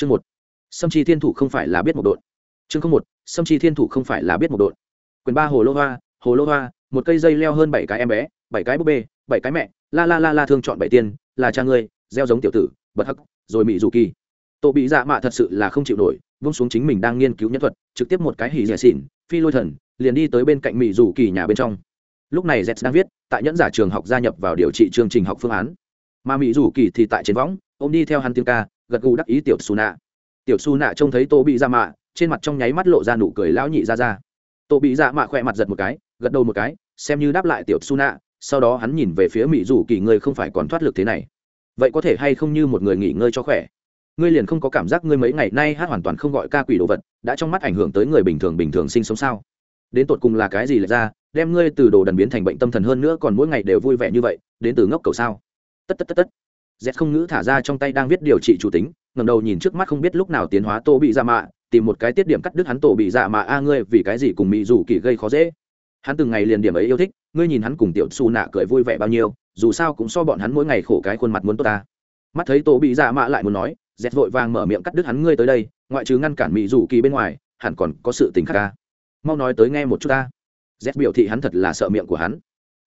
chương một. Sâm chi thiên thủ không phải là biết một đội chương không một. Sâm chi thiên thủ không phải là biết một đội quyền ba hồ lô hoa, hồ lô hoa, một cây dây leo hơn bảy cái em bé, bảy cái búp bê, bảy cái mẹ, la la la la thương chọn bảy tiên, là cha ngươi, gieo giống tiểu tử bật hắc, rồi mị dù kỳ. Tổ bị dạ mạ thật sự là không chịu nổi, vung xuống chính mình đang nghiên cứu nhân thuật, trực tiếp một cái hỉ rẻ xỉn, phi lôi thần, liền đi tới bên cạnh mị dù kỳ nhà bên trong. Lúc này z đang viết, tại nhẫn giả trường học gia nhập vào điều trị chương trình học phương án. Mà mỹ dù kỳ thì tại trên võng ô m đi theo hắn tiếng ca gật gù đắc ý tiểu su nạ. Tiểu su nạ trông thấy tô bị dạ mạ, trên mặt trong nháy mắt lộ ra nụ cười lão nhị ra ra. Tô bị dạ mạ khỏe mặt giật một cái, gật đầu một cái, xem như đáp lại tiểu su nạ, sau đó hắn nhìn về phía mỹ dù kỳ ngươi không phải còn thoát lực thế này. Vậy có thể hay không như một người nghỉ ngơi cho khỏe? Ngươi liền không có cảm giác ngươi mấy ngày nay hát hoàn toàn không gọi ca quỷ đồ vật, đã trong mắt ảnh hưởng tới người bình thường bình thường sinh sống sao? Đến tột cùng là cái gì lệch ra, đem ngươi từ đồ đần biến thành bệnh tâm thần hơn nữa còn mỗi ngày đều vui vẻ như vậy, đến từ ngốc cầu sao? Tất tất tất tất z không ngữ thả ra trong tay đang viết điều trị chủ tính ngầm đầu nhìn trước mắt không biết lúc nào tiến hóa tô bị dạ mạ, tìm một cái tiết điểm cắt đứt hắn tổ bị dạ mạ. A, ngươi vì cái gì cùng mỹ dù kỳ gây khó dễ? Hắn từng ngày liền điểm ấy yêu thích, ngươi nhìn hắn cùng tiểu xù nạ cười vui vẻ bao nhiêu, dù sao cũng so bọn hắn mỗi ngày khổ cái khuôn mặt muốn tốt ta. Mắt thấy tổ bị dạ mạ lại muốn nói dẹt vội vàng mở miệng cắt đứt hắn ngươi tới đây, ngoại trừ ngăn cản mỹ dù kỳ bên ngoài, hẳn còn có sự tình khác ca mau nói tới nghe một chút ta. Dẹt biểu thị hắn thật là sợ miệng của hắn.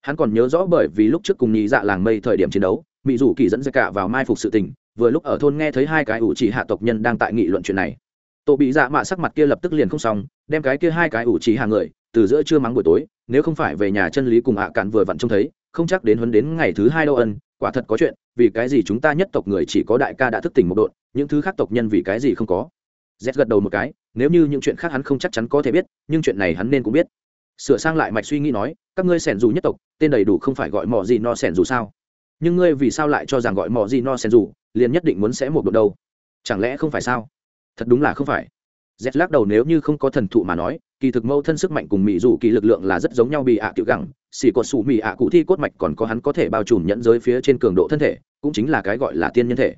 Hắn còn nhớ rõ bởi vì lúc trước cùng nhị dạ làng mây thời điểm chiến đấu mỹ dù kỳ dẫn dạy cả vào mai phục sự tình, vừa lúc ở thôn nghe thấy hai cái ủ chỉ hạ tộc nhân đang tại nghị luận chuyện này. Tổ bị dạ mạ sắc mặt kia lập tức liền không xong, đem cái kia hai cái ủ chỉ hạ người, từ giữa trưa mắng buổi tối, nếu không phải về nhà chân lý cùng hạ cạn vừa vặn trông thấy, không chắc đến huấn đến ngày thứ hai đâu ân, quả thật có chuyện, vì cái gì chúng ta nhất tộc người chỉ có đại ca đã thức tỉnh một độn, những thứ khác tộc nhân vì cái gì không có? Z gật đầu một cái, nếu như những chuyện khác hắn không chắc chắn có thể biết, nhưng chuyện này hắn nên cũng biết. Sửa sang lại mạch suy nghĩ nói, các ngươi sẻn dù nhất tộc, tên đầy đủ không phải gọi mỏ gì no sẻn dù sao nhưng ngươi vì sao lại cho rằng gọi mò gì no sen dù, liền nhất định muốn sẽ một độ đâu? Chẳng lẽ không phải sao? Thật đúng là không phải. Z lắc đầu nếu như không có thần thụ mà nói, kỳ thực mâu thân sức mạnh cùng mỹ dù kỳ lực lượng là rất giống nhau bị ạ à tiểu gẳng xỉ cột xù mỹ ạ cụ thi cốt mạch còn có hắn có thể bao trùm nhẫn giới phía trên cường độ thân thể, cũng chính là cái gọi là tiên nhân thể.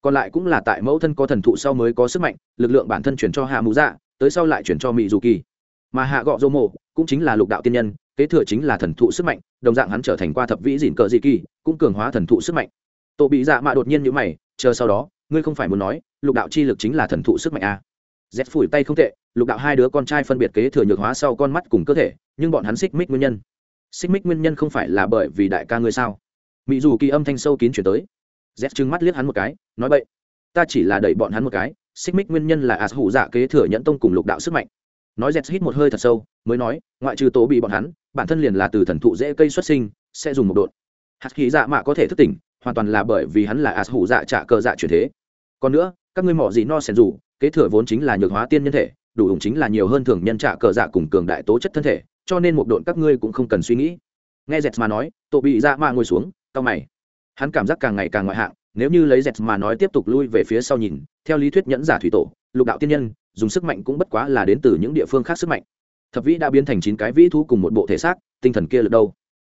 Còn lại cũng là tại mẫu thân có thần thụ sau mới có sức mạnh, lực lượng bản thân chuyển cho hạ mũ dạ tới sau lại chuyển cho mỹ dù kỳ. Mà hạ gọ dô mộ cũng chính là lục đạo tiên nhân kế thừa chính là thần thụ sức mạnh, đồng dạng hắn trở thành qua thập vĩ dìn cờ dị kỳ, cũng cường hóa thần thụ sức mạnh. Tổ bị dạ mạ đột nhiên như mày, chờ sau đó, ngươi không phải muốn nói, lục đạo chi lực chính là thần thụ sức mạnh à. z phủi tay không tệ, lục đạo hai đứa con trai phân biệt kế thừa nhược hóa sau con mắt cùng cơ thể, nhưng bọn hắn xích mích nguyên nhân. Xích mích nguyên nhân không phải là bởi vì đại ca ngươi sao? Mỹ dù kỳ âm thanh sâu kín chuyển tới. Z trừng mắt liếc hắn một cái, nói vậy ta chỉ là đẩy bọn hắn một cái, xích mích nguyên nhân là as hủ dạ kế thừa nhẫn tông cùng lục đạo sức mạnh. Nói z hít một hơi thật sâu, mới nói, ngoại trừ tố bị bọn hắn bản thân liền là từ thần thụ dễ cây xuất sinh, sẽ dùng một đột hạt khí dạ mạ có thể thức tỉnh, hoàn toàn là bởi vì hắn là ạt hủ dạ trả cờ dạ chuyển thế. Còn nữa, các ngươi mỏ gì no sen dù kế thừa vốn chính là nhược hóa tiên nhân thể, đủ ủng chính là nhiều hơn thường nhân trả cờ dạ cùng cường đại tố chất thân thể, cho nên một độn các ngươi cũng không cần suy nghĩ. Nghe dẹt mà nói tổ bị dạ mạ ngồi xuống cao mày. Hắn cảm giác càng ngày càng ngoại hạng, nếu như lấy dẹt mà nói tiếp tục lui về phía sau nhìn, theo lý thuyết nhẫn giả thủy tổ, lục đạo tiên nhân, dùng sức mạnh cũng bất quá là đến từ những địa phương khác sức mạnh thập vĩ đã biến thành chín cái vĩ thú cùng một bộ thể xác, tinh thần kia lượt đâu?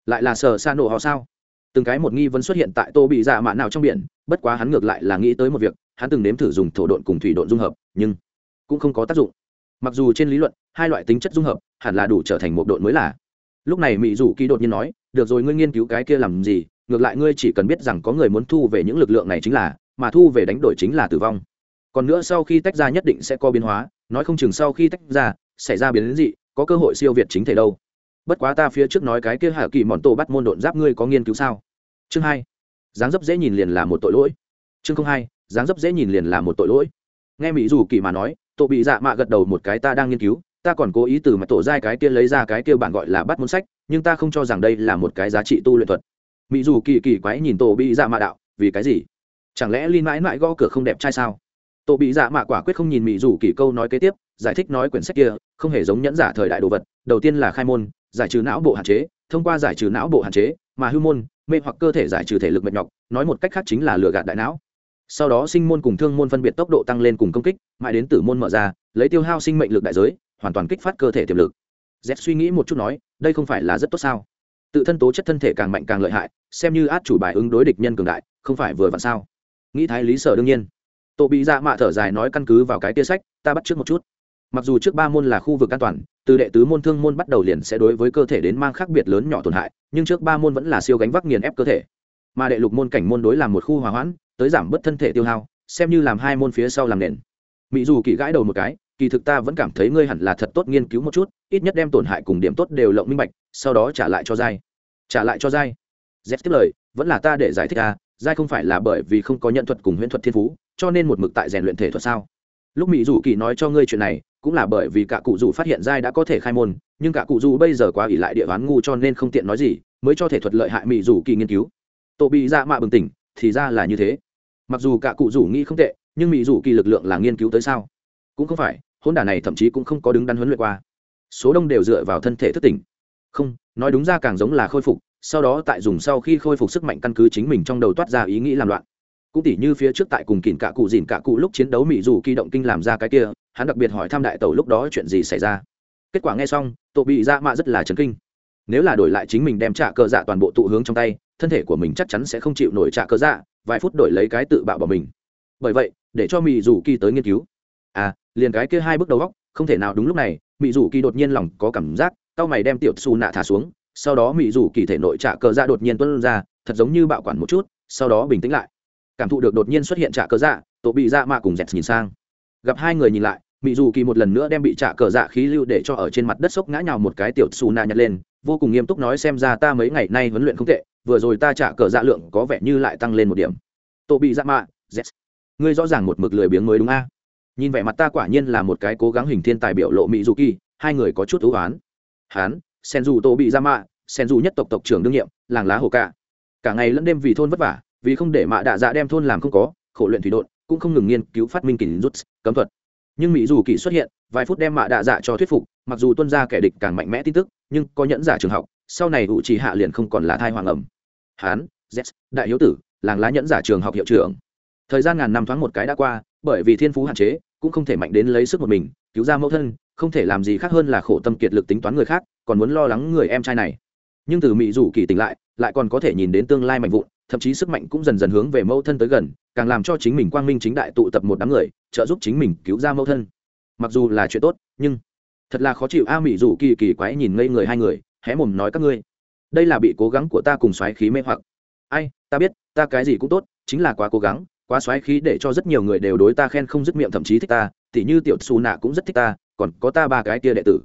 Lại là sở xa nổ họ sao? Từng cái một nghi vấn xuất hiện tại tô bị dạ mạ nào trong biển, bất quá hắn ngược lại là nghĩ tới một việc, hắn từng nếm thử dùng thổ độn cùng thủy độn dung hợp, nhưng cũng không có tác dụng. Mặc dù trên lý luận, hai loại tính chất dung hợp hẳn là đủ trở thành một độn mới là. Lúc này mỹ dù kỳ đột nhiên nói, được rồi, ngươi nghiên cứu cái kia làm gì? Ngược lại ngươi chỉ cần biết rằng có người muốn thu về những lực lượng này chính là, mà thu về đánh đổi chính là tử vong. Còn nữa sau khi tách ra nhất định sẽ có biến hóa, nói không chừng sau khi tách ra, xảy ra biến dị có cơ hội siêu việt chính thể đâu. Bất quá ta phía trước nói cái kia hạ kỳ mòn tổ bắt môn độn giáp ngươi có nghiên cứu sao? Chương hai, dáng dấp dễ nhìn liền là một tội lỗi. Chương không hai, dáng dấp dễ nhìn liền là một tội lỗi. Nghe mỹ dù kỳ mà nói, tổ bị dạ mạ gật đầu một cái ta đang nghiên cứu, ta còn cố ý từ mặt tổ giai cái kia lấy ra cái kia bạn gọi là bắt môn sách, nhưng ta không cho rằng đây là một cái giá trị tu luyện thuật. Mỹ dù kỳ kỳ quái nhìn tổ bị dạ mạ đạo, vì cái gì? Chẳng lẽ linh mãi mãi gõ cửa không đẹp trai sao? Tổ bị dạ mạ quả quyết không nhìn mỹ dù kỳ câu nói kế tiếp, giải thích nói quyển sách kia không hề giống nhẫn giả thời đại đồ vật, đầu tiên là khai môn, giải trừ não bộ hạn chế, thông qua giải trừ não bộ hạn chế mà hư môn, mê hoặc cơ thể giải trừ thể lực mệt nhọc, nói một cách khác chính là lừa gạt đại não. Sau đó sinh môn cùng thương môn phân biệt tốc độ tăng lên cùng công kích, mãi đến tử môn mở ra, lấy tiêu hao sinh mệnh lực đại giới, hoàn toàn kích phát cơ thể tiềm lực. Z suy nghĩ một chút nói, đây không phải là rất tốt sao? Tự thân tố chất thân thể càng mạnh càng lợi hại, xem như át chủ bài ứng đối địch nhân cường đại, không phải vừa vặn sao? Nghĩ thái lý sở đương nhiên. Tổ bị dạ mạ thở dài nói căn cứ vào cái tia sách, ta bắt trước một chút mặc dù trước ba môn là khu vực an toàn, từ đệ tứ môn thương môn bắt đầu liền sẽ đối với cơ thể đến mang khác biệt lớn nhỏ tổn hại, nhưng trước ba môn vẫn là siêu gánh vác nghiền ép cơ thể. Mà đệ lục môn cảnh môn đối làm một khu hòa hoãn, tới giảm bớt thân thể tiêu hao, xem như làm hai môn phía sau làm nền. Mỹ dù kỳ gãi đầu một cái, kỳ thực ta vẫn cảm thấy ngươi hẳn là thật tốt nghiên cứu một chút, ít nhất đem tổn hại cùng điểm tốt đều lộng minh bạch, sau đó trả lại cho giai. Trả lại cho giai. Z tiếp lời, vẫn là ta để giải thích à giai không phải là bởi vì không có nhận thuật cùng huyễn thuật thiên phú, cho nên một mực tại rèn luyện thể thuật sao? Lúc mỹ dù kỳ nói cho ngươi chuyện này cũng là bởi vì cả cụ dù phát hiện giai đã có thể khai môn, nhưng cả cụ dù bây giờ quá ỉ lại địa đoán ngu cho nên không tiện nói gì, mới cho thể thuật lợi hại mỹ dù kỳ nghiên cứu. Tổ bị ra mạ bừng tỉnh, thì ra là như thế. Mặc dù cả cụ dù nghĩ không tệ, nhưng mỹ dù kỳ lực lượng là nghiên cứu tới sao? Cũng không phải, hôn đả này thậm chí cũng không có đứng đắn huấn luyện qua. Số đông đều dựa vào thân thể thức tỉnh. Không, nói đúng ra càng giống là khôi phục, sau đó tại dùng sau khi khôi phục sức mạnh căn cứ chính mình trong đầu toát ra ý nghĩ làm loạn. Cũng tỉ như phía trước tại cùng kìn cả cụ dìn cả cụ lúc chiến đấu mỹ dù kỳ động kinh làm ra cái kia hắn đặc biệt hỏi thăm đại tẩu lúc đó chuyện gì xảy ra. Kết quả nghe xong tổ bị dạ mạ rất là chấn kinh. Nếu là đổi lại chính mình đem trả cờ dạ toàn bộ tụ hướng trong tay, thân thể của mình chắc chắn sẽ không chịu nổi trả cờ dạ vài phút đổi lấy cái tự bạo bỏ mình. Bởi vậy, để cho mỹ dù kỳ tới nghiên cứu. À liền cái kia hai bước đầu góc, không thể nào đúng lúc này mỹ dù kỳ đột nhiên lòng có cảm giác tao mày đem tiểu xù nạ thả xuống, sau đó mỹ dù kỳ thể nội trả cờ dạ đột nhiên tuân ra, thật giống như bạo quản một chút, sau đó bình tĩnh lại. Cảm thụ được đột nhiên xuất hiện trả cờ dạ tổ bị dạ mạ cùng dẹt nhìn sang. Gặp hai người nhìn lại mỹ dù kỳ một lần nữa đem bị trả cờ dạ khí lưu để cho ở trên mặt đất sốc ngã nhào một cái tiểu xù nạ nhặt lên, vô cùng nghiêm túc nói xem ra ta mấy ngày nay huấn luyện không tệ, vừa rồi ta trả cờ dạ lượng có vẻ như lại tăng lên một điểm. Tổ bị dạ mạ z ngươi rõ ràng một mực lười biếng mới đúng a? Nhìn vẻ mặt ta quả nhiên là một cái cố gắng hình thiên tài biểu lộ mỹ dù kỳ, hai người có chút thú oán. Hán, sen dù tô bị dạ mạ, sen dù nhất tộc tộc trưởng đương nhiệm, làng lá hồ cả cả ngày lẫn đêm vì thôn vất vả, vì không để mạ đạ dạ đem thôn làm không có, khổ luyện thủy đột cũng không ngừng nghiên cứu phát minh kỷ rút, cấm thuật nhưng mỹ dù kỳ xuất hiện, vài phút đem mạ đạ dạ cho thuyết phục, mặc dù tuân ra kẻ địch càng mạnh mẽ tin tức, nhưng có nhẫn giả trường học, sau này ủ trì hạ liền không còn là thai hoàng ẩm. Hán z đại hiếu tử, làng lá nhẫn giả trường học hiệu trưởng. Thời gian ngàn năm thoáng một cái đã qua, bởi vì thiên phú hạn chế, cũng không thể mạnh đến lấy sức một mình, cứu ra mẫu thân, không thể làm gì khác hơn là khổ tâm kiệt lực tính toán người khác, còn muốn lo lắng người em trai này. Nhưng từ mỹ dù kỳ tỉnh lại lại còn có thể nhìn đến tương lai mạnh vụn thậm chí sức mạnh cũng dần dần hướng về mẫu thân tới gần, càng làm cho chính mình quang minh chính đại tụ tập một đám người, trợ giúp chính mình cứu ra mẫu thân. Mặc dù là chuyện tốt, nhưng thật là khó chịu. A mỹ rủ kỳ kỳ quái nhìn ngây người hai người, hé mồm nói các ngươi, đây là bị cố gắng của ta cùng xoáy khí mê hoặc. Ai, ta biết, ta cái gì cũng tốt, chính là quá cố gắng, quá xoáy khí để cho rất nhiều người đều đối ta khen không dứt miệng, thậm chí thích ta, tỉ như tiểu xù nạ cũng rất thích ta, còn có ta ba cái tia đệ tử.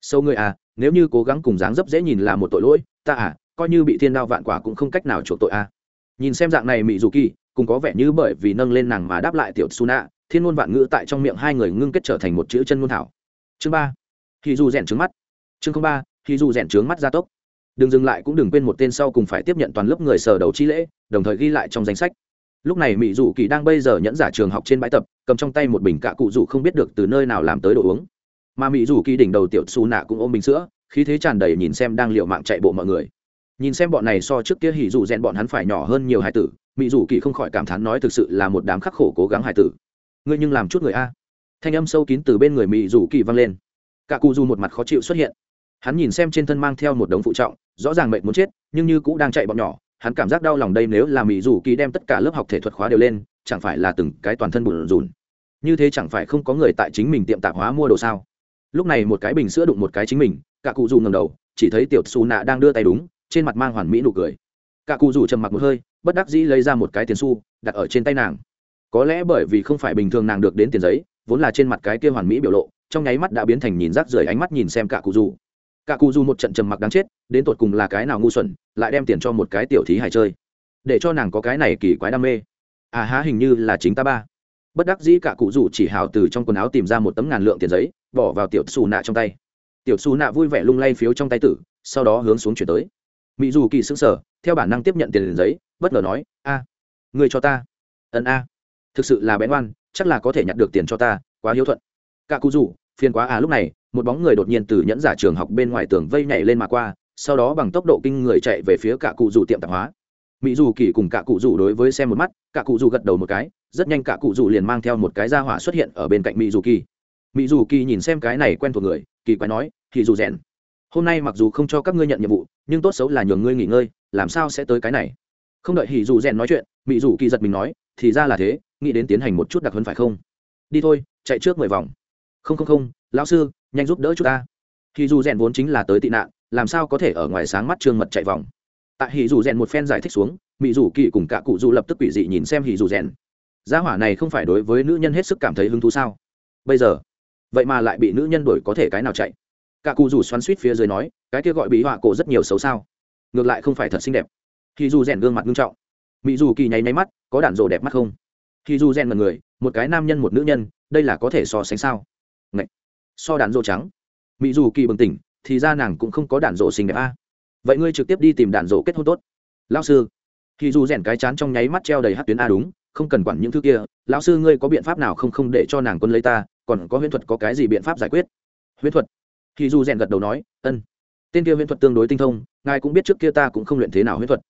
Sâu người à nếu như cố gắng cùng dáng dấp dễ nhìn là một tội lỗi, ta à coi như bị thiên đao vạn quả cũng không cách nào chuộc tội à nhìn xem dạng này mỹ dù kỳ cùng có vẻ như bởi vì nâng lên nàng mà đáp lại tiểu su nạ thiên ngôn vạn ngữ tại trong miệng hai người ngưng kết trở thành một chữ chân ngôn thảo. Chương ba. Khi dù rèn trướng mắt. Chương ba khi dù rèn trướng mắt gia tốc. Đừng dừng lại cũng đừng quên một tên sau cùng phải tiếp nhận toàn lớp người sở đầu chi lễ, đồng thời ghi lại trong danh sách. Lúc này mỹ dù kỳ đang bây giờ nhẫn giả trường học trên bãi tập, cầm trong tay một bình cạ cụ dù không biết được từ nơi nào làm tới đồ uống. Mà mỹ dù kỳ đỉnh đầu tiểu xù nạ cũng ôm bình sữa, khí thế tràn đầy nhìn xem đang liệu mạng chạy bộ mọi người nhìn xem bọn này so trước kia hỉ dù rèn bọn hắn phải nhỏ hơn nhiều hải tử mỹ dù kỳ không khỏi cảm thán nói thực sự là một đám khắc khổ cố gắng hải tử. Ngươi nhưng làm chút người a. Thanh âm sâu kín từ bên người mỹ dù kỳ vang lên. Cả cụ dù một mặt khó chịu xuất hiện. Hắn nhìn xem trên thân mang theo một đống phụ trọng, rõ ràng mệnh muốn chết, nhưng như cũng đang chạy bọn nhỏ, hắn cảm giác đau lòng đây nếu là mỹ dù kỳ đem tất cả lớp học thể thuật khóa đều lên, chẳng phải là từng cái toàn thân bùn rùn. Như thế chẳng phải không có người tại chính mình tiệm tạp hóa mua đồ sao? Lúc này một cái bình sữa đụng một cái chính mình, cả cụ dù ngầm đầu, chỉ thấy tiểu xù nạ đang đưa tay đúng trên mặt mang hoàn mỹ nụ cười. Cả cụ rủ trầm mặc một hơi, bất đắc dĩ lấy ra một cái tiền xu, đặt ở trên tay nàng. Có lẽ bởi vì không phải bình thường nàng được đến tiền giấy, vốn là trên mặt cái kia hoàn mỹ biểu lộ, trong nháy mắt đã biến thành nhìn rác rưởi ánh mắt nhìn xem cả cụ rủ. cả cụ rủ một trận trầm mặc đáng chết, đến tột cùng là cái nào ngu xuẩn, lại đem tiền cho một cái tiểu thí hài chơi. Để cho nàng có cái này kỳ quái đam mê. À há, hình như là chính ta ba. Bất đắc dĩ cả cụ rủ chỉ hào từ trong quần áo tìm ra một tấm ngàn lượng tiền giấy, bỏ vào tiểu xù nạ trong tay. Tiểu xù nạ vui vẻ lung lay phiếu trong tay tử, sau đó hướng xuống chuyển tới mỹ dù kỳ sững sờ, theo bản năng tiếp nhận tiền giấy, bất ngờ nói, a người cho ta. Ân a, thực sự là bén oan chắc là có thể nhặt được tiền cho ta, quá hiếu thuận. Cả cụ dù, phiền quá à lúc này, một bóng người đột nhiên từ nhẫn giả trường học bên ngoài tường vây nhảy lên mà qua, sau đó bằng tốc độ kinh người chạy về phía cả cụ dù tiệm tạp hóa. Mỹ dù kỳ cùng cả cụ dù đối với xem một mắt, cả cụ dù gật đầu một cái, rất nhanh cả cụ dù liền mang theo một cái ra hỏa xuất hiện ở bên cạnh mỹ dù kỳ. Mỹ dù kỳ nhìn xem cái này quen thuộc người, kỳ quái nói, thì dù rèn, hôm nay mặc dù không cho các ngươi nhận nhiệm vụ nhưng tốt xấu là nhường ngươi nghỉ ngơi, làm sao sẽ tới cái này? Không đợi hỉ dù rèn nói chuyện mỹ dù kỳ giật mình nói, thì ra là thế, nghĩ đến tiến hành một chút đặc hơn phải không? Đi thôi, chạy trước mười vòng. Không không không, lão sư, nhanh giúp đỡ chúng ta. Hỉ dù rèn vốn chính là tới tị nạn, làm sao có thể ở ngoài sáng mắt trương mật chạy vòng? Tại hỉ dù rèn một phen giải thích xuống mỹ dù kỳ cùng cả cụ dù lập tức quỷ dị nhìn xem hỉ dù rèn. Gia hỏa này không phải đối với nữ nhân hết sức cảm thấy hứng thú sao? Bây giờ, vậy mà lại bị nữ nhân đuổi có thể cái nào chạy? Cả cụ rủ xoắn suýt phía dưới nói, cái kia gọi bị họa cổ rất nhiều xấu sao. Ngược lại không phải thật xinh đẹp. Khi dù rèn gương mặt nghiêm trọng. Mỹ dù kỳ nháy nháy mắt, có đạn rổ đẹp mắt không? Khi dù rèn mật người, một cái nam nhân một nữ nhân, đây là có thể so sánh sao? Ngậy. so đạn rổ trắng. Mỹ dù kỳ bừng tỉnh, thì ra nàng cũng không có đạn rổ xinh đẹp a. Vậy ngươi trực tiếp đi tìm đạn rổ kết hôn tốt. Lão sư. Khi dù rèn cái chán trong nháy mắt treo đầy hát tuyến a đúng, không cần quản những thứ kia, lão sư ngươi có biện pháp nào không không để cho nàng quân lấy ta, còn có huyễn thuật có cái gì biện pháp giải quyết? Huyễn thuật? Khi dù rèn gật đầu nói, ân, tên kia huyễn thuật tương đối tinh thông, ngài cũng biết trước kia ta cũng không luyện thế nào huyễn thuật.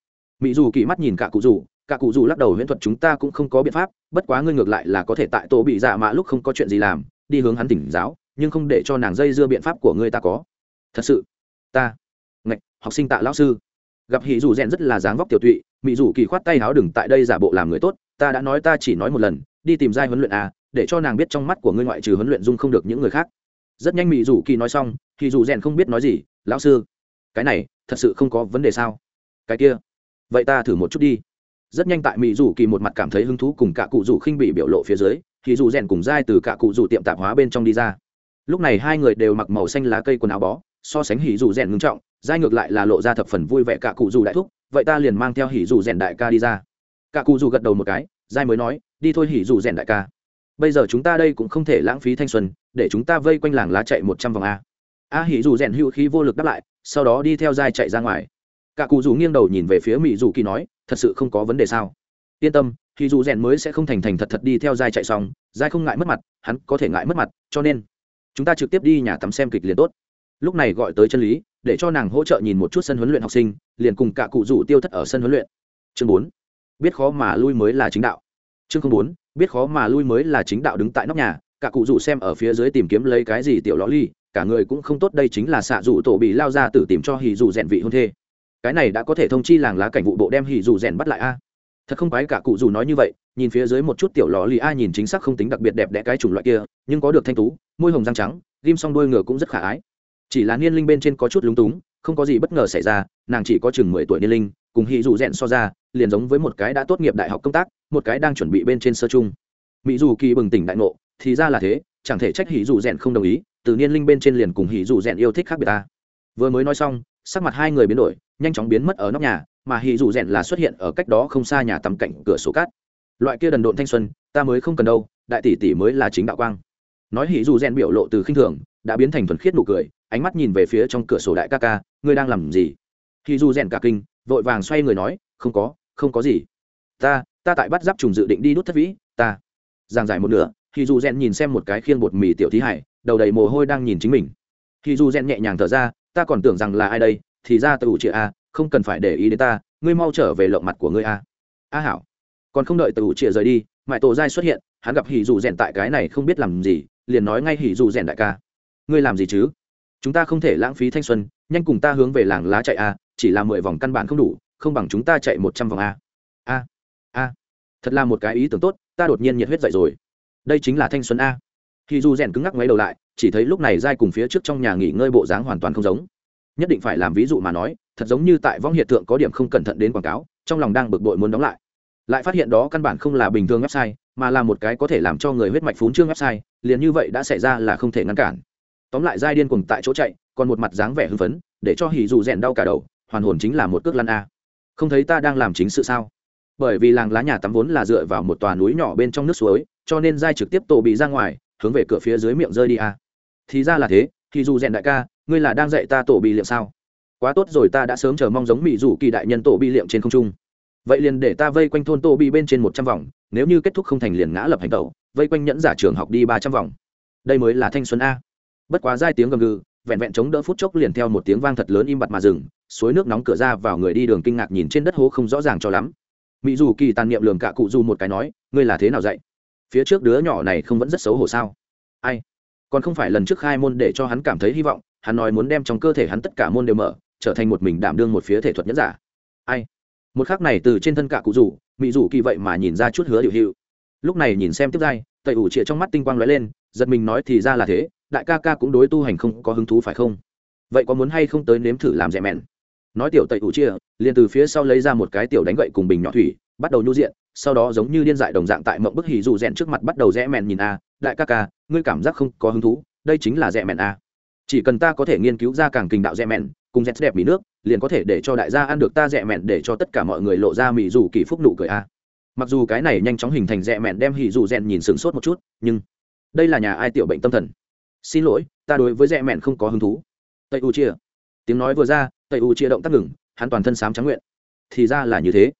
Mỹ dù kỳ mắt nhìn cả cụ dù cả cụ dù lắc đầu, huyễn thuật chúng ta cũng không có biện pháp, bất quá ngươi ngược lại là có thể tại tổ bị dạ mạ lúc không có chuyện gì làm, đi hướng hắn tỉnh giáo, nhưng không để cho nàng dây dưa biện pháp của ngươi ta có. Thật sự? Ta? Ngạch, học sinh tạ lão sư. Gặp hỉ dù rèn rất là dáng vóc tiểu tụy mỹ dù kỳ khoát tay háo đừng tại đây giả bộ làm người tốt, ta đã nói ta chỉ nói một lần, đi tìm giai huấn luyện à để cho nàng biết trong mắt của ngươi ngoại trừ huấn luyện dung không được những người khác rất nhanh mỹ dù kỳ nói xong, thì dù rèn không biết nói gì, lão sư, cái này thật sự không có vấn đề sao? Cái kia, vậy ta thử một chút đi. Rất nhanh tại mỹ dù kỳ một mặt cảm thấy hứng thú cùng cả cụ dù khinh bị biểu lộ phía dưới, thì dù rèn cùng dai từ cả cụ dù tiệm tạp hóa bên trong đi ra. Lúc này hai người đều mặc màu xanh lá cây quần áo bó, so sánh hỉ dù rèn ngưng trọng dai ngược lại là lộ ra thập phần vui vẻ cả cụ dù đại thúc, vậy ta liền mang theo hỉ dù rèn đại ca đi ra. Cả cụ dù gật đầu một cái dai mới nói, đi thôi hỉ dù rèn đại ca. Bây giờ chúng ta đây cũng không thể lãng phí thanh xuân để chúng ta vây quanh làng lá chạy một trăm vòng a. A hỉ dù rèn hữu khí vô lực đáp lại, sau đó đi theo dai chạy ra ngoài. Cả cụ dù nghiêng đầu nhìn về phía mỹ dù kỳ nói, thật sự không có vấn đề sao? Yên tâm thì dù rèn mới sẽ không thành thành thật thật đi theo dai chạy xong dai không ngại mất mặt, hắn có thể ngại mất mặt, cho nên chúng ta trực tiếp đi nhà tắm xem kịch liền tốt. Lúc này gọi tới chân lý, để cho nàng hỗ trợ nhìn một chút sân huấn luyện học sinh, liền cùng cả cụ rủ tiêu thất ở sân huấn luyện. Chương bốn, biết khó mà lui mới là chính đạo. Chương không bốn, biết khó mà lui mới là chính đạo đứng tại nóc nhà cả cụ rủ xem ở phía dưới tìm kiếm lấy cái gì tiểu ló ly, cả người cũng không tốt, đây chính là xạ rủ tổ bị lao ra tử tìm cho hì dù rèn vị hôn thê. Cái này đã có thể thông chi làng lá cảnh vụ bộ đem hì dù rèn bắt lại a. Thật không phải cả cụ dù nói như vậy, nhìn phía dưới một chút tiểu lò lì a, nhìn chính xác không tính đặc biệt đẹp đẽ cái chủng loại kia, nhưng có được thanh tú, môi hồng răng trắng, ghim xong đôi ngựa cũng rất khả ái. Chỉ là niên linh bên trên có chút lúng túng, không có gì bất ngờ xảy ra, nàng chỉ có chừng mười tuổi niên linh, cùng hì dù rèn so ra, liền giống với một cái đã tốt nghiệp đại học công tác, một cái đang chuẩn bị bên trên sơ chung mỹ dù kỳ bừng tỉnh đại ngộ thì ra là thế, chẳng thể trách hỉ dù rèn không đồng ý, từ niên linh bên trên liền cùng hỉ dù rèn yêu thích khác biệt ta. Vừa mới nói xong, sắc mặt hai người biến đổi, nhanh chóng biến mất ở nóc nhà, mà hỉ dù rèn là xuất hiện ở cách đó không xa nhà tầm cạnh cửa sổ cát. Loại kia đần độn thanh xuân, ta mới không cần đâu, đại tỷ tỷ mới là chính đạo quang. Nói hỉ dù rèn biểu lộ từ khinh thường, đã biến thành thuần khiết nụ cười, ánh mắt nhìn về phía trong cửa sổ đại ca ca, ngươi đang làm gì? Hỉ dù rèn cả kinh, vội vàng xoay người nói, không có không có gì. Ta ta tại bắt giáp trùng dự định đi đốt thất vĩ, ta. Giảng giải một nửa thì dù rèn nhìn xem một cái khiên bột mì tiểu thí hải, đầu đầy mồ hôi đang nhìn chính mình. Thì dù rèn nhẹ nhàng thở ra, ta còn tưởng rằng là ai đây? Thì ra tự chị a, không cần phải để ý đến ta, ngươi mau trở về lộng mặt của ngươi a. A hảo. Còn không đợi tự chị rời đi mãi tổ giai xuất hiện, hắn gặp hỉ dù rèn tại cái này không biết làm gì, liền nói ngay hỉ dù rèn đại ca. Ngươi làm gì chứ? Chúng ta không thể lãng phí thanh xuân, nhanh cùng ta hướng về làng lá chạy a, chỉ là mười vòng căn bản không đủ, không bằng chúng ta chạy một trăm vòng a. A a. Thật là một cái ý tưởng tốt, ta đột nhiên nhiệt huyết dậy rồi đây chính là thanh xuân a. Khi du rèn cứng ngắc ngoáy đầu lại, chỉ thấy lúc này giai cùng phía trước trong nhà nghỉ ngơi bộ dáng hoàn toàn không giống. Nhất định phải làm ví dụ mà nói, thật giống như tại vong hiện tượng có điểm không cẩn thận đến quảng cáo, trong lòng đang bực bội muốn đóng lại. Lại phát hiện đó căn bản không là bình thường website, mà là một cái có thể làm cho người huyết mạch phún trương website, liền như vậy đã xảy ra là không thể ngăn cản. Tóm lại giai điên cùng tại chỗ chạy, còn một mặt dáng vẻ hưng phấn, để cho hỉ dù rèn đau cả đầu, hoàn hồn chính là một cước lăn a. Không thấy ta đang làm chính sự sao? Bởi vì làng lá nhà tắm vốn là dựa vào một tòa núi nhỏ bên trong nước suối cho nên giai trực tiếp tổ bị ra ngoài, hướng về cửa phía dưới miệng rơi đi à. thì ra là thế, thì dù rèn đại ca, ngươi là đang dạy ta tổ bị liệm sao? Quá tốt rồi, ta đã sớm chờ mong giống mỹ rủ kỳ đại nhân tổ bị liệm trên không trung. Vậy liền để ta vây quanh thôn tổ bị bên trên một trăm vòng, nếu như kết thúc không thành liền ngã lập hành tẩu, vây quanh nhẫn giả trường học đi ba trăm vòng. Đây mới là thanh xuân a. Bất quá giai tiếng gầm gừ, vẹn vẹn chống đỡ phút chốc liền theo một tiếng vang thật lớn im bặt mà dừng, suối nước nóng cửa ra vào người đi đường kinh ngạc nhìn trên đất hố không rõ ràng cho lắm. Mỹ dù kỳ tàn niệm lường cả cụ dù một cái nói, ngươi là thế nào dạy? Phía trước đứa nhỏ này không vẫn rất xấu hổ sao? Ai? Còn không phải lần trước khai môn để cho hắn cảm thấy hy vọng, hắn nói muốn đem trong cơ thể hắn tất cả môn đều mở, trở thành một mình đảm đương một phía thể thuật nhẫn giả. Ai? Một khắc này từ trên thân cả cụ rủ mỹ rủ kỳ vậy mà nhìn ra chút hứa điệu hiệu. Lúc này nhìn xem tiếp dai tẩy ủ trịa trong mắt tinh quang lóe lên, giật mình nói thì ra là thế, đại ca ca cũng đối tu hành không có hứng thú phải không? Vậy có muốn hay không tới nếm thử làm rẻ mẹn? Nói tiểu tẩy ủ chia liền từ phía sau lấy ra một cái tiểu đánh gậy cùng bình nhỏ thủy, bắt đầu nhu diện sau đó giống như điên dại đồng dạng tại mộng bức hỉ dù rèn trước mặt bắt đầu rẽ mèn nhìn a, đại ca ca, ngươi cảm giác không có hứng thú, đây chính là rẽ mèn a. Chỉ cần ta có thể nghiên cứu ra càng kinh đạo rẽ mèn, cùng rẽ đẹp mỹ nước, liền có thể để cho đại gia ăn được ta rẽ mèn để cho tất cả mọi người lộ ra mỹ dù kỳ phúc nụ cười a. Mặc dù cái này nhanh chóng hình thành rẽ mèn đem hỉ dù rèn nhìn sửng sốt một chút, nhưng đây là nhà ai tiểu bệnh tâm thần? Xin lỗi, ta đối với rẽ mèn không có hứng thú. Tây u chia. Tiếng nói vừa ra, tây u chia động tác ngừng, hắn toàn thân sám trắng nguyện. Thì ra là như thế.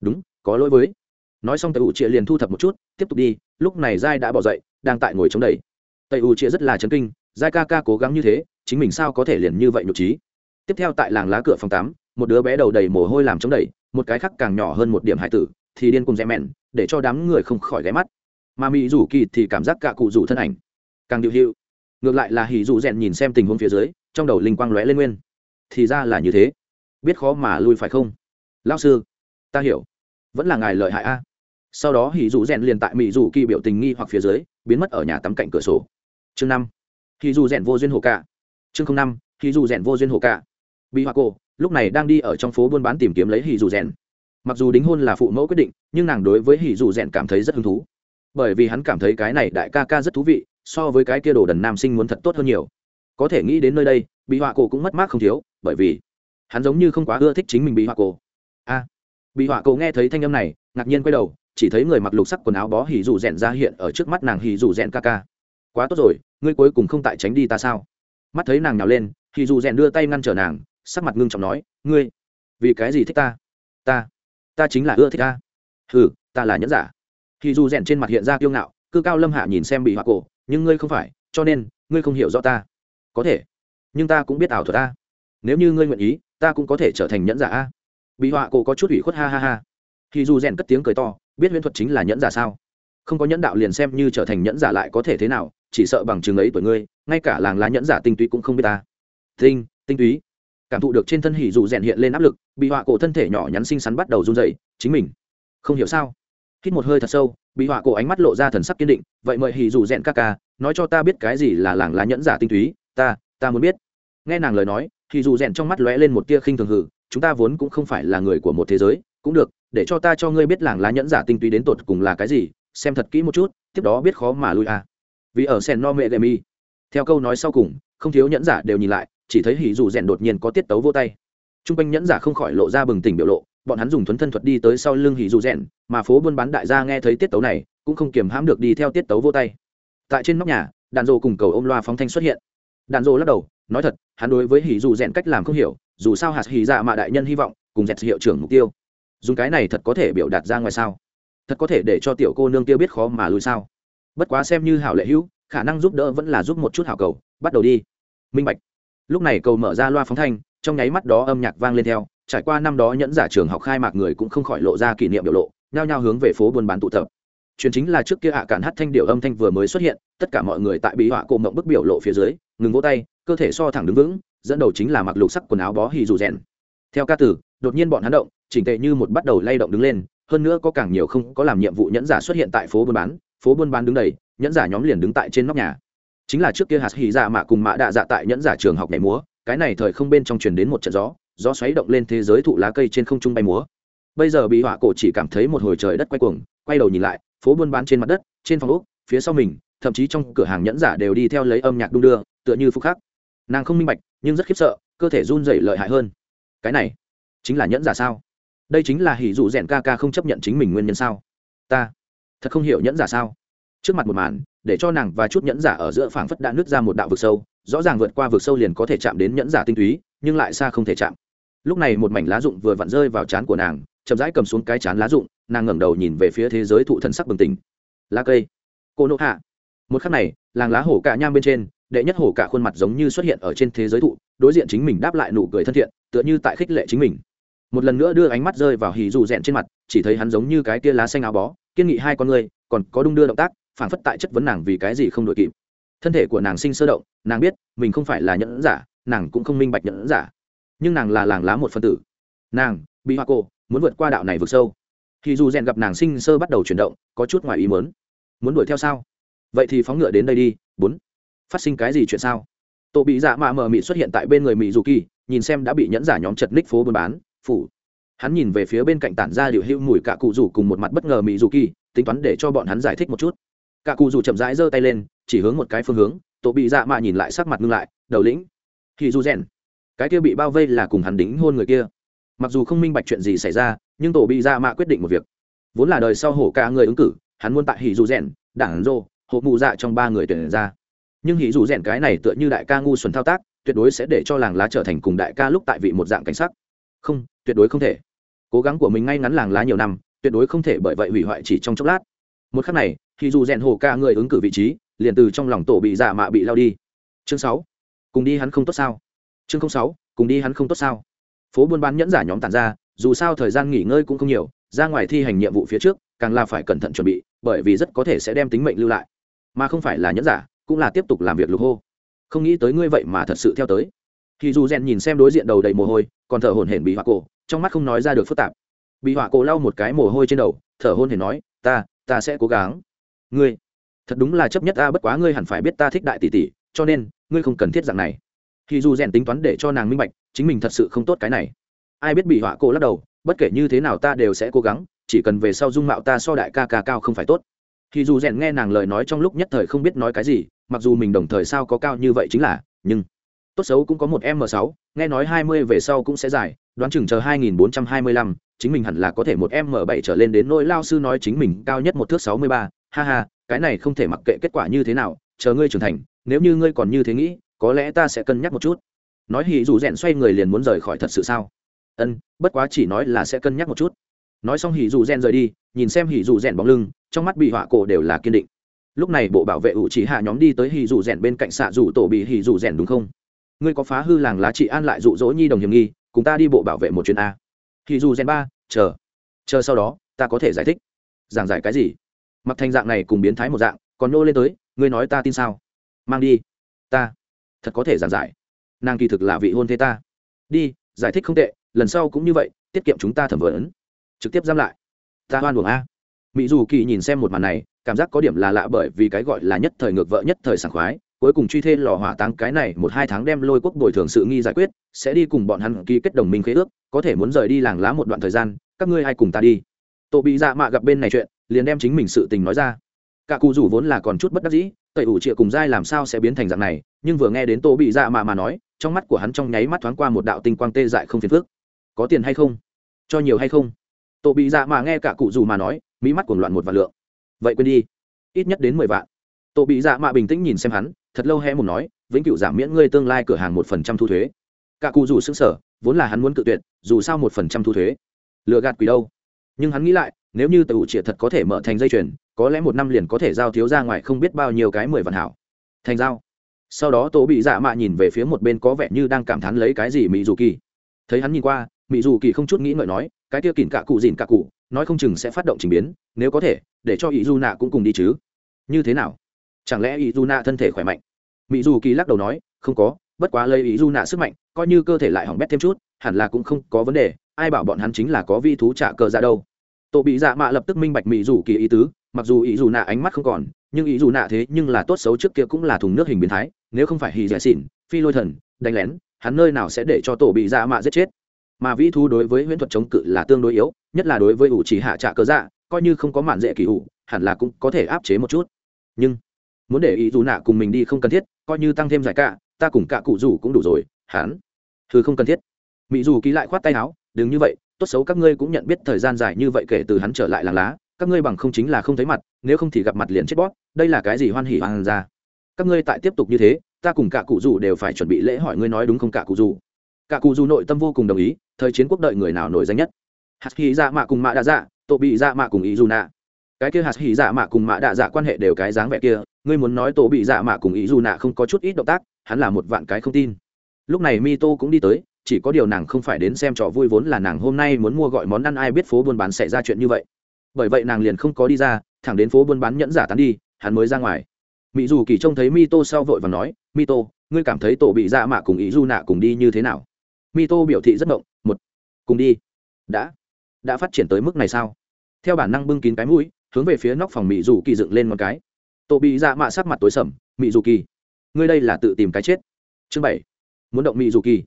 Đúng, có lỗi với nói xong tây u chia liền thu thập một chút, tiếp tục đi, lúc này giai đã bỏ dậy, đang tại ngồi chống đẩy. Tây u chia rất là chấn kinh, giai ca ca cố gắng như thế, chính mình sao có thể liền như vậy nhục trí? Tiếp theo tại làng lá cửa phòng tám, một đứa bé đầu đầy mồ hôi làm chống đẩy, một cái khác càng nhỏ hơn một điểm hải tử, thì điên cùng rẽ mẹn, để cho đám người không khỏi ghé mắt. Mà mỹ rủ kỳ thì cảm giác cả cụ rủ thân ảnh càng điệu hiệu. Ngược lại là hỉ rủ rèn nhìn xem tình huống phía dưới, trong đầu linh quang lóe lên nguyên. Thì ra là như thế. Biết khó mà lui phải không? Lao sư, ta hiểu. Vẫn là ngài lợi hại a sau đó hỉ dù rèn liền tại mỹ dù kỳ biểu tình nghi hoặc phía dưới, biến mất ở nhà tắm cạnh cửa sổ. Chương năm, hỉ dù rèn vô duyên hồ cả chương năm, hỉ dù rèn vô duyên hồ cả bị hoa cô lúc này đang đi ở trong phố buôn bán tìm kiếm lấy hỉ dù rèn. Mặc dù đính hôn là phụ mẫu quyết định, nhưng nàng đối với hỉ dù rèn cảm thấy rất hứng thú. Bởi vì hắn cảm thấy cái này đại ca ca rất thú vị, so với cái kia đồ đần nam sinh muốn thật tốt hơn nhiều. Có thể nghĩ đến nơi đây, bị họa cổ cũng mất mát không thiếu, bởi vì hắn giống như không quá ưa thích chính mình bị họa cổ. A. Bị họa cổ nghe thấy thanh âm này, ngạc nhiên quay đầu chỉ thấy người mặc lục sắc quần áo bó hỉ dù rèn ra hiện ở trước mắt nàng hỉ dù rèn ca ca. Quá tốt rồi, ngươi cuối cùng không tại tránh đi ta sao? Mắt thấy nàng nhào lên, hỉ dù rèn đưa tay ngăn trở nàng, sắc mặt ngưng trọng nói, ngươi, vì cái gì thích ta? Ta ta chính là ưa thích ta. Ừ ta là nhẫn giả. Hỉ dù rèn trên mặt hiện ra kiêu ngạo, cư cao lâm hạ nhìn xem bị họa cổ, nhưng ngươi không phải, cho nên, ngươi không hiểu rõ ta. Có thể, nhưng ta cũng biết ảo thuật ta. Nếu như ngươi nguyện ý, ta cũng có thể trở thành nhẫn giả a. Bị họa cổ có chút ủy khuất, ha ha ha. Khi dù rèn cất tiếng cười to biết huyễn thuật chính là nhẫn giả sao? Không có nhẫn đạo liền xem như trở thành nhẫn giả lại có thể thế nào, chỉ sợ bằng chừng ấy tuổi ngươi, ngay cả làng lá nhẫn giả tinh túy cũng không biết ta. Tinh tinh túy. Cảm thụ được trên thân hỉ dù rèn hiện lên áp lực, bị họa cổ thân thể nhỏ nhắn xinh xắn bắt đầu run dậy chính mình. Không hiểu sao? Hít một hơi thật sâu, bị họa cổ ánh mắt lộ ra thần sắc kiên định, vậy mời hỉ dù rèn ca ca, nói cho ta biết cái gì là làng lá nhẫn giả tinh túy, ta ta muốn biết. Nghe nàng lời nói, hỉ dù rèn trong mắt lóe lên một tia khinh thường hử, chúng ta vốn cũng không phải là người của một thế giới, cũng được để cho ta cho ngươi biết làng lá nhẫn giả tinh túy đến tột cùng là cái gì, xem thật kỹ một chút, tiếp đó biết khó mà lui à. vì ở sen no mẹ gậy mi. Theo câu nói sau cùng, không thiếu nhẫn giả đều nhìn lại, chỉ thấy hỉ dù rèn đột nhiên có tiết tấu vô tay. T r u n g quanh nhẫn giả không khỏi lộ ra bừng tỉnh biểu lộ, bọn hắn dùng thuấn thân thuật đi tới sau lưng hỉ dù rèn, mà phố buôn bán đại gia nghe thấy tiết tấu này, cũng không kiềm hãm được đi theo tiết tấu vô tay. Tại trên nóc nhà, đàn rô cùng cầu ôm loa phóng thanh xuất hiện. Đàn rô lắc đầu, nói thật, hắn đối với hỉ dù rèn cách làm không hiểu, dù sao hạt hỉ dạ mạ đại nhân hy vọng, cùng dẹt hiệu trưởng mục tiêu dùng cái này thật có thể biểu đạt ra ngoài sao? Thật có thể để cho tiểu cô nương tiêu biết khó mà lùi sao? Bất quá xem như hảo lệ hữu, khả năng giúp đỡ vẫn là giúp một chút hảo cầu, bắt đầu đi. Minh bạch. Lúc này cầu mở ra loa phóng thanh, trong nháy mắt đó âm nhạc vang lên theo, trải qua năm đó nhẫn giả trường học khai mạc người cũng không khỏi lộ ra kỷ niệm biểu lộ, nhao nhao hướng về phố buôn bán tụ tập. Chuyện chính là trước kia hạ cản hát thanh điệu âm thanh vừa mới xuất hiện, tất cả mọi người tại bị họa cổ mộng bức biểu lộ phía dưới, ngừng vỗ tay, cơ thể so thẳng đứng vững, dẫn đầu chính là mặc lục sắc quần áo bó hì dù rèn. Theo ca tử, đột nhiên bọn hắn động chỉnh tệ như một bắt đầu lay động đứng lên, hơn nữa có càng nhiều không có làm nhiệm vụ nhẫn giả xuất hiện tại phố buôn bán, phố buôn bán đứng đầy, nhẫn giả nhóm liền đứng tại trên nóc nhà. Chính là trước kia hạt hỉ dạ mạ cùng mạ đạ dạ tại nhẫn giả trường học nhảy múa, cái này thời không bên trong truyền đến một trận gió gió xoáy động lên thế giới thụ lá cây trên không trung bay múa. Bây giờ bị họa cổ chỉ cảm thấy một hồi trời đất quay cuồng, quay đầu nhìn lại, phố buôn bán trên mặt đất, trên phòng úc phía sau mình, thậm chí trong cửa hàng nhẫn giả đều đi theo lấy âm nhạc đung đưa, tựa như phúc khắc. Nàng không minh bạch, nhưng rất khiếp sợ, cơ thể run rẩy lợi hại hơn. Cái này chính là nhẫn giả sao? Đây chính là hỉ dụ rèn ca ca không chấp nhận chính mình nguyên nhân sao? Ta thật không hiểu nhẫn giả sao? Trước mặt một màn, để cho nàng và chút nhẫn giả ở giữa phảng phất đã nứt ra một đạo vực sâu, rõ ràng vượt qua vực sâu liền có thể chạm đến nhẫn giả tinh túy, nhưng lại xa không thể chạm. Lúc này một mảnh lá rụng vừa vặn rơi vào trán của nàng, chậm rãi cầm xuống cái chán lá rụng, nàng ngẩng đầu nhìn về phía thế giới thụ thần sắc bừng tỉnh. Lá cây. Cô nộ hạ. Một khắc này, làng lá hổ cả nham bên trên, đệ nhất hổ cả khuôn mặt giống như xuất hiện ở trên thế giới thụ, đối diện chính mình đáp lại nụ cười thân thiện, tựa như tại khích lệ chính mình một lần nữa đưa ánh mắt rơi vào hì dù rẽn trên mặt, chỉ thấy hắn giống như cái kia lá xanh áo bó, kiên nghị hai con người, còn có đung đưa động tác phản phất tại chất vấn nàng vì cái gì không đội kịp. Thân thể của nàng sinh sơ động, nàng biết mình không phải là nhẫn giả, nàng cũng không minh bạch nhẫn giả. Nhưng nàng là làng lá một phân tử. Nàng, bị hoa cô muốn vượt qua đạo này vực sâu. Thì dù rèn gặp nàng sinh sơ bắt đầu chuyển động, có chút ngoài ý mớn muốn đuổi theo sao? Vậy thì phóng ngựa đến đây đi, bốn. Phát sinh cái gì chuyện sao? Tổ bị dạ mạ mờ mị xuất hiện tại bên người mỹ dù kỳ, nhìn xem đã bị nhẫn giả nhóm chật ních phố buôn bán phủ. Hắn nhìn về phía bên cạnh tản ra điệu hữu mùi cả cụ rủ cùng một mặt bất ngờ mỹ dù kỳ, tính toán để cho bọn hắn giải thích một chút. Cả cụ rủ chậm rãi giơ tay lên, chỉ hướng một cái phương hướng tổ bị dạ mạ nhìn lại sắc mặt ngưng lại, đầu lĩnh. Thì Dù rèn. Cái kia bị bao vây là cùng hắn đính hôn người kia. Mặc dù không minh bạch chuyện gì xảy ra, nhưng tổ bị dạ mạ quyết định một việc. Vốn là đời sau hổ ca người ứng cử, hắn muốn tại hỉ dù rèn, đảng rô, hộ mụ dạ trong ba người tuyển ra. Nhưng hỉ dù rèn cái này tựa như đại ca ngu xuẩn thao tác, tuyệt đối sẽ để cho làng lá trở thành cùng đại ca lúc tại vị một dạng cảnh sắc không, tuyệt đối không thể. Cố gắng của mình ngay ngắn làng lá nhiều năm, tuyệt đối không thể bởi vậy hủy hoại chỉ trong chốc lát. Một khắc này, thì dù rèn hồ ca người ứng cử vị trí, liền từ trong lòng tổ bị giả mạ bị lao đi. Chương sáu. Cùng đi hắn không tốt sao? Chương sáu, cùng đi hắn không tốt sao? Phố buôn bán nhẫn giả nhóm tàn ra, dù sao thời gian nghỉ ngơi cũng không nhiều, ra ngoài thi hành nhiệm vụ phía trước, càng là phải cẩn thận chuẩn bị, bởi vì rất có thể sẽ đem tính mệnh lưu lại. Mà không phải là nhẫn giả, cũng là tiếp tục làm việc lục hô. Không nghĩ tới ngươi vậy mà thật sự theo tới thì dù rèn nhìn xem đối diện đầu đầy mồ hôi, còn thở hổn hển bị họa cổ, trong mắt không nói ra được phức tạp. Bị họa cổ lau một cái mồ hôi trên đầu, thở hôn hển nói, ta ta sẽ cố gắng. Ngươi, thật đúng là chấp nhất ta, bất quá ngươi hẳn phải biết ta thích đại tỷ tỷ, cho nên, ngươi không cần thiết dạng này. Thì dù rèn tính toán để cho nàng minh bạch, chính mình thật sự không tốt cái này. Ai biết bị họa cổ lắc đầu, bất kể như thế nào ta đều sẽ cố gắng, chỉ cần về sau dung mạo ta so đại ca ca cao không phải tốt. Thì dù rèn nghe nàng lời nói trong lúc nhất thời không biết nói cái gì, mặc dù mình đồng thời sao có cao như vậy chính là, nhưng tốt xấu cũng có một m sáu, nghe nói hai mươi về sau cũng sẽ dài, đoán chừng chờ hai nghìn bốn trăm hai mươi lăm, chính mình hẳn là có thể một m bảy trở lên đến nỗi lao sư nói chính mình cao nhất một thước sáu mươi ba. Ha ha, cái này không thể mặc kệ kết quả như thế nào, chờ ngươi trưởng thành, nếu như ngươi còn như thế nghĩ, có lẽ ta sẽ cân nhắc một chút. Nói hì dù rèn xoay người liền muốn rời khỏi thật sự sao? Ân, bất quá chỉ nói là sẽ cân nhắc một chút. Nói xong hì dù rèn rời đi, nhìn xem hì dù rèn bóng lưng, trong mắt bị họa cổ đều là kiên định. Lúc này bộ bảo vệ ủ chỉ hạ nhóm đi tới hì dù rèn bên cạnh xạ dù tổ bị hì dù rèn đúng không? Ngươi có phá hư làng lá trị an lại dụ dỗ nhi đồng hiểm nghi, cùng ta đi bộ bảo vệ một chuyến a. Thì dù gen ba, chờ. Chờ sau đó, ta có thể giải thích. Giảng giải cái gì? Mặc thành dạng này cùng biến thái một dạng, còn nô lên tới, ngươi nói ta tin sao? Mang đi. Ta. Thật có thể giảng giải. Nàng kỳ thực là vị hôn thế ta. Đi, giải thích không tệ, lần sau cũng như vậy, tiết kiệm chúng ta thẩm vấn. Trực tiếp giam lại. Ta hoan buồng a. Mỹ dù kỳ nhìn xem một màn này, cảm giác có điểm là lạ bởi vì cái gọi là nhất thời ngược vợ nhất thời sảng khoái cuối cùng truy thê lò hỏa táng cái này một hai tháng đem lôi quốc bồi thường sự nghi giải quyết, sẽ đi cùng bọn hắn ký kết đồng minh khế ước, có thể muốn rời đi làng lá một đoạn thời gian, các ngươi ai cùng ta đi? Tổ bị dạ mạ gặp bên này chuyện, liền đem chính mình sự tình nói ra. Cả cụ rủ vốn là còn chút bất đắc dĩ, tẩy ủ trịa cùng dai làm sao sẽ biến thành dạng này, nhưng vừa nghe đến tổ bị dạ mạ mà nói, trong mắt của hắn trong nháy mắt thoáng qua một đạo tinh quang tê dại không phiền phước có tiền hay không? Cho nhiều hay không? Tổ bị dạ mạ nghe cả cụ rủ mà nói mỹ mắt cuồng loạn một vạn lượng. Vậy quên đi. Ít nhất đến mười vạn tổ bị dạ mạ bình tĩnh nhìn xem hắn, thật lâu hé mùng nói, vĩnh cửu giảm miễn ngươi tương lai cửa hàng một phần trăm thu thuế. Cả cụ rủ xứng sở vốn là hắn muốn cự tuyệt, dù sao một phần trăm thu thuế, lừa gạt quỷ đâu. Nhưng hắn nghĩ lại, nếu như tự triệt thật có thể mở thành dây chuyền, có lẽ một năm liền có thể giao thiếu ra ngoài không biết bao nhiêu cái mười vạn hảo. Thành giao. Sau đó tổ bị dạ mạ nhìn về phía một bên có vẻ như đang cảm thán lấy cái gì mỹ dù kỳ. Thấy hắn nhìn qua mỹ dù kỳ không chút nghĩ ngợi nói, cái kia kìn cả cụ dìn cả cụ, nói không chừng sẽ phát động trình biến, nếu có thể, để cho ý du nạ cũng cùng đi chứ. Như thế nào? Chẳng lẽ ý du nạ thân thể khỏe mạnh? Mỹ dù kỳ lắc đầu nói, không có, bất quá lấy ý du nạ sức mạnh, coi như cơ thể lại hỏng bét thêm chút, hẳn là cũng không có vấn đề, ai bảo bọn hắn chính là có vi thú trả cờ ra đâu. Tổ bị dạ mạ lập tức minh bạch mỹ dù kỳ ý tứ, mặc dù ý dù nạ ánh mắt không còn, nhưng ý dù nạ thế nhưng là tốt xấu trước kia cũng là thùng nước hình biến thái, nếu không phải hì dẻ dạ xỉn, phi lôi thần, đánh lén, hắn nơi nào sẽ để cho tổ bị dạ mạ giết chết? Mà vĩ thú đối với huyễn thuật chống cự là tương đối yếu, nhất là đối với ủ chỉ hạ trạ cớ dạ coi như không có mạn dễ kỳ ủ, hẳn là cũng có thể áp chế một chút. Nhưng muốn để ý dù nạ cùng mình đi không cần thiết, coi như tăng thêm giải cả, ta cùng cả cụ rủ cũng đủ rồi, hắn. Thứ không cần thiết. Mỹ dù ký lại khoát tay áo, đừng như vậy, tốt xấu các ngươi cũng nhận biết thời gian dài như vậy kể từ hắn trở lại làng lá, các ngươi bằng không chính là không thấy mặt, nếu không thì gặp mặt liền chết bót đây là cái gì hoan hỉ hoan ra các ngươi tại tiếp tục như thế, ta cùng cả cụ rủ đều phải chuẩn bị lễ hỏi ngươi nói đúng không cả cụ rủ cả cụ rủ nội tâm vô cùng đồng ý, thời chiến quốc đợi người nào nổi danh nhất. Hạt hỉ dạ mạ cùng mạ đa dạ tổ bị dạ mạ cùng ý dù nạ cái kia hạt hỉ dạ mạ cùng mạ đa dạ quan hệ đều cái dáng vẻ kia ngươi muốn nói tổ bị dạ mạ cùng ý dù nạ không có chút ít động tác, hắn là một vạn cái không tin. Lúc này mi tô cũng đi tới, chỉ có điều nàng không phải đến xem trò vui vốn là nàng hôm nay muốn mua gọi món ăn ai biết phố buôn bán xảy ra chuyện như vậy. Bởi vậy nàng liền không có đi ra, thẳng đến phố buôn bán nhẫn giả tán đi, hắn mới ra ngoài. Mỹ dù kỳ trông thấy mi tô sau vội và nói mi tô ngươi cảm thấy tổ bị dạ mạ cùng ý du nạ cùng đi như thế nào? Mi tô biểu thị rất động một, cùng đi. Đã đã phát triển tới mức này sao? Theo bản năng bưng kín cái mũi, hướng về phía nóc phòng mỹ dù kỳ dựng lên một cái tổ bị dạ mạ sắc mặt tối sầm mỹ dù kỳ ngươi đây là tự tìm cái chết. Chương bảy, muốn động mỹ dù kỳ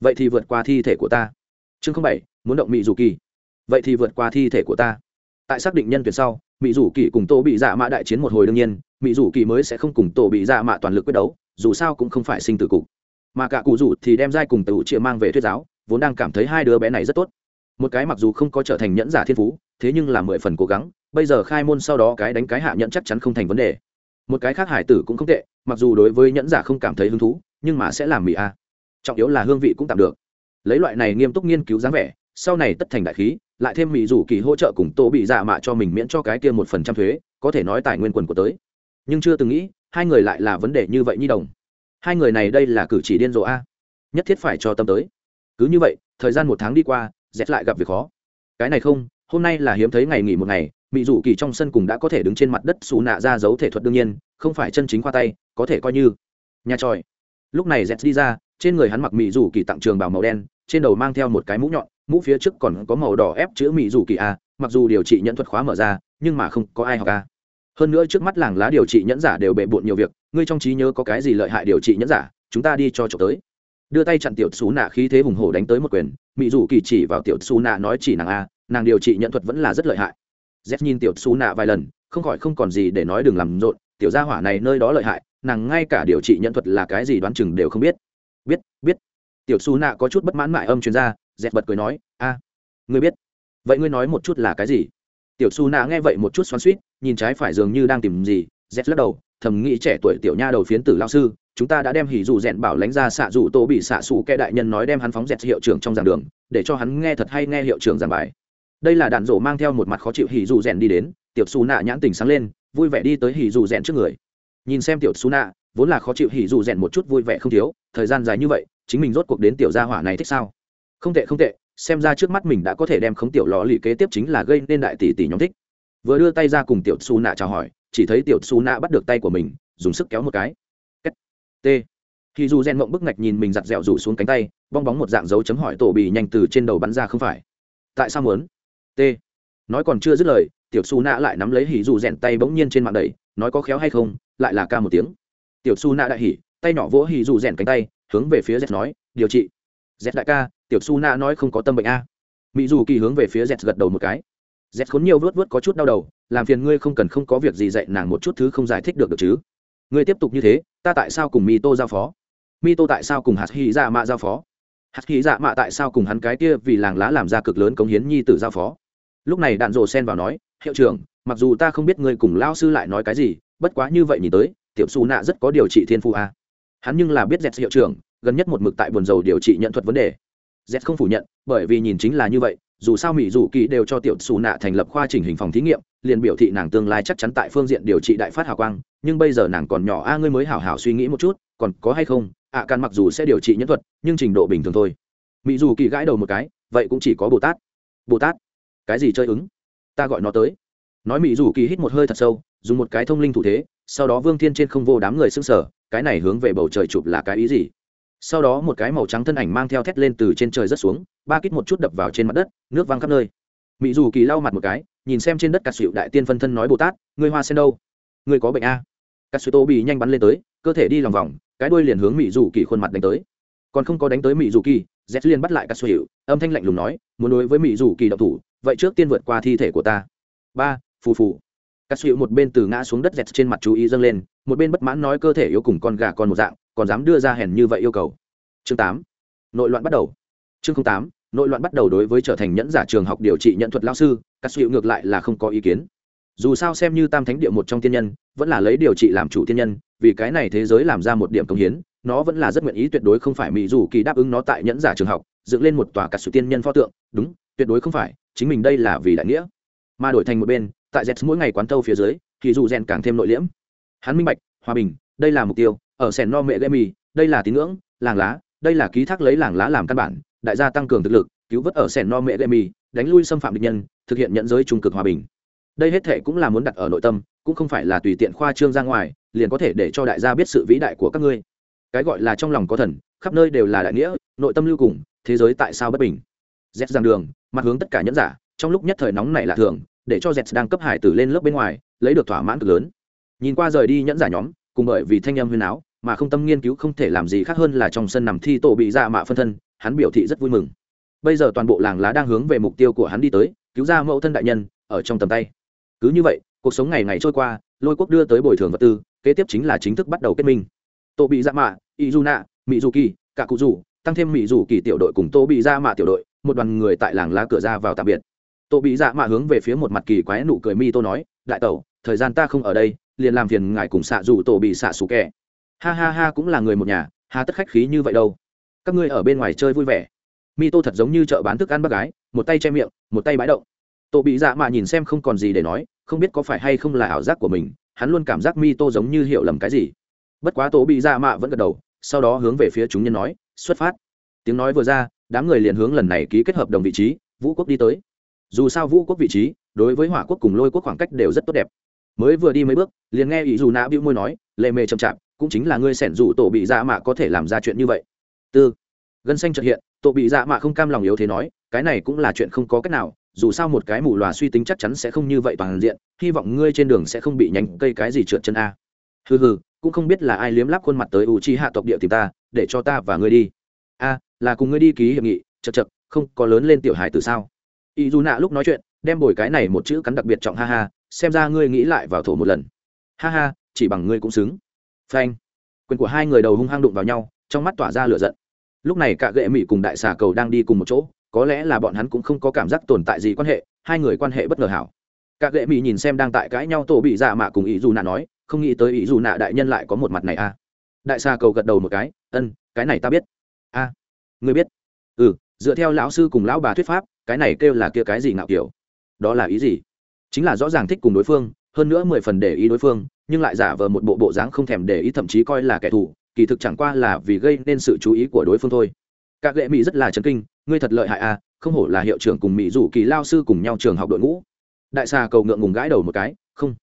vậy thì vượt qua thi thể của ta. Chương không bảy, muốn động mỹ dù kỳ vậy thì vượt qua thi thể của ta. Tại xác định nhân tuyển sau mỹ dù kỳ cùng tô bị dạ mạ đại chiến một hồi đương nhiên mỹ dù kỳ mới sẽ không cùng tô bị dạ mạ toàn lực quyết đấu, dù sao cũng không phải sinh tử cục mà cả cụ rủ thì đem giai cùng tàu chia mang về thuyết giáo, vốn đang cảm thấy hai đứa bé này rất tốt. Một cái mặc dù không có trở thành nhẫn giả thiên phú, thế nhưng là mười phần cố gắng, bây giờ khai môn sau đó cái đánh cái hạ nhẫn chắc chắn không thành vấn đề một cái khác hải tử cũng không tệ, mặc dù đối với nhẫn giả không cảm thấy hứng thú, nhưng mà sẽ làm mì a. Trọng yếu là hương vị cũng tạm được. Lấy loại này nghiêm túc nghiên cứu dáng vẻ, sau này tất thành đại khí, lại thêm mỹ rủ kỳ hỗ trợ cùng tô bị dạ mạ cho mình miễn cho cái kia một phần trăm thuế, có thể nói tài nguyên quần của tới. Nhưng chưa từng nghĩ, hai người lại là vấn đề như vậy nhi đồng. Hai người này đây là cử chỉ điên rồ a. Nhất thiết phải cho tâm tới. Cứ như vậy, thời gian một tháng đi qua dẹt lại gặp việc khó. Cái này không, hôm nay là hiếm thấy ngày nghỉ một ngày mỹ dù kỳ trong sân cùng đã có thể đứng trên mặt đất xù nạ ra dấu thể thuật đương nhiên, không phải chân chính khoa tay, có thể coi như nhà tròi. Lúc này z đi ra, trên người hắn mặc mỹ dù kỳ tặng trường bảo màu đen, trên đầu mang theo một cái mũ nhọn, mũ phía trước còn có màu đỏ ép chữ mỹ dù kỳ a, mặc dù điều trị nhẫn thuật khóa mở ra, nhưng mà không có ai học a. Hơn nữa trước mắt làng lá điều trị nhẫn giả đều bệ bộn nhiều việc, ngươi trong trí nhớ có cái gì lợi hại điều trị nhẫn giả, chúng ta đi cho trộm tới. Đưa tay chặn tiểu xú nạ khí thế hùng hổ đánh tới một quyền mỹ dù kỳ chỉ vào tiểu xú nạ nói chỉ nàng a, nàng điều trị nhận thuật vẫn là rất lợi hại z nhìn tiểu xú nạ vài lần, không khỏi không còn gì để nói đừng làm rộn, tiểu gia hỏa này nơi đó lợi hại, nàng ngay cả điều trị nhận thuật là cái gì đoán chừng đều không biết. Biết biết. Tiểu xú nạ có chút bất mãn mại âm chuyên gia dẹt bật cười nói, a, ngươi biết. Vậy ngươi nói một chút là cái gì? Tiểu xú nạ nghe vậy một chút xoắn suýt nhìn trái phải dường như đang tìm gì dẹt lắc đầu, thầm nghĩ trẻ tuổi tiểu nha đầu phiến tử lao sư, chúng ta đã đem hỉ dù rèn bảo lánh ra xạ dù tô bị xạ xù kẻ đại nhân nói đem hắn phóng dẹt hiệu trưởng trong giảng đường, để cho hắn nghe thật hay nghe hiệu trưởng giảng bài đây là đạn rổ mang theo một mặt khó chịu hỉ dù rèn đi đến, tiểu xù nạ nhãn tình sáng lên, vui vẻ đi tới hỉ dù rèn trước người. Nhìn xem tiểu xù nạ, vốn là khó chịu hỉ dù rèn một chút vui vẻ không thiếu, thời gian dài như vậy, chính mình rốt cuộc đến tiểu gia hỏa này thích sao? Không tệ không tệ, xem ra trước mắt mình đã có thể đem khống tiểu lò lì kế tiếp chính là gây nên đại tỷ tỷ nhóm thích. Vừa đưa tay ra cùng tiểu xù nạ chào hỏi, chỉ thấy tiểu xù nạ bắt được tay của mình, dùng sức kéo một cái. T. Khi dù rèn mộng bức ngạch nhìn mình giặt dẹo rủ xuống cánh tay, bong bóng một dạng dấu chấm hỏi tổ bì nhanh từ trên đầu bắn ra không phải. Tại sao muốn? T. Nói còn chưa dứt lời, tiểu su nạ lại nắm lấy hỉ dù rèn tay bỗng nhiên trên mạng đầy nói có khéo hay không, lại là ca một tiếng. Tiểu su nạ đại hỉ, tay nhỏ vỗ hỉ dù rèn cánh tay, hướng về phía z nói, điều trị. Z đại ca, tiểu su nạ nói không có tâm bệnh a. Mỹ dù kỳ hướng về phía z gật đầu một cái. Z khốn nhiều vớt vớt có chút đau đầu, làm phiền ngươi không cần không có việc gì dạy nàng một chút thứ không giải thích được được chứ? Ngươi tiếp tục như thế, ta tại sao cùng mi tô giao phó? Mi tô tại sao cùng hạt hy dạ mạ giao phó? Hạt hy dạ mạ tại sao cùng hắn cái kia vì làng lá làm ra cực lớn cống hiến nhi tử giao phó? Lúc này đạn rồ xen vào nói hiệu trưởng mặc dù ta không biết ngươi cùng lao sư lại nói cái gì bất quá như vậy nhìn tới tiểu su nạ rất có điều trị thiên phu a à. hắn nhưng là biết dẹt hiệu trưởng gần nhất một mực tại buồn dầu điều trị nhận thuật vấn đề. Dẹt không phủ nhận bởi vì nhìn chính là như vậy dù sao mỹ dù kỳ đều cho tiểu xù nạ thành lập khoa chỉnh hình phòng thí nghiệm liền biểu thị nàng tương lai chắc chắn tại phương diện điều trị đại phát hào quang nhưng bây giờ nàng còn nhỏ a ngươi mới hảo hảo suy nghĩ một chút còn có hay không? Ạ à, mặc dù sẽ điều trị nhân thuật nhưng trình độ bình thường thôi. Mỹ dù kỳ gãi đầu một cái vậy cũng chỉ có bồ tát. Bồ tát? Cái gì chơi ứng? Ta gọi nó tới. Nói mỹ dù kỳ hít một hơi thật sâu, dùng một cái thông linh thủ thế, sau đó vương thiên trên không vô đám người s ư n g sở cái này hướng về bầu trời chụp là cái ý gì? Sau đó một cái màu trắng thân ảnh mang theo thét lên từ trên trời rất xuống, ba kít một chút đập vào trên mặt đất, nước văng khắp nơi. Mỹ dù kỳ lau mặt một cái, nhìn xem trên đất cà sụu đại tiên phân thân nói bồ tát, ngươi hoa sen đâu? Ngươi có bệnh a? Cà sụu tô bị nhanh bắn lên tới, cơ thể đi lòng vòng, cái đuôi liền hướng mỹ dù kỳ khuôn mặt đánh tới còn không có đánh tới mỹ dù kỳ z liền bắt lại cà hữu. âm thanh lạnh lùng nói, muốn đối với mỹ dù kỳ độc thủ, vậy trước tiên vượt qua thi thể của ta. Ba, phù phù. Cà hữu một bên từ ngã xuống đất dẹt trên mặt chú ý dâng lên, một bên bất mãn nói cơ thể yếu cùng con gà con một dạng, còn dám đưa ra hèn như vậy yêu cầu. Chương tám, nội loạn bắt đầu. Chương tám, nội loạn bắt đầu đối với trở thành nhẫn giả trường học điều trị nhận thuật lao sư cắt hữu ngược lại là không có ý kiến. Dù sao xem như tam thánh địa một trong tiên nhân, vẫn là lấy điều trị làm chủ tiên nhân, vì cái này thế giới làm ra một điểm công hiến nó vẫn là rất nguyện ý tuyệt đối không phải mỹ dù kỳ đáp ứng nó tại nhẫn giả trường học, dựng lên một tòa cắt sự tiên nhân pho tượng. Đúng, tuyệt đối không phải, chính mình đây là vì đại nghĩa. Mà đổi thành một bên, tại z mỗi ngày quán tâu phía dưới, thì dù rèn càng thêm nội liễm. Hắn minh bạch, hòa bình, đây là mục tiêu, ở sèn no mẹ gây mì, đây là tín ngưỡng, làng lá, đây là ký thác lấy làng lá làm căn bản, đại gia tăng cường thực lực, cứu vớt ở sèn no mẹ gây mì, đánh lui xâm phạm địch nhân, thực hiện nhận giới trung cực hòa bình. Đây hết thể cũng là muốn đặt ở nội tâm, cũng không phải là tùy tiện khoa trương ra ngoài, liền có thể để cho đại gia biết sự vĩ đại của các ngươi cái gọi là trong lòng có thần, khắp nơi đều là đại nghĩa, nội tâm lưu cùng, thế giới tại sao bất bình? Z giang đường, mặt hướng tất cả nhẫn giả, trong lúc nhất thời nóng này là thường, để cho z đang cấp hải tử lên lớp bên ngoài, lấy được thỏa mãn cực lớn. Nhìn qua rời đi nhẫn giả nhóm, cùng bởi vì thanh âm huyền áo, mà không tâm nghiên cứu không thể làm gì khác hơn là trong sân nằm thi tổ bị dạ mạ phân thân, hắn biểu thị rất vui mừng. Bây giờ toàn bộ làng lá đang hướng về mục tiêu của hắn đi tới, cứu ra mẫu thân đại nhân, ở trong tầm tay. Cứ như vậy, cuộc sống ngày ngày trôi qua, lôi quốc đưa tới bồi thường vật tư, kế tiếp chính là chính thức bắt đầu kết minh tô bị dạ mạ y du nạ mỹ du kỳ cả cụ rủ tăng thêm mỹ rủ kỳ tiểu đội cùng tô bị dạ mạ tiểu đội, một đoàn người tại làng lá cửa ra vào tạm biệt. Tô bị dạ mạ hướng về phía một mặt kỳ quái nụ cười mi tô nói, đại tẩu, thời gian ta không ở đây, liền làm phiền ngài cùng xạ dù tổ bị xạ xù kẻ. Ha ha ha, cũng là người một nhà hà tất khách khí như vậy đâu. Các ngươi ở bên ngoài chơi vui vẻ. Mi tô thật giống như chợ bán thức ăn bác gái, một tay che miệng, một tay bãi động. Tổ bị dạ mạ nhìn xem không còn gì để nói, không biết có phải hay không là ảo giác của mình, hắn luôn cảm giác mi tô giống như hiểu lầm cái gì bất quá tổ bị dạ mạ vẫn gật đầu, sau đó hướng về phía chúng nhân nói, xuất phát. Tiếng nói vừa ra, đám người liền hướng lần này ký kết hợp đồng vị trí, vũ quốc đi tới. Dù sao vũ quốc vị trí, đối với hỏa quốc cùng lôi quốc khoảng cách đều rất tốt đẹp. Mới vừa đi mấy bước, liền nghe ý dù nã bĩu môi nói, lệ mề chậm chạp, cũng chính là ngươi sẻn dù tổ bị dạ mạ có thể làm ra chuyện như vậy. Tư. Gân xanh trật hiện tổ bị dạ mạ không cam lòng yếu thế nói, cái này cũng là chuyện không có cách nào, dù sao một cái mù loà suy tính chắc chắn sẽ không như vậy toàn diện, hy vọng ngươi trên đường sẽ không bị nhánh cây cái gì trượt chân a. Hừ hừ cũng không biết là ai liếm lắp khuôn mặt tới u chi hạ tộc địa tìm ta, để cho ta và ngươi đi. A, là cùng ngươi đi ký hiệp nghị chật chật không có lớn lên tiểu hải từ sao? Y dù nạ lúc nói chuyện, đem bồi cái này một chữ cắn đặc biệt trọng ha ha, xem ra ngươi nghĩ lại vào thổ một lần. Ha ha, chỉ bằng ngươi cũng xứng. Phanh. Quyền của hai người đầu hung hăng đụng vào nhau, trong mắt tỏa ra lửa giận. Lúc này cả gệ mỹ cùng đại xà cầu đang đi cùng một chỗ, có lẽ là bọn hắn cũng không có cảm giác tồn tại gì quan hệ, hai người quan hệ bất ngờ hảo. Cả gệ mỹ nhìn xem đang tại cãi nhau tổ bị dạ mạ cùng ý dù nạ nói không nghĩ tới ý dù nạ đại nhân lại có một mặt này a à. đại xa cầu gật đầu một cái ân cái này ta biết. A à, ngươi biết? Ừ dựa theo lão sư cùng lão bà thuyết pháp cái này kêu là kia cái gì ngạo kiểu? Đó là ý gì? Chính là rõ ràng thích cùng đối phương hơn nữa mười phần để ý đối phương nhưng lại giả vờ một bộ bộ dáng không thèm để ý thậm chí coi là kẻ thù kỳ thực chẳng qua là vì gây nên sự chú ý của đối phương thôi. Các lệ mỹ rất là chấn kinh ngươi thật lợi hại à không hổ là hiệu trưởng cùng mỹ rủ kỳ lao sư cùng nhau trường học đội ngũ. Đại xà cầu ngượng ngùng gãi đầu một cái không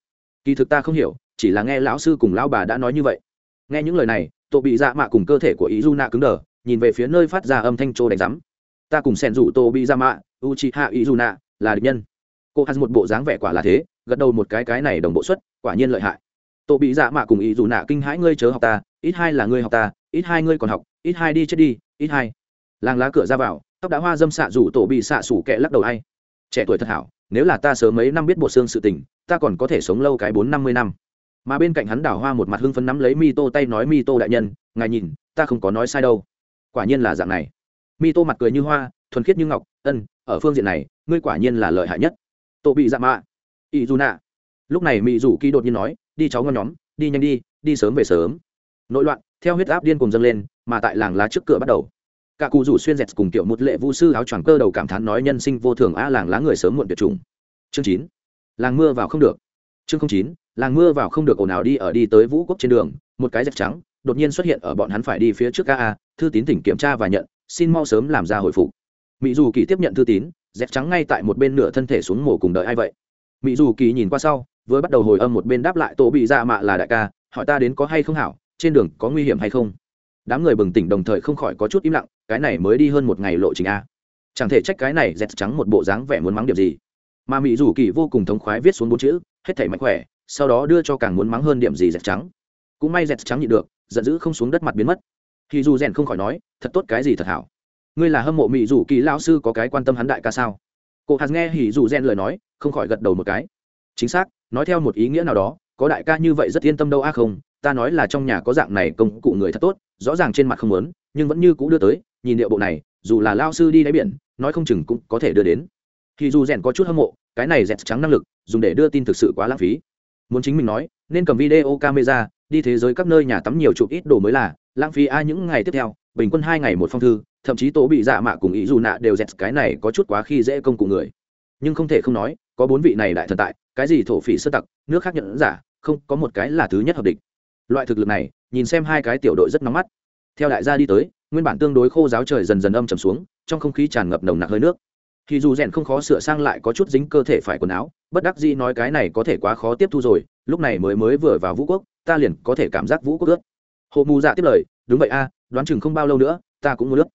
kỳ thực ta không hiểu chỉ là nghe lão sư cùng lão bà đã nói như vậy. Nghe những lời này tổ bị dạ mạ cùng cơ thể của ý du nạ cứng đờ, nhìn về phía nơi phát ra âm thanh trô đánh rắm ta cùng xen rủ tổ bị dạ mạ u chi hạ ý du nạ là địch nhân. Cô hắn một bộ dáng vẻ quả là thế, gật đầu một cái cái này đồng bộ xuất, quả nhiên lợi hại. Tổ bị dạ mạ cùng ý du nạ kinh hãi, ngươi chớ học ta, ít hai là ngươi học ta, ít hai ngươi còn học, ít hai đi chết đi, ít hai. Làng lá cửa ra vào, tóc đã hoa dâm xạ rủ tổ bị xạ sủ kẹ lắc đầu hay trẻ tuổi thật hảo, nếu là ta sớm mấy năm biết bộ xương sự tình, ta còn có thể sống lâu cái bốn năm mươi năm mà bên cạnh hắn đảo hoa một mặt hưng phấn nắm lấy mi tô tay nói, mi tô đại nhân, ngài nhìn, ta không có nói sai đâu. Quả nhiên là dạng này. Mi tô mặt cười như hoa, thuần khiết như ngọc, ân, ở phương diện này, ngươi quả nhiên là lợi hại nhất. Tô bị dạ mạ ý dù nạ. Lúc này mỹ rủ kỳ đột nhiên nói, đi cháu ngon nhóm, đi nhanh đi đi sớm về sớm. Nội loạn, theo huyết áp điên cùng dâng lên, mà tại làng lá trước cửa bắt đầu. Cả cụ rủ xuyên dẹt cùng tiểu một lệ vu sư áo choàng cơ đầu cảm thán nói, nhân sinh vô thường a làng lá người sớm muộn tuyệt chủng. Chương chín. Làng mưa vào không được. Chương chín làng mưa vào không được ồn ào đi ở đi tới vũ quốc trên đường, một cái dẹp trắng đột nhiên xuất hiện ở bọn hắn phải đi phía trước a thư tín tỉnh kiểm tra và nhận, xin mau sớm làm ra hồi phục. Mỹ dù kỳ tiếp nhận thư tín dẹp trắng ngay tại một bên nửa thân thể xuống mổ cùng đợi ai vậy? Mỹ dù kỳ nhìn qua sau, vừa bắt đầu hồi âm một bên đáp lại tổ bị dạ mạ là đại ca, hỏi ta đến có hay không hảo, trên đường có nguy hiểm hay không? Đám người bừng tỉnh đồng thời không khỏi có chút im lặng, cái này mới đi hơn một ngày lộ trình a. Chẳng thể trách cái này dẹt trắng một bộ dáng vẻ muốn mắng điểm gì. Mà mỹ dù kỳ vô cùng thống khoái viết xuống bốn chữ, hết thảy mạnh khỏe sau đó đưa cho càng muốn mắng hơn điểm gì dẹt trắng. Cũng may dẹt trắng nhịn được, giận dữ không xuống đất mặt biến mất. Thì dù rèn không khỏi nói, thật tốt cái gì thật hảo. Ngươi là hâm mộ mỹ dù kỳ lão sư có cái quan tâm hắn đại ca sao? Cô hạt nghe hỉ dù rèn lời nói, không khỏi gật đầu một cái. Chính xác, nói theo một ý nghĩa nào đó, có đại ca như vậy rất yên tâm đâu a không, ta nói là trong nhà có dạng này công cụ người thật tốt, rõ ràng trên mặt không muốn, nhưng vẫn như cũ đưa tới, nhìn điệu bộ này, dù là lao sư đi đáy biển, nói không chừng cũng có thể đưa đến. Thì dù rèn có chút hâm mộ, cái này dẹt trắng năng lực, dùng để đưa tin thực sự quá lãng phí muốn chính mình nói, nên cầm video camera, đi thế giới các nơi nhà tắm nhiều chụp ít đồ mới là, lãng phí ai những ngày tiếp theo, bình quân hai ngày một phong thư, thậm chí tố bị dạ mạ cùng ý dù nạ đều dẹt cái này có chút quá khi dễ công cụ người. Nhưng không thể không nói, có bốn vị này đại thần tại, cái gì thổ phỉ sơ tặc, nước khác nhận giả, không, có một cái là thứ nhất hợp địch. Loại thực lực này, nhìn xem hai cái tiểu đội rất nóng mắt. Theo đại gia đi tới, nguyên bản tương đối khô giáo trời dần dần âm trầm xuống, trong không khí tràn ngập nồng nặc hơi nước. Thì dù rèn không khó sửa sang lại có chút dính cơ thể phải quần áo bất đắc dĩ nói cái này có thể quá khó tiếp thu rồi, lúc này mới mới vừa vào vũ quốc, ta liền có thể cảm giác vũ quốc ướt. Hộ mù dạ tiếp lời, đúng vậy a, đoán chừng không bao lâu nữa, ta cũng muốn ướt.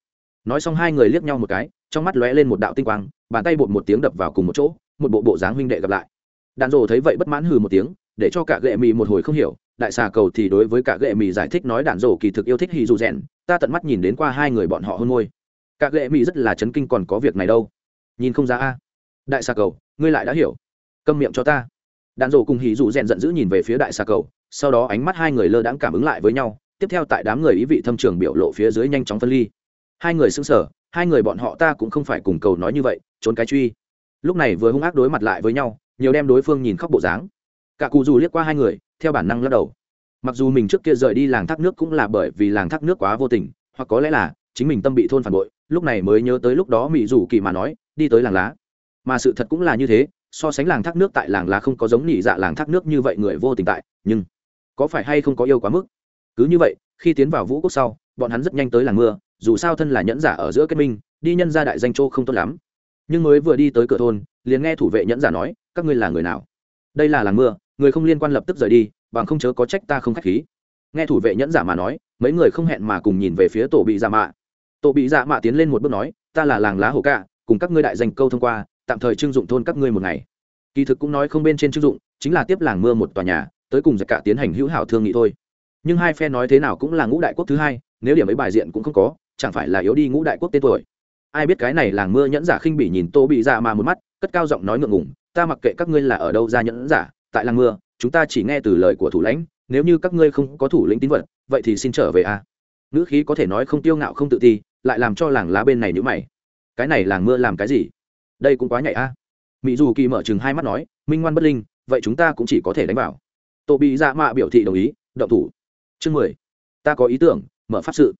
Nói xong hai người liếc nhau một cái, trong mắt lóe lên một đạo tinh quang, bàn tay bột một tiếng đập vào cùng một chỗ, một bộ bộ dáng huynh đệ gặp lại. Đàn rồ thấy vậy bất mãn hừ một tiếng, để cho cả gệ mì một hồi không hiểu, đại xà cầu thì đối với cả gệ mì giải thích nói đàn rồ kỳ thực yêu thích hì dù rèn, ta tận mắt nhìn đến qua hai người bọn họ hôn môi. Cả gệ mì rất là chấn kinh còn có việc này đâu. Nhìn không ra a. Đại xà cầu, ngươi lại đã hiểu câm miệng cho ta. Đạn rổ cùng hỉ dù rèn giận dữ nhìn về phía đại xà cầu, sau đó ánh mắt hai người lơ đãng cảm ứng lại với nhau, tiếp theo tại đám người ý vị thâm trường biểu lộ phía dưới nhanh chóng phân ly. Hai người xứng sở hai người bọn họ ta cũng không phải cùng cầu nói như vậy, trốn cái truy. Lúc này vừa hung ác đối mặt lại với nhau, nhiều đem đối phương nhìn khóc bộ dáng. Cả cụ dù liếc qua hai người, theo bản năng lắc đầu. Mặc dù mình trước kia rời đi làng thác nước cũng là bởi vì làng thác nước quá vô tình, hoặc có lẽ là chính mình tâm bị thôn phản bội, lúc này mới nhớ tới lúc đó mỹ dù kỳ mà nói, đi tới làng lá. Mà sự thật cũng là như thế so sánh làng thác nước tại làng lá không có giống nhị dạ làng thác nước như vậy người vô tình tại, nhưng có phải hay không có yêu quá mức? Cứ như vậy, khi tiến vào vũ quốc sau, bọn hắn rất nhanh tới làng mưa, dù sao thân là nhẫn giả ở giữa kết minh, đi nhân ra đại danh châu không tốt lắm. Nhưng mới vừa đi tới cửa thôn, liền nghe thủ vệ nhẫn giả nói, các ngươi là người nào? Đây là làng mưa, người không liên quan lập tức rời đi, bằng không chớ có trách ta không k h á c h khí. Nghe thủ vệ nhẫn giả mà nói, mấy người không hẹn mà cùng nhìn về phía tổ bị dạ mạ. Tổ bị dạ mạ tiến lên một bước nói, ta là làng lá hồ cạ, cùng các ngươi đại danh câu thông qua tạm thời trưng dụng thôn các ngươi một ngày. Kỳ thực cũng nói không bên trên trưng dụng, chính là tiếp làng mưa một tòa nhà, tới cùng giặc cả tiến hành hữu hảo thương nghị thôi. Nhưng hai phe nói thế nào cũng là ngũ đại quốc thứ hai, nếu điểm ấy bài diện cũng không có, chẳng phải là yếu đi ngũ đại quốc tên tuổi. Ai biết cái này làng mưa nhẫn giả khinh bỉ nhìn tô bị dạ mà một mắt, cất cao giọng nói ngượng ngùng, ta mặc kệ các ngươi là ở đâu ra nhẫn giả, tại làng mưa, chúng ta chỉ nghe từ lời của thủ lãnh, nếu như các ngươi không có thủ lĩnh tín vật, vậy thì xin trở về a. À. khí có thể nói không tiêu ngạo không tự ti, lại làm cho làng lá bên này nhữ mày. Cái này làng mưa làm cái gì? Đây cũng quá nhạy a. Mỹ dù kỳ mở chừng hai mắt nói, minh ngoan bất linh, vậy chúng ta cũng chỉ có thể đánh vào. Tổ bị dạ mạ biểu thị đồng ý, động thủ. Chương mười, ta có ý tưởng, mở pháp sự.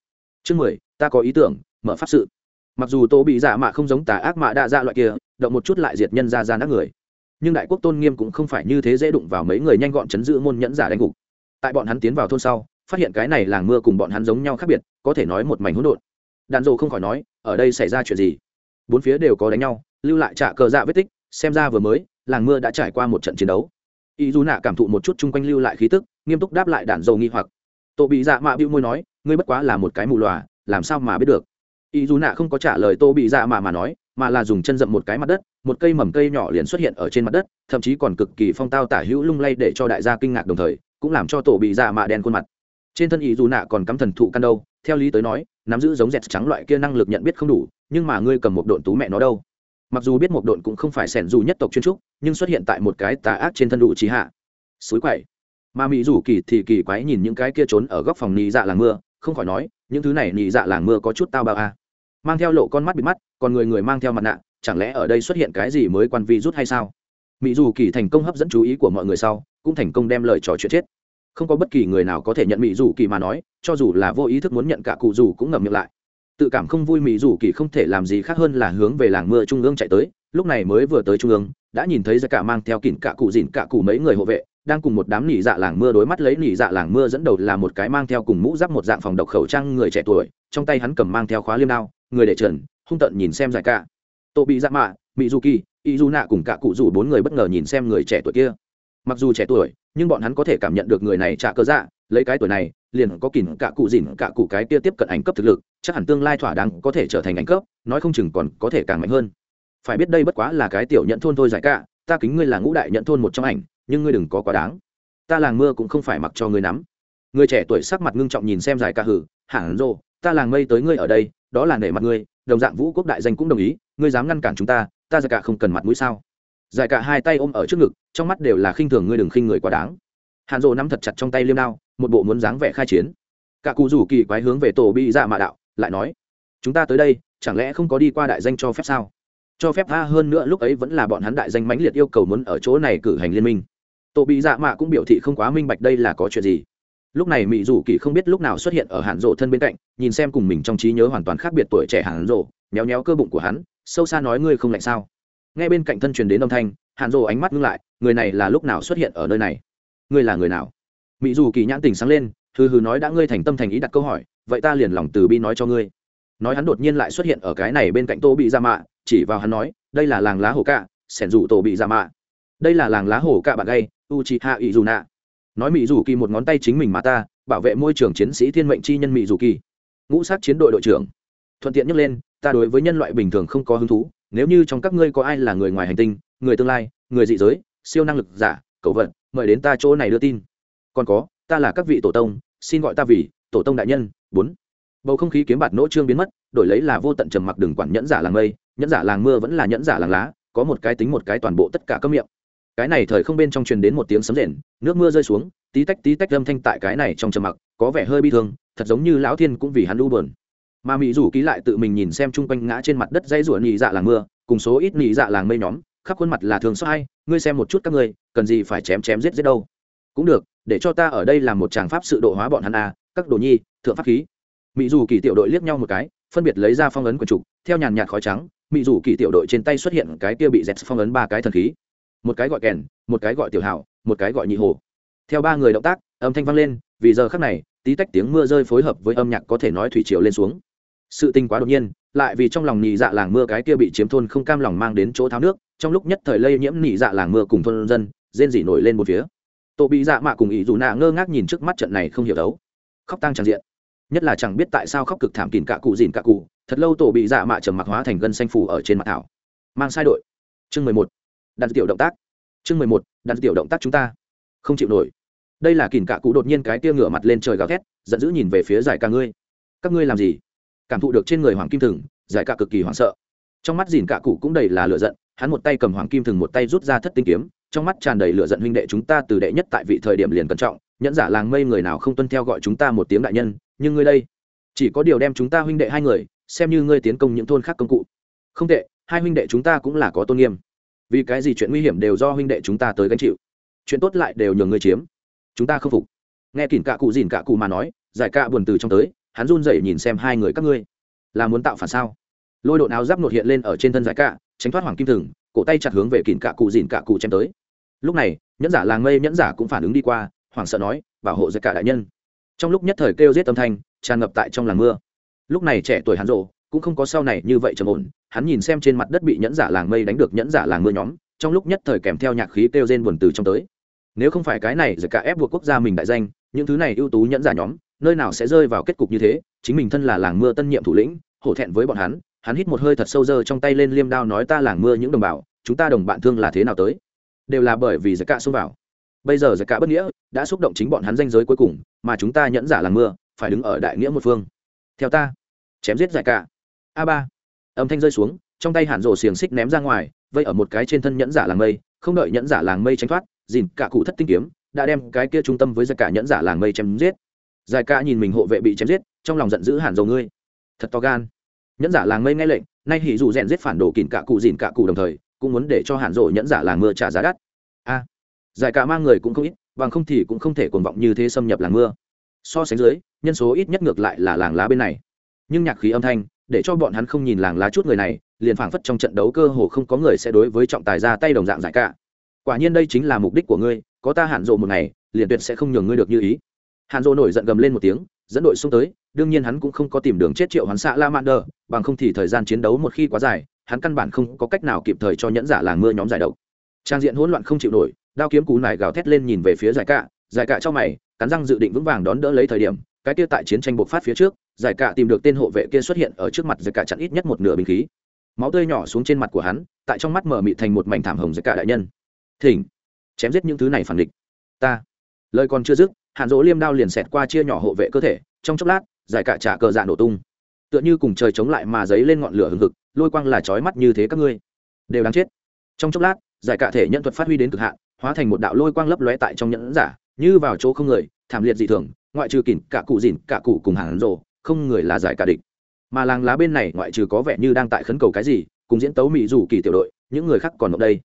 Chương mười, ta có ý tưởng, mở pháp sự. Mặc dù tổ bị dạ mạ không giống tà ác mạ đa dạ loại kia, động một chút lại diệt nhân ra ra nát người. Nhưng đại quốc tôn nghiêm cũng không phải như thế dễ đụng vào mấy người nhanh gọn chấn giữ môn nhẫn giả đánh gục. Tại bọn hắn tiến vào thôn sau, phát hiện cái này làng mưa cùng bọn hắn giống nhau khác biệt, có thể nói một mảnh hỗn độn. Đàn rộ không khỏi nói, ở đây xảy ra chuyện gì? Bốn phía đều có đánh nhau lưu lại trả cờ dạ vết tích, xem ra vừa mới, làng mưa đã trải qua một trận chiến đấu. Ý dù nạ cảm thụ một chút chung quanh lưu lại khí tức, nghiêm túc đáp lại đạn dầu nghi hoặc. Tổ bị dạ mạ bĩu môi nói, ngươi bất quá là một cái mù lòa, làm sao mà biết được? Ý dù nạ không có trả lời tô bị dạ mạ mà nói, mà là dùng chân dậm một cái mặt đất, một cây mầm cây nhỏ liền xuất hiện ở trên mặt đất, thậm chí còn cực kỳ phong tao tả hữu lung lay để cho đại gia kinh ngạc đồng thời, cũng làm cho tổ bị dạ mạ đen khuôn mặt. Trên thân ý dù nạ còn cắm thần thụ căn đâu, theo lý tới nói, nắm giữ giống dẹt trắng loại kia năng lực nhận biết không đủ, nhưng mà ngươi cầm một độn tú mẹ nó đâu? Mặc dù biết một độn cũng không phải sẻn dù nhất tộc chuyên trúc, nhưng xuất hiện tại một cái tà ác trên thân đủ trí hạ. Suối quậy. Mà mỹ dù kỳ thì kỳ quái nhìn những cái kia trốn ở góc phòng nị dạ làng mưa, không khỏi nói, những thứ này nị dạ làng mưa có chút tao bao a à. mang theo lộ con mắt bị mắt, còn người người mang theo mặt nạ, chẳng lẽ ở đây xuất hiện cái gì mới quan vi rút hay sao? Mỹ dù kỳ thành công hấp dẫn chú ý của mọi người sau, cũng thành công đem lời trò chuyện chết. Không có bất kỳ người nào có thể nhận mỹ dù kỳ mà nói, cho dù là vô ý thức muốn nhận cả cụ dù cũng ngậm miệng lại tự cảm không vui mỹ dù kỳ không thể làm gì khác hơn là hướng về làng mưa trung ương chạy tới, lúc này mới vừa tới trung ương, đã nhìn thấy ra cả mang theo kỉn cả cụ dìn cả cụ mấy người hộ vệ, đang cùng một đám nỉ dạ làng mưa đối mắt lấy nỉ dạ làng mưa dẫn đầu là một cái mang theo cùng mũ giáp một dạng phòng độc khẩu trang người trẻ tuổi, trong tay hắn cầm mang theo khóa liêm đao, người để trần, hung tận nhìn xem giải cả tổ bị dạ mạ mỹ du kỳ y du nạ cùng cả cụ rủ bốn người bất ngờ nhìn xem người trẻ tuổi kia mặc dù trẻ tuổi, nhưng bọn hắn có thể cảm nhận được người này trả cơ dạ lấy cái tuổi này, liền có kìm cả cụ dìn cả cụ cái kia tiếp cận ảnh cấp thực lực, chắc hẳn tương lai thỏa đáng có thể trở thành ảnh cấp, nói không chừng còn có thể càng mạnh hơn. Phải biết đây bất quá là cái tiểu nhận thôn thôi giải cả, ta kính ngươi là ngũ đại nhận thôn một trong ảnh, nhưng ngươi đừng có quá đáng. Ta làng mưa cũng không phải mặc cho ngươi nắm. Người trẻ tuổi sắc mặt ngưng trọng nhìn xem giải ca hử hẳn rô ta làng mây tới ngươi ở đây, đó là nể mặt ngươi, đồng dạng vũ quốc đại danh cũng đồng ý, ngươi dám ngăn cản chúng ta ta giải cả không cần mặt mũi sao? Giải cả hai tay ôm ở trước ngực, trong mắt đều là khinh thường ngươi đừng khinh người quá đáng. Hàn rô nắm thật chặt trong tay liêm đao, một bộ muốn dáng vẻ khai chiến. Cả cụ rủ kỳ quái hướng về tổ bị dạ mạ đạo, lại nói, chúng ta tới đây, chẳng lẽ không có đi qua đại danh cho phép sao? Cho phép tha hơn nữa lúc ấy vẫn là bọn hắn đại danh mãnh liệt yêu cầu muốn ở chỗ này cử hành liên minh. Tổ bị dạ mạ cũng biểu thị không quá minh bạch đây là có chuyện gì. Lúc này mỹ dù kỳ không biết lúc nào xuất hiện ở Hàn rộ thân bên cạnh, nhìn xem cùng mình trong trí nhớ hoàn toàn khác biệt tuổi trẻ Hàn rộ méo méo cơ bụng của hắn, sâu xa nói, ngươi không lạnh sao? Ngay bên cạnh thân truyền đến âm thanh, hàn rồ ánh mắt ngưng lại, người này là lúc nào xuất hiện ở nơi này? Ngươi là người nào? Mỹ dù kỳ nhãn tình sáng lên, hừ hừ nói đã ngươi thành tâm thành ý đặt câu hỏi, vậy ta liền lòng từ bi nói cho ngươi. Nói hắn đột nhiên lại xuất hiện ở cái này bên cạnh tô bị ra mạ, chỉ vào hắn nói, đây là làng lá hổ cạ, sẻn rủ tổ bị ra mạ. Đây là làng lá hổ cạ bạn gay u chị hạ ỵ dù nạ nói mỹ dù kỳ một ngón tay chính mình mà ta, bảo vệ môi trường chiến sĩ thiên mệnh chi nhân mỹ dù kỳ. Ngũ sát chiến đội đội trưởng. Thuận tiện nhắc lên, ta đối với nhân loại bình thường không có hứng thú nếu như trong các ngươi có ai là người ngoài hành tinh, người tương lai, người dị giới, siêu năng lực giả cầu vận mời đến ta chỗ này đưa tin. Còn có, ta là các vị tổ tông, xin gọi ta vì tổ tông đại nhân. Bốn. Bầu không khí kiếm bạt nỗ trương biến mất, đổi lấy là vô tận trầm mặc đừng quản nhẫn giả làng mây, nhẫn giả làng mưa vẫn là nhẫn giả làng lá, có một cái tính một cái toàn bộ tất cả các miệng. Cái này thời không bên trong truyền đến một tiếng sấm rền, nước mưa rơi xuống, tí tách tí tách âm thanh tại cái này trong trầm mặc, có vẻ hơi bi thương, thật giống như lão thiên cũng vì hắn u bờn mà mỹ rủ ký lại tự mình nhìn xem chung quanh ngã trên mặt đất dây rủa nhị dạ làng mưa, cùng số ít nhị dạ làng mây nhóm, khắp khuôn mặt là thường xót hay, ngươi xem một chút các ngươi, cần gì phải chém chém giết giết đâu. Cũng được, để cho ta ở đây làm một tràng pháp sự độ hóa bọn hắn à? các đồ nhi, thượng pháp khí. Mỹ dù kỳ tiểu đội liếc nhau một cái, phân biệt lấy ra phong ấn quần trục, theo nhàn nhạt khói trắng, mỹ dù kỳ tiểu đội trên tay xuất hiện cái kia bị dẹt phong ấn ba cái thần khí. Một cái gọi kèn, một cái gọi tiểu hảo một cái gọi nhị hồ. Theo ba người động tác, âm thanh vang lên, vì giờ khắc này, tí tách tiếng mưa rơi phối hợp với âm nhạc có thể nói thủy triều lên xuống sự tình quá đột nhiên, lại vì trong lòng nhị dạ làng mưa cái kia bị chiếm thôn không cam lòng mang đến chỗ tháo nước, trong lúc nhất thời lây nhiễm nhị dạ làng mưa cùng thôn dân, rên rỉ nổi lên một phía. Tổ bị dạ mạ cùng ý dù nạ ngơ ngác nhìn trước mắt trận này không hiểu đấu. Khóc tăng tràn diện. Nhất là chẳng biết tại sao khóc cực thảm kìn cả cụ dìn cả cụ, thật lâu tổ bị dạ mạ trầm mặc hóa thành gân xanh phủ ở trên mặt thảo. Mang sai đội. Chương mười một. Đặt tiểu động tác. Chương mười một. Đặt tiểu động tác chúng ta. Không chịu nổi. Đây là kìn cả cụ đột nhiên cái tia ngửa mặt lên trời gào thét, giận dữ nhìn về phía giải ca ngươi. Các ngươi làm gì? Cảm thụ được trên người hoàng kim thừng, giải cả cực kỳ hoảng sợ. Trong mắt dìn cạ cụ cũng đầy là lửa giận, hắn một tay cầm hoàng kim thừng một tay rút ra thất tinh kiếm, trong mắt tràn đầy lửa giận huynh đệ chúng ta từ đệ nhất tại vị thời điểm liền cẩn trọng, nhẫn giả làng mây người nào không tuân theo gọi chúng ta một tiếng đại nhân, nhưng ngươi đây, chỉ có điều đem chúng ta huynh đệ hai người, xem như ngươi tiến công những thôn khác công cụ. Không tệ, hai huynh đệ chúng ta cũng là có tôn nghiêm. Vì cái gì chuyện nguy hiểm đều do huynh đệ chúng ta tới gánh chịu. Chuyện tốt lại đều nhờ ngươi chiếm. Chúng ta không phục. Nghe kỉn cạ cụ dìn cạ cụ mà nói, giải cạ buồn từ trong tới hắn run rẩy nhìn xem hai người các ngươi. Là muốn tạo phản sao? Lôi độn áo giáp nột hiện lên ở trên thân giải cạ, tránh thoát hoàng kim thừng, cổ tay chặt hướng về kìn cạ cụ dìn cạ cụ chém tới. Lúc này, nhẫn giả làng mây nhẫn giả cũng phản ứng đi qua, hoảng sợ nói, bảo hộ giải cạ đại nhân. Trong lúc nhất thời kêu giết âm thanh, tràn ngập tại trong làng mưa. Lúc này trẻ tuổi hắn rộ cũng không có sau này như vậy trầm ổn, hắn nhìn xem trên mặt đất bị nhẫn giả làng mây đánh được nhẫn giả làng mưa nhóm, trong lúc nhất thời kèm theo nhạc khí kêu rên buồn từ trong tới. Nếu không phải cái này giải cạ ép buộc quốc gia mình đại danh, những thứ này ưu tú nhẫn giả nhóm nơi nào sẽ rơi vào kết cục như thế, chính mình thân là làng mưa tân nhiệm thủ lĩnh, hổ thẹn với bọn hắn hắn hít một hơi thật sâu dơ trong tay lên liêm đao nói ta làng mưa những đồng bào, chúng ta đồng bạn thương là thế nào tới? Đều là bởi vì giải cạ xông vào. Bây giờ giải cạ bất nghĩa, đã xúc động chính bọn hắn danh giới cuối cùng, mà chúng ta nhẫn giả làng mưa, phải đứng ở đại nghĩa một phương. Theo ta, chém giết giải cạ. a ba. Âm thanh rơi xuống, trong tay hàn rổ xiềng xích ném ra ngoài, vây ở một cái trên thân nhẫn giả làng mây, không đợi nhẫn giả làng mây tránh thoát, dìn cả cụ thất tinh kiếm, đã đem cái kia trung tâm với giải cả nhẫn giả làng mây chém giết giải ca nhìn mình hộ vệ bị chém giết, trong lòng giận dữ hẳn dầu ngươi. Thật to gan. Nhẫn giả làng mây nghe lệnh, nay hỉ dù rèn giết phản đồ kìn cả cụ dìn cả cụ đồng thời, cũng muốn để cho hẳn rổ nhẫn giả làng mưa trả giá đắt. A. Giải ca mang người cũng không ít, bằng không thì cũng không thể cuồng vọng như thế xâm nhập làng mưa. So sánh dưới, nhân số ít nhất ngược lại là làng lá bên này. Nhưng nhạc khí âm thanh, để cho bọn hắn không nhìn làng lá chút người này, liền phảng phất trong trận đấu cơ hồ không có người sẽ đối với trọng tài ra tay đồng dạng giải cả. Quả nhiên đây chính là mục đích của ngươi, có ta hạn rộ một ngày, liền tuyệt sẽ không nhường ngươi được như ý. Hàn Dô nổi giận gầm lên một tiếng, dẫn đội xung tới, đương nhiên hắn cũng không có tìm đường chết triệu hắn xạ la man đờ, bằng không thì thời gian chiến đấu một khi quá dài, hắn căn bản không có cách nào kịp thời cho nhẫn giả làng mưa nhóm giải độc. Trang diện hỗn loạn không chịu nổi, đao kiếm cú này gào thét lên nhìn về phía giải cạ giải cạ cho mày, cắn răng dự định vững vàng đón đỡ lấy thời điểm, cái kia tại chiến tranh bộc phát phía trước, giải cạ tìm được tên hộ vệ kia xuất hiện ở trước mặt giải cạ chặn ít nhất một nửa binh khí. Máu tươi nhỏ xuống trên mặt của hắn, tại trong mắt mở mịt thành một mảnh thảm hồng giải cạ đại nhân. Thỉnh, chém giết những thứ này phản địch. Ta. Lời còn chưa dứt hạn dỗ liêm đao liền xẹt qua chia nhỏ hộ vệ cơ thể, trong chốc lát, giải cạ trả cờ dạ nổ tung. Tựa như cùng trời chống lại mà dấy lên ngọn lửa hừng hực, lôi quang là trói mắt như thế các ngươi. Đều đáng chết. Trong chốc lát, giải cạ thể nhận thuật phát huy đến cực hạn, hóa thành một đạo lôi quang lấp lóe tại trong nhẫn giả, như vào chỗ không người, thảm liệt dị thường, ngoại trừ kỉn, cả cụ dỉn cả cụ cùng hàng rồ không người là giải cả địch. Mà làng lá bên này ngoại trừ có vẻ như đang tại khấn cầu cái gì, cùng diễn tấu mỹ dù kỳ tiểu đội, những người khác còn ở đây.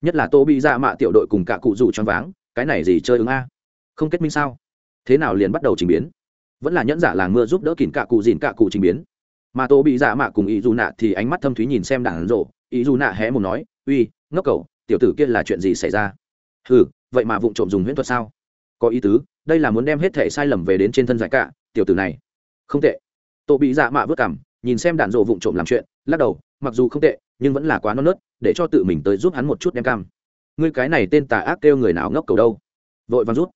Nhất là tô bị ra mạ tiểu đội cùng cả cụ dù choáng váng, cái này gì chơi ứng a? Không kết minh sao? Thế nào liền bắt đầu trình biến? Vẫn là nhẫn giả làng mưa giúp đỡ kìn cả cụ dìn cả cụ trình biến. Mà tô bị giả mạ cùng ý dù nạ thì ánh mắt thâm thúy nhìn xem đảng rộ. Ý dù nạ hé một nói, uy, ngốc cầu tiểu tử kia là chuyện gì xảy ra? Ừ vậy mà vụ trộm dùng huyễn thuật sao? Có ý tứ, đây là muốn đem hết thể sai lầm về đến trên thân giải cả tiểu tử này. Không tệ. Tô bị giả mạ vớt cảm nhìn xem đạn rộ vụ trộm làm chuyện, lắc đầu, mặc dù không tệ, nhưng vẫn là quá non nớt, để cho tự mình tới giúp hắn một chút đem cam. Ngươi cái này tên tà ác kêu người nào ngốc cầu đâu? Vội vàng rút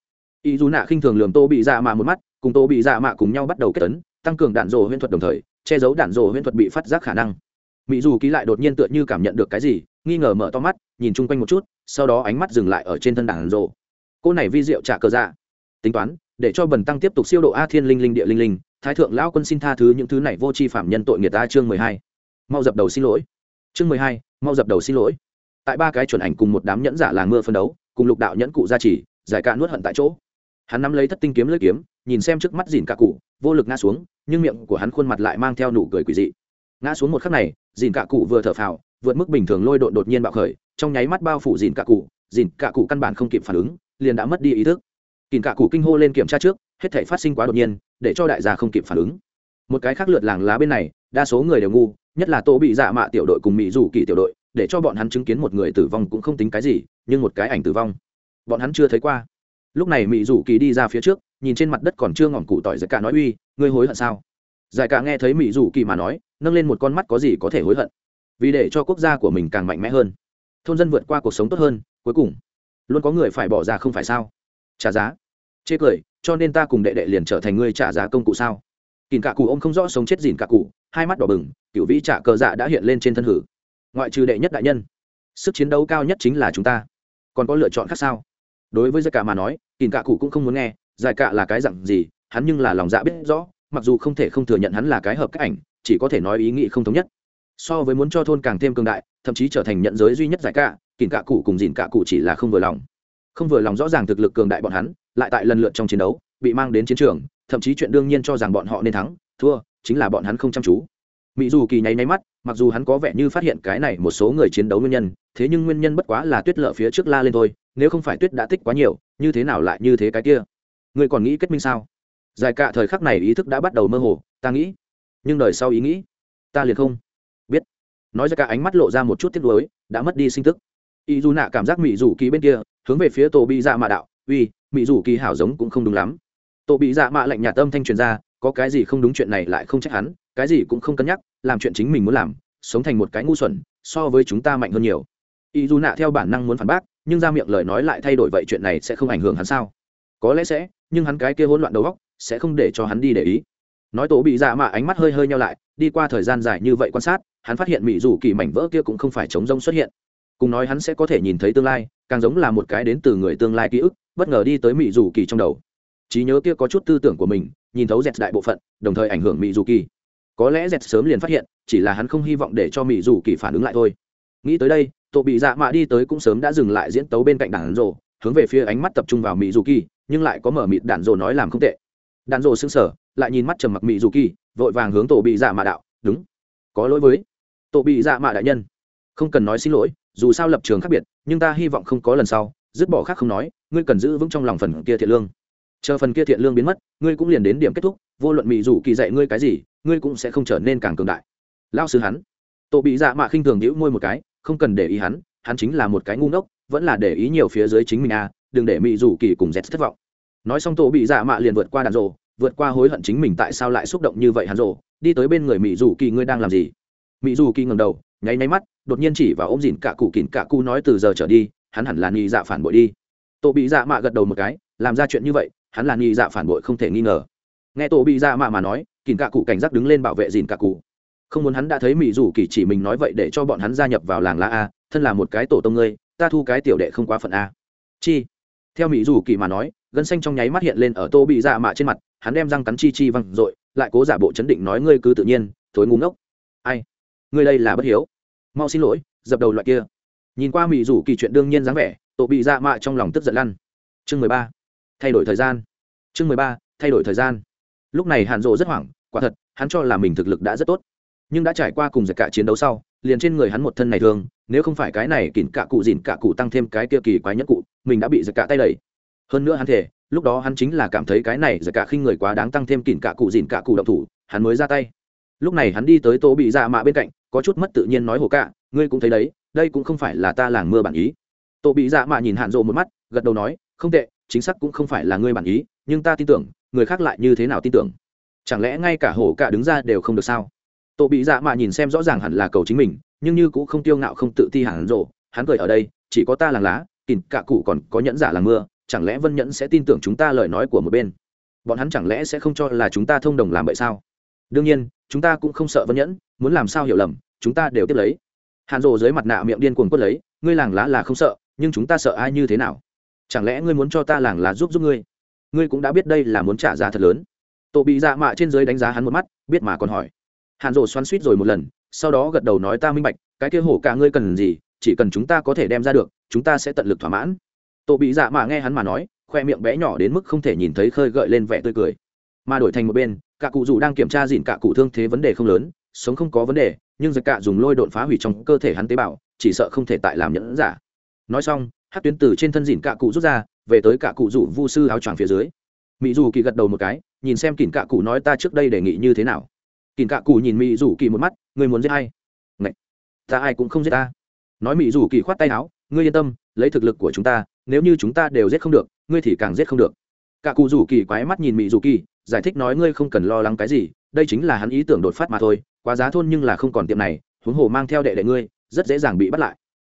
ý dù nạ khinh thường lường tô bị dạ mạ một mắt, cùng tô bị dạ mạ cùng nhau bắt đầu kết tấn, tăng cường đạn dộ huyễn thuật đồng thời, che giấu đạn dộ huyễn thuật bị phát giác khả năng. Mỹ dù ký lại đột nhiên tựa như cảm nhận được cái gì, nghi ngờ mở to mắt, nhìn chung quanh một chút, sau đó ánh mắt dừng lại ở trên thân đạn dộ cô này vi diệu trả cờ dạ. Tính toán, để cho bần tăng tiếp tục siêu độ a thiên linh linh địa linh linh, thái thượng lão quân xin tha thứ những thứ này vô tri phạm nhân tội nghiệt ta chương mười hai. Mau dập đầu xin lỗi. Chương mười hai, mau dập đầu xin lỗi. Tại ba cái chuẩn ảnh cùng một đám nhẫn giả làng mưa phân đấu, cùng lục đạo nhẫn cụ gia trì, giải ca nuốt hận tại chỗ hắn nắm lấy thất tinh kiếm lưỡi kiếm, nhìn xem trước mắt dìn cả cụ, vô lực ngã xuống, nhưng miệng của hắn khuôn mặt lại mang theo nụ cười quỷ dị. Ngã xuống một khắc này dìn cả cụ vừa thở phào, vượt mức bình thường lôi độn đột nhiên bạo khởi, trong nháy mắt bao phủ dìn cả cụ dìn cả cụ căn bản không kịp phản ứng, liền đã mất đi ý thức. Kìn cả cụ kinh hô lên kiểm tra trước, hết thể phát sinh quá đột nhiên, để cho đại gia không kịp phản ứng. Một cái khác lượt làng lá bên này, đa số người đều ngu, nhất là tô bị dạ mạ tiểu đội cùng mỹ rủ kỳ tiểu đội, để cho bọn hắn chứng kiến một người tử vong cũng không tính cái gì, nhưng một cái ảnh tử vong. Bọn hắn chưa thấy qua lúc này mỹ rủ kỳ đi ra phía trước, nhìn trên mặt đất còn chưa ngỏm cụ tỏi giải cả nói uy, ngươi hối hận sao? Giải cả nghe thấy mỹ rủ kỳ mà nói, nâng lên một con mắt có gì có thể hối hận. Vì để cho quốc gia của mình càng mạnh mẽ hơn, thôn dân vượt qua cuộc sống tốt hơn, cuối cùng, luôn có người phải bỏ ra không phải sao? Trả giá. Chê cười, cho nên ta cùng đệ đệ liền trở thành ngươi trả giá công cụ sao? Kìm cả cụ ông không rõ sống chết dìn cả cụ, hai mắt đỏ bừng cựu vĩ trả cờ dạ đã hiện lên trên thân hử. Ngoại trừ đệ nhất đại nhân, sức chiến đấu cao nhất chính là chúng ta. Còn có lựa chọn khác sao? Đối với giải cả mà nói kìm cả cụ cũng không muốn nghe giải cả là cái dặn gì, hắn nhưng là lòng dạ biết rõ, mặc dù không thể không thừa nhận hắn là cái hợp cách ảnh, chỉ có thể nói ý nghĩ không thống nhất. So với muốn cho thôn càng thêm cường đại, thậm chí trở thành nhận giới duy nhất giải cả kìm cả cụ cùng dìn cả cụ chỉ là không vừa lòng. Không vừa lòng rõ ràng thực lực cường đại bọn hắn, lại tại lần lượt trong chiến đấu, bị mang đến chiến trường, thậm chí chuyện đương nhiên cho rằng bọn họ nên thắng, thua, chính là bọn hắn không chăm chú. Mỹ dù kỳ nháy nháy mắt, mặc dù hắn có vẻ như phát hiện cái này một số người chiến đấu nguyên nhân, thế nhưng nguyên nhân bất quá là tuyết lợ phía trước la lên thôi nếu không phải tuyết đã tích quá nhiều, như thế nào lại như thế cái kia? Ngươi còn nghĩ kết minh sao? Dài cả thời khắc này ý thức đã bắt đầu mơ hồ, ta nghĩ. Nhưng đời sau ý nghĩ, ta liền không biết. Nói ra cả ánh mắt lộ ra một chút tiếc nuối, đã mất đi sinh tức. Ý dù nạ cảm giác mỹ dù kỳ bên kia, hướng về phía tổ bị dạ mạ đạo, uy mỹ dù kỳ hảo giống cũng không đúng lắm. Tổ bị dạ mạ lạnh nhà tâm thanh truyền ra, có cái gì không đúng chuyện này lại không trách hắn, cái gì cũng không cân nhắc, làm chuyện chính mình muốn làm, sống thành một cái ngu xuẩn, so với chúng ta mạnh hơn nhiều. Ý dù nạ theo bản năng muốn phản bác nhưng ra miệng lời nói lại thay đổi vậy chuyện này sẽ không ảnh hưởng hắn sao? Có lẽ sẽ, nhưng hắn cái kia hỗn loạn đầu óc sẽ không để cho hắn đi để ý. Nói tổ bị dạ mạ ánh mắt hơi hơi nhau lại, đi qua thời gian dài như vậy quan sát, hắn phát hiện mỹ dù kỳ mảnh vỡ kia cũng không phải chống rông xuất hiện. Cùng nói hắn sẽ có thể nhìn thấy tương lai, càng giống là một cái đến từ người tương lai ký ức, bất ngờ đi tới mỹ dù kỳ trong đầu. Trí nhớ kia có chút tư tưởng của mình, nhìn thấu dẹt đại bộ phận, đồng thời ảnh hưởng mỹ dù kỳ. Có lẽ dẹt sớm liền phát hiện, chỉ là hắn không hy vọng để cho mỹ dù kỳ phản ứng lại thôi. Nghĩ tới đây tổ bị dạ mạ đi tới cũng sớm đã dừng lại diễn tấu bên cạnh đàn rồ, hướng về phía ánh mắt tập trung vào mỹ dù kỳ nhưng lại có mở mịt đàn rồ nói làm không tệ. Đàn rồ sững sờ, lại nhìn mắt trầm mặc mỹ dù kỳ vội vàng hướng tổ bị dạ mạ đạo, đúng, có lỗi với tổ bị dạ mạ đại nhân. Không cần nói xin lỗi, dù sao lập trường khác biệt, nhưng ta hy vọng không có lần sau, dứt bỏ khác không nói, ngươi cần giữ vững trong lòng phần kia thiện lương. Chờ phần kia thiện lương biến mất, ngươi cũng liền đến điểm kết thúc, vô luận mỹ dù kỳ dạy ngươi cái gì, ngươi cũng sẽ không trở nên càng cường đại. Lao sư hắn, tổ bị dạ mạ khinh thường đĩu môi một cái không cần để ý hắn hắn chính là một cái ngu ngốc, vẫn là để ý nhiều phía dưới chính mình à đừng để mỹ dù kỳ cùng dẹt thất vọng. Nói xong tổ bị dạ mạ liền vượt qua đàn rộ vượt qua hối hận chính mình tại sao lại xúc động như vậy hắn rộ đi tới bên người mỹ dù kỳ ngươi đang làm gì? Mỹ dù kỳ ngầm đầu, nháy nháy mắt, đột nhiên chỉ vào ôm dìn cả cụ kìn cả cu nói từ giờ trở đi, hắn hẳn là nghi dạ phản bội đi. Tổ bị dạ mạ gật đầu một cái, làm ra chuyện như vậy, hắn là nghi dạ phản bội không thể nghi ngờ. Nghe tổ bị dạ mạ mà nói kìn cả cụ cảnh giác đứng lên bảo vệ dìn cả cụ không muốn hắn đã thấy mỹ dù kỳ chỉ mình nói vậy để cho bọn hắn gia nhập vào làng la a, thân là một cái tổ tông ngươi, ta thu cái tiểu đệ không quá phận a. Chi? Theo mỹ dù kỳ mà nói, gân xanh trong nháy mắt hiện lên ở tô bị dạ mạ trên mặt, hắn đem răng cắn chi chi văng r ộ i lại cố giả bộ chấn định nói ngươi cứ tự nhiên, thối ngu ngốc. Ai? Ngươi đây là bất hiếu. Mau xin lỗi, dập đầu loại kia. Nhìn qua mỹ dù kỳ chuyện đương nhiên dáng vẻ tổ bị dạ mạ trong lòng tức giận lăn. Chương mười ba. Thay đổi thời gian. Chương mười ba, thay đổi thời gian. Lúc này hàn rộ rất hoảng, quả thật, hắn cho là mình thực lực đã rất tốt nhưng đã trải qua cùng giặc cả chiến đấu sau, liền trên người hắn một thân này thương, nếu không phải cái này kỉn cả cụ dìn cả cụ tăng thêm cái kia kỳ quái nhất cụ, mình đã bị giặc cả tay đẩy hơn nữa hắn thể lúc đó hắn chính là cảm thấy cái này giặc cả khinh người quá đáng tăng thêm kỉn cả cụ dìn cả cụ động thủ, hắn mới ra tay. Lúc này hắn đi tới tô bị dạ mạ bên cạnh, có chút mất tự nhiên nói hồ cả ngươi cũng thấy đấy, đây cũng không phải là ta làng mưa bản ý. Tô bị dạ mạ nhìn hạn rộ một mắt, gật đầu nói, không tệ, chính xác cũng không phải là ngươi bản ý, nhưng ta tin tưởng, người khác lại như thế nào tin tưởng? Chẳng lẽ ngay cả hổ cả đứng ra đều không được sao? Tổ bị dạ mạ nhìn xem rõ ràng hẳn là cầu chính mình, nhưng như cũng không tiêu ngạo không tự ti hẳn rộ, hắn cười ở đây, chỉ có ta làng lá kìm cả cụ còn có nhẫn giả làng mưa, chẳng lẽ vân nhẫn sẽ tin tưởng chúng ta lời nói của một bên? Bọn hắn chẳng lẽ sẽ không cho là chúng ta thông đồng làm vậy sao? Đương nhiên, chúng ta cũng không sợ vân nhẫn, muốn làm sao hiểu lầm, chúng ta đều tiếp lấy. Hàn rồ dưới mặt nạ miệng điên cuồng quất lấy, ngươi làng lá là không sợ, nhưng chúng ta sợ ai như thế nào? Chẳng lẽ ngươi muốn cho ta làng lá giúp giúp ngươi? Ngươi cũng đã biết đây là muốn trả giá thật lớn. Tổ bị dạ mạ trên dưới đánh giá hắn một mắt, biết mà còn hỏi hàn rồ xoắn suýt rồi một lần, sau đó gật đầu nói ta minh bạch, cái kia hổ cả ngươi cần gì, chỉ cần chúng ta có thể đem ra được, chúng ta sẽ tận lực thỏa mãn. Tổ bị dạ mà nghe hắn mà nói, khoe miệng bé nhỏ đến mức không thể nhìn thấy khơi gợi lên vẻ tươi cười. Mà đổi thành một bên, cả cụ dù đang kiểm tra dìn cả cụ thương thế vấn đề không lớn, sống không có vấn đề, nhưng giật cả dùng lôi đột phá hủy trong cơ thể hắn tế bào, chỉ sợ không thể tại làm nhẫn giả. Nói xong, hát tuyến từ trên thân dìn cả cụ rút ra, về tới cả cụ rủ vu sư áo choàng phía dưới. Mỹ dù kỳ gật đầu một cái, nhìn xem kỉnh cả cụ nói ta trước đây đề nghị như thế nào kìn cạ cụ nhìn mỹ rủ kỳ một mắt người muốn giết ai? Ngậy! ta ai cũng không giết ta nói mỹ rủ kỳ khoát tay áo, ngươi yên tâm, lấy thực lực của chúng ta, nếu như chúng ta đều giết không được, ngươi thì càng giết không được cả cụ rủ kỳ quái mắt nhìn mỹ rủ kỳ, giải thích nói, ngươi không cần lo lắng cái gì, đây chính là hắn ý tưởng đột phát mà thôi, quá giá thôn nhưng là không còn tiệm này, huống hồ mang theo đệ đệ ngươi, rất dễ dàng bị bắt lại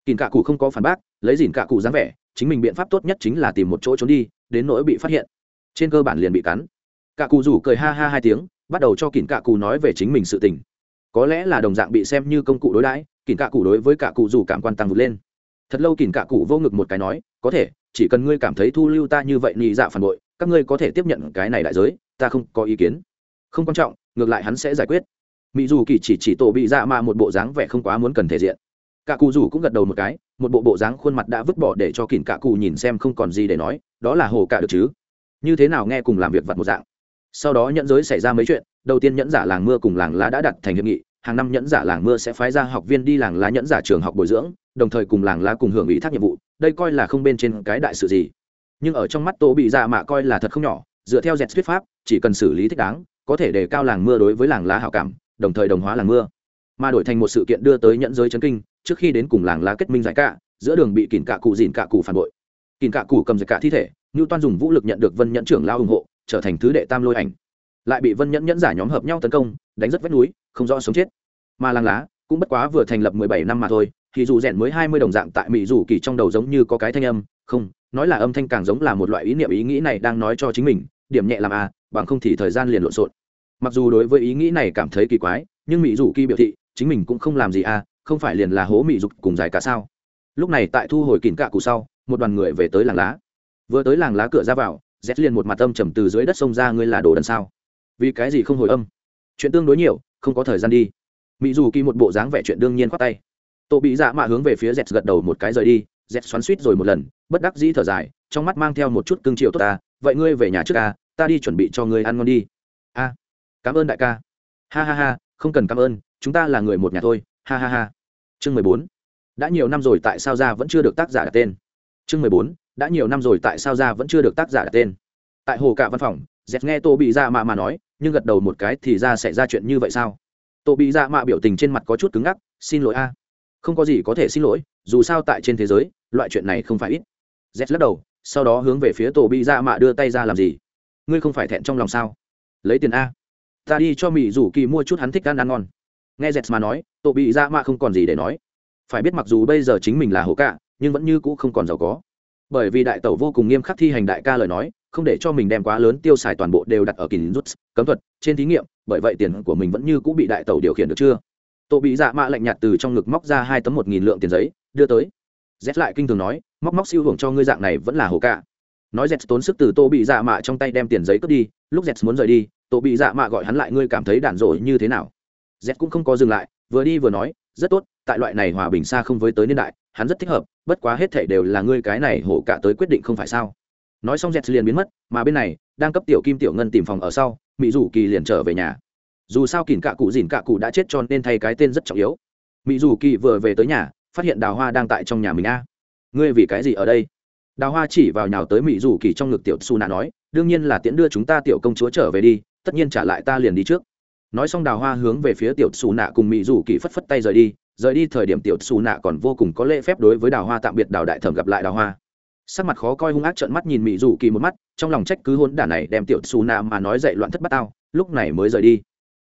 kìn cả cụ không có phản bác, lấy dìn cả cụ dáng vẻ, chính mình biện pháp tốt nhất chính là tìm một chỗ trốn đi, đến nỗi bị phát hiện trên cơ bản liền bị cắn cả cụ rủ cười ha ha hai tiếng bắt đầu cho kỉn cả cụ nói về chính mình sự tình. Có lẽ là đồng dạng bị xem như công cụ đối đãi, kỉn cả cụ đối với cả cụ dù cảm quan tăng vượt lên. Thật lâu kỉn cả cụ vô ngực một cái nói, có thể, chỉ cần ngươi cảm thấy thu lưu ta như vậy nị dạ phản bội, các ngươi có thể tiếp nhận cái này đại giới, ta không có ý kiến. Không quan trọng, ngược lại hắn sẽ giải quyết. Mỹ dù kỳ chỉ chỉ tổ bị dạ mà một bộ dáng vẻ không quá muốn cần thể diện. Cả cụ dù cũng gật đầu một cái, một bộ bộ dáng khuôn mặt đã vứt bỏ để cho kỉn cả cụ nhìn xem không còn gì để nói, đó là hồ cả được chứ? Như thế nào nghe cùng làm việc vặt một dạng? Sau đó nhẫn giới xảy ra mấy chuyện, đầu tiên nhẫn giả làng mưa cùng làng lá đã đặt thành hiệp nghị, hàng năm nhẫn giả làng mưa sẽ phái ra học viên đi làng lá nhẫn giả trường học bồi dưỡng, đồng thời cùng làng lá cùng hưởng ý thác nhiệm vụ, đây coi là không bên trên cái đại sự gì. Nhưng ở trong mắt tô bị dạ mạ coi là thật không nhỏ, dựa theo dẹt thuyết pháp, chỉ cần xử lý thích đáng, có thể đề cao làng mưa đối với làng lá hảo cảm, đồng thời đồng hóa làng mưa. Mà đổi thành một sự kiện đưa tới nhẫn giới chấn kinh, trước khi đến cùng làng lá kết minh giải cả giữa đường bị kìn cạ cụ dìn cạ cụ phản bội. Kìn cạ cụ cầm giải cả thi thể như toan dùng vũ lực nhận được vân nhẫn trưởng lao ủng hộ trở thành thứ đệ tam lôi ảnh. Lại bị vân nhẫn nhẫn giả nhóm hợp nhau tấn công đánh rất vách núi không rõ sống chết. Mà làng lá cũng bất quá vừa thành lập mười bảy năm mà thôi thì dù rèn mới hai mươi đồng dạng tại mỹ dù kỳ trong đầu giống như có cái thanh âm không nói là âm thanh càng giống là một loại ý niệm ý nghĩ này đang nói cho chính mình điểm nhẹ làm a à, bằng không thì thời gian liền lộn xộn. Mặc dù đối với ý nghĩ này cảm thấy kỳ quái nhưng mỹ dù kỳ biểu thị chính mình cũng không làm gì à không phải liền là hố mỹ dục cùng dài cả sao. Lúc này tại thu hồi kìn cạ cụ sau một đoàn người về tới làng lá. Vừa tới làng lá cửa ra vào z liền một mặt âm trầm từ dưới đất sông ra, ngươi là đồ đần sao? Vì cái gì không hồi âm? Chuyện tương đối nhiều, không có thời gian đi. Mỹ dù kỳ một bộ dáng vẻ chuyện đương nhiên khoát tay. Tổ bị dạ mạ hướng về phía z gật đầu một cái rời đi, z xoắn suýt rồi một lần, bất đắc dĩ thở dài, trong mắt mang theo một chút cương triệu tốt ta, vậy ngươi về nhà trước ca ta đi chuẩn bị cho ngươi ăn ngon đi. A, cảm ơn đại ca. Ha ha ha, không cần cảm ơn, chúng ta là người một nhà thôi, ha ha ha. Chương mười bốn. Đã nhiều năm rồi tại sao ra vẫn chưa được tác giả đặt tên? Chương mười bốn đã nhiều năm rồi tại sao ra vẫn chưa được tác giả đặt tên. Tại hồ cả văn phòng dẹt nghe tô bị ra mạ mà nói, nhưng gật đầu một cái thì ra sẽ ra chuyện như vậy sao? Tô bị ra mạ biểu tình trên mặt có chút cứng ngắc, xin lỗi a. Không có gì có thể xin lỗi, dù sao tại trên thế giới, loại chuyện này không phải ít. Dẹt lắc đầu, sau đó hướng về phía tổ bị ra mạ đưa tay ra làm gì? Ngươi không phải thẹn trong lòng sao? Lấy tiền a. Ta đi cho mỹ rủ kỳ mua chút hắn thích ăn ăn ngon. Nghe dẹt mà nói tổ bị ra mạ không còn gì để nói. Phải biết mặc dù bây giờ chính mình là hồ cả, nhưng vẫn như cũ không còn giàu có bởi vì đại tẩu vô cùng nghiêm khắc thi hành đại ca lời nói, không để cho mình đem quá lớn tiêu xài toàn bộ đều đặt ở kỳ rút, cấm thuật, trên thí nghiệm, bởi vậy tiền của mình vẫn như cũ bị đại tẩu điều khiển được chưa? Tổ bị dạ mạ lạnh nhạt từ trong ngực móc ra hai tấm một nghìn lượng tiền giấy, đưa tới. Z lại kinh thường nói, móc móc siêu hưởng cho ngươi dạng này vẫn là hồ cả. Nói z tốn sức từ tô bị dạ mạ trong tay đem tiền giấy cướp đi, lúc z muốn rời đi, tổ bị dạ mạ gọi hắn lại, ngươi cảm thấy đản rội như thế nào? Z cũng không có dừng lại, vừa đi vừa nói rất tốt, tại loại này hòa bình xa không với tới niên đại, hắn rất thích hợp, bất quá hết thể đều là ngươi cái này hổ cả tới quyết định không phải sao? Nói xong z liền biến mất, mà bên này, đang cấp tiểu kim tiểu ngân tìm phòng ở sau mỹ dù kỳ liền trở về nhà. Dù sao kìn cạ cụ dìn cạ cụ đã chết cho nên thay cái tên rất trọng yếu. Mỹ dù kỳ vừa về tới nhà, phát hiện đào hoa đang tại trong nhà mình a. Ngươi vì cái gì ở đây? Đào hoa chỉ vào nhào tới mỹ dù kỳ trong ngực tiểu su nạ nói, đương nhiên là tiễn đưa chúng ta tiểu công chúa trở về đi, tất nhiên trả lại ta liền đi trước nói xong đào hoa hướng về phía tiểu xù nạ cùng mỹ dù kỳ phất phất tay rời đi rời đi thời điểm tiểu xù nạ còn vô cùng có lễ phép đối với đào hoa tạm biệt đào đại thẩm gặp lại đào hoa. Sắc mặt khó coi hung ác trợn mắt nhìn mỹ dù kỳ một mắt, trong lòng trách cứ hôn đả này đem tiểu xù nạ mà nói dậy loạn thất bát tao, lúc này mới rời đi.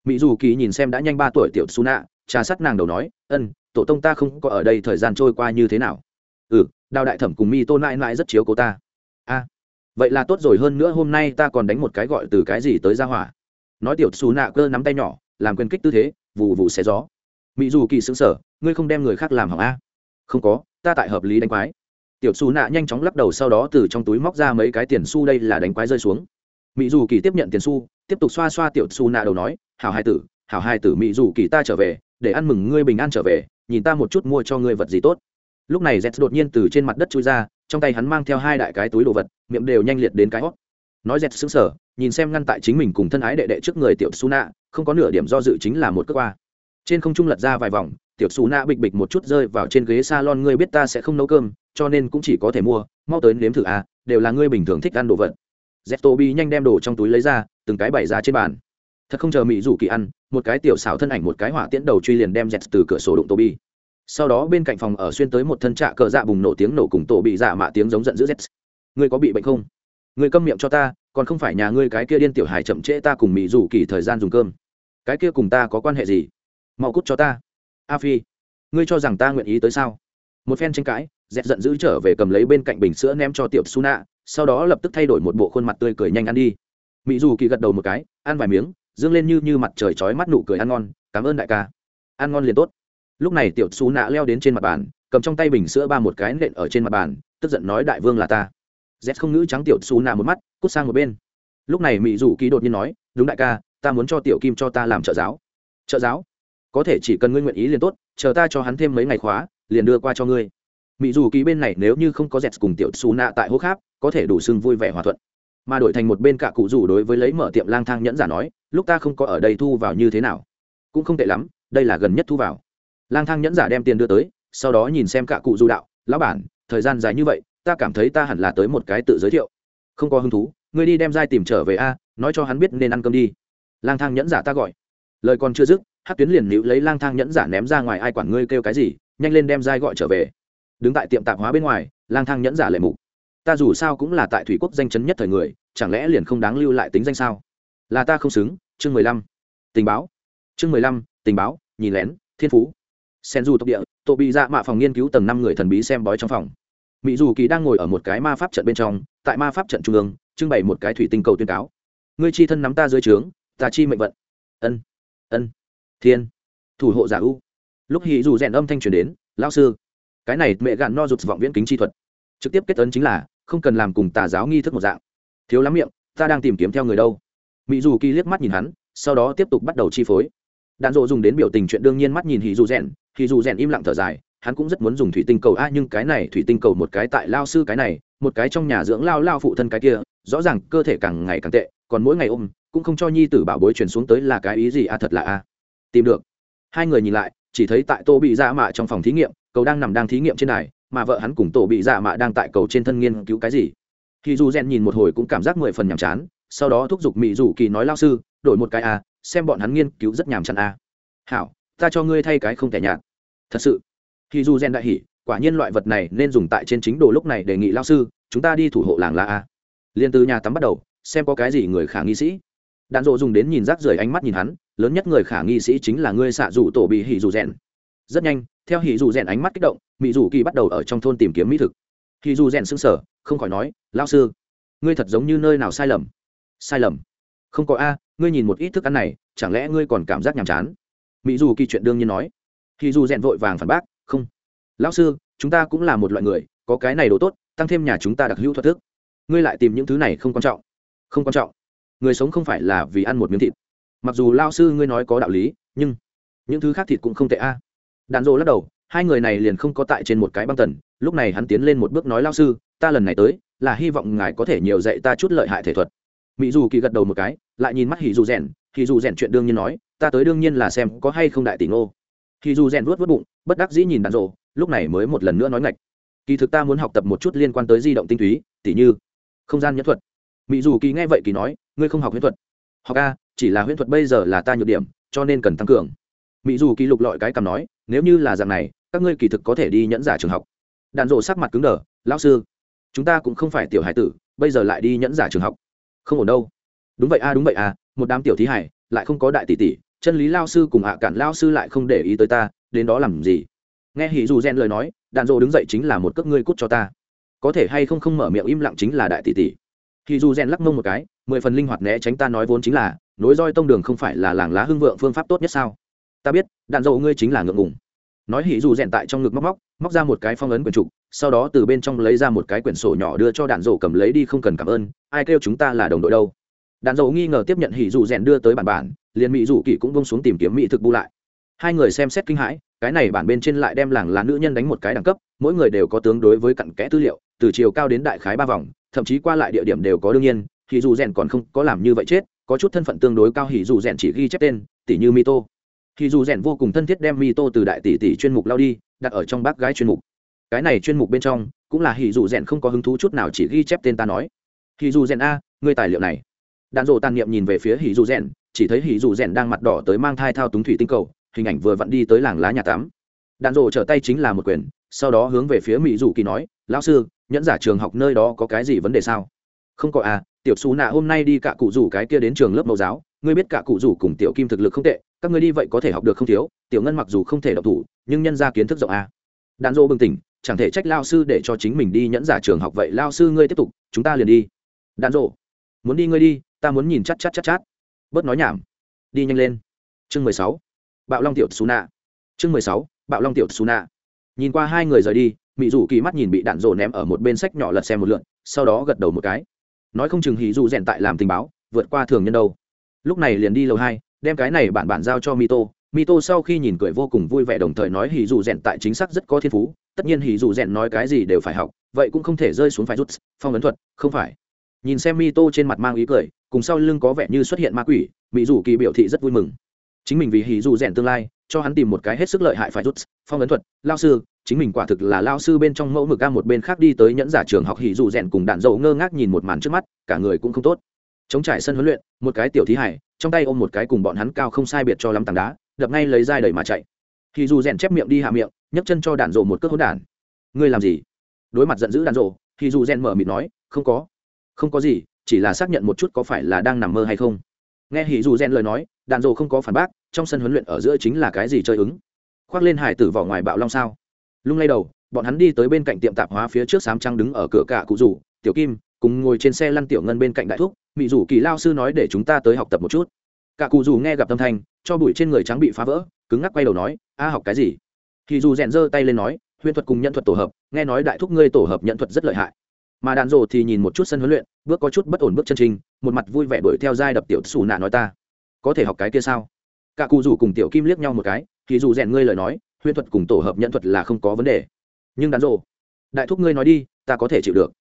Mỹ dù kỳ nhìn xem đã nhanh ba tuổi tiểu xù nạ, trà sắt nàng đầu nói, ân, tổ tông ta không có ở đây thời gian trôi qua như thế nào? Ừ đào đại thẩm cùng mi tôn mãi mãi rất chiếu cố ta. A, vậy là tốt rồi, hơn nữa hôm nay ta còn đánh một cái gọi từ cái gì tới ra hỏa nói tiểu xù nạ cơ nắm tay nhỏ, làm quyền kích tư thế vụ vụ xé gió. Mỹ dù kỳ xứng sở ngươi không đem người khác làm hỏng a? Không có, ta tại hợp lý đánh quái. Tiểu xù nạ nhanh chóng lắc đầu sau đó từ trong túi móc ra mấy cái tiền xu đây là đánh quái rơi xuống. Mỹ dù kỳ tiếp nhận tiền xu, tiếp tục xoa xoa tiểu xù nạ đầu nói, hảo hai tử, hảo hai tử mỹ dù kỳ ta trở về, để ăn mừng ngươi bình an trở về, nhìn ta một chút mua cho ngươi vật gì tốt. Lúc này z đột nhiên từ trên mặt đất chui ra, trong tay hắn mang theo hai đại cái túi đồ vật, miệng đều nhanh liệt đến cái hót nói dẹt xứng sở, nhìn xem ngăn tại chính mình cùng thân ái đệ đệ trước người tiểu su nạ không có nửa điểm do dự chính là một cước qua. Trên không trung lật ra vài vòng, tiểu su nạ bịch bịch một chút rơi vào trên ghế s a lon ngươi biết ta sẽ không nấu cơm, cho nên cũng chỉ có thể mua, mau tới nếm thử à đều là ngươi bình thường thích ăn đồ vật. Z bi nhanh đem đồ trong túi lấy ra, từng cái bày ra trên bàn. Thật không chờ mỹ rủ kỳ ăn, một cái tiểu xảo thân ảnh một cái hỏa tiễn đầu truy liền đem dẹt từ cửa sổ đụng tobi. Sau đó bên cạnh phòng ở xuyên tới một thân trạ cờ dạ bùng nổ tiếng nổ cùng tổ bị dạ mạ tiếng giống giận dữ z ngươi có bị bệnh không? Ngươi câm miệng cho ta, còn không phải nhà ngươi cái kia điên tiểu hài chậm trễ ta cùng mỹ rủ kỳ thời gian dùng cơm. Cái kia cùng ta có quan hệ gì? Mau cút cho ta. A phi, ngươi cho rằng ta nguyện ý tới sao? Một phen tranh cãi dẹt giận dữ trở về cầm lấy bên cạnh bình sữa ném cho tiểu su nạ sau đó lập tức thay đổi một bộ khuôn mặt tươi cười nhanh ăn đi. Mỹ dù kỳ gật đầu một cái, ăn vài miếng, dương lên như như mặt trời chói mắt nụ cười ăn ngon, cảm ơn đại ca. Ăn ngon liền tốt. Lúc này tiểu su nạ leo đến trên mặt bàn, cầm trong tay bình sữa ba một cái nện ở trên mặt bàn, tức giận nói, đại vương là ta z không ngữ trắng tiểu xù nạ một mắt, cút sang một bên. Lúc này mỹ dù kỳ đột nhiên nói, đúng đại ca, ta muốn cho tiểu kim cho ta làm trợ giáo. Trợ giáo? Có thể chỉ cần ngươi nguyện ý liền tốt, chờ ta cho hắn thêm mấy ngày khóa, liền đưa qua cho ngươi. Mỹ dù kỳ bên này nếu như không có dẹt cùng tiểu xù nạ tại hố khác, có thể đủ sưng vui vẻ hòa thuận. Mà đổi thành một bên cả cụ rủ đối với lấy mở tiệm lang thang nhẫn giả nói, lúc ta không có ở đây thu vào như thế nào? Cũng không tệ lắm, đây là gần nhất thu vào. Lang thang nhẫn giả đem tiền đưa tới, sau đó nhìn xem cả cụ du đạo, lão bản, thời gian dài như vậy ta cảm thấy ta hẳn là tới một cái tự giới thiệu. Không có hứng thú, ngươi đi đem dai tìm trở về a, nói cho hắn biết nên ăn cơm đi. Lang thang nhẫn giả ta gọi. Lời còn chưa dứt hát tuyến liền nữ lấy lang thang nhẫn giả ném ra ngoài ai quản ngươi kêu cái gì, nhanh lên đem dai gọi trở về. Đứng tại tiệm tạp hóa bên ngoài, lang thang nhẫn giả lệ mục. Ta dù sao cũng là tại thủy quốc danh chấn nhất thời người, chẳng lẽ liền không đáng lưu lại tính danh sao? Là ta không xứng, chương mười lăm. Tình báo. Chương mười lăm, tình báo, nhìn lén, thiên phú. Sen du tộc địa tổ bị dạ mạ phòng nghiên cứu tầng năm người thần bí xem bói trong phòng mỹ dù kỳ đang ngồi ở một cái ma pháp trận bên trong, tại ma pháp trận trung ương, trưng bày một cái thủy tinh cầu tuyên cáo. Ngươi chi thân nắm ta dưới trướng, ta chi mệnh vận. Ân ân. Thiên. Thủ hộ giả u. Lúc hì dù rèn âm thanh truyền đến, lão sư, cái này mẹ gạn no rụt vọng viễn kính chi thuật. Trực tiếp kết ấn chính là, không cần làm cùng tà giáo nghi thức một dạng. Thiếu lắm miệng, ta đang tìm kiếm theo người đâu. Mỹ dù kỳ liếc mắt nhìn hắn, sau đó tiếp tục bắt đầu chi phối. Đạn dộ dùng đến biểu tình chuyện đương nhiên mắt nhìn hì dù rèn hì dù rèn im lặng thở dài hắn cũng rất muốn dùng thủy tinh cầu a, nhưng cái này thủy tinh cầu một cái tại lao sư cái này, một cái trong nhà dưỡng lao lao phụ thân cái kia, rõ ràng cơ thể càng ngày càng tệ, còn mỗi ngày ôm, cũng không cho nhi tử bảo bối truyền xuống tới là cái ý gì a, thật là a. Tìm được. Hai người nhìn lại, chỉ thấy tại tô bị dạ mạ trong phòng thí nghiệm, cầu đang nằm đang thí nghiệm trên này mà vợ hắn cùng tổ bị dạ mạ đang tại cầu trên thân nghiên cứu cái gì. Khi dù rèn nhìn một hồi cũng cảm giác mười phần nhàm chán, sau đó thúc giục mỹ dù kỳ nói, lao sư, đổi một cái a, xem bọn hắn nghiên cứu rất nhàm chán a. Hảo, ta cho ngươi thay cái không thể nhạt. Thật sự? Khi dù gen đại hỉ, quả nhiên loại vật này nên dùng tại trên chính đồ lúc này đề nghị lao sư, chúng ta đi thủ hộ làng la a. Liền từ nhà tắm bắt đầu, xem có cái gì người khả nghi sĩ. Đạn dộ dùng đến nhìn rác rưởi ánh mắt nhìn hắn, lớn nhất người khả nghi sĩ chính là ngươi xạ dụ tổ bị hỉ dù rèn. Rất nhanh, theo hỉ dù rèn ánh mắt kích động mỹ dù kỳ bắt đầu ở trong thôn tìm kiếm mỹ thực. Hỉ dù rèn sững sờ, không khỏi nói lao sư, ngươi thật giống như nơi nào sai lầm. Sai lầm? Không có a, ngươi nhìn một ít thức ăn này, chẳng lẽ ngươi còn cảm giác nhàm chán? Mỹ dù kỳ chuyện đương nhiên nói. Hỉ dù rèn vội vàng phản bác lão sư, chúng ta cũng là một loại người, có cái này đồ tốt, tăng thêm nhà chúng ta đặc hữu thoát thức. Ngươi lại tìm những thứ này không quan trọng. Không quan trọng. Người sống không phải là vì ăn một miếng thịt. Mặc dù lao sư ngươi nói có đạo lý, nhưng những thứ khác thịt cũng không tệ a. À. đạn dỗ lắc đầu, hai người này liền không có tại trên một cái băng tần. Lúc này hắn tiến lên một bước nói lao sư, ta lần này tới, là hy vọng ngài có thể nhiều dạy ta chút lợi hại thể thuật. Mỹ dù kỳ gật đầu một cái, lại nhìn mắt hì dù rèn. Hì dù rèn chuyện đương nhiên nói, ta tới đương nhiên là xem có hay không đại tỷ ngô. Hì dù rèn vuốt vớt bụng, bất đắc dĩ nhìn đàn dỗ lúc này mới một lần nữa nói ngạch. Kỳ thực ta muốn học tập một chút liên quan tới di động tinh túy, tỉ như, không gian nhẫn thuật. Mỹ dù kỳ nghe vậy kỳ nói, ngươi không học huyễn thuật? Học a, chỉ là huyễn thuật bây giờ là ta nhược điểm, cho nên cần tăng cường. Mỹ dù kỳ lục lọi cái cầm nói, nếu như là dạng này, các ngươi kỳ thực có thể đi nhẫn giả trường học. Đạn rộ sắc mặt cứng đờ, lão sư, chúng ta cũng không phải tiểu hải tử, bây giờ lại đi nhẫn giả trường học. Không ổn đâu. Đúng vậy a, đúng vậy a, một đám tiểu thí hải, lại không có đại tỷ tỷ, chân lý lao sư cùng hạ cản lao sư lại không để ý tới ta, đến đó làm gì? Nghe hỉ dù rèn lời nói, đạn dỗ đứng dậy chính là một cước ngươi cút cho ta. Có thể hay không không mở miệng im lặng chính là đại tỷ tỷ. Hỉ dù rèn lắc mông một cái, mười phần linh hoạt né tránh ta nói vốn chính là, nối roi tông đường không phải là làng lá hưng vượng phương pháp tốt nhất sao? Ta biết, đạn dỗ ngươi chính là ngượng ngùng. Nói hỉ dù rèn tại trong ngực móc móc móc ra một cái phong ấn quyển trục, sau đó từ bên trong lấy ra một cái quyển sổ nhỏ đưa cho đạn dỗ cầm lấy đi không cần cảm ơn, ai kêu chúng ta là đồng đội đâu. Đạn dỗ nghi ngờ tiếp nhận hỉ dù rèn đưa tới bản bản, liền mỹ dù kỳ cũng bông xuống tìm kiếm mỹ thực bu lại hai người xem xét kinh hãi, cái này bản bên trên lại đem làng là nữ nhân đánh một cái đẳng cấp, mỗi người đều có tướng đối với cặn kẽ tư liệu, từ chiều cao đến đại khái ba vòng, thậm chí qua lại địa điểm đều có đương nhiên thì dù rèn còn không có làm như vậy chết, có chút thân phận tương đối cao hỉ dù rèn chỉ ghi chép tên, tỷ như mito. Thì dù rèn vô cùng thân thiết đem mito từ đại tỷ tỷ chuyên mục lao đi, đặt ở trong bác gái chuyên mục. Cái này chuyên mục bên trong, cũng là hỉ dù rèn không có hứng thú chút nào chỉ ghi chép tên ta nói. Hỉ dù rèn a, ngươi tài liệu này. Đạn dộ tàn niệm nhìn về phía hỉ dù rèn, chỉ thấy hỉ dù rèn đang mặt đỏ tới mang thai thao túng thủy tinh cầu hình ảnh vừa vặn đi tới làng lá nhà tắm. Đạn rộ trở tay chính là một quyền, sau đó hướng về phía mỹ dù kỳ nói, lão sư, nhẫn giả trường học nơi đó có cái gì vấn đề sao? Không có à tiểu xù nạ hôm nay đi cả cụ rủ cái kia đến trường lớp mẫu giáo, ngươi biết cả cụ rủ cùng tiểu kim thực lực không tệ, các ngươi đi vậy có thể học được không thiếu, tiểu ngân mặc dù không thể đọc thủ, nhưng nhân ra kiến thức rộng à. đạn dộ bừng tỉnh, chẳng thể trách lao sư để cho chính mình đi nhẫn giả trường học vậy lao sư ngươi tiếp tục, chúng ta liền đi. Đạn dộ muốn đi ngươi đi, ta muốn nhìn chắc chắc chắc chắc bớt nói nhảm. Đi nhanh lên. Chương mười sáu bạo long tiểu xù nạ chương mười sáu, bạo long tiểu xù nạ nhìn qua hai người rời đi mỹ dù kỳ mắt nhìn bị đạn rổ ném ở một bên sách nhỏ lật xem một lượn sau đó gật đầu một cái. Nói không chừng hì dù rèn tại làm tình báo, vượt qua thường nhân đâu. Lúc này liền đi lầu hai, đem cái này bản bản giao cho mito mito sau khi nhìn cười vô cùng vui vẻ đồng thời nói hì dù rèn tại chính xác rất có thiên phú, tất nhiên hì dù rèn nói cái gì đều phải học, vậy cũng không thể rơi xuống phải rút, phong ấn thuật, không phải. Nhìn xem mito trên mặt mang ý cười, cùng sau lưng có vẻ như xuất hiện ma quỷ mỹ dù kỳ biểu thị rất vui mừng chính mình vì Hỉ dù rèn tương lai, cho hắn tìm một cái hết sức lợi hại phải rút, phong ấn thuật, lao sư, chính mình quả thực là lao sư bên trong mẫu mực ca một bên khác đi tới nhẫn giả trường học Hỉ dù rèn cùng đạn dầu ngơ ngác nhìn một màn trước mắt, cả người cũng không tốt. Chống trải sân huấn luyện, một cái tiểu thí hải, trong tay ôm một cái cùng bọn hắn cao không sai biệt cho lắm tảng đá, đập ngay lấy dai đẩy mà chạy. Hỉ dù rèn chép miệng đi hạ miệng, nhấc chân cho đạn dầu một cước hỗn đản. Ngươi làm gì? Đối mặt giận dữ đạn dầu, Hỉ dù rèn mở mịt nói, không có. Không có gì, chỉ là xác nhận một chút có phải là đang nằm mơ hay không nghe hỉ dù gen lời nói đàn rồ không có phản bác, trong sân huấn luyện ở giữa chính là cái gì chơi ứng? Khoác lên hải tử vỏ ngoài bạo long sao? Lung lay đầu, bọn hắn đi tới bên cạnh tiệm tạp hóa phía trước sám trăng đứng ở cửa cả cụ rủ, tiểu kim, cùng ngồi trên xe lăn tiểu ngân bên cạnh đại thúc mỹ rủ kỳ lao sư nói để chúng ta tới học tập một chút. Cả cụ rủ nghe gặp tâm thanh, cho bụi trên người trắng bị phá vỡ, cứng ngắc quay đầu nói, a, học cái gì? Thì dù rèn giơ tay lên nói, huyễn thuật cùng nhận thuật tổ hợp, nghe nói đại thúc ngươi tổ hợp nhận thuật rất lợi hại mà đạn rồ thì nhìn một chút sân huấn luyện, bước có chút bất ổn bước chân trình, một mặt vui vẻ đuổi theo giai đập tiểu xù nạ nói ta. Có thể học cái kia sao? Cả cụ rủ cùng tiểu kim liếc nhau một cái, thì dù rèn ngươi lời nói, huyễn thuật cùng tổ hợp nhận thuật là không có vấn đề. Nhưng đạn rồ, đại thúc ngươi nói đi, ta có thể chịu được.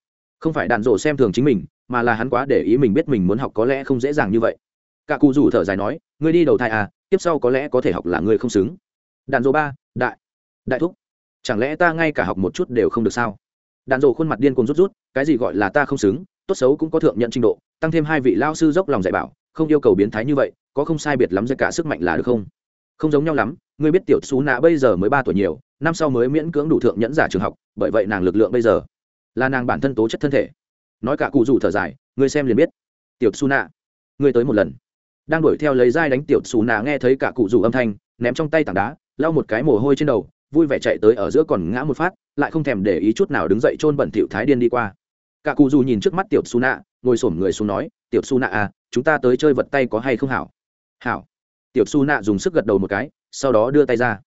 Không phải đạn rồ xem thường chính mình, mà là hắn quá để ý mình biết mình muốn học có lẽ không dễ dàng như vậy. Cả cụ rủ thở dài nói, ngươi đi đầu thai à tiếp sau có lẽ có thể học là ngươi không xứng. Đạn rồ ba, đại đại thúc, chẳng lẽ ta ngay cả học một chút đều không được sao? Đạn rồ khuôn mặt điên cuồng rút rút cái gì gọi là ta không xứng, tốt xấu cũng có thượng nhận trình độ, tăng thêm hai vị lao sư dốc lòng dạy bảo, không yêu cầu biến thái như vậy, có không sai biệt lắm ra cả sức mạnh là được không? Không giống nhau lắm, ngươi biết tiểu xú nạ bây giờ mới ba tuổi nhiều, năm sau mới miễn cưỡng đủ thượng nhẫn giả trường học, bởi vậy nàng lực lượng bây giờ là nàng bản thân tố chất thân thể. Nói cả cụ rủ thở dài, ngươi xem liền biết. Tiểu xú nạ ngươi tới một lần. Đang đuổi theo lấy dai đánh tiểu xú nạ nghe thấy cả cụ rủ âm thanh, ném trong tay tảng đá, lau một cái mồ hôi trên đầu, vui vẻ chạy tới ở giữa còn ngã một phát lại không thèm để ý chút nào đứng dậy chôn bẩn tiểu thái điên đi qua. Cả cụ dù nhìn trước mắt tiểu su nạ ngồi xổm người xuống nói, tiểu su nạ à chúng ta tới chơi vật tay có hay không hảo? Hảo. Tiểu su nạ dùng sức gật đầu một cái, sau đó đưa tay ra.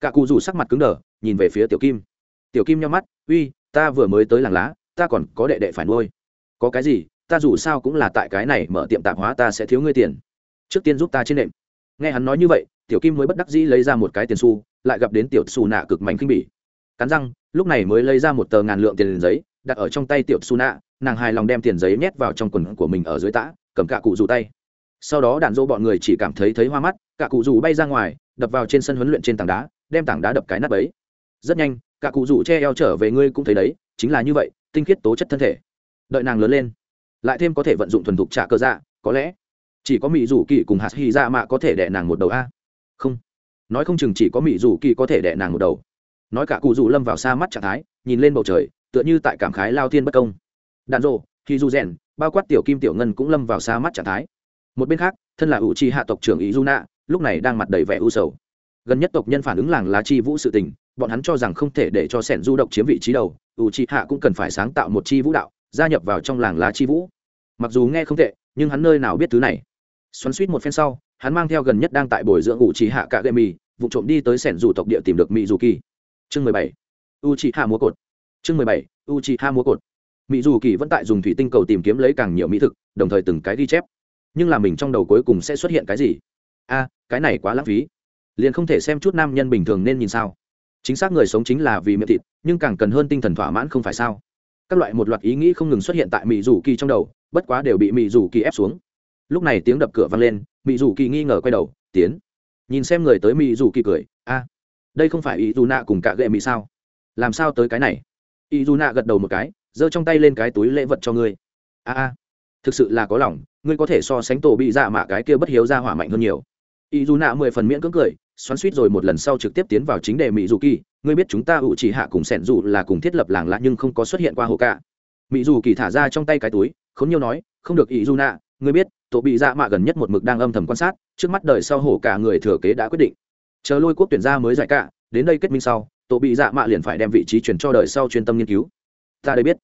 Cả cụ dù sắc mặt cứng đờ, nhìn về phía tiểu kim. Tiểu kim nhau mắt, uy, ta vừa mới tới làng lá, ta còn có đệ đệ phải nuôi. Có cái gì, ta dù sao cũng là tại cái này mở tiệm tạp hóa ta sẽ thiếu ngươi tiền. Trước tiên giúp ta trên nệm. Nghe hắn nói như vậy, tiểu kim mới bất đắc dĩ lấy ra một cái tiền xu, lại gặp đến tiểu xù nạ cực mảnh khinh bỉ cắn răng, lúc này mới lấy ra một tờ ngàn lượng tiền giấy, đặt ở trong tay tiểu su nạ nàng hài lòng đem tiền giấy nhét vào trong quần của mình ở dưới tã, cầm cả cụ rủ tay. Sau đó đạn dỗ bọn người chỉ cảm thấy thấy hoa mắt, cả cụ rủ bay ra ngoài, đập vào trên sân huấn luyện trên tảng đá, đem tảng đá đập cái nắp ấy rất nhanh, cả cụ rủ che eo trở về ngươi cũng thấy đấy, chính là như vậy, tinh khiết tố chất thân thể. Đợi nàng lớn lên, lại thêm có thể vận dụng thuần thục trả cơ dạ có lẽ chỉ có mỹ rủ kỳ cùng hạt hy ra mạ có thể đẻ nàng một đầu a. Không, nói không chừng chỉ có mỹ rủ kỳ có thể đẻ nàng một đầu nói cả cụ dù lâm vào xa mắt trạng thái, nhìn lên bầu trời, tựa như tại cảm khái lao thiên bất công. Đạn rộ khi du rèn, bao quát tiểu kim tiểu ngân cũng lâm vào xa mắt trạng thái. Một bên khác, thân là ủ tri hạ tộc trưởng ý du nạ lúc này đang mặt đầy vẻ u sầu. Gần nhất tộc nhân phản ứng làng lá chi vũ sự tình, bọn hắn cho rằng không thể để cho sẻn du độc chiếm vị trí đầu, ủ tri hạ cũng cần phải sáng tạo một chi vũ đạo, gia nhập vào trong làng lá chi vũ. Mặc dù nghe không tệ, nhưng hắn nơi nào biết thứ này. Xoắn suýt một phen sau, hắn mang theo gần nhất đang tại bồi dưỡng ủ tri hạ cả gậy mì vụ trộm đi tới sẻn dù tộc địa tìm được mỹ dù kỳ chương mười bảy. U chị hạ múa cột. Chương mười bảy. U chị hạ múa cột. Mỹ dù kỳ vẫn tại dùng thủy tinh cầu tìm kiếm lấy càng nhiều mỹ thực, đồng thời từng cái ghi chép. Nhưng là mình trong đầu cuối cùng sẽ xuất hiện cái gì? A, cái này quá lãng phí. Liền không thể xem chút nam nhân bình thường nên nhìn sao? Chính xác người sống chính là vì miệng thịt, nhưng càng cần hơn tinh thần thỏa mãn không phải sao? Các loại một loạt ý nghĩ không ngừng xuất hiện tại mỹ Dù kỳ trong đầu, bất quá đều bị mỹ Dù kỳ ép xuống. Lúc này tiếng đập cửa vang lên mỹ Dù kỳ nghi ngờ quay đầu, tiến. Nhìn xem người tới mỹ Dù kỳ cười, a đây không phải ý dù nạ cùng cả gệ mỹ sao? Làm sao tới cái này? Ý dù nạ gật đầu một cái, giơ trong tay lên cái túi lễ vật cho ngươi. A a, thực sự là có lòng, ngươi có thể so sánh tổ bị dạ mạ cái kia bất hiếu ra hỏa mạnh hơn nhiều. Ý dù nạ mười phần miễn cưỡng cười, xoắn suýt rồi một lần sau trực tiếp tiến vào chính đề mỹ dù kỳ ngươi biết chúng ta ủ chỉ hạ cùng sẻn dù là cùng thiết lập làng lạ nhưng không có xuất hiện qua hồ cả. Mỹ dù kỳ thả ra trong tay cái túi, khốn nhiều nói, không được ý dù nạ, ngươi biết, tổ bị dạ mạ gần nhất một mực đang âm thầm quan sát, trước mắt đời sau hổ cả người thừa kế đã quyết định chờ lôi quốc tuyển ra mới giải cả, đến đây kết minh sau, tổ bị dạ mạ liền phải đem vị trí chuyển cho đời sau chuyên tâm nghiên cứu. Ta đây biết.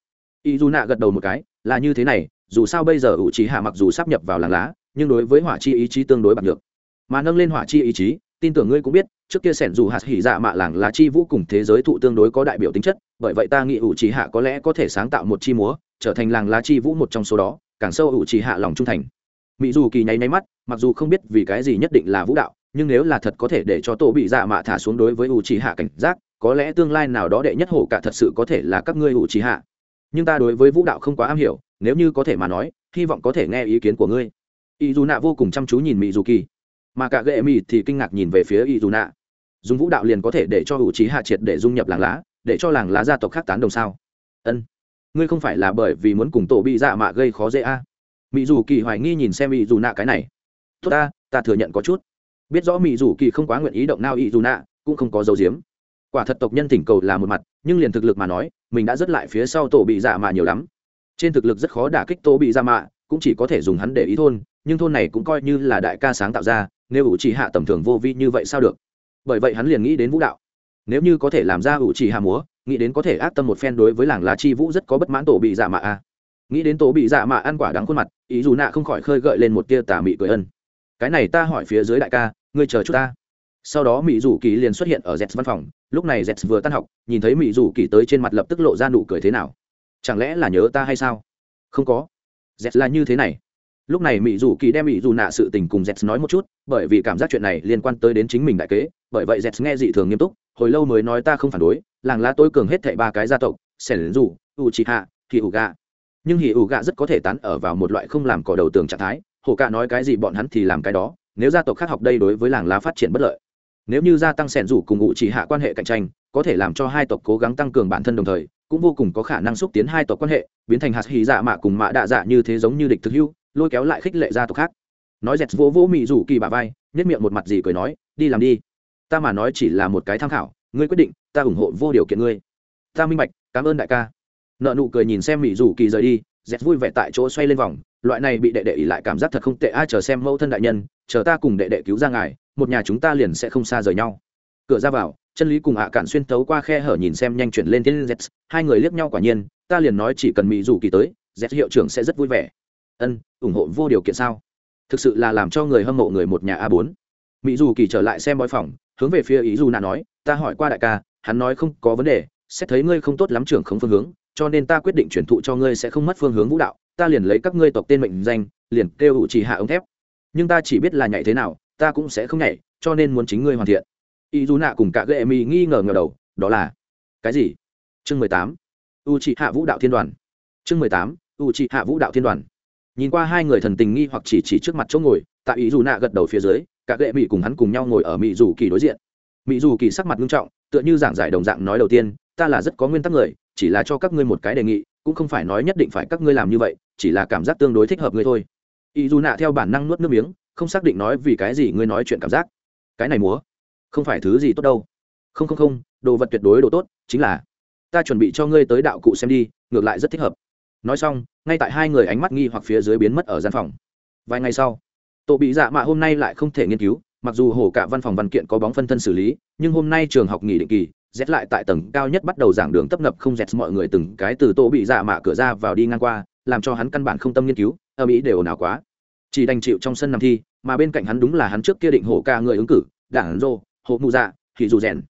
Y dù nạ gật đầu một cái, là như thế này, dù sao bây giờ ủ trí hạ mặc dù sắp nhập vào làng lá, nhưng đối với hỏa chi ý chí tương đối bạc được mà nâng lên hỏa chi ý chí, tin tưởng ngươi cũng biết, trước kia sẻn dù hạt hỉ dạ mạ làng lá chi vũ cùng thế giới thụ tương đối có đại biểu tính chất, bởi vậy ta nghĩ ủ trí hạ có lẽ có thể sáng tạo một chi múa, trở thành làng lá chi vũ một trong số đó, càng sâu ủ trí hạ lòng trung thành. Mỹ dù kỳ nháy nháy mắt, mặc dù không biết vì cái gì nhất định là vũ đạo nhưng nếu là thật có thể để cho tổ bị dạ mạ thả xuống đối với u trí hạ cảnh giác, có lẽ tương lai nào đó đệ nhất hổ cả thật sự có thể là các ngươi u trí hạ. Nhưng ta đối với vũ đạo không quá am hiểu, nếu như có thể mà nói, hy vọng có thể nghe ý kiến của ngươi. Ý dù nạ vô cùng chăm chú nhìn mỹ dù kỳ mà cả ghệ mỹ thì kinh ngạc nhìn về phía ý dù nạ dùng vũ đạo liền có thể để cho u trí hạ triệt để dung nhập làng lá, để cho làng lá gia tộc khác tán đồng sao? Ân. Ngươi không phải là bởi vì muốn cùng tổ bị dạ mạ gây khó dễ a à. mỹ dù kỳ hoài nghi nhìn xem mỹ dù nạ cái này. Tốt ta ta thừa nhận có chút biết rõ mỹ dù kỳ không quá nguyện ý động nao ý dù nạ, cũng không có dấu diếm quả thật tộc nhân thỉnh cầu là một mặt, nhưng liền thực lực mà nói, mình đã rất lại phía sau tổ bị dạ mạ nhiều lắm. Trên thực lực rất khó đả kích tổ bị dạ mạ, cũng chỉ có thể dùng hắn để ý thôn, nhưng thôn này cũng coi như là đại ca sáng tạo ra, nếu ủ chỉ hạ tầm thường vô vi như vậy sao được? Bởi vậy hắn liền nghĩ đến vũ đạo. Nếu như có thể làm ra ủ chỉ hạ múa, nghĩ đến có thể ác tâm một phen đối với làng lá chi vũ rất có bất mãn tổ bị dạ mạ a. Nghĩ đến tổ bị dạ mạ ăn quả đắng khuôn mặt, ý dù nạ không khỏi khơi gợi lên một tia tà mị cười ân cái này ta hỏi phía dưới đại ca, ngươi chờ chút ta. Sau đó mỹ dù kỳ liền xuất hiện ở z văn phòng, lúc này z vừa tan học, nhìn thấy mỹ dù kỳ tới trên mặt lập tức lộ ra nụ cười thế nào. Chẳng lẽ là nhớ ta hay sao? Không có. Z là như thế này. Lúc này mỹ dù kỳ đem mỹ dù nạ sự tình cùng z nói một chút, bởi vì cảm giác chuyện này liên quan tới đến chính mình đại kế, bởi vậy z nghe dị thường nghiêm túc, hồi lâu mới nói ta không phản đối, làng lá tôi cường hết thảy ba cái gia tộc, sẻn dù u chị hạ thì ủ gạ nhưng hỉ ủ gạ rất có thể tán ở vào một loại không làm cỏ đầu tường trạng thái hổ cả nói cái gì bọn hắn thì làm cái đó, nếu gia tộc khác học đây đối với làng lá phát triển bất lợi. Nếu như gia tăng sẻn rủ cùng ngụ chỉ hạ quan hệ cạnh tranh, có thể làm cho hai tộc cố gắng tăng cường bản thân đồng thời, cũng vô cùng có khả năng xúc tiến hai tộc quan hệ, biến thành hạt hì dạ mạ cùng mạ đạ dạ như thế giống như địch thực hưu, lôi kéo lại khích lệ gia tộc khác. Nói dẹt vỗ vỗ mị rủ kỳ bà vai nhất miệng một mặt gì cười nói, đi làm đi. Ta mà nói chỉ là một cái tham khảo, ngươi quyết định, ta ủng hộ vô điều kiện ngươi. Ta minh bạch, cảm ơn đại ca. Nợ nụ cười nhìn xem mị rủ kỳ rời đi, dẹt vui vẻ tại chỗ xoay lên vòng loại này bị đệ đệ ỉ lại cảm giác thật không tệ, ai chờ xem mẫu thân đại nhân, chờ ta cùng đệ đệ cứu ra ngài, một nhà chúng ta liền sẽ không xa rời nhau. Cửa ra vào, chân lý cùng hạ cạn xuyên tấu qua khe hở nhìn xem nhanh chuyển lên tiến z, hai người liếc nhau quả nhiên, ta liền nói chỉ cần mỹ rủ kỳ tới, z hiệu trưởng sẽ rất vui vẻ. Ân, ủng hộ vô điều kiện sao? Thực sự là làm cho người hâm mộ người một nhà a bốn. Mỹ dù kỳ trở lại xem bói phòng, hướng về phía ý dù nà nói, ta hỏi qua đại ca, hắn nói không có vấn đề, xét thấy ngươi không tốt lắm trưởng không phương hướng, cho nên ta quyết định chuyển thụ cho ngươi sẽ không mất phương hướng vũ đạo ta liền lấy các ngươi tộc tên mệnh danh, liền kêu hữu chỉ hạ ống thép. Nhưng ta chỉ biết là nhảy thế nào, ta cũng sẽ không nhảy, cho nên muốn chính ngươi hoàn thiện. Y dù nạ cùng cả gệ mì nghi ngờ ngờ đầu, đó là, cái gì? Chương mười tám, u trị hạ vũ đạo thiên đoàn. Chương mười tám, u trị hạ vũ đạo thiên đoàn. Nhìn qua hai người thần tình nghi hoặc chỉ chỉ trước mặt chỗ ngồi, tại ý dù nạ gật đầu phía dưới, cả gệ mỹ cùng hắn cùng nhau ngồi ở mỹ dù kỳ đối diện. Mỹ dù kỳ sắc mặt nghiêm trọng, tựa như giảng giải đồng dạng nói đầu tiên, ta là rất có nguyên tắc người, chỉ là cho các ngươi một cái đề nghị cũng không phải nói nhất định phải các ngươi làm như vậy, chỉ là cảm giác tương đối thích hợp ngươi thôi. Ý dù nạ theo bản năng nuốt nước miếng, không xác định nói vì cái gì ngươi nói chuyện cảm giác. Cái này múa, không phải thứ gì tốt đâu. Không không không, đồ vật tuyệt đối đồ tốt, chính là ta chuẩn bị cho ngươi tới đạo cụ xem đi, ngược lại rất thích hợp. Nói xong, ngay tại hai người ánh mắt nghi hoặc phía dưới biến mất ở gian phòng. Vài ngày sau, tổ bị dạ mạ hôm nay lại không thể nghiên cứu, mặc dù hổ cả văn phòng văn kiện có bóng phân thân xử lý, nhưng hôm nay trường học nghỉ định kỳ z lại tại tầng cao nhất bắt đầu giảng đường tấp nập không z mọi người từng cái từ tô bị dạ mạ cửa ra vào đi ngang qua, làm cho hắn căn bản không tâm nghiên cứu, âm ý đều nào quá. Chỉ đành chịu trong sân nằm thi, mà bên cạnh hắn đúng là hắn trước kia định hổ ca người ứng cử, đảng rô hộ mụ dạ hỉ dù rèn.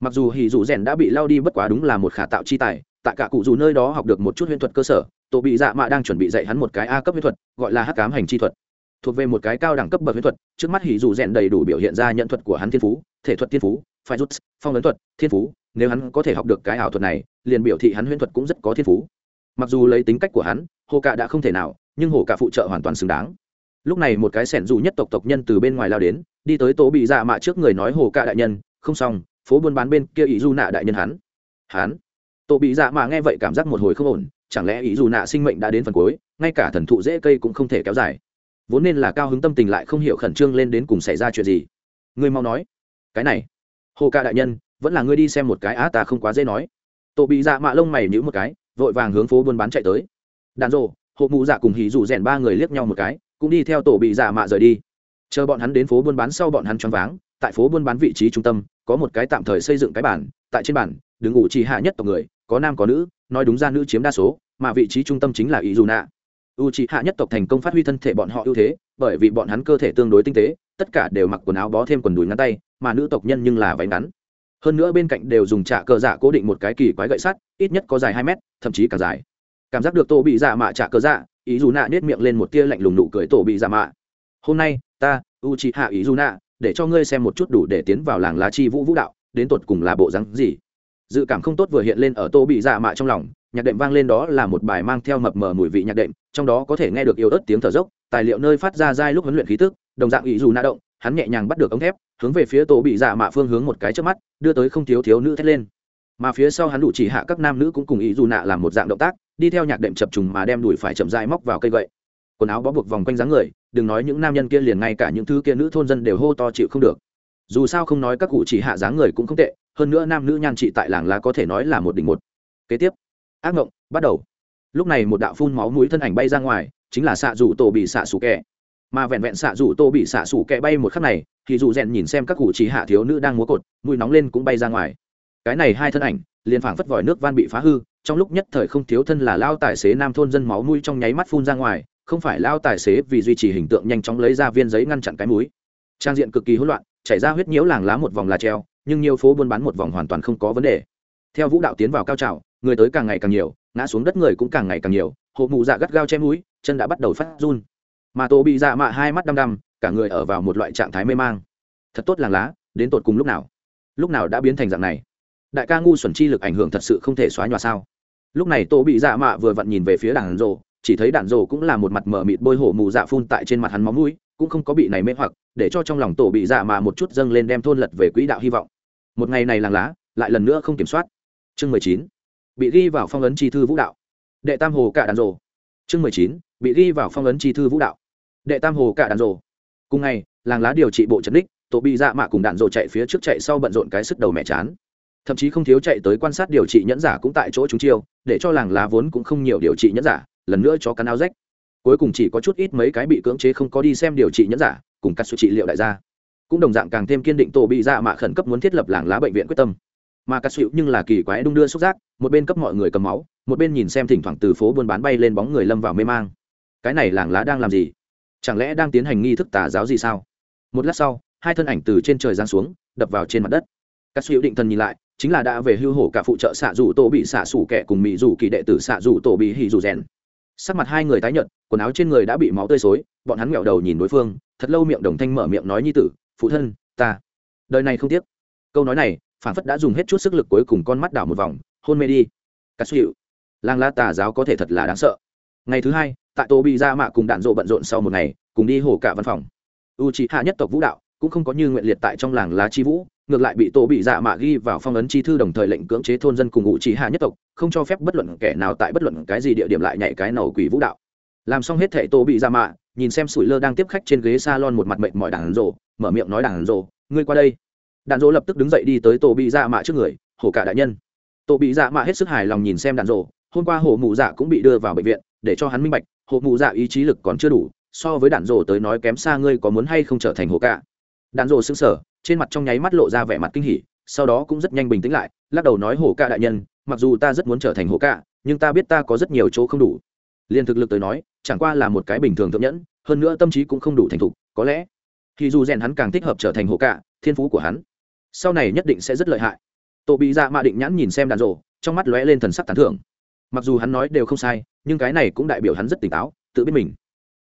Mặc dù hỉ dù rèn đã bị lao đi bất quá đúng là một khả tạo chi tài, tại cả cụ dù nơi đó học được một chút huyễn thuật cơ sở, tổ bị dạ mạ đang chuẩn bị dạy hắn một cái a cấp huyễn thuật, gọi là hắc cám hành chi thuật. Thuộc về một cái cao đẳng cấp bậc huyễn thuật, trước mắt hỉ dù rèn đầy đủ biểu hiện ra nhận thuật của hắn thiên phú, thể thuật thiên phú phải rút phong ấn thuật, thiên phú, nếu hắn có thể học được cái ảo thuật này, liền biểu thị hắn huyễn thuật cũng rất có thiên phú. Mặc dù lấy tính cách của hắn, hồ cạ đã không thể nào, nhưng hồ cạ phụ trợ hoàn toàn xứng đáng. Lúc này một cái sẻn dù nhất tộc tộc nhân từ bên ngoài lao đến, đi tới tố bị dạ mạ trước người nói hồ cạ đại nhân, không xong, phố buôn bán bên kia ý du nạ đại nhân hắn. Hắn? Tổ bị dạ mạ nghe vậy cảm giác một hồi không ổn, chẳng lẽ ý dù nạ sinh mệnh đã đến phần cuối, ngay cả thần thụ dễ cây cũng không thể kéo dài. Vốn nên là cao hứng tâm tình lại không hiểu khẩn trương lên đến cùng xảy ra chuyện gì. Ngươi mau nói. Cái này hồ ca đại nhân, vẫn là ngươi đi xem một cái á, ta không quá dễ nói. Tổ bị dạ mạ lông mày nhữ một cái, vội vàng hướng phố buôn bán chạy tới. Đàn rộ hộ mụ dạ cùng hỉ dù rèn ba người liếc nhau một cái, cũng đi theo tổ bị dạ mạ rời đi. Chờ bọn hắn đến phố buôn bán sau bọn hắn choáng váng, tại phố buôn bán vị trí trung tâm, có một cái tạm thời xây dựng cái bản tại trên bản đứng ngủ chỉ hạ nhất tộc người, có nam có nữ, nói đúng ra nữ chiếm đa số, mà vị trí trung tâm chính là ý dù nạ. U chỉ hạ nhất tộc thành công phát huy thân thể bọn họ ưu thế, bởi vì bọn hắn cơ thể tương đối tinh tế, tất cả đều mặc quần áo bó thêm quần đùi ngắn tay mà nữ tộc nhân nhưng là váy ngắn. Hơn nữa bên cạnh đều dùng trạ cờ dạ cố định một cái kỳ quái gậy sắt, ít nhất có dài hai mét, thậm chí cả dài. Cảm giác được tổ bị dạ mạ trạ cờ dạ ý dù nạ nhét miệng lên một tia lạnh lùng nụ cười tổ bị dạ mạ. Hôm nay, ta u chị hạ ý dù nạ, để cho ngươi xem một chút đủ để tiến vào làng lá chi vũ vũ đạo, đến tột cùng là bộ rắn gì. Dự cảm không tốt vừa hiện lên ở tô bị dạ mạ trong lòng, nhạc đệm vang lên đó là một bài mang theo mập mờ mùi vị nhạc đệm, trong đó có thể nghe được yếu ớt tiếng thở dốc, tài liệu nơi phát ra dai lúc huấn luyện khí tức, đồng dạng ý dù nạ động hắn nhẹ nhàng bắt được ống thép, hướng về phía tổ bị dạ mạ phương hướng một cái trước mắt, đưa tới không thiếu thiếu nữ thét lên. Mà phía sau hắn đủ chỉ hạ các nam nữ cũng cùng ý dù nạ làm một dạng động tác, đi theo nhạc đệm chập trùng mà đem đùi phải chậm dai móc vào cây gậy. Quần áo bó buộc vòng quanh dáng người, đừng nói những nam nhân kia liền ngay cả những thứ kia nữ thôn dân đều hô to chịu không được. Dù sao không nói các cụ chỉ hạ dáng người cũng không tệ, hơn nữa nam nữ nhan trị tại làng lá có thể nói là một đỉnh một. Kế tiếp, ác mộng bắt đầu. Lúc này một đạo phun máu mũi thân ảnh bay ra ngoài, chính là xạ rủ tổ bị xạ xù kẹ mà vẹn vẹn xạ rủ tô bị xạ xù kẹ bay một khắc này, thì dù rèn nhìn xem các cụ chỉ hạ thiếu nữ đang múa cột, mũi nóng lên cũng bay ra ngoài. Cái này hai thân ảnh, liền phảng phất vòi nước van bị phá hư, trong lúc nhất thời không thiếu thân là lao tài xế nam thôn dân máu mũi trong nháy mắt phun ra ngoài, không phải lao tài xế vì duy trì hình tượng nhanh chóng lấy ra viên giấy ngăn chặn cái mũi. Trang diện cực kỳ hỗn loạn, chảy ra huyết nhiễu làng lá một vòng là treo, nhưng nhiều phố buôn bán một vòng hoàn toàn không có vấn đề. Theo vũ đạo tiến vào cao trào, người tới càng ngày càng nhiều, ngã xuống đất người cũng càng ngày càng nhiều, hộ mụ dạ gắt gao che mũi, chân đã bắt đầu phát run mà tổ bị dạ mạ hai mắt đăm đăm, cả người ở vào một loại trạng thái mê mang. Thật tốt làng lá, đến tột cùng lúc nào? Lúc nào đã biến thành dạng này? Đại ca ngu xuẩn chi lực ảnh hưởng thật sự không thể xóa nhòa sao? Lúc này tổ bị dạ mạ vừa vặn nhìn về phía đàn rộ chỉ thấy đàn rộ cũng là một mặt mờ mịt bôi hổ mù dạ phun tại trên mặt hắn móng mũi, cũng không có bị này mê hoặc, để cho trong lòng tổ bị dạ mạ một chút dâng lên đem thôn lật về quỹ đạo hy vọng. Một ngày này làng lá, lại lần nữa không kiểm soát. Chương mười chín, bị ghi vào phong ấn chi thư vũ đạo. Đệ tam hồ cả đàn rộ chương mười chín bị ghi vào phong ấn chi thư vũ đạo. Đệ tam hồ cả đàn rồ. Cùng ngày, làng lá điều trị bộ trấn đích, tổ bị dạ mạ cùng đạn rồ chạy phía trước chạy sau bận rộn cái sức đầu mẹ chán. Thậm chí không thiếu chạy tới quan sát điều trị nhẫn giả cũng tại chỗ chúng chiêu, để cho làng lá vốn cũng không nhiều điều trị nhẫn giả, lần nữa cho cắn áo rách. Cuối cùng chỉ có chút ít mấy cái bị cưỡng chế không có đi xem điều trị nhẫn giả, cùng cắt sự trị liệu đại gia. Cũng đồng dạng càng thêm kiên định tổ bị dạ mạ khẩn cấp muốn thiết lập làng lá bệnh viện quyết tâm. Mà cắt sự nhưng là kỳ quái đung đưa xúc giác, một bên cấp mọi người cầm máu, một bên nhìn xem thỉnh thoảng từ phố buôn bán bay lên bóng người lâm vào mê mang cái này làng lá đang làm gì? Chẳng lẽ đang tiến hành nghi thức tà giáo gì sao? Một lát sau hai thân ảnh từ trên trời giáng xuống đập vào trên mặt đất. Cát suy hữu định thần nhìn lại chính là đã về hưu hổ cả phụ trợ xạ rủ tổ bị xạ sủ kẻ cùng mỹ rủ kỳ đệ tử xạ rủ tổ bị hì rủ rèn. Sắc mặt hai người tái nhợt quần áo trên người đã bị máu tơi xối bọn hắn nghẹo đầu nhìn đối phương thật lâu miệng đồng thanh mở miệng nói như tử phụ thân ta. Đời này không tiếc. Câu nói này phản phất đã dùng hết chút sức lực cuối cùng con mắt đảo một vòng hôn mê đi. Cắt suy hữu, lang la tà giáo có thể thật là đáng sợ ngày thứ hai, tại tô bị ra mạ cùng đạn rộ bận rộn sau một ngày, cùng đi hồ cả văn phòng. U c hạ nhất tộc vũ đạo cũng không có như nguyện liệt tại trong làng lá chi vũ, ngược lại bị tô bị dạ mạ ghi vào phong ấn chi thư đồng thời lệnh cưỡng chế thôn dân cùng ngụ chỉ hạ nhất tộc, không cho phép bất luận kẻ nào tại bất luận cái gì địa điểm lại nhảy cái nầu quỷ vũ đạo. Làm xong hết thệ tô bị dạ mạ, nhìn xem sủi lơ đang tiếp khách trên ghế salon một mặt mệnh mọi đàn rộ, mở miệng nói đàn rộ, ngươi qua đây. Đàn rộ lập tức đứng dậy đi tới tô bị dạ mạ trước người hổ cả đại nhân. Tô bị dạ mạ hết sức hài lòng nhìn xem đàn rộ, hôm qua hổ mụ dạ cũng bị đưa vào bệnh viện để cho hắn minh bạch hổ mụ dạ ý chí lực còn chưa đủ so với đạn rộ tới nói kém xa ngươi có muốn hay không trở thành hổ cả đạn rộ sững sờ trên mặt trong nháy mắt lộ ra vẻ mặt kinh hỉ sau đó cũng rất nhanh bình tĩnh lại lắc đầu nói hổ Cả đại nhân mặc dù ta rất muốn trở thành hổ Cả, nhưng ta biết ta có rất nhiều chỗ không đủ. Liên thực lực tới nói chẳng qua là một cái bình thường thượng nhẫn hơn nữa tâm trí cũng không đủ thành thục có lẽ thì dù rèn hắn càng thích hợp trở thành hổ Cả, thiên phú của hắn sau này nhất định sẽ rất lợi hại. Tổ bị dạ mạ định nhãn nhìn xem đàn rộ trong mắt lóe lên thần sắc tán thưởng mặc dù hắn nói đều không sai, nhưng cái này cũng đại biểu hắn rất tỉnh táo, tự biết mình.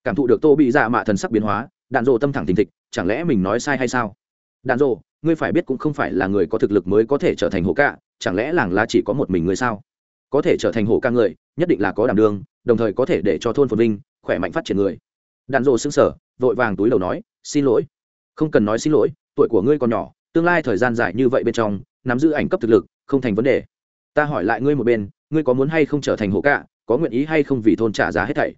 Cảm thụ được tô bị dạ mạ thần sắc biến hóa, đạn dộ tâm thẳng thình thịch, chẳng lẽ mình nói sai hay sao? Đạn dộ, ngươi phải biết cũng không phải là người có thực lực mới có thể trở thành hổ ca, chẳng lẽ làng lá chỉ có một mình ngươi sao? Có thể trở thành hổ ca người, nhất định là có đảm đương, đồng thời có thể để cho thôn phồn vinh, khỏe mạnh phát triển người. Đạn dộ xứng sở vội vàng túi đầu nói, xin lỗi. Không cần nói xin lỗi, tuổi của ngươi còn nhỏ, tương lai thời gian dài như vậy bên trong, nắm giữ ảnh cấp thực lực, không thành vấn đề ta hỏi lại ngươi một bên, ngươi có muốn hay không trở thành hổ cạ, có nguyện ý hay không vì thôn trả giá hết thảy?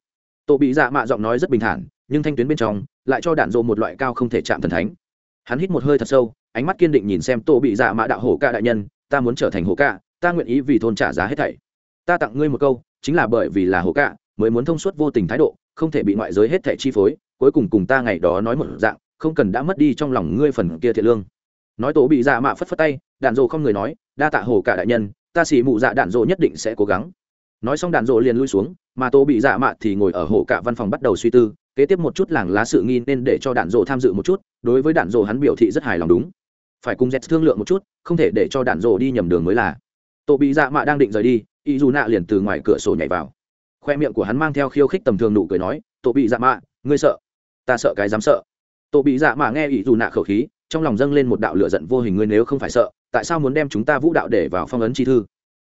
Tổ bị dạ mạ giọng nói rất bình thản, nhưng thanh tuyến bên trong lại cho đạn dộ một loại cao không thể chạm thần thánh. Hắn hít một hơi thật sâu, ánh mắt kiên định nhìn xem tổ bị dạ mạ đạo hổ cạ đại nhân, ta muốn trở thành hổ cạ, ta nguyện ý vì thôn trả giá hết thảy. Ta tặng ngươi một câu, chính là bởi vì là hổ cạ, mới muốn thông suốt vô tình thái độ, không thể bị ngoại giới hết thảy chi phối, cuối cùng cùng ta ngày đó nói một dạng, không cần đã mất đi trong lòng ngươi phần kia thiện lương. Nói tổ bị dạ mạ phất phất tay, đạn dộ không người nói, đa tạ hổ cả đại nhân ta xỉ mụ dạ đạn dỗ nhất định sẽ cố gắng. Nói xong đạn dỗ liền lui xuống, mà tô bị dạ mạ thì ngồi ở hổ cả văn phòng bắt đầu suy tư, kế tiếp một chút làng lá sự nghi nên để cho đạn dỗ tham dự một chút, đối với đạn dỗ hắn biểu thị rất hài lòng đúng. Phải cùng dẹt thương lượng một chút, không thể để cho đạn dỗ đi nhầm đường mới là. Tô bị dạ mạ đang định rời đi, y dù nạ liền từ ngoài cửa sổ nhảy vào. Khoe miệng của hắn mang theo khiêu khích tầm thường nụ cười nói, Tô bị dạ mạ, ngươi sợ? Ta sợ cái dám sợ. Tô bị dạ mạ nghe y dù nạ khẩu khí, trong lòng dâng lên một đạo lửa giận vô hình, ngươi nếu không phải sợ tại sao muốn đem chúng ta vũ đạo để vào phong ấn chi thư?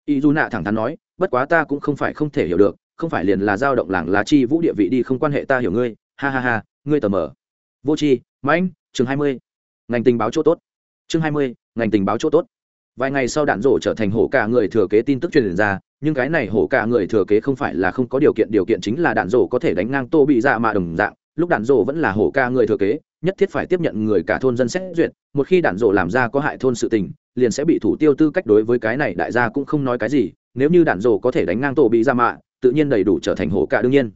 Y dù nạ thẳng thắn nói, bất quá ta cũng không phải không thể hiểu được, không phải liền là dao động làng lá chi vũ địa vị đi không quan hệ ta hiểu ngươi. Ha ha ha, ngươi tờ mờ. Vô chi mãnh, chương hai mươi. Ngành tình báo chỗ tốt. Chương hai mươi, ngành tình báo chỗ tốt. Vài ngày sau đạn rổ trở thành hổ cả người thừa kế tin tức truyền ra, nhưng cái này hổ cả người thừa kế không phải là không có điều kiện điều kiện chính là đạn rổ có thể đánh ngang tô bị dạ mà đồng dạng. Lúc đạn rổ vẫn là hổ ca người thừa kế, nhất thiết phải tiếp nhận người cả thôn dân xét duyệt, một khi đạn rổ làm ra có hại thôn sự tình liền sẽ bị thủ tiêu tư cách đối với cái này đại gia cũng không nói cái gì, nếu như đạn rổ có thể đánh ngang tổ bị ra mạ tự nhiên đầy đủ trở thành hổ cả đương nhiên.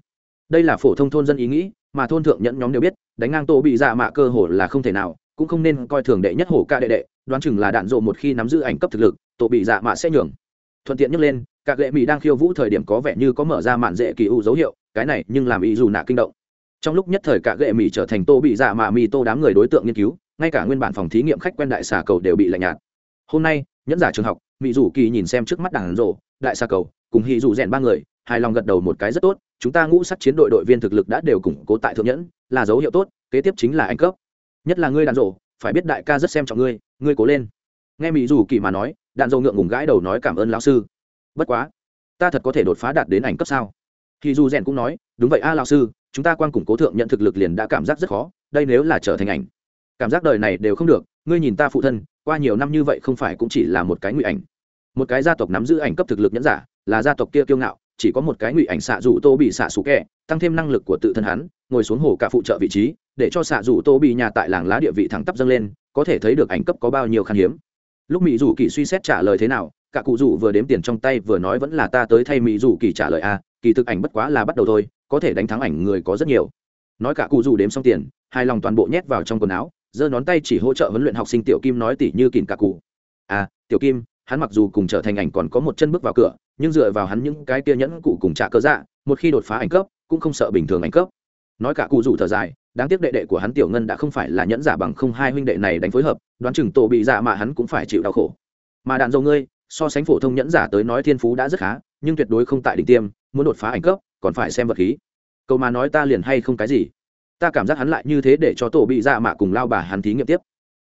Đây là phổ thông thôn dân ý nghĩ, mà thôn thượng nhẫn nhóm đều biết, đánh ngang tổ bị ra mạ cơ hồ là không thể nào, cũng không nên coi thường đệ nhất hổ ca đệ đệ, đoán chừng là đạn rộ một khi nắm giữ ảnh cấp thực lực, tổ bị dạ mạ sẽ nhường. Thuận tiện nhắc lên các lệ mỹ đang khiêu vũ thời điểm có vẻ như có mở ra mạn dễ kỳ u dấu hiệu, cái này nhưng làm ý dù nạ kinh động. Trong lúc nhất thời các lệ mỹ trở thành tô bị dạ mạ mì tô đám người đối tượng nghiên cứu, ngay cả nguyên bản phòng thí nghiệm khách quen đại xà cầu đều bị lạnh nhạt hôm nay, nhẫn giả trường học mỹ dù kỳ nhìn xem trước mắt đảng rộ, đại xa cầu, cùng hì dù rèn ba người, hài lòng gật đầu một cái rất tốt, chúng ta ngũ sắc chiến đội đội viên thực lực đã đều củng cố tại thượng nhẫn, là dấu hiệu tốt, kế tiếp chính là anh cấp. Nhất là ngươi đàn rộ, phải biết đại ca rất xem trọng ngươi ngươi cố lên. Nghe mỹ dù kỳ mà nói, đàn rộ ngượng ngùng gãi đầu nói cảm ơn lão sư. Bất quá, ta thật có thể đột phá đạt đến ảnh cấp sao? Thì dù rèn cũng nói, đúng vậy a lão sư, chúng ta quan củng cố thượng nhận thực lực liền đã cảm giác rất khó, đây nếu là trở thành ảnh, cảm giác đời này đều không được ngươi nhìn ta phụ thân, qua nhiều năm như vậy không phải cũng chỉ là một cái ngụy ảnh. Một cái gia tộc nắm giữ ảnh cấp thực lực nhẫn giả, là gia tộc kia kiêu ngạo, chỉ có một cái ngụy ảnh xạ rủ tô bị xạ xù kẹ tăng thêm năng lực của tự thân hắn, ngồi xuống hồ cả phụ trợ vị trí, để cho xạ rủ tô bị nhà tại làng lá địa vị thẳng tắp dâng lên, có thể thấy được ảnh cấp có bao nhiêu khan hiếm. Lúc mỹ rủ kỳ suy xét trả lời thế nào, cả cụ rủ vừa đếm tiền trong tay vừa nói vẫn là ta tới thay mỹ rủ kỳ trả lời a kỳ thực ảnh bất quá là bắt đầu thôi, có thể đánh thắng ảnh người có rất nhiều. Nói cả cụ rủ đếm xong tiền hai lòng toàn bộ nhét vào trong quần áo giơ nón tay chỉ hỗ trợ huấn luyện học sinh tiểu kim nói tỉ như kìm cả cụ à tiểu kim, hắn mặc dù cùng trở thành ảnh còn có một chân bước vào cửa, nhưng dựa vào hắn những cái kia nhẫn cụ cùng trả cơ dạ một khi đột phá ảnh cấp, cũng không sợ bình thường ảnh cấp. Nói cả cụ rủ thở dài, đáng tiếc đệ đệ của hắn tiểu ngân đã không phải là nhẫn giả bằng không hai huynh đệ này đánh phối hợp, đoán chừng tổ bị dạ mà hắn cũng phải chịu đau khổ. Mà đạn dầu ngươi, so sánh phổ thông nhẫn giả tới nói thiên phú đã rất khá, nhưng tuyệt đối không tại đỉnh tiêm, muốn đột phá ảnh cấp, còn phải xem vật khí. Câu mà nói ta liền hay không cái gì ta cảm giác hắn lại như thế để cho tổ bị dạ mạ cùng lao bà hắn thí nghiệm tiếp.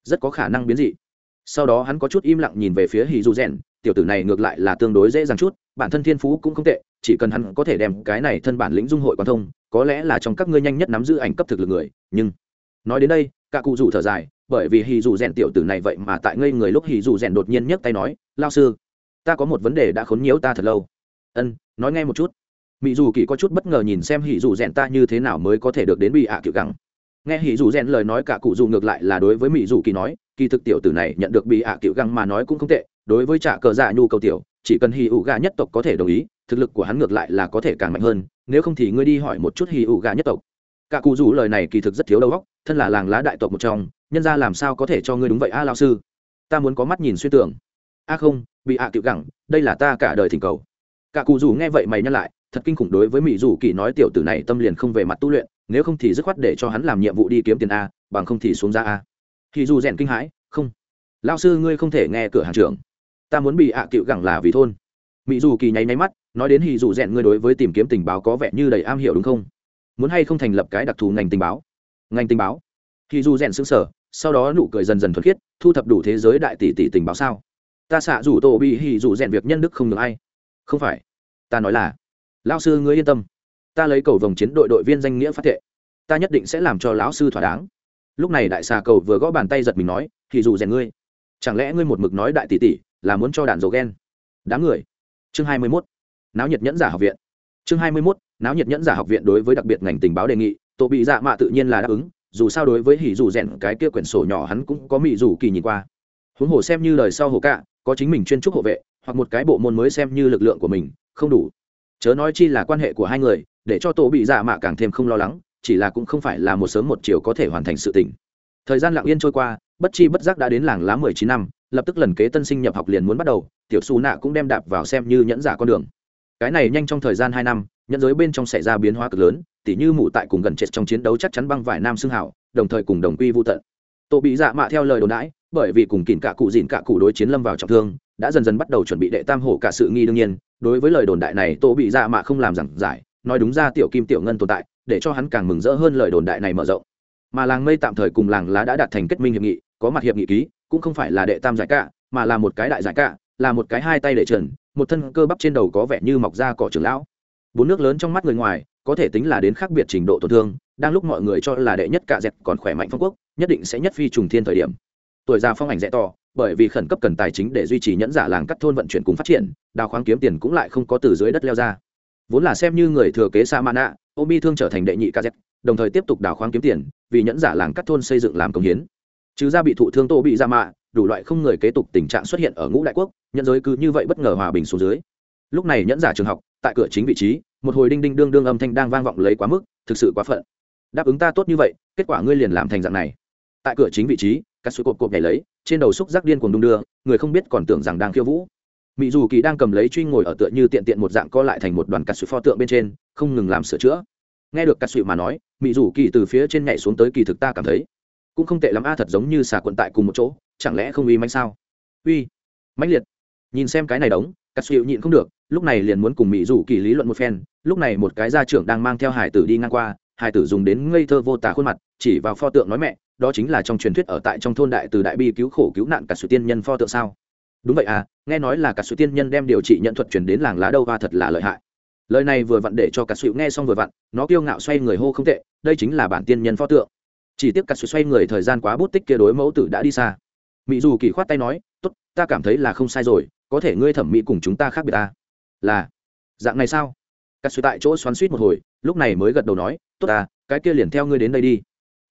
Rất có khả năng biến dị. Sau đó hắn có chút im lặng nhìn về phía hì dù rèn, tiểu tử này ngược lại là tương đối dễ dàng chút, bản thân thiên phú cũng không tệ, chỉ cần hắn có thể đem cái này thân bản lĩnh dung hội quan thông, có lẽ là trong các ngươi nhanh nhất nắm giữ ảnh cấp thực lực người, nhưng nói đến đây, cả cụ rủ thở dài, bởi vì hì dù rèn tiểu tử này vậy mà tại ngây người lúc hì dù rèn đột nhiên nhấc tay nói, lao sư, ta có một vấn đề đã khốn nhiễu ta thật lâu. Ân, nói nghe một chút mỹ dù kỳ có chút bất ngờ nhìn xem hỉ dù rèn ta như thế nào mới có thể được đến bị ạ à cựu gắng nghe hỉ dù rèn lời nói cả cụ dù ngược lại là đối với mỹ dù kỳ nói, kỳ thực tiểu tử này nhận được bị ạ à cựu gắng mà nói cũng không tệ, đối với trả cờ dạ nhu cầu tiểu, chỉ cần hỉ ủ gà nhất tộc có thể đồng ý, thực lực của hắn ngược lại là có thể càng mạnh hơn, nếu không thì ngươi đi hỏi một chút hỉ ủ gà nhất tộc. Cả cụ dù lời này kỳ thực rất thiếu đầu óc, thân là làng lá đại tộc một trong, nhân ra làm sao có thể cho ngươi đúng vậy a lao sư? Ta muốn có mắt nhìn xuyên tưởng. A không bị ạ à cựu gắng đây là ta cả đời thỉnh cầu. Cả cụ dù nghe vậy mày nhắc lại thật kinh khủng đối với mỹ dù kỳ nói tiểu tử này tâm liền không về mặt tu luyện, nếu không thì dứt khoát để cho hắn làm nhiệm vụ đi kiếm tiền a, bằng không thì xuống ra a. Thì dù rèn kinh hãi, không. Lao sư ngươi không thể nghe cửa hàng trưởng. Ta muốn bị ạ cựu gẳng là vì thôn. Mỹ dù kỳ nháy nháy mắt, nói đến hì dù rèn ngươi đối với tìm kiếm tình báo có vẻ như đầy am hiểu đúng không? Muốn hay không thành lập cái đặc thù ngành tình báo? Ngành tình báo? Khi dù rèn xứng sở sau đó nụ cười dần dần thuật khiết, thu thập đủ thế giới đại tỷ tỷ tình báo sao? Ta xạ rủ tổ bị hỉ dù rèn việc nhân đức không được ai. Không phải. Ta nói là lao sư ngươi yên tâm. Ta lấy cầu vòng chiến đội đội viên danh nghĩa phát thệ. Ta nhất định sẽ làm cho lão sư thỏa đáng. Lúc này đại xà cầu vừa gõ bàn tay giật mình nói, thì dù rèn ngươi, chẳng lẽ ngươi một mực nói đại tỷ tỷ là muốn cho đàn dầu ghen? Đám người. Chương hai mươi 21. náo nhiệt nhẫn giả học viện. Chương hai mươi 21. náo nhiệt nhẫn giả học viện đối với đặc biệt ngành tình báo đề nghị tổ bị dạ mạ tự nhiên là đáp ứng, dù sao đối với hỉ dù rèn, cái kia quyển sổ nhỏ hắn cũng có mị dù kỳ nhìn qua. Huống hồ xem như lời sau hồ cạ, có chính mình chuyên trúc hộ vệ, hoặc một cái bộ môn mới xem như lực lượng của mình, không đủ chớ nói chi là quan hệ của hai người, để cho tổ bị dạ mạ càng thêm không lo lắng, chỉ là cũng không phải là một sớm một chiều có thể hoàn thành sự tình. Thời gian lặng yên trôi qua, bất chi bất giác đã đến làng lá mười chín năm, lập tức lần kế tân sinh nhập học liền muốn bắt đầu, tiểu xù nạ cũng đem đạp vào xem như nhẫn giả con đường. Cái này nhanh trong thời gian hai năm, nhẫn giới bên trong xảy ra biến hóa cực lớn, tỉ như mụ tại cùng gần chết trong chiến đấu chắc chắn băng vải nam xương hảo, đồng thời cùng đồng quy vô tận. Tổ bị dạ mạ theo lời đồn đãi bởi vì cùng kìn cả cụ dìn cả cụ đối chiến lâm vào trọng thương, đã dần dần bắt đầu chuẩn bị đệ tam hổ cả sự nghi đương nhiên, đối với lời đồn đại này tổ bị dạ ra mà không làm giảng giải, nói đúng ra tiểu kim tiểu ngân tồn tại, để cho hắn càng mừng rỡ hơn lời đồn đại này mở rộng. Mà làng mây tạm thời cùng làng lá đã đạt thành kết minh hiệp nghị, có mặt hiệp nghị ký, cũng không phải là đệ tam giải cả, mà là một cái đại giải cả, là một cái hai tay đệ trần, một thân cơ bắp trên đầu có vẻ như mọc ra cỏ trưởng lão. Bốn nước lớn trong mắt người ngoài, có thể tính là đến khác biệt trình độ tổn thương, đang lúc mọi người cho là đệ nhất cả dẹp còn khỏe mạnh phong quốc, nhất định sẽ nhất phi trùng thiên thời điểm tuổi già phong ảnh rẻ to, bởi vì khẩn cấp cần tài chính để duy trì nhẫn giả làng cắt thôn vận chuyển cùng phát triển, đào khoáng kiếm tiền cũng lại không có từ dưới đất leo ra. Vốn là xem như người thừa kế sa mana ô bi thương trở thành đệ nhị kz đồng thời tiếp tục đào khoáng kiếm tiền, vì nhẫn giả làng cắt thôn xây dựng làm công hiến. Chứ ra bị thụ thương tô bị ra mạ, đủ loại không người kế tục tình trạng xuất hiện ở ngũ đại quốc, nhẫn giới cứ như vậy bất ngờ hòa bình xuống dưới. Lúc này nhẫn giả trường học, tại cửa chính vị trí, một hồi đinh đinh đương đương âm thanh đang vang vọng lấy quá mức, thực sự quá phận. Đáp ứng ta tốt như vậy, kết quả ngươi liền làm thành dạng này. Tại cửa chính vị trí các suối cộp cộp nhảy lấy, trên đầu xúc giác điên cuồng đung đưa, người không biết còn tưởng rằng đang khiêu vũ. Mỹ dù kỳ đang cầm lấy truy ngồi ở tựa như tiện tiện một dạng co lại thành một đoàn cắt suy pho tượng bên trên, không ngừng làm sửa chữa. Nghe được cắt suy mà nói mỹ dù kỳ từ phía trên nhảy xuống tới kỳ thực ta cảm thấy cũng không tệ lắm a, thật giống như xà quận tại cùng một chỗ, chẳng lẽ không uy manh sao? Uy, mãnh liệt. Nhìn xem cái này đóng cắt suy nhịn không được, lúc này liền muốn cùng mỹ dù kỳ lý luận một phen. Lúc này một cái gia trưởng đang mang theo hải tử đi ngang qua, hải tử dùng đến ngây thơ vô tả khuôn mặt, chỉ vào pho tượng nói mẹ đó chính là trong truyền thuyết ở tại trong thôn đại từ đại bi cứu khổ cứu nạn cả sự tiên nhân pho tượng sao? Đúng vậy à nghe nói là cả sự tiên nhân đem điều trị nhận thuật chuyển đến làng lá đâu và thật là lợi hại. Lời này vừa vặn để cho cả sự nghe xong vừa vặn, nó kiêu ngạo xoay người hô không tệ, đây chính là bản tiên nhân pho tượng. Chỉ tiếc cả sự xoay người thời gian quá bút tích kia đối mẫu tử đã đi xa. Mỹ dù kỳ khoát tay nói, tốt, ta cảm thấy là không sai rồi, có thể ngươi thẩm mỹ cùng chúng ta khác biệt ta. Là. Dạng này sao? Cả sự tại chỗ xoắn suýt một hồi, lúc này mới gật đầu nói, tốt à cái kia liền theo ngươi đến đây đi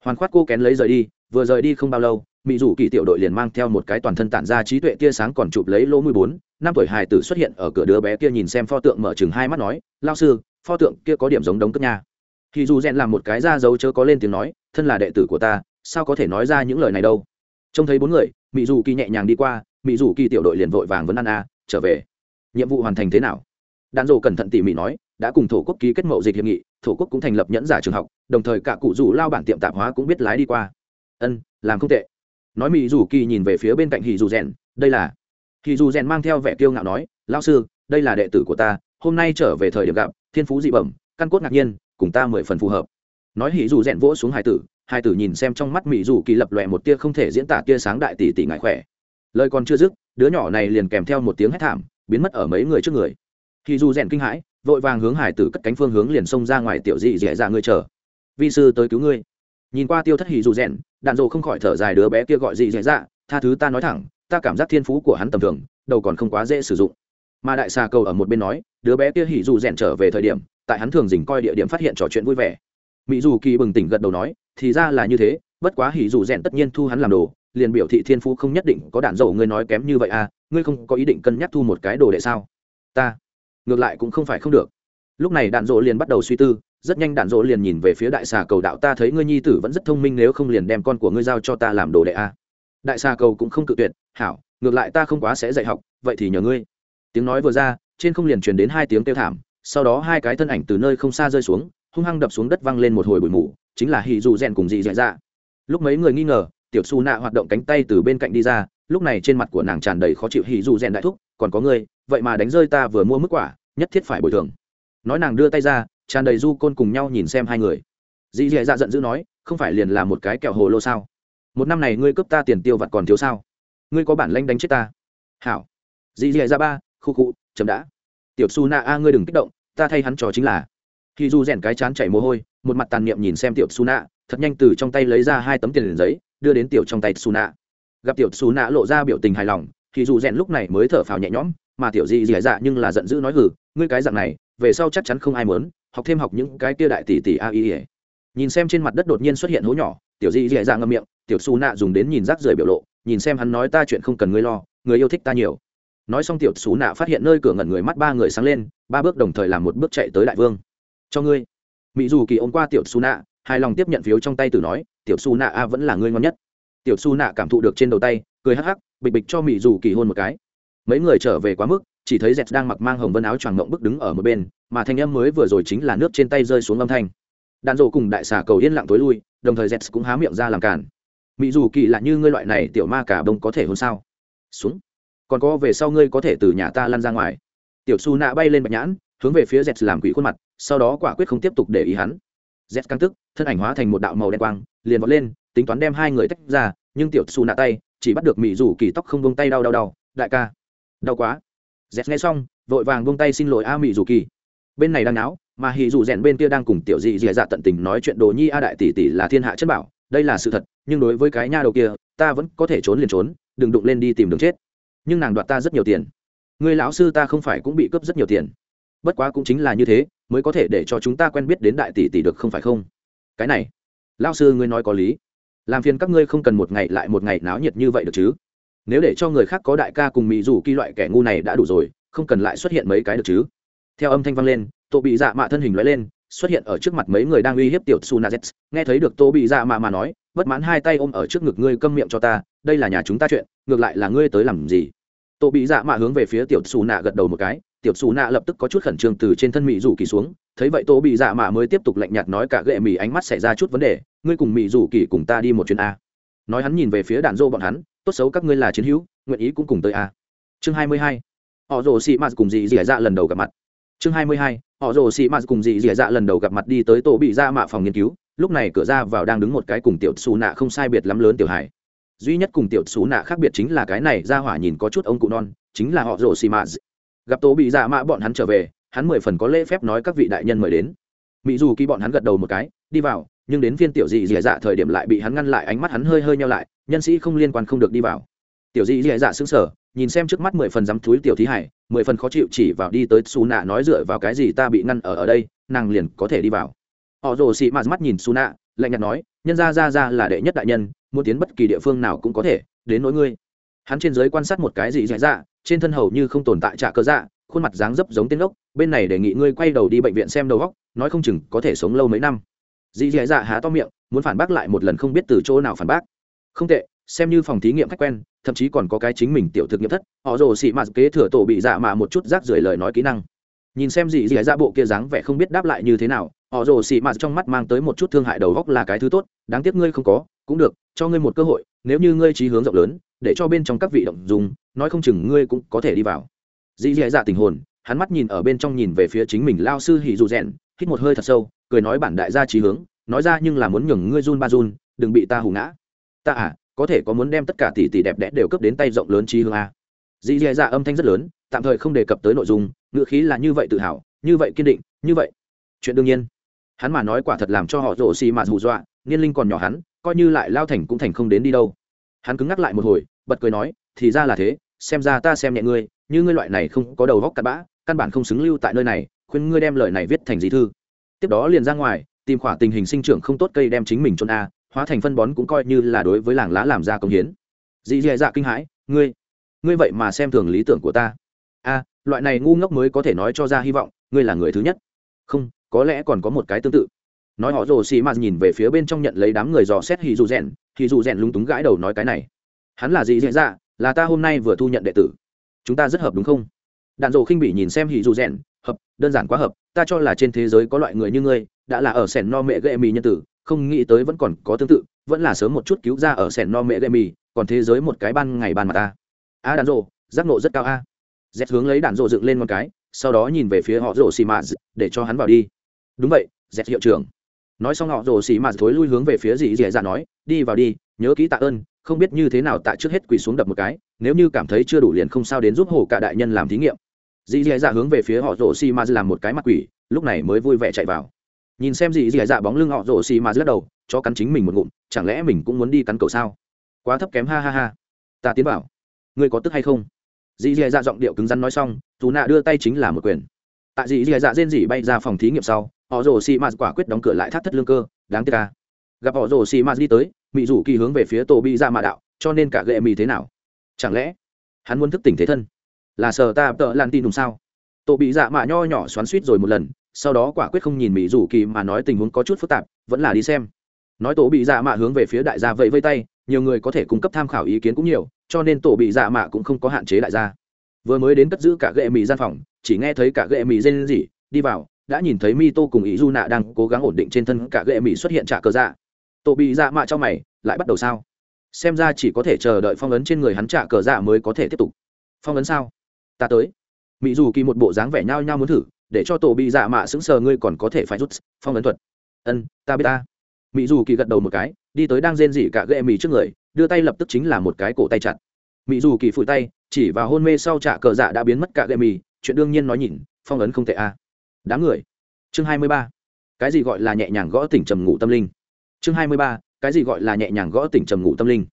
hoàn khoát cô kén lấy rời đi, vừa rời đi không bao lâu mỹ dù kỳ tiểu đội liền mang theo một cái toàn thân tản ra trí tuệ tia sáng còn chụp lấy lỗ mười bốn, năm tuổi hài tử xuất hiện ở cửa đứa bé kia nhìn xem pho tượng mở chừng hai mắt nói lao sư, pho tượng kia có điểm giống đống cất nha. Thì dù rèn làm một cái ra dấu chớ có lên tiếng nói, thân là đệ tử của ta, sao có thể nói ra những lời này đâu? Trông thấy bốn người mỹ dù kỳ nhẹ nhàng đi qua mỹ dù kỳ tiểu đội liền vội vàng vẫn ăn a, trở về, nhiệm vụ hoàn thành thế nào? Đạn dộ cẩn thận tỉ mỉ nói, đã cùng thổ quốc ký kết mậu dịch hiệp nghị thổ quốc cũng thành lập nhẫn giả trường học, đồng thời cả cụ rủ lao bản tiệm tạp hóa cũng biết lái đi qua. Ân, làm không tệ. Nói mỹ rủ kỳ nhìn về phía bên cạnh hì dù rèn, đây là. Hì dù rèn mang theo vẻ kiêu ngạo nói lao sư, đây là đệ tử của ta, hôm nay trở về thời điểm gặp, thiên phú dị bẩm, căn cốt ngạc nhiên, cùng ta mười phần phù hợp. Nói hì dù rèn vỗ xuống hai tử hai tử nhìn xem trong mắt mỹ rủ kỳ lập lòe một tia không thể diễn tả tia sáng đại tỷ tỷ ngại khỏe. Lời còn chưa dứt, đứa nhỏ này liền kèm theo một tiếng hét thảm, biến mất ở mấy người trước người. Hì dù rèn kinh hãi vội vàng hướng hải tử cất cánh phương hướng liền xông ra ngoài tiểu dị dẻ ra ngươi chờ. Vi sư tới cứu ngươi. Nhìn qua tiêu thất hì dù rèn đạn dộ không khỏi thở dài đứa bé kia gọi dị dẻ dạ tha thứ ta nói thẳng, ta cảm giác thiên phú của hắn tầm thường, đầu còn không quá dễ sử dụng. Mà đại xà cầu ở một bên nói, đứa bé kia hì dù rèn trở về thời điểm, tại hắn thường dình coi địa điểm phát hiện trò chuyện vui vẻ. Mỹ dù kỳ bừng tỉnh gật đầu nói, thì ra là như thế, bất quá hỉ dù rèn tất nhiên thu hắn làm đồ, liền biểu thị thiên phú không nhất định có đạn dầu ngươi nói kém như vậy à ngươi không có ý định cân nhắc thu một cái đồ đệ sao? Ta ngược lại cũng không phải không được. Lúc này đạn dỗ liền bắt đầu suy tư, rất nhanh đạn dỗ liền nhìn về phía đại xà cầu đạo, ta thấy ngươi nhi tử vẫn rất thông minh, nếu không liền đem con của ngươi giao cho ta làm đồ đệ a. Đại xà cầu cũng không cự tuyệt, hảo, ngược lại ta không quá sẽ dạy học, vậy thì nhờ ngươi. Tiếng nói vừa ra, trên không liền truyền đến hai tiếng kêu thảm, sau đó hai cái thân ảnh từ nơi không xa rơi xuống, hung hăng đập xuống đất văng lên một hồi bụi mù, chính là hì dù rèn cùng dị dạ dạ. Lúc mấy người nghi ngờ, tiểu su nạ hoạt động cánh tay từ bên cạnh đi ra lúc này trên mặt của nàng tràn đầy khó chịu hỉ dù rèn đại thúc, còn có ngươi, vậy mà đánh rơi ta vừa mua mức quả, nhất thiết phải bồi thường. Nói nàng đưa tay ra, tràn đầy du côn cùng nhau nhìn xem hai người. Dì dì dạ giận dữ nói, không phải liền là một cái kẹo hồ lô sao? Một năm này ngươi cướp ta tiền tiêu vặt còn thiếu sao? Ngươi có bản lanh đánh chết ta? Hảo. Dì dì dạ ba, khu cụ chậm đã. Tiểu su na a, ngươi đừng kích động, ta thay hắn trò chính là. Khi du rèn cái chán chảy mồ hôi, một mặt tàn niệm nhìn xem tiểu su na, thật nhanh từ trong tay lấy ra hai tấm tiền liền giấy, đưa đến tiểu trong tay su na gặp tiểu xù nạ lộ ra biểu tình hài lòng, thì dù rèn lúc này mới thở phào nhẹ nhõm, mà tiểu dị dị dạ nhưng là giận dữ nói hử ngươi cái dạng này, về sau chắc chắn không ai mớn học thêm học những cái kia đại tỷ tỷ a y nhìn xem trên mặt đất đột nhiên xuất hiện hố nhỏ, tiểu dị dị dạ ngâm miệng, tiểu xù nạ dùng đến nhìn rác rưởi biểu lộ, nhìn xem hắn nói ta chuyện không cần ngươi lo, người yêu thích ta nhiều. Nói xong tiểu xù nạ phát hiện nơi cửa ngẩn người mắt ba người sáng lên, ba bước đồng thời làm một bước chạy tới đại vương. Cho ngươi. Mỹ dù kỳ ôm qua tiểu xù nạ, hài lòng tiếp nhận phiếu trong tay từ nói, tiểu xù nạ a vẫn là ngươi ngon nhất tiểu su nạ cảm thụ được trên đầu tay, cười hắc hắc, bịch bịch cho mỹ dù kỳ hôn một cái. Mấy người trở về quá mức, chỉ thấy dẹt đang mặc mang hồng vân áo choàng ngộng bức đứng ở một bên, mà thanh âm mới vừa rồi chính là nước trên tay rơi xuống âm thanh. Đạn rộ cùng đại xà cầu yên lặng tối lui, đồng thời dẹt cũng há miệng ra làm cản. Mỹ dù kỳ lạ như ngươi loại này tiểu ma cả đông có thể hôn sao? Xuống. Còn có về sau ngươi có thể từ nhà ta lăn ra ngoài. Tiểu su nạ bay lên bạch nhãn, hướng về phía dẹt làm quỷ khuôn mặt, sau đó quả quyết không tiếp tục để ý hắn z căng tức, thân ảnh hóa thành một đạo màu đen quang, liền vọt lên, tính toán đem hai người tách ra, nhưng tiểu su nạ tay, chỉ bắt được mỹ rủ kỳ tóc không bông tay đau đau đau, đại ca. Đau quá. Z nghe xong, vội vàng bông tay xin lỗi a mỹ rủ kỳ. Bên này đang náo, mà hì dù rèn bên kia đang cùng tiểu dị dị dạ tận tình nói chuyện đồ nhi a đại tỷ tỷ là thiên hạ chất bảo, đây là sự thật, nhưng đối với cái nha đầu kia, ta vẫn có thể trốn liền trốn, đừng đụng lên đi tìm đường chết. Nhưng nàng đoạt ta rất nhiều tiền. Người lão sư ta không phải cũng bị cướp rất nhiều tiền. Bất quá cũng chính là như thế mới có thể để cho chúng ta quen biết đến đại tỷ tỷ được không phải không? Cái này, lão sư ngươi nói có lý. Làm phiền các ngươi không cần một ngày lại một ngày náo nhiệt như vậy được chứ? Nếu để cho người khác có đại ca cùng mỹ dù kỳ loại kẻ ngu này đã đủ rồi, không cần lại xuất hiện mấy cái được chứ? Theo âm thanh vang lên tổ bị dạ mạ thân hình loại lên, xuất hiện ở trước mặt mấy người đang uy hiếp tiểu su nazet nghe thấy được tô bị dạ mạ mà nói, bất mãn hai tay ôm ở trước ngực ngươi câm miệng cho ta, đây là nhà chúng ta chuyện, ngược lại là ngươi tới làm gì? Tổ bị dạ mạ hướng về phía tiểu su nạ gật đầu một cái tiểu xù nạ lập tức có chút khẩn trương từ trên thân mỹ rủ kỳ xuống, thấy vậy tô bị dạ mạ mới tiếp tục lạnh nhạt nói cả gệ mỹ ánh mắt xảy ra chút vấn đề, ngươi cùng mỹ rủ kỳ cùng ta đi một chuyến a. Nói hắn nhìn về phía đạn dô bọn hắn, tốt xấu các ngươi là chiến hữu, nguyện ý cũng cùng tới a. Chương hai mươi hai, họ rồ xị mạt cùng dì dì dạ lần đầu gặp mặt. Chương hai mươi hai, họ rồ xị mạt cùng dì dì dạ lần đầu gặp mặt đi tới tô bị Dạ mạ phòng nghiên cứu, lúc này cửa ra vào đang đứng một cái cùng tiểu xù nạ không sai biệt lắm lớn tiểu hải duy nhất cùng tiểu xù nạ khác biệt chính là cái này, ra hỏa nhìn có chút ông cụ non, chính là họ rồ xị mạt gặp tổ bị dạ mạ bọn hắn trở về, hắn mười phần có lễ phép nói các vị đại nhân mời đến. Mỹ dù khi bọn hắn gật đầu một cái, đi vào, nhưng đến phiên tiểu dị dị dạ thời điểm lại bị hắn ngăn lại, ánh mắt hắn hơi hơi nhau lại, nhân sĩ không liên quan không được đi vào. Tiểu dị dị dạ xứng sở nhìn xem trước mắt mười phần dám thúi tiểu thí hải, mười phần khó chịu chỉ vào đi tới xù nạ nói dựa vào cái gì ta bị ngăn ở ở đây, nàng liền có thể đi vào. Họ rồ xị mạt mắt nhìn xù nạ lạnh nhạt nói, nhân ra ra ra là đệ nhất đại nhân, muốn tiến bất kỳ địa phương nào cũng có thể, đến nỗi ngươi hắn trên giới quan sát một cái gì dạy dạ trên thân hầu như không tồn tại trả cơ dạ khuôn mặt dáng dấp giống tên gốc bên này đề nghị ngươi quay đầu đi bệnh viện xem đầu góc nói không chừng có thể sống lâu mấy năm. Dì dì dạ há to miệng, muốn phản bác lại một lần không biết từ chỗ nào phản bác. Không tệ, xem như phòng thí nghiệm khách quen, thậm chí còn có cái chính mình tiểu thực nghiệm thất, họ rồ xị mạt kế thừa tổ bị dạ mà một chút rác rưởi lời nói kỹ năng. Nhìn xem gì dì dạ bộ kia dáng vẻ không biết đáp lại như thế nào, họ rồ xị mạt trong mắt mang tới một chút thương hại đầu góc là cái thứ tốt, đáng tiếc ngươi không có cũng được, cho ngươi một cơ hội, nếu như ngươi trí hướng rộng lớn, để cho bên trong các vị động dùng, nói không chừng ngươi cũng có thể đi vào. Dì dì dạ tình hồn, hắn mắt nhìn ở bên trong nhìn về phía chính mình lao sư hỉ dù rèn hít một hơi thật sâu, cười nói bản đại gia trí hướng, nói ra nhưng là muốn nhường ngươi run ba run, đừng bị ta hù ngã. Ta à có thể có muốn đem tất cả tỷ tỷ đẹp đẽ đều cấp đến tay rộng lớn trí hướng a dì dì dạ âm thanh rất lớn, tạm thời không đề cập tới nội dung, ngữ khí là như vậy tự hào, như vậy kiên định, như vậy. Chuyện đương nhiên. Hắn mà nói quả thật làm cho họ rổ xì mà hù dọa, niên linh còn nhỏ hắn coi như lại lao thành cũng thành không đến đi đâu. Hắn cứng ngắc lại một hồi, bật cười nói, thì ra là thế, xem ra ta xem nhẹ ngươi, như ngươi loại này không có đầu góc cặn bã, căn bản không xứng lưu tại nơi này, khuyên ngươi đem lời này viết thành gì thư. Tiếp đó liền ra ngoài, tìm khỏa tình hình sinh trưởng không tốt cây đem chính mình chôn a, hóa thành phân bón cũng coi như là đối với làng lá làm ra công hiến. Dì dì dạ kinh hãi, ngươi ngươi vậy mà xem thường lý tưởng của ta. A, loại này ngu ngốc mới có thể nói cho ra hy vọng, ngươi là người thứ nhất. Không, có lẽ còn có một cái tương tự nói họ rồ xì mà nhìn về phía bên trong nhận lấy đám người dò xét hì dù rèn hì dù rèn lúng túng gãi đầu nói cái này. Hắn là gì dễ dạ? Là ta hôm nay vừa thu nhận đệ tử. Chúng ta rất hợp đúng không? Đạn dồ khinh bỉ nhìn xem hì dù rèn hợp đơn giản quá hợp ta cho là trên thế giới có loại người như ngươi đã là ở sẻn no mẹ gậy mì nhân tử không nghĩ tới vẫn còn có tương tự vẫn là sớm một chút cứu ra ở sẻn no mẹ gậy mì còn thế giới một cái ban ngày ban mà ta. A đạn dồ, giác nộ rất cao a. Z hướng lấy đạn dồ dựng lên một cái sau đó nhìn về phía họ rồ xì mạ để cho hắn vào đi. Đúng vậy dẹt hiệu trưởng nói xong họ rồ xì mà thối lui hướng về phía dì dì dạ nói, đi vào đi, nhớ kỹ tạ ơn, không biết như thế nào tạ trước hết quỳ xuống đập một cái, nếu như cảm thấy chưa đủ liền không sao đến giúp hồ cả đại nhân làm thí nghiệm. Dì dì dạ hướng về phía họ rồ xì mà làm một cái mặt quỷ, lúc này mới vui vẻ chạy vào. Nhìn xem dì dì dạ bóng lưng họ rồ xì mà lắc đầu, cho cắn chính mình một ngụm, chẳng lẽ mình cũng muốn đi cắn cầu sao? Quá thấp kém, ha ha ha. Ta tiến bảo ngươi có tức hay không? Dì dì dạ giọng điệu cứng rắn nói xong, dù nạ đưa tay chính là một quyền. Tại dì dì dạ rên dỉ bay ra phòng thí nghiệm sau họ rồ xì mạt quả quyết đóng cửa lại thắt thất lương cơ, đáng tiếc ca gặp họ rồ xì mạt đi tới mỹ rủ kỳ hướng về phía tổ bị ra mạ đạo, cho nên cả gệ mì thế nào? Chẳng lẽ, hắn muốn thức tỉnh thế thân? Là sờ ta tợ lan tin đúng sao? Tổ bị dạ mạ nho nhỏ xoắn suýt rồi một lần, sau đó quả quyết không nhìn mỹ rủ kỳ mà nói tình huống có chút phức tạp, vẫn là đi xem. Nói tổ bị dạ mạ hướng về phía đại gia vẫy vây tay, nhiều người có thể cung cấp tham khảo ý kiến cũng nhiều, cho nên tổ bị dạ mạ cũng không có hạn chế đại gia. Vừa mới đến cất giữ cả gệ mì gian phòng, chỉ nghe thấy cả gệ mì rên rỉ, đi vào đã nhìn thấy mi tô cùng ý du nạ đang cố gắng ổn định trên thân cả gệ mỹ xuất hiện trả cờ dạ. Tổ bị dạ mạ cho mày, lại bắt đầu sao? Xem ra chỉ có thể chờ đợi phong ấn trên người hắn trả cờ dạ mới có thể tiếp tục. Phong ấn sao? Ta tới. Mỹ dù kỳ một bộ dáng vẻ nhao nhao muốn thử, để cho tổ bị dạ mạ sững sờ, ngươi còn có thể phải rút phong ấn thuật. Ân, ta biết ta. Mỹ dù kỳ gật đầu một cái, đi tới đang rên rỉ cả gệ mỹ trước người, đưa tay lập tức chính là một cái cổ tay chặt. Mỹ dù kỳ phủi tay, chỉ vào hôn mê sau trả cờ dạ đã biến mất cả gệ mỹ chuyện đương nhiên nói nhìn, phong ấn không tệ a đám người. Chương hai mươi ba. Cái gì gọi là nhẹ nhàng gõ tỉnh trầm ngủ tâm linh? Chương hai mươi ba. Cái gì gọi là nhẹ nhàng gõ tỉnh trầm ngủ tâm linh?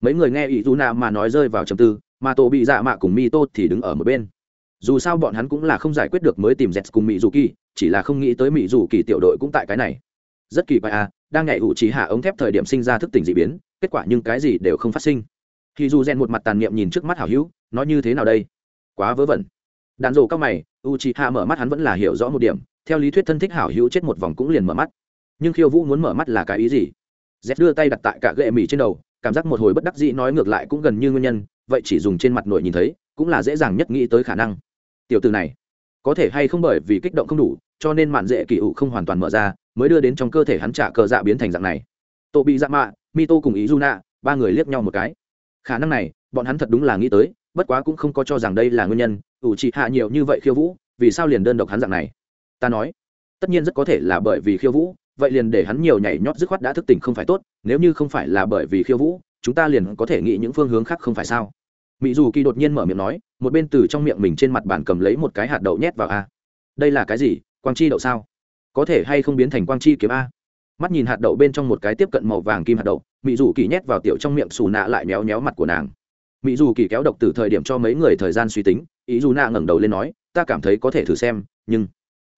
Mấy người nghe ý dù nạ mà nói rơi vào trầm tư, mà tổ bị dạ mạ cùng mi tô thì đứng ở một bên. Dù sao bọn hắn cũng là không giải quyết được mới tìm dẹt cùng mỹ dù kỳ chỉ là không nghĩ tới mỹ dù kỳ tiểu đội cũng tại cái này. Rất kỳ bài à đang nhảy ủ trí hạ ống thép thời điểm sinh ra thức tỉnh d ị biến, kết quả nhưng cái gì đều không phát sinh. Khi dù rèn một mặt tàn niệm nhìn trước mắt hảo hữu nó như thế nào đây? Quá vớ vẩn. Đàn rổ cao mày u c h i hạ mở mắt hắn vẫn là hiểu rõ một điểm, theo lý thuyết thân thích hảo hữu chết một vòng cũng liền mở mắt. Nhưng khiêu vũ muốn mở mắt là cái ý gì? Z đưa tay đặt tại cả gậy mì trên đầu, cảm giác một hồi bất đắc dĩ nói ngược lại cũng gần như nguyên nhân, vậy chỉ dùng trên mặt nội nhìn thấy, cũng là dễ dàng nhất nghĩ tới khả năng. Tiểu từ này, có thể hay không bởi vì kích động không đủ, cho nên mạn dễ kỳ ủ không hoàn toàn mở ra, mới đưa đến trong cơ thể hắn trả cờ dạ biến thành dạng này. Tổ bị dạ mạ mi tô cùng ý du nạ ba người liếc nhau một cái. Khả năng này, bọn hắn thật đúng là nghĩ tới bất quá cũng không có cho rằng đây là nguyên nhân, ủ trị hạ nhiều như vậy khiêu vũ, vì sao liền đơn độc hắn dạng này? Ta nói, tất nhiên rất có thể là bởi vì khiêu vũ, vậy liền để hắn nhiều nhảy nhót dứt khoát đã thức tỉnh không phải tốt, nếu như không phải là bởi vì khiêu vũ, chúng ta liền có thể nghĩ những phương hướng khác không phải sao? Mỹ dù kỳ đột nhiên mở miệng nói, một bên từ trong miệng mình trên mặt bàn cầm lấy một cái hạt đậu nhét vào a. Đây là cái gì? Quang chi đậu sao? Có thể hay không biến thành quang chi kiếm a? Mắt nhìn hạt đậu bên trong một cái tiếp cận màu vàng kim hạt đậu mỹ dù kỳ nhét vào tiểu trong miệng xù nạ lại méo méo mặt của nàng mỹ dù kỳ kéo độc từ thời điểm cho mấy người thời gian suy tính, ý dù nạ ngẩng đầu lên nói, ta cảm thấy có thể thử xem, nhưng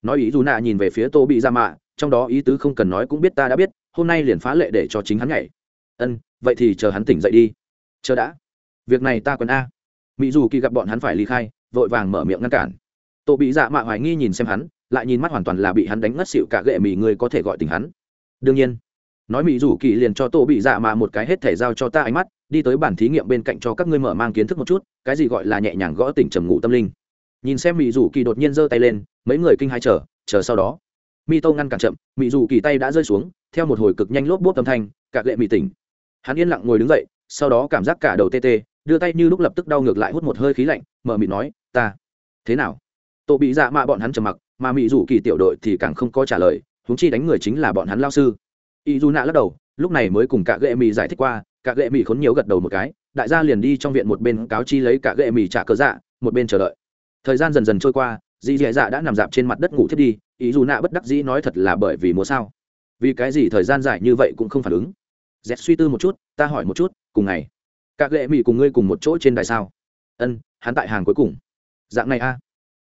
nói ý dù nạ nhìn về phía tô bị ra mạ, trong đó ý tứ không cần nói cũng biết ta đã biết, hôm nay liền phá lệ để cho chính hắn nhảy. Ân, vậy thì chờ hắn tỉnh dậy đi. Chờ đã. Việc này ta còn a. Mỹ dù kỳ gặp bọn hắn phải ly khai, vội vàng mở miệng ngăn cản. Tô bị dạ mạ hoài nghi nhìn xem hắn, lại nhìn mắt hoàn toàn là bị hắn đánh ngất xịu cả gệ mỹ người có thể gọi tình hắn. Đương nhiên nói mỹ rủ kỳ liền cho tổ bị dạ mà một cái hết thể giao cho ta ánh mắt, đi tới bản thí nghiệm bên cạnh cho các ngươi mở mang kiến thức một chút, cái gì gọi là nhẹ nhàng gõ tỉnh trầm ngủ tâm linh. Nhìn xem mỹ rủ kỳ đột nhiên giơ tay lên, mấy người kinh hai chờ chờ sau đó. Mi tô ngăn cản chậm mỹ rủ kỳ tay đã rơi xuống, theo một hồi cực nhanh lốp bốp âm thanh cạc lệ mỹ tỉnh. Hắn yên lặng ngồi đứng dậy, sau đó cảm giác cả đầu tê tê, đưa tay như lúc lập tức đau ngược lại hút một hơi khí lạnh, mở mịt nói, ta, thế nào? Tổ bị dạ mạ bọn hắn trầm mặc, mà mỹ rủ kỳ tiểu đội thì càng không có trả lời, huống chi đánh người chính là bọn hắn lao sư y dù nạ lắc đầu, lúc này mới cùng cả gệ Mì giải thích qua cả gệ Mì khốn nhiều gật đầu một cái, đại gia liền đi trong viện một bên cáo chi lấy cả gệ Mì trả cớ dạ một bên chờ đợi. Thời gian dần dần trôi qua, dì dì dạ đã nằm dạp trên mặt đất ngủ thiết đi, ý dù nạ bất đắc dĩ nói thật là bởi vì mùa sao. Vì cái gì thời gian dài như vậy cũng không phản ứng. Z suy tư một chút, ta hỏi một chút, cùng ngày các lệ mỹ cùng ngươi cùng một chỗ trên đài sao? Ân, hắn tại hàng cuối cùng. Dạng này a. À.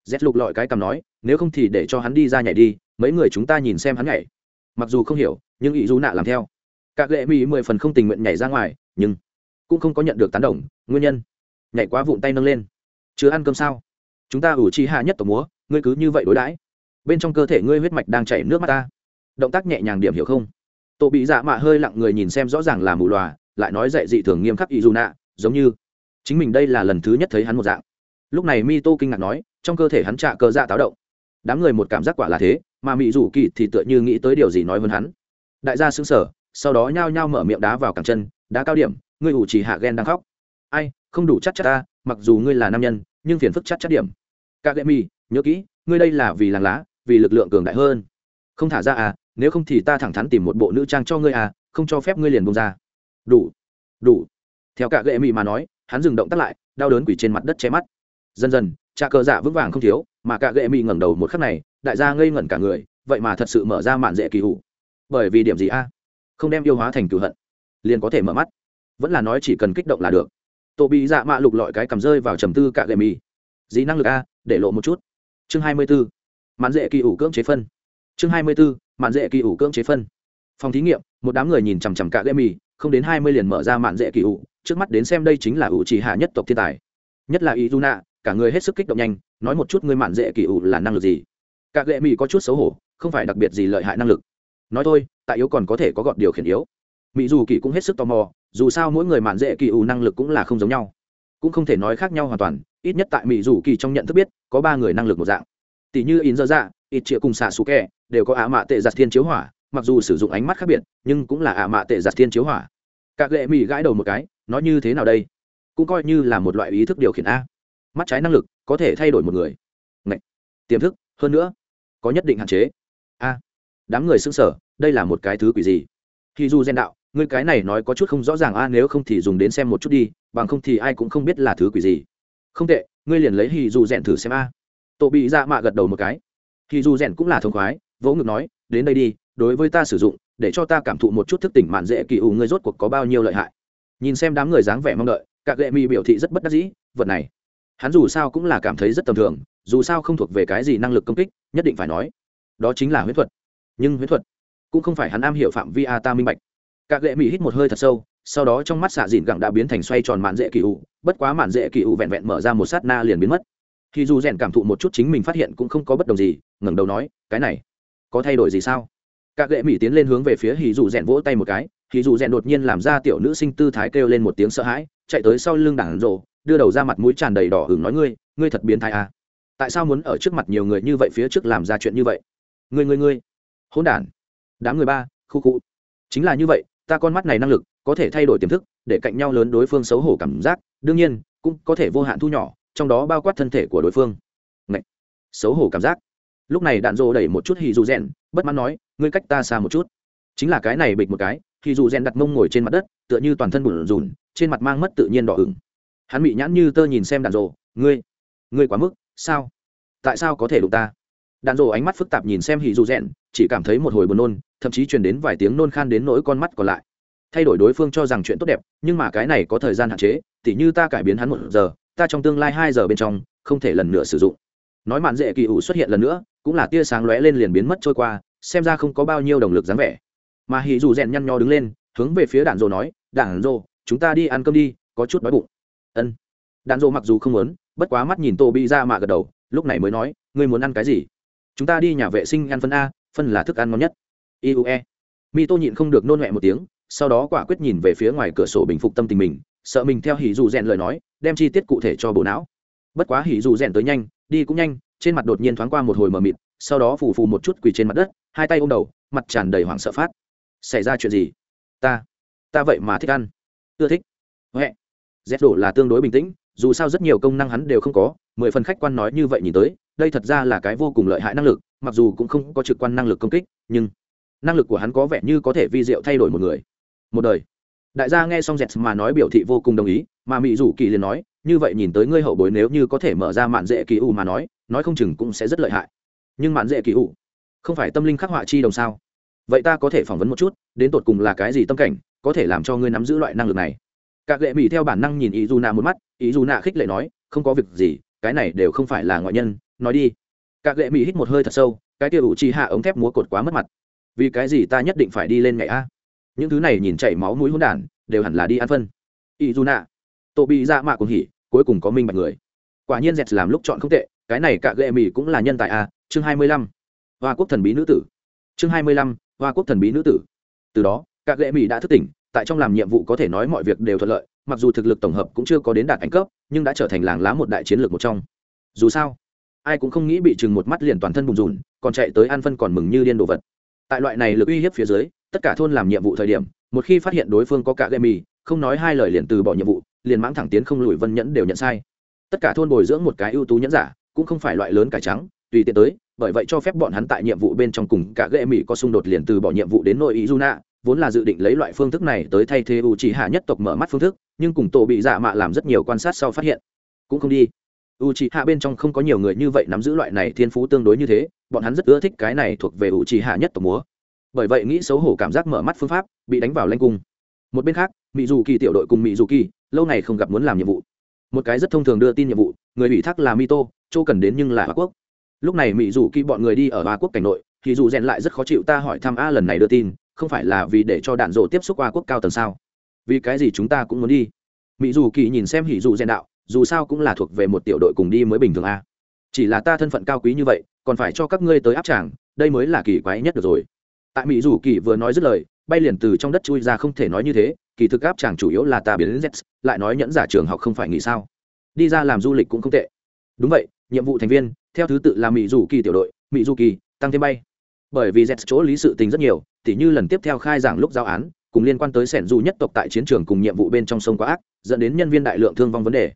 z lục lọi cái cằm nói, nếu không thì để cho hắn đi ra nhảy đi, mấy người chúng ta nhìn xem hắn nhảy. Mặc dù không hiểu nhưng ý dù nạ làm theo. Các lệ mỹ mười phần không tình nguyện nhảy ra ngoài, nhưng cũng không có nhận được tán đồng, nguyên nhân. Nhảy quá vụn tay nâng lên. Chưa ăn cơm sao? Chúng ta ủ chi hạ nhất tổ múa, ngươi cứ như vậy đối đãi. Bên trong cơ thể ngươi huyết mạch đang chảy nước mắt ta. Động tác nhẹ nhàng điểm hiểu không? Tổ bị dạ mạ hơi lặng người nhìn xem rõ ràng là mù loà lại nói dạy dị thường nghiêm khắc ý dù nạ, giống như chính mình đây là lần thứ nhất thấy hắn một dạng. Lúc này mi tô kinh ngạc nói, trong cơ thể hắn trạ cơ dạ táo động. Đám người một cảm giác quả là thế, mà mỹ rủ kỳ thì tựa như nghĩ tới điều gì nói hơn hắn đại gia xứng sở sau đó nhao nhao mở miệng đá vào cẳng chân, đá cao điểm, ngươi ủ chỉ hạ ghen đang khóc. Ai, không đủ chắc chắc ta, mặc dù ngươi là nam nhân, nhưng phiền phức chắc chắc điểm. Các gậy mi nhớ kỹ, ngươi đây là vì làng lá, vì lực lượng cường đại hơn. Không thả ra à nếu không thì ta thẳng thắn tìm một bộ nữ trang cho ngươi à không cho phép ngươi liền bông ra. Đủ đủ. Theo cả gệ mị mà nói, hắn dừng động tắt lại, đau đớn quỷ trên mặt đất che mắt. Dần dần, trà cờ giả vững vàng không thiếu, mà cả gệ mị ngẩng đầu một khắc này, đại gia ngây ngẩn cả người, vậy mà thật sự mở ra mạn dễ kỳ hủ bởi vì điểm gì a? Không đem yêu hóa thành cửu hận, liền có thể mở mắt. Vẫn là nói chỉ cần kích động là được. Tổ bị dạ mạ lục lọi cái cầm rơi vào trầm tư cả gậy mì gì năng lực a, để lộ một chút. Chương hai mươi 24. mạn dễ kỳ ủ cưỡng chế phân. Chương hai mươi 24. mạn dễ kỳ ủ cưỡng chế phân. Phòng thí nghiệm, một đám người nhìn chằm chằm cả gậy mì không đến hai mươi liền mở ra mạn dễ kỳ ủ, trước mắt đến xem đây chính là ủ chỉ hạ nhất tộc thiên tài. Nhất là ý du nạ cả người hết sức kích động nhanh, nói một chút ngươi mạn dễ kỳ ủ là năng lực gì. Cả gậy mì có chút xấu hổ, không phải đặc biệt gì lợi hại năng lực nói thôi, tại yếu còn có thể có gọn điều khiển yếu. Mỹ dù kỳ cũng hết sức tò mò, dù sao mỗi người mạn dễ kỳ ủ năng lực cũng là không giống nhau. Cũng không thể nói khác nhau hoàn toàn, ít nhất tại mỹ dù kỳ trong nhận thức biết, có ba người năng lực một dạng. Tỷ như in dơ dạ ít chĩa cùng xạ xù kẹ đều có ả mạ tệ giặt thiên chiếu hỏa, mặc dù sử dụng ánh mắt khác biệt, nhưng cũng là ả mạ tệ giặt thiên chiếu hỏa. Các lệ mỹ gãi đầu một cái, nói như thế nào đây? Cũng coi như là một loại ý thức điều khiển a. Mắt trái năng lực, có thể thay đổi một người. Ngậy. tiềm thức, hơn nữa, có nhất định hạn chế. A đám người xưng sở đây là một cái thứ quỷ gì? Khi du gen đạo, ngươi cái này nói có chút không rõ ràng a, nếu không thì dùng đến xem một chút đi, bằng không thì ai cũng không biết là thứ quỷ gì. Không tệ, ngươi liền lấy hì dù rèn thử xem a. À. tổ bị dạ mạ gật đầu một cái. Hì dù rèn cũng là thông khoái, vỗ ngực nói, đến đây đi, đối với ta sử dụng, để cho ta cảm thụ một chút thức tỉnh mạn dễ kỳ ủ ngươi rốt cuộc có bao nhiêu lợi hại. Nhìn xem đám người dáng vẻ mong đợi các lệ mi biểu thị rất bất đắc dĩ, vật này, hắn dù sao cũng là cảm thấy rất tầm thường, dù sao không thuộc về cái gì năng lực công kích, nhất định phải nói, đó chính là huyết thuật nhưng huyễn thuật cũng không phải hắn am hiểu phạm vi a ta minh bạch. Cả gệ mỹ hít một hơi thật sâu, sau đó trong mắt xạ dìn gẳng đã biến thành xoay tròn mạn dễ kỳ ủ, bất quá mạn dễ kỳ ủ vẹn vẹn mở ra một sát na liền biến mất. Thì dù rèn cảm thụ một chút chính mình phát hiện cũng không có bất đồng gì, ngẩng đầu nói, cái này có thay đổi gì sao? Cả gệ mỹ tiến lên hướng về phía hì dù rèn vỗ tay một cái hì dù rèn đột nhiên làm ra tiểu nữ sinh tư thái kêu lên một tiếng sợ hãi, chạy tới sau lưng đảng rộ đưa đầu ra mặt mũi tràn đầy đỏ hừng nói, ngươi ngươi thật biến thái à? Tại sao muốn ở trước mặt nhiều người như vậy, phía trước làm ra chuyện như vậy? Ngươi ngươi ngươi hỗn đản. Đám người ba, khu cụ chính là như vậy, ta con mắt này năng lực có thể thay đổi tiềm thức, để cạnh nhau lớn đối phương xấu hổ cảm giác, đương nhiên, cũng có thể vô hạn thu nhỏ, trong đó bao quát thân thể của đối phương. Ngậy! xấu hổ cảm giác. Lúc này đạn dô đẩy một chút hì dù rèn, bất mãn nói, ngươi cách ta xa một chút. Chính là cái này bịch một cái hì dù rèn đặt mông ngồi trên mặt đất, tựa như toàn thân bùn rùn, trên mặt mang mất tự nhiên đỏ ửng. Hắn bị nhãn như tơ nhìn xem đạn dô ngươi ngươi quá mức, sao? Tại sao có thể đụng ta? Đạn dô ánh mắt phức tạp nhìn xem hì dù rèn chỉ cảm thấy một hồi buồn nôn, thậm chí truyền đến vài tiếng nôn khan đến nỗi con mắt còn lại. Thay đổi đối phương cho rằng chuyện tốt đẹp, nhưng mà cái này có thời gian hạn chế, tỉ như ta cải biến hắn một giờ, ta trong tương lai hai giờ bên trong, không thể lần nữa sử dụng. Nói mạn dễ kỳ ủ xuất hiện lần nữa, cũng là tia sáng lóe lên liền biến mất trôi qua, xem ra không có bao nhiêu động lực dáng vẻ. Mà hì dù rèn nhăn nho đứng lên, hướng về phía đạn dô nói, đạn dô chúng ta đi ăn cơm đi, có chút đói bụng. Ân. Đạn dô mặc dù không muốn, bất quá mắt nhìn tô bị ra mà gật đầu, lúc này mới nói, ngươi muốn ăn cái gì? Chúng ta đi nhà vệ sinh ăn phân a phân là thức ăn ngon nhất. Iue mi tô nhịn không được nôn mẹ một tiếng, sau đó quả quyết nhìn về phía ngoài cửa sổ bình phục tâm tình mình, sợ mình theo hỉ dù rèn lời nói, đem chi tiết cụ thể cho bộ não. Bất quá hỉ dù rèn tới nhanh, đi cũng nhanh, trên mặt đột nhiên thoáng qua một hồi mờ mịt, sau đó phù phù một chút quỳ trên mặt đất, hai tay ôm đầu, mặt tràn đầy hoảng sợ phát. Xảy ra chuyện gì? Ta ta vậy mà thích ăn. Ưa thích. Huệ. Dép đổ là tương đối bình tĩnh, dù sao rất nhiều công năng hắn đều không có, mười phần khách quan nói như vậy nhìn tới đây thật ra là cái vô cùng lợi hại năng lực, mặc dù cũng không có trực quan năng lực công kích, nhưng năng lực của hắn có vẻ như có thể vi diệu thay đổi một người. Một đời. Đại gia nghe xong dẹt mà nói biểu thị vô cùng đồng ý, mà mỹ rủ kỳ liền nói, như vậy nhìn tới ngươi hậu bối nếu như có thể mở ra mạn dễ kỳ u mà nói nói không chừng cũng sẽ rất lợi hại. Nhưng mạn dễ kỳ u, không phải tâm linh khắc họa chi đồng sao? Vậy ta có thể phỏng vấn một chút, đến tột cùng là cái gì tâm cảnh, có thể làm cho ngươi nắm giữ loại năng lực này? Các lệ mỹ theo bản năng nhìn ý dù nạ một mắt, ý dù nạ khích lệ nói, không có việc gì cái này đều không phải là ngoại nhân, nói đi. Các lệ mỹ hít một hơi thật sâu, cái kia ủ chi hạ ống thép múa cột quá mất mặt. Vì cái gì ta nhất định phải đi lên ngày a? Những thứ này nhìn chảy máu mũi hôn đản, đều hẳn là đi ăn phân. Ý dù nạ tổ bị ra mạ cùng hỉ, cuối cùng có minh bạch người. Quả nhiên dẹt làm lúc chọn không tệ, cái này cả lệ mỹ cũng là nhân tài a, chương hai mươi lăm. Hoa quốc thần bí nữ tử. Chương hai mươi lăm, hoa quốc thần bí nữ tử. Từ đó cả lệ mỹ đã thức tỉnh, tại trong làm nhiệm vụ có thể nói mọi việc đều thuận lợi mặc dù thực lực tổng hợp cũng chưa có đến đạt ảnh cấp nhưng đã trở thành làng lá một đại chiến lược một trong. Dù sao ai cũng không nghĩ bị chừng một mắt liền toàn thân bùn rùn còn chạy tới ăn phân còn mừng như điên đồ vật. Tại loại này lực uy hiếp phía dưới tất cả thôn làm nhiệm vụ thời điểm một khi phát hiện đối phương có cả gây mì không nói hai lời liền từ bỏ nhiệm vụ liền mãng thẳng tiến không lùi vân nhẫn đều nhận sai. Tất cả thôn bồi dưỡng một cái ưu tú nhẫn giả cũng không phải loại lớn cải trắng tùy tiện tới bởi vậy cho phép bọn hắn tại nhiệm vụ bên trong cùng cả ghệ mỹ có xung đột liền từ bỏ nhiệm vụ đến nội ý Juna, vốn là dự định lấy loại phương thức này tới thay thế u chỉ hạ nhất tộc mở mắt phương thức, nhưng cùng tổ bị dạ mạ làm rất nhiều quan sát sau phát hiện, cũng không đi. U chỉ hạ bên trong không có nhiều người như vậy nắm giữ loại này thiên phú tương đối như thế, bọn hắn rất ưa thích cái này thuộc về u chỉ hạ nhất tộc múa. Bởi vậy nghĩ xấu hổ cảm giác mở mắt phương pháp, bị đánh vào lanh cung. Một bên khác mỹ dù kỳ tiểu đội cùng mỹ dù kỳ lâu này không gặp muốn làm nhiệm vụ. Một cái rất thông thường đưa tin nhiệm vụ, người ủy thác là mito châu cần đến nhưng là hoa quốc. Lúc này mỹ dù kỳ bọn người đi ở hoa quốc cảnh nội, thì dù rèn lại rất khó chịu ta hỏi thăm a lần này đưa tin không phải là vì để cho đạn rộ tiếp xúc qua quốc cao tầng sao? Vì cái gì chúng ta cũng muốn đi? Mỹ dù kỳ nhìn xem hỉ dù rèn đạo, dù sao cũng là thuộc về một tiểu đội cùng đi mới bình thường a. Chỉ là ta thân phận cao quý như vậy, còn phải cho các ngươi tới áp tràng, đây mới là kỳ quái nhất được rồi. Tại mỹ dù kỳ vừa nói dứt lời, bay liền từ trong đất chui ra không thể nói như thế, kỳ thực áp chàng chủ yếu là ta biến z lại nói nhẫn giả trường học không phải nghĩ sao. Đi ra làm du lịch cũng không tệ. Đúng vậy, nhiệm vụ thành viên, theo thứ tự là mỹ dù kỳ tiểu đội, mỹ dù kỳ, tăng thêm bay bởi vì z chỗ lý sự tình rất nhiều, tỉ như lần tiếp theo khai giảng lúc giao án, cùng liên quan tới sẻn dù nhất tộc tại chiến trường cùng nhiệm vụ bên trong sông quá ác, dẫn đến nhân viên đại lượng thương vong vấn đề.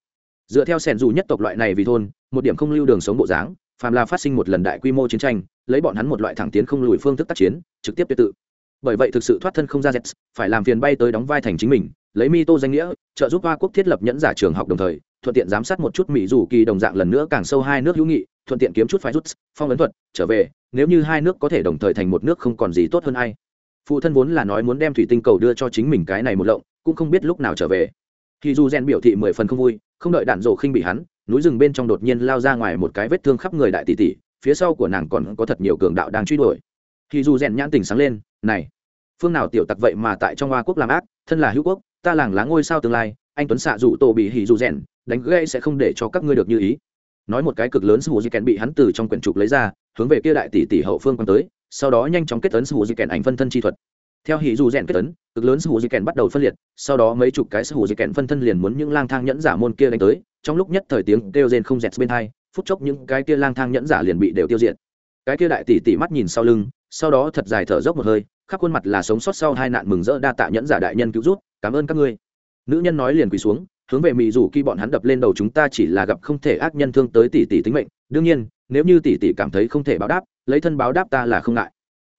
Dựa theo sẻn dù nhất tộc loại này vì thôn, một điểm không lưu đường sống bộ dáng, phàm là phát sinh một lần đại quy mô chiến tranh, lấy bọn hắn một loại thẳng tiến không lùi phương thức tác chiến, trực tiếp tuyệt tự. Bởi vậy thực sự thoát thân không ra z phải làm phiền bay tới đóng vai thành chính mình, lấy mi tô danh nghĩa, trợ giúp hoa quốc thiết lập nhẫn giả trường học đồng thời, thuận tiện giám sát một chút mỹ dù kỳ đồng dạng lần nữa càng sâu hai nước hữu nghị thuận tiện kiếm chút phái rút, phong ấn thuật, trở về, nếu như hai nước có thể đồng thời thành một nước không còn gì tốt hơn ai. Phụ thân vốn là nói muốn đem thủy tinh cầu đưa cho chính mình cái này một lộng, cũng không biết lúc nào trở về. Khi du gen biểu thị mười phần không vui, không đợi đạn rổ khinh bị hắn, núi rừng bên trong đột nhiên lao ra ngoài một cái vết thương khắp người đại tỷ tỷ, phía sau của nàng còn có thật nhiều cường đạo đang truy đuổi. Khi du rèn nhãn tình sáng lên, này, phương nào tiểu tặc vậy mà tại trong hoa quốc làm ác, thân là hữu quốc, ta làng lá ngôi sao tương lai, anh tuấn xạ dụ tổ bị hỉ dù rèn đánh gây sẽ không để cho các ngươi được như ý nói một cái cực lớn sù di kèn bị hắn từ trong quyển trục lấy ra, hướng về kia đại tỷ tỷ hậu phương quan tới, sau đó nhanh chóng kết tấn sù di kèn ảnh phân thân chi thuật. Theo hỉ dù rèn kết tấn, cực lớn sù di kèn bắt đầu phân liệt, sau đó mấy chục cái sù di kèn phân thân liền muốn những lang thang nhẫn giả môn kia đánh tới, trong lúc nhất thời tiếng kêu rên không dẹt bên hai, phút chốc những cái kia lang thang nhẫn giả liền bị đều tiêu diệt. Cái kia đại tỷ tỷ mắt nhìn sau lưng, sau đó thật dài thở dốc một hơi, khắp khuôn mặt là sống sót sau hai nạn mừng rỡ đa tạ nhẫn giả đại nhân cứu rút cảm ơn các ngươi. Nữ nhân nói liền quỳ xuống hướng về mỹ dù khi bọn hắn đập lên đầu chúng ta chỉ là gặp không thể ác nhân thương tới tỷ tỷ tính mệnh. Đương nhiên, nếu như tỷ tỷ cảm thấy không thể báo đáp, lấy thân báo đáp ta là không ngại.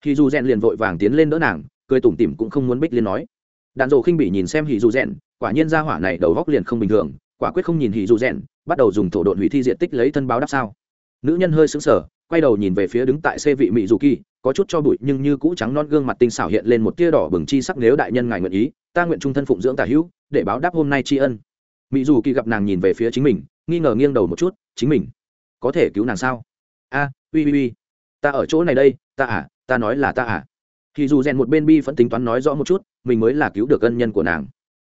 Khi dù rèn liền vội vàng tiến lên đỡ nàng, cười tủm tỉm cũng không muốn bích liên nói. Đạn dộ khinh bỉ nhìn xem hì dù rèn, quả nhiên ra hỏa này đầu góc liền không bình thường, quả quyết không nhìn hì dù rèn, bắt đầu dùng thổ độn hủy thi diện tích lấy thân báo đáp sao. Nữ nhân hơi sững sờ, quay đầu nhìn về phía đứng tại xe vị mỹ dù kỳ, có chút cho bụi nhưng như cũ trắng non gương mặt tinh xảo hiện lên một tia đỏ bừng chi sắc nếu đại nhân ngài nguyện ý, ta nguyện trung thân phụng dưỡng tả hữu, để báo đáp hôm nay tri ân mỹ dù kỳ gặp nàng nhìn về phía chính mình, nghi ngờ nghiêng đầu một chút, chính mình có thể cứu nàng sao? A ui ui ui ta ở chỗ này đây, ta à ta nói là ta à. Thì dù rèn một bên bi vẫn tính toán nói rõ một chút, mình mới là cứu được ân nhân của nàng.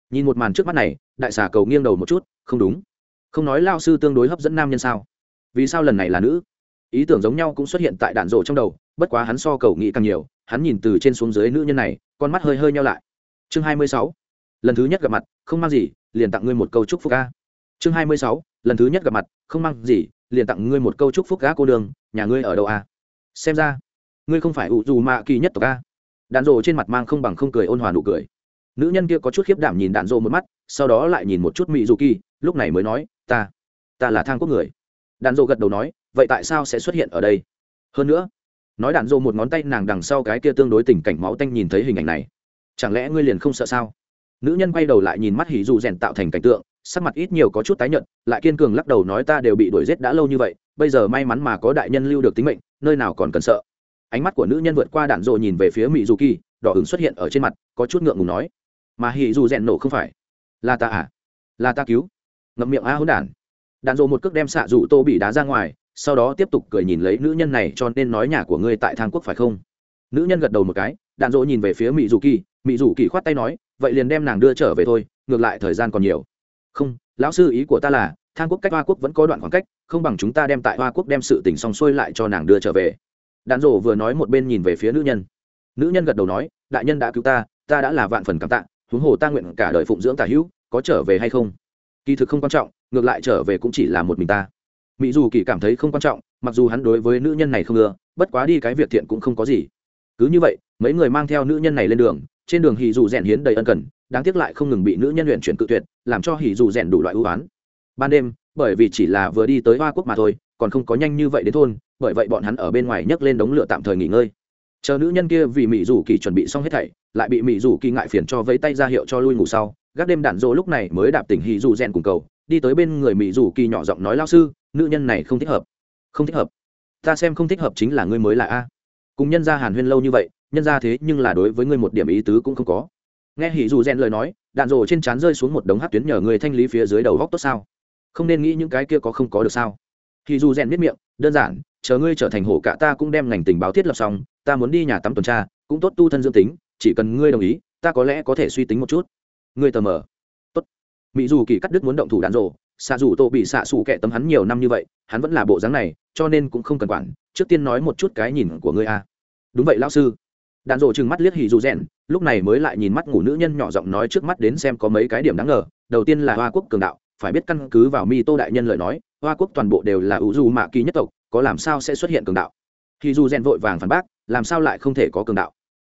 Nhìn một màn trước mắt này, đại xà cầu nghiêng đầu một chút, không đúng. Không nói lao sư tương đối hấp dẫn nam nhân sao? Vì sao lần này là nữ? Ý tưởng giống nhau cũng xuất hiện tại đạn rộ trong đầu, bất quá hắn so cầu nghĩ càng nhiều, hắn nhìn từ trên xuống dưới nữ nhân này, con mắt hơi hơi nhau lại. Chương hai mươi sáu. Lần thứ nhất gặp mặt, không mang gì liền tặng ngươi một câu chúc phúc ca. Chương hai mươi sáu, lần thứ nhất gặp mặt, không mang gì, liền tặng ngươi một câu chúc phúc gã cô đường nhà ngươi ở đâu à? Xem ra, ngươi không phải ủ dù mạ kỳ nhất tộc ca. Đạn rộ trên mặt mang không bằng không cười ôn hòa nụ cười. Nữ nhân kia có chút khiếp đảm nhìn đạn rộ một mắt, sau đó lại nhìn một chút mỹ dù kỳ, lúc này mới nói, ta ta là thang quốc người. Đạn rộ gật đầu nói, vậy tại sao sẽ xuất hiện ở đây? Hơn nữa, nói đạn rộ một ngón tay nàng đằng sau cái kia tương đối tình cảnh máu tanh nhìn thấy hình ảnh này. Chẳng lẽ ngươi liền không sợ sao? Nữ nhân quay đầu lại nhìn mắt hỉ dù rèn tạo thành cảnh tượng, sắc mặt ít nhiều có chút tái nhợt, lại kiên cường lắc đầu nói ta đều bị đuổi giết đã lâu như vậy, bây giờ may mắn mà có đại nhân lưu được tính mệnh, nơi nào còn cần sợ. Ánh mắt của nữ nhân vượt qua đạn rộ nhìn về phía mỹ dù kỳ đỏ hứng xuất hiện ở trên mặt, có chút ngượng ngùng nói. Mà hỉ dù rèn nổ không phải. Là ta à? Là ta cứu. Ngậm miệng a hỗn đản. Đạn rộ một cước đem xạ dù tô bị đá ra ngoài, sau đó tiếp tục cười nhìn lấy nữ nhân này, cho nên nói nhà của ngươi tại thang quốc phải không? Nữ nhân gật đầu một cái, đạn dỗ nhìn về phía mỹ dù kỳ mỹ dù kỳ khoát tay nói vậy liền đem nàng đưa trở về thôi, ngược lại thời gian còn nhiều. Không, lão sư ý của ta là, thang quốc cách hoa quốc vẫn có đoạn khoảng cách, không bằng chúng ta đem tại hoa quốc đem sự tình xong xuôi lại cho nàng đưa trở về. Đạn rổ vừa nói một bên nhìn về phía nữ nhân. Nữ nhân gật đầu nói, đại nhân đã cứu ta ta đã là vạn phần cảm tạ, huống hồ ta nguyện cả đời phụng dưỡng tả hữu, có trở về hay không? Kỳ thực không quan trọng, ngược lại trở về cũng chỉ là một mình ta. Mỹ dù kỳ cảm thấy không quan trọng, mặc dù hắn đối với nữ nhân này không ưa, bất quá đi cái việc thiện cũng không có gì. Cứ như vậy, mấy người mang theo nữ nhân này lên đường trên đường Hỉ dù rèn hiến đầy ân cần, đáng tiếc lại không ngừng bị nữ nhân luyện chuyển cự tuyệt, làm cho Hỉ dù rèn đủ loại ưu oán ban đêm, bởi vì chỉ là vừa đi tới hoa quốc mà thôi, còn không có nhanh như vậy đến thôn, bởi vậy bọn hắn ở bên ngoài nhấc lên đống lửa tạm thời nghỉ ngơi. Chờ nữ nhân kia vì mỹ dù kỳ chuẩn bị xong hết thảy, lại bị mỹ dù kỳ ngại phiền cho vẫy tay ra hiệu cho lui ngủ sau, gác đêm đạn dỗ lúc này mới đạp tỉnh hì dù rèn cùng cầu, đi tới bên người mỹ dù kỳ nhỏ giọng nói lao sư, nữ nhân này không thích hợp. Không thích hợp? Ta xem không thích hợp chính là ngươi mới là a. Cùng nhân gia hàn huyên lâu như vậy nhân ra thế nhưng là đối với ngươi một điểm ý tứ cũng không có. Nghe hỉ dù rèn lời nói, đạn rồ trên trán rơi xuống một đống hát tuyến nhờ người thanh lý phía dưới đầu góc tốt sao? Không nên nghĩ những cái kia có không có được sao? Hỉ dù rèn biết miệng, đơn giản, chờ ngươi trở thành hổ cả ta cũng đem ngành tình báo thiết lập xong, ta muốn đi nhà tắm tuần tra, cũng tốt tu thân dương tính, chỉ cần ngươi đồng ý, ta có lẽ có thể suy tính một chút. Ngươi tờ mờ. Tốt. Mỹ dù kỳ cắt đứt muốn động thủ đạn rồ xạ dù tô bị xạ xù kệ tấm hắn nhiều năm như vậy, hắn vẫn là bộ dáng này, cho nên cũng không cần quản, trước tiên nói một chút cái nhìn của ngươi a đúng vậy lão sư đạn rộ chừng mắt liếc hì dù rèn, lúc này mới lại nhìn mắt ngủ nữ nhân nhỏ giọng nói trước mắt đến xem có mấy cái điểm đáng ngờ. Đầu tiên là hoa quốc cường đạo, phải biết căn cứ vào mi tô đại nhân lời nói, hoa quốc toàn bộ đều là ủ dù mạ kỳ nhất tộc, có làm sao sẽ xuất hiện cường đạo? Hì dù rèn vội vàng phản bác, làm sao lại không thể có cường đạo?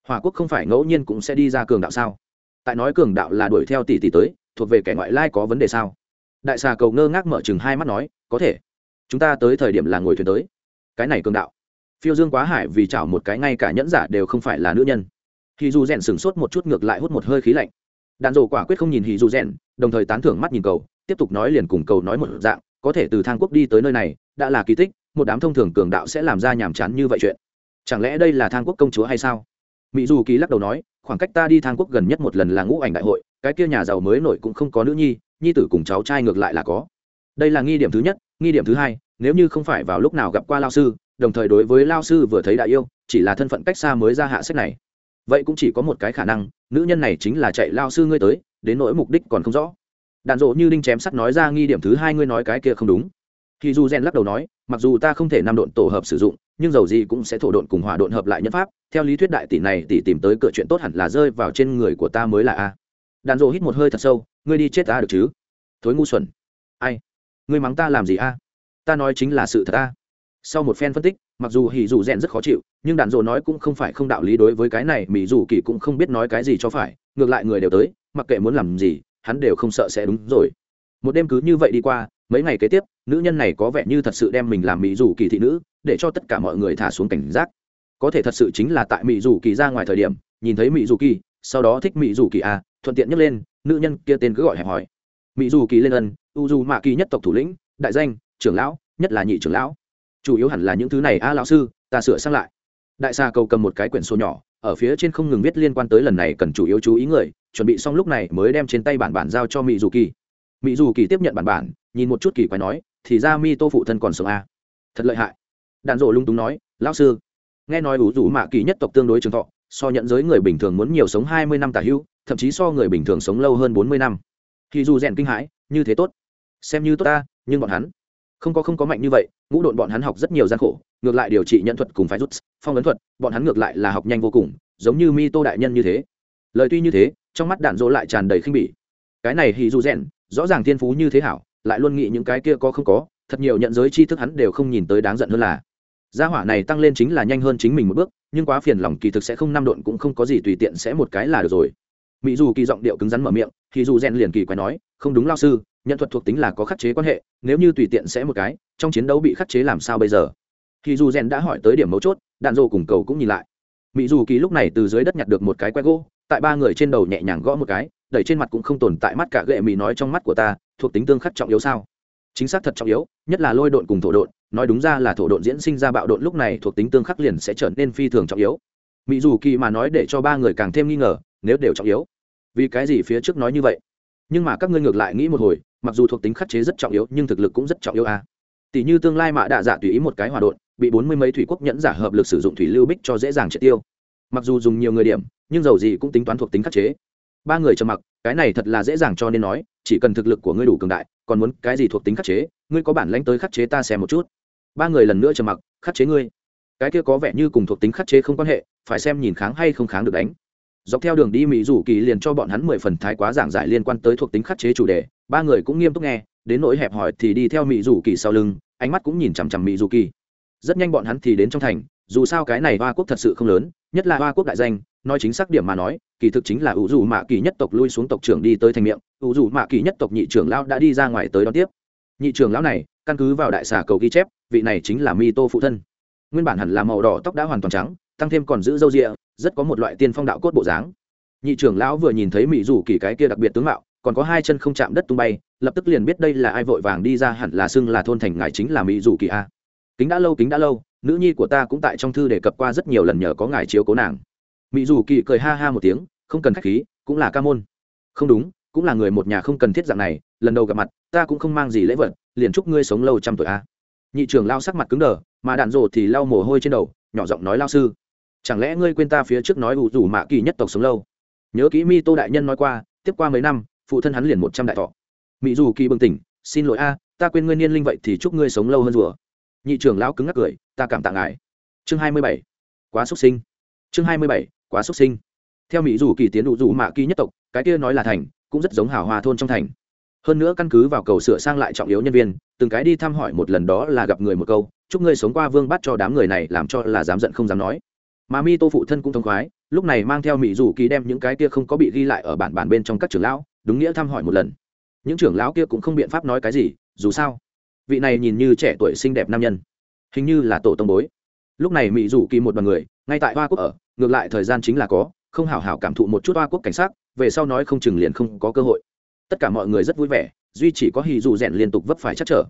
Hoa quốc không phải ngẫu nhiên cũng sẽ đi ra cường đạo sao? Tại nói cường đạo là đuổi theo tỷ tỷ tới, thuộc về kẻ ngoại lai có vấn đề sao? Đại xà cầu ngơ ngác mở chừng hai mắt nói, có thể. Chúng ta tới thời điểm là ngồi thuyền tới. Cái này cường đạo phiêu dương quá hải vì chảo một cái ngay cả nhẫn giả đều không phải là nữ nhân. Hì dù rèn sửng sốt một chút ngược lại hút một hơi khí lạnh. Đạn dồ quả quyết không nhìn hì dù rèn, đồng thời tán thưởng mắt nhìn cầu, tiếp tục nói liền cùng cầu nói một dạng, có thể từ thang quốc đi tới nơi này, đã là kỳ tích, một đám thông thường cường đạo sẽ làm ra nhàm chán như vậy chuyện. Chẳng lẽ đây là thang quốc công chúa hay sao? Mỹ dù kỳ lắc đầu nói, khoảng cách ta đi thang quốc gần nhất một lần là ngũ ảnh đại hội, cái kia nhà giàu mới nổi cũng không có nữ nhi nhi tử cùng cháu trai ngược lại là có. Đây là nghi điểm thứ nhất, nghi điểm thứ hai, nếu như không phải vào lúc nào gặp qua lao sư đồng thời đối với lao sư vừa thấy đại yêu, chỉ là thân phận cách xa mới ra hạ sách này. Vậy cũng chỉ có một cái khả năng, nữ nhân này chính là chạy lao sư ngươi tới, đến nỗi mục đích còn không rõ. Đạn dộ như đinh chém sắt nói ra nghi điểm thứ hai ngươi nói cái kia không đúng. Thì dù gen lắc đầu nói, mặc dù ta không thể nam độn tổ hợp sử dụng, nhưng dầu gì cũng sẽ thổ độn cùng hỏa độn hợp lại nhân pháp, theo lý thuyết đại tỷ này tỷ tìm tới cửa chuyện tốt hẳn là rơi vào trên người của ta mới là a. Đàn rộ hít một hơi thật sâu, ngươi đi chết ta được chứ? Thối ngu xuẩn. Ai? Ngươi mắng ta làm gì a? Ta nói chính là sự thật a sau một phen phân tích mặc dù hỉ dù rèn rất khó chịu nhưng đàn rộ nói cũng không phải không đạo lý đối với cái này mỹ dù kỳ cũng không biết nói cái gì cho phải ngược lại người đều tới mặc kệ muốn làm gì hắn đều không sợ sẽ đúng rồi. Một đêm cứ như vậy đi qua mấy ngày kế tiếp nữ nhân này có vẻ như thật sự đem mình làm mỹ dù kỳ thị nữ để cho tất cả mọi người thả xuống cảnh giác. Có thể thật sự chính là tại mỹ dù kỳ ra ngoài thời điểm nhìn thấy mỹ dù kỳ sau đó thích mỹ dù kỳ a à, thuận tiện nhấc lên nữ nhân kia tên cứ gọi hẹp hỏi mỹ dù kỳ lên ân u dù mạ kỳ nhất tộc thủ lĩnh đại danh trưởng lão nhất là nhị trưởng lão chủ yếu hẳn là những thứ này a lão sư, ta sửa sang lại. Đại xà cầu cầm một cái quyển sổ nhỏ, ở phía trên không ngừng viết liên quan tới lần này cần chủ yếu chú ý người, chuẩn bị xong lúc này mới đem trên tay bản bản giao cho mỹ dù kỳ mỹ dù kỳ tiếp nhận bản bản, nhìn một chút kỳ quái nói, thì ra mi tô phụ thân còn sống a thật lợi hại. Đạn dộ lung túng nói, lão sư. Nghe nói ủ rủ mạ kỳ nhất tộc tương đối trường thọ, so nhận giới người bình thường muốn nhiều sống hai mươi năm tả hữu thậm chí so người bình thường sống lâu hơn bốn mươi năm. Thì dù rèn kinh hãi, như thế tốt. Xem như tốt ta, nhưng bọn hắn không có không có mạnh như vậy, ngũ độn bọn hắn học rất nhiều gian khổ, ngược lại điều trị nhận thuật cùng phải rút, phong ấn thuật, bọn hắn ngược lại là học nhanh vô cùng, giống như mi tô đại nhân như thế. Lời tuy như thế, trong mắt đạn dỗ lại tràn đầy khinh bỉ. Cái này hì dù rèn, rõ ràng thiên phú như thế hảo, lại luôn nghĩ những cái kia có không có, thật nhiều nhận giới tri thức hắn đều không nhìn tới đáng giận hơn là. Gia hỏa này tăng lên chính là nhanh hơn chính mình một bước, nhưng quá phiền lòng kỳ thực sẽ không năm độn cũng không có gì tùy tiện sẽ một cái là được rồi. Mỹ dù kỳ giọng điệu cứng rắn mở miệng, thì dù rèn liền kỳ quái nói, không đúng lao sư nhận thuật thuộc tính là có khắc chế quan hệ, nếu như tùy tiện sẽ một cái, trong chiến đấu bị khắc chế làm sao bây giờ? Thì dù rèn đã hỏi tới điểm mấu chốt, đạn dô cùng cầu cũng nhìn lại. Mỹ dù kỳ lúc này từ dưới đất nhặt được một cái que gỗ, tại ba người trên đầu nhẹ nhàng gõ một cái, đẩy trên mặt cũng không tồn tại mắt cả gệ mỹ nói trong mắt của ta, thuộc tính tương khắc trọng yếu sao? Chính xác thật trọng yếu, nhất là lôi độn cùng thổ độn, nói đúng ra là thổ độn diễn sinh ra bạo độn lúc này thuộc tính tương khắc liền sẽ trở nên phi thường trọng yếu. Mỹ dù kỳ mà nói để cho ba người càng thêm nghi ngờ, nếu đều trọng yếu. Vì cái gì phía trước nói như vậy? Nhưng mà các ngươi ngược lại nghĩ một hồi mặc dù thuộc tính khắc chế rất trọng yếu, nhưng thực lực cũng rất trọng yếu à. tỷ như tương lai mạ đạ dạ tùy ý một cái hòa đột bị bốn mươi mấy thủy quốc nhẫn giả hợp lực sử dụng thủy lưu bích cho dễ dàng triệt tiêu. Mặc dù dùng nhiều người điểm, nhưng dầu gì cũng tính toán thuộc tính khắc chế. Ba người trầm mặc, cái này thật là dễ dàng cho nên nói, chỉ cần thực lực của ngươi đủ cường đại, còn muốn cái gì thuộc tính khắc chế, ngươi có bản lãnh tới khắc chế ta xem một chút. Ba người lần nữa trầm mặc, khắc chế ngươi. Cái kia có vẻ như cùng thuộc tính khắc chế không quan hệ, phải xem nhìn kháng hay không kháng được đánh dọc theo đường đi mỹ rủ kỳ liền cho bọn hắn mười phần thái quá giảng giải liên quan tới thuộc tính khắc chế chủ đề. Ba người cũng nghiêm túc nghe, đến nỗi hẹp hỏi thì đi theo mỹ rủ kỳ sau lưng, ánh mắt cũng nhìn chằm chằm mỹ rủ kỳ. Rất nhanh bọn hắn thì đến trong thành, dù sao cái này hoa quốc thật sự không lớn, nhất là hoa quốc đại danh, nói chính xác điểm mà nói, kỳ thực chính là ủ dù mạ kỳ nhất tộc lui xuống tộc trưởng đi tới thành miệng, ủ dù mạ kỳ nhất tộc nhị trưởng lão đã đi ra ngoài tới đón tiếp. Nhị trưởng lão này, căn cứ vào đại xà cầu ghi chép, vị này chính là mi tô phụ thân. Nguyên bản hẳn là màu đỏ tóc đã hoàn toàn trắng tăng thêm còn giữ râu rịa, rất có một loại tiên phong đạo cốt bộ dáng. Nhị trưởng lão vừa nhìn thấy mỹ rủ kỳ cái kia đặc biệt tướng mạo, còn có hai chân không chạm đất tung bay, lập tức liền biết đây là ai vội vàng đi ra hẳn là xưng là thôn thành ngài chính là mỹ rủ kỳ a. Kính đã lâu, kính đã lâu, nữ nhi của ta cũng tại trong thư đề cập qua rất nhiều lần nhờ có ngài chiếu cố nàng. Mỹ rủ kỳ cười ha ha một tiếng, không cần khách khí, cũng là ca môn. Không đúng, cũng là người một nhà không cần thiết dạng này, lần đầu gặp mặt, ta cũng không mang gì lễ vật, liền chúc ngươi sống lâu trăm tuổi a. Nhị trưởng lao sắc mặt cứng đờ, mà đạn rồ thì lau mồ hôi trên đầu, nhỏ giọng nói lao sư chẳng lẽ ngươi quên ta phía trước nói ủ rủ mạ kỳ nhất tộc sống lâu? Nhớ kỹ mi tô đại nhân nói qua, tiếp qua mấy năm, phụ thân hắn liền một trăm đại thọ. Mỹ dù kỳ bừng tỉnh, xin lỗi a, ta quên ngươi niên linh vậy thì chúc ngươi sống lâu hơn rùa. Nhị trưởng lão cứng ngắc cười, ta cảm tạ ngài. Chương hai mươi bảy, quá xuất sinh. Chương hai mươi bảy, quá xuất sinh. Theo mỹ dù kỳ tiến đủ dù mạ kỳ nhất tộc, cái kia nói là thành, cũng rất giống hào hòa thôn trong thành. Hơn nữa căn cứ vào cầu sửa sang lại trọng yếu nhân viên, từng cái đi thăm hỏi một lần đó là gặp người một câu, chúc ngươi sống qua vương bắt cho đám người này, làm cho là dám giận không dám nói mà mi tô phụ thân cũng thông khoái, lúc này mang theo mỹ dù kỳ đem những cái kia không có bị ghi lại ở bản bản bên trong các trưởng lão, đúng nghĩa thăm hỏi một lần. Những trưởng lão kia cũng không biện pháp nói cái gì, dù sao, vị này nhìn như trẻ tuổi xinh đẹp nam nhân, hình như là tổ tông bối. Lúc này mỹ dù kỳ một đoàn người, ngay tại hoa quốc ở, ngược lại thời gian chính là có, không hảo hảo cảm thụ một chút hoa quốc cảnh sát về sau nói không chừng liền không có cơ hội. Tất cả mọi người rất vui vẻ, duy chỉ có hì dù rèn liên tục vấp phải chắc trở.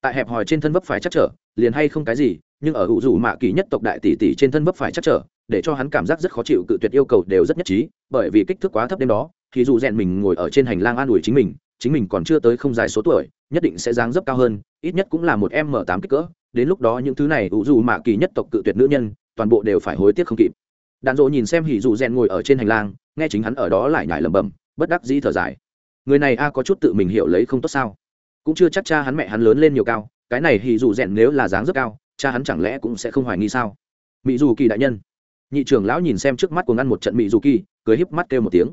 Tại hẹp hòi trên thân vấp phải chắc trở, liền hay không cái gì nhưng ở hữu dù mạ kỳ nhất tộc đại tỷ tỷ trên thân vấp phải chắc trở, để cho hắn cảm giác rất khó chịu, cự tuyệt yêu cầu đều rất nhất trí, bởi vì kích thước quá thấp đêm đó, thì dù rèn mình ngồi ở trên hành lang an ủi chính mình chính mình còn chưa tới không dài số tuổi, nhất định sẽ dáng dấp cao hơn, ít nhất cũng là một m tám kích cỡ, đến lúc đó những thứ này hữu dù mạ kỳ nhất tộc cự tuyệt nữ nhân, toàn bộ đều phải hối tiếc không kịp. Đạn dỗ nhìn xem hỉ dù rèn ngồi ở trên hành lang, nghe chính hắn ở đó lại nhải lẩm bẩm, bất đắc dĩ thở dài. Người này a có chút tự mình hiểu lấy không tốt sao? Cũng chưa chắc cha hắn mẹ hắn lớn lên nhiều cao, cái này hỉ dù rèn nếu là dáng rất cao cha hắn chẳng lẽ cũng sẽ không hoài nghi sao? Mỹ dù kỳ đại nhân. Nhị trưởng lão nhìn xem trước mắt của ngăn một trận mỹ dù kỳ, cười híp mắt kêu một tiếng.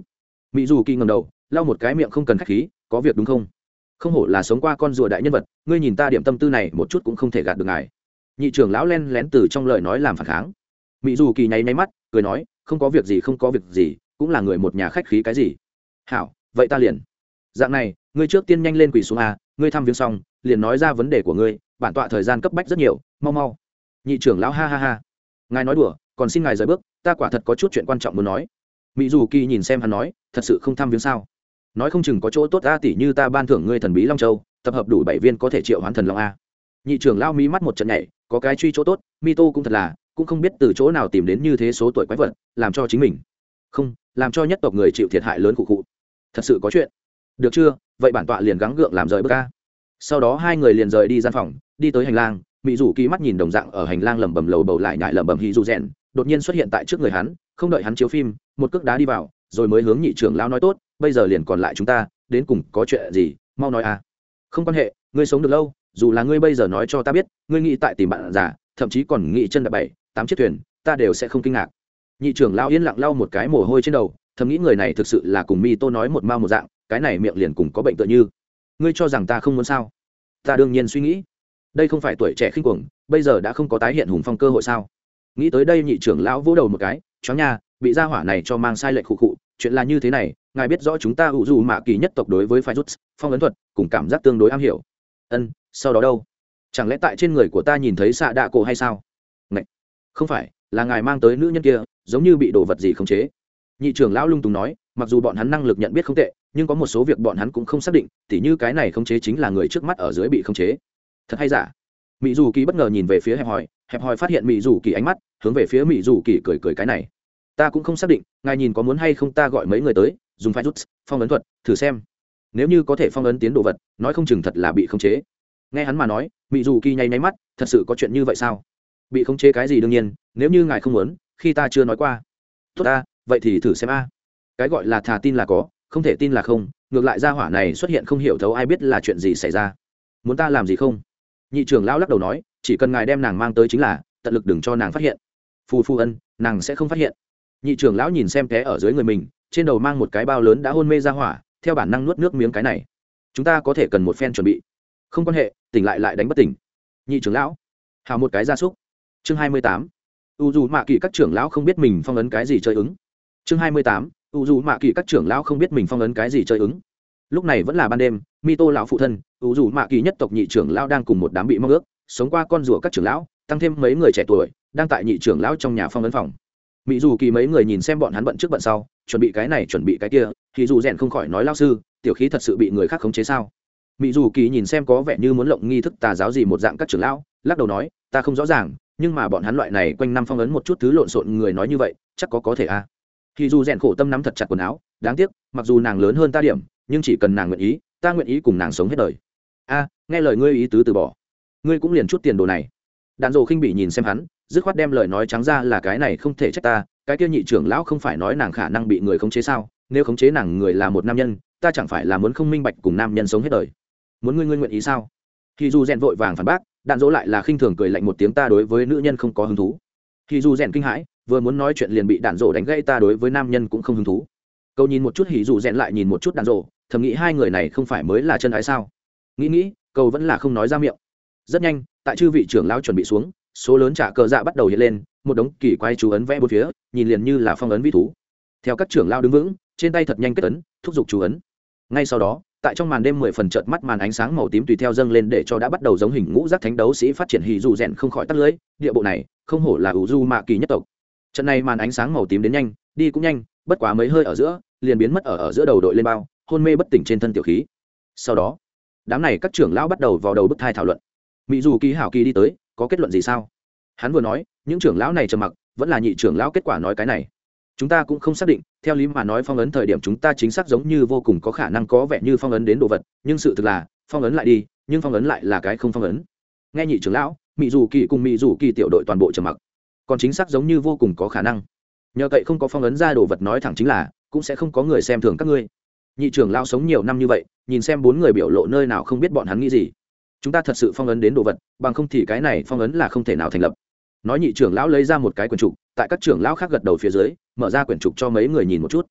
Mỹ dù kỳ ngầm đầu, lau một cái miệng không cần khách khí, có việc đúng không? Không hổ là sống qua con rùa đại nhân vật, ngươi nhìn ta điểm tâm tư này một chút cũng không thể gạt được ngài. Nhị trưởng lão len lén từ trong lời nói làm phản kháng. Mỹ dù kỳ nháy nháy mắt, cười nói, không có việc gì, không có việc gì, cũng là người một nhà khách khí cái gì. Hảo, vậy ta liền. Dạng này, ngươi trước tiên nhanh lên quỷ xuống a, ngươi thăm viếng xong, liền nói ra vấn đề của ngươi, bản tọa thời gian cấp bách rất nhiều mau mau. Nhị trưởng lão ha ha ha. Ngài nói đùa, còn xin ngài rời bước, ta quả thật có chút chuyện quan trọng muốn nói. Mỹ dù kỳ nhìn xem hắn nói, thật sự không tham viếng sao? Nói không chừng có chỗ tốt a tỷ như ta ban thưởng ngươi thần bí long châu, tập hợp đủ bảy viên có thể triệu hoán thần long a. Nhị trưởng lao mỹ mắt một trận nhảy, có cái truy chỗ tốt, mi tô cũng thật là, cũng không biết từ chỗ nào tìm đến như thế số tuổi quái vật, làm cho chính mình. Không, làm cho nhất tộc người chịu thiệt hại lớn cụ cụ thật sự có chuyện. Được chưa? Vậy bản tọa liền gắng gượng làm rời bước ca sau đó hai người liền rời đi gian phòng, đi tới hành lang mỹ dù kỳ mắt nhìn đồng dạng ở hành lang lẩm bẩm lầu bầu lại nhại lẩm bẩm hì dù rèn đột nhiên xuất hiện tại trước người hắn không đợi hắn chiếu phim một cước đá đi vào rồi mới hướng nhị trưởng lao nói tốt bây giờ liền còn lại chúng ta đến cùng có chuyện gì mau nói à. Không quan hệ ngươi sống được lâu dù là ngươi bây giờ nói cho ta biết ngươi nghĩ tại tìm bạn giả, thậm chí còn nghĩ chân đạp bảy tám chiếc thuyền ta đều sẽ không kinh ngạc. Nhị trưởng lao yên lặng lau một cái mồ hôi trên đầu thầm nghĩ người này thực sự là cùng mi tô nói một mao một dạng cái này miệng liền cùng có bệnh tựa như. Ngươi cho rằng ta không muốn sao? Ta đương nhiên suy nghĩ đây không phải tuổi trẻ khinh cuồng, bây giờ đã không có tái hiện hùng phong cơ hội sao? Nghĩ tới đây nhị trưởng lão vỗ đầu một cái, chó nha, bị gia hỏa này cho mang sai lệch khụ khụ, chuyện là như thế này, ngài biết rõ chúng ta ủ dù mạ kỳ nhất tộc đối với phái rút phong ấn thuật, cùng cảm giác tương đối am hiểu. Ân, sau đó đâu? Chẳng lẽ tại trên người của ta nhìn thấy xạ đạ cổ hay sao? Ngậy! không phải, là ngài mang tới nữ nhân kia, giống như bị đồ vật gì khống chế. Nhị trưởng lão lung tùng nói, mặc dù bọn hắn năng lực nhận biết không tệ, nhưng có một số việc bọn hắn cũng không xác định, tỉ như cái này khống chế chính là người trước mắt ở dưới bị khống chế thật hay giả? Mỹ dù kỳ bất ngờ nhìn về phía hẹp hòi hẹp hòi phát hiện mỹ dù kỳ ánh mắt, hướng về phía mỹ dù kỳ cười cười cái này. Ta cũng không xác định, ngài nhìn có muốn hay không ta gọi mấy người tới, dùng phải rút, phong ấn thuật, thử xem. Nếu như có thể phong ấn tiến đồ vật, nói không chừng thật là bị khống chế. Nghe hắn mà nói mỹ dù kỳ nháy nháy mắt, thật sự có chuyện như vậy sao? Bị khống chế cái gì đương nhiên, nếu như ngài không muốn, khi ta chưa nói qua. Tốt ta, vậy thì thử xem a. Cái gọi là thà tin là có, không thể tin là không, ngược lại ra hỏa này xuất hiện không hiểu thấu ai biết là chuyện gì xảy ra. Muốn ta làm gì không? Nhị trưởng lão lắc đầu nói, chỉ cần ngài đem nàng mang tới chính là, tận lực đừng cho nàng phát hiện. Phù phu ân, nàng sẽ không phát hiện. Nhị trưởng lão nhìn xem té ở dưới người mình, trên đầu mang một cái bao lớn đã hôn mê ra hỏa, theo bản năng nuốt nước miếng cái này. Chúng ta có thể cần một phen chuẩn bị. Không quan hệ, tỉnh lại lại đánh bất tỉnh. Nhị trưởng lão, hào một cái gia súc. Chương hai mươi tám. U dù mạ kỳ các trưởng lão không biết mình phong ấn cái gì chơi ứng. Chương hai mươi tám. U dù mạ kỳ các trưởng lão không biết mình phong ấn cái gì chơi ứng lúc này vẫn là ban đêm mi tô lão phụ thân u dù mạ kỳ nhất tộc nhị trưởng lão đang cùng một đám bị mong ước, sống qua con rùa các trưởng lão, tăng thêm mấy người trẻ tuổi, đang tại nhị trưởng lão trong nhà phong ấn phòng mỹ dù kỳ mấy người nhìn xem bọn hắn bận trước bận sau, chuẩn bị cái này, chuẩn bị cái kia, thì dù rèn không khỏi nói lao sư, tiểu khí thật sự bị người khác khống chế sao mỹ dù kỳ nhìn xem có vẻ như muốn lộng nghi thức tà giáo gì một dạng các trưởng lão, lắc đầu nói, ta không rõ ràng, nhưng mà bọn hắn loại này quanh năm phong ấn một chút thứ lộn xộn người nói như vậy, chắc có có thể a à. thì dù rèn khổ tâm nắm thật chặt quần áo, đáng tiếc, mặc dù nàng lớn hơn ta điểm nhưng chỉ cần nàng nguyện ý, ta nguyện ý cùng nàng sống hết đời. A, nghe lời ngươi ý tứ từ bỏ. Ngươi cũng liền chút tiền đồ này. Đàn rồ khinh bị nhìn xem hắn, dứt khoát đem lời nói trắng ra là cái này không thể trách ta, cái kia nhị trưởng lão không phải nói nàng khả năng bị người khống chế sao? Nếu khống chế nàng người là một nam nhân, ta chẳng phải là muốn không minh bạch cùng nam nhân sống hết đời. Muốn ngươi ngươi nguyện ý sao? Thì dù rèn vội vàng phản bác, đạn dỗ lại là khinh thường cười lạnh một tiếng ta đối với nữ nhân không có hứng thú. Thì dù rèn kinh hãi, vừa muốn nói chuyện liền bị đạn dỗ đánh gây ta đối với nam nhân cũng không hứng thú. Câu nhìn một chút hỉ dù rèn lại nhìn một chút đạn dỗ thầm nghĩ hai người này không phải mới là chân ái sao? Nghĩ nghĩ, cầu vẫn là không nói ra miệng. Rất nhanh, tại chư vị trưởng lão chuẩn bị xuống, số lớn trả cờ dạ bắt đầu hiện lên, một đống kỳ quay chú ấn vẽ bốn phía, nhìn liền như là phong ấn vi thú. Theo các trưởng lao đứng vững, trên tay thật nhanh kết ấn, thúc giục chú ấn. Ngay sau đó, tại trong màn đêm mười phần trợt mắt màn ánh sáng màu tím tùy theo dâng lên để cho đã bắt đầu giống hình ngũ giác thánh đấu sĩ phát triển hì dù rèn không khỏi tắt lưới, địa bộ này, không hổ là ủ du mạ kỳ nhất tộc. Trận này màn ánh sáng màu tím đến nhanh, đi cũng nhanh, bất quá mấy hơi ở giữa, liền biến mất ở ở giữa đầu đội lên bao hôn mê bất tỉnh trên thân tiểu khí. Sau đó, đám này các trưởng lão bắt đầu vào đầu bức thai thảo luận. Mỹ dù kỳ hảo kỳ đi tới, có kết luận gì sao? Hắn vừa nói, những trưởng lão này trầm mặc, vẫn là nhị trưởng lão kết quả nói cái này. Chúng ta cũng không xác định, theo lý mà nói phong ấn thời điểm chúng ta chính xác giống như vô cùng có khả năng có vẻ như phong ấn đến đồ vật, nhưng sự thực là, phong ấn lại đi, nhưng phong ấn lại là cái không phong ấn. Nghe nhị trưởng lão mỹ dù kỳ cùng mỹ dù kỳ tiểu đội toàn bộ trầm mặc. Còn chính xác giống như vô cùng có khả năng. Nhờ cậy không có phong ấn ra đồ vật nói thẳng chính là, cũng sẽ không có người xem thường các ngươi nhị trưởng lão sống nhiều năm như vậy, nhìn xem bốn người biểu lộ nơi nào không biết bọn hắn nghĩ gì. Chúng ta thật sự phong ấn đến đồ vật, bằng không thì cái này phong ấn là không thể nào thành lập. Nói nhị trưởng lão lấy ra một cái quyển trục, tại các trưởng lão khác gật đầu phía dưới, mở ra quyển trục cho mấy người nhìn một chút.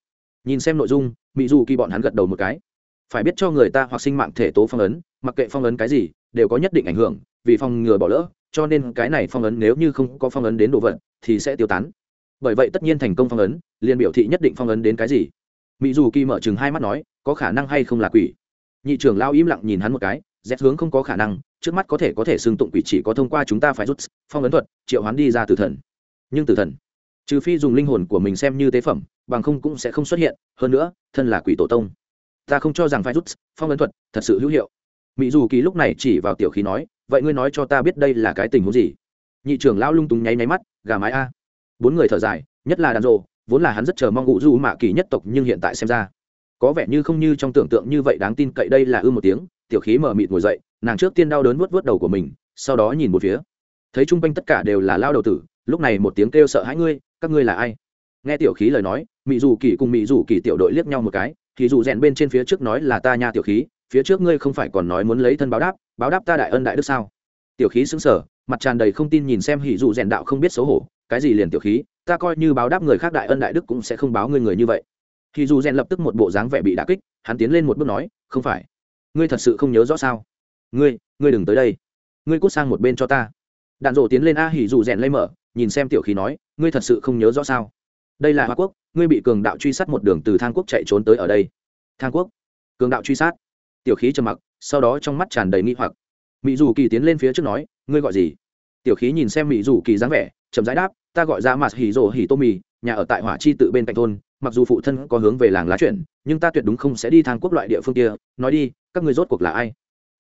Nhìn xem nội dung mỹ dù kỳ bọn hắn gật đầu một cái. Phải biết cho người ta hoặc sinh mạng thể tố phong ấn, mặc kệ phong ấn cái gì, đều có nhất định ảnh hưởng, vì phòng ngừa bỏ lỡ, cho nên cái này phong ấn nếu như không có phong ấn đến đồ vật, thì sẽ tiêu tán. Bởi vậy tất nhiên thành công phong ấn, liền biểu thị nhất định phong ấn đến cái gì mỹ dù kỳ mở chừng hai mắt nói, có khả năng hay không là quỷ? Nhị trưởng lao im lặng nhìn hắn một cái rét hướng không có khả năng, trước mắt có thể có thể xưng tụng quỷ chỉ có thông qua chúng ta phải rút, phong ấn thuật, triệu hoán đi ra tử thần. Nhưng tử thần, trừ phi dùng linh hồn của mình xem như tế phẩm, bằng không cũng sẽ không xuất hiện, hơn nữa, thân là quỷ tổ tông. Ta không cho rằng phải rút, phong ấn thuật, thật sự hữu hiệu. Mỹ dù kỳ lúc này chỉ vào tiểu khí nói, vậy ngươi nói cho ta biết đây là cái tình huống gì? Nhị trưởng lão lung túng nháy nháy mắt, gà mái a. Bốn người thở dài, nhất là đàn rộ vốn là hắn rất chờ mong ngụ du mạ kỳ nhất tộc nhưng hiện tại xem ra, có vẻ như không như trong tưởng tượng như vậy đáng tin cậy đây là ư một tiếng, tiểu khí mở mịt ngồi dậy, nàng trước tiên đau đớn vuốt vuốt đầu của mình, sau đó nhìn một phía. Thấy chung quanh tất cả đều là lao đầu tử, lúc này một tiếng kêu sợ hãi ngươi, các ngươi là ai? Nghe tiểu khí lời nói mỹ dù kỳ cùng mỹ dù kỳ tiểu đội liếc nhau một cái, thì dù rèn bên trên phía trước nói là ta nha tiểu khí, phía trước ngươi không phải còn nói muốn lấy thân báo đáp báo đáp ta đại ân đại đức sao? Tiểu khí xứng sở mặt tràn đầy không tin nhìn xem hỉ dù rèn đạo không biết xấu hổ, cái gì liền tiểu khí ta coi như báo đáp người khác đại ân đại đức cũng sẽ không báo ngươi người như vậy. Thì dù rèn lập tức một bộ dáng vẻ bị đả kích, hắn tiến lên một bước nói, không phải. Ngươi thật sự không nhớ rõ sao? Ngươi ngươi đừng tới đây. Ngươi cút sang một bên cho ta. Đạn rổ tiến lên a hỉ dù rèn lây mở, nhìn xem tiểu khí nói, ngươi thật sự không nhớ rõ sao? Đây là hoa quốc, ngươi bị cường đạo truy sát một đường từ thang quốc chạy trốn tới ở đây. Thang quốc? Cường đạo truy sát. Tiểu khí trầm mặc, sau đó trong mắt tràn đầy nghi hoặc. Mỹ dù kỳ tiến lên phía trước nói, ngươi gọi gì? Tiểu khí nhìn xem mỹ dù kỳ dáng vẻ, chậm rãi đáp ta gọi ra mặt hỉ rồ hỉ tô mì, nhà ở tại hỏa chi tự bên cạnh thôn, mặc dù phụ thân có hướng về làng lá chuyển nhưng ta tuyệt đúng không sẽ đi thang quốc loại địa phương kia. Nói đi, các người rốt cuộc là ai?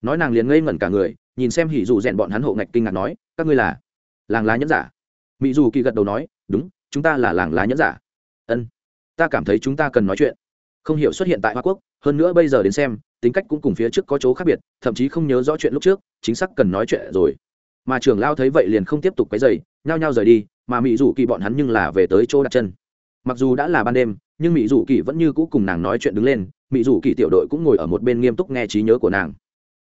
Nói nàng liền ngây ngẩn cả người, nhìn xem hỉ dù rèn bọn hắn hộ ngạch kinh ngạc nói, các ngươi là làng lá nhẫn giả? Mỹ dù kỳ gật đầu nói, đúng, chúng ta là làng lá nhẫn giả. Ân, ta cảm thấy chúng ta cần nói chuyện. Không hiểu xuất hiện tại hoa quốc, hơn nữa bây giờ đến xem, tính cách cũng cùng phía trước có chỗ khác biệt, thậm chí không nhớ rõ chuyện lúc trước, chính xác cần nói chuyện rồi mà trưởng lao thấy vậy liền không tiếp tục cái dày nhao nhao rời đi, mà mỹ dù kỳ bọn hắn nhưng là về tới chỗ đặt chân. Mặc dù đã là ban đêm, nhưng mỹ dù kỳ vẫn như cũ cùng nàng nói chuyện đứng lên mỹ dù kỳ tiểu đội cũng ngồi ở một bên nghiêm túc nghe trí nhớ của nàng.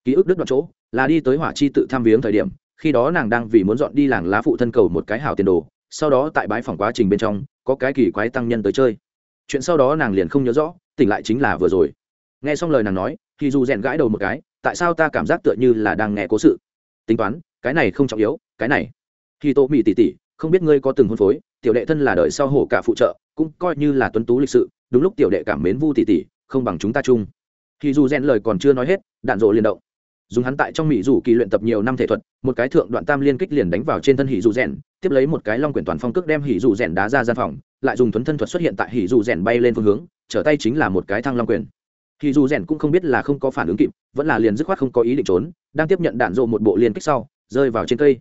Ký ức đứt đoạn chỗ, là đi tới hỏa chi tự tham viếng thời điểm, khi đó nàng đang vì muốn dọn đi làng lá phụ thân cầu một cái hào tiền đồ, sau đó tại bãi phòng quá trình bên trong, có cái kỳ quái tăng nhân tới chơi. Chuyện sau đó nàng liền không nhớ rõ, tỉnh lại chính là vừa rồi. Nghe xong lời nàng nói, thì dù rèn gãi đầu một cái, tại sao ta cảm giác tựa như là đang nghe cố sự? Tính toán cái này không trọng yếu, cái này. Khi tô mỹ tỉ tỉ không biết ngươi có từng hôn phối, tiểu đệ thân là đời sau hổ cả phụ trợ, cũng coi như là tuấn tú lịch sự, đúng lúc tiểu đệ cảm mến vu tỉ tỉ không bằng chúng ta chung. Thì dù rèn lời còn chưa nói hết, đạn rộ liền động. Dùng hắn tại trong mỹ rủ kỳ luyện tập nhiều năm thể thuật, một cái thượng đoạn tam liên kích liền đánh vào trên thân hỉ dù rèn, tiếp lấy một cái long quyển toàn phong cước đem hỉ dù rèn đá ra gian phòng, lại dùng thuấn thân thuật xuất hiện tại hỉ dù rèn bay lên phương hướng, trở tay chính là một cái thăng long quyền. Hỉ dù rèn cũng không biết là không có phản ứng kịp, vẫn là liền dứt khoát không có ý định trốn, đang tiếp nhận đạn rộ một bộ liên kích sau rơi vào trên cây.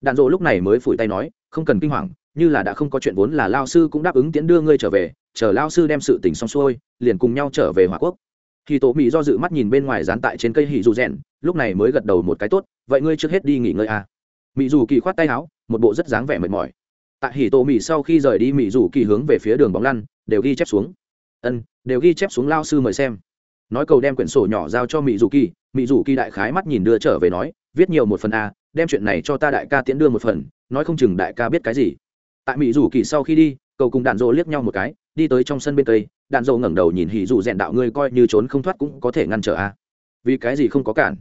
Đạn dỗ lúc này mới phủi tay nói, không cần kinh hoàng, như là đã không có chuyện vốn là lao sư cũng đáp ứng tiễn đưa ngươi trở về, chờ lao sư đem sự tình xong xuôi, liền cùng nhau trở về hòa quốc. Khi tổ mỹ do dự mắt nhìn bên ngoài dán tại trên cây hỉ dù rèn, lúc này mới gật đầu một cái tốt, vậy ngươi trước hết đi nghỉ ngơi à. mỹ dù kỳ khoát tay áo, một bộ rất dáng vẻ mệt mỏi. Tại hỉ tổ mỹ sau khi rời đi mỹ dù kỳ hướng về phía đường bóng lăn, đều ghi chép xuống. Ân, đều ghi chép xuống lao sư mời xem. Nói cầu đem quyển sổ nhỏ giao cho mỹ dù kỳ mỹ dù kỳ đại khái mắt nhìn đưa trở về nói, viết nhiều một phần a đem chuyện này cho ta đại ca tiễn đưa một phần, nói không chừng đại ca biết cái gì. Tại mỹ rủ kỳ sau khi đi, cầu cùng đạn dỗ liếc nhau một cái, đi tới trong sân bên tây đạn dỗ ngẩng đầu nhìn hì dù rèn đạo ngươi coi như trốn không thoát cũng có thể ngăn trở a vì cái gì không có cản?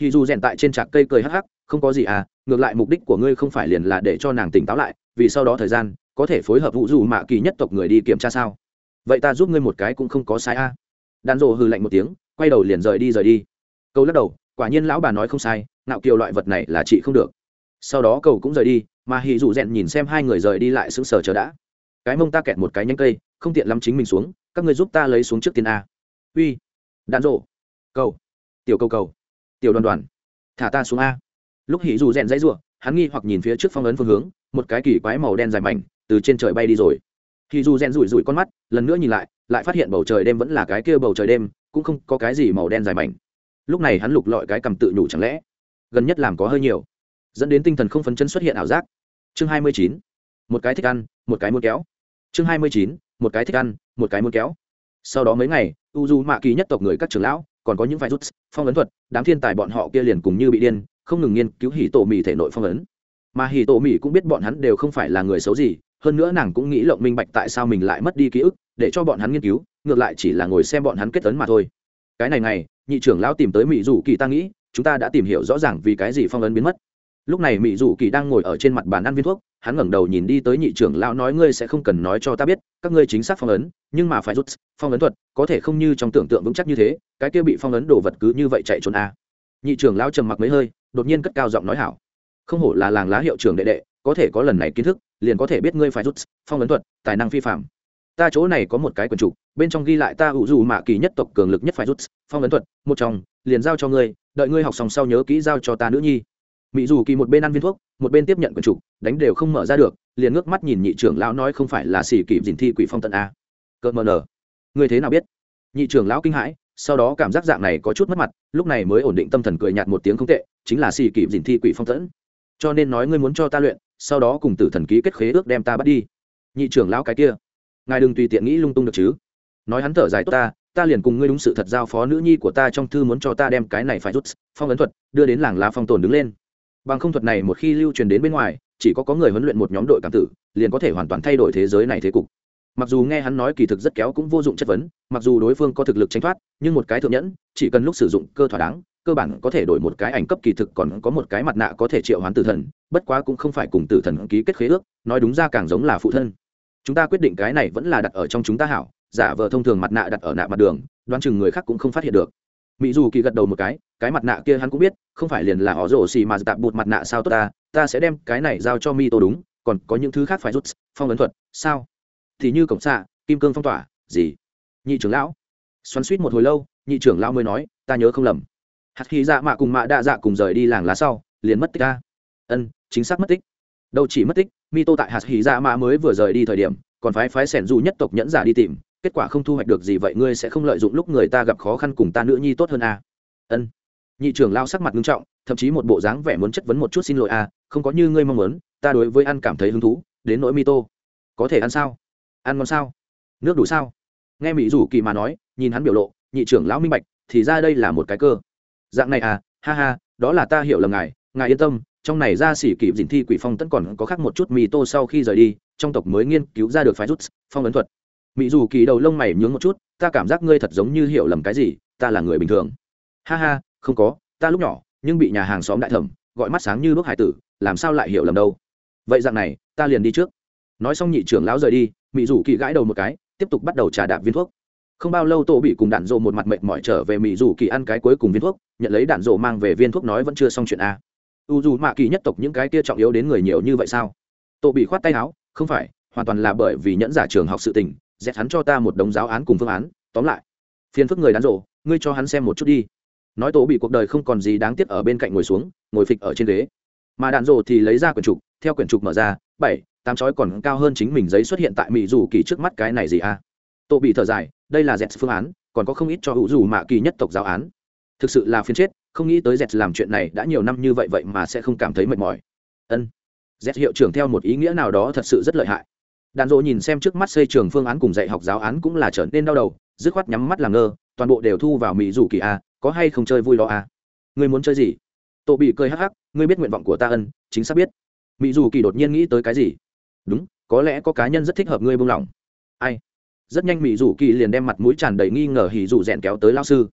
Hì dù rèn tại trên trạc cây cười hắc hắc, không có gì à ngược lại mục đích của ngươi không phải liền là để cho nàng tỉnh táo lại, vì sau đó thời gian, có thể phối hợp vụ dù mạ kỳ nhất tộc người đi kiểm tra sao? Vậy ta giúp ngươi một cái cũng không có sai a đạn dỗ hừ lạnh một tiếng, quay đầu liền rời đi rời đi. Câu lắc đầu, quả nhiên lão bà nói không sai nạo kiều loại vật này là chị không được. Sau đó cầu cũng rời đi, mà hì dù rèn nhìn xem hai người rời đi lại sững sờ chờ đã. Cái mông ta kẹt một cái nhánh cây, không tiện lắm chính mình xuống, các người giúp ta lấy xuống trước tiên a. Uy, đạn rộ. Cầu. Tiểu cầu cầu. Tiểu đoàn đoàn. Thả ta xuống a. Lúc hì dù rèn dãy ruộng hắn nghi hoặc nhìn phía trước phong ấn phương hướng, một cái kỳ quái màu đen dài mảnh, từ trên trời bay đi rồi. Hì dù rèn rủi rủi con mắt, lần nữa nhìn lại lại phát hiện bầu trời đêm vẫn là cái kia bầu trời đêm, cũng không có cái gì màu đen dài mảnh. Lúc này hắn lục lọi cái cầm tự nhủ chẳng lẽ gần nhất làm có hơi nhiều. Dẫn đến tinh thần không phấn chân xuất hiện ảo giác. Chương hai mươi chín, một cái thích ăn, một cái muốn kéo. Chương hai mươi chín, một cái thích ăn, một cái muốn kéo. Sau đó mấy ngày u du mạ kỳ nhất tộc người các trưởng lão, còn có những vai rút, phong ấn thuật, đám thiên tài bọn họ kia liền cùng như bị điên, không ngừng nghiên cứu hì tổ mỹ thể nội phong ấn. Mà hì tổ mỹ cũng biết bọn hắn đều không phải là người xấu gì, hơn nữa nàng cũng nghĩ lộng minh bạch tại sao mình lại mất đi ký ức, để cho bọn hắn nghiên cứu, ngược lại chỉ là ngồi xem bọn hắn kết ấn mà thôi. Cái này này nhị trưởng lão tìm tới mỹ dù kỳ ta nghĩ chúng ta đã tìm hiểu rõ ràng vì cái gì phong ấn biến mất lúc này mỹ dù kỳ đang ngồi ở trên mặt bàn ăn viên thuốc, hắn ngẩng đầu nhìn đi tới nhị trưởng lão nói, ngươi sẽ không cần nói cho ta biết, các ngươi chính xác phong ấn, nhưng mà phải rút, phong ấn thuật, có thể không như trong tưởng tượng vững chắc như thế, cái kia bị phong ấn đồ vật cứ như vậy chạy trốn a à. nhị trưởng lão trầm mặc mấy hơi, đột nhiên cất cao giọng nói, hảo, không hổ là làng lá hiệu trưởng đệ đệ, có thể có lần này kiến thức, liền có thể biết ngươi phải rút, phong ấn thuật, tài năng phi phạm ta chỗ này có một cái quần trục bên trong ghi lại ta ủ dù mạ kỳ nhất tộc cường lực nhất phải rút, phong ấn thuật, một trong, liền giao cho ngươi đợi ngươi học xong sau nhớ kỹ giao cho ta nữ nhi. Mỹ dù kỳ một bên ăn viên thuốc, một bên tiếp nhận quần trục, đánh đều không mở ra được, liền ngước mắt nhìn nhị trưởng lão nói không phải là xỉ kịp dình thi quỷ phong tận a. Cợt mờ nở ngươi thế nào biết? Nhị trưởng lão kinh hãi, sau đó cảm giác dạng này có chút mất mặt, lúc này mới ổn định tâm thần cười nhạt một tiếng không tệ, chính là xì kịp dình thi quỷ phong tẫn cho nên nói ngươi muốn cho ta luyện, sau đó cùng tử thần ký kết khế ước đem ta bắt đi. Nhị trưởng lão cái kia, ngài đừng tùy tiện nghĩ lung tung được chứ. Nói hắn thở dài tốt ta ta liền cùng ngươi đúng sự thật giao phó nữ nhi của ta trong thư muốn cho ta đem cái này phải rút, phong ấn thuật, đưa đến làng lá phong tồn đứng lên. Bằng không thuật này một khi lưu truyền đến bên ngoài, chỉ có có người huấn luyện một nhóm đội cảm tử, liền có thể hoàn toàn thay đổi thế giới này thế cục. Mặc dù nghe hắn nói kỳ thực rất kéo cũng vô dụng chất vấn, mặc dù đối phương có thực lực tranh thoát, nhưng một cái thượng nhẫn, chỉ cần lúc sử dụng cơ thỏa đáng, cơ bản có thể đổi một cái ảnh cấp kỳ thực còn có một cái mặt nạ có thể triệu hoán tử thần, bất quá cũng không phải cùng tử thần ký kết khế ước, nói đúng ra càng giống là phụ thân. Chúng ta quyết định cái này vẫn là đặt ở trong chúng ta hảo giả vờ thông thường mặt nạ đặt ở nạ mặt đường, đoán chừng người khác cũng không phát hiện được. Mỹ dù kỳ gật đầu một cái cái mặt nạ kia hắn cũng biết, không phải liền là họ rổ xì mà tạp bụt mặt nạ sao tốt ta ta sẽ đem cái này giao cho mi tô đúng, còn có những thứ khác phải rút, phong ấn thuật, sao? Thì như cổng xạ, kim cương phong tỏa, gì? Nhị trưởng lão. Xoắn suýt một hồi lâu, nhị trưởng lão mới nói, ta nhớ không lầm. Hạt khí dạ mạ cùng mạ đa dạ cùng rời đi làng lá sau, liền mất tích ta. Ân, chính xác mất tích. Đâu chỉ mất tích, mi tô tại hạt hỉ dạ mạ mới vừa rời đi thời điểm, còn phái phái sẻn dù nhất tộc nhẫn giả đi tìm kết quả không thu hoạch được gì vậy ngươi sẽ không lợi dụng lúc người ta gặp khó khăn cùng ta nữ nhi tốt hơn à. ân. Nhị trưởng lao sắc mặt nghiêm trọng thậm chí một bộ dáng vẻ muốn chất vấn một chút xin lỗi à, không có như ngươi mong muốn ta đối với ăn cảm thấy hứng thú đến nỗi mi tô. Có thể ăn sao? Ăn ngon sao? Nước đủ sao? Nghe mỹ rủ kỳ mà nói nhìn hắn biểu lộ nhị trưởng lão minh bạch thì ra đây là một cái cơ. Dạng này à ha ha đó là ta hiểu lầm ngài ngài yên tâm trong này ra xỉ kịp dình thi quỷ phong tẫn còn có khác một chút mì tô sau khi rời đi trong tộc mới nghiên cứu ra được phái rút phong ấn thuật mỹ dù kỳ đầu lông mày nhướng một chút, ta cảm giác ngươi thật giống như hiểu lầm cái gì, ta là người bình thường. Ha ha, không có, ta lúc nhỏ, nhưng bị nhà hàng xóm đại thẩm, gọi mắt sáng như bước hải tử, làm sao lại hiểu lầm đâu? Vậy dạng này, ta liền đi trước. Nói xong nhị trưởng lão rời đi mỹ dù kỳ gãi đầu một cái, tiếp tục bắt đầu trà đạp viên thuốc. Không bao lâu tổ bị cùng đạn dộ một mặt mệt mỏi trở về mỹ dù kỳ ăn cái cuối cùng viên thuốc, nhận lấy đạn dộ mang về viên thuốc nói vẫn chưa xong chuyện a. U dù mạ kỳ nhất tộc những cái kia trọng yếu đến người nhiều như vậy sao? Tổ bị khoát tay áo, không phải, hoàn toàn là bởi vì nhẫn giả trường học sự tình dẹt hắn cho ta một đống giáo án cùng phương án, tóm lại, phiền phức người đán rộ, ngươi cho hắn xem một chút đi. Nói tổ bị cuộc đời không còn gì đáng tiếc ở bên cạnh ngồi xuống, ngồi phịch ở trên ghế. Mà đạn rộ thì lấy ra quyển trục, theo quyển trục mở ra, bảy, tám chói còn cao hơn chính mình giấy xuất hiện tại mỹ dù kỳ trước mắt cái này gì à? a tổ bị thở dài, đây là dẹt phương án, còn có không ít cho hữu dù mạ kỳ nhất tộc giáo án. Thực sự là phiên chết, không nghĩ tới dẹt làm chuyện này đã nhiều năm như vậy vậy mà sẽ không cảm thấy mệt mỏi. Ân. Dẹt hiệu trưởng theo một ý nghĩa nào đó thật sự rất lợi hại đàn dỗ nhìn xem trước mắt xây trường phương án cùng dạy học giáo án cũng là trở nên đau đầu, dứt khoát nhắm mắt làm ngơ, toàn bộ đều thu vào mỹ dù kỳ a, có hay không chơi vui đó a? Người muốn chơi gì? Tổ bị cười hắc hắc, ngươi biết nguyện vọng của ta ân, chính xác biết. Mỹ dù kỳ đột nhiên nghĩ tới cái gì? Đúng, có lẽ có cá nhân rất thích hợp ngươi buông lỏng. Ai? Rất nhanh mỹ dù kỳ liền đem mặt mũi tràn đầy nghi ngờ hỉ dù rèn kéo tới lao sư.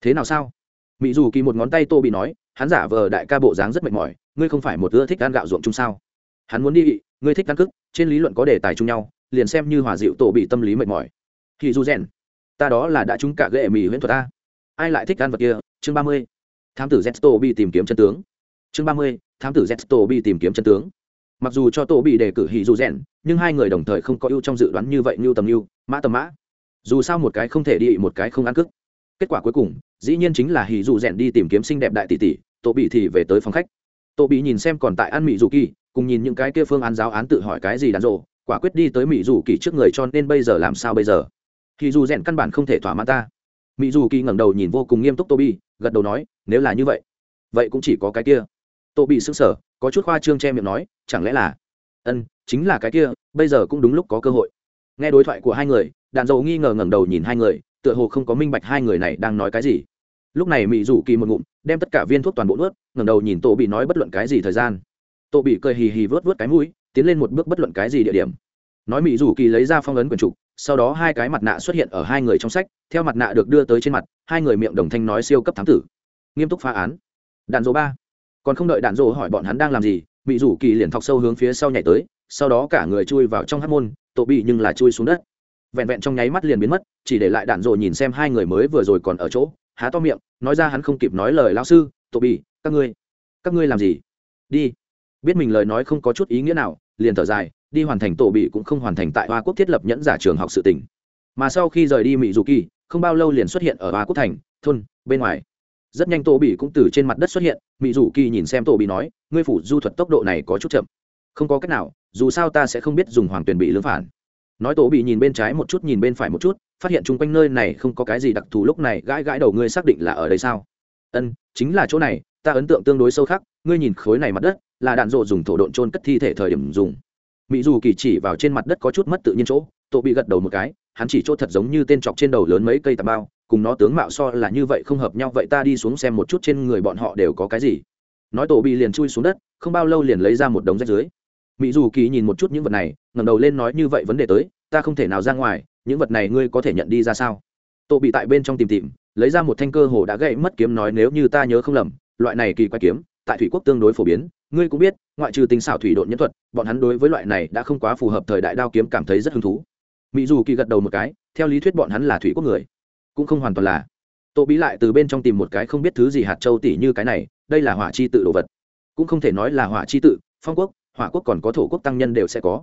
Thế nào sao? Mỹ dù kỳ một ngón tay tô bị nói, hắn giả vờ đại ca bộ dáng rất mệt mỏi, ngươi không phải một ưa thích ăn gạo ruộng chung sao? Hắn muốn đi ị, ngươi thích ăn cức trên lý luận có đề tài chung nhau liền xem như hòa dịu tổ bị tâm lý mệt mỏi. Hỉ dù rèn ta đó là đã chúng cả ghệ mì huyễn thuật ta. Ai lại thích ăn vật kia? Chương ba mươi. Thám tử z tổ bị tìm kiếm chân tướng. Chương ba mươi thám tử z tổ bị tìm kiếm chân tướng. Mặc dù cho tổ bị đề cử hỉ dù rèn nhưng hai người đồng thời không có ưu trong dự đoán như vậy như tầm như mã tầm mã. Dù sao một cái không thể đi một cái không ăn cức kết quả cuối cùng dĩ nhiên chính là hỉ dù rèn đi tìm kiếm xinh đẹp đại tỷ tỷ tổ bị thì về tới phòng khách. Tổ bị nhìn xem còn tại ăn mỹ dù kỳ cùng nhìn những cái kia phương án giáo án tự hỏi cái gì đàn rộ, quả quyết đi tới mỹ dù kỳ trước người cho nên bây giờ làm sao bây giờ? Thì dù rèn căn bản không thể thỏa mãn ta. Mỹ dù kỳ ngẩng đầu nhìn vô cùng nghiêm túc tô bi gật đầu nói, nếu là như vậy vậy cũng chỉ có cái kia. Tô bị sững sờ, có chút khoa trương che miệng nói, chẳng lẽ là? Ân, chính là cái kia, bây giờ cũng đúng lúc có cơ hội. Nghe đối thoại của hai người, đàn dầu nghi ngờ ngẩng đầu nhìn hai người, tựa hồ không có minh bạch hai người này đang nói cái gì. Lúc này mỹ rủ kỳ một ngụm, đem tất cả viên thuốc toàn bộ nuốt, ngẩng đầu nhìn tổ bị nói bất luận cái gì thời gian tổ bị cười hì hì vớt vớt cái mũi, tiến lên một bước bất luận cái gì địa điểm. Nói mỹ rủ kỳ lấy ra phong ấn quyển trục, sau đó hai cái mặt nạ xuất hiện ở hai người trong sách, theo mặt nạ được đưa tới trên mặt, hai người miệng đồng thanh nói siêu cấp thám tử. Nghiêm túc phá án. Đạn dỗ ba. Còn không đợi đạn dỗ hỏi bọn hắn đang làm gì mỹ rủ kỳ liền thọc sâu hướng phía sau nhảy tới, sau đó cả người chui vào trong hát môn tổ bị nhưng là chui xuống đất. Vẹn vẹn trong nháy mắt liền biến mất, chỉ để lại đạn dỗ nhìn xem hai người mới vừa rồi còn ở chỗ, há to miệng, nói ra hắn không kịp nói lời lao sư tổ bị các ngươi các ngươi làm gì? Đi biết mình lời nói không có chút ý nghĩa nào, liền thở dài, đi hoàn thành tổ bị cũng không hoàn thành tại hoa quốc thiết lập nhẫn giả trường học sự tỉnh mà sau khi rời đi mỹ dù kỳ, không bao lâu liền xuất hiện ở hoa quốc thành, thôn, bên ngoài. Rất nhanh tổ bị cũng từ trên mặt đất xuất hiện, mỹ dù kỳ nhìn xem tổ bị nói, ngươi phủ du thuật tốc độ này có chút chậm. Không có cách nào, dù sao ta sẽ không biết dùng hoàng tuyển bị lưỡng phản. Nói tổ bị nhìn bên trái một chút nhìn bên phải một chút, phát hiện chung quanh nơi này không có cái gì đặc thù lúc này gãi gãi đầu ngươi xác định là ở đây sao? Ân, chính là chỗ này, ta ấn tượng tương đối sâu khác ngươi nhìn khối này mặt đất là đạn rộ dùng thổ độn trôn cất thi thể thời điểm dùng. Mỹ dù kỳ chỉ vào trên mặt đất có chút mất tự nhiên chỗ tổ bị gật đầu một cái, hắn chỉ chỗ thật giống như tên chọc trên đầu lớn mấy cây tà bao, cùng nó tướng mạo so là như vậy không hợp nhau, vậy ta đi xuống xem một chút trên người bọn họ đều có cái gì. Nói tổ bị liền chui xuống đất, không bao lâu liền lấy ra một đống rách dưới. Mỹ dù kỳ nhìn một chút những vật này, ngẩng đầu lên nói như vậy vấn đề tới, ta không thể nào ra ngoài, những vật này ngươi có thể nhận đi ra sao? Tổ bị tại bên trong tìm tìm, lấy ra một thanh cơ hồ đã gãy mất kiếm nói nếu như ta nhớ không lầm, loại này kỳ quái kiếm tại thủy quốc tương đối phổ biến, ngươi cũng biết, ngoại trừ tình xảo thủy độn nhân thuật, bọn hắn đối với loại này đã không quá phù hợp thời đại đao kiếm cảm thấy rất hứng thú. Mỹ dù kỳ gật đầu một cái, theo lý thuyết bọn hắn là thủy quốc người, cũng không hoàn toàn là. Tô bí lại từ bên trong tìm một cái không biết thứ gì hạt châu tỉ như cái này, đây là hỏa chi tự đồ vật. Cũng không thể nói là hỏa chi tự, phong quốc, hỏa quốc còn có thổ quốc tăng nhân đều sẽ có.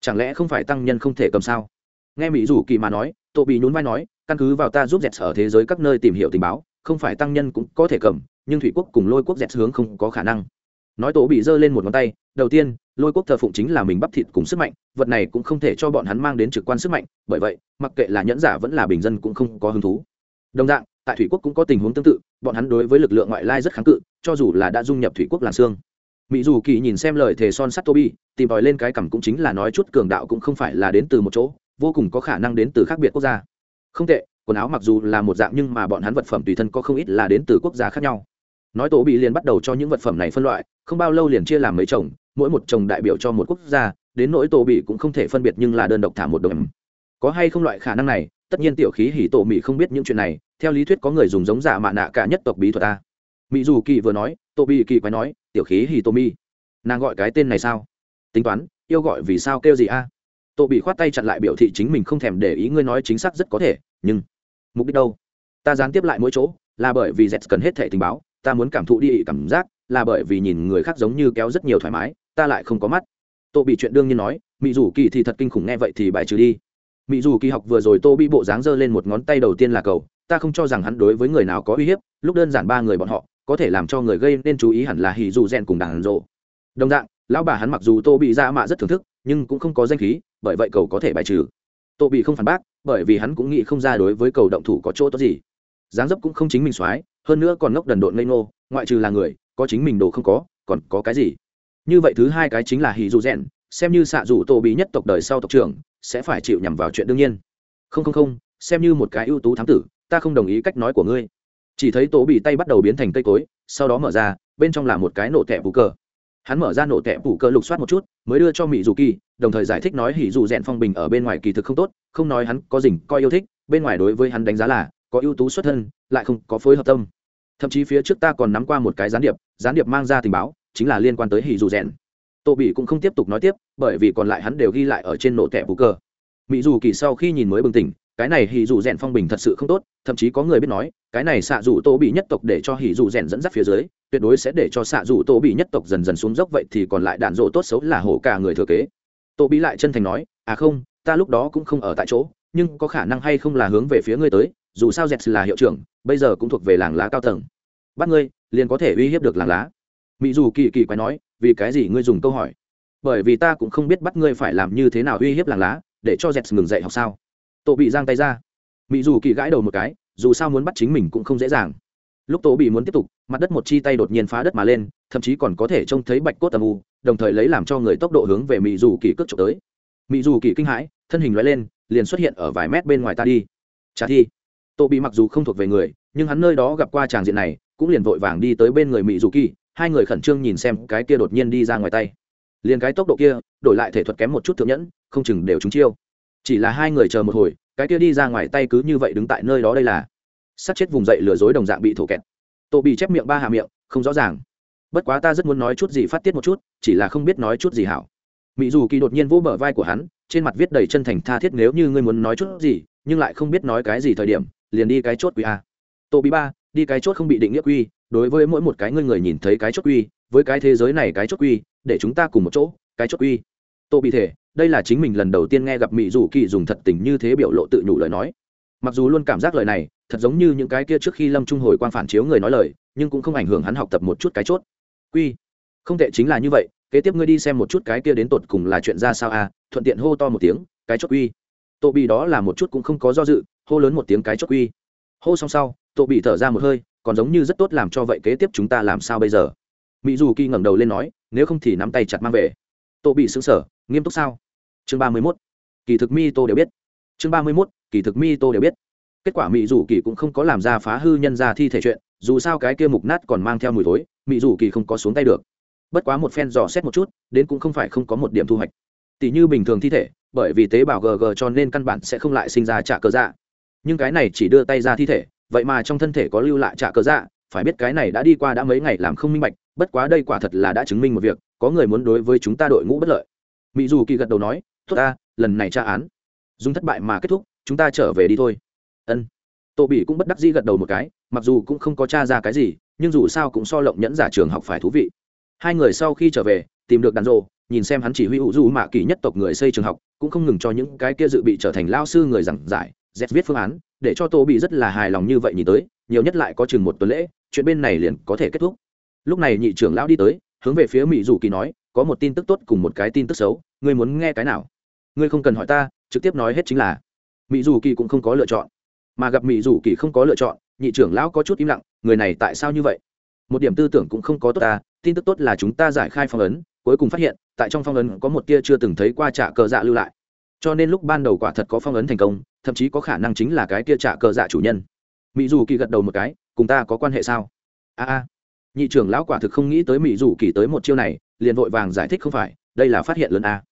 Chẳng lẽ không phải tăng nhân không thể cầm sao? Nghe mỹ dù kỳ mà nói, tô bí nhún vai nói, căn cứ vào ta giúp dẹt ở thế giới các nơi tìm hiểu tình báo, không phải tăng nhân cũng có thể cầm nhưng thủy quốc cùng lôi quốc dẹt hướng không có khả năng. Nói tổ bị giơ lên một ngón tay, đầu tiên, lôi quốc thờ phụng chính là mình bắp thịt cùng sức mạnh, vật này cũng không thể cho bọn hắn mang đến trực quan sức mạnh, bởi vậy, mặc kệ là nhẫn giả vẫn là bình dân cũng không có hứng thú. Đồng dạng, tại thủy quốc cũng có tình huống tương tự, bọn hắn đối với lực lượng ngoại lai rất kháng cự, cho dù là đã dung nhập thủy quốc làng xương. Mỹ dù kỳ nhìn xem lời thề son sắt tobi tìm tòi lên cái cằm cũng chính là nói chút cường đạo cũng không phải là đến từ một chỗ, vô cùng có khả năng đến từ khác biệt quốc gia. Không tệ, quần áo mặc dù là một dạng nhưng mà bọn hắn vật phẩm tùy thân có không ít là đến từ quốc gia khác nhau nói tổ bị liền bắt đầu cho những vật phẩm này phân loại, không bao lâu liền chia làm mấy chồng, mỗi một chồng đại biểu cho một quốc gia, đến nỗi tổ bị cũng không thể phân biệt nhưng là đơn độc thả một đồng. Có hay không loại khả năng này, tất nhiên tiểu khí hỉ tổ mỹ không biết những chuyện này, theo lý thuyết có người dùng giống giả mạ nạ cả nhất tộc bí thuật ta. Mỹ dù kỳ vừa nói tổ bị kỳ quái nói, tiểu khí hỉ tổ mi nàng gọi cái tên này sao? Tính toán, yêu gọi vì sao kêu gì a? Tổ bị khoát tay chặn lại biểu thị chính mình không thèm để ý ngươi nói chính xác rất có thể, nhưng mục đích đâu? Ta gián tiếp lại mỗi chỗ, là bởi vì z cần hết thẻ tình báo ta muốn cảm thụ đi cảm giác, là bởi vì nhìn người khác giống như kéo rất nhiều thoải mái, ta lại không có mắt. Tô bị chuyện đương nhiên nói mỹ dù kỳ thì thật kinh khủng, nghe vậy thì bài trừ đi. Mỹ dù kỳ học vừa rồi tô bị bộ dáng giơ lên một ngón tay đầu tiên là cầu, ta không cho rằng hắn đối với người nào có uy hiếp, lúc đơn giản ba người bọn họ, có thể làm cho người gây nên chú ý hẳn là hỉ dù rèn cùng đàn rộ đồng dạng, lão bà hắn mặc dù tô bị ra mạ rất thưởng thức, nhưng cũng không có danh khí, bởi vậy cầu có thể bài trừ. Tô bị không phản bác, bởi vì hắn cũng nghĩ không ra đối với cầu động thủ có chỗ tốt gì dáng dấp cũng không chính mình soái, hơn nữa còn ngốc đần độn ngây ngô, ngoại trừ là người, có chính mình đồ không có, còn có cái gì? Như vậy thứ hai cái chính là hỉ dù rèn xem như xạ dù tô bị nhất tộc đời sau tộc trưởng, sẽ phải chịu nhằm vào chuyện đương nhiên. Không không không, xem như một cái ưu tú thám tử, ta không đồng ý cách nói của ngươi. Chỉ thấy tổ bị tay bắt đầu biến thành cây cối, sau đó mở ra, bên trong là một cái nổ tẹp bù cờ. Hắn mở ra nổ tẹp bù cờ lục soát một chút, mới đưa cho mỹ dù kỳ, đồng thời giải thích nói hỉ dù rèn phong bình ở bên ngoài kỳ thực không tốt, không nói hắn có dình coi yêu thích, bên ngoài đối với hắn đánh giá là có ưu tú xuất thân, lại không có phối hợp tâm. Thậm chí phía trước ta còn nắm qua một cái gián điệp gián điệp mang ra tình báo, chính là liên quan tới hỉ dù rèn. Tô bị cũng không tiếp tục nói tiếp, bởi vì còn lại hắn đều ghi lại ở trên nổ kẻ bù cờ mỹ dù kỳ sau khi nhìn mới bừng tỉnh, cái này hỉ dù rèn phong bình thật sự không tốt, thậm chí có người biết nói, cái này xạ dù tô bị nhất tộc để cho hỉ dù rèn dẫn dắt phía dưới, tuyệt đối sẽ để cho xạ dù tô bị nhất tộc dần dần xuống dốc, vậy thì còn lại đạn rộ tốt xấu là hổ cả người thừa kế. Tô bị lại chân thành nói à không, ta lúc đó cũng không ở tại chỗ, nhưng có khả năng hay không là hướng về phía ngươi tới dù sao dẹt là hiệu trưởng, bây giờ cũng thuộc về làng lá cao tầng. Bắt ngươi, liền có thể uy hiếp được làng lá. Mỹ dù kỳ kỳ quái nói, vì cái gì ngươi dùng câu hỏi? Bởi vì ta cũng không biết bắt ngươi phải làm như thế nào uy hiếp làng lá, để cho dẹt ngừng dạy học sao? Tổ bị giang tay ra. Mỹ dù kỳ gãi đầu một cái, dù sao muốn bắt chính mình cũng không dễ dàng. Lúc tổ bị muốn tiếp tục, mặt đất một chi tay đột nhiên phá đất mà lên, thậm chí còn có thể trông thấy bạch cốt tầm u, đồng thời lấy làm cho người tốc độ hướng về mỹ dù kỳ cước trộm tới. Mỹ dù kỳ kinh hãi, thân hình loại lên, liền xuất hiện ở vài mét bên ngoài ta đi. Trả thi tổ bị mặc dù không thuộc về người, nhưng hắn nơi đó gặp qua tràng diện này, cũng liền vội vàng đi tới bên người mỹ dù kỳ, hai người khẩn trương nhìn xem cái kia đột nhiên đi ra ngoài tay. Liền cái tốc độ kia, đổi lại thể thuật kém một chút thượng nhẫn, không chừng đều trúng chiêu. Chỉ là hai người chờ một hồi, cái kia đi ra ngoài tay cứ như vậy đứng tại nơi đó đây là sát chết vùng dậy lừa dối đồng dạng bị thổ kẹt. Tổ bị chép miệng ba hạ miệng, không rõ ràng. Bất quá ta rất muốn nói chút gì phát tiết một chút, chỉ là không biết nói chút gì hảo. Mỹ dù kỳ đột nhiên vỗ bờ vai của hắn, trên mặt viết đầy chân thành tha thiết nếu như ngươi muốn nói chút gì, nhưng lại không biết nói cái gì thời điểm liền đi cái chốt quy a. Tô bí ba, đi cái chốt không bị định nghĩa quy, đối với mỗi một cái ngươi người nhìn thấy cái chốt quy, với cái thế giới này cái chốt quy, để chúng ta cùng một chỗ, cái chốt quy. Tô bị thể, đây là chính mình lần đầu tiên nghe gặp mỹ dù kỳ dùng thật tình như thế biểu lộ tự nhủ lời nói. Mặc dù luôn cảm giác lời này, thật giống như những cái kia trước khi lâm trung hồi quan phản chiếu người nói lời, nhưng cũng không ảnh hưởng hắn học tập một chút cái chốt. Quy, không tệ chính là như vậy, kế tiếp ngươi đi xem một chút cái kia đến tột cùng là chuyện ra sao a, thuận tiện hô to một tiếng, cái chốt quy tổ bị đó là một chút cũng không có do dự, hô lớn một tiếng cái chốt quy. Hô xong sau tổ bị thở ra một hơi, còn giống như rất tốt làm cho vậy kế tiếp chúng ta làm sao bây giờ? Mỹ dù kỳ ngẩng đầu lên nói, nếu không thì nắm tay chặt mang về. Tổ bị xứng sở nghiêm túc sao? Chương ba mươi mốt. Kỳ thực mi tô đều biết. Chương ba mươi mốt, kỳ thực mi tô đều biết. Kết quả mỹ dù kỳ cũng không có làm ra phá hư nhân ra thi thể chuyện, dù sao cái kia mục nát còn mang theo mùi thối mỹ dù kỳ không có xuống tay được. Bất quá một phen dò xét một chút, đến cũng không phải không có một điểm thu hoạch. Tỷ như bình thường thi thể bởi vì tế bào gg cho nên căn bản sẽ không lại sinh ra trả cơ dạ. Nhưng cái này chỉ đưa tay ra thi thể, vậy mà trong thân thể có lưu lại trả cơ dạ phải biết cái này đã đi qua đã mấy ngày làm không minh bạch, bất quá đây quả thật là đã chứng minh một việc, có người muốn đối với chúng ta đội ngũ bất lợi. Mỹ dù kỳ gật đầu nói, tốt ta, lần này tra án, dùng thất bại mà kết thúc, chúng ta trở về đi thôi. Ân. Tổ bị cũng bất đắc dĩ gật đầu một cái, mặc dù cũng không có t r a ra cái gì, nhưng dù sao cũng so lộng nhẫn giả trường học phải thú vị. Hai người sau khi trở về, tìm được đàn rộ nhìn xem hắn chỉ huy hữu du mạ kỳ nhất tộc người xây trường học, cũng không ngừng cho những cái kia dự bị trở thành lao sư người giảng giải, z viết phương án, để cho tô bị rất là hài lòng như vậy nhìn tới, nhiều nhất lại có chừng một tuần lễ, chuyện bên này liền có thể kết thúc. Lúc này nhị trưởng lão đi tới, hướng về phía mỹ dù kỳ nói, có một tin tức tốt cùng một cái tin tức xấu, ngươi muốn nghe cái nào? Ngươi không cần hỏi ta, trực tiếp nói hết chính là. Mỹ dù kỳ cũng không có lựa chọn. Mà gặp mỹ dù kỳ không có lựa chọn, nhị trưởng lão có chút im lặng, người này tại sao như vậy? Một điểm tư tưởng cũng không có tốt ta, tin tức tốt là chúng ta giải khai phong ấn, cuối cùng phát hiện tại trong phong ấn có một tia chưa từng thấy qua trả cờ dạ lưu lại. Cho nên lúc ban đầu quả thật có phong ấn thành công, thậm chí có khả năng chính là cái tia trả cờ dạ chủ nhân. Mỹ dù kỳ gật đầu một cái, cùng ta có quan hệ sao? A a. Nhị trưởng lão quả thực không nghĩ tới mỹ dù kỳ tới một chiêu này, liền vội vàng giải thích không phải, đây là phát hiện lớn a.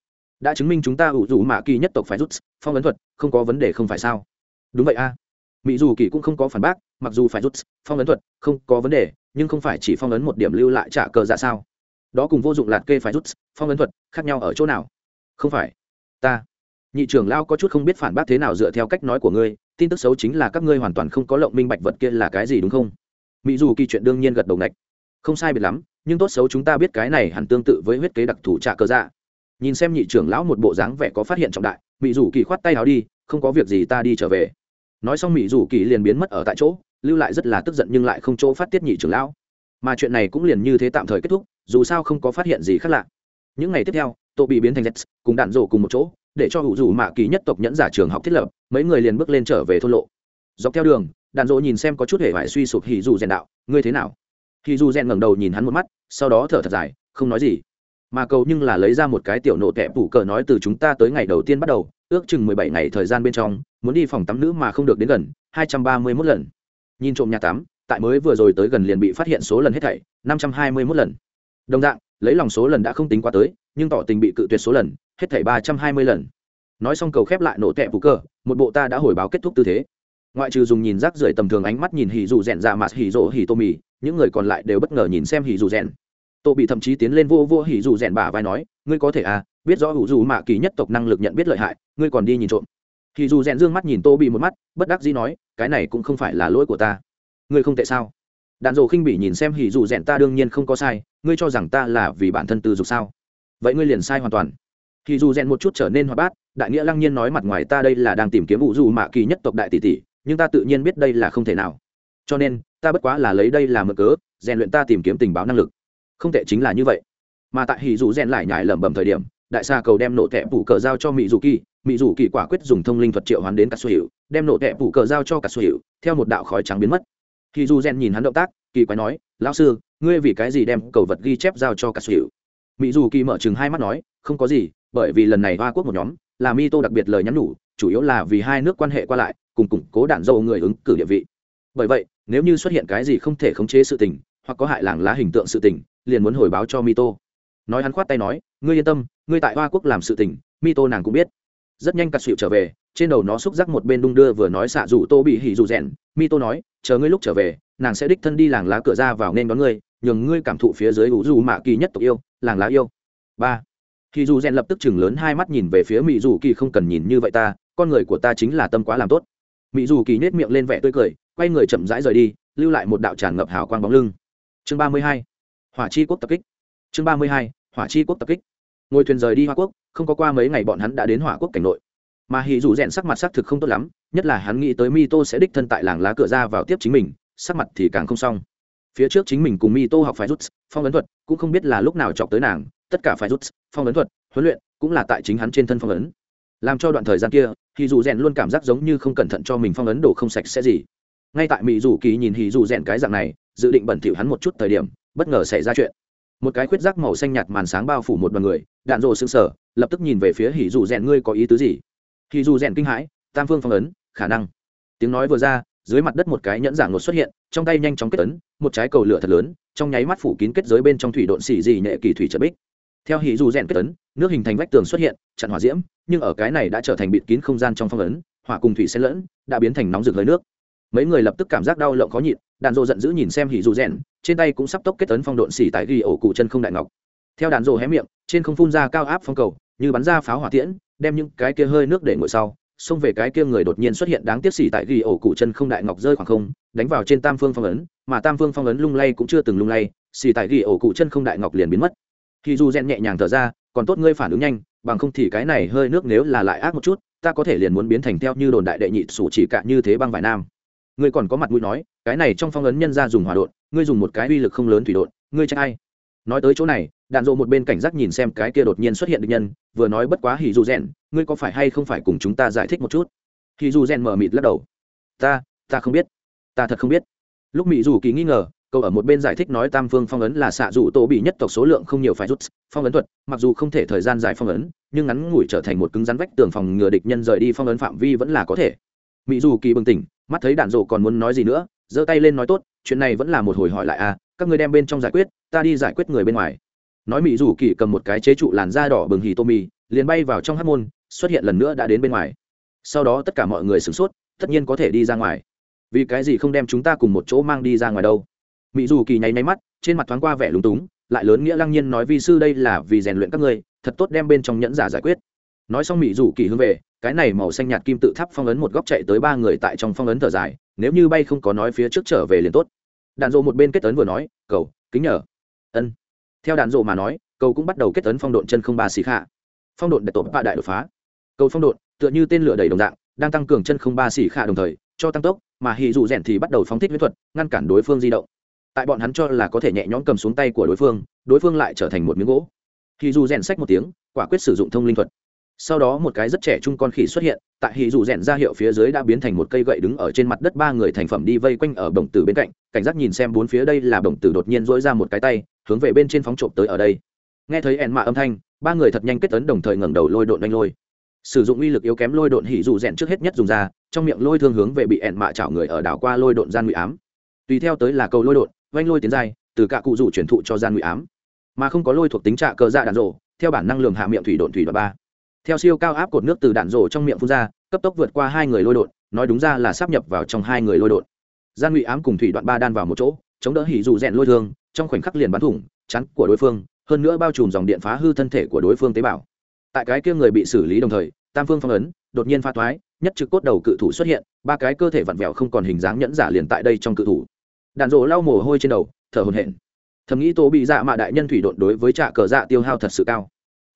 Đã chứng minh chúng ta ủ dù mạ kỳ nhất tộc phải rút, phong ấn thuật, không có vấn đề không phải sao? Đúng vậy a. Mỹ dù kỳ cũng không có phản bác, mặc dù phải rút, phong ấn thuật, không có vấn đề, nhưng không phải chỉ phong ấn một điểm lưu lại trả cờ dạ sao? Đó cùng vô dụng lạt kê phải rút, phong ấn thuật, khác nhau ở chỗ nào? Không phải. Ta. Nhị trưởng lao có chút không biết phản bác thế nào dựa theo cách nói của ngươi, tin tức xấu chính là các ngươi hoàn toàn không có lộng minh bạch vật kia là cái gì đúng không? Mỹ dù kỳ chuyện đương nhiên gật đầu ngạch. Không sai biệt lắm, nhưng tốt xấu chúng ta biết cái này hẳn tương tự với huyết kế đặc thù trạ cơ dạ. Nhìn xem nhị trưởng lão một bộ dáng vẻ có phát hiện trọng đại mỹ dù kỳ khoát tay áo đi, không có việc gì ta đi trở về. Nói xong mỹ dù kỳ liền biến mất ở tại chỗ, lưu lại rất là tức giận nhưng lại không chỗ phát tiết nhị trưởng lão mà chuyện này cũng liền như thế tạm thời kết thúc, dù sao không có phát hiện gì khác lạ. Những ngày tiếp theo, tô bị biến thành z cùng đạn rổ cùng một chỗ, để cho hữu dù mạ kỳ nhất tộc nhẫn giả trường học thiết lập, mấy người liền bước lên trở về thôn lộ. Dọc theo đường, đạn rổ nhìn xem có chút hề vải suy sụp hì dù rèn đạo, ngươi thế nào? Hì dù rèn ngẩng đầu nhìn hắn một mắt, sau đó thở thật dài, không nói gì. Mà cầu nhưng là lấy ra một cái tiểu nộ tẹp phủ cờ nói từ chúng ta tới ngày đầu tiên bắt đầu, ước chừng mười bảy ngày thời gian bên trong, muốn đi phòng tắm nữ mà không được đến gần, hai trăm ba mươi mốt lần. Nhìn trộm nhà tắm tại mới vừa rồi tới gần liền bị phát hiện số lần hết thảy, năm trăm hai mươi mốt lần. Đồng dạng, lấy lòng số lần đã không tính qua tới, nhưng tỏ tình bị cự tuyệt số lần, hết thảy ba trăm hai mươi lần. Nói xong cầu khép lại nổ tẹp phủ cơ một bộ ta đã hồi báo kết thúc tư thế. Ngoại trừ dùng nhìn rác rưởi tầm thường ánh mắt nhìn hỉ dù rèn dạ mà hỉ rỗ hỉ tô mì những người còn lại đều bất ngờ nhìn xem hỉ dù rèn tô bị thậm chí tiến lên vô vô hỉ dù rèn bả vai nói, ngươi có thể à biết rõ hữu dù mạ kỳ nhất tộc năng lực nhận biết lợi hại, ngươi còn đi nhìn trộm. Hỉ dù rèn dương mắt nhìn tô bị một mắt, bất đắc dĩ nói, cái này cũng không phải là lỗi của ta ngươi không tệ sao? Đạn dồ khinh bỉ nhìn xem hỉ dù rèn ta đương nhiên không có sai, ngươi cho rằng ta là vì bản thân tư dục sao? Vậy ngươi liền sai hoàn toàn. Hỉ dù rèn một chút trở nên hoạt bát, đại nghĩa lăng nhiên nói mặt ngoài ta đây là đang tìm kiếm vụ dù mạ kỳ nhất tộc đại tỷ tỷ, nhưng ta tự nhiên biết đây là không thể nào. Cho nên, ta bất quá là lấy đây làm mực cớ, rèn luyện ta tìm kiếm tình báo năng lực. Không tệ chính là như vậy. Mà tại hỉ dù rèn lại nhải lẩm bẩm thời điểm, đại xa cầu đem nổ tẹp phủ cờ giao cho mỹ dù kỳ mỹ dù kỳ quả quyết dùng thông linh thuật triệu hoán đến cả sở hữu, đem nổ tẹp phủ cờ giao cho cả sở hữu, theo một đạo khói trắng biến mất hỉ dù rèn nhìn hắn động tác, kỳ quái nói, lão sư, ngươi vì cái gì đem cầu vật ghi chép giao cho cả sù mỹ dù kỳ mở chừng hai mắt nói, không có gì, bởi vì lần này hoa quốc một nhóm, là mi tô đặc biệt lời nhắn nhủ, chủ yếu là vì hai nước quan hệ qua lại, cùng củng cố đạn dâu người ứng cử địa vị. Bởi vậy, nếu như xuất hiện cái gì không thể khống chế sự tình, hoặc có hại làng lá hình tượng sự tình, liền muốn hồi báo cho mito nói hắn khoát tay nói, ngươi yên tâm, ngươi tại hoa quốc làm sự tình mito nàng cũng biết. Rất nhanh cặt xịu trở về trên đầu nó xúc giác một bên đung đưa vừa nói xạ rủ tô bị hỉ rủ rèn. Mito nói, chờ ngươi lúc trở về, nàng sẽ đích thân đi làng lá cửa ra vào nên đón ngươi, nhường ngươi cảm thụ phía dưới ủ dù mạ kỳ nhất tộc yêu, làng lá yêu. Ba. Hỉ dù rèn lập tức chừng lớn hai mắt nhìn về phía mỹ dù kỳ, không cần nhìn như vậy ta, con người của ta chính là tâm quá làm tốt. Mỹ dù kỳ nết miệng lên vẻ tươi cười, quay người chậm rãi rời đi, lưu lại một đạo tràn ngập hào quang bóng lưng. Chương ba mươi hai. Hỏa chi quốc tập kích. Chương ba mươi hai. Hỏa chi quốc tập kích. Ngồi thuyền rời đi hoa quốc, không có qua mấy ngày bọn hắn đã đến hỏa quốc cảnh nội mà hỉ dù rèn sắc mặt xác thực không tốt lắm, nhất là hắn nghĩ tới mi tô sẽ đích thân tại làng lá cửa ra vào tiếp chính mình, sắc mặt thì càng không xong. Phía trước chính mình cùng mi tô học phải rút, phong ấn thuật, cũng không biết là lúc nào chọc tới nàng, tất cả phải rút, phong ấn thuật, huấn luyện, cũng là tại chính hắn trên thân phong ấn. Làm cho đoạn thời gian kia hỉ dù rèn luôn cảm giác giống như không cẩn thận cho mình phong ấn đồ không sạch sẽ gì. Ngay tại mỹ dù kỳ nhìn hỉ dù rèn cái dạng này, dự định bẩn thỉu hắn một chút thời điểm, bất ngờ xảy ra chuyện. Một cái khuyết giác màu xanh nhạt màn sáng bao phủ một đoàn người, đạn rồ sững sờ, lập tức nhìn về phía hỉ dù rèn, ngươi có ý tứ gì? Hỉ dù rèn kinh hãi, tam phương phong ấn, khả năng. Tiếng nói vừa ra, dưới mặt đất một cái nhẫn giả ngột xuất hiện, trong tay nhanh chóng kết ấn một trái cầu lửa thật lớn, trong nháy mắt phủ kín kết giới bên trong thủy độn xỉ dị nhẹ kỳ thủy trợ bích. Theo hỉ dù rèn kết ấn nước hình thành vách tường xuất hiện, chặn hỏa diễm, nhưng ở cái này đã trở thành bịt kín không gian trong phong ấn, hỏa cùng thủy xen lẫn, đã biến thành nóng rực hơi nước. Mấy người lập tức cảm giác đau lộng khó nhịn, đàn rộ giận dữ nhìn xem hỉ dù rèn trên tay cũng sắp tốc kết ấn phong độn xỉ tại ghi ổ cụ chân không đại ngọc. Theo đàn rộ hé miệng, trên không phun ra cao áp phong cầu như bắn ra pháo hỏa tiễn, đem những cái kia hơi nước để ngồi sau, xông về cái kia người đột nhiên xuất hiện đáng tiếc xỉ tại ghi ổ cụ chân không đại ngọc rơi khoảng không, đánh vào trên tam phương phong ấn, mà tam phương phong ấn lung lay cũng chưa từng lung lay, xỉ tại ghi ổ cụ chân không đại ngọc liền biến mất. Khi dù rèn nhẹ nhàng thở ra, còn tốt ngươi phản ứng nhanh, bằng không thì cái này hơi nước nếu là lại ác một chút, ta có thể liền muốn biến thành theo như đồn đại đệ nhị sủ chỉ cả như thế băng vài nam. Ngươi còn có mặt mũi nói, cái này trong phong ấn nhân ra dùng hỏa đột ngươi dùng một cái uy lực không lớn thủy đột ngươi trách ai? Nói tới chỗ này, đạn dộ một bên cảnh giác nhìn xem cái kia đột nhiên xuất hiện được nhân, vừa nói bất quá hỉ dù rèn, ngươi có phải hay không phải cùng chúng ta giải thích một chút? Hỉ dù rèn mở mịt lắc đầu. Ta ta không biết. Ta thật không biết. Lúc mỹ dù kỳ nghi ngờ câu ở một bên giải thích nói tam phương phong ấn là xạ dù tổ bị nhất tộc số lượng không nhiều phải rút, phong ấn thuật, mặc dù không thể thời gian dài phong ấn, nhưng ngắn ngủi trở thành một cứng rắn vách tường phòng ngừa địch nhân rời đi phong ấn phạm vi vẫn là có thể. Mỹ dù kỳ bừng tỉnh, mắt thấy đạn dộ còn muốn nói gì nữa, giơ tay lên nói tốt, chuyện này vẫn là một hồi hỏi lại à các người đem bên trong giải quyết, ta đi giải quyết người bên ngoài. Nói mỹ dù kỳ cầm một cái chế trụ làn da đỏ bừng hì tô mì liền bay vào trong hát môn, xuất hiện lần nữa đã đến bên ngoài. Sau đó tất cả mọi người sửng sốt, tất nhiên có thể đi ra ngoài. Vì cái gì không đem chúng ta cùng một chỗ mang đi ra ngoài đâu? Mỹ dù kỳ nháy nháy mắt, trên mặt thoáng qua vẻ lúng túng, lại lớn nghĩa lăng nhiên nói vi sư đây là vì rèn luyện các ngươi, thật tốt đem bên trong nhẫn giả giải quyết. Nói xong mỹ dù kỳ hướng về, cái này màu xanh nhạt kim tự tháp phong ấn một góc chạy tới ba người tại trong phong ấn thở dài, nếu như bay không có nói phía trước trở về liền tốt đạn dộ một bên kết tấn vừa nói, cầu, kính nhờ. Ân. Theo đạn dộ mà nói, cầu cũng bắt đầu kết tấn phong độn chân không ba xì khạ. Phong độn đại tổ bạ đại đột phá. Cầu phong độn, tựa như tên lửa đầy đồng dạng, đang tăng cường chân không ba xì khạ đồng thời, cho tăng tốc, mà hì dù rèn thì bắt đầu phóng thích viễn thuật, ngăn cản đối phương di động. Tại bọn hắn cho là có thể nhẹ nhõm cầm xuống tay của đối phương đối phương lại trở thành một miếng gỗ. Hì dù rèn sách một tiếng, quả quyết sử dụng thông linh thuật sau đó một cái rất trẻ trung con khỉ xuất hiện, tại hì dù rèn ra hiệu phía dưới đã biến thành một cây gậy đứng ở trên mặt đất ba người thành phẩm đi vây quanh ở bồng tử bên cạnh, cảnh giác nhìn xem bốn phía đây là bồng tử đột nhiên dỗi ra một cái tay, hướng về bên trên phóng trộm tới ở đây. Nghe thấy ẻn mạ âm thanh, ba người thật nhanh kết tấn đồng thời ngẩng đầu lôi độn đánh lôi. Sử dụng uy lực yếu kém lôi độn hỉ dù rèn trước hết nhất dùng ra, trong miệng lôi thương hướng về bị ẻn mạ chảo người ở đảo qua lôi độn gian ngụy ám. Tùy theo tới là cầu lôi độn vanh lôi tiến dài từ cả cụ rủ chuyển thụ cho gian ngụy ám. Mà không có lôi thuộc tính trạ cơ dạ đàn rổ theo bản năng lường hạ miệng thủy độn thủy đoạn ba theo siêu cao áp cột nước từ đạn rổ trong miệng phun ra cấp tốc vượt qua hai người lôi đột, nói đúng ra là sắp nhập vào trong hai người lôi đột. gian ngụy ám cùng thủy đoạn ba đan vào một chỗ chống đỡ hỉ dù rèn lôi thương trong khoảnh khắc liền bắn thủng chắn của đối phương hơn nữa bao trùm dòng điện phá hư thân thể của đối phương tế bào. Tại cái kia người bị xử lý đồng thời tam phương phong ấn đột nhiên pha thoái nhất trực cốt đầu cự thủ xuất hiện ba cái cơ thể vặn vẹo không còn hình dáng nhẫn giả liền tại đây trong cự thủ. Đạn rổ lau mồ hôi trên đầu thở hồn hển. Thầm nghĩ tô bị dạ mạ đại nhân thủy độn đối với trạ cờ dạ tiêu hao thật sự cao.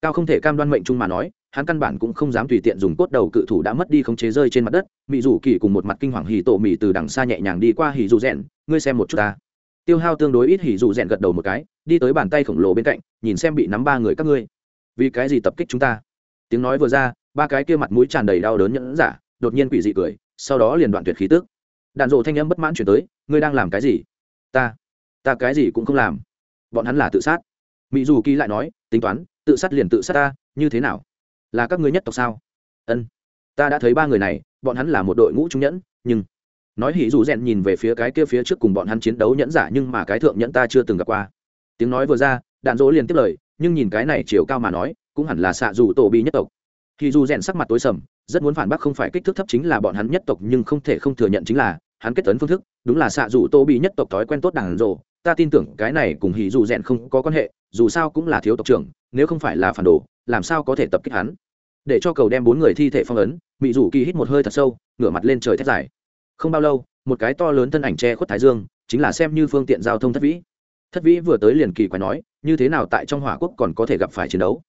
Cao không thể cam đoan mệnh chung mà nói hắn căn bản cũng không dám tùy tiện dùng cốt đầu cự thủ đã mất đi khống chế rơi trên mặt đất mỹ rủ kỳ cùng một mặt kinh hoàng hì tổ mỹ từ đằng xa nhẹ nhàng đi qua hì dù rèn ngươi xem một chút ta. Tiêu hao tương đối ít hì dù rèn gật đầu một cái, đi tới bàn tay khổng lồ bên cạnh, nhìn xem bị nắm ba người các ngươi. Vì cái gì tập kích chúng ta? Tiếng nói vừa ra, ba cái kia mặt mũi tràn đầy đau đớn nhẫn giả, đột nhiên quỷ dị cười, sau đó liền đoạn tuyệt khí tức. Đạn dộ thanh âm bất mãn chuyển tới, ngươi đang làm cái gì? Ta ta cái gì cũng không làm. Bọn hắn là tự sát. Mỹ dù kỳ lại nói, tính toán, tự sát liền tự sát ta, như thế nào? Là các ngươi nhất tộc sao? Ân, ta đã thấy ba người này, bọn hắn là một đội ngũ trung nhẫn, nhưng, nói hỉ dù rèn nhìn về phía cái kia phía trước cùng bọn hắn chiến đấu nhẫn giả nhưng mà cái thượng nhẫn ta chưa từng gặp qua. Tiếng nói vừa ra, đạn dỗ liền tiếp lời, nhưng nhìn cái này chiều cao mà nói, cũng hẳn là xạ dù tổ bi nhất tộc. Hỉ dù rèn sắc mặt tối sầm, rất muốn phản bác không phải kích thước thấp chính là bọn hắn nhất tộc nhưng không thể không thừa nhận chính là, hắn kết tấn phương thức, đúng là xạ dù tô bị nhất tộc thói quen tốt đàn rồ ta tin tưởng cái này cùng hỉ dù rèn không có quan hệ, dù sao cũng là thiếu tộc trưởng, nếu không phải là phản đồ, làm sao có thể tập kích hắn? Để cho cầu đem bốn người thi thể phong ấn mỹ rủ kỳ hít một hơi thật sâu, ngửa mặt lên trời thét dài. Không bao lâu, một cái to lớn thân ảnh che khuất thái dương, chính là xem như phương tiện giao thông thất vĩ. Thất vĩ vừa tới liền kỳ quái nói, như thế nào tại trong hỏa quốc còn có thể gặp phải chiến đấu?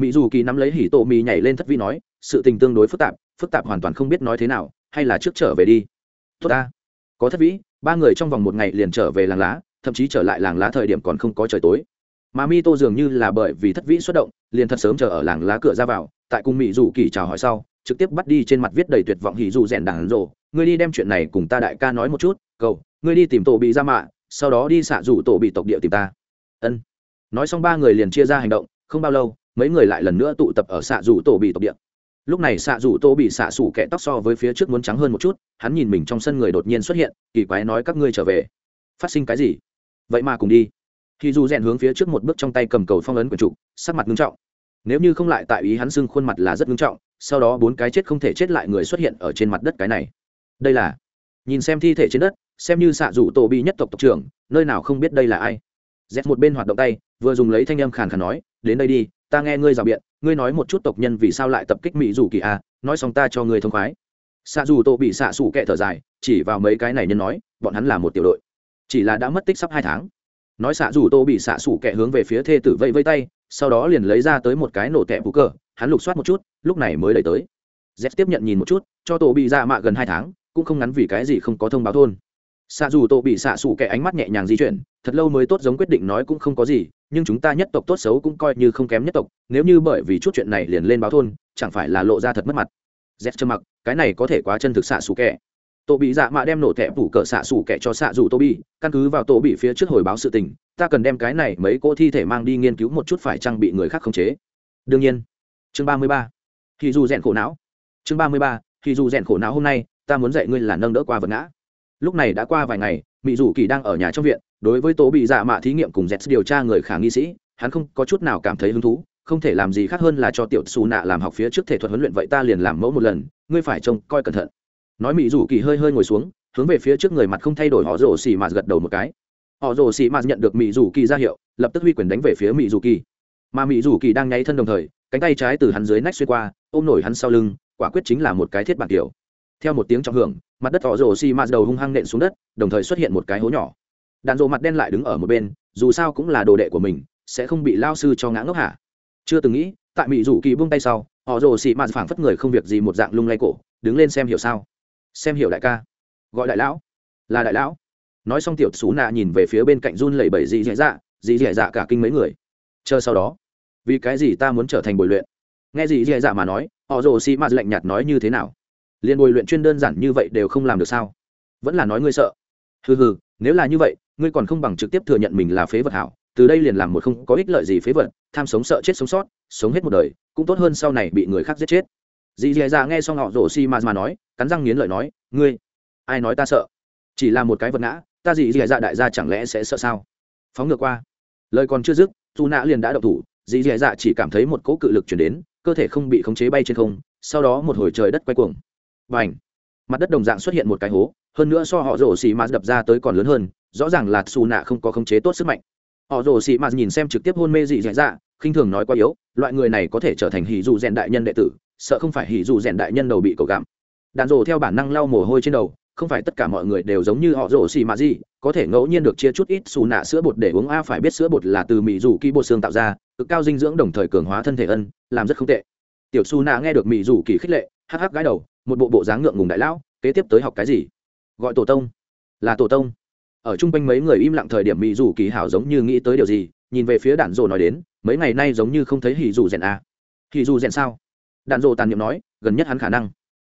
Mỹ dù kỳ nắm lấy hỉ tổ mì nhảy lên thất vĩ nói, sự tình tương đối phức tạp phức tạp hoàn toàn không biết nói thế nào, hay là trước trở về đi. Tốt ta. Có thất vĩ, ba người trong vòng một ngày liền trở về làng lá thậm chí trở lại làng lá thời điểm còn không có trời tối. Mà mi tô dường như là bởi vì thất vĩ xuất động, liền thật sớm chờ ở làng lá cửa ra vào, tại cung mỹ dù kỳ chào hỏi sau, trực tiếp bắt đi trên mặt viết đầy tuyệt vọng hỉ dù rèn đàn rồ. Ngươi đi đem chuyện này cùng ta đại ca nói một chút, cầu, ngươi đi tìm tổ bị ra mạ, sau đó đi xạ rủ tổ bị tộc địa tìm ta. Ân. Nói xong ba người liền chia ra hành động, không bao lâu, mấy người lại lần nữa tụ tập ở xạ rủ tổ bị tộc địa. Lúc này xạ rủ tô bị xạ sủ kẻ tóc so với phía trước muốn trắng hơn một chút, hắn nhìn mình trong sân người đột nhiên xuất hiện, kỳ quái nói, các ngươi trở về. Phát sinh cái gì? Vậy mà cùng đi. Thì dù rèn hướng phía trước một bước trong tay cầm cầu phong ấn quần trụ sắc mặt nghiêm trọng. Nếu như không lại tại ý hắn xưng khuôn mặt là rất nghiêm trọng, sau đó bốn cái chết không thể chết lại người xuất hiện ở trên mặt đất cái này. Đây là, nhìn xem thi thể trên đất, xem như xạ rủ tổ bị nhất tộc tộc trưởng, nơi nào không biết đây là ai. Z một bên hoạt động tay, vừa dùng lấy thanh âm khàn khàn nói, đến đây đi, ta nghe ngươi rào biện, ngươi nói một chút tộc nhân vì sao lại tập kích mỹ dù kỳ a, nói xong ta cho ngươi thông khoái. Xạ dù tổ bị xạ xù kẹ thở dài, chỉ vào mấy cái này nhân nói, bọn hắn là một tiểu đội chỉ là đã mất tích sắp hai tháng. Nói xạ dù tô bị xạ xủ kẹ hướng về phía thê tử vây vây tay, sau đó liền lấy ra tới một cái nổ tẹp bú cờ, hắn lục soát một chút, lúc này mới đẩy tới. Z tiếp nhận nhìn một chút, cho tổ bị ra mạ gần hai tháng, cũng không ngắn vì cái gì không có thông báo thôn. Xạ dù tổ bị xạ xủ kẹ ánh mắt nhẹ nhàng di chuyển, thật lâu mới tốt giống quyết định nói cũng không có gì, nhưng chúng ta nhất tộc tốt xấu cũng coi như không kém nhất tộc, nếu như bởi vì chút chuyện này liền lên báo thôn, chẳng phải là lộ ra thật mất mặt. Z trơ mặc, cái này có thể quá chân thực xạ xù kẹ tổ bị dạ mạ đem nổ thẻ phủ cỡ xạ xù kẻ cho xạ dù tô bị căn cứ vào tổ bị phía trước hồi báo sự tình, ta cần đem cái này mấy cỗ thi thể mang đi nghiên cứu một chút phải trang bị người khác khống chế. Đương nhiên. Chương ba mươi ba. Thì dù rèn khổ não. Chương ba mươi ba. Thì dù rèn khổ não hôm nay, ta muốn dạy ngươi là nâng đỡ qua vật ngã. Lúc này đã qua vài ngày mỹ dù kỳ đang ở nhà trong viện, đối với tổ bị dạ mạ thí nghiệm cùng z điều tra người khả nghi sĩ, hắn không có chút nào cảm thấy hứng thú, không thể làm gì khác hơn là cho tiểu xù nạ làm học phía trước thể thuật huấn luyện vậy ta liền làm mẫu một lần, ngươi phải trông coi cẩn thận nói mỹ dù kỳ hơi hơi ngồi xuống, hướng về phía trước người mặt không thay đổi, họ rồ xì mạt gật đầu một cái. Họ rồ xì mạt nhận được mỹ dù kỳ ra hiệu, lập tức huy quyền đánh về phía mỹ dù kỳ. Mà mỹ dù kỳ đang nháy thân đồng thời, cánh tay trái từ hắn dưới nách xuyên qua, ôm nổi hắn sau lưng, quả quyết chính là một cái thiết bản kiểu theo một tiếng trọng hưởng, mặt đất họ rồ xì mạt đầu hung hăng nện xuống đất, đồng thời xuất hiện một cái hố nhỏ. Đạn rộ mặt đen lại đứng ở một bên, dù sao cũng là đồ đệ của mình, sẽ không bị lao sư cho ngã ngốc hả? Chưa từng nghĩ, tại mỹ rủ kỳ buông tay sau, họ rồ xì mạt phảng phất người không việc gì một dạng lung lay cổ, đứng lên xem hiểu sao xem hiểu đại ca. Gọi đại lão. Là đại lão. Nói xong tiểu xú nạ nhìn về phía bên cạnh run lẩy bẩy dị dẻ dạ dị dẻ dạ cả kinh mấy người. Chờ sau đó, vì cái gì ta muốn trở thành bồi luyện? Nghe dị dẻ dạ mà nói, họ rồ xì mạt lạnh nhạt nói như thế nào? Liền bồi luyện chuyên đơn giản như vậy đều không làm được sao? Vẫn là nói ngươi sợ. Hừ hừ, nếu là như vậy, ngươi còn không bằng trực tiếp thừa nhận mình là phế vật hảo. Từ đây liền làm một không có ích lợi gì phế vật, tham sống sợ chết sống sót, sống hết một đời, cũng tốt hơn sau này bị người khác giết chết dì dì dạ nghe xong họ rổ xi mà mà nói, cắn răng nghiến lợi nói, ngươi, ai nói ta sợ? Chỉ là một cái vật ngã, ta dì dì dạ đại gia chẳng lẽ sẽ sợ sao? Phóng ngược qua. Lời còn chưa dứt dù nạ liền đã đậu thủ, dì dì dạ chỉ cảm thấy một cỗ cự lực chuyển đến, cơ thể không bị khống chế bay trên không, sau đó một hồi trời đất quay cuồng. Và ảnh mặt đất đồng dạng xuất hiện một cái hố, hơn nữa so họ rổ xì mà đập ra tới còn lớn hơn, rõ ràng là xù nạ không có khống chế tốt sức mạnh. Họ rồ xì mà nhìn xem trực tiếp hôn mê dị dạ dạ khinh thường nói quá yếu, loại người này có thể trở thành hỉ dù rèn đại nhân đệ tử sợ không phải hỉ dù rèn đại nhân đầu bị cầu gặm. Đàn rồ theo bản năng lau mồ hôi trên đầu, không phải tất cả mọi người đều giống như họ rồ xì mà gì, có thể ngẫu nhiên được chia chút ít xù nạ sữa bột để uống. A, phải biết sữa bột là từ mỹ dù kỳ bột xương tạo ra, cực cao dinh dưỡng đồng thời cường hóa thân thể ân, làm rất không tệ. Tiểu xù nạ nghe được mỹ dù kỳ khích lệ, hắc hắc gái đầu, một bộ bộ dáng ngượng ngùng đại lão, kế tiếp tới học cái gì? Gọi tổ tông. Là tổ tông. Ở chung quanh mấy người im lặng thời điểm mỹ dù kỳ hảo giống như nghĩ tới điều gì, nhìn về phía đạn rồ nói đến, mấy ngày nay giống như không thấy hỉ dù rèn a à. hỉ dù rèn sao? Đạn dồ tàn nhiệm nói, gần nhất hắn khả năng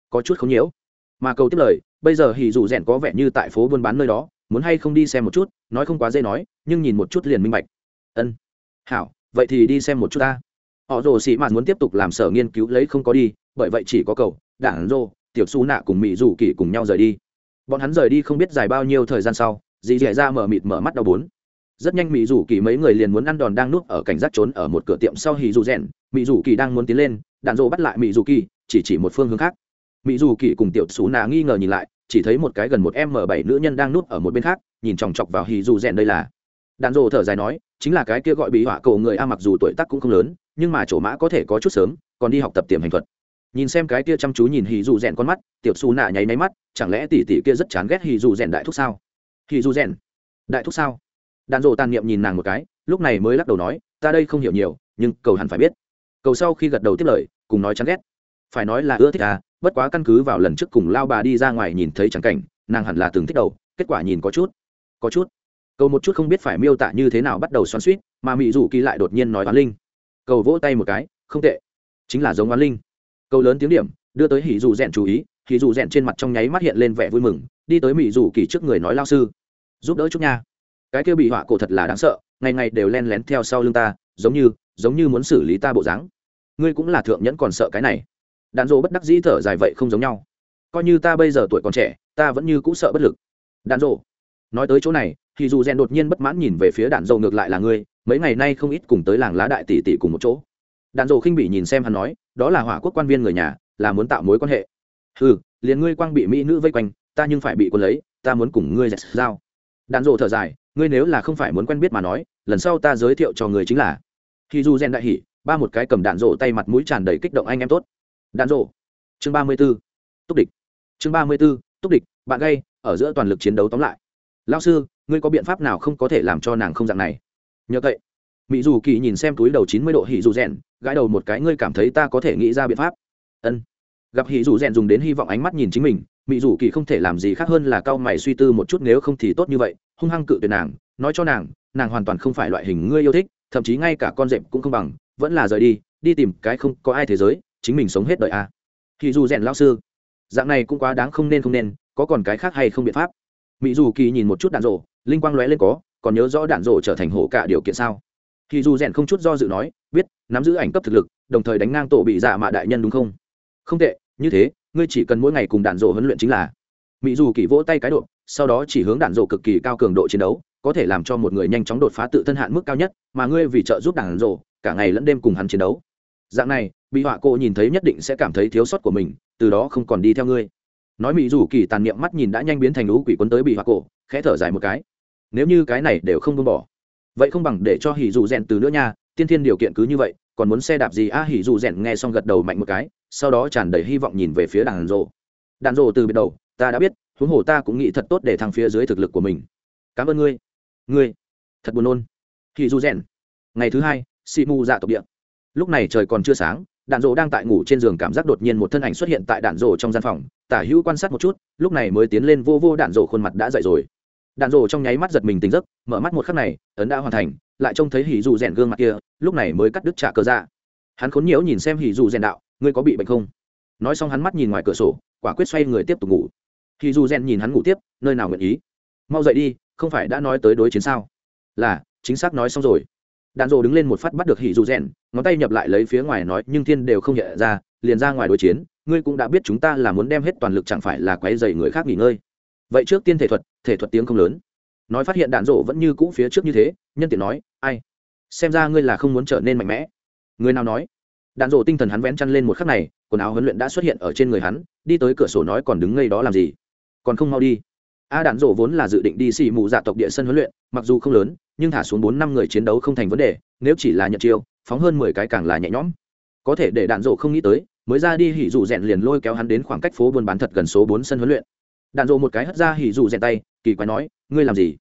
có chút không nhiễu. Mà cầu tiếp lời, bây giờ hỉ dù rèn có vẻ như tại phố buôn bán nơi đó, muốn hay không đi xem một chút, nói không quá dễ nói, nhưng nhìn một chút liền minh bạch. Ân. Hảo, vậy thì đi xem một chút ta. Họ rồ sĩ mạt muốn tiếp tục làm sở nghiên cứu lấy không có đi, bởi vậy chỉ có cầu, đạn rô tiểu su nạ cùng mỹ dù kỳ cùng nhau rời đi. Bọn hắn rời đi không biết dài bao nhiêu thời gian sau, dì dẻ ra mở mịt mở mắt đau bốn rất nhanh mỹ dù kỳ mấy người liền muốn ăn đòn đang núp ở cảnh giác trốn ở một cửa tiệm sau hì dù rèn mỹ dù kỳ đang muốn tiến lên đạn dỗ bắt lại mỹ dù kỳ, chỉ chỉ một phương hướng khác. Mỹ dù kỳ cùng tiểu xú nà nghi ngờ nhìn lại, chỉ thấy một cái gần một m bảy nữ nhân đang núp ở một bên khác, nhìn chòng chọc vào hì dù rèn đây là. Đạn dỗ thở dài nói, chính là cái kia gọi bị họa cầu người a mặc dù tuổi tác cũng không lớn, nhưng mà chỗ mã có thể có chút sớm, còn đi học tập tiềm hành thuật. Nhìn xem cái kia chăm chú nhìn hì dù rèn con mắt, tiểu xù nạ nháy máy mắt, chẳng lẽ tỷ tỷ kia rất chán ghét hì dù rèn đại thúc sao? Hì dù rèn, đại thúc sao? Đạn dộ tàn niệm nhìn nàng một cái, lúc này mới lắc đầu nói, ta đây không hiểu nhiều, nhưng cầu hẳn phải biết cầu sau khi gật đầu tiếp lời, cùng nói chán ghét. Phải nói là ưa thích à bất quá căn cứ vào lần trước cùng lao bà đi ra ngoài nhìn thấy trắng cảnh, nàng hẳn là từng thích đầu, kết quả nhìn có chút có chút. Cầu một chút không biết phải miêu tả như thế nào bắt đầu xoắn suýt mà mỹ rủ kỳ lại đột nhiên nói oán linh. Cầu vỗ tay một cái, không tệ. Chính là giống oán linh. Cầu lớn tiếng điểm, đưa tới hỉ dù rèn chú ý, hỉ dù rèn trên mặt trong nháy mắt hiện lên vẻ vui mừng, đi tới mỹ rủ kỳ trước người nói lao sư, giúp đỡ chút nha. Cái kia bị họa cổ thật là đáng sợ, ngày ngày đều len lén theo sau lưng ta, giống như giống như muốn xử lý ta bộ dáng. Ngươi cũng là thượng nhẫn còn sợ cái này. Đạn dỗ bất đắc dĩ thở dài vậy không giống nhau. Coi như ta bây giờ tuổi còn trẻ, ta vẫn như cũ sợ bất lực. Đạn dỗ, nói tới chỗ này, thì dù rèn đột nhiên bất mãn nhìn về phía đạn dỗ ngược lại là ngươi, mấy ngày nay không ít cùng tới làng lá đại tỷ tỷ cùng một chỗ. Đạn dỗ khinh bị nhìn xem hắn nói, đó là hỏa quốc quan viên người nhà, là muốn tạo mối quan hệ. Ừ liền ngươi quang bị mỹ nữ vây quanh, ta nhưng phải bị quân lấy, ta muốn cùng ngươi dẹt giao. Đạn dỗ thở dài, ngươi nếu là không phải muốn quen biết mà nói, lần sau ta giới thiệu cho người chính là khi du gen đại hỉ, ba một cái cầm đạn rổ tay mặt mũi tràn đầy kích động anh em tốt. Đạn rổ. Chương ba mươi b ố túc địch. Chương ba mươi b ố túc địch, bạn gây ở giữa toàn lực chiến đấu tóm lại. Lao sư, ngươi có biện pháp nào không có thể làm cho nàng không dạng này? Nhờ vậy, mỹ dù kỳ nhìn xem túi đầu chín mươi độ hỉ dù rèn gãi đầu một cái, ngươi cảm thấy ta có thể nghĩ ra biện pháp? Ân. Gặp hỉ dù rèn dùng đến hy vọng ánh mắt nhìn chính mình, mỹ dù kỳ không thể làm gì khác hơn là cau mày suy tư một chút, nếu không thì tốt như vậy, hung hăng cự tuyệt nàng, nói cho nàng nàng hoàn toàn không phải loại hình ngươi yêu thích thậm chí ngay cả con rệm cũng không bằng, vẫn là rời đi đi tìm cái không có ai thế giới, chính mình sống hết đời a à. thì dù rèn lao sư, dạng này cũng quá đáng không nên không nên, có còn cái khác hay không biện pháp? Mỹ dù kỳ nhìn một chút đạn rổ, linh quang lóe lên có, còn nhớ rõ đạn rổ trở thành hổ cả điều kiện sao? Thì dù rèn không chút do dự nói, biết, nắm giữ ảnh cấp thực lực, đồng thời đánh ngang tổ bị dạ mạ đại nhân đúng không? Không tệ, như thế, ngươi chỉ cần mỗi ngày cùng đạn rổ huấn luyện chính là. Mỹ dù kỳ vỗ tay cái độ, sau đó chỉ hướng đạn rổ cực kỳ cao cường độ chiến đấu có thể làm cho một người nhanh chóng đột phá tự thân hạn mức cao nhất, mà ngươi vì trợ giúp đảng rộ cả ngày lẫn đêm cùng hắn chiến đấu. Dạng này, bị họa cô nhìn thấy nhất định sẽ cảm thấy thiếu sót của mình, từ đó không còn đi theo ngươi. Nói mỹ dù kỳ tàn niệm mắt nhìn đã nhanh biến thành lũ quỷ quấn tới bị họa cổ, khẽ thở dài một cái. Nếu như cái này đều không buông bỏ, vậy không bằng để cho hỉ dù rèn từ nữa nha, tiên thiên điều kiện cứ như vậy, còn muốn xe đạp gì? A, hỉ dù rèn nghe xong gật đầu mạnh một cái, sau đó tràn đầy hy vọng nhìn về phía đàn rộ đàn rộ từ biệt đầu, ta đã biết, huống hồ ta cũng nghĩ thật tốt để thằng phía dưới thực lực của mình. Cảm ơn ngươi ngươi, thật buồn nôn. Hỉ dù rèn. Ngày thứ hai xị mù dạ tộc địa. Lúc này trời còn chưa sáng, đạn rộ đang tại ngủ trên giường cảm giác đột nhiên một thân ảnh xuất hiện tại đạn rộ trong gian phòng. Tả hữu quan sát một chút, lúc này mới tiến lên vô vô đạn rộ khuôn mặt đã dậy rồi. Đạn rộ trong nháy mắt giật mình tỉnh giấc, mở mắt một khắc này, ấn đã hoàn thành, lại trông thấy hỉ dù rèn gương mặt kia, lúc này mới cắt đứt trả cờ ra hắn khốn nhiễu nhìn xem hỉ dù rèn đạo, ngươi có bị bệnh không? Nói xong hắn mắt nhìn ngoài cửa sổ, quả quyết xoay người tiếp tục ngủ. Hỉ dù rèn nhìn hắn ngủ tiếp, nơi nào nguyện ý? Mau dậy đi không phải đã nói tới đối chiến sao? Là, chính xác nói xong rồi. Đạn rồ đứng lên một phát bắt được hỉ dù rèn, ngón tay nhập lại lấy phía ngoài nói, nhưng thiên đều không nhận ra, liền ra ngoài đối chiến, ngươi cũng đã biết chúng ta là muốn đem hết toàn lực chẳng phải là quấy dày người khác nghỉ ngơi. Vậy trước tiên thể thuật thể thuật tiếng không lớn. Nói phát hiện đạn rộ vẫn như cũ phía trước như thế, nhân tiện nói, ai? Xem ra ngươi là không muốn trở nên mạnh mẽ. Người nào nói? Đạn rộ tinh thần hắn vén chăn lên một khắc này, quần áo huấn luyện đã xuất hiện ở trên người hắn, đi tới cửa sổ nói, còn đứng ngay đó làm gì? Còn không mau đi a đạn Dụ vốn là dự định đi xì mù dạ tộc địa sân huấn luyện, mặc dù không lớn, nhưng thả xuống bốn năm người chiến đấu không thành vấn đề, nếu chỉ là nhận chiêu, phóng hơn mười cái càng là nhẹ nhõm. Có thể để đạn Dụ không nghĩ tới, mới ra đi hỉ dù rèn liền lôi kéo hắn đến khoảng cách phố buôn bán thật gần số bốn sân huấn luyện. Đạn rộ một cái hất ra hỉ dù rèn tay, kỳ quái nói, ngươi làm gì?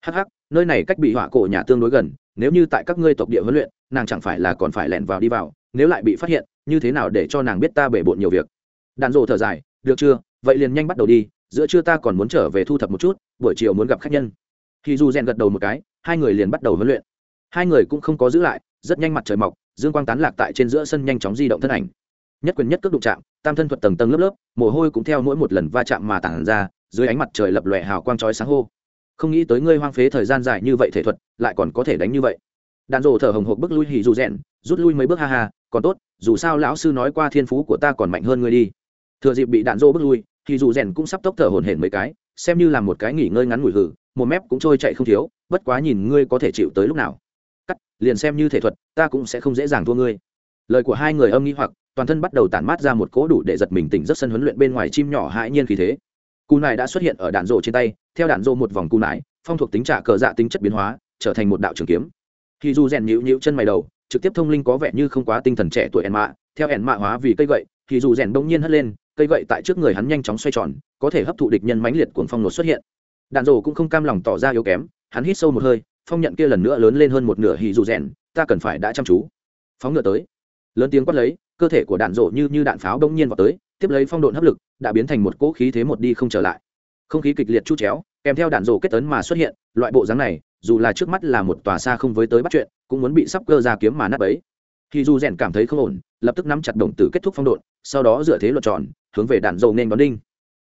Hắc hắc, nơi này cách bị họa cổ nhà tương đối gần, nếu như tại các ngươi tộc địa huấn luyện, nàng chẳng phải là còn phải lẻn vào đi vào, nếu lại bị phát hiện, như thế nào để cho nàng biết ta bể bộn nhiều việc? Đạn rộ thở dài, được chưa? Vậy liền nhanh bắt đầu đi giữa trưa ta còn muốn trở về thu thập một chút, buổi chiều muốn gặp khách nhân. Thì dù rèn gật đầu một cái, hai người liền bắt đầu huấn luyện. Hai người cũng không có giữ lại, rất nhanh mặt trời mọc, dương quang tán lạc tại trên giữa sân nhanh chóng di động thân ảnh. Nhất quyền nhất cước đụng chạm, tam thân thuật tầng tầng lớp lớp, mồ hôi cũng theo mỗi một lần va chạm mà tản ra, dưới ánh mặt trời lập lòe hào quang chói sáng hô. Không nghĩ tới ngươi hoang phế thời gian dài như vậy thể thuật, lại còn có thể đánh như vậy. Đạn rổ thở hồng hộc bước lui hì dù rèn rút lui mấy bước ha ha, còn tốt, dù sao lão sư nói qua thiên phú của ta còn mạnh hơn ngươi đi. Thừa dịp bị đạn rổ bước lui thì dù rèn cũng sắp tốc thở hổn hển mấy cái, xem như là một cái nghỉ ngơi ngắn ngủi hử, một mép cũng trôi chạy không thiếu, bất quá nhìn ngươi có thể chịu tới lúc nào. Cắt, liền xem như thể thuật, ta cũng sẽ không dễ dàng thua ngươi. Lời của hai người âm nghi hoặc, toàn thân bắt đầu tản mát ra một cỗ đủ để giật mình tỉnh rất sân huấn luyện bên ngoài chim nhỏ hãi nhiên khi thế. Cù nải đã xuất hiện ở đạn rộ trên tay, theo đạn rộ một vòng cù nải, phong thuộc tính trả cờ dạ tính chất biến hóa, trở thành một đạo trường kiếm. Khi du rèn nhịu nhịu chân mày đầu, trực tiếp thông linh có vẻ như không quá tinh thần trẻ tuổi ẻn mạ, theo ẻn mạ hóa vì cây gậy, thì dù rèn bỗng nhiên hất lên cây gậy tại trước người hắn nhanh chóng xoay tròn, có thể hấp thụ địch nhân mãnh liệt cuồng phong nổ xuất hiện. Đạn rổ cũng không cam lòng tỏ ra yếu kém, hắn hít sâu một hơi, phong nhận kia lần nữa lớn lên hơn một nửa hì dù rèn, ta cần phải đã chăm chú. Phóng ngựa tới. Lớn tiếng quát lấy, cơ thể của đạn rổ như như đạn pháo đông nhiên vào tới, tiếp lấy phong độn hấp lực, đã biến thành một cỗ khí thế một đi không trở lại. Không khí kịch liệt chút chéo, kèm theo đạn rổ kết tấn mà xuất hiện, loại bộ dáng này, dù là trước mắt là một tòa xa không với tới bắt chuyện, cũng muốn bị sắp cơ ra kiếm mà nát ấy khi dù rèn cảm thấy không ổn, lập tức nắm chặt đồng tử kết thúc phong độn, sau đó dựa thế luật tròn hướng về đạn dầu nên đón đinh.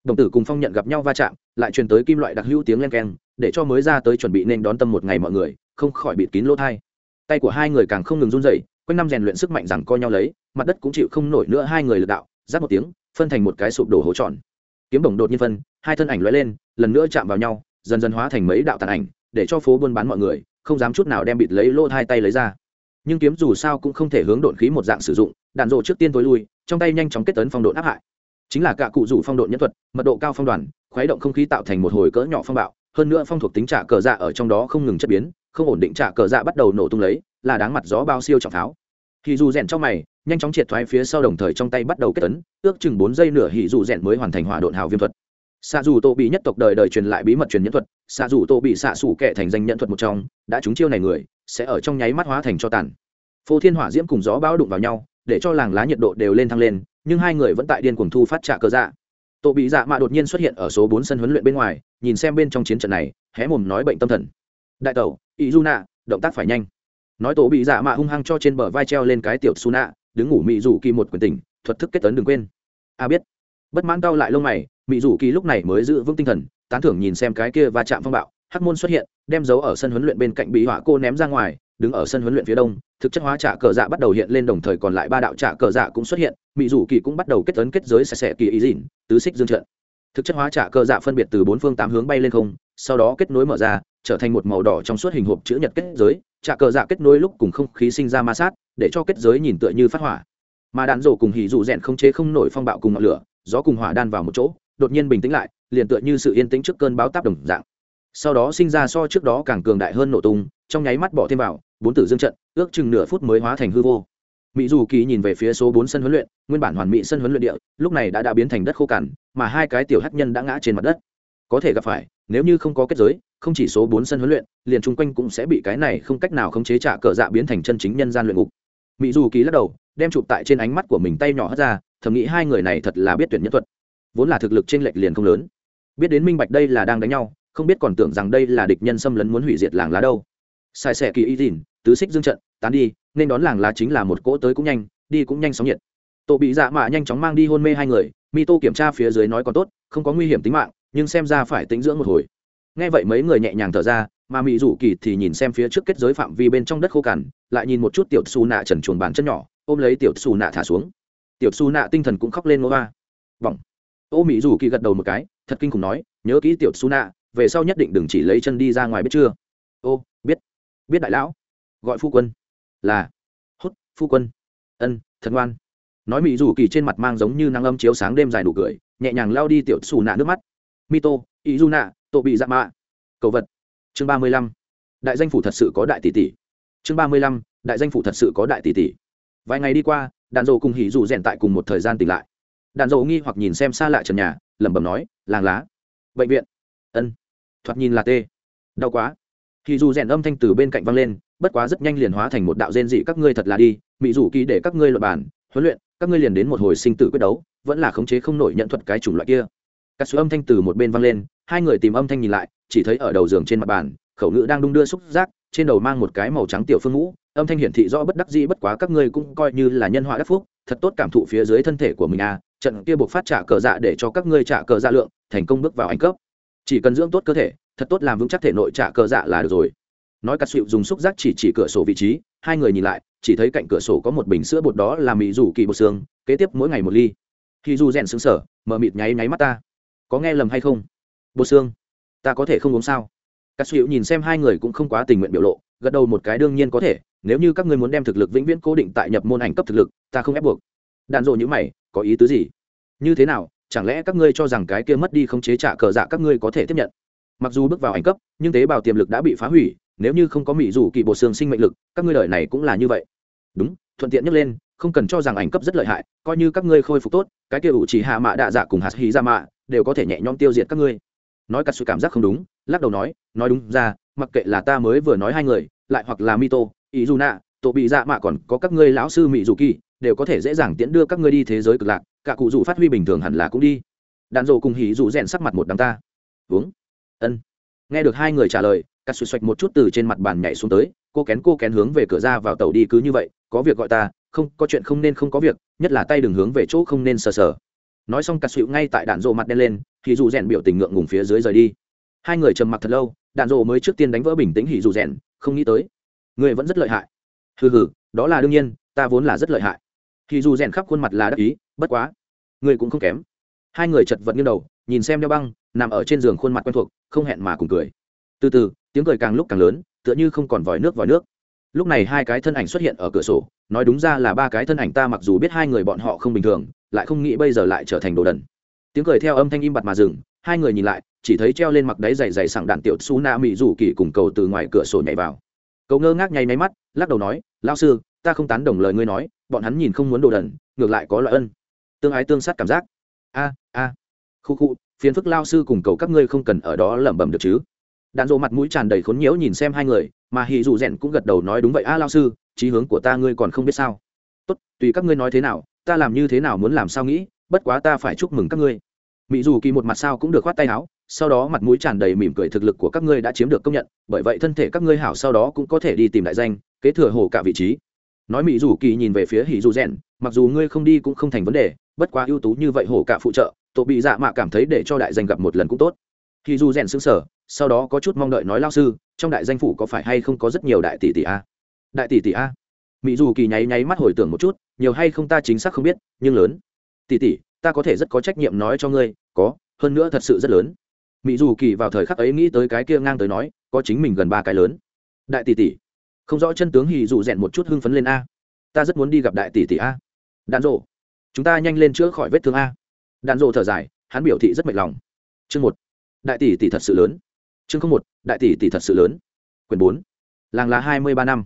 Đồng tử cùng phong nhận gặp nhau va chạm, lại truyền tới kim loại đặc hữu tiếng len keng, để cho mới ra tới chuẩn bị nên đón tâm một ngày mọi người, không khỏi bịt kín lỗ thai tay của hai người càng không ngừng run dậy quanh năm rèn luyện sức mạnh rằng co nhau lấy, mặt đất cũng chịu không nổi nữa hai người lật đạo giáp một tiếng, phân thành một cái sụp đổ hố tròn. Kiếm bổng đột nhiên phân, hai thân ảnh lóe lên, lần nữa chạm vào nhau, dần dần hóa thành mấy đạo tàn ảnh, để cho phố buôn bán mọi người, không dám chút nào đem bịt lấy lỗ hai tay lấy ra. Nhưng kiếm dù sao cũng không thể hướng độn khí một dạng sử dụng, đạn rộ trước tiên tối lui, trong tay nhanh chóng kết tấn phong độn áp hại chính là cả cụ rủ phong độn nhân thuật, mật độ cao phong đoàn, khuấy động không khí tạo thành một hồi cỡ nhỏ phong bạo, hơn nữa phong thuộc tính trả cờ dạ ở trong đó không ngừng chất biến, không ổn định trả cờ dạ bắt đầu nổ tung lấy, là đáng mặt gió bao siêu trọng pháo thì dù rèn trong mày, nhanh chóng triệt thoái phía sau đồng thời trong tay bắt đầu kết tấn ước chừng bốn giây nửa hỉ dù rèn mới hoàn thành hỏa độn hào viêm thuật. Xạ dù tô bị nhất tộc đời đời truyền lại bí mật truyền nhân thuật, xạ dù tô bị xạ xủ kẻ thành danh nhân thuật một trong, đã trúng chiêu này người, sẽ ở trong nháy mắt hóa thành cho tàn. Phô thiên hỏa diễm cùng gió bão đụng vào nhau để cho làng lá nhiệt độ đều lên thăng lên, nhưng hai người vẫn tại điên cuồng thu phát trả cơ dạ. Tổ bị dạ mạ đột nhiên xuất hiện ở số bốn sân huấn luyện bên ngoài, nhìn xem bên trong chiến trận này, hé mồm nói bệnh tâm thần. Đại tẩu ý du nạ động tác phải nhanh. Nói tổ bị dạ mạ hung hăng cho trên bờ vai treo lên cái tiểu su nạ đứng ngủ mị rủ kỳ một quyền tình thuật thức kết tấn đừng quên. A biết. Bất mãn cao lại lông mày, mị rủ kỳ lúc này mới giữ vững tinh thần, tán thưởng nhìn xem cái kia va chạm phong bạo, hắc môn xuất hiện đem dấu ở sân huấn luyện bên cạnh bị họa cô ném ra ngoài, đứng ở sân huấn luyện phía đông, thực chất hóa trả cờ dạ bắt đầu hiện lên, đồng thời còn lại ba đạo trả cờ dạ cũng xuất hiện mỹ rủ kỳ cũng bắt đầu kết tấn kết giới xẻ xẻ kỳ ý dịn, tứ xích dương trận. Thực chất hóa trả cờ dạ phân biệt từ bốn phương tám hướng bay lên không, sau đó kết nối mở ra, trở thành một màu đỏ trong suốt hình hộp chữ nhật kết giới, trả cờ dạ kết nối lúc cùng không khí sinh ra ma sát, để cho kết giới nhìn tựa như phát hỏa. Mà đạn rổ cùng hỉ dụ rèn không chế không nổi phong bạo cùng ngọn lửa, gió cùng hỏa đan vào một chỗ, đột nhiên bình tĩnh lại, liền tựa như sự yên tĩnh trước cơn báo táp đồng dạng sau đó sinh ra so trước đó càng cường đại hơn nổ tung, trong nháy mắt bỏ thêm vào, bốn tử dương trận, ước chừng nửa phút mới hóa thành hư vô. Mỹ dù kỳ nhìn về phía số bốn sân huấn luyện, nguyên bản hoàn mỹ sân huấn luyện địa, lúc này đã đã biến thành đất khô cằn, mà hai cái tiểu hắc nhân đã ngã trên mặt đất. Có thể gặp phải, nếu như không có kết giới, không chỉ số bốn sân huấn luyện, liền chung quanh cũng sẽ bị cái này không cách nào khống chế trả cờ dạ biến thành chân chính nhân gian luyện ngục. Mỹ dù kỳ lắc đầu, đem chụp tại trên ánh mắt của mình tay nhỏ hất ra, thầm nghĩ hai người này thật là biết tuyển nhân thuật. Vốn là thực lực trên lệch liền không lớn. Biết đến minh bạch đây là đang đánh nhau không biết còn tưởng rằng đây là địch nhân xâm lấn muốn hủy diệt làng lá đâu. Sai xẻ kỳ y dìn, tứ xích dương trận, tán đi, nên đón làng lá chính là một cỗ tới cũng nhanh, đi cũng nhanh sóng nhiệt. Tổ bị dạ mạ nhanh chóng mang đi hôn mê hai người, mi tô kiểm tra phía dưới nói còn tốt, không có nguy hiểm tính mạng, nhưng xem ra phải tính dưỡng một hồi. Nghe vậy mấy người nhẹ nhàng thở ra, mà mỹ rủ kỳ thì nhìn xem phía trước kết giới phạm vi bên trong đất khô cằn, lại nhìn một chút tiểu xù nạ trần chuồn bàn chân nhỏ, ôm lấy tiểu xù nạ thả xuống. Tiểu xù nạ tinh thần cũng khóc lên ngô ba vòng ô mỹ rủ kỳ gật đầu một cái, thật kinh khủng nói, nhớ kỹ tiểu xù nạ về sau nhất định đừng chỉ lấy chân đi ra ngoài biết chưa? Ô, biết. Biết đại lão. Gọi phu quân. Là. Hốt phu quân. Ân, thật ngoan. Nói mỹ rủ kỳ trên mặt mang giống như nắng âm chiếu sáng đêm dài đủ cười, nhẹ nhàng lao đi tiểu xù nạ nước mắt. Mito ý du nạ tổ bị dạ mạ. Cầu vật. Chương ba mươi lăm. Đại danh phủ thật sự có đại tỷ tỷ. Chương ba mươi lăm. Đại danh phủ thật sự có đại tỷ tỷ. Vài ngày đi qua đàn dầu cùng hỉ dù rèn tại cùng một thời gian tỉnh lại. Đàn dầu nghi hoặc nhìn xem xa lại trần nhà, lẩm bẩm nói, làng lá. Bệnh viện. Ân thoạt nhìn là tê. Đau quá. Thì dù rèn âm thanh từ bên cạnh văng lên, bất quá rất nhanh liền hóa thành một đạo rên dị các ngươi thật là đi mỹ rủ kỳ để các ngươi luật bản huấn luyện, các ngươi liền đến một hồi sinh tử quyết đấu, vẫn là khống chế không nổi nhận thuật cái chủng loại kia. Các số âm thanh từ một bên văng lên, hai người tìm âm thanh nhìn lại, chỉ thấy ở đầu giường trên mặt bàn, khẩu ngữ đang đung đưa xúc giác, trên đầu mang một cái màu trắng tiểu phương ngũ, âm thanh hiển thị rõ bất đắc dĩ, bất quá các ngươi cũng coi như là nhân họa đắc phúc, thật tốt cảm thụ phía dưới thân thể của mình à trận kia buộc phát trả cờ dạ để cho các ngươi trả cờ dạ lượng, thành công bước vào anh cấp chỉ cần dưỡng tốt cơ thể, thật tốt làm vững chắc thể nội trả cờ dạ là được rồi. Nói cắt xịu dùng xúc giác chỉ chỉ cửa sổ vị trí, hai người nhìn lại, chỉ thấy cạnh cửa sổ có một bình sữa bột đó là mì rủ kỳ bột xương, kế tiếp mỗi ngày một ly. Khi du rèn xứng sở mờ mịt nháy nháy mắt ta. Có nghe lầm hay không? Bột xương, ta có thể không uống sao? Cắt xịu nhìn xem hai người cũng không quá tình nguyện biểu lộ, gật đầu một cái đương nhiên có thể, nếu như các ngươi muốn đem thực lực vĩnh viễn cố định tại nhập môn ảnh cấp thực lực, ta không ép buộc. Đàn rộ như mày, có ý tứ gì? Như thế nào chẳng lẽ các ngươi cho rằng cái kia mất đi không chế trả cờ dạ các ngươi có thể tiếp nhận? Mặc dù bước vào ảnh cấp, nhưng tế bào tiềm lực đã bị phá hủy, nếu như không có mỹ dù kỳ bộ xương sinh mệnh lực, các ngươi đời này cũng là như vậy. Đúng, thuận tiện nhắc lên, không cần cho rằng ảnh cấp rất lợi hại, coi như các ngươi khôi phục tốt, cái kia ủ chỉ hạ mạ đạ dạ cùng hạt hí ra mạ đều có thể nhẹ nhõm tiêu diệt các ngươi. Nói cả sự cảm giác không đúng, lắc đầu nói nói đúng ra, mặc kệ là ta mới vừa nói hai người, lại hoặc là mito ý dù nạ tổ bị dạ mạ còn có các ngươi lão sư mỹ dù kỳ, đều có thể dễ dàng tiễn đưa các ngươi đi thế giới cực lạc cả cụ dù phát huy bình thường hẳn là cũng đi. Đạn dộ cùng hỉ dù rèn sắc mặt một đám ta. Uống. Ân. Nghe được hai người trả lời, cắt sụt xoạch một chút từ trên mặt bàn nhảy xuống tới, cô kén cô kén hướng về cửa ra vào tàu đi cứ như vậy, có việc gọi ta, không, có chuyện không nên không có việc, nhất là tay đừng hướng về chỗ không nên sờ sờ. Nói xong cắt sụt ngay tại đạn rộ mặt đen lên thì dù rèn biểu tình ngượng ngùng phía dưới rời đi. Hai người trầm mặc thật lâu, đạn rộ mới trước tiên đánh vỡ bình tĩnh hỉ dù rèn, không nghĩ tới. Người vẫn rất lợi hại. Hừ hừ, đó là đương nhiên, ta vốn là rất lợi hại thì dù rèn khắp khuôn mặt là đắc ý, bất quá, người cũng không kém. Hai người chật vật như đầu, nhìn xem đeo băng, nằm ở trên giường khuôn mặt quen thuộc, không hẹn mà cùng cười. Từ từ, tiếng cười càng lúc càng lớn, tựa như không còn vòi nước vòi nước. Lúc này hai cái thân ảnh xuất hiện ở cửa sổ, nói đúng ra là ba cái thân ảnh ta mặc dù biết hai người bọn họ không bình thường, lại không nghĩ bây giờ lại trở thành đồ đần. Tiếng cười theo âm thanh im bặt mà dừng, hai người nhìn lại, chỉ thấy treo lên mặc đáy dày dày sảng đạn tiểu su na mỹ rủ kỳ cùng cầu từ ngoài cửa sổ nhảy vào. Cầu ngơ ngác nháy máy mắt, lắc đầu nói lao sư, ta không tán đồng lời ngươi nói bọn hắn nhìn không muốn đồ đần, ngược lại có loại ân. Tương ái tương sát cảm giác. A a. Khu khu, phiền phức lao sư cùng cầu các ngươi không cần ở đó lẩm bẩm được chứ. Đạn dộ mặt mũi tràn đầy khốn nhiễu nhìn xem hai người, mà hì dù rèn cũng gật đầu nói đúng vậy a, lao sư trí hướng của ta ngươi còn không biết sao. Tốt, tùy các ngươi nói thế nào, ta làm như thế nào muốn làm sao nghĩ, bất quá ta phải chúc mừng các ngươi. Mỹ dù kỳ một mặt sao cũng được khoát tay áo, sau đó mặt mũi tràn đầy mỉm cười thực lực của các ngươi đã chiếm được công nhận, bởi vậy thân thể các ngươi hảo sau đó cũng có thể đi tìm đại danh, kế thừa hồ cả vị trí nói mỹ dù kỳ nhìn về phía hỉ dù rèn, mặc dù ngươi không đi cũng không thành vấn đề, bất quá ưu tú như vậy hổ cả phụ trợ, tổ bị dạ mạ cảm thấy để cho đại danh gặp một lần cũng tốt. Hỉ dù rèn xứng sở sau đó có chút mong đợi nói lao sư, trong đại danh phủ có phải hay không có rất nhiều đại tỷ tỷ a? Đại tỷ tỷ a? Mỹ dù kỳ nháy nháy mắt hồi tưởng một chút, nhiều hay không ta chính xác không biết, nhưng lớn. Tỷ tỷ, ta có thể rất có trách nhiệm nói cho ngươi, có, hơn nữa thật sự rất lớn. Mỹ dù kỳ vào thời khắc ấy nghĩ tới cái kia ngang tới nói, có chính mình gần ba cái lớn. Đại tỷ tỷ không rõ chân tướng hì dù rèn một chút hưng phấn lên a. Ta rất muốn đi gặp đại tỷ tỷ a. Đạn rộ. Chúng ta nhanh lên chữa khỏi vết thương a. Đạn rộ thở dài, hắn biểu thị rất mệt lòng. Chương một. Đại tỷ tỷ thật sự lớn. Chương không một, đại tỷ tỷ thật sự lớn. Quyền bốn. Làng là hai mươi ba năm.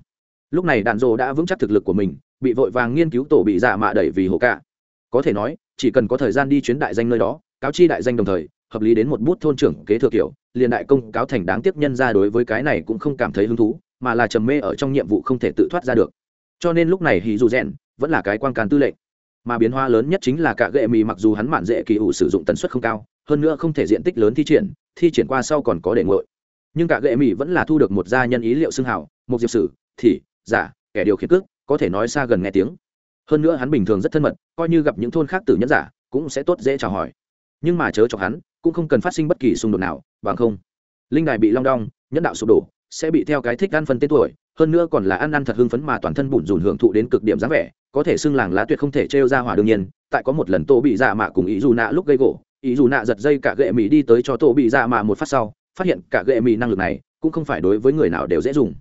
Lúc này đạn rộ đã vững chắc thực lực của mình, bị vội vàng nghiên cứu tổ bị giả mạ đẩy vì hồ cả có thể nói, chỉ cần có thời gian đi chuyến đại danh nơi đó, cáo chi đại danh đồng thời, hợp lý đến một bút thôn trưởng kế thừa kiểu, liền đại công cáo thành đáng tiếp nhân ra đối với cái này cũng không cảm thấy hứng thú mà là trầm mê ở trong nhiệm vụ không thể tự thoát ra được. Cho nên lúc này hì dù rèn vẫn là cái quan can tư lệnh. Mà biến hóa lớn nhất chính là cả gệ mì mặc dù hắn mạn dễ kỳ ủ sử dụng tần suất không cao, hơn nữa không thể diện tích lớn thi triển thi triển qua sau còn có để ngội. Nhưng cả gệ mì vẫn là thu được một gia nhân ý liệu xưng hào, một diệp sử, thì, giả, kẻ điều khiển cước, có thể nói xa gần nghe tiếng. Hơn nữa hắn bình thường rất thân mật, coi như gặp những thôn khác tử nhân giả, cũng sẽ tốt dễ chào hỏi. Nhưng mà chớ cho hắn, cũng không cần phát sinh bất kỳ xung đột nào, bằng không. Linh đài bị long đong nhân đạo sụp đổ sẽ bị theo cái thích ăn phân tên tuổi, hơn nữa còn là ăn ăn thật hưng phấn mà toàn thân bủn rủn hưởng thụ đến cực điểm dáng vẻ, có thể xưng làng lá tuyệt không thể trêu ra hỏa đương nhiên, tại có một lần tô bị dạ mạ cùng ý dù nạ lúc gây gỗ, ý dù nạ giật dây cả gệ mỹ đi tới cho tô bị dạ mạ một phát sau, phát hiện cả gệ mỹ năng lực này cũng không phải đối với người nào đều dễ dùng.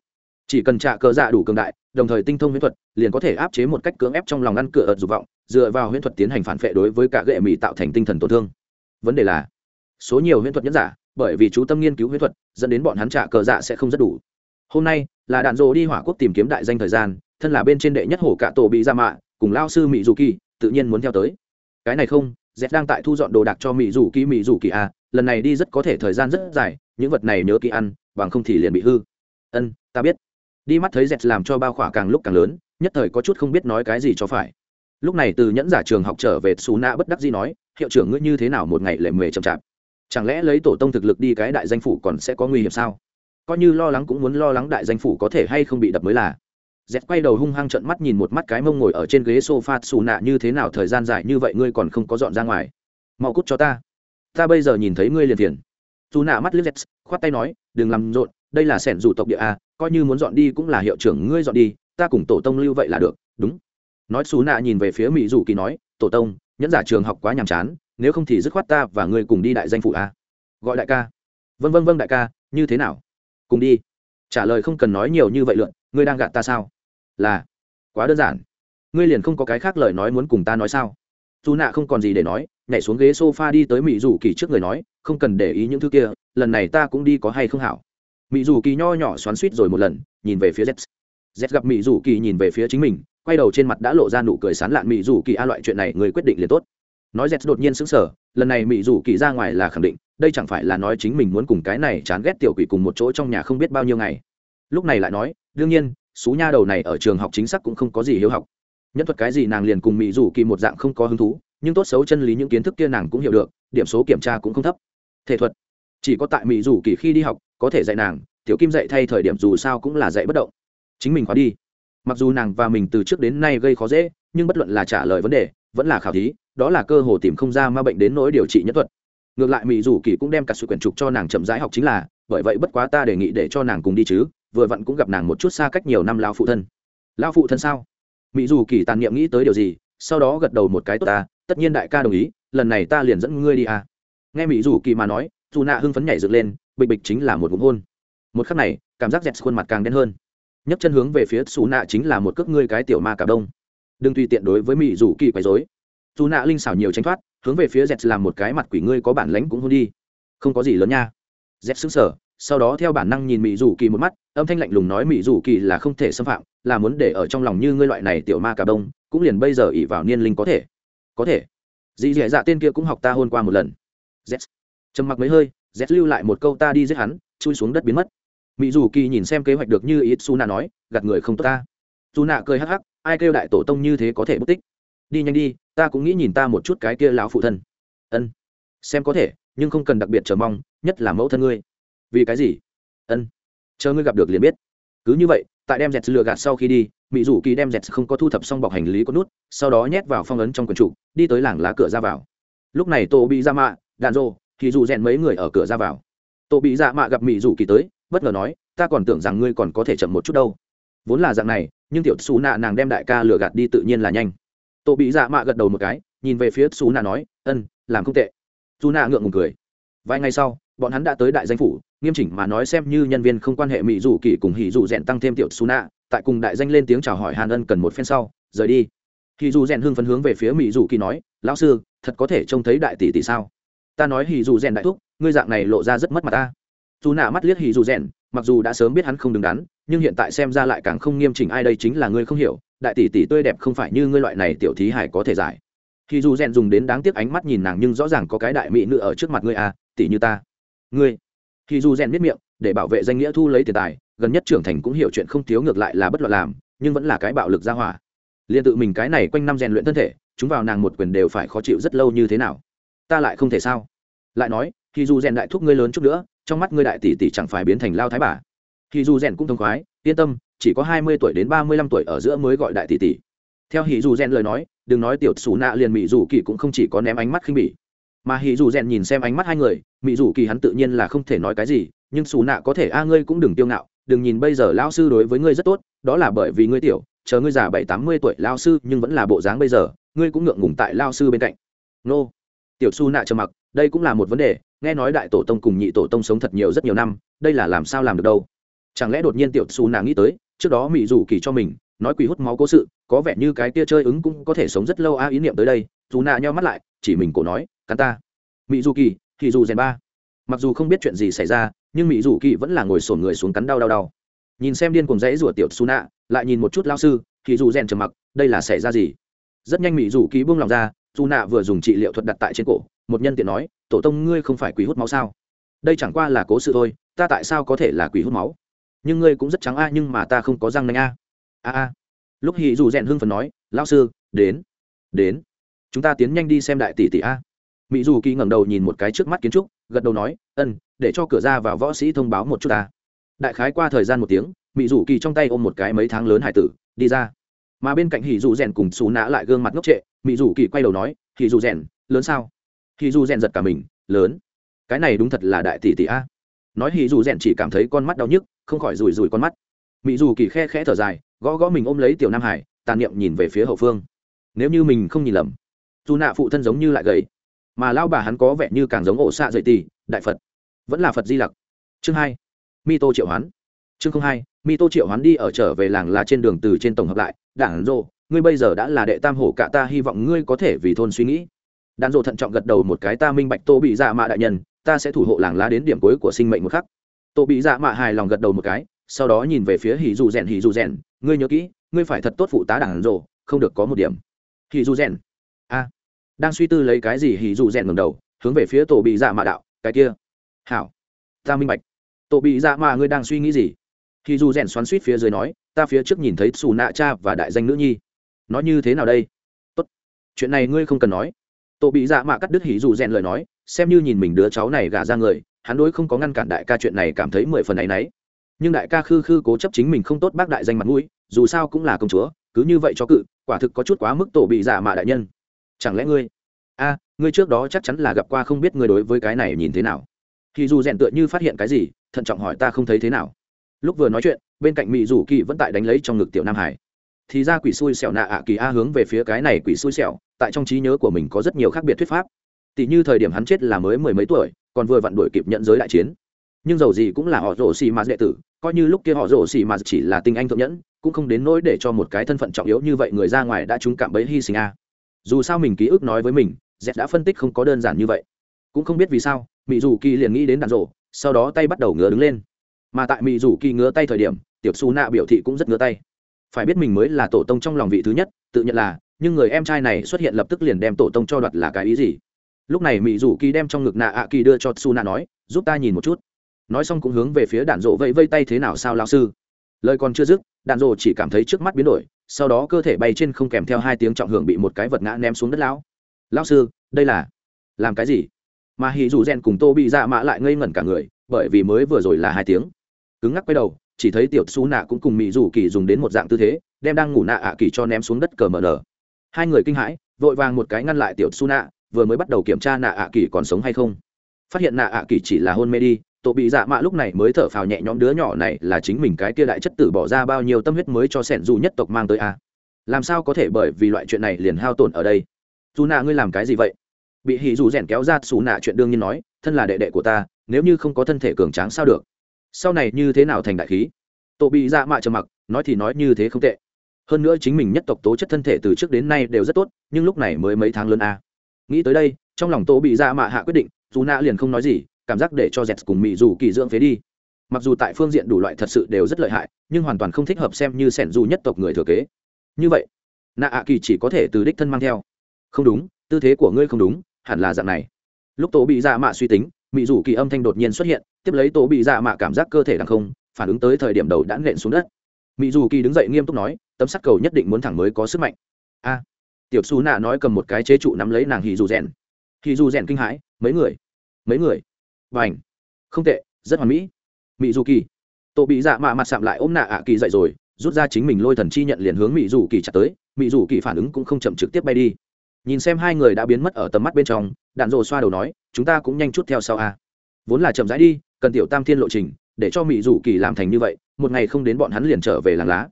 Chỉ cần trả cờ dạ đủ cường đại, đồng thời tinh thông huyễn thuật, liền có thể áp chế một cách cưỡng ép trong lòng ngăn cửa ợt dục vọng, dựa vào huyễn thuật tiến hành phản phệ đối với cả gệ mỹ tạo thành tinh thần tổn thương. Vấn đề là, số nhiều huyễn thuật nhẫn giả bởi vì chú tâm nghiên cứu huyết thuật, dẫn đến bọn hắn trả cờ dạ sẽ không rất đủ. Hôm nay, là đạn dỗ đi hỏa quốc tìm kiếm đại danh thời gian, thân là bên trên đệ nhất hổ cạ tổ bị ra mạ, cùng lao sư mỹ dù kỳ, tự nhiên muốn theo tới. Cái này không, z đang tại thu dọn đồ đạc cho mỹ dù kỳ mỹ dù kỳ a lần này đi rất có thể thời gian rất dài, những vật này nhớ kỹ ăn, bằng không thì liền bị hư. Ân, ta biết. Đi mắt thấy z làm cho bao khỏa càng lúc càng lớn, nhất thời có chút không biết nói cái gì cho phải. Lúc này từ nhẫn giả trường học trở về xù nạ bất đắc gì nói, hiệu trưởng ngươi như thế nào một ngày lệ mề chậm chạp? Chẳng lẽ lấy tổ tông thực lực đi cái đại danh phủ còn sẽ có nguy hiểm sao? Coi như lo lắng cũng muốn lo lắng đại danh phủ có thể hay không bị đập mới là. Z quay đầu hung hăng trận mắt nhìn một mắt cái mông ngồi ở trên ghế sofa xù nạ như thế nào thời gian dài như vậy ngươi còn không có dọn ra ngoài. Mau cút cho ta. Ta bây giờ nhìn thấy ngươi liền tiền dù nạ mắt liếc z khoát tay nói, đừng làm rộn, đây là sẻn rủ tộc địa a coi như muốn dọn đi cũng là hiệu trưởng ngươi dọn đi, ta cùng tổ tông lưu vậy là được. Đúng. Nói xù nạ nhìn về phía mỹ dù kỳ nói, tổ tông, nhẫn giả trường học quá nhàm chán nếu không thì dứt khoát ta và ngươi cùng đi đại danh phụ a. Gọi đại ca. Vân vân vân đại ca, như thế nào? Cùng đi. Trả lời không cần nói nhiều như vậy lượn, ngươi đang gạt ta sao? Là, quá đơn giản. Ngươi liền không có cái khác lời nói muốn cùng ta nói sao? Dù nạ không còn gì để nói, nhảy xuống ghế s o f a đi tới mỹ dù kỳ trước người nói, không cần để ý những thứ kia, lần này ta cũng đi có hay không hảo. Mỹ dù kỳ nho nhỏ xoắn suýt rồi một lần, nhìn về phía z z gặp mỹ dù kỳ nhìn về phía chính mình, quay đầu trên mặt đã lộ ra nụ cười sán lạn mỹ dù kỳ, a, loại chuyện này người quyết định liền tốt nói dẹt đột nhiên sững sờ, lần này mỹ dù kỳ ra ngoài là khẳng định, đây chẳng phải là nói chính mình muốn cùng cái này chán ghét tiểu quỷ cùng một chỗ trong nhà không biết bao nhiêu ngày. Lúc này lại nói, đương nhiên số nha đầu này ở trường học chính xác cũng không có gì hiếu học. Nhân thuật cái gì nàng liền cùng mỹ dù kỳ một dạng không có hứng thú, nhưng tốt xấu chân lý những kiến thức kia nàng cũng hiểu được, điểm số kiểm tra cũng không thấp. Thể thuật, chỉ có tại mỹ dù kỳ khi đi học, có thể dạy nàng, tiểu kim dạy thay thời điểm dù sao cũng là dạy bất động. Chính mình khóa đi. Mặc dù nàng và mình từ trước đến nay gây khó dễ, nhưng bất luận là trả lời vấn đề vẫn là khảo thí, đó là cơ hồ tìm không ra ma bệnh đến nỗi điều trị nhất thuật. Ngược lại mỹ dù kỳ cũng đem cả sự quyển trục cho nàng chậm rãi học chính là, bởi vậy bất quá ta đề nghị để cho nàng cùng đi chứ, vừa vặn cũng gặp nàng một chút xa cách nhiều năm lao phụ thân. Lao phụ thân sao? Mỹ dù kỳ tàn niệm nghĩ tới điều gì, sau đó gật đầu một cái tốt ta, tất nhiên đại ca đồng ý, lần này ta liền dẫn ngươi đi à. Nghe mỹ dù kỳ mà nói, dù nạ hưng phấn nhảy dựng lên, bịch bịch chính là một vùng hôn. Một khắc này, cảm giác dẹt khuôn mặt càng đen hơn. Nhấc chân hướng về phía xù nạ chính là một cước ngươi cái tiểu ma cả đông đừng tùy tiện đối với mỹ dù kỳ quấy dối dù nạ linh xảo nhiều tránh thoát, hướng về phía dẹt làm một cái mặt quỷ ngươi có bản lánh cũng hôn đi. không có gì lớn nha. dẹt xứng sở sau đó theo bản năng nhìn mỹ dù kỳ một mắt, âm thanh lạnh lùng nói mỹ dù kỳ là không thể xâm phạm, là muốn để ở trong lòng như ngươi loại này tiểu ma cà đông cũng liền bây giờ ỉ vào niên linh có thể. có thể. dì dẻ dạ tên kia cũng học ta hôn qua một lần. z trầm mặc mấy hơi, z lưu lại một câu ta đi giết hắn, chui xuống đất biến mất. mỹ dù kỳ nhìn xem kế hoạch được như ít su nạ nói, gạt người không tốt ta. su nạ cười hắc hắc ai kêu đại tổ tông như thế có thể bất tích? Đi nhanh đi, ta cũng nghĩ nhìn ta một chút cái kia lão phụ thân. Ân. Xem có thể, nhưng không cần đặc biệt chờ mong, nhất là mẫu thân ngươi. Vì cái gì? Ân. Chờ ngươi gặp được liền biết. Cứ như vậy, tại đem dẹt lừa gạt sau khi đi mỹ rủ kỳ đem dẹt không có thu thập xong bọc hành lý có nút, sau đó nhét vào phong ấn trong quần trụ, đi tới làng lá cửa ra vào. Lúc này tô bị ra mạ đàn rô thì dù rèn mấy người ở cửa ra vào. Tô bị Ra mạ gặp mỹ rủ kỳ tới, bất ngờ nói, ta còn tưởng rằng ngươi còn có thể chậm một chút đâu vốn là dạng này, nhưng tiểu xù nạ nàng đem đại ca lừa gạt đi tự nhiên là nhanh. Tô bị dạ mạ gật đầu một cái, nhìn về phía xù nạ nói ân làm không tệ. Dù nạ ngượng ngùng cười. Vài ngày sau, bọn hắn đã tới đại danh phủ, nghiêm chỉnh mà nói xem như nhân viên không quan hệ mỹ dù kỳ cùng hỉ dù rèn tăng thêm tiểu xù nạ, tại cùng đại danh lên tiếng chào hỏi hàn ân cần một phen sau, rời đi. Hỉ dù rèn hưng phấn hướng về phía mỹ dù kỳ nói, lão sư, thật có thể trông thấy đại tỷ tỷ sao? Ta nói hỉ dù rèn đại thúc, ngươi dạng này lộ ra rất mất mặt ta. Dù nạ mắt liếc hỉ dù rèn mặc dù đã sớm biết hắn không đứng đắn, nhưng hiện tại xem ra lại càng không nghiêm chỉnh ai đây chính là ngươi không hiểu, đại tỷ tỷ tươi đẹp không phải như ngươi loại này tiểu thí hải có thể giải. Khi dù rèn dùng đến đáng tiếc ánh mắt nhìn nàng nhưng rõ ràng có cái đại mỹ nữ ở trước mặt ngươi à tỷ như ta. Ngươi. Khi dù rèn biết miệng, để bảo vệ danh nghĩa thu lấy tiền tài, gần nhất trưởng thành cũng hiểu chuyện không thiếu ngược lại là bất loạn làm, nhưng vẫn là cái bạo lực ra hỏa. Liền tự mình cái này quanh năm rèn luyện thân thể, chúng vào nàng một quyền đều phải khó chịu rất lâu như thế nào. Ta lại không thể sao? Lại nói, khi dù rèn đại thúc ngươi lớn chút nữa trong mắt ngươi đại tỷ tỷ chẳng phải biến thành lao thái bà. Khi dù rèn cũng thông khoái, yên tâm, chỉ có hai mươi tuổi đến ba mươi lăm tuổi ở giữa mới gọi đại tỷ tỷ. Theo hỉ dù rèn lời nói, đừng nói tiểu xù nạ liền mỹ dù kỳ cũng không chỉ có ném ánh mắt khinh bỉ. Mà hỉ dù rèn nhìn xem ánh mắt hai người mỹ dù kỳ hắn tự nhiên là không thể nói cái gì, nhưng xù nạ có thể, a, ngươi cũng đừng tiêu ngạo, đừng nhìn bây giờ lao sư đối với ngươi rất tốt, đó là bởi vì ngươi tiểu, chờ ngươi già bảy, tám mươi tuổi lao sư nhưng vẫn là bộ dáng bây giờ, ngươi cũng ngượng ngùng tại lao sư bên cạnh. Nô. Tiểu su nạ trầm mặc đây cũng là một vấn đề, nghe nói đại tổ tông cùng nhị tổ tông sống thật nhiều rất nhiều năm, đây là làm sao làm được đâu? Chẳng lẽ đột nhiên tiểu xù nàng nghĩ tới, trước đó mỹ dù kỳ cho mình, nói quỷ hút máu cố sự, có vẻ như cái tia chơi ứng cũng có thể sống rất lâu a, ý niệm tới đây, dù nạ nheo mắt lại, chỉ mình cổ nói, cắn ta. Mỹ dù kỳ, thì dù rèn ba. Mặc dù không biết chuyện gì xảy ra, nhưng mỹ dù kỳ vẫn là ngồi sổn người xuống cắn đau đau đau. Nhìn xem điên cùng dãy rủa tiểu xù nạ, lại nhìn một chút lao sư, thì dù rèn trầm mặc, đây là xảy ra gì? Rất nhanh mỹ dù kỳ buông lòng ra, dù nạ vừa dùng trị liệu thuật đặt tại trên cổ một nhân tiện nói, tổ tông ngươi không phải quỷ hút máu sao? Đây chẳng qua là cố sự thôi, ta tại sao có thể là quỷ hút máu? Nhưng ngươi cũng rất trắng a, nhưng mà ta không có răng nanh a. A a. Lúc hì dù rèn hưng phần nói, lão sư, đến đến, chúng ta tiến nhanh đi xem đại tỷ tỷ a. Mỹ dù kỳ ngẩng đầu nhìn một cái trước mắt kiến trúc, gật đầu nói, ân, để cho cửa ra vào võ sĩ thông báo một chút ta. Đại khái qua thời gian một tiếng mỹ dù kỳ trong tay ôm một cái mấy tháng lớn hải tử, đi ra. Mà bên cạnh hì dù rèn cùng xù nã lại gương mặt ngốc trệ mỹ dù kỳ quay đầu nói hì dù rèn, lớn sao? Hì dù rèn giật cả mình, lớn. Cái này đúng thật là đại tỷ tỷ a. Nói hì dù rèn chỉ cảm thấy con mắt đau nhức, không khỏi rủi rủi con mắt. Mỹ dù kỳ khe khẽ thở dài, gõ gõ mình ôm lấy tiểu nam hải, tàn niệm nhìn về phía hậu phương. Nếu như mình không nhìn lầm, dù nạ phụ thân giống như lại gầy, mà lao bà hắn có vẻ như càng giống ổ xạ dậy tì, đại phật. Vẫn là phật di lặc. Chương hai, mi tô triệu hoán. Chương không hai, mi tô triệu hoán đi ở trở về làng là trên đường từ trên tổng hợp lại, đảng rô, ngươi bây giờ đã là đệ tam hổ cả ta, hy vọng ngươi có thể vì thôn suy nghĩ đàn rô thận trọng gật đầu một cái, ta minh bạch, tô bị dạ mạ đại nhân, ta sẽ thủ hộ làng lá đến điểm cuối của sinh mệnh một khắc. Tô bị dạ mạ hài lòng gật đầu một cái, sau đó nhìn về phía hỉ dù rèn hỉ dù rèn ngươi nhớ kỹ, ngươi phải thật tốt phụ tá đảng rô không được có một điểm. Hỉ dù rèn a. Đang suy tư lấy cái gì, hỉ dù rèn ngầm đầu, hướng về phía tổ bị dạ mạ đạo, cái kia. Hảo. Ta minh bạch. Tổ bị dạ mạ, ngươi đang suy nghĩ gì? Hỉ dù rèn xoắn suýt phía dưới nói, ta phía trước nhìn thấy xù nạ cha và đại danh nữ nhi. Nói như thế nào đây? Tốt, chuyện này ngươi không cần nói tổ bị dạ mạ cắt đứt hỉ dù rèn lời nói, xem như nhìn mình đứa cháu này gả ra người, hắn đối không có ngăn cản đại ca chuyện này cảm thấy mười phần này nấy nhưng đại ca khư khư cố chấp chính mình không tốt bác đại danh mặt mũi, dù sao cũng là công chúa, cứ như vậy cho cự, quả thực có chút quá mức tổ bị dạ mạ đại nhân. Chẳng lẽ ngươi? A, ngươi trước đó chắc chắn là gặp qua không biết ngươi đối với cái này nhìn thế nào. Thì dù rèn tựa như phát hiện cái gì, thận trọng hỏi ta không thấy thế nào. Lúc vừa nói chuyện, bên cạnh mỹ rủ kỳ vẫn tại đánh lấy trong ngực tiểu nam hải. Thì ra quỷ xui xẻo nạ ạ kỳ a hướng về phía cái này quỷ xui xẻo tại trong trí nhớ của mình có rất nhiều khác biệt thuyết pháp. Tỷ như thời điểm hắn chết là mới mười mấy tuổi, còn vừa vặn đuổi kịp nhận giới đại chiến. Nhưng dầu gì cũng là họ rổ xì mà đệ tử, coi như lúc kia họ rổ xì mà chỉ là tinh anh thượng nhẫn, cũng không đến nỗi để cho một cái thân phận trọng yếu như vậy người ra ngoài đã trúng cạm bẫy hy sinh a. Dù sao mình ký ức nói với mình, z đã phân tích không có đơn giản như vậy. Cũng không biết vì sao mỹ dù kỳ liền nghĩ đến đàn rổ sau đó tay bắt đầu ngứa đứng lên. Mà tại mỹ dù kỳ ngứa tay thời điểm, tiểu su nạ biểu thị cũng rất ngứa tay. Phải biết mình mới là tổ tông trong lòng vị thứ nhất, tự nhận là nhưng người em trai này xuất hiện lập tức liền đem tổ tông cho đoạt là cái ý gì? Lúc này mỹ dù kỳ đem trong ngực nạ ạ kỳ đưa cho su nạ nói, giúp ta nhìn một chút. Nói xong cũng hướng về phía đạn rộ vẫy vây tay thế nào sao lao sư? Lời còn chưa dứt, đạn rộ chỉ cảm thấy trước mắt biến đổi, sau đó cơ thể bay trên không kèm theo hai tiếng trọng hưởng bị một cái vật ngã ném xuống đất lão. Lao sư, đây là làm cái gì? Mà hì dù rèn cùng tô bị dạ mã lại ngây ngẩn cả người, bởi vì mới vừa rồi là hai tiếng. Cứng ngắc quay đầu, chỉ thấy tiểu su nạ cũng cùng mỹ dù kỳ dùng đến một dạng tư thế, đem đang ngủ nạ ạ kỳ cho ném xuống đất cờ mờ nờ hai người kinh hãi, vội vàng một cái ngăn lại tiểu su nạ vừa mới bắt đầu kiểm tra nạ ạ kỳ còn sống hay không. Phát hiện nạ ạ kỳ chỉ là hôn mê đi, tổ bị dạ mạ lúc này mới thở phào nhẹ nhõm đứa nhỏ này là chính mình cái kia đại chất tử bỏ ra bao nhiêu tâm huyết mới cho sẻn dù nhất tộc mang tới a làm sao có thể bởi vì loại chuyện này liền hao tổn ở đây? Dù nạ ngươi làm cái gì vậy? Bị hỉ dù rèn kéo ra xù nạ chuyện đương nhiên nói, thân là đệ đệ của ta, nếu như không có thân thể cường tráng sao được? Sau này như thế nào thành đại khí? Tổ bị dạ mạ trầm mặc, nói thì nói như thế không tệ hơn nữa chính mình nhất tộc tố chất thân thể từ trước đến nay đều rất tốt, nhưng lúc này mới mấy tháng lớn a. Nghĩ tới đây, trong lòng tô bị ra mạ hạ quyết định, dù nạ liền không nói gì, cảm giác để cho dẹt cùng mỹ dù kỳ dưỡng phế đi. Mặc dù tại phương diện đủ loại thật sự đều rất lợi hại, nhưng hoàn toàn không thích hợp xem như sẻn dù nhất tộc người thừa kế. Như vậy nạ ạ kỳ chỉ có thể từ đích thân mang theo. Không đúng, tư thế của ngươi không đúng, hẳn là dạng này. Lúc tổ bị dạ mạ suy tính mỹ dù kỳ âm thanh đột nhiên xuất hiện, tiếp lấy tổ bị dạ mạ cảm giác cơ thể đằng không, phản ứng tới thời điểm đầu đã nện xuống đất. Mỹ dù kỳ đứng dậy nghiêm túc nói tấm sắt cầu nhất định muốn thẳng mới có sức mạnh. A, tiểu xù nạ nói cầm một cái chế trụ nắm lấy nàng hì dù rèn. Hì dù rèn kinh hãi, mấy người? Mấy người? Và ảnh không tệ, rất hoàn mỹ. Mỹ dù kỳ tổ bị dạ mạ mặt sạm lại ôm nạ ạ kỳ dậy rồi, rút ra chính mình lôi thần chi nhận liền hướng mỹ dù kỳ chặt tới. Mỹ dù kỳ phản ứng cũng không chậm trực tiếp bay đi. Nhìn xem hai người đã biến mất ở tầm mắt bên trong, đạn rồ xoa đầu nói, chúng ta cũng nhanh chút theo sau a. Vốn là chậm rãi đi, cần tiểu tam thiên lộ trình, để cho mỹ dù kỳ làm thành như vậy, một ngày không đến bọn hắn liền trở về làng lá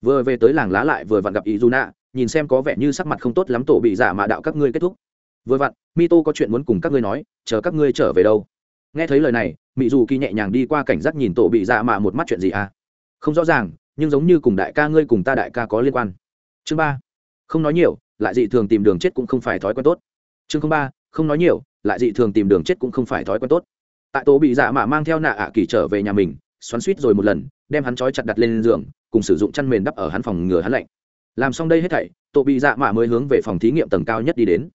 vừa về tới làng lá lại vừa vặn gặp ý dù nạ nhìn xem có vẻ như sắc mặt không tốt lắm tổ bị giả mạ đạo các ngươi kết thúc. Vừa vặn mi tô có chuyện muốn cùng các ngươi nói, chờ các ngươi trở về đâu. Nghe thấy lời này mỹ dù kỳ nhẹ nhàng đi qua cảnh giác nhìn tổ bị giả mạ một mắt chuyện gì à? Không rõ ràng, nhưng giống như cùng đại ca ngươi cùng ta đại ca có liên quan. Chương ba. Không nói nhiều, lại dị thường tìm đường chết cũng không phải thói quen tốt. Chương ba, không nói nhiều, lại dị thường tìm đường chết cũng không phải thói quen tốt. Tại tổ bị dạ mạ mang theo nạ ạ kỳ trở về nhà mình, xoắn suýt rồi một lần, đem hắn trói chặt đặt lên giường cùng sử dụng chăn mền đắp ở hắn phòng ngừa hắn lạnh. Làm xong đây hết thảy tổ bị dạ mạ mới hướng về phòng thí nghiệm tầng cao nhất đi đến.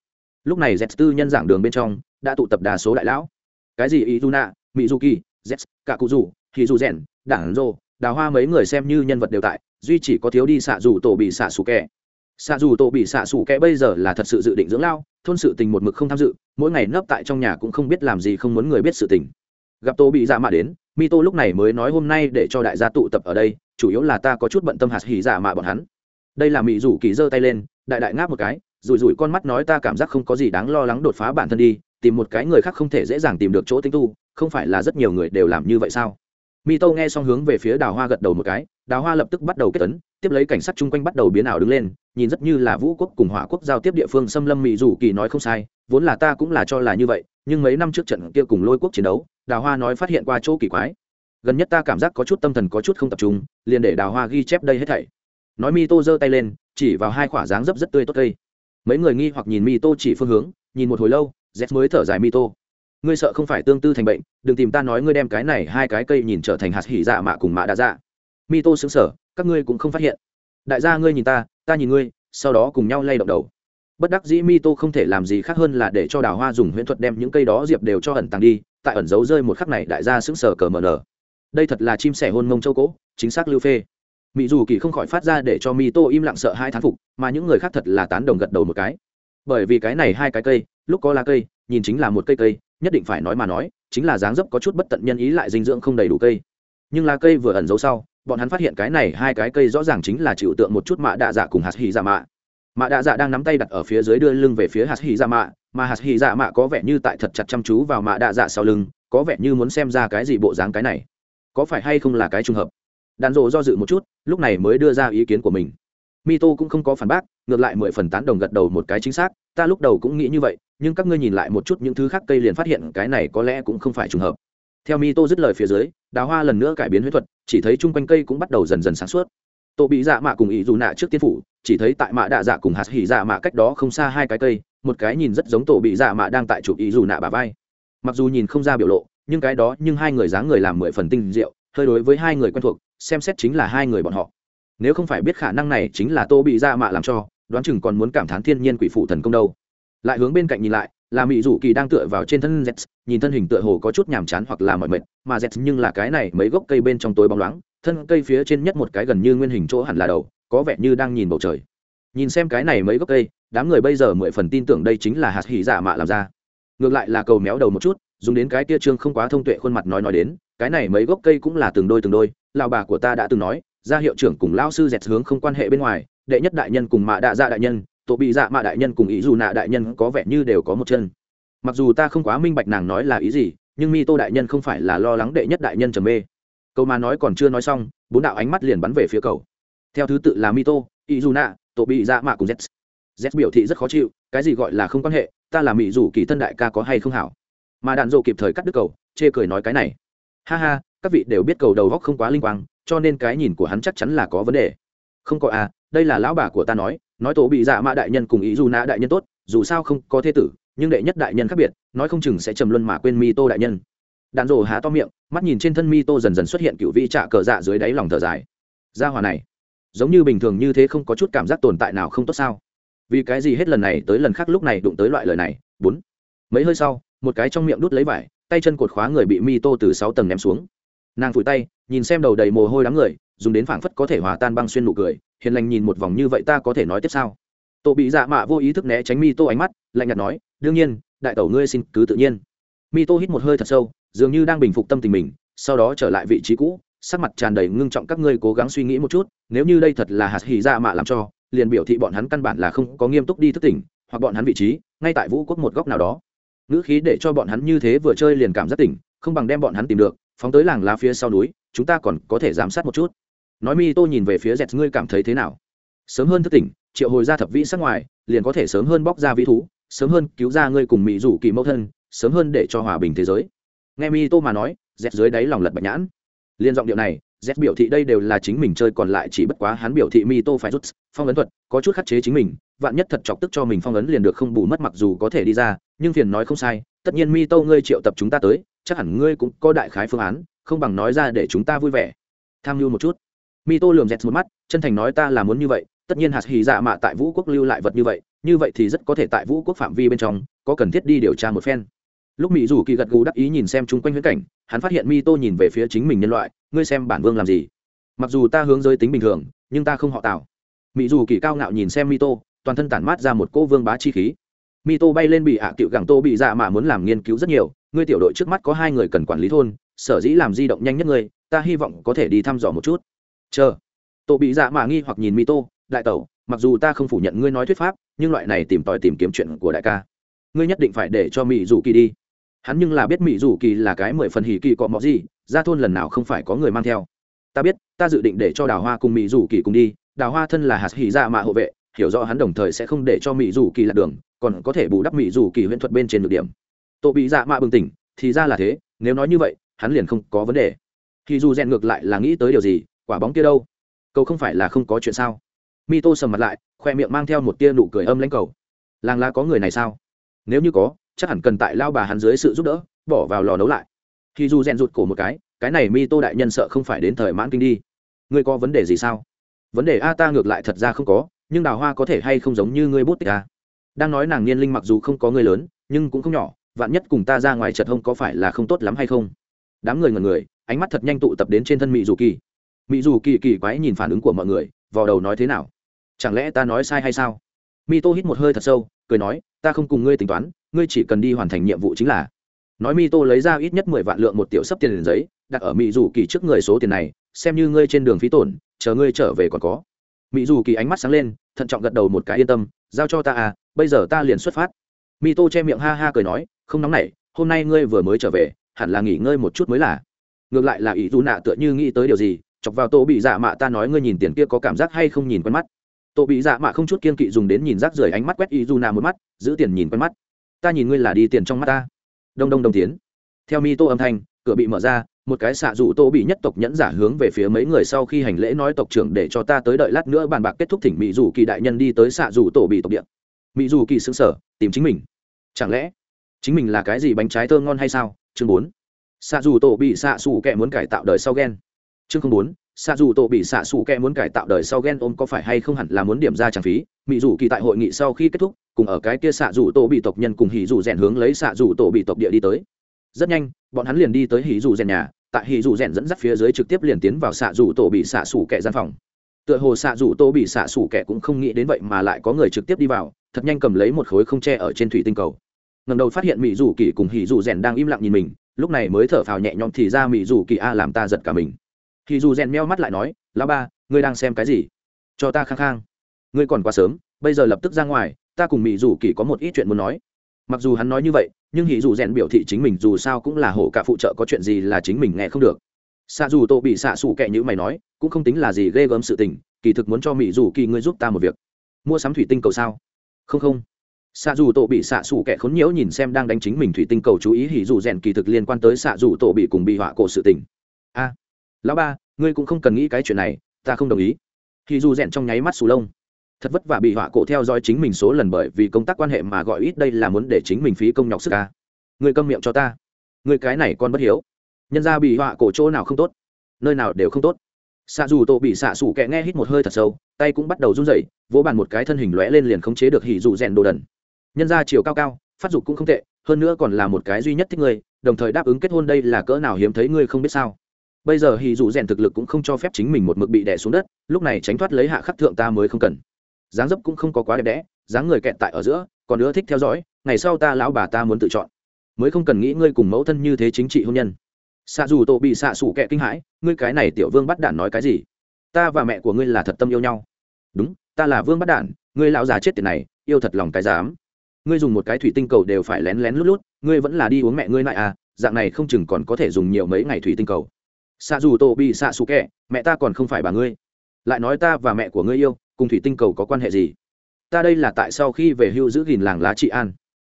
Lúc này z tư nhân giảng đường bên trong, đã tụ tập đa số đại lão. Cái gì ý mizuki, z cả cụ dù thì dù rèn đảng rô, đào hoa mấy người xem như nhân vật đều tại, duy chỉ có thiếu đi xạ dù tổ bị xạ sủ kẹ xạ dù tổ bị xạ sủ kẹ bây giờ là thật sự dự định dưỡng lao thôn sự tình một mực không tham dự, mỗi ngày nấp tại trong nhà cũng không biết làm gì không muốn người biết sự tình. Gặp tô bị dạ mạ đến mi tô lúc này mới nói hôm nay để cho đại gia tụ tập ở đây chủ yếu là ta có chút bận tâm hạt hỉ dạ mạ bọn hắn. Đây là mỹ rủ kỳ giơ tay lên, đại đại ngáp một cái, rủi rủi con mắt nói ta cảm giác không có gì đáng lo lắng đột phá bản thân đi, tìm một cái người khác không thể dễ dàng tìm được chỗ tinh tu, không phải là rất nhiều người đều làm như vậy sao? Mi tô nghe xong hướng về phía đào hoa gật đầu một cái, đào hoa lập tức bắt đầu kết tấn tiếp lấy cảnh sát chung quanh bắt đầu biến ảo đứng lên, nhìn rất như là vũ quốc cùng hỏa quốc giao tiếp địa phương xâm lâm mỹ dù kỳ nói không sai, vốn là ta cũng là cho là như vậy, nhưng mấy năm trước trận kia cùng lôi quốc chiến đấu, đào hoa nói phát hiện qua chỗ kỳ quái gần nhất ta cảm giác có chút tâm thần có chút không tập trung, liền để đào hoa ghi chép đây hết thảy. Nói mi tô giơ tay lên, chỉ vào hai quả dáng dấp rất tươi tốt cây. Mấy người nghi hoặc nhìn mi tô chỉ phương hướng, nhìn một hồi lâu z mới thở dài mi tô. Ngươi sợ không phải tương tư thành bệnh, đừng tìm ta nói ngươi đem cái này hai cái cây nhìn trở thành hạt hỉ dạ mạ cùng mạ đã dạ. Mi tô xứng sở các ngươi cũng không phát hiện. Đại gia ngươi nhìn ta ta nhìn ngươi, sau đó cùng nhau lay động đầu. Bất đắc dĩ mi tô không thể làm gì khác hơn là để cho đào hoa dùng huyễn thuật đem những cây đó diệp đều cho ẩn tàng đi, tại ẩn giấu rơi một khắc này đại gia xứng sở cờ mờ nở đây thật là chim sẻ hôn mông châu cỗ, chính xác lưu phê. Mỹ dù kỳ không khỏi phát ra để cho mi tô im lặng sợ hai thán phục, mà những người khác thật là tán đồng gật đầu một cái. Bởi vì cái này hai cái cây, lúc có lá cây, nhìn chính là một cây cây, nhất định phải nói mà nói, chính là dáng dấp có chút bất tận nhân ý lại dinh dưỡng không đầy đủ cây. Nhưng lá cây vừa ẩn giấu sau, bọn hắn phát hiện cái này hai cái cây rõ ràng chính là chịu tượng một chút mạ đạ dạ cùng hạt hì dạ mạ. Mạ đạ dạ đang nắm tay đặt ở phía dưới đưa lưng về phía hạt hì dạ mạ, mà hạt hì dạ mạ có vẻ như tại thật chặt chăm chú vào mạ đạ dạ sau lưng, có vẻ như muốn xem ra cái gì bộ dáng cái này có phải hay không là cái trùng hợp? Đàn rộ do dự một chút, lúc này mới đưa ra ý kiến của mình. Mito cũng không có phản bác, ngược lại mười phần tán đồng gật đầu một cái chính xác, ta lúc đầu cũng nghĩ như vậy, nhưng các ngươi nhìn lại một chút những thứ khác cây liền phát hiện cái này có lẽ cũng không phải trùng hợp. Theo mito dứt lời phía dưới, đào hoa lần nữa cải biến huyết thuật, chỉ thấy chung quanh cây cũng bắt đầu dần dần sáng suốt. Tổ bị dạ mạ cùng ý dù nạ trước tiên phủ, chỉ thấy tại mạ đạ dạ cùng hạt hỉ dạ mạ cách đó không xa hai cái cây, một cái nhìn rất giống tổ bị dạ mạ đang tại chụp ý dù nạ bà vai. Mặc dù nhìn không ra biểu lộ nhưng cái đó nhưng hai người dáng người làm mười phần tinh diệu, hơi đối với hai người quen thuộc, xem xét chính là hai người bọn họ. Nếu không phải biết khả năng này chính là tô bị ra mạ làm cho, đoán chừng còn muốn cảm thán thiên nhiên quỷ phụ thần công đâu. Lại hướng bên cạnh nhìn lại, là mỹ rủ kỳ đang tựa vào trên thân z nhìn thân hình tựa hồ có chút nhàm chán hoặc là mọi mệt, mà z nhưng là cái này mấy gốc cây bên trong tối bóng loáng, thân cây phía trên nhất một cái gần như nguyên hình chỗ hẳn là đầu, có vẻ như đang nhìn bầu trời. Nhìn xem cái này mấy gốc cây, đám người bây giờ mười phần tin tưởng đây chính là hạt hỉ giả mạ làm ra. Ngược lại là cầu méo đầu một chút dùng đến cái kia trương không quá thông tuệ khuôn mặt nói nói đến, cái này mấy gốc cây cũng là từng đôi từng đôi lao bà của ta đã từng nói ra hiệu trưởng cùng lao sư dẹt hướng không quan hệ bên ngoài, đệ nhất đại nhân cùng mạ đạ dạ đại nhân, tổ bị dạ mạ đại nhân cùng ý dù nạ đại nhân có vẻ như đều có một chân. Mặc dù ta không quá minh bạch nàng nói là ý gì, nhưng mi tô đại nhân không phải là lo lắng đệ nhất đại nhân trầm mê. Câu mà nói còn chưa nói xong, bốn đạo ánh mắt liền bắn về phía cầu theo thứ tự là mi tô, ý dù nạ, tổ bị dạ mạ cùng z z biểu thị rất khó chịu, cái gì gọi là không quan hệ, ta là mỹ dù kỳ thân đại ca có hay không hảo? Mà đạn dộ kịp thời cắt đứt cầu, chê cười nói cái này. Ha ha, các vị đều biết cầu đầu góc không quá linh quang, cho nên cái nhìn của hắn chắc chắn là có vấn đề. Không có à đây là lão bà của ta nói nói tổ bị dạ mạ đại nhân cùng ý dù nạ đại nhân tốt, dù sao không có thế tử, nhưng đệ nhất đại nhân khác biệt, nói không chừng sẽ trầm luân mà quên mi tô đại nhân. Đạn rồ há to miệng, mắt nhìn trên thân mi tô dần dần xuất hiện cựu vị trạ cờ dạ dưới đáy lòng thở dài. Ra hòa này, giống như bình thường như thế không có chút cảm giác tồn tại nào không tốt sao? Vì cái gì hết lần này tới lần khác lúc này đụng tới loại lời này? Bốn. Mấy hơi sau một cái trong miệng đút lấy vải, tay chân cột khóa người bị mi tô từ sáu tầng ném xuống. Nàng phủi tay, nhìn xem đầu đầy mồ hôi đám người, dùng đến phảng phất có thể hòa tan băng xuyên nụ cười, hiền lành nhìn một vòng như vậy ta có thể nói tiếp sao? Tổ bị dạ mạ vô ý thức né tránh mi tô ánh mắt, lạnh nhạt nói, đương nhiên, đại tẩu ngươi xin cứ tự nhiên. Mi tô hít một hơi thật sâu, dường như đang bình phục tâm tình mình, sau đó trở lại vị trí cũ, sắc mặt tràn đầy ngưng trọng các ngươi cố gắng suy nghĩ một chút, nếu như đây thật là hạt hỉ dạ mạ làm cho, liền biểu thị bọn hắn căn bản là không có nghiêm túc đi thức tỉnh, hoặc bọn hắn vị trí, ngay tại vũ quốc một góc nào đó ngữ khí để cho bọn hắn như thế vừa chơi liền cảm giác tỉnh, không bằng đem bọn hắn tìm được, phóng tới làng lá phía sau núi, chúng ta còn có thể giám sát một chút. Nói mi tô nhìn về phía dẹt ngươi cảm thấy thế nào? Sớm hơn thức tỉnh, triệu hồi ra thập vĩ sát ngoài, liền có thể sớm hơn bóc ra vĩ thú, sớm hơn cứu ra ngươi cùng mỹ rủ kỳ mẫu thân, sớm hơn để cho hòa bình thế giới. Nghe mi tô mà nói dẹt dưới đáy lòng lật bạch nhãn. Liên giọng điệu này, z biểu thị đây đều là chính mình chơi còn lại chỉ bất quá hắn biểu thị mi tô phải rút, phong ấn thuật, có chút khắc chế chính mình, vạn nhất thật chọc tức cho mình phong ấn liền được không bù mất mặc dù có thể đi ra nhưng phiền nói không sai, tất nhiên mi tô ngươi triệu tập chúng ta tới, chắc hẳn ngươi cũng có đại khái phương án, không bằng nói ra để chúng ta vui vẻ. Tham mưu một chút. Mi tô lườm dẹt một mắt, chân thành nói ta là muốn như vậy, tất nhiên hạt hì dạ mạ tại vũ quốc lưu lại vật như vậy như vậy thì rất có thể tại vũ quốc phạm vi bên trong, có cần thiết đi điều tra một phen. Lúc mỹ rủ kỳ gật gù đắc ý nhìn xem chung quanh huyễn cảnh, hắn phát hiện mi tô nhìn về phía chính mình nhân loại, ngươi xem bản vương làm gì? Mặc dù ta hướng giới tính bình thường, nhưng ta không họ tạo mỹ dù kỳ cao ngạo nhìn xem mi tô toàn thân tản mát ra một cô vương bá chi khí mi tô bay lên bị ạ à cựu gẳng tô bị dạ mà muốn làm nghiên cứu rất nhiều. Ngươi tiểu đội trước mắt có hai người cần quản lý thôn, sở dĩ làm di động nhanh nhất ngươi, ta hy vọng có thể đi thăm dò một chút. Chờ. Tô bị dạ mà nghi hoặc nhìn mi tô đại tẩu, mặc dù ta không phủ nhận ngươi nói thuyết pháp, nhưng loại này tìm tòi tìm kiếm chuyện của đại ca. Ngươi nhất định phải để cho mỹ dù kỳ đi. Hắn nhưng là biết mỹ dù kỳ là cái mười phần hỉ kỳ cọ mọ gì, ra thôn lần nào không phải có người mang theo. Ta biết, ta dự định để cho đào hoa cùng mỹ dù kỳ cùng đi, đào hoa thân là hạt hỉ dạ mạ hộ vệ hiểu rõ hắn đồng thời sẽ không để cho mỹ dù kỳ lạc đường, còn có thể bù đắp mỹ dù kỳ huyễn thuật bên trên được điểm. Tổ bị dạ mạ bừng tỉnh, thì ra là thế, nếu nói như vậy, hắn liền không có vấn đề. Thì dù rèn ngược lại là nghĩ tới điều gì, quả bóng kia đâu? Cầu không phải là không có chuyện sao? Mi tô sầm mặt lại, khoe miệng mang theo một tia nụ cười âm lãnh cầu. Làng lá có người này sao? Nếu như có, chắc hẳn cần tại lao bà hắn dưới sự giúp đỡ, bỏ vào lò nấu lại. Thì dù rèn rụt cổ một cái cái này mi tô đại nhân sợ không phải đến thời mãn kinh đi. Ngươi có vấn đề gì sao? Vấn đề a ta ngược lại thật ra không có nhưng đào hoa có thể hay không giống như ngươi bút tích a đang nói nàng niên linh mặc dù không có người lớn, nhưng cũng không nhỏ, vạn nhất cùng ta ra ngoài chật hông có phải là không tốt lắm hay không? Đám người ngần người, ánh mắt thật nhanh tụ tập đến trên thân mỹ dù kỳ. Mỹ dù kỳ kỳ quái nhìn phản ứng của mọi người vào đầu nói thế nào? Chẳng lẽ ta nói sai hay sao? Mi tô hít một hơi thật sâu, cười nói, ta không cùng ngươi tính toán, ngươi chỉ cần đi hoàn thành nhiệm vụ chính là. Nói mi tô lấy ra ít nhất mười vạn lượng một tiểu sấp tiền liền giấy, đặt ở mỹ dù kỳ trước người số tiền này, xem như ngươi trên đường phí tổn, chờ ngươi trở về còn có mỹ dù kỳ ánh mắt sáng lên, thận trọng gật đầu một cái yên tâm, giao cho ta à bây giờ ta liền xuất phát. Mỹ tô che miệng ha ha cười nói, không nóng nảy, hôm nay ngươi vừa mới trở về, hẳn là nghỉ ngơi một chút mới là. Ngược lại là ý dù nạ tựa như nghĩ tới điều gì, chọc vào tô bị dạ mạ ta nói ngươi nhìn tiền kia có cảm giác hay không nhìn quen mắt. Tô bị dạ mạ không chút kiên kỵ dùng đến nhìn rác rưởi ánh mắt quét ý dù nạ một mắt, giữ tiền nhìn quen mắt. Ta nhìn ngươi là đi tiền trong mắt ta. Đông đông đồng tiến. Theo mi tô âm thanh, cửa bị mở ra một cái xạ dụ tô bị nhất tộc nhẫn giả hướng về phía mấy người sau khi hành lễ nói tộc trưởng để cho ta tới đợi lát nữa bàn bạc kết thúc thỉnh mỹ dù kỳ đại nhân đi tới xạ dụ tổ bị tộc địa. Mỹ dù kỳ xứng sở tìm chính mình. Chẳng lẽ, chính mình là cái gì bánh trái thơ ngon hay sao? Chương bốn. Xạ dù tổ bị xạ xù kẹ muốn cải tạo đời sau ghen chương không bốn. Xạ dù tổ bị xạ xù kẹ muốn cải tạo đời sau ghen ôm có phải hay không hẳn là muốn điểm ra tràng phí? Mỹ dù kỳ tại hội nghị sau khi kết thúc, cùng ở cái kia xạ dù tổ bị tộc nhân cùng hỉ dù rèn hướng lấy xạ dù tổ bị tộc địa đi tới rất nhanh, bọn hắn liền đi tới hỉ dù rèn nhà, tại hỉ dù rèn dẫn dắt phía dưới trực tiếp liền tiến vào xạ dù tổ bị xạ xủ kẻ gian phòng. Tựa hồ xạ dù tổ bị xạ xủ kẻ cũng không nghĩ đến vậy mà lại có người trực tiếp đi vào, thật nhanh cầm lấy một khối không tre ở trên thủy tinh cầu. Ngầm đầu phát hiện mỹ dù kỳ cùng hỉ dù rèn đang im lặng nhìn mình, lúc này mới thở phào nhẹ nhõm thì ra mỹ dù kỳ a làm ta giật cả mình. Hỉ dù rèn meo mắt lại nói, lão ba, ngươi đang xem cái gì? Cho ta khang khang ngươi còn quá sớm, bây giờ lập tức ra ngoài, ta cùng mỹ dù kỳ có một ít chuyện muốn nói. Mặc dù hắn nói như vậy nhưng hỉ dù rèn biểu thị chính mình dù sao cũng là hổ cả phụ trợ có chuyện gì là chính mình nghe không được. Xạ dù tô bị xạ xù kệ như mày nói, cũng không tính là gì ghê gớm sự tình, kỳ thực muốn cho mỹ dù kỳ ngươi giúp ta một việc. Mua sắm thủy tinh cầu sao? Không không. Xạ dù tổ bị xạ xù kẻ khốn nhiễu nhìn xem đang đánh chính mình thủy tinh cầu chú ý hỉ dù rèn kỳ thực liên quan tới xạ dù tổ bị cùng bị họa cổ sự tình. A. Lão ba, ngươi cũng không cần nghĩ cái chuyện này, ta không đồng ý. Hỉ dù rèn trong nháy mắt xù lông thật vất vả bị họa cổ theo dõi chính mình số lần bởi vì công tác quan hệ mà gọi ít đây là muốn để chính mình phí công nhọc sức ca người câm miệng cho ta. Người cái này con bất hiếu. Nhân ra bị họa cổ chỗ nào không tốt, nơi nào đều không tốt. Xạ dù tổ bị xạ xủ kẹ nghe hít một hơi thật sâu, tay cũng bắt đầu run rẩy, vỗ bàn một cái thân hình lóe lên liền khống chế được hỉ dù rèn đồ đần. Nhân ra chiều cao cao, phát dục cũng không tệ, hơn nữa còn là một cái duy nhất thích ngươi đồng thời đáp ứng kết hôn đây là cỡ nào hiếm thấy ngươi không biết sao. Bây giờ hỉ dù rèn thực lực cũng không cho phép chính mình một mực bị đè xuống đất, lúc này tránh thoát lấy hạ khắc thượng ta mới không cần dáng dấp cũng không có quá đẹp đẽ, dáng người kẹt tại ở giữa, còn nữa thích theo dõi, ngày sau ta lão bà ta muốn tự chọn. Mới không cần nghĩ ngươi cùng mẫu thân như thế chính trị hôn nhân. Xạ dù tổ bị xạ xủ kẹ kinh hãi, ngươi cái này tiểu vương bắt đản nói cái gì? Ta và mẹ của ngươi là thật tâm yêu nhau. Đúng, ta là vương bắt đản, ngươi lão già chết tiền này, yêu thật lòng cái dám. Ngươi dùng một cái thủy tinh cầu đều phải lén lén lút lút, ngươi vẫn là đi uống mẹ ngươi lại à dạng này không chừng còn có thể dùng nhiều mấy ngày thủy tinh cầu. Xạ dù tổ bị xạ xù kẹ, mẹ ta còn không phải bà ngươi. Lại nói ta và mẹ của ngươi yêu cùng thủy tinh cầu có quan hệ gì? Ta đây là tại sau khi về hưu giữ gìn làng lá trị an.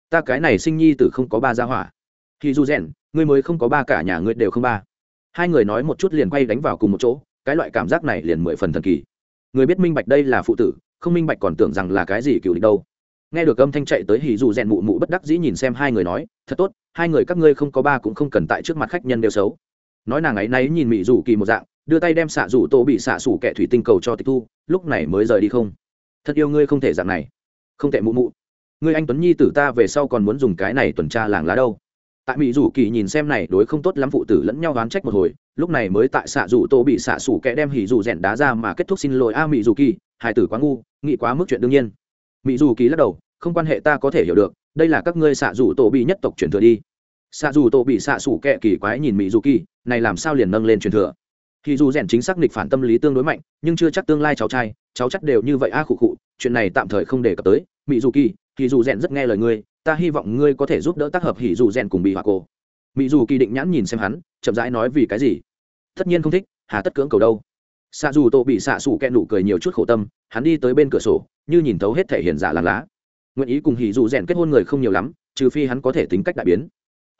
Ta cái này sinh nhi tử không có ba gia hỏa. Thì dù rèn, ngươi mới không có ba cả nhà ngươi đều không ba. Hai người nói một chút liền quay đánh vào cùng một chỗ, cái loại cảm giác này liền mười phần thần kỳ. Người biết minh bạch đây là phụ tử, không minh bạch còn tưởng rằng là cái gì cựu địch đâu. Nghe được âm thanh chạy tới hì dù rèn mụ mụ bất đắc dĩ nhìn xem hai người nói, thật tốt, hai người các ngươi không có ba cũng không cần tại trước mặt khách nhân đều xấu. Nói nàng ấy náy nhìn mỹ dù kỳ một dạng đưa tay đem xạ rủ tổ bị xạ sủ kẻ thủy tinh cầu cho tịch thu, lúc này mới rời đi không. Thật yêu ngươi không thể dạng này. Không thể mụ mụ. Ngươi anh tuấn nhi tử ta về sau còn muốn dùng cái này tuần tra làng lá đâu. Tại mỹ rủ kỳ nhìn xem này đối không tốt lắm phụ tử lẫn nhau oán trách một hồi, lúc này mới tại xạ rủ tô bị xạ sủ kẻ đem hỉ rủ rèn đá ra mà kết thúc xin lỗi a mỹ rủ kỳ hai tử quá ngu, nghĩ quá mức chuyện đương nhiên. Mỹ rủ kỳ lắc đầu, không quan hệ ta có thể hiểu được, đây là các ngươi xạ rủ tổ bị nhất tộc truyền thừa đi. Xạ rủ tổ bị xạ sủ kẻ kỳ quái nhìn mỹ rủ kỳ, này làm sao liền nâng lên truyền thừa? Thì dù rèn chính xác nghịch phản tâm lý tương đối mạnh, nhưng chưa chắc tương lai cháu trai, cháu chắc đều như vậy a à khụ khụ, chuyện này tạm thời không đề cập tới. Mỹ dù kỳ thì dù rèn rất nghe lời ngươi, ta hy vọng ngươi có thể giúp đỡ tác hợp hỉ dù rèn cùng bị hỏa cô mỹ dù kỳ định nhãn nhìn xem hắn, chậm rãi nói vì cái gì? Tất nhiên không thích, hà tất cưỡng cầu đâu. Xạ dù tô bị xạ xủ kẹn nụ cười nhiều chút khổ tâm, hắn đi tới bên cửa sổ, như nhìn thấu hết thể hiện giả làng lá. Nguyện ý cùng hỉ dù rèn kết hôn người không nhiều lắm, trừ phi hắn có thể tính cách đại biến.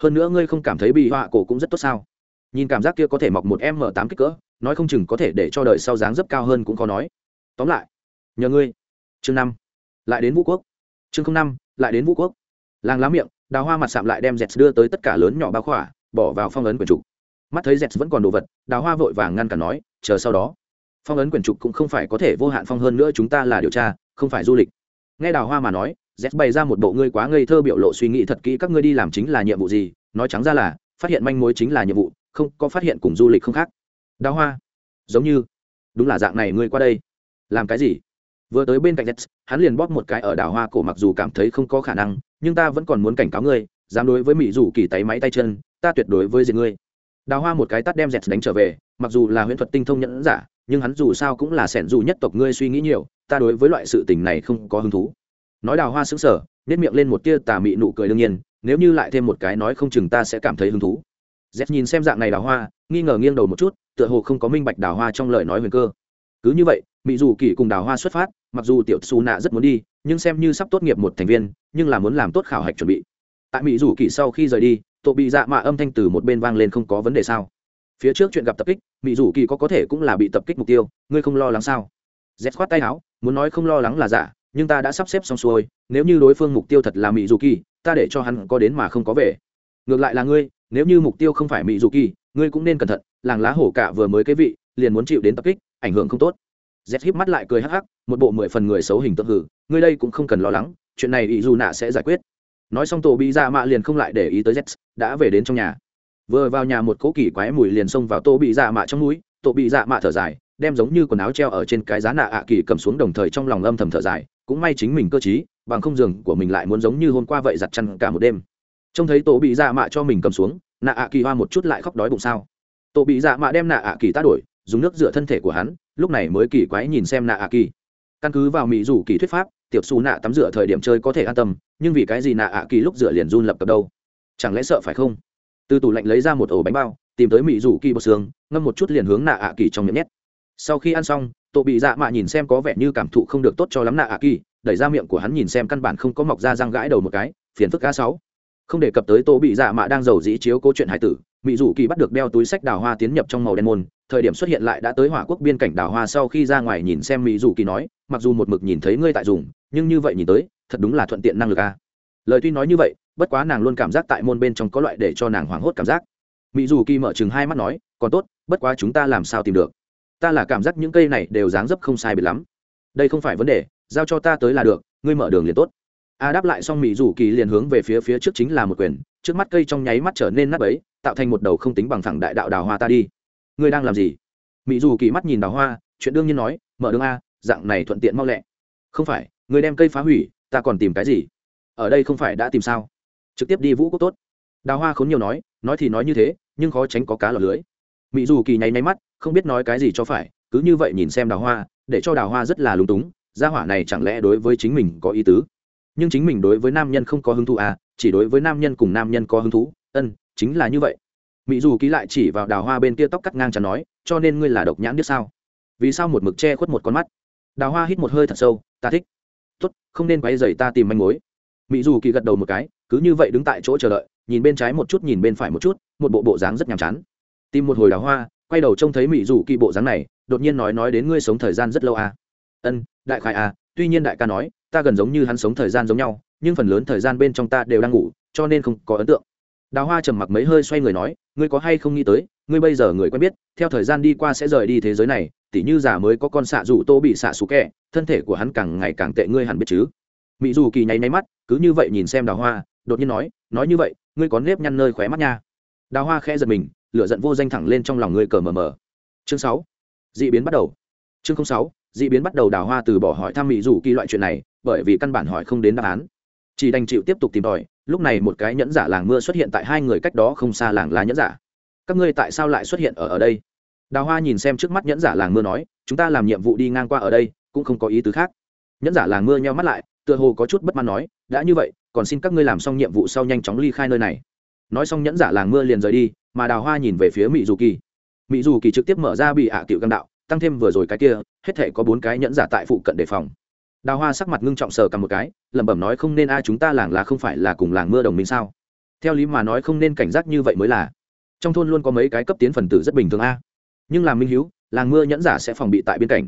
Hơn nữa ngươi không cảm thấy bị họa cổ cũng rất tốt sao? Nhìn cảm giác kia có thể mọc một m tám kích cỡ, nói không chừng có thể để cho đời sau dáng dấp cao hơn cũng khó nói. Tóm lại, nhờ ngươi. Chương năm, lại đến vũ quốc. Chương năm, lại đến vũ quốc. Làng lá miệng, đào hoa mặt sạm lại đem dẹt đưa tới tất cả lớn nhỏ bao khỏa, bỏ vào phong ấn quyển trục. Mắt thấy dẹt vẫn còn đồ vật, đào hoa vội vàng ngăn cản nói, chờ sau đó. Phong ấn quyển trục cũng không phải có thể vô hạn phong hơn nữa chúng ta là điều tra, không phải du lịch. Nghe đào hoa mà nói dẹt bày ra một bộ ngươi quá ngây thơ biểu lộ suy nghĩ thật kỹ các ngươi đi làm chính là nhiệm vụ gì, nói trắng ra là, phát hiện manh mối chính là nhiệm vụ không có phát hiện cùng du lịch không khác. Đào hoa. Giống như. Đúng là dạng này ngươi qua đây. Làm cái gì? Vừa tới bên cạnh Jets, hắn liền bóp một cái ở đào hoa cổ mặc dù cảm thấy không có khả năng nhưng ta vẫn còn muốn cảnh cáo ngươi dám đối với mỹ dù kỳ tay máy tay chân ta tuyệt đối với diệt ngươi. Đào hoa một cái tắt đem dẹt đánh trở về mặc dù là huyễn thuật tinh thông nhẫn giả nhưng hắn dù sao cũng là sẻn dù nhất tộc ngươi suy nghĩ nhiều ta đối với loại sự tình này không có hứng thú. Nói đào hoa xứng sở nếp miệng lên một tia tà mị nụ cười đương nhiên nếu như lại thêm một cái nói không chừng ta sẽ cảm thấy hứng thú z nhìn xem dạng này đào hoa, nghi ngờ nghiêng đầu một chút, tựa hồ không có minh bạch đào hoa trong lời nói huyền cơ. Cứ như vậy mỹ dù kỳ cùng đào hoa xuất phát, mặc dù tiểu xù nạ rất muốn đi, nhưng xem như sắp tốt nghiệp một thành viên, nhưng là muốn làm tốt khảo hạch chuẩn bị. Tại mỹ dù kỳ sau khi rời đi tổ bị dạ mạ âm thanh từ một bên vang lên không có vấn đề sao? Phía trước chuyện gặp tập kích mỹ dù kỳ có có thể cũng là bị tập kích mục tiêu, ngươi không lo lắng sao? Z khoát tay áo, muốn nói không lo lắng là giả, nhưng ta đã sắp xếp xong xuôi, nếu như đối phương mục tiêu thật là mỹ dù kỳ ta để cho hắn có đến mà không có về. Ngược lại là ngươi nếu như mục tiêu không phải mỹ dù kỳ ngươi cũng nên cẩn thận, làng lá hổ cả vừa mới kế vị, liền muốn chịu đến tập kích, ảnh hưởng không tốt. Z híp mắt lại cười hắc hắc, một bộ mười phần người xấu hình tượng hử, ngươi đây cũng không cần lo lắng, chuyện này ý dù nạ sẽ giải quyết. Nói xong tổ bị dạ mạ liền không lại để ý tới z, đã về đến trong nhà. Vừa vào nhà một cỗ kỳ quái mùi liền xông vào tô bị dạ mạ trong núi, tổ bị dạ mạ thở dài, đem giống như quần áo treo ở trên cái giá nạ ạ kỳ cầm xuống đồng thời trong lòng âm thầm thở dài, cũng may chính mình cơ t bằng không giường của mình lại muốn giống như hôm qua vậy giặt chăn cả một đêm trông thấy tổ bị dạ mạ cho mình cầm xuống, nạ ạ kỳ hoa một chút lại khóc đói bụng sao. Tổ bị dạ mạ đem nạ ạ kỳ tá đổi, dùng nước rửa thân thể của hắn, lúc này mới kỳ quái nhìn xem nạ ạ kỳ. Căn cứ vào mỹ rủ kỳ thuyết pháp, tiểu xù nạ tắm rửa thời điểm chơi có thể an tâm, nhưng vì cái gì nạ ạ kỳ lúc rửa liền run lập cập đâu? Chẳng lẽ sợ phải không? Từ tủ lạnh lấy ra một ổ bánh bao, tìm tới mỹ rủ kỳ bột xương, ngâm một chút liền hướng nạ ạ kỳ trong miệng nhét. Sau khi ăn xong, tổ bị dạ mạ nhìn xem có vẻ như cảm thụ không được tốt cho lắm nạ ạ kỳ, đẩy ra miệng của hắn nhìn xem căn bản không có mọc ra răng gãi đầu một cái, phiền phức a sáu không đề cập tới tô bị dạ mạ đang giàu dĩ chiếu cố chuyện hải tử, mỹ dù kỳ bắt được đeo túi sách đào hoa tiến nhập trong màu đen môn, thời điểm xuất hiện lại đã tới hỏa quốc biên cảnh đào hoa sau khi ra ngoài nhìn xem mỹ dù kỳ nói, mặc dù một mực nhìn thấy ngươi tại dùng, nhưng như vậy nhìn tới, thật đúng là thuận tiện năng lực a. Lời tuy nói như vậy, bất quá nàng luôn cảm giác tại môn bên trong có loại để cho nàng hoảng hốt cảm giác. Mỹ dù kỳ mở chừng hai mắt nói, còn tốt, bất quá chúng ta làm sao tìm được? Ta là cảm giác những cây này đều dáng dấp không sai biệt lắm. Đây không phải vấn đề, giao cho ta tới là được, ngươi mở đường liền tốt a đáp lại xong mỹ rủ kỳ liền hướng về phía phía trước chính là một quyền, trước mắt cây trong nháy mắt trở nên nắp ấy tạo thành một đầu không tính bằng thẳng đại đạo đào hoa ta đi. Ngươi đang làm gì? Mỹ rủ kỳ mắt nhìn đào hoa, chuyện đương nhiên nói, mở đường a, dạng này thuận tiện mau lẹ. Không phải, ngươi đem cây phá hủy, ta còn tìm cái gì? Ở đây không phải đã tìm sao? Trực tiếp đi vũ quốc tốt. Đào hoa khốn nhiều nói nói thì nói như thế, nhưng khó tránh có cá lọt lưới. Mỹ dù kỳ nháy nháy mắt, không biết nói cái gì cho phải, cứ như vậy nhìn xem đào hoa, để cho đào hoa rất là lúng túng, gia hỏa này chẳng lẽ đối với chính mình có ý tứ? Nhưng chính mình đối với nam nhân không có hứng thú à chỉ đối với nam nhân cùng nam nhân có hứng thú, ân, chính là như vậy. Mỹ dù ký lại chỉ vào đào hoa bên kia tóc cắt ngang chắn nói, cho nên ngươi là độc nhãn biết sao? Vì sao một mực che khuất một con mắt? Đào hoa hít một hơi thật sâu, ta thích. Tốt, không nên quay dày ta tìm manh mối. Mỹ dù kỳ gật đầu một cái, cứ như vậy đứng tại chỗ chờ đợi, nhìn bên trái một chút nhìn bên phải một chút, một bộ bộ dáng rất nhàm chán. Tìm một hồi đào hoa, quay đầu trông thấy mỹ dù kỳ bộ dáng này, đột nhiên nói nói đến ngươi sống thời gian rất lâu à. ân, đại khai à tuy nhiên đại ca nói ta gần giống như hắn sống thời gian giống nhau, nhưng phần lớn thời gian bên trong ta đều đang ngủ, cho nên không có ấn tượng. Đào hoa trầm mặc mấy hơi xoay người nói, ngươi có hay không nghĩ tới, ngươi bây giờ người quen biết, theo thời gian đi qua sẽ rời đi thế giới này, tỉ như già mới có con xạ dù tô bị xạ xú kẹ, thân thể của hắn càng ngày càng tệ ngươi hẳn biết chứ. Mỹ dù kỳ nháy nháy mắt, cứ như vậy nhìn xem đào hoa, đột nhiên nói nói như vậy, ngươi có nếp nhăn nơi khóe mắt nha. Đào hoa khẽ giật mình, lửa giận vô danh thẳng lên trong lòng ngươi cờ mờ mờ. Chương sáu d ị biến bắt đầu. Chương sáu d ị biến bắt đầu đào hoa từ bỏ hỏi thăm mỹ dù kỳ loại chuyện này bởi vì căn bản hỏi không đến đáp án. Chỉ đành chịu tiếp tục tìm tòi, lúc này một cái nhẫn giả làng mưa xuất hiện tại hai người cách đó không xa làng lá nhẫn giả. Các ngươi tại sao lại xuất hiện ở ở đây? Đào hoa nhìn xem trước mắt nhẫn giả làng mưa nói, chúng ta làm nhiệm vụ đi ngang qua ở đây, cũng không có ý tứ khác. Nhẫn giả làng mưa nheo mắt lại, tựa hồ có chút bất mãn nói, đã như vậy, còn xin các ngươi làm xong nhiệm vụ sau nhanh chóng ly khai nơi này. Nói xong nhẫn giả làng mưa liền rời đi, mà đào hoa nhìn về phía mỹ dù kỳ. Mỹ dù kỳ trực tiếp mở ra bị hạ à cựu găng đạo, tăng thêm vừa rồi cái kia, hết thể có bốn cái nhẫn giả tại phụ cận đề phòng đào hoa sắc mặt ngưng trọng sờ cầm một cái, lẩm bẩm nói không nên a, chúng ta làng là không phải là cùng làng mưa đồng minh sao? Theo lý mà nói không nên cảnh giác như vậy mới là. Trong thôn luôn có mấy cái cấp tiến phần tử rất bình thường a. Nhưng làm minh hữu làng mưa nhẫn giả sẽ phòng bị tại biên cảnh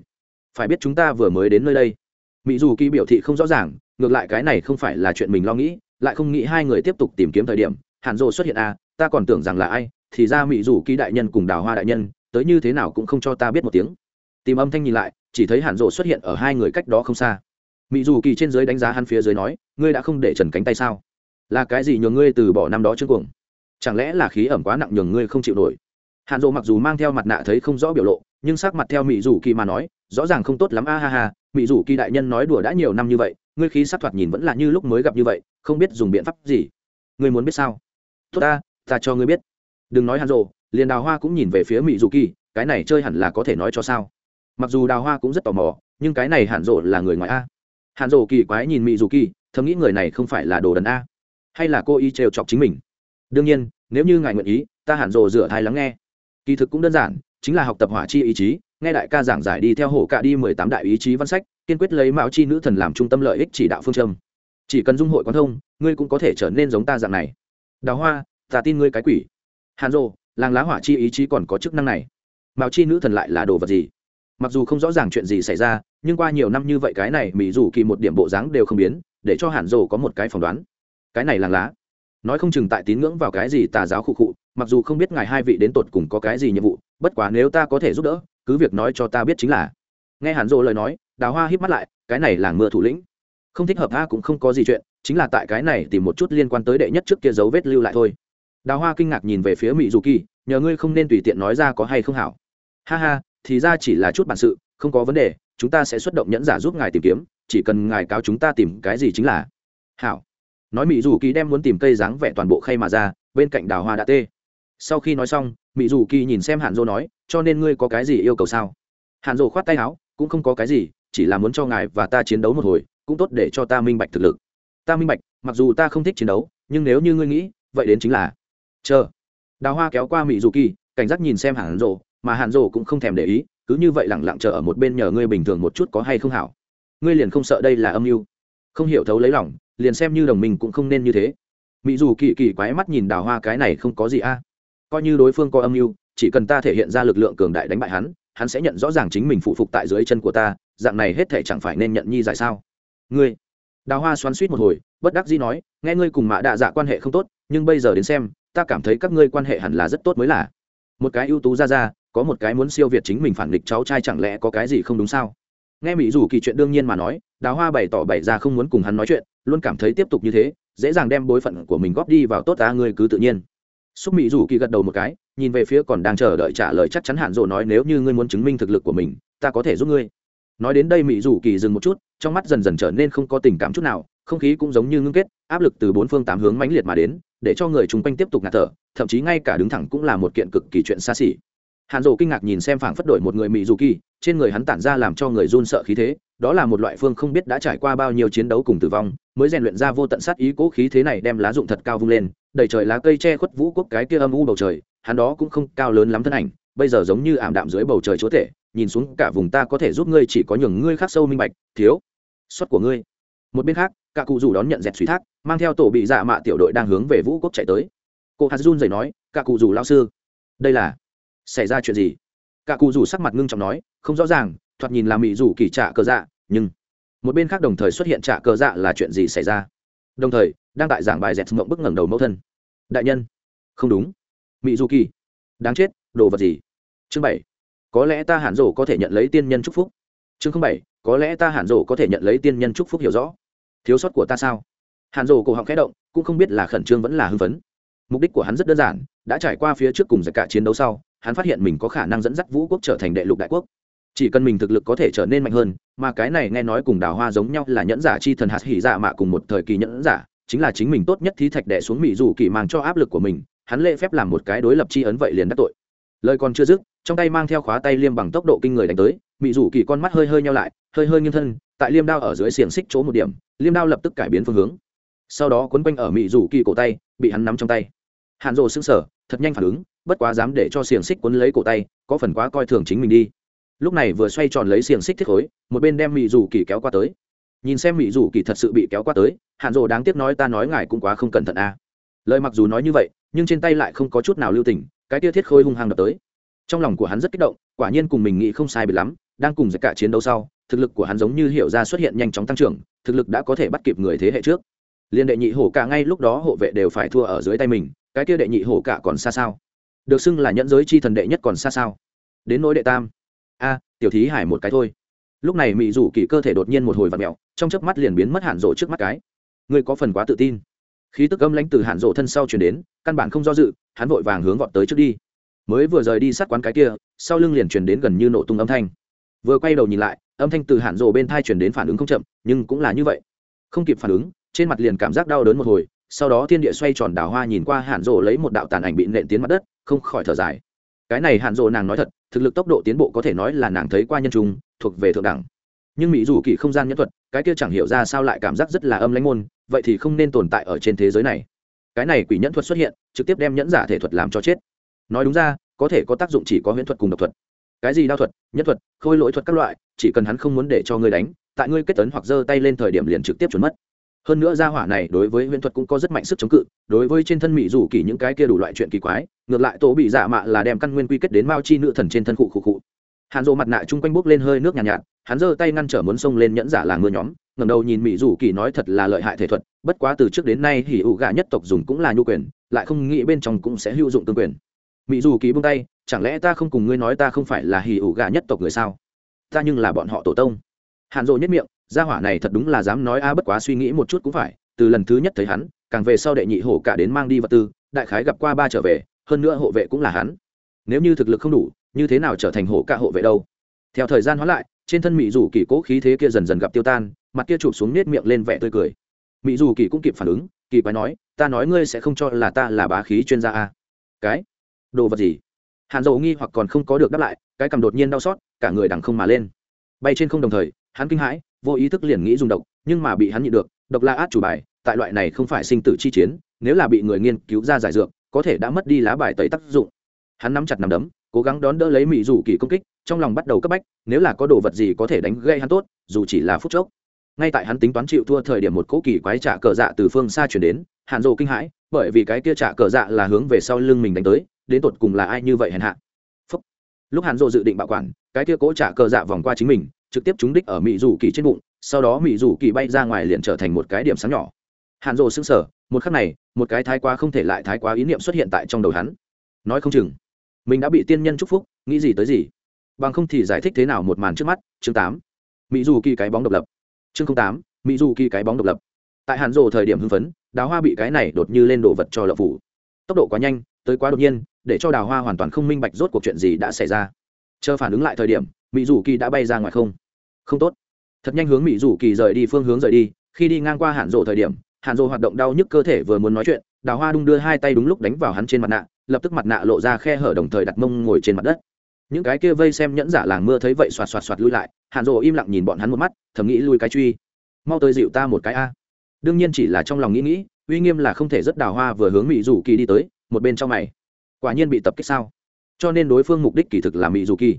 phải biết chúng ta vừa mới đến nơi đây. Mỹ dù kỳ biểu thị không rõ ràng, ngược lại cái này không phải là chuyện mình lo nghĩ, lại không nghĩ hai người tiếp tục tìm kiếm thời điểm, hàn rộ xuất hiện a, ta còn tưởng rằng là ai, thì ra mỹ dù kỳ đại nhân cùng đào hoa đại nhân, tới như thế nào cũng không cho ta biết một tiếng tìm âm thanh nhìn lại, chỉ thấy hàn rộ xuất hiện ở hai người cách đó không xa. Mỹ dù kỳ trên dưới đánh giá hắn phía dưới nói, ngươi đã không để trần cánh tay sao? Là cái gì nhường ngươi từ bỏ năm đó trước cuồng? Chẳng lẽ là khí ẩm quá nặng nhường ngươi không chịu nổi? Hàn rộ mặc dù mang theo mặt nạ thấy không rõ biểu lộ, nhưng sắc mặt theo mỹ dù kỳ mà nói, rõ ràng không tốt lắm, a ha ha mỹ dù kỳ đại nhân nói đùa đã nhiều năm như vậy, ngươi khí sắc thoạt nhìn vẫn là như lúc mới gặp như vậy, không biết dùng biện pháp gì. Ngươi muốn biết sao? Tốt ta ta cho ngươi biết. Đừng nói hàn rộ liền đào hoa cũng nhìn về phía mỹ dù kỳ, cái này chơi hẳn là có thể nói cho sao? Mặc dù đào hoa cũng rất tò mò, nhưng cái này hàn rộ là người ngoài a. Hàn rộ kỳ quái nhìn mỹ dù kỳ, thầm nghĩ người này không phải là đồ đần a, hay là cô y trêu chọc chính mình. Đương nhiên, nếu như ngài nguyện ý, ta hàn rộ rửa thai lắng nghe. Kỳ thực cũng đơn giản, chính là học tập hỏa chi ý chí, nghe đại ca giảng giải đi theo hổ cạ đi mười tám đại ý chí văn sách, kiên quyết lấy mạo chi nữ thần làm trung tâm lợi ích chỉ đạo phương châm. Chỉ cần dung hội quan thông, ngươi cũng có thể trở nên giống ta dạng này. Đào hoa, ta tin ngươi cái quỷ. Hàn rộ làng lá hỏa chi ý chí còn có chức năng này. Mạo chi nữ thần lại là đồ vật gì? Mặc dù không rõ ràng chuyện gì xảy ra, nhưng qua nhiều năm như vậy cái này mỹ dù kỳ một điểm bộ dáng đều không biến, để cho hàn rồ có một cái phỏng đoán. Cái này làng lá nói không chừng tại tín ngưỡng vào cái gì tà giáo khụ khụ, mặc dù không biết ngài hai vị đến tột cùng có cái gì nhiệm vụ, bất quá nếu ta có thể giúp đỡ, cứ việc nói cho ta biết chính là. Nghe hàn rồ lời nói, đào hoa híp mắt lại, cái này làng mưa thủ lĩnh. Không thích hợp a cũng không có gì chuyện, chính là tại cái này tìm một chút liên quan tới đệ nhất trước kia dấu vết lưu lại thôi. Đào hoa kinh ngạc nhìn về phía mỹ dù kỳ, nhờ ngươi không nên tùy tiện nói ra có hay không hảo. Ha ha thì ra chỉ là chút bản sự, không có vấn đề, chúng ta sẽ xuất động nhẫn giả giúp ngài tìm kiếm, chỉ cần ngài cáo chúng ta tìm cái gì chính là hảo. Nói mỹ dù kỳ đem muốn tìm cây dáng vẻ toàn bộ khay mà ra, bên cạnh đào hoa đã tê. Sau khi nói xong mỹ dù kỳ nhìn xem hạn dô nói, cho nên ngươi có cái gì yêu cầu sao? Hạn dô khoát tay áo, cũng không có cái gì, chỉ là muốn cho ngài và ta chiến đấu một hồi, cũng tốt để cho ta minh bạch thực lực. Ta minh bạch, mặc dù ta không thích chiến đấu, nhưng nếu như ngươi nghĩ, vậy đến chính là chờ. Đào hoa kéo qua mỹ dù kỳ, cảnh giác nhìn xem hạn dô mà hàn rồ cũng không thèm để ý, cứ như vậy lẳng lặng chờ ở một bên nhờ ngươi bình thường một chút có hay không hảo. Ngươi liền không sợ đây là âm mưu? Không hiểu thấu lấy lòng, liền xem như đồng minh cũng không nên như thế. Mỹ dù kỳ kỳ quái mắt nhìn đào hoa cái này không có gì a. Coi như đối phương có âm mưu, chỉ cần ta thể hiện ra lực lượng cường đại đánh bại hắn hắn sẽ nhận rõ ràng chính mình phụ phục tại dưới chân của ta, dạng này hết thể chẳng phải nên nhận nhi giải sao? Ngươi. Đào hoa xoắn suýt một hồi, bất đắc dĩ nói, nghe ngươi cùng mạ đạ dạ quan hệ không tốt, nhưng bây giờ đến xem, ta cảm thấy các ngươi quan hệ hẳn là rất tốt mới là. Một cái ưu tú ra ra có một cái muốn siêu việt chính mình phản nghịch cháu trai chẳng lẽ có cái gì không đúng sao? Nghe mỹ dù kỳ chuyện đương nhiên mà nói, đào hoa bày tỏ bày ra không muốn cùng hắn nói chuyện, luôn cảm thấy tiếp tục như thế, dễ dàng đem bối phận của mình góp đi vào tốt ta ngươi cứ tự nhiên. Xúc mỹ dù kỳ gật đầu một cái, nhìn về phía còn đang chờ đợi trả lời chắc chắn hạn rộ nói nếu như ngươi muốn chứng minh thực lực của mình, ta có thể giúp ngươi. Nói đến đây mỹ dù kỳ dừng một chút, trong mắt dần dần trở nên không có tình cảm chút nào, không khí cũng giống như ngưng kết, áp lực từ bốn phương tám hướng mãnh liệt mà đến, để cho người chung quanh tiếp tục ngạt thở, thậm chí ngay cả đứng thẳng cũng là một kiện cực kỳ chuyện xa xỉ hàn rộ kinh ngạc nhìn xem phảng phất đổi một người mỹ dù kỳ, trên người hắn tản ra làm cho người run sợ khí thế, đó là một loại phương không biết đã trải qua bao nhiêu chiến đấu cùng tử vong, mới rèn luyện ra vô tận sát ý cố khí thế này đem lá dụng thật cao vung lên, đầy trời lá cây che khuất vũ quốc cái kia âm u bầu trời, hắn đó cũng không cao lớn lắm thân ảnh, bây giờ giống như ảm đạm dưới bầu trời chúa thể nhìn xuống cả vùng ta có thể giúp ngươi chỉ có nhường ngươi khắc sâu minh bạch, thiếu xuất của ngươi. Một bên khác, cả cụ rủ đón nhận dẹt suy thác, mang theo tổ bị dạ mạ tiểu đội đang hướng về vũ quốc chạy tới. Cô hạt run dậy nói, cả cụ rủ lao sư, đây là xảy ra chuyện gì? Cả cụ rủ sắc mặt ngưng trọng nói, không rõ ràng, thoạt nhìn là mỹ rủ kỳ trả cờ dạ nhưng một bên khác đồng thời xuất hiện trả cờ dạ là chuyện gì xảy ra? Đồng thời, đang tại giảng bài dẹt mộng bức ngẩng đầu mẫu thân. Đại nhân, không đúng. Mỹ du kỳ, đáng chết, đồ vật gì? Chương bảy, có lẽ ta hẳn rổ có thể nhận lấy tiên nhân chúc phúc. Chương không bảy, có lẽ ta hẳn rổ có thể nhận lấy tiên nhân chúc phúc hiểu rõ. Thiếu sót của ta sao? Hàn rổ cổ họng khẽ động, cũng không biết là khẩn trương vẫn là hưng phấn. Mục đích của hắn rất đơn giản, đã trải qua phía trước cùng giải cả chiến đấu sau hắn phát hiện mình có khả năng dẫn dắt vũ quốc trở thành đệ lục đại quốc. Chỉ cần mình thực lực có thể trở nên mạnh hơn, mà cái này nghe nói cùng đào hoa giống nhau là nhẫn giả chi thần hạt hỉ dạ mạ cùng một thời kỳ nhẫn giả, chính là chính mình tốt nhất thí thạch đệ xuống mỹ dù kỳ mang cho áp lực của mình, hắn lễ phép làm một cái đối lập chi ấn vậy liền đắc tội. Lời còn chưa dứt, trong tay mang theo khóa tay liêm bằng tốc độ kinh người đánh tới mỹ dù kỳ con mắt hơi hơi nhau lại, hơi hơi nghiêng thân, tại liêm đao ở dưới xiềng xích chỗ một điểm, liêm đao lập tức cải biến phương hướng. Sau đó quấn quanh ở mỹ dù kỳ cổ tay, bị hắn nắm trong tay. Hạn rồ sững sờ, thật nhanh phản ứng bất quá dám để cho xiềng xích quấn lấy cổ tay, có phần quá coi thường chính mình đi. Lúc này vừa xoay tròn lấy xiềng xích thiết khối, một bên đem mỹ dù kỳ kéo qua tới. Nhìn xem mỹ dù kỳ thật sự bị kéo qua tới hạn rồ đáng tiếc nói ta nói ngài cũng quá không cẩn thận a à. lời mặc dù nói như vậy, nhưng trên tay lại không có chút nào lưu tình, cái tia thiết khôi hung hăng đập tới. Trong lòng của hắn rất kích động, quả nhiên cùng mình nghĩ không sai biệt lắm, đang cùng giải cả chiến đấu sau, thực lực của hắn giống như hiểu ra xuất hiện nhanh chóng tăng trưởng, thực lực đã có thể bắt kịp người thế hệ trước. Liên đệ nhị hổ cả ngay lúc đó hộ vệ đều phải thua ở dưới tay mình, cái kia đệ nhị hổ cả còn xa sao? Được xưng là nhẫn giới chi thần đệ nhất còn xa sao? Đến nỗi đệ tam. A, tiểu thí hải một cái thôi. Lúc này mỹ rủ kỳ cơ thể đột nhiên một hồi và mẹo trong chớp mắt liền biến mất hạn rộ trước mắt cái. Ngươi có phần quá tự tin. Khí tức âm lãnh từ hạn rộ thân sau chuyển đến, căn bản không do dự, hắn vội vàng hướng vọt tới trước đi. Mới vừa rời đi sát quán cái kia, sau lưng liền chuyển đến gần như nổ tung âm thanh. Vừa quay đầu nhìn lại, âm thanh từ hạn rộ bên thai chuyển đến phản ứng không chậm, nhưng cũng là như vậy. Không kịp phản ứng, trên mặt liền cảm giác đau đớn một hồi sau đó thiên địa xoay tròn đào hoa nhìn qua hạn rộ lấy một đạo tàn ảnh bị nện tiến mặt đất, không khỏi thở dài. Cái này hạn rộ nàng nói thật, thực lực tốc độ tiến bộ có thể nói là nàng thấy qua nhân trung, thuộc về thượng đẳng. Nhưng mỹ dù kỳ không gian nhân thuật, cái kia chẳng hiểu ra sao lại cảm giác rất là âm lãnh môn, vậy thì không nên tồn tại ở trên thế giới này. Cái này quỷ nhẫn thuật xuất hiện, trực tiếp đem nhẫn giả thể thuật làm cho chết. Nói đúng ra, có thể có tác dụng chỉ có huyễn thuật cùng độc thuật. Cái gì đao thuật, nhất thuật, khôi lỗi thuật các loại, chỉ cần hắn không muốn để cho ngươi đánh, tại ngươi kết tấn hoặc giơ tay lên thời điểm liền trực tiếp chuẩn mất hơn nữa gia hỏa này đối với huyễn thuật cũng có rất mạnh sức chống cự đối với trên thân mỹ dù kỳ những cái kia đủ loại chuyện kỳ quái ngược lại tổ bị giả mạ là đem căn nguyên quy kết đến mao chi nữ thần trên thân cụ khụ khụ. Hàn rộ mặt nạ chung quanh bốc lên hơi nước nhàn nhạt, nhạt hắn giơ tay ngăn trở muốn xông lên nhẫn giả là mưa nhóm ngẩng đầu nhìn mỹ dù kỳ nói thật là lợi hại thể thuật bất quá từ trước đến nay hỉ ủ gà nhất tộc dùng cũng là nhu quyền lại không nghĩ bên trong cũng sẽ hữu dụng tương quyền. Mỹ dù kỳ buông tay chẳng lẽ ta không cùng ngươi nói ta không phải là hỉ ủ gà nhất tộc người sao? Ta nhưng là bọn họ tổ tông. Hàn rộ nhất miệng gia hỏa này thật đúng là dám nói a, bất quá suy nghĩ một chút cũng phải, từ lần thứ nhất thấy hắn, càng về sau đệ nhị hổ cả đến mang đi vật tư, đại khái gặp qua ba trở về, hơn nữa hộ vệ cũng là hắn. Nếu như thực lực không đủ, như thế nào trở thành hổ cả hộ vệ đâu? Theo thời gian hóa lại, trên thân mỹ dù kỳ cố khí thế kia dần dần gặp tiêu tan, mặt kia chụp xuống nết miệng lên vẻ tươi cười. Mỹ dù kỳ cũng kịp phản ứng, kỳ quái nói, ta nói ngươi sẽ không cho là ta là bá khí chuyên gia a. Cái? Đồ vật gì? Hàn dầu nghi hoặc còn không có được đáp lại, cái cầm đột nhiên đau xót, cả người đằng không mà lên. Bay trên không đồng thời, hắn kinh hãi vô ý thức liền nghĩ dùng độc, nhưng mà bị hắn nhịn được, độc la át chủ bài, tại loại này không phải sinh tử chi chiến, nếu là bị người nghiên cứu ra giải dược, có thể đã mất đi lá bài tẩy tác dụng. Hắn nắm chặt nắm đấm, cố gắng đón đỡ lấy mỹ dù kỳ công kích, trong lòng bắt đầu cấp bách, nếu là có đồ vật gì có thể đánh gây hắn tốt, dù chỉ là phút chốc. Ngay tại hắn tính toán chịu thua thời điểm một cỗ kỳ quái trả cờ dạ từ phương xa chuyển đến, hàn rồ kinh hãi, bởi vì cái kia trả cờ dạ là hướng về sau lưng mình đánh tới, đến tột cùng là ai như vậy hèn hạ. Phúc. lúc hàn rồ dự định bảo quản, cái kia cỗ trả cờ dạ vòng qua chính mình trực tiếp trúng đích ở mỹ dù kỳ trên bụng, sau đó mỹ dù kỳ bay ra ngoài liền trở thành một cái điểm sáng nhỏ. Hàn rồ sững sờ, một khắc này, một cái thái quá không thể lại thái quá ý niệm xuất hiện tại trong đầu hắn. Nói không chừng, mình đã bị tiên nhân chúc phúc, nghĩ gì tới gì. Bằng không thì giải thích thế nào một màn trước mắt, chương tám. Mỹ dù kỳ cái bóng độc lập. Chương tám mỹ dù kỳ cái bóng độc lập. Tại hàn rồ thời điểm hưng phấn, đào hoa bị cái này đột như lên đồ vật cho lậu phủ. Tốc độ quá nhanh, tới quá đột nhiên, để cho đào hoa hoàn toàn không minh bạch rốt cuộc chuyện gì đã xảy ra. Chờ phản ứng lại thời điểm mỹ dù kỳ đã bay ra ngoài không? Không tốt. Thật nhanh hướng mỹ dù kỳ rời đi, phương hướng rời đi. Khi đi ngang qua hạn rộ thời điểm hạn rộ hoạt động đau nhức cơ thể vừa muốn nói chuyện, đào hoa đung đưa hai tay đúng lúc đánh vào hắn trên mặt nạ, lập tức mặt nạ lộ ra khe hở đồng thời đặt mông ngồi trên mặt đất. Những cái kia vây xem nhẫn giả làng mưa thấy vậy xoạt xoạt xoạt lui lại hạn rộ im lặng nhìn bọn hắn một mắt, thầm nghĩ lui cái truy. Mau tới dịu ta một cái a. Đương nhiên chỉ là trong lòng nghĩ nghĩ, uy nghiêm là không thể rất đào hoa vừa hướng mỹ dù kỳ đi tới, một bên trong mày. Quả nhiên bị tập kích sao? Cho nên đối phương mục đích kỳ thực là mỹ dù kỳ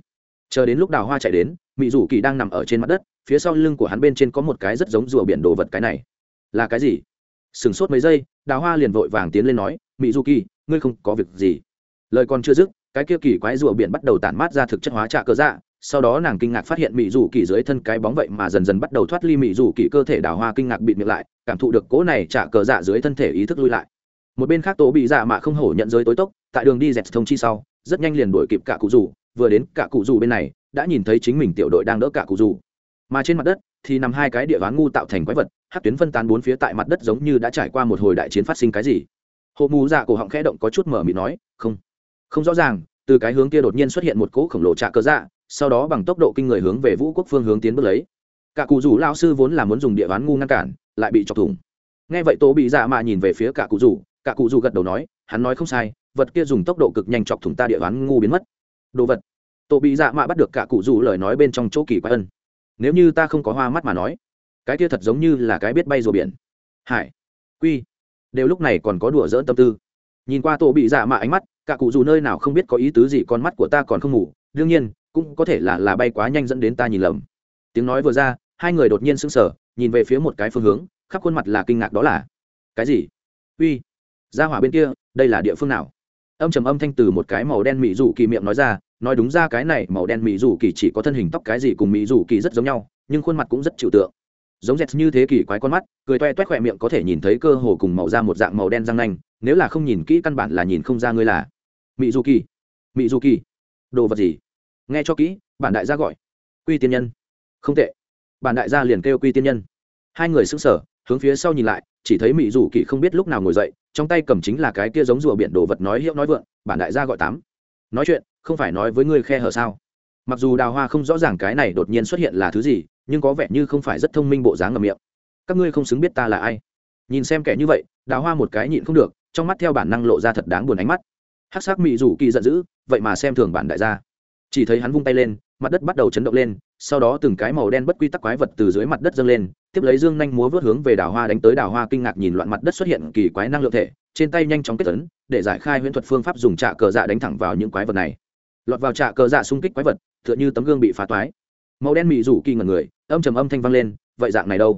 chờ đến lúc đào hoa chạy đến mỹ rủ kỳ đang nằm ở trên mặt đất, phía sau lưng của hắn bên trên có một cái rất giống rùa biển đồ vật cái này. Là cái gì? Sửng sốt mấy giây, đào hoa liền vội vàng tiến lên nói mỹ du kỳ, ngươi không có việc gì. Lời còn chưa dứt, cái kia kỳ quái rùa biển bắt đầu tản mát ra thực chất hóa trạ cơ dạ sau đó nàng kinh ngạc phát hiện mỹ dù kỳ dưới thân cái bóng vậy mà dần dần bắt đầu thoát ly mỹ dù kỳ cơ thể đào hoa kinh ngạc bịt miệng lại, cảm thụ được cỗ này trả cờ dạ dưới thân thể ý thức lui lại. Một bên khác tố bị dạ mạ không hổ nhận giới tối tốc, tại đường đi dẹt thông chi sau, rất nhanh liền đuổi kịp cả cụ rủ vừa đến cả cụ dù bên này, đã nhìn thấy chính mình tiểu đội đang đỡ cả cụ dù. Mà trên mặt đất thì nằm hai cái địa ván ngu tạo thành quái vật, hát tuyến phân tán bốn phía tại mặt đất giống như đã trải qua một hồi đại chiến phát sinh cái gì. Hộ mù dạ cổ họng khẽ động có chút mở mịt nói, không không rõ ràng, từ cái hướng kia đột nhiên xuất hiện một cỗ khổng lồ trạ cơ dạ sau đó bằng tốc độ kinh người hướng về vũ quốc phương hướng tiến bước lấy. Cả cụ rủ lao sư vốn là muốn dùng địa ván ngu ngăn cản, lại bị chọc thủng. Nghe vậy tố bị dạ mà nhìn về phía cả cụ rủ cả cụ rủ gật đầu nói, hắn nói không sai, vật kia dùng tốc độ cực nhanh chọc thủng ta địa ván ngu biến mất đồ vật. Tổ bị dạ mạ bắt được cả cụ rủ lời nói bên trong chỗ kỳ quái ân. Nếu như ta không có hoa mắt mà nói, cái kia thật giống như là cái biết bay rùa biển. Hải, quy. Đều lúc này còn có đùa dỡn tâm tư. Nhìn qua tổ bị dạ mạ ánh mắt, cả cụ dù nơi nào không biết có ý tứ gì, con mắt của ta còn không ngủ đương nhiên, cũng có thể là là bay quá nhanh dẫn đến ta nhìn lầm. Tiếng nói vừa ra, hai người đột nhiên sững sờ, nhìn về phía một cái phương hướng, khắp khuôn mặt là kinh ngạc đó là, cái gì? Uy, ra hỏa bên kia, đây là địa phương nào? Âm trầm âm thanh từ một cái màu đen mỹ dù kỳ miệng nói ra, nói đúng ra cái này màu đen mỹ dù kỳ chỉ có thân hình tóc cái gì cùng mỹ dù kỳ rất giống nhau, nhưng khuôn mặt cũng rất chịu tượng. Giống dẹt như thế kỷ quái con mắt, cười toe toét khỏe miệng có thể nhìn thấy cơ hồ cùng màu da một dạng màu đen răng nanh, nếu là không nhìn kỹ căn bản là nhìn không ra ngươi là mỹ du kỳ. Mỹ du kỳ. Đồ vật gì? Nghe cho kỹ, bản đại gia gọi. Quy tiên nhân. Không tệ. Bản đại gia liền kêu quy tiên nhân. Hai người xứng sở hướng phía sau nhìn lại chỉ thấy mỹ dù kỳ không biết lúc nào ngồi dậy, trong tay cầm chính là cái kia giống rùa biển đồ vật nói hiệu nói vượng, bản đại gia gọi tám. Nói chuyện, không phải nói với ngươi khe hở sao? Mặc dù đào hoa không rõ ràng cái này đột nhiên xuất hiện là thứ gì, nhưng có vẻ như không phải rất thông minh bộ dáng ngầm miệng. Các ngươi không xứng biết ta là ai. Nhìn xem kẻ như vậy, đào hoa một cái nhịn không được, trong mắt theo bản năng lộ ra thật đáng buồn ánh mắt. Hát s ắ c mỹ rủ kỳ giận dữ, vậy mà xem thường bản đại gia. Chỉ thấy hắn vung tay lên mặt đất bắt đầu chấn động lên, sau đó từng cái màu đen bất quy tắc quái vật từ dưới mặt đất dâng lên, tiếp lấy dương nhanh múa vớt hướng về đảo hoa đánh tới đảo hoa kinh ngạc nhìn loạn mặt đất xuất hiện kỳ quái năng lượng thể, trên tay nhanh chóng kết tấn, để giải khai huyễn thuật phương pháp dùng trạ cờ dạ đánh thẳng vào những quái vật này. Lọt vào trạ cờ dạ xung kích quái vật t h ư ợ n h ư tấm gương bị phá toái. Màu đen mị rủ kỳ ngần người, âm trầm âm thanh vang lên, vậy dạng này đâu?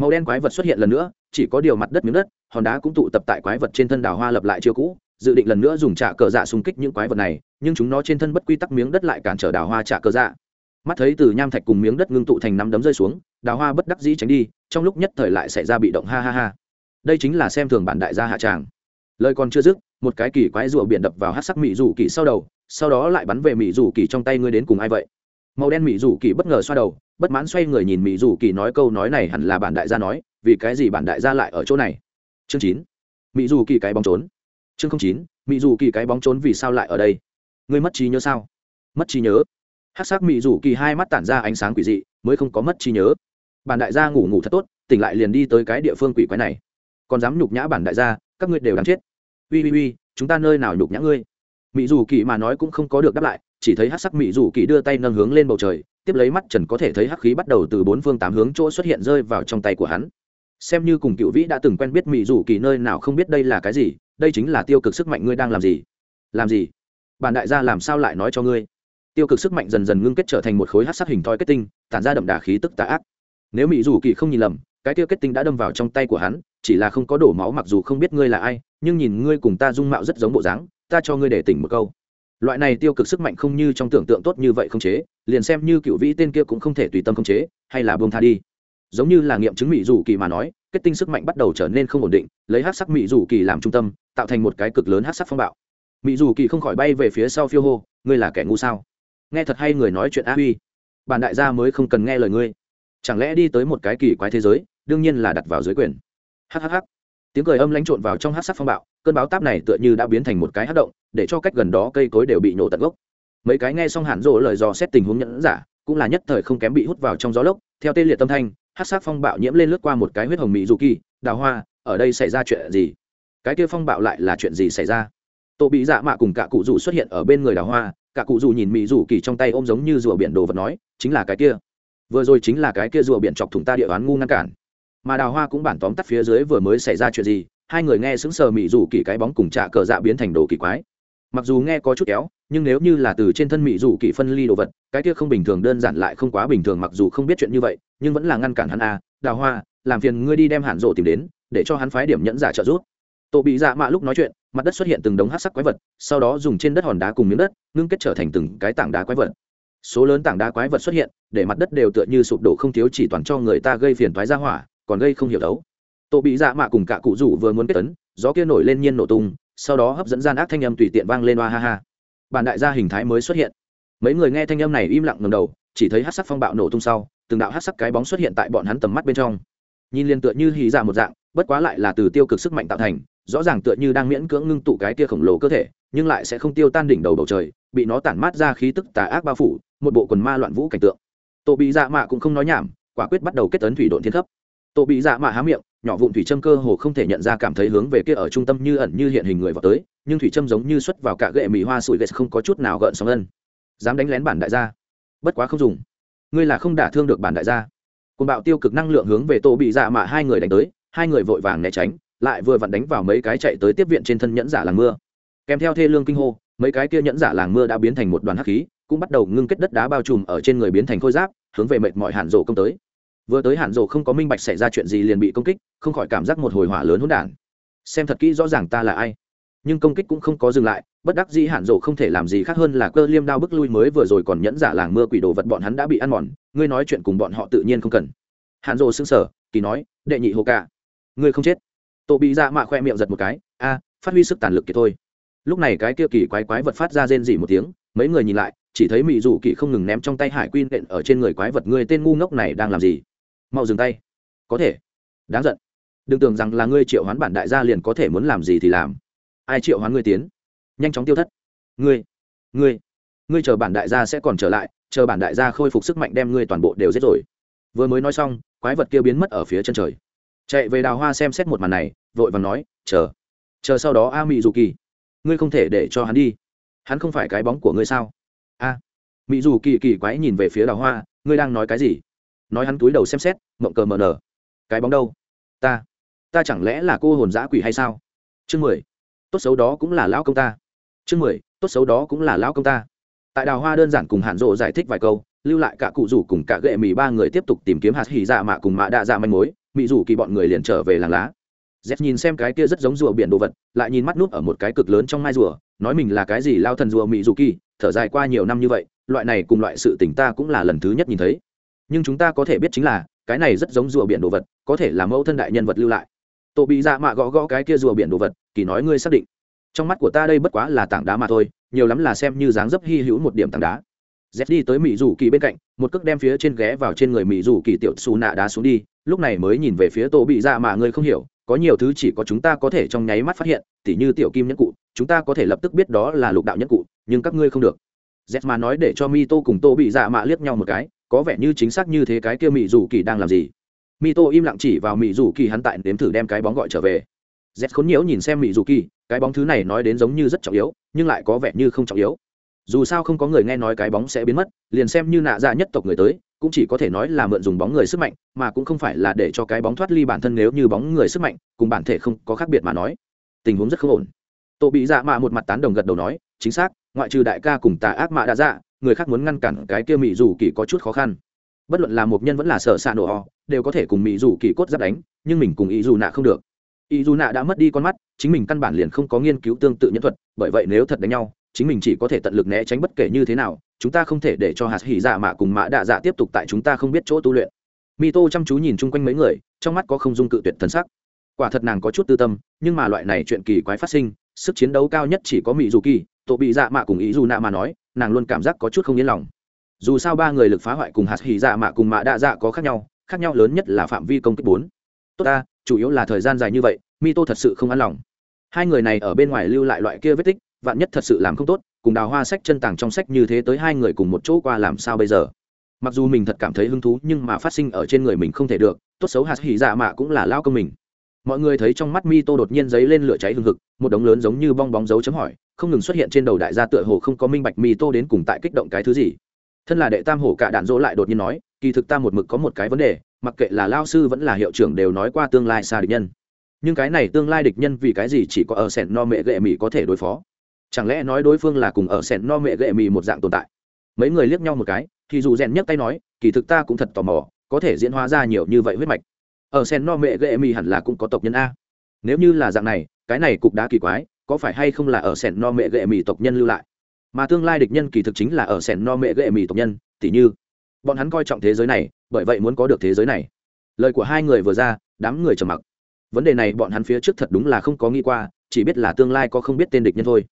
Màu đen quái vật xuất hiện lần nữa, chỉ có điều mặt đất miếng đất, hòn đá cũng tụ tập tại quái vật trên thân đảo hoa lập lại chiêu cũ dự định lần nữa dùng trả cờ dạ xung kích những quái vật này, nhưng chúng nó trên thân bất quy tắc miếng đất lại cản trở đào hoa trả cờ dạ. Mắt thấy từ nham thạch cùng miếng đất ngưng tụ thành nắm đấm rơi xuống, đào hoa bất đắc dĩ tránh đi, trong lúc nhất thời lại xảy ra bị động, ha ha ha. Đây chính là xem thường bản đại gia hạ tràng. Lời còn chưa dứt, một cái kỳ quái rùa biển đập vào hát sắc mỹ rủ kỳ sau đầu, sau đó lại bắn về mỹ rủ kỳ trong tay ngươi đến cùng ai vậy? Màu đen mỹ rủ kỳ bất ngờ xoa đầu, bất mãn xoay người nhìn mỹ rủ kỳ nói câu nói này hẳn là bản đại gia nói, vì cái gì bản đại gia lại ở chỗ này? Chương chín. Mỹ rủ kỳ cái bóng trốn chương không chín mỹ Dù kỳ cái bóng trốn vì sao lại ở đây? Ngươi mất trí nhớ sao? Mất trí nhớ? Hát sắc mỹ Dù kỳ hai mắt tản ra ánh sáng quỷ dị, mới không có mất trí nhớ. Bản đại gia ngủ ngủ thật tốt, tỉnh lại liền đi tới cái địa phương quỷ quái này. Còn dám nhục nhã bản đại gia, các ngươi đều đáng chết. Ui ui ui chúng ta nơi nào nhục nhã ngươi? Mỹ dù kỳ mà nói cũng không có được đáp lại, chỉ thấy hát sắc mỹ dù kỳ đưa tay nâng hướng lên bầu trời, tiếp lấy mắt trần có thể thấy hắc khí bắt đầu từ bốn phương tám hướng chỗ xuất hiện rơi vào trong tay của hắn. Xem như cùng cựu vĩ đã từng quen biết mỹ dù kỳ nơi nào không biết đây là cái gì đây chính là tiêu cực sức mạnh ngươi đang làm gì? Làm gì? Bản đại gia làm sao lại nói cho ngươi? Tiêu cực sức mạnh dần dần ngưng kết trở thành một khối hát sắc hình thoi kết tinh, tản ra đậm đà khí tức tà ác. Nếu mỹ dù kỳ không nhìn lầm, cái tiêu kết tinh đã đâm vào trong tay của hắn, chỉ là không có đổ máu mặc dù không biết ngươi là ai, nhưng nhìn ngươi cùng ta dung mạo rất giống bộ dáng, ta cho ngươi để tỉnh một câu. Loại này tiêu cực sức mạnh không như trong tưởng tượng tốt như vậy không chế, liền xem như cựu vĩ tên kia cũng không thể tùy tâm không chế, hay là buông tha đi giống như là nghiệm chứng mỹ dù kỳ mà nói, kết tinh sức mạnh bắt đầu trở nên không ổn định, lấy hát sắc mỹ dù kỳ làm trung tâm, tạo thành một cái cực lớn hát sắc phong bạo. Mỹ dù kỳ không khỏi bay về phía sau phiêu hô, ngươi là kẻ ngu sao? Nghe thật hay người nói chuyện á huy bản đại gia mới không cần nghe lời ngươi. Chẳng lẽ đi tới một cái kỳ quái thế giới, đương nhiên là đặt vào dưới quyền. Hhh tiếng cười âm lãnh trộn vào trong hát sắc phong bạo, cơn báo táp này tựa như đã biến thành một cái hát động, để cho cách gần đó cây cối đều bị nổ tận gốc. Mấy cái nghe xong hẳn rộ lời dò xét tình huống nhẫn giả, cũng là nhất thời không kém bị hút vào trong gió lốc, theo tê liệt tâm thanh hát sắc phong bạo nhiễm lên lướt qua một cái huyết hồng mỹ dù kỳ đào hoa, ở đây xảy ra chuyện gì? Cái kia phong bạo lại là chuyện gì xảy ra? Tổ bị dạ mạ cùng cả cụ rủ xuất hiện ở bên người đào hoa cả cụ rủ nhìn mỹ dù kỳ trong tay ôm giống như rùa biển đồ vật nói, chính là cái kia. Vừa rồi chính là cái kia rùa biển chọc thủng ta địa oán ngu ngăn cản. Mà đào hoa cũng bản tóm tắt phía dưới vừa mới xảy ra chuyện gì, hai người nghe sững sờ mỹ dù kỳ cái bóng cùng trạ cờ dạ biến thành đồ kỳ quái mặc dù nghe có chút kéo, nhưng nếu như là từ trên thân mỹ dù kỳ phân ly đồ vật, cái kia không bình thường đơn giản lại không quá bình thường mặc dù không biết chuyện như vậy, nhưng vẫn là ngăn cản hắn à đào hoa, làm phiền ngươi đi đem hạn rộ tìm đến, để cho hắn phái điểm nhẫn giả trợ giúp. Tổ bị dạ mạ lúc nói chuyện, mặt đất xuất hiện từng đống hát sắc quái vật, sau đó dùng trên đất hòn đá cùng miếng đất, ngưng kết trở thành từng cái tảng đá quái vật. Số lớn tảng đá quái vật xuất hiện, để mặt đất đều tựa như sụp đổ không thiếu chỉ toàn cho người ta gây phiền thoái ra hỏa, còn gây không hiểu đấu. Tổ bị dạ mạ cùng cả cụ rủ vừa muốn kết tấn, gió kia nổi lên nhiên nổ tung sau đó hấp dẫn gian ác thanh âm tùy tiện vang lên oa ha ha. Bản đại gia hình thái mới xuất hiện. Mấy người nghe thanh âm này im lặng ngầm đầu, chỉ thấy hát sắc phong bạo nổ tung sau, từng đạo hát sắc cái bóng xuất hiện tại bọn hắn tầm mắt bên trong. Nhìn liền tựa như hì dạ một dạng, bất quá lại là từ tiêu cực sức mạnh tạo thành, rõ ràng tựa như đang miễn cưỡng ngưng tụ cái kia khổng lồ cơ thể, nhưng lại sẽ không tiêu tan đỉnh đầu bầu trời, bị nó tản mát ra khí tức tà ác bao phủ, một bộ quần ma loạn vũ cảnh tượng. Tổ bị dạ mạ cũng không nói nhảm, quả quyết bắt đầu kết tấn thủy độn thiên cấp. Tổ bị dạ mạ há miệng nhỏ vụn thủy châm cơ hồ không thể nhận ra cảm thấy hướng về kia ở trung tâm như ẩn như hiện hình người vào tới, nhưng thủy châm giống như xuất vào cả gậy mì hoa sủi gậy không có chút nào gợn sóng ân. Dám đánh lén bản đại gia. Bất quá không dùng. Ngươi là không đả thương được bản đại gia. Côn bạo tiêu cực năng lượng hướng về tổ bị dạ mà hai người đánh tới, hai người vội vàng né tránh, lại vừa vặn đánh vào mấy cái chạy tới tiếp viện trên thân nhẫn giả làng mưa. Kèm theo thê lương kinh hô, mấy cái kia nhẫn giả làng mưa đã biến thành một đoàn hắc khí, cũng bắt đầu ngưng kết đất đá bao trùm ở trên người biến thành khôi giáp, hướng về mệt mọi hạn rổ công tới vừa tới hạn rổ không có minh bạch xảy ra chuyện gì liền bị công kích, không khỏi cảm giác một hồi hỏa lớn hỗn đản. Xem thật kỹ rõ ràng ta là ai. Nhưng công kích cũng không có dừng lại, bất đắc dĩ hạn rổ không thể làm gì khác hơn là cơ liêm đao bức lui mới vừa rồi còn nhẫn giả làng mưa quỷ đồ vật bọn hắn đã bị ăn mòn, ngươi nói chuyện cùng bọn họ tự nhiên không cần. Hạn rổ xưng sở kỳ nói, đệ nhị hồ cả ngươi không chết. Tổ bị ra mạ khoe miệng giật một cái, a, phát huy sức tàn lực kia thôi. Lúc này cái kia kỳ quái quái vật phát ra rên dỉ một tiếng, mấy người nhìn lại, chỉ thấy mỹ dù kỳ không ngừng ném trong tay hải quy nện ở trên người quái vật người tên ngu ngốc này đang làm gì? Mau dừng tay. Có thể. Đáng giận. Đừng tưởng rằng là ngươi triệu hoán bản đại gia liền có thể muốn làm gì thì làm. Ai triệu hoán ngươi tiến? Nhanh chóng tiêu thất. Ngươi. Ngươi. Ngươi chờ bản đại gia sẽ còn trở lại, chờ bản đại gia khôi phục sức mạnh đem ngươi toàn bộ đều giết rồi. Vừa mới nói xong, quái vật kia biến mất ở phía chân trời. Chạy về đào hoa xem xét một màn này, vội vàng nói, chờ. Chờ sau đó a mỹ dù kỳ ngươi không thể để cho hắn đi. Hắn không phải cái bóng của ngươi sao? A. Mỹ dù kỳ kỳ quái nhìn về phía đào hoa, ngươi đang nói cái gì? Nói hắn túi đầu xem xét, mộng cờ mờ nở. Cái bóng đâu? Ta. Ta chẳng lẽ là cô hồn giã quỷ hay sao? Chương mười. Tốt xấu đó cũng là lão công ta. Chương mười. Tốt xấu đó cũng là lão công ta. Tại đào hoa đơn giản cùng hạn rộ giải thích vài câu, lưu lại cả cụ rủ cùng cả gệ mì ba người tiếp tục tìm kiếm hạt hỉ dạ mạ cùng mạ đạ dạ manh mối, mị rủ kỳ bọn người liền trở về làng lá. Z nhìn xem cái kia rất giống rùa biển đồ vật, lại nhìn mắt nút ở một cái cực lớn trong mai rùa, nói mình là cái gì, lao thần rùa mị rủ kỳ, thở dài qua nhiều năm như vậy, loại này cùng loại sự tình ta cũng là lần thứ nhất nhìn thấy nhưng chúng ta có thể biết chính là, cái này rất giống rùa biển đồ vật, có thể là mẫu thân đại nhân vật lưu lại. Tổ bị dạ mạ gõ gõ cái kia rùa biển đồ vật, kỳ nói ngươi xác định. Trong mắt của ta đây bất quá là tảng đá mà thôi, nhiều lắm là xem như dáng dấp hy hữu một điểm tảng đá. Z đi tới mỹ rủ kỳ bên cạnh, một cước đem phía trên ghé vào trên người mỹ rủ kỳ tiểu xù nạ đá xuống đi, lúc này mới nhìn về phía tổ bị dạ mà ngươi không hiểu, có nhiều thứ chỉ có chúng ta có thể trong nháy mắt phát hiện, tỉ như tiểu kim nhẫn cụ, chúng ta có thể lập tức biết đó là lục đạo nhẫn cụ, nhưng các ngươi không được. Z mà nói để cho mi tô cùng tô bị dạ mạ liếc nhau một cái có vẻ như chính xác như thế cái kia mỹ dù kỳ đang làm gì. Mi tô im lặng chỉ vào mỹ dù kỳ hắn tại đếm thử đem cái bóng gọi trở về. Z khốn nhiễu nhìn xem mỹ dù kỳ cái bóng thứ này nói đến giống như rất trọng yếu, nhưng lại có vẻ như không trọng yếu. Dù sao không có người nghe nói cái bóng sẽ biến mất, liền xem như nạ dạ nhất tộc người tới, cũng chỉ có thể nói là mượn dùng bóng người sức mạnh, mà cũng không phải là để cho cái bóng thoát ly bản thân nếu như bóng người sức mạnh, cùng bản thể không có khác biệt mà nói. Tình huống rất không ổn. Tổ bị dạ mạ một mặt tán đồng gật đầu nói, chính xác, ngoại trừ đại ca cùng tà ác mạ đã dạ người khác muốn ngăn cản cái kia mỹ dù kỳ có chút khó khăn. Bất luận là một nhân vẫn là sợ xạ nổ ho đều có thể cùng mỹ dù kỳ cốt giáp đánh, nhưng mình cùng ý dù nạ không được. Ý dù nạ đã mất đi con mắt, chính mình căn bản liền không có nghiên cứu tương tự nhân thuật, bởi vậy nếu thật đánh nhau, chính mình chỉ có thể tận lực né tránh bất kể như thế nào, chúng ta không thể để cho hạt hỉ dạ mạ cùng mã đạ dạ tiếp tục tại chúng ta không biết chỗ tu luyện. Mi tô chăm chú nhìn chung quanh mấy người, trong mắt có không dung cự tuyệt thần sắc. Quả thật nàng có chút tư tâm, nhưng mà loại này chuyện kỳ quái phát sinh, sức chiến đấu cao nhất chỉ có mỹ dù kỳ tổ bị dạ mạ cùng ý dù nạ mà nói, nàng luôn cảm giác có chút không yên lòng. Dù sao ba người lực phá hoại cùng hạt hỉ dạ mạ cùng mạ đa dạ có khác nhau khác nhau lớn nhất là phạm vi công kích bốn. Tốt ta, chủ yếu là thời gian dài như vậy mi tô thật sự không an lòng. Hai người này ở bên ngoài lưu lại loại kia vết tích, vạn nhất thật sự làm không tốt, cùng đào hoa sách chân tàng trong sách như thế tới hai người cùng một chỗ qua làm sao bây giờ? Mặc dù mình thật cảm thấy hứng thú, nhưng mà phát sinh ở trên người mình không thể được, tốt xấu hạt hỉ dạ mạ cũng là lao công mình. Mọi người thấy trong mắt mi tô đột nhiên giấy lên lửa cháy hừng hực, một đống lớn giống như bong bóng dấu chấm hỏi không ngừng xuất hiện trên đầu đại gia tựa hồ không có minh bạch mi tô đến cùng tại kích động cái thứ gì. Thân là đệ tam hổ cả đạn dỗ lại đột nhiên nói, kỳ thực ta một mực có một cái vấn đề, mặc kệ là lao sư vẫn là hiệu trưởng đều nói qua tương lai xa địch nhân. Nhưng cái này tương lai địch nhân vì cái gì chỉ có ở sẻn no mẹ gệ mì có thể đối phó? Chẳng lẽ nói đối phương là cùng ở sẻn no mẹ gệ mì một dạng tồn tại? Mấy người liếc nhau một cái, thì dù rèn nhấc tay nói, kỳ thực ta cũng thật tò mò, có thể diễn hóa ra nhiều như vậy huyết mạch. Ở sen no mẹ gệ mì hẳn là cũng có tộc nhân a. Nếu như là dạng này, cái này cục đá kỳ quái có phải hay không là ở sẻn no mẹ gệ mi tộc nhân lưu lại? Mà tương lai địch nhân kỳ thực chính là ở sẻn no mẹ gệ mi tộc nhân, tỉ như, bọn hắn coi trọng thế giới này, bởi vậy muốn có được thế giới này. Lời của hai người vừa ra, đám người trầm mặc. Vấn đề này bọn hắn phía trước thật đúng là không có nghĩ qua, chỉ biết là tương lai có không biết tên địch nhân thôi.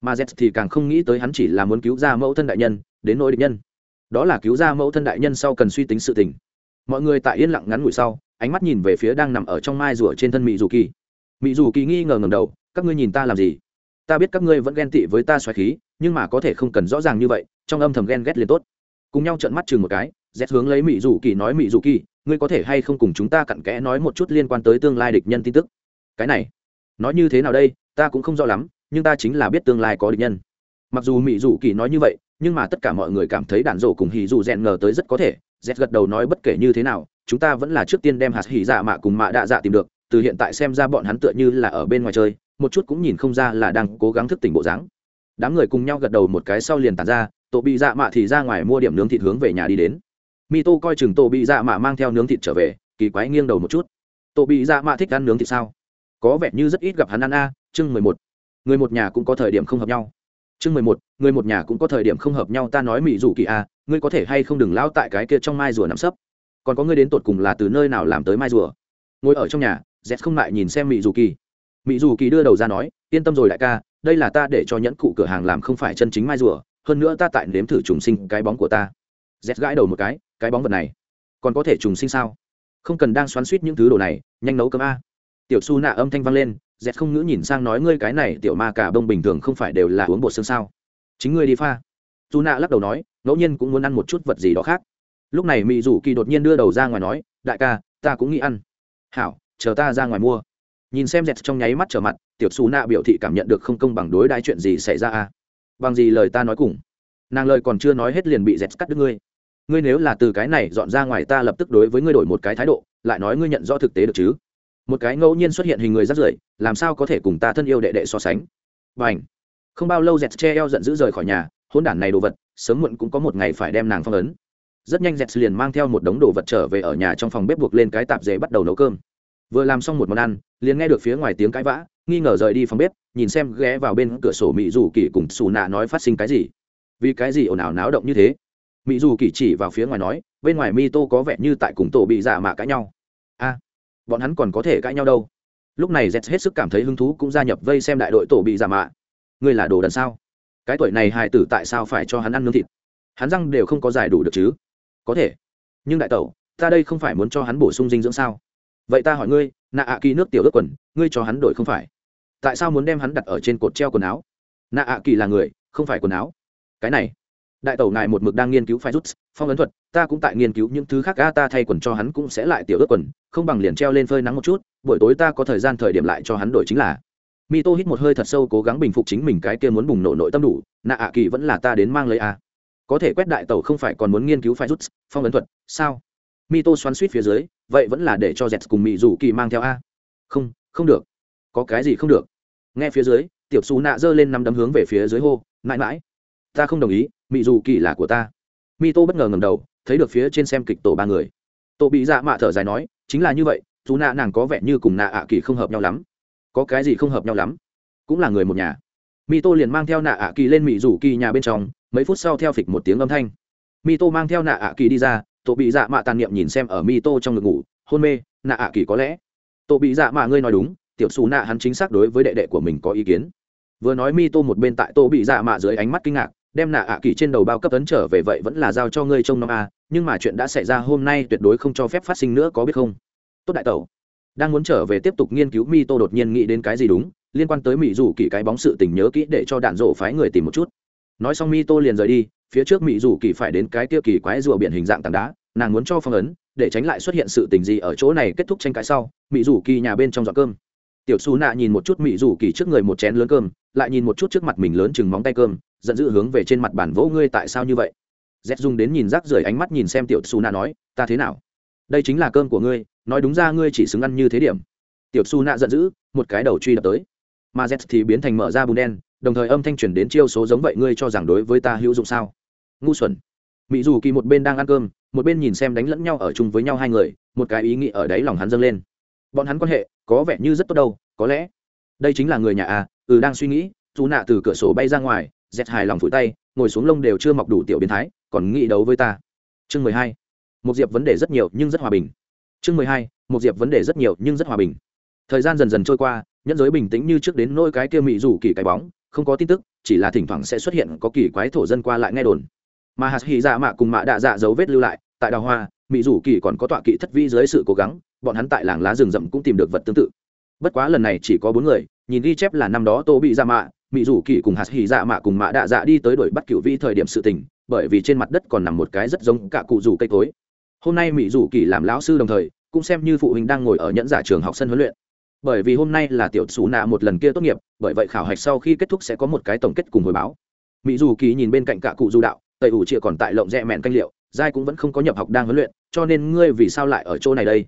Mà z thì càng không nghĩ tới hắn chỉ là muốn cứu ra mẫu thân đại nhân, đến nỗi địch nhân. Đó là cứu ra mẫu thân đại nhân sau cần suy tính sự tình. Mọi người tại yên lặng ngắn ngủi sau, ánh mắt nhìn về phía đang nằm ở trong mai rùa trên thân mỹ dù kỳ. Mỹ dù kỳ nghi ngờ ngầm đầu các ngươi nhìn ta làm gì? Ta biết các ngươi vẫn ghen tị với ta xoáy khí, nhưng mà có thể không cần rõ ràng như vậy, trong âm thầm ghen ghét liền tốt. Cùng nhau trợn mắt chừng một cái rét hướng lấy mỹ dù kỳ nói mỹ dù kỳ, ngươi có thể hay không cùng chúng ta cặn kẽ nói một chút liên quan tới tương lai địch nhân tin tức? Cái này, nói như thế nào đây, ta cũng không rõ lắm, nhưng ta chính là biết tương lai có địch nhân. Mặc dù mỹ dù kỳ nói như vậy, nhưng mà tất cả mọi người cảm thấy đạn rổ cùng hì dù rèn ngờ tới rất có thể. Rét gật đầu nói, bất kể như thế nào, chúng ta vẫn là trước tiên đem hạt hỉ dạ mạ cùng mạ đạ dạ tìm được, từ hiện tại xem ra bọn hắn tựa như là ở bên ngoài chơi một chút cũng nhìn không ra là đang cố gắng thức tỉnh bộ dáng. Đám người cùng nhau gật đầu một cái sau liền tàn ra tổ bị dạ mạ thì ra ngoài mua điểm nướng thịt hướng về nhà đi đến. Mi tô coi chừng tổ bị dạ mạ mang theo nướng thịt trở về, kỳ quái nghiêng đầu một chút. Tổ bị dạ mạ thích ăn nướng thịt sao? Có vẻ như rất ít gặp hắn ăn a, chương mười một. Người một nhà cũng có thời điểm không hợp nhau. Chương mười một, người một nhà cũng có thời điểm không hợp nhau, ta nói mỹ dù kỳ a, ngươi có thể hay không đừng lao tại cái kia trong mai rùa nằm sấp. Còn có ngươi đến tột cùng là từ nơi nào làm tới mai rùa? Ngồi ở trong nhà z không lại nhìn xem mỹ dù kỳ mỹ dù kỳ đưa đầu ra nói, yên tâm rồi đại ca, đây là ta để cho nhẫn cụ cửa hàng làm không phải chân chính mai rùa, hơn nữa ta tại nếm thử trùng sinh cái bóng của ta. Z gãi đầu một cái cái bóng vật này, còn có thể trùng sinh sao? Không cần đang xoắn suýt những thứ đồ này, nhanh nấu cơm a. Tiểu su nạ âm thanh vang lên z không ngữ nhìn sang nói, ngươi cái này tiểu ma cả bông bình thường không phải đều là uống bột xương sao? Chính ngươi đi pha. Su nạ lắc đầu nói, ngẫu nhiên cũng muốn ăn một chút vật gì đó khác. Lúc này mỹ Dù kỳ đột nhiên đưa đầu ra ngoài nói, đại ca, ta cũng nghĩ ăn. Hảo, chờ ta ra ngoài mua nhìn xem dẹt trong nháy mắt trở mặt, tiểu xù nạ biểu thị cảm nhận được không công bằng đối đãi chuyện gì xảy ra à? Bằng gì lời ta nói cùng? Nàng lời còn chưa nói hết liền bị dẹt cắt đứt ngươi. Ngươi nếu là từ cái này dọn ra ngoài ta lập tức đối với ngươi đổi một cái thái độ, lại nói ngươi nhận rõ thực tế được chứ? Một cái ngẫu nhiên xuất hiện hình người rất rưởi, làm sao có thể cùng ta thân yêu đệ đệ so sánh? Và ảnh không bao lâu dẹt che eo giận dữ rời khỏi nhà hôn đản này đồ vật, sớm muộn cũng có một ngày phải đem nàng phong ấn. Rất nhanh dẹt liền mang theo một đống đồ vật trở về ở nhà trong phòng bếp buộc lên cái tạp dề bắt đầu nấu cơm vừa làm xong một món ăn, liền nghe được phía ngoài tiếng cãi vã, nghi ngờ rời đi phòng bếp, nhìn xem ghé vào bên cửa sổ mỹ dù kỳ cùng xù nạ nói phát sinh cái gì. Vì cái gì ồn ào náo động như thế? Mỹ dù kỳ chỉ vào phía ngoài nói, bên ngoài mi tô có vẻ như tại cùng tổ bị giả mạ cãi nhau. A, bọn hắn còn có thể cãi nhau đâu? Lúc này z hết sức cảm thấy hứng thú cũng gia nhập vây xem đại đội tổ bị giả mạ. Ngươi là đồ đần sao? Cái tuổi này hài tử tại sao phải cho hắn ăn nướng thịt? Hắn răng đều không có giải đủ được chứ? Có thể. Nhưng đại tẩu, ta đây không phải muốn cho hắn bổ sung dinh dưỡng sao? Vậy ta hỏi ngươi, nạ ạ kỳ nước tiểu ước quần, ngươi cho hắn đổi không phải? Tại sao muốn đem hắn đặt ở trên cột treo quần áo? Nạ ạ kỳ là người, không phải quần áo. Cái này, đại tẩu ngài một mực đang nghiên cứu phải rút, phong ấn thuật, ta cũng tại nghiên cứu những thứ khác ga ta thay quần cho hắn cũng sẽ lại tiểu ước quần, không bằng liền treo lên phơi nắng một chút, buổi tối ta có thời gian thời điểm lại cho hắn đổi chính là. Mi tô hít một hơi thật sâu cố gắng bình phục chính mình cái kia muốn bùng nổ nội tâm đủ, nạ ạ kỳ vẫn là ta đến mang lấy a. Có thể quét đại tàu không phải còn muốn nghiên cứu phải rút, phong ấn thuật, sao? Mi tô xoắn suýt phía dưới vậy vẫn là để cho dẹt cùng mỹ rủ kỳ mang theo a. Không không được. Có cái gì không được? Nghe phía dưới, tiểu xù nạ giơ lên năm đấm hướng về phía dưới hô, mãi mãi. Ta không đồng ý mỹ dù kỳ là của ta. Mi tô bất ngờ ngầm đầu, thấy được phía trên xem kịch tổ ba người. Tổ bị dạ mạ thở dài nói, chính là như vậy, dù nạ nàng có vẻ như cùng nạ ạ kỳ không hợp nhau lắm. Có cái gì không hợp nhau lắm? Cũng là người một nhà. Mi tô liền mang theo nạ ạ kỳ lên mỹ rủ kỳ nhà bên trong, mấy phút sau theo phịch một tiếng âm thanh. Mi tô mang theo nạ ạ kỳ đi ra tổ bị dạ mạ tàn niệm nhìn xem ở mi tô trong ngực ngủ, hôn mê, nạ ạ, kỳ có lẽ. Tổ bị dạ mạ, ngươi nói đúng, tiểu xù nạ hắn chính xác đối với đệ đệ của mình có ý kiến. Vừa nói mi tô một bên tại tô bị dạ mạ dưới ánh mắt kinh ngạc, đem nạ ạ kỳ trên đầu bao cấp tấn trở về vậy vẫn là giao cho ngươi trông nom a nhưng mà chuyện đã xảy ra hôm nay tuyệt đối không cho phép phát sinh nữa có biết không? Tốt đại tẩu. Đang muốn trở về tiếp tục nghiên cứu mi tô đột nhiên nghĩ đến cái gì đúng, liên quan tới mỹ dù kỳ cái bóng sự tình nhớ kỹ để cho đạn rộ phái người tìm một chút. Nói xong mi tô liền rời đi phía trước mỹ dù kỳ phải đến cái kia kỳ quái rùa biển hình dạng tảng đá, nàng muốn cho phong ấn, để tránh lại xuất hiện sự tình gì ở chỗ này kết thúc tranh cãi sau, mỹ dù kỳ nhà bên trong dọn cơm. Tiểu su nạ nhìn một chút mỹ dù kỳ trước người một chén lớn cơm, lại nhìn một chút trước mặt mình lớn chừng móng tay cơm, giận dữ hướng về trên mặt bản vỗ ngươi tại sao như vậy. Z dùng đến nhìn rác rưởi ánh mắt nhìn xem tiểu su nạ nói, ta thế nào? Đây chính là cơm của ngươi, nói đúng ra ngươi chỉ xứng ăn như thế điểm. Tiểu su nạ giận dữ, một cái đầu truy đập tới. Mà z thì biến thành mở ra bùn đen đồng thời âm thanh truyền đến chiêu số giống vậy ngươi cho rằng đối với ta hữu dụng sao? Ngu xuẩn. Mỹ dù kỳ một bên đang ăn cơm, một bên nhìn xem đánh lẫn nhau ở chung với nhau hai người, một cái ý nghĩ ở đấy lòng hắn dâng lên. Bọn hắn quan hệ có vẻ như rất tốt đâu, có lẽ đây chính là người nhà à? Ừ đang suy nghĩ dù nạ từ cửa sổ bay ra ngoài, dẹt hài lòng phủi tay, ngồi xuống lông đều chưa mọc đủ tiểu biến thái, còn nghĩ đấu với ta. Chương mười hai. Một diệp vấn đề rất nhiều nhưng rất hòa bình. Chương mười hai. Một diệp vấn đề rất nhiều nhưng rất hòa bình. Thời gian dần dần trôi qua, nhẫn giới bình tĩnh như trước đến nỗi cái kia mị rủ kỳ cái bóng không có tin tức, chỉ là thỉnh thoảng sẽ xuất hiện có kỳ quái thổ dân qua lại nghe đồn. Mà hạt hy dạ mạ cùng mạ đạ dạ dấu vết lưu lại, tại đào hoa, mỹ rủ kỳ còn có tọa kỵ thất vi dưới sự cố gắng, bọn hắn tại làng lá rừng rậm cũng tìm được vật tương tự. Bất quá lần này chỉ có bốn người, nhìn ghi chép là năm đó tô bị dạ mạ, mỹ rủ kỳ cùng hạt hỉ dạ mạ cùng mạ đạ dạ đi tới đuổi bắt cựu vi thời điểm sự tình, bởi vì trên mặt đất còn nằm một cái rất giống cả cụ rủ cây cối. Hôm nay mỹ rủ kỳ làm lão sư đồng thời, cũng xem như phụ huynh đang ngồi ở nhẫn giả trường học sân huấn luyện bởi vì hôm nay là tiểu xù nạ một lần kia tốt nghiệp, bởi vậy khảo hạch sau khi kết thúc sẽ có một cái tổng kết cùng hồi báo. Mỹ dù kỳ nhìn bên cạnh cả cụ du đạo tẩy ủ chịa còn tại lộng rẽ mẹn canh liệu, giai cũng vẫn không có nhập học đang huấn luyện, cho nên ngươi vì sao lại ở chỗ này đây?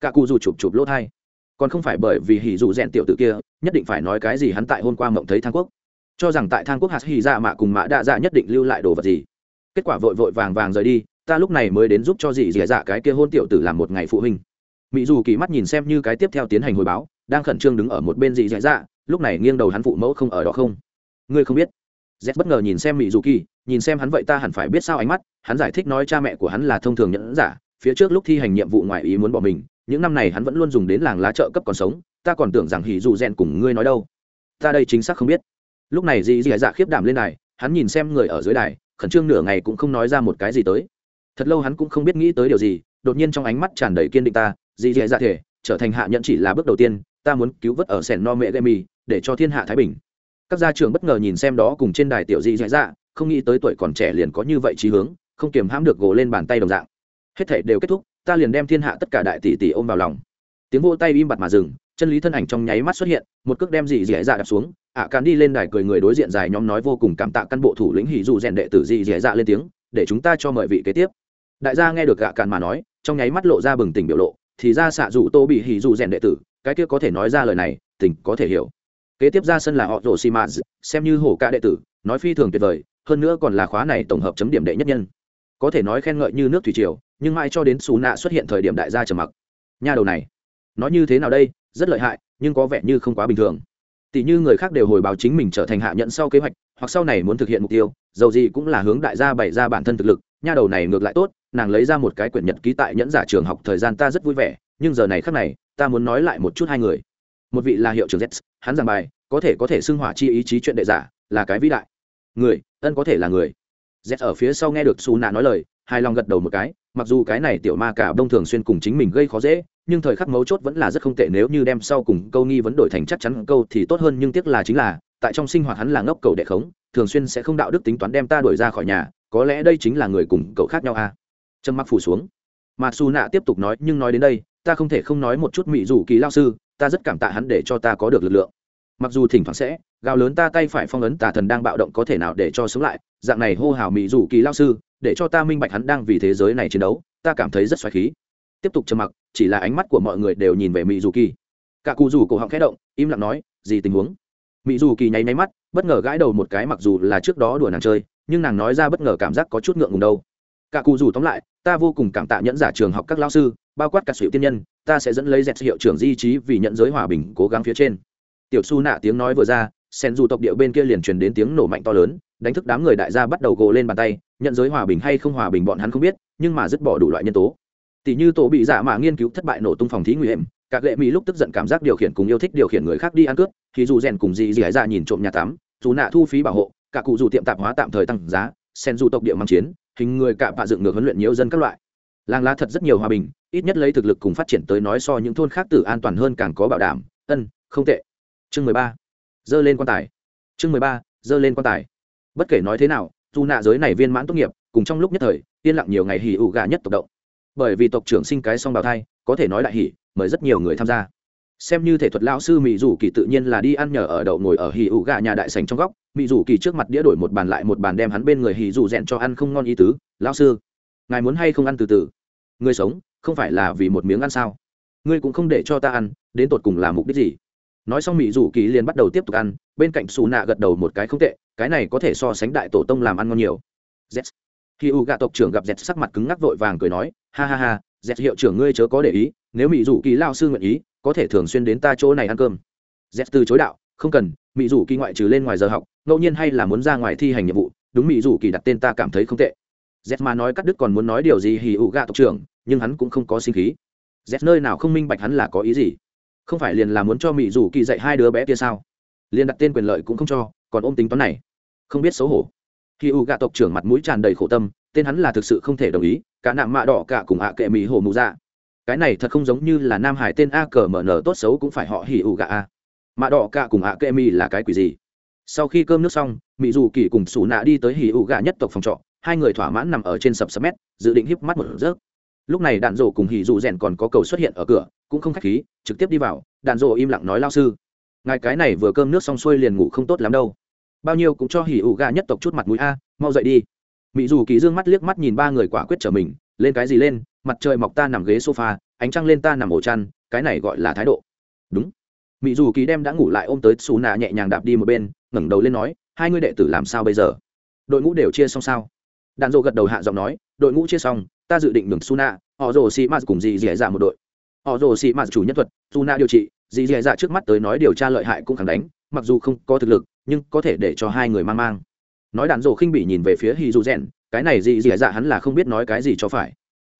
Cả cụ dù chụp chụp lỗ thai. Còn không phải bởi vì hỉ dù rèn tiểu tự kia, nhất định phải nói cái gì hắn tại hôm qua mộng thấy thang quốc. Cho rằng tại thang quốc hạt hỉ dạ mạ cùng mã đa dạ nhất định lưu lại đồ vật gì. Kết quả vội vội vàng vàng rời đi, ta lúc này mới đến giúp cho dì dì dạ cái kia hôn tiểu tử làm một ngày phụ huynh. Mỹ dù kỳ mắt nhìn xem như cái tiếp theo tiến hành hồi báo đang khẩn trương đứng ở một bên dị dì dạ lúc này nghiêng đầu hắn phụ mẫu không ở đó không? Ngươi không biết. Z bất ngờ nhìn xem mỹ dù kỳ nhìn xem hắn vậy ta hẳn phải biết sao ánh mắt, hắn giải thích nói cha mẹ của hắn là thông thường nhẫn giả, phía trước lúc thi hành nhiệm vụ ngoài ý muốn bỏ mình, những năm này hắn vẫn luôn dùng đến làng lá trợ cấp còn sống, ta còn tưởng rằng hỉ dù rèn cùng ngươi nói đâu. Ta đây chính xác không biết. Lúc này dì dì dạ, dạ khiếp đảm lên đài, hắn nhìn xem người ở dưới đài, khẩn trương nửa ngày cũng không nói ra một cái gì tới. Thật lâu hắn cũng không biết nghĩ tới điều gì, đột nhiên trong ánh mắt tràn đầy kiên định ta dì dì dạ, dạ thể, trở thành hạ nhận chỉ là bước đầu tiên ta muốn cứu vớt ở sẻn no mẹ gây mì, để cho thiên hạ thái bình. Các gia trưởng bất ngờ nhìn xem đó cùng trên đài tiểu di dạy dạ không nghĩ tới tuổi còn trẻ liền có như vậy trí hướng, không kiềm hãm được gồ lên bàn tay đồng dạng. Hết thể đều kết thúc, ta liền đem thiên hạ tất cả đại tỷ tỷ ôm vào lòng. Tiếng vô tay im bặt mà dừng, chân lý thân ảnh trong nháy mắt xuất hiện, một cước đem dị dì dạ đạp xuống, ạ à càn đi lên đài cười người đối diện dài nhóm nói vô cùng cảm tạ căn bộ thủ lĩnh hỉ dù rèn đệ tử dị dì dạ lên tiếng, để chúng ta cho mời vị kế tiếp. Đại gia nghe được gạ càn mà nói, trong nháy mắt lộ ra bừng tỉnh biểu lộ, thì ra xạ dù tô bị hỉ dù rèn đệ tử cái kia có thể nói ra lời này tỉnh có thể hiểu. Kế tiếp ra sân là họ rồ xì mã xem như hổ ca đệ tử, nói phi thường tuyệt vời, hơn nữa còn là khóa này tổng hợp chấm điểm đệ nhất nhân. Có thể nói khen ngợi như nước thủy triều, nhưng mãi cho đến xù nạ xuất hiện thời điểm đại gia trầm mặc. Nha đầu này, nói như thế nào đây, rất lợi hại, nhưng có vẻ như không quá bình thường. Tỷ như người khác đều hồi báo chính mình trở thành hạ nhận sau kế hoạch, hoặc sau này muốn thực hiện mục tiêu, dầu gì cũng là hướng đại gia bày ra bản thân thực lực, nha đầu này ngược lại tốt, nàng lấy ra một cái quyển nhật ký tại nhẫn giả trường học thời gian ta rất vui vẻ, nhưng giờ này khác này ta muốn nói lại một chút hai người. Một vị là hiệu trưởng z hắn giảng bài, có thể có thể xưng hỏa chi ý chí chuyện đệ giả, là cái vĩ đại. Người, ân có thể là người. Z ở phía sau nghe được su nạ nói lời, hài lòng gật đầu một cái, mặc dù cái này tiểu ma cả đông thường xuyên cùng chính mình gây khó dễ, nhưng thời khắc mấu chốt vẫn là rất không tệ, nếu như đem sau cùng câu nghi vấn đổi thành chắc chắn câu thì tốt hơn, nhưng tiếc là chính là, tại trong sinh hoạt hắn là ngốc cầu đệ khống, thường xuyên sẽ không đạo đức tính toán đem ta đuổi ra khỏi nhà, có lẽ đây chính là người cùng cậu khác nhau à. Trâm mắc phủ xuống. Mà su nạ tiếp tục nói, nhưng nói đến đây ta không thể không nói một chút mị dù kỳ lao sư, ta rất cảm tạ hắn để cho ta có được lực lượng. Mặc dù thỉnh thoảng sẽ, gào lớn ta tay phải phong ấn tà thần đang bạo động có thể nào để cho sống lại, dạng này hô hào mị dù kỳ lao sư, để cho ta minh bạch hắn đang vì thế giới này chiến đấu, ta cảm thấy rất xoáy khí. Tiếp tục trầm mặc, chỉ là ánh mắt của mọi người đều nhìn về mị dù kỳ. Cả cụ rủ cổ họng khẽ động, im lặng nói, gì tình huống? Mị dù kỳ nháy nháy mắt, bất ngờ gãi đầu một cái mặc dù là trước đó đùa nàng chơi, nhưng nàng nói ra bất ngờ cảm giác có chút ngượng ngùng đâu. Cả cụ rủ tóm lại, ta vô cùng cảm tạ nhẫn giả trường học các lao sư bao quát cả sự tiên nhân, ta sẽ dẫn lấy dẹt hiệu trưởng di trí vì nhận giới hòa bình cố gắng phía trên. Tiểu su nạ tiếng nói vừa ra, sen du tộc điệu bên kia liền truyền đến tiếng nổ mạnh to lớn, đánh thức đám người đại gia bắt đầu gồ lên bàn tay, nhận giới hòa bình hay không hòa bình bọn hắn không biết, nhưng mà dứt bỏ đủ loại nhân tố. Tỷ như tổ bị giả mà nghiên cứu thất bại nổ tung phòng thí nguy hiểm cả lệ mỹ lúc tức giận cảm giác điều khiển cùng yêu thích điều khiển người khác đi ăn cướp, thì dù rèn cùng gì dì ra nhìn trộm nhà tắm, dù nạ thu phí bảo hộ, cả cụ dù tiệm tạp hóa tạm thời tăng giá, sen du tộc địa mang chiến, hình người cạm bạ dựng ngược huấn luyện nhiều dân các loại làng lá thật rất nhiều hòa bình, ít nhất lấy thực lực cùng phát triển tới nói so những thôn khác tử an toàn hơn càng có bảo đảm. Ân, không tệ. Chương mười ba. Dơ lên quan tài. Chương mười ba, dơ lên quan tài. Bất kể nói thế nào, dù nạ giới này viên mãn tốt nghiệp, cùng trong lúc nhất thời, yên lặng nhiều ngày hỉ ủ gà nhất tộc động. Bởi vì tộc trưởng sinh cái song bào thai, có thể nói đại hỉ, mời rất nhiều người tham gia. Xem như thể thuật lão sư mỹ dù kỳ tự nhiên là đi ăn nhờ ở đậu ngồi ở hì ủ gà nhà đại sành trong góc. Mỹ dù kỳ trước mặt đĩa đổi một bàn lại một bàn đem hắn bên người hì dù rèn cho ăn không ngon ý tứ. Lão sư, ngài muốn hay không ăn từ từ? Người sống, không phải là vì một miếng ăn sao? Ngươi cũng không để cho ta ăn, đến tột cùng là mục đích gì? Nói xong mỹ dù kỳ liền bắt đầu tiếp tục ăn, bên cạnh xù nạ gật đầu một cái không tệ, cái này có thể so sánh đại tổ tông làm ăn ngon nhiều. Z khi u gạ tộc trưởng gặp z sắc mặt cứng ngắc vội vàng cười nói, ha ha ha z hiệu trưởng ngươi chớ có để ý, nếu mỹ dù kỳ lao sư nguyện ý, có thể thường xuyên đến ta chỗ này ăn cơm. Z từ chối đạo, không cần mỹ dù kỳ ngoại trừ lên ngoài giờ học, ngẫu nhiên hay là muốn ra ngoài thi hành nhiệm vụ, đúng mỹ dù kỳ đặt tên ta cảm thấy không tệ z mà nói cắt đứt còn muốn nói điều gì hì ụ gạ tộc trưởng, nhưng hắn cũng không có sinh khí. z nơi nào không minh bạch hắn là có ý gì? Không phải liền là muốn cho mỹ dù kỳ dạy hai đứa bé kia sao? Liền đặt tên quyền lợi cũng không cho, còn ôm tính toán này. Không biết xấu hổ. Hì u gạ tộc trưởng mặt mũi tràn đầy khổ tâm, tên hắn là thực sự không thể đồng ý, cả nạm mạ đỏ cả cùng ạ kệ mỹ hồ mù dạ. Cái này thật không giống như là nam hải tên a cờ mở nở tốt xấu cũng phải họ hỉ ủ gạ a. Mạ đỏ cả cùng ạ kệ mỹ là cái quỷ gì? Sau khi cơm nước xong mỹ dù kỳ cùng xù nạ đi tới hỉ ủ gạ nhất tộc phòng trọ hai người thỏa mãn nằm ở trên sập sập mét, dự định híp mắt một giấc. Lúc này đạn rổ cùng hỉ dù rèn còn có cầu xuất hiện ở cửa, cũng không khách khí, trực tiếp đi vào, đạn rổ im lặng nói lao sư, ngài cái này vừa cơm nước xong xuôi liền ngủ không tốt lắm đâu. Bao nhiêu cũng cho hỉ ủ gà nhất tộc chút mặt mũi a, mau dậy đi. Mỹ dù kỳ dương mắt liếc mắt nhìn ba người quả quyết trở mình, lên cái gì lên, mặt trời mọc ta nằm ghế sofa, ánh trăng lên ta nằm ổ chăn, cái này gọi là thái độ. Đúng. Mỹ dù kỳ đem đã ngủ lại ôm tới xù nạ nhẹ nhàng đạp đi một bên, ngẩng đầu lên nói, hai ngươi đệ tử làm sao bây giờ? Đội ngũ đều chia xong sao? Đàn rô gật đầu hạ giọng nói, đội ngũ chia xong, ta dự định ngừng suna họ rồ xì mạt cùng dì dì dạ một đội. Họ rồ xì mạt chủ nhân thuật, suna điều trị dì dì dạ trước mắt tới nói điều tra lợi hại cũng khẳng đánh, mặc dù không có thực lực, nhưng có thể để cho hai người mang mang. Nói đàn rộ khinh bỉ nhìn về phía hì dù rèn, cái này dì dì dạ hắn là không biết nói cái gì cho phải.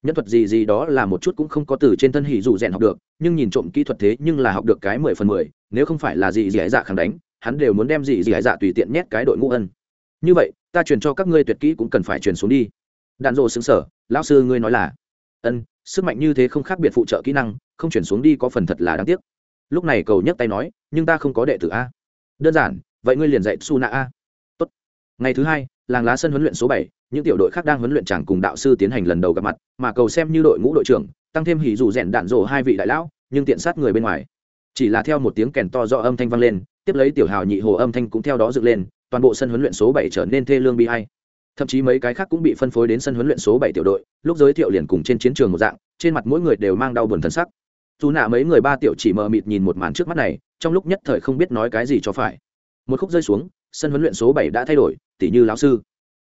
Nhân thuật gì gì đó là một chút cũng không có từ trên thân hì dù rèn học được, nhưng nhìn trộm kỹ thuật thế nhưng là học được cái mười phần mười, nếu không phải là dì dì dạ khẳng đánh, hắn đều muốn đem dì dì dạ tùy tiện nhét cái đội ngũ ân như vậy, ta truyền cho các ngươi tuyệt kỹ cũng cần phải truyền xuống đi. Đạn dộ xứng sở lão sư ngươi nói là, ân, sức mạnh như thế không khác biệt phụ trợ kỹ năng, không chuyển xuống đi có phần thật là đáng tiếc. Lúc này cầu nhấc tay nói, nhưng ta không có đệ tử a. Đơn giản, vậy ngươi liền dạy su nạ a. Tốt. ngày thứ hai, làng lá sân huấn luyện số bảy, những tiểu đội khác đang huấn luyện chẳng cùng đạo sư tiến hành lần đầu gặp mặt, mà cầu xem như đội ngũ đội trưởng, tăng thêm hỉ dù rèn đạn rổ hai vị đại lão, nhưng tiện sát người bên ngoài. Chỉ là theo một tiếng kèn to do âm thanh vang lên, tiếp lấy tiểu hào nhị hồ âm thanh cũng theo đó dựng lên toàn bộ sân huấn luyện số bảy trở nên thê lương bi hay thậm chí mấy cái khác cũng bị phân phối đến sân huấn luyện số bảy tiểu đội, lúc giới thiệu liền cùng trên chiến trường một dạng, trên mặt mỗi người đều mang đau buồn thân sắc. Dù nạ mấy người ba tiểu chỉ mờ mịt nhìn một màn trước mắt này, trong lúc nhất thời không biết nói cái gì cho phải. Một khúc rơi xuống, sân huấn luyện số bảy đã thay đổi tỷ như lão sư.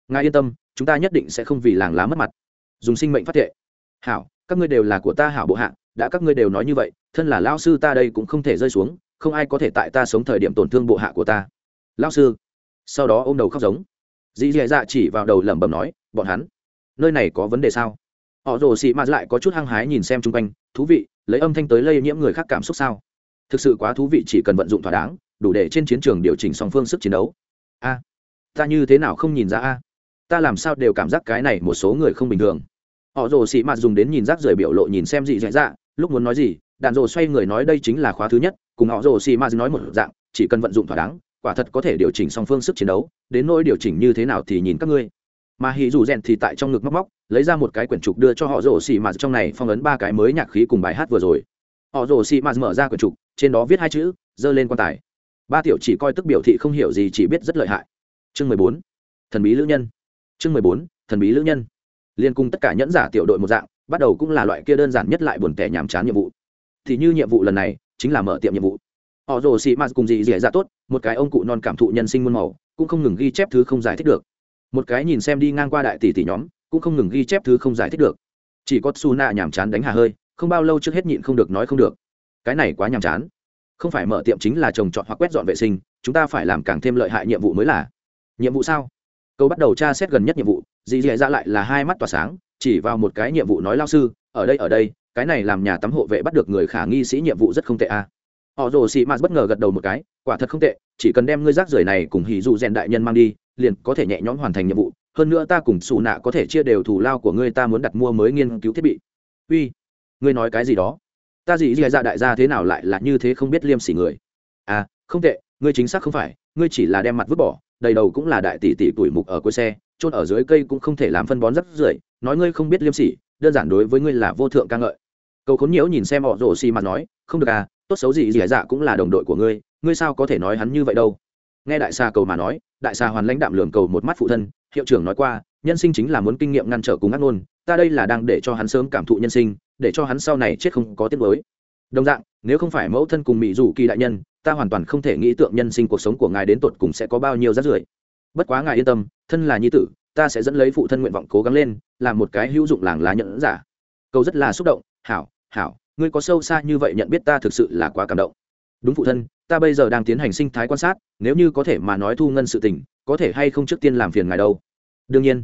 Ngài yên tâm, chúng ta nhất định sẽ không vì làng lá mất mặt. Dùng sinh mệnh phát thệ. Hảo, các ngươi đều là của ta hảo bộ hạ, đã các ngươi đều nói như vậy, thân là lão sư ta đây cũng không thể rơi xuống, không ai có thể tại ta sống thời điểm tổn thương bộ hạ của ta. Lão sư sau đó ôm đầu khóc giống. Dì dì dạ chỉ vào đầu lẩm bẩm nói, bọn hắn, nơi này có vấn đề sao? Họ rồ xị mạt lại có chút hăng hái nhìn xem chung quanh, thú vị, lấy âm thanh tới lây nhiễm người khác cảm xúc sao? Thực sự quá thú vị, chỉ cần vận dụng thỏa đáng, đủ để trên chiến trường điều chỉnh song phương sức chiến đấu. A, ta như thế nào không nhìn ra a? Ta làm sao đều cảm giác cái này một số người không bình thường. Họ rồ xị mạt dùng đến nhìn rác rời biểu lộ nhìn xem dị dạ dạ lúc muốn nói gì đàn rồ xoay người nói đây chính là khóa thứ nhất, cùng họ rồ xị mạt nói một dạng, chỉ cần vận dụng thỏa đáng quả thật có thể điều chỉnh song phương sức chiến đấu, đến nỗi điều chỉnh như thế nào thì nhìn các ngươi. Mà hì dù rèn thì tại trong ngực móc móc, lấy ra một cái quyển trục đưa cho họ rổ xì mà trong này phong ấn ba cái mới nhạc khí cùng bài hát vừa rồi. Họ rổ xì mà mở ra quyển trục, trên đó viết hai chữ, dơ lên quan tài. Ba tiểu chỉ coi tức biểu thị không hiểu gì, chỉ biết rất lợi hại. Chương mười bốn, thần bí lữ nhân. Chương mười bốn, thần bí lữ nhân. Liên cung tất cả nhẫn giả tiểu đội một dạng, bắt đầu cũng là loại kia đơn giản nhất lại buồn tẻ nhàm chán nhiệm vụ. Thì như nhiệm vụ lần này, chính là mở tiệm nhiệm vụ họ rồ xì mạt cùng gì dẻ dạ tốt, một cái ông cụ non cảm thụ nhân sinh muôn màu, cũng không ngừng ghi chép thứ không giải thích được. Một cái nhìn xem đi ngang qua đại tỷ tỷ nhóm, cũng không ngừng ghi chép thứ không giải thích được. Chỉ có su nạ nhàm chán đánh hà hơi, không bao lâu trước hết nhịn không được nói không được. Cái này quá nhàm chán. Không phải mở tiệm chính là trồng trọt hoặc quét dọn vệ sinh, chúng ta phải làm càng thêm lợi hại nhiệm vụ mới là. Nhiệm vụ sao? Câu bắt đầu tra xét gần nhất nhiệm vụ, dì dì ra dạ lại là hai mắt tỏa sáng, chỉ vào một cái nhiệm vụ nói lao sư, ở đây ở đây, cái này làm nhà tắm hộ vệ bắt được người khả nghi sĩ nhiệm vụ rất không tệ a họ rồ xì mạt bất ngờ gật đầu một cái, quả thật không tệ, chỉ cần đem ngươi rác rưởi này cùng hỉ dụ rèn đại nhân mang đi, liền có thể nhẹ nhõm hoàn thành nhiệm vụ. Hơn nữa ta cùng xù nạ có thể chia đều thù lao của ngươi, ta muốn đặt mua mới nghiên cứu thiết bị. Uy, ngươi nói cái gì đó? Ta gì dì dạ đại gia thế nào lại là như thế không biết liêm sỉ người? À không tệ, ngươi chính xác không phải, ngươi chỉ là đem mặt vứt bỏ, đầy đầu cũng là đại tỷ tỷ tuổi mục ở cuối xe trôn ở dưới cây cũng không thể làm phân bón rắc rưởi, nói ngươi không biết liêm sỉ, đơn giản đối với ngươi là vô thượng ca ngợi. Cầu khốn nhiễu nhìn xem họ rồ xì mặt nói, không được à tốt xấu gì gì dạ cũng là đồng đội của ngươi ngươi sao có thể nói hắn như vậy đâu? Nghe đại xà cầu mà nói, đại xà hoàn lãnh đạm lường cầu một mắt phụ thân, hiệu trưởng nói qua, nhân sinh chính là muốn kinh nghiệm ngăn trở cùng ác ngôn, ta đây là đang để cho hắn sớm cảm thụ nhân sinh, để cho hắn sau này chết không có tiết mới đồng dạng, nếu không phải mẫu thân cùng mỹ dù kỳ đại nhân, ta hoàn toàn không thể nghĩ tượng nhân sinh cuộc sống của ngài đến tột cùng sẽ có bao nhiêu rát rưởi. Bất quá ngài yên tâm, thân là nhi tử, ta sẽ dẫn lấy phụ thân nguyện vọng cố gắng lên, làm một cái hữu dụng làng lá nhận giả. Câu rất là xúc động, hảo hảo ngươi có sâu xa như vậy nhận biết ta thực sự là quá cảm động. Đúng phụ thân, ta bây giờ đang tiến hành sinh thái quan sát, nếu như có thể mà nói thu ngân sự tình, có thể hay không trước tiên làm phiền ngài đâu. Đương nhiên.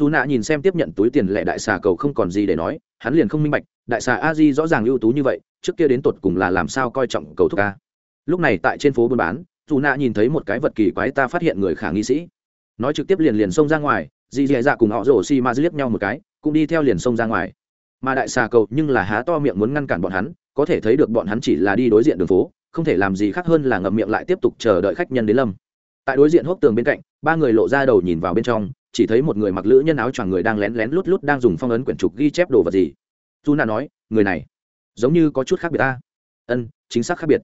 Dù nạ nhìn xem tiếp nhận túi tiền lẻ đại xà cầu không còn gì để nói, hắn liền không minh bạch, đại xà a di rõ ràng ưu tú như vậy, trước kia đến tột cùng là làm sao coi trọng cầu thúc ca lúc này tại trên phố buôn bán dù nạ nhìn thấy một cái vật kỳ quái ta phát hiện người khả nghi sĩ. Nói trực tiếp liền liền xông ra ngoài dì dì dạ cùng họ rổ xi ma liếc nhau một cái, cũng đi theo liền xông ra ngoài mà đại xà cầu nhưng là há to miệng muốn ngăn cản bọn hắn, có thể thấy được bọn hắn chỉ là đi đối diện đường phố, không thể làm gì khác hơn là ngậm miệng lại tiếp tục chờ đợi khách nhân đến lâm. Tại đối diện hốc tường bên cạnh, ba người lộ ra đầu nhìn vào bên trong, chỉ thấy một người mặc lữ nhân áo choàng người đang lén lén lút lút đang dùng phong ấn quyển trục ghi chép đồ vật gì. Dù nạ nói, người này, giống như có chút khác biệt ta. Ân, chính xác khác biệt.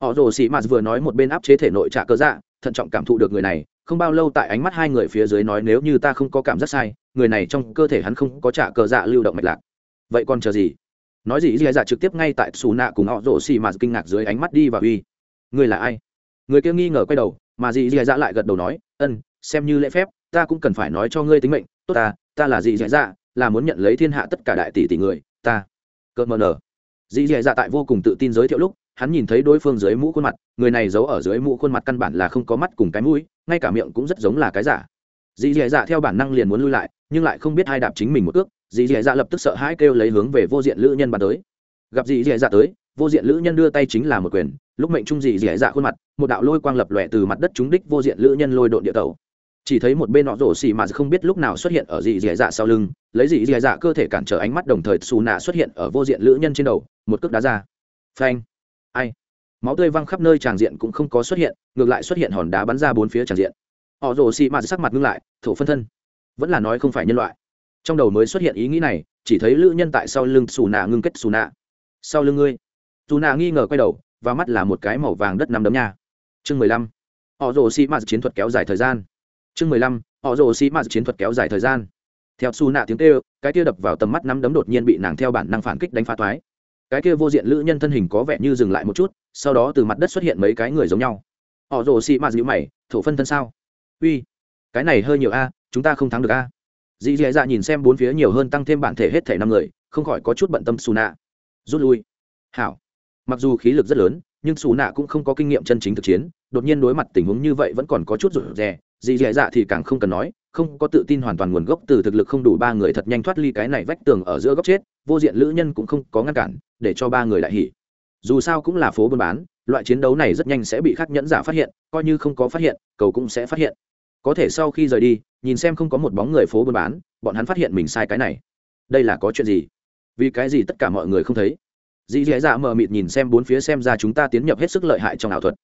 Họ rồ sĩ mạt vừa nói một bên áp chế thể nội trả cơ dạ thận trọng cảm thụ được người này, không bao lâu tại ánh mắt hai người phía dưới nói nếu như ta không có cảm giác sai, người này trong cơ thể hắn không có trả cơ dạ lưu động mạch lạc vậy còn chờ gì? Nói gì dì dạ trực tiếp ngay tại xù nạ cùng họ rổ xì mà kinh ngạc dưới ánh mắt đi và uy. Người là ai? Người kia nghi ngờ quay đầu, mà dì dì dạ lại gật đầu nói, ân, xem như lễ phép, ta cũng cần phải nói cho ngươi tính mệnh. Tốt ta ta là dì dì dạ là muốn nhận lấy thiên hạ tất cả đại tỷ tỷ người, ta. Cợt mờ nở. Dì dì dạ tại vô cùng tự tin giới thiệu lúc, hắn nhìn thấy đối phương dưới mũ khuôn mặt, người này giấu ở dưới mũ khuôn mặt căn bản là không có mắt cùng cái mũi, ngay cả miệng cũng rất giống là cái giả. Dì dì dạ theo bản năng liền muốn lui lại, nhưng lại không biết ai đạp chính mình một ước dì dì dạ lập tức sợ hãi kêu lấy hướng về vô diện lữ nhân bàn tới. Gặp dì dì dạ tới, vô diện lữ nhân đưa tay chính là một quyền, lúc mệnh trung dì dì dạ khuôn mặt, một đạo lôi quang lập lòe từ mặt đất trúng đích vô diện lữ nhân lôi độn địa tàu chỉ thấy một bên nọ rổ xì mà không biết lúc nào xuất hiện ở dì dì dạ sau lưng, lấy dì dì dạ cơ thể cản trở ánh mắt đồng thời xù nạ xuất hiện ở vô diện lữ nhân trên đầu, một cước đá ra. Phanh. Ai? Máu tươi văng khắp nơi tràng diện cũng không có xuất hiện, ngược lại xuất hiện hòn đá bắn ra bốn phía tràng diện. Họ rồ xì mà sắc mặt ngưng lại, thổ phân thân. Vẫn là nói không phải nhân loại trong đầu mới xuất hiện ý nghĩ này, chỉ thấy lữ nhân tại sau lưng xù nạ ngưng kết xù nạ. Sau lưng ngươi. Xù nạ nghi ngờ quay đầu, và mắt là một cái màu vàng đất nằm đấm nha. Chương mười lăm. Họ rồ xì mạt chiến thuật kéo dài thời gian. Chương mười lăm. Họ rồ xì mạt chiến thuật kéo dài thời gian. Theo xù nạ tiếng kêu, cái kia đập vào tầm mắt nắm đấm đột nhiên bị nàng theo bản năng phản kích đánh phá thoái. Cái kia vô diện lữ nhân thân hình có vẻ như dừng lại một chút, sau đó từ mặt đất xuất hiện mấy cái người giống nhau. Họ rồ xì mạt dịu mày, thổ phân thân sao? Uy, cái này hơi nhiều a, chúng ta không thắng được a dì dì dạ nhìn xem bốn phía nhiều hơn tăng thêm bản thể hết thể năm người, không khỏi có chút bận tâm xù nạ rút lui. Hảo. Mặc dù khí lực rất lớn, nhưng xù nạ cũng không có kinh nghiệm chân chính thực chiến, đột nhiên đối mặt tình huống như vậy vẫn còn có chút rụt rè. Dì dì dạ thì càng không cần nói, không có tự tin hoàn toàn nguồn gốc từ thực lực không đủ ba người thật nhanh thoát ly cái này vách tường ở giữa góc chết, vô diện lữ nhân cũng không có ngăn cản, để cho ba người lại hỉ. Dù sao cũng là phố buôn bán, loại chiến đấu này rất nhanh sẽ bị khắc nhẫn giả phát hiện, coi như không có phát hiện, cầu cũng sẽ phát hiện có thể sau khi rời đi, nhìn xem không có một bóng người phố buôn bán, bọn hắn phát hiện mình sai cái này. Đây là có chuyện gì? Vì cái gì tất cả mọi người không thấy? Dì dì dạ mờ mịt nhìn xem bốn phía xem ra chúng ta tiến nhập hết sức lợi hại trong ảo thuật.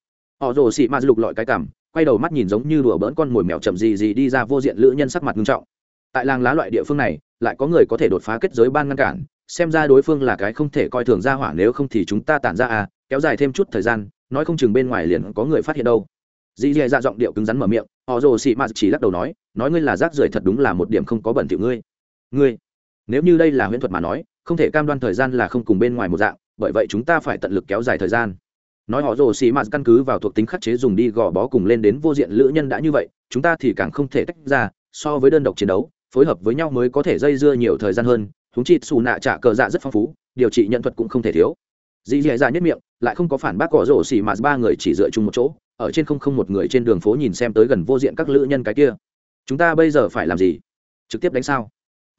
Họ rồ xị ma lục lọi cái cảm quay đầu mắt nhìn giống như đùa bỡn con mồi mèo chậm gì gì đi ra vô diện lữ nhân sắc mặt nghiêm trọng. Tại làng lá loại địa phương này, lại có người có thể đột phá kết giới ban ngăn cản, xem ra đối phương là cái không thể coi thường ra hỏa, nếu không thì chúng ta tản ra à kéo dài thêm chút thời gian, nói không chừng bên ngoài liền có người phát hiện đâu dì dì dạ giọng điệu cứng rắn mở miệng, họ rồ xị mạt chỉ lắc đầu nói nói ngươi là rác rưởi thật đúng là một điểm không có bẩn thỉu ngươi. Ngươi, nếu như đây là huyễn thuật mà nói, không thể cam đoan thời gian là không cùng bên ngoài một dạng, bởi vậy chúng ta phải tận lực kéo dài thời gian. Nói họ rồ xì mạt căn cứ vào thuộc tính khắc chế dùng đi gò bó cùng lên đến vô diện lữ nhân đã như vậy, chúng ta thì càng không thể tách ra, so với đơn độc chiến đấu, phối hợp với nhau mới có thể dây dưa nhiều thời gian hơn. Húng chị xù nạ trả cờ dạ rất phong phú, điều trị nhận thuật cũng không thể thiếu dì dì dạ nhất miệng, lại không có phản bác cỏ rổ xì mạt ba người chỉ dựa chung một chỗ, ở trên không không một người trên đường phố nhìn xem tới gần vô diện các lữ nhân cái kia. Chúng ta bây giờ phải làm gì? Trực tiếp đánh sao?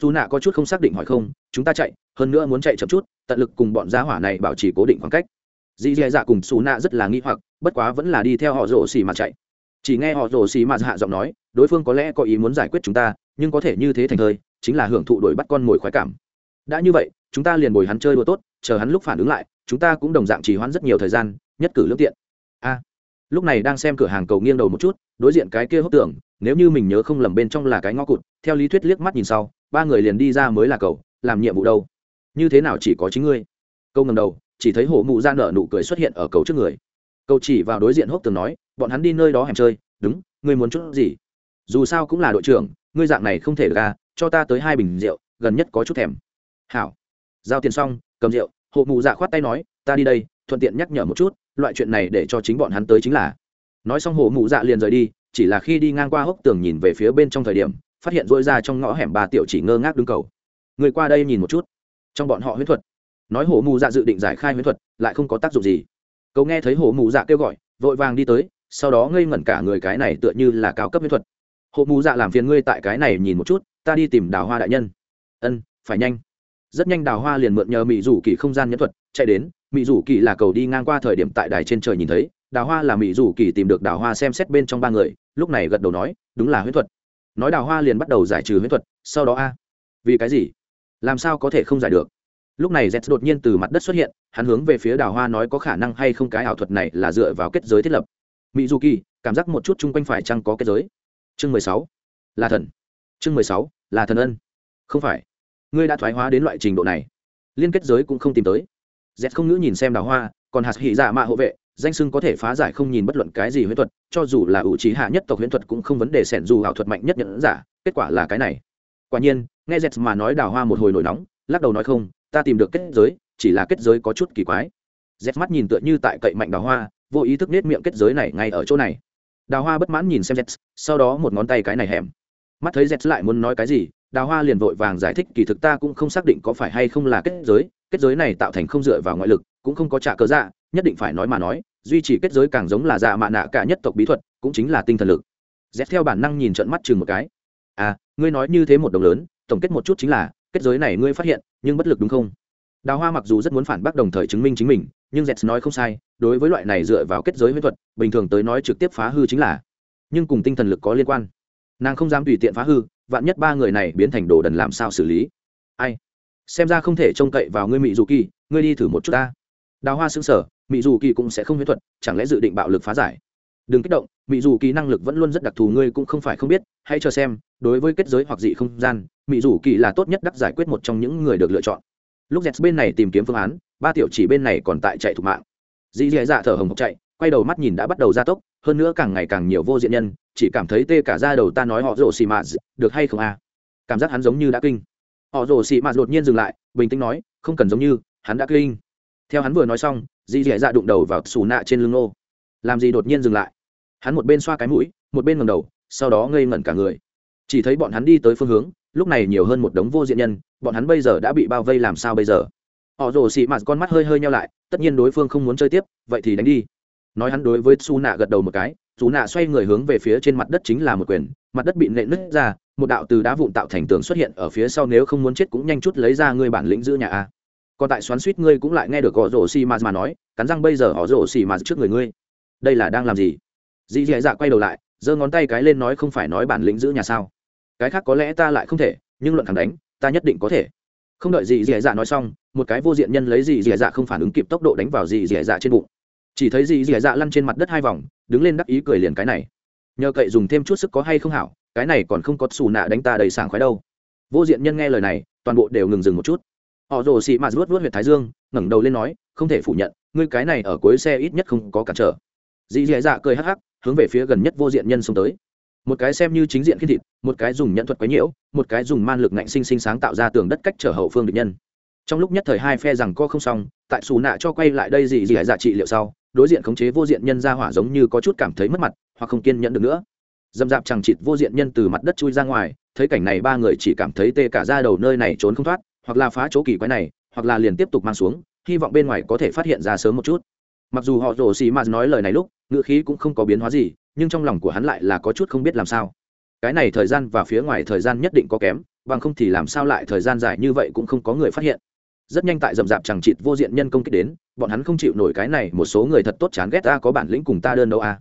Dù nạ có chút không xác định hỏi không, chúng ta chạy, hơn nữa muốn chạy chậm chút, tận lực cùng bọn giá hỏa này bảo trì cố định khoảng cách. Dì dì dạ cùng xù nạ rất là nghi hoặc, bất quá vẫn là đi theo họ rổ xì mà chạy. Chỉ nghe họ rổ xì mà hạ giọng nói, đối phương có lẽ có ý muốn giải quyết chúng ta, nhưng có thể như thế thành thơi chính là hưởng thụ đổi bắt con mồi khoái cảm. Đã như vậy, chúng ta liền bồi hắn chơi đùa tốt, chờ hắn lúc phản ứng lại chúng ta cũng đồng dạng trì hoãn rất nhiều thời gian, nhất cử lương tiện. A, lúc này đang xem cửa hàng cầu nghiêng đầu một chút, đối diện cái kia hốc tưởng, nếu như mình nhớ không lầm bên trong là cái ngõ cụt, theo lý thuyết liếc mắt nhìn sau, ba người liền đi ra mới là cầu, làm nhiệm vụ đâu? Như thế nào chỉ có chính ngươi? Câu ngầm đầu, chỉ thấy hổ mụ ra nở nụ cười xuất hiện ở cầu trước người. Cầu chỉ vào đối diện hốc tường nói, bọn hắn đi nơi đó hẻm chơi, đúng, ngươi muốn chút gì? Dù sao cũng là đội trưởng, ngươi dạng này không thể được à cho ta tới hai bình rượu, gần nhất có chút thèm. Hảo. Giao tiền xong, cầm rượu hộ mụ dạ khoát tay nói, ta đi đây, thuận tiện nhắc nhở một chút, loại chuyện này để cho chính bọn hắn tới chính là. Nói xong hộ mụ dạ liền rời đi, chỉ là khi đi ngang qua hốc tường nhìn về phía bên trong thời điểm, phát hiện dỗi ra trong ngõ hẻm bà tiểu chỉ ngơ ngác đứng cầu. Người qua đây nhìn một chút. Trong bọn họ huyễn thuật. Nói hổ mù dạ dự định giải khai huyễn thuật, lại không có tác dụng gì. Cậu nghe thấy hổ mù dạ kêu gọi, vội vàng đi tới, sau đó ngây ngẩn cả người cái này tựa như là cao cấp huyễn thuật. Hổ mù dạ làm phiền ngươi tại cái này nhìn một chút, ta đi tìm đào hoa đại nhân. Ân, phải nhanh rất nhanh đào hoa liền mượn nhờ mỹ rủ kỳ không gian nhẫn thuật, chạy đến, mỹ rủ kỳ là cầu đi ngang qua thời điểm tại đài trên trời nhìn thấy, đào hoa là mỹ rủ kỳ tìm được đào hoa xem xét bên trong ba người, lúc này gật đầu nói, đúng là huyễn thuật. Nói đào hoa liền bắt đầu giải trừ huyễn thuật, sau đó a, vì cái gì? Làm sao có thể không giải được? Lúc này z đột nhiên từ mặt đất xuất hiện, hắn hướng về phía đào hoa nói có khả năng hay không cái ảo thuật này là dựa vào kết giới thiết lập. Mỹ du kỳ, cảm giác một chút chung quanh phải chăng có kết giới? Chương mười sáu, là thần. Chương mười sáu, là thần ân. Không phải ngươi đã thoái hóa đến loại trình độ này. Liên kết giới cũng không tìm tới. Z không ngữ nhìn xem đào hoa, còn hạt hỉ dạ mạ hộ vệ, danh sưng có thể phá giải không nhìn bất luận cái gì huyễn thuật, cho dù là ủ trí hạ nhất tộc huyễn thuật cũng không vấn đề Sẻn dù ảo thuật mạnh nhất nhận giả, kết quả là cái này. Quả nhiên, nghe z mà nói đào hoa một hồi nổi nóng, lắc đầu nói không, ta tìm được kết giới, chỉ là kết giới có chút kỳ quái. Z mắt nhìn tựa như tại cậy mạnh đào hoa, vô ý thức nết miệng kết giới này ngay ở chỗ này. Đào hoa bất mãn nhìn xem z sau đó một ngón tay cái này hẻm. Mắt thấy z lại muốn nói cái gì đào hoa liền vội vàng giải thích, kỳ thực ta cũng không xác định có phải hay không là kết giới kết giới này tạo thành không dựa vào ngoại lực, cũng không có trả cớ dạ nhất định phải nói mà nói, duy trì kết giới càng giống là dạ mạ nạ cả nhất tộc bí thuật, cũng chính là tinh thần lực. Dép theo bản năng nhìn trận mắt chừng một cái. À ngươi nói như thế một đồng lớn, tổng kết một chút chính là, kết giới này ngươi phát hiện, nhưng bất lực đúng không? Đào hoa mặc dù rất muốn phản bác đồng thời chứng minh chính mình, nhưng dẹt nói không sai, đối với loại này dựa vào kết giới huyễn thuật, bình thường tới nói trực tiếp phá hư chính là. Nhưng cùng tinh thần lực có liên quan. Nàng không dám tùy tiện phá hư vạn nhất ba người này biến thành đồ đần làm sao xử lý? Ai? Xem ra không thể trông cậy vào ngươi mỹ dù kỳ ngươi đi thử một chút ta. Đào hoa xứng sở mỹ dù kỳ cũng sẽ không huyết thuật, chẳng lẽ dự định bạo lực phá giải? Đừng kích động mỹ dù kỳ năng lực vẫn luôn rất đặc thù, ngươi cũng không phải không biết, hãy cho xem, đối với kết giới hoặc dị không gian mỹ dù kỳ là tốt nhất đắc giải quyết một trong những người được lựa chọn. Lúc dẹt bên này tìm kiếm phương án, ba tiểu chỉ bên này còn tại chạy thục mạng. Dì dì dạ thở hồng hộc chạy quay đầu mắt nhìn đã bắt đầu gia tốc, hơn nữa càng ngày càng nhiều vô diện nhân, chỉ cảm thấy tê cả ra đầu ta nói họ rồ xì mạt được hay không à cảm giác hắn giống như đã kinh. Họ rồ xì mạt đột nhiên dừng lại, bình tĩnh nói, không cần giống như, hắn đã kinh. Theo hắn vừa nói xong, dì dì dạ đụng đầu vào xù nạ trên lưng nô làm gì đột nhiên dừng lại? Hắn một bên xoa cái mũi, một bên ngầm đầu, sau đó ngây ngẩn cả người. Chỉ thấy bọn hắn đi tới phương hướng, lúc này nhiều hơn một đống vô diện nhân, bọn hắn bây giờ đã bị bao vây làm sao bây giờ? Họ rồ xị mạt con mắt hơi hơi nhau lại, tất nhiên đối phương không muốn chơi tiếp, vậy thì đánh đi nói hắn đối với su nạ gật đầu một cái, su nạ xoay người hướng về phía trên mặt đất chính là một quyền, mặt đất bị nện nứt ra, một đạo từ đá vụn tạo thành tường xuất hiện ở phía sau, nếu không muốn chết cũng nhanh chút lấy ra ngươi bản lĩnh giữ nhà a. Còn tại xoắn suýt ngươi cũng lại nghe được gõ rổ xì mà mà nói, cắn răng bây giờ họ rổ xì mà trước người ngươi. Đây là đang làm gì? Dì dì dạ quay đầu lại, giơ ngón tay cái lên nói không phải nói bản lĩnh giữ nhà sao? Cái khác có lẽ ta lại không thể, nhưng luận thẳng đánh, ta nhất định có thể. Không đợi dì dì dạ nói xong, một cái vô diện nhân lấy dì dì dạ không phản ứng kịp tốc độ đánh vào dì dì dạ trên bụng chỉ thấy dì dì dạ lăn trên mặt đất hai vòng, đứng lên đắc ý cười liền cái này. Nhờ cậy dùng thêm chút sức có hay không hảo, cái này còn không có xù nạ đánh ta đầy sảng khoái đâu. Vô diện nhân nghe lời này, toàn bộ đều ngừng dừng một chút. Họ rồ xị mạt vuốt vuốt huyệt thái dương, ngẩng đầu lên nói, không thể phủ nhận, ngươi cái này ở cuối xe ít nhất không có cản trở. Dì dì dạ cười hắc hắc, hướng về phía gần nhất vô diện nhân xông tới. Một cái xem như chính diện khi thịt, một cái dùng nhận thuật quấy nhiễu, một cái dùng man lực ngạnh sinh sinh sáng tạo ra tường đất cách trở hậu phương địch nhân. Trong lúc nhất thời hai phe rằng co không xong, tại xù nạ cho quay lại đây dì dì dạ trị liệu sau đối diện khống chế vô diện nhân ra hỏa giống như có chút cảm thấy mất mặt, hoặc không kiên nhẫn được nữa. Dầm dạp chẳng chịt vô diện nhân từ mặt đất chui ra ngoài, thấy cảnh này ba người chỉ cảm thấy tê cả ra đầu nơi này trốn không thoát, hoặc là phá chỗ kỳ quái này, hoặc là liền tiếp tục mang xuống, hy vọng bên ngoài có thể phát hiện ra sớm một chút. Mặc dù họ rổ xì mà nói lời này lúc, ngữ khí cũng không có biến hóa gì, nhưng trong lòng của hắn lại là có chút không biết làm sao. Cái này thời gian và phía ngoài thời gian nhất định có kém, bằng không thì làm sao lại thời gian dài như vậy cũng không có người phát hiện rất nhanh tại rậm rạp chẳng chịt vô diện nhân công kích đến, bọn hắn không chịu nổi cái này, một số người thật tốt chán ghét ta có bản lĩnh cùng ta đơn đâu à.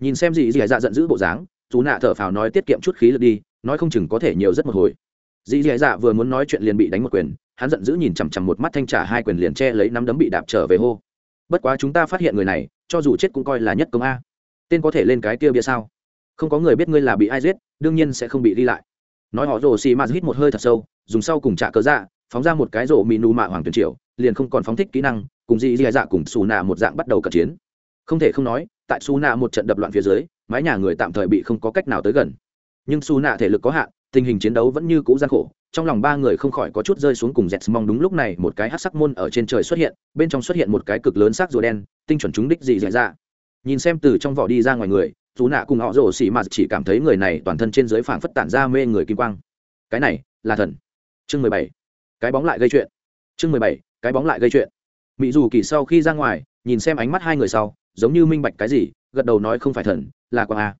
nhìn xem gì gì dạ giận dữ bộ dáng dù nạ thở phào nói tiết kiệm chút khí lực đi, nói không chừng có thể nhiều rất một hồi. Dì dì dạ vừa muốn nói chuyện liền bị đánh một quyền, hắn giận dữ nhìn chằm chằm một mắt thanh trả hai quyền liền che lấy nắm đấm bị đạp trở về hô. Bất quá chúng ta phát hiện người này, cho dù chết cũng coi là nhất công a. Tên có thể lên cái kia bia sao? Không có người biết ngươi là bị ai giết, đương nhiên sẽ không bị đi lại. Nói họ rồ xì ma hít một hơi thật sâu, dùng sau cùng trả cớ dạ phóng ra một cái rổ mì nụ mạ hoàng tuyển triều, liền không còn phóng thích kỹ năng, cùng dì dì dạ cùng xù nạ một dạng bắt đầu cận chiến. Không thể không nói, tại xù nạ một trận đập loạn phía dưới, mái nhà người tạm thời bị không có cách nào tới gần. Nhưng xù nạ thể lực có hạn, tình hình chiến đấu vẫn như cũ gian khổ, trong lòng ba người không khỏi có chút rơi xuống cùng dẹt mong đúng lúc này một cái hát sắc môn ở trên trời xuất hiện, bên trong xuất hiện một cái cực lớn sắc rùa đen, tinh chuẩn chúng đích dị dạ dạ. Nhìn xem từ trong vỏ đi ra ngoài người dù nạ cùng họ rổ xỉ mà chỉ cảm thấy người này toàn thân trên dưới phảng phất tản ra mê người kim quang. Cái này là thần. Chương mười bảy cái bóng lại gây chuyện. Chương mười bảy, cái bóng lại gây chuyện. Mỹ dù kỳ sau khi ra ngoài, nhìn xem ánh mắt hai người sau, giống như minh bạch cái gì, gật đầu nói không phải thần, là quang a.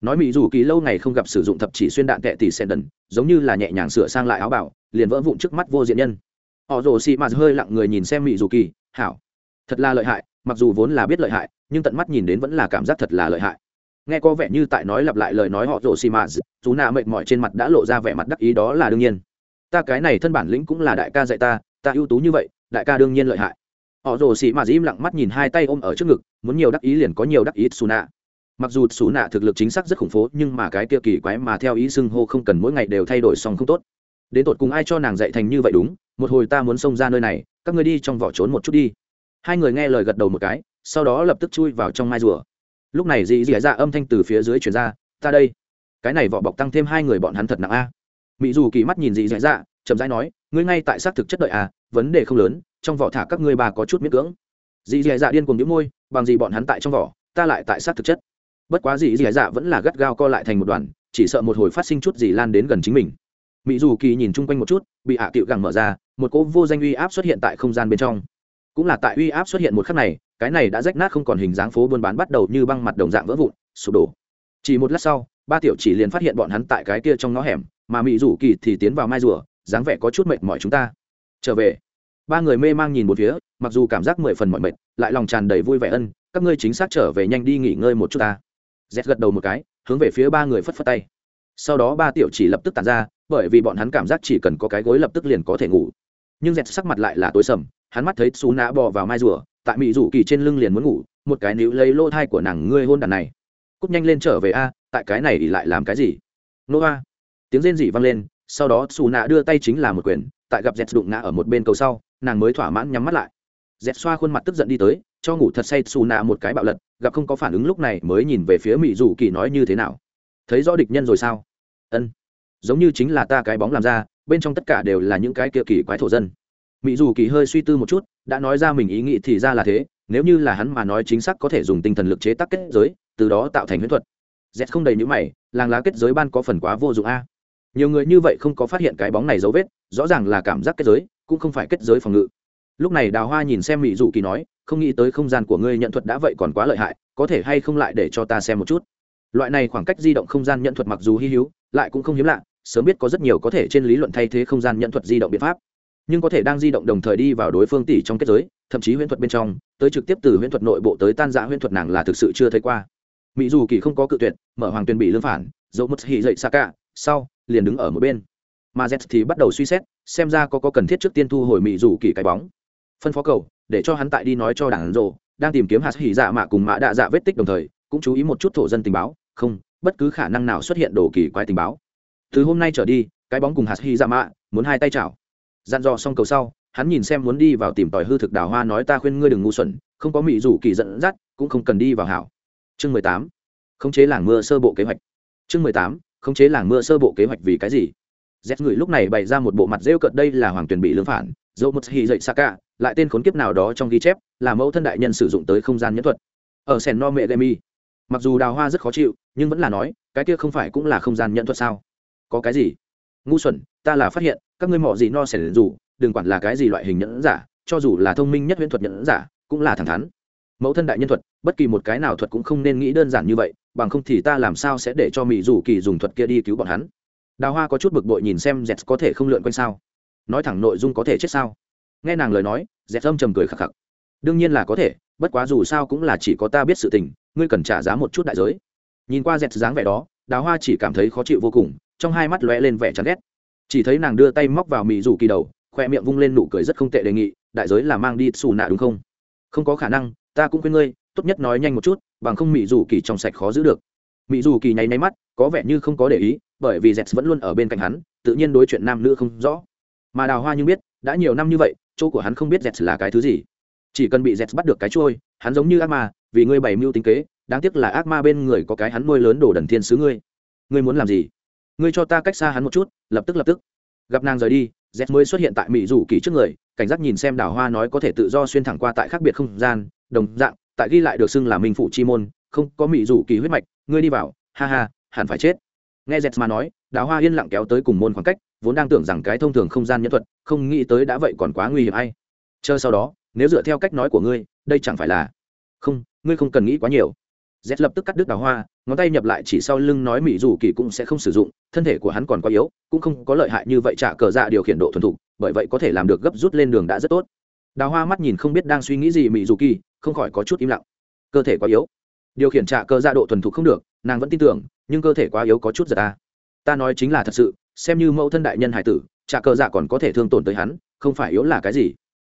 Nói mỹ dù kỳ lâu ngày không gặp sử dụng thập chỉ xuyên đạn tệ tỷ sen đần, giống như là nhẹ nhàng sửa sang lại áo bảo, liền vỡ vụn trước mắt vô diện nhân. Họ rồ xị mạt hơi lặng người nhìn xem mỹ dù kỳ, hảo, thật là lợi hại, mặc dù vốn là biết lợi hại, nhưng tận mắt nhìn đến vẫn là cảm giác thật là lợi hại. Nghe có vẻ như tại nói lặp lại lời nói họ rồ xị mạt dù nạ mệt mỏi trên mặt đã lộ ra vẻ mặt đắc ý đó là đương nhiên ta cái này thân bản lĩnh cũng là đại ca dạy ta ta ưu tú như vậy, đại ca đương nhiên lợi hại. Họ rồ xị mà im lặng mắt nhìn hai tay ôm ở trước ngực, muốn nhiều đắc ý liền có nhiều đắc ý xù nạ mặc dù xù nạ thực lực chính xác rất khủng phố, nhưng mà cái kia kỳ quái mà theo ý xưng hô không cần mỗi ngày đều thay đổi xong không tốt. Đến tột cùng ai cho nàng dạy thành như vậy đúng, một hồi ta muốn xông ra nơi này, các ngươi đi trong vỏ trốn một chút đi. Hai người nghe lời gật đầu một cái, sau đó lập tức chui vào trong mai rùa. Lúc này dì dì ra âm thanh từ phía dưới chuyển ra, ta đây. Cái này vỏ bọc tăng thêm hai người bọn hắn thật nặng a mỹ dù kỳ mắt nhìn Dị dì Dạ, chậm rãi nói ngươi ngay tại xác thực chất đợi à vấn đề không lớn trong vỏ thả các ngươi bà có chút miết cưỡng. Dị dì dạ điên cùng những môi bằng gì bọn hắn tại trong vỏ ta lại tại xác thực chất. Bất quá Dị dì dạ vẫn là gắt gao co lại thành một đoàn chỉ sợ một hồi phát sinh chút gì lan đến gần chính mình. Mỹ dù kỳ nhìn chung quanh một chút bị hạ à tiệu gẳng mở ra một cỗ vô danh uy áp xuất hiện tại không gian bên trong. Cũng là tại uy áp xuất hiện một khắc này cái này đã rách nát không còn hình dáng phố buôn bán bắt đầu như băng mặt đồng dạng vỡ vụn sụp đổ. Chỉ một lát sau ba tiểu chỉ liền phát hiện bọn hắn tại cái kia trong ngõ hẻm mà mỹ rủ kỳ thì tiến vào mai rùa, dáng vẻ có chút mệt mỏi chúng ta. Trở về. Ba người mê mang nhìn một phía, mặc dù cảm giác mười phần mọi mệt, lại lòng tràn đầy vui vẻ ân, các ngươi chính xác trở về nhanh đi nghỉ ngơi một chút ta. Dẹt gật đầu một cái, hướng về phía ba người phất phất tay. Sau đó ba tiểu chỉ lập tức tàn ra, bởi vì bọn hắn cảm giác chỉ cần có cái gối lập tức liền có thể ngủ. Nhưng dẹt sắc mặt lại là tối sầm, hắn mắt thấy xú nã bò vào mai rùa, tại mỹ rủ kỳ trên lưng liền muốn ngủ, một cái níu lấy lô thai của nàng ngươi hôn đàn này. Cúp nhanh lên trở về a, tại cái này thì lại làm cái gì? Nô a tiếng rên rỉ vang lên, sau đó xù nạ đưa tay chính là một quyền, tại gặp dẹt đụng ngã ở một bên cầu sau, nàng mới thỏa mãn nhắm mắt lại. Dẹt xoa khuôn mặt tức giận đi tới, cho ngủ thật say xù nạ một cái bạo lật, gặp không có phản ứng lúc này mới nhìn về phía mỹ Dù kỳ nói như thế nào. Thấy rõ địch nhân rồi sao? Ân, giống như chính là ta cái bóng làm ra, bên trong tất cả đều là những cái kia kỳ quái thổ dân. Mỹ dù kỳ hơi suy tư một chút, đã nói ra mình ý nghĩ thì ra là thế, nếu như là hắn mà nói chính xác có thể dùng tinh thần lực chế tác kết giới, từ đó tạo thành huyễn thuật. Z không đầy nhũ mày, làng lá kết giới ban có phần quá vô dụng a nhiều người như vậy không có phát hiện cái bóng này dấu vết, rõ ràng là cảm giác kết giới, cũng không phải kết giới phòng ngự. Lúc này đào hoa nhìn xem mỹ dù kỳ nói, không nghĩ tới không gian của ngươi nhận thuật đã vậy còn quá lợi hại, có thể hay không lại để cho ta xem một chút? Loại này khoảng cách di động không gian nhận thuật mặc dù hy hữu, lại cũng không hiếm lạ, sớm biết có rất nhiều có thể trên lý luận thay thế không gian nhận thuật di động biện pháp. Nhưng có thể đang di động đồng thời đi vào đối phương tỷ trong kết giới, thậm chí huyễn thuật bên trong, tới trực tiếp từ huyễn thuật nội bộ tới tan giã huyễn thuật nàng là thực sự chưa thấy qua. Mỹ dù kỳ không có cự tuyệt, mở hoàng tuyên bị lương phản dẫu mất hỉ dậy xa cả sau, liền đứng ở một bên. Mà z thì bắt đầu suy xét, xem ra có có cần thiết trước tiên thu hồi mỹ dù kỳ cái bóng. Phân phó cầu, để cho hắn tại đi nói cho đảng rộ đang tìm kiếm hạt hỉ dạ mạ cùng mạ đạ dạ vết tích đồng thời, cũng chú ý một chút thổ dân tình báo. Không, bất cứ khả năng nào xuất hiện đồ kỳ quái tình báo. Từ hôm nay trở đi, cái bóng cùng hạt hỉ dạ mạ muốn hai tay chảo. Dặn dò xong cầu sau, hắn nhìn xem muốn đi vào tìm tòi hư thực đào hoa nói ta khuyên ngươi đừng ngu xuẩn, không có mỹ rủ kỳ dẫn dắt, cũng không cần đi vào hảo. Chương mười tám, khống chế làng mưa sơ bộ kế hoạch. Chương mười tám khống chế làng mưa sơ bộ kế hoạch vì cái gì? Z người lúc này bày ra một bộ mặt rêu cợt đây là hoàng tuyển bị lương phản dẫu một hy dậy xa cả lại tên khốn kiếp nào đó trong ghi chép là mẫu thân đại nhân sử dụng tới không gian nhẫn thuật. Ở sèn no mẹ Demi, mặc dù đào hoa rất khó chịu nhưng vẫn là nói cái kia không phải cũng là không gian nhẫn thuật sao? Có cái gì? Ngu xuẩn ta là phát hiện các ngươi mỏ gì no sẻn dù đừng quản là cái gì loại hình nhẫn giả cho dù là thông minh nhất huyễn thuật nhẫn giả cũng là thẳng thắn. Mẫu thân đại nhân thuật bất kỳ một cái nào thuật cũng không nên nghĩ đơn giản như vậy bằng không thì ta làm sao sẽ để cho mỹ dù kỳ dùng thuật kia đi cứu bọn hắn? Đào hoa có chút bực bội nhìn xem z có thể không lượn quanh sao. Nói thẳng nội dung có thể chết sao? Nghe nàng lời nói z âm trầm cười khắc khắc đương nhiên là có thể, bất quá dù sao cũng là chỉ có ta biết sự tình, ngươi cần trả giá một chút đại giới. Nhìn qua z dáng vẻ đó, đào hoa chỉ cảm thấy khó chịu vô cùng, trong hai mắt lóe lên vẻ chán ghét. Chỉ thấy nàng đưa tay móc vào mị rủ kỳ đầu, khoe miệng vung lên nụ cười rất không tệ đề nghị, đại giới là mang đi xù nạ đúng không? Không có khả năng, ta cũng khuyên ngươi tốt nhất nói nhanh một chút, bằng không mị dù kỳ trong sạch khó giữ được. Mị dù kỳ nháy nháy mắt, có vẻ như không có để ý, bởi vì z vẫn luôn ở bên cạnh hắn, tự nhiên đối chuyện nam nữ không rõ. Mà đào hoa như biết, đã nhiều năm như vậy, chỗ của hắn không biết z là cái thứ gì. Chỉ cần bị z bắt được cái trôi hắn giống như ác ma, vì ngươi bày mưu tính kế, đáng tiếc là ác ma bên người có cái hắn nuôi lớn đổ đần thiên sứ ngươi. Ngươi muốn làm gì? Ngươi cho ta cách xa hắn một chút, lập tức lập tức. Gặp nàng rời đi z mới xuất hiện tại mỹ rủ kỳ trước người, cảnh giác nhìn xem đào hoa nói có thể tự do xuyên thẳng qua tại khác biệt không gian, đồng dạng tại ghi lại được xưng là minh phụ chi môn, không có mỹ rủ kỳ huyết mạch, ngươi đi vào, ha ha, hẳn phải chết. Nghe dẹt mà nói, đào hoa yên lặng kéo tới cùng môn khoảng cách, vốn đang tưởng rằng cái thông thường không gian nhân thuật, không nghĩ tới đã vậy còn quá nguy hiểm hay chờ sau đó, nếu dựa theo cách nói của ngươi, đây chẳng phải là không, ngươi không cần nghĩ quá nhiều. Z lập tức cắt đứt đào hoa, ngón tay nhập lại chỉ sau lưng nói mỹ dù kỳ cũng sẽ không sử dụng, thân thể của hắn còn quá yếu, cũng không có lợi hại như vậy trả cờ dạ điều khiển độ thuần thục, bởi vậy có thể làm được gấp rút lên đường đã rất tốt. Đào hoa mắt nhìn không biết đang suy nghĩ gì mỹ dù kỳ không khỏi có chút im lặng. Cơ thể quá yếu. Điều khiển trạ cơ dạ độ thuần thục không được, nàng vẫn tin tưởng, nhưng cơ thể quá yếu có chút giật ta. Ta nói chính là thật sự, xem như mẫu thân đại nhân hải tử, trạ cơ dạ còn có thể thương tổn tới hắn, không phải yếu là cái gì.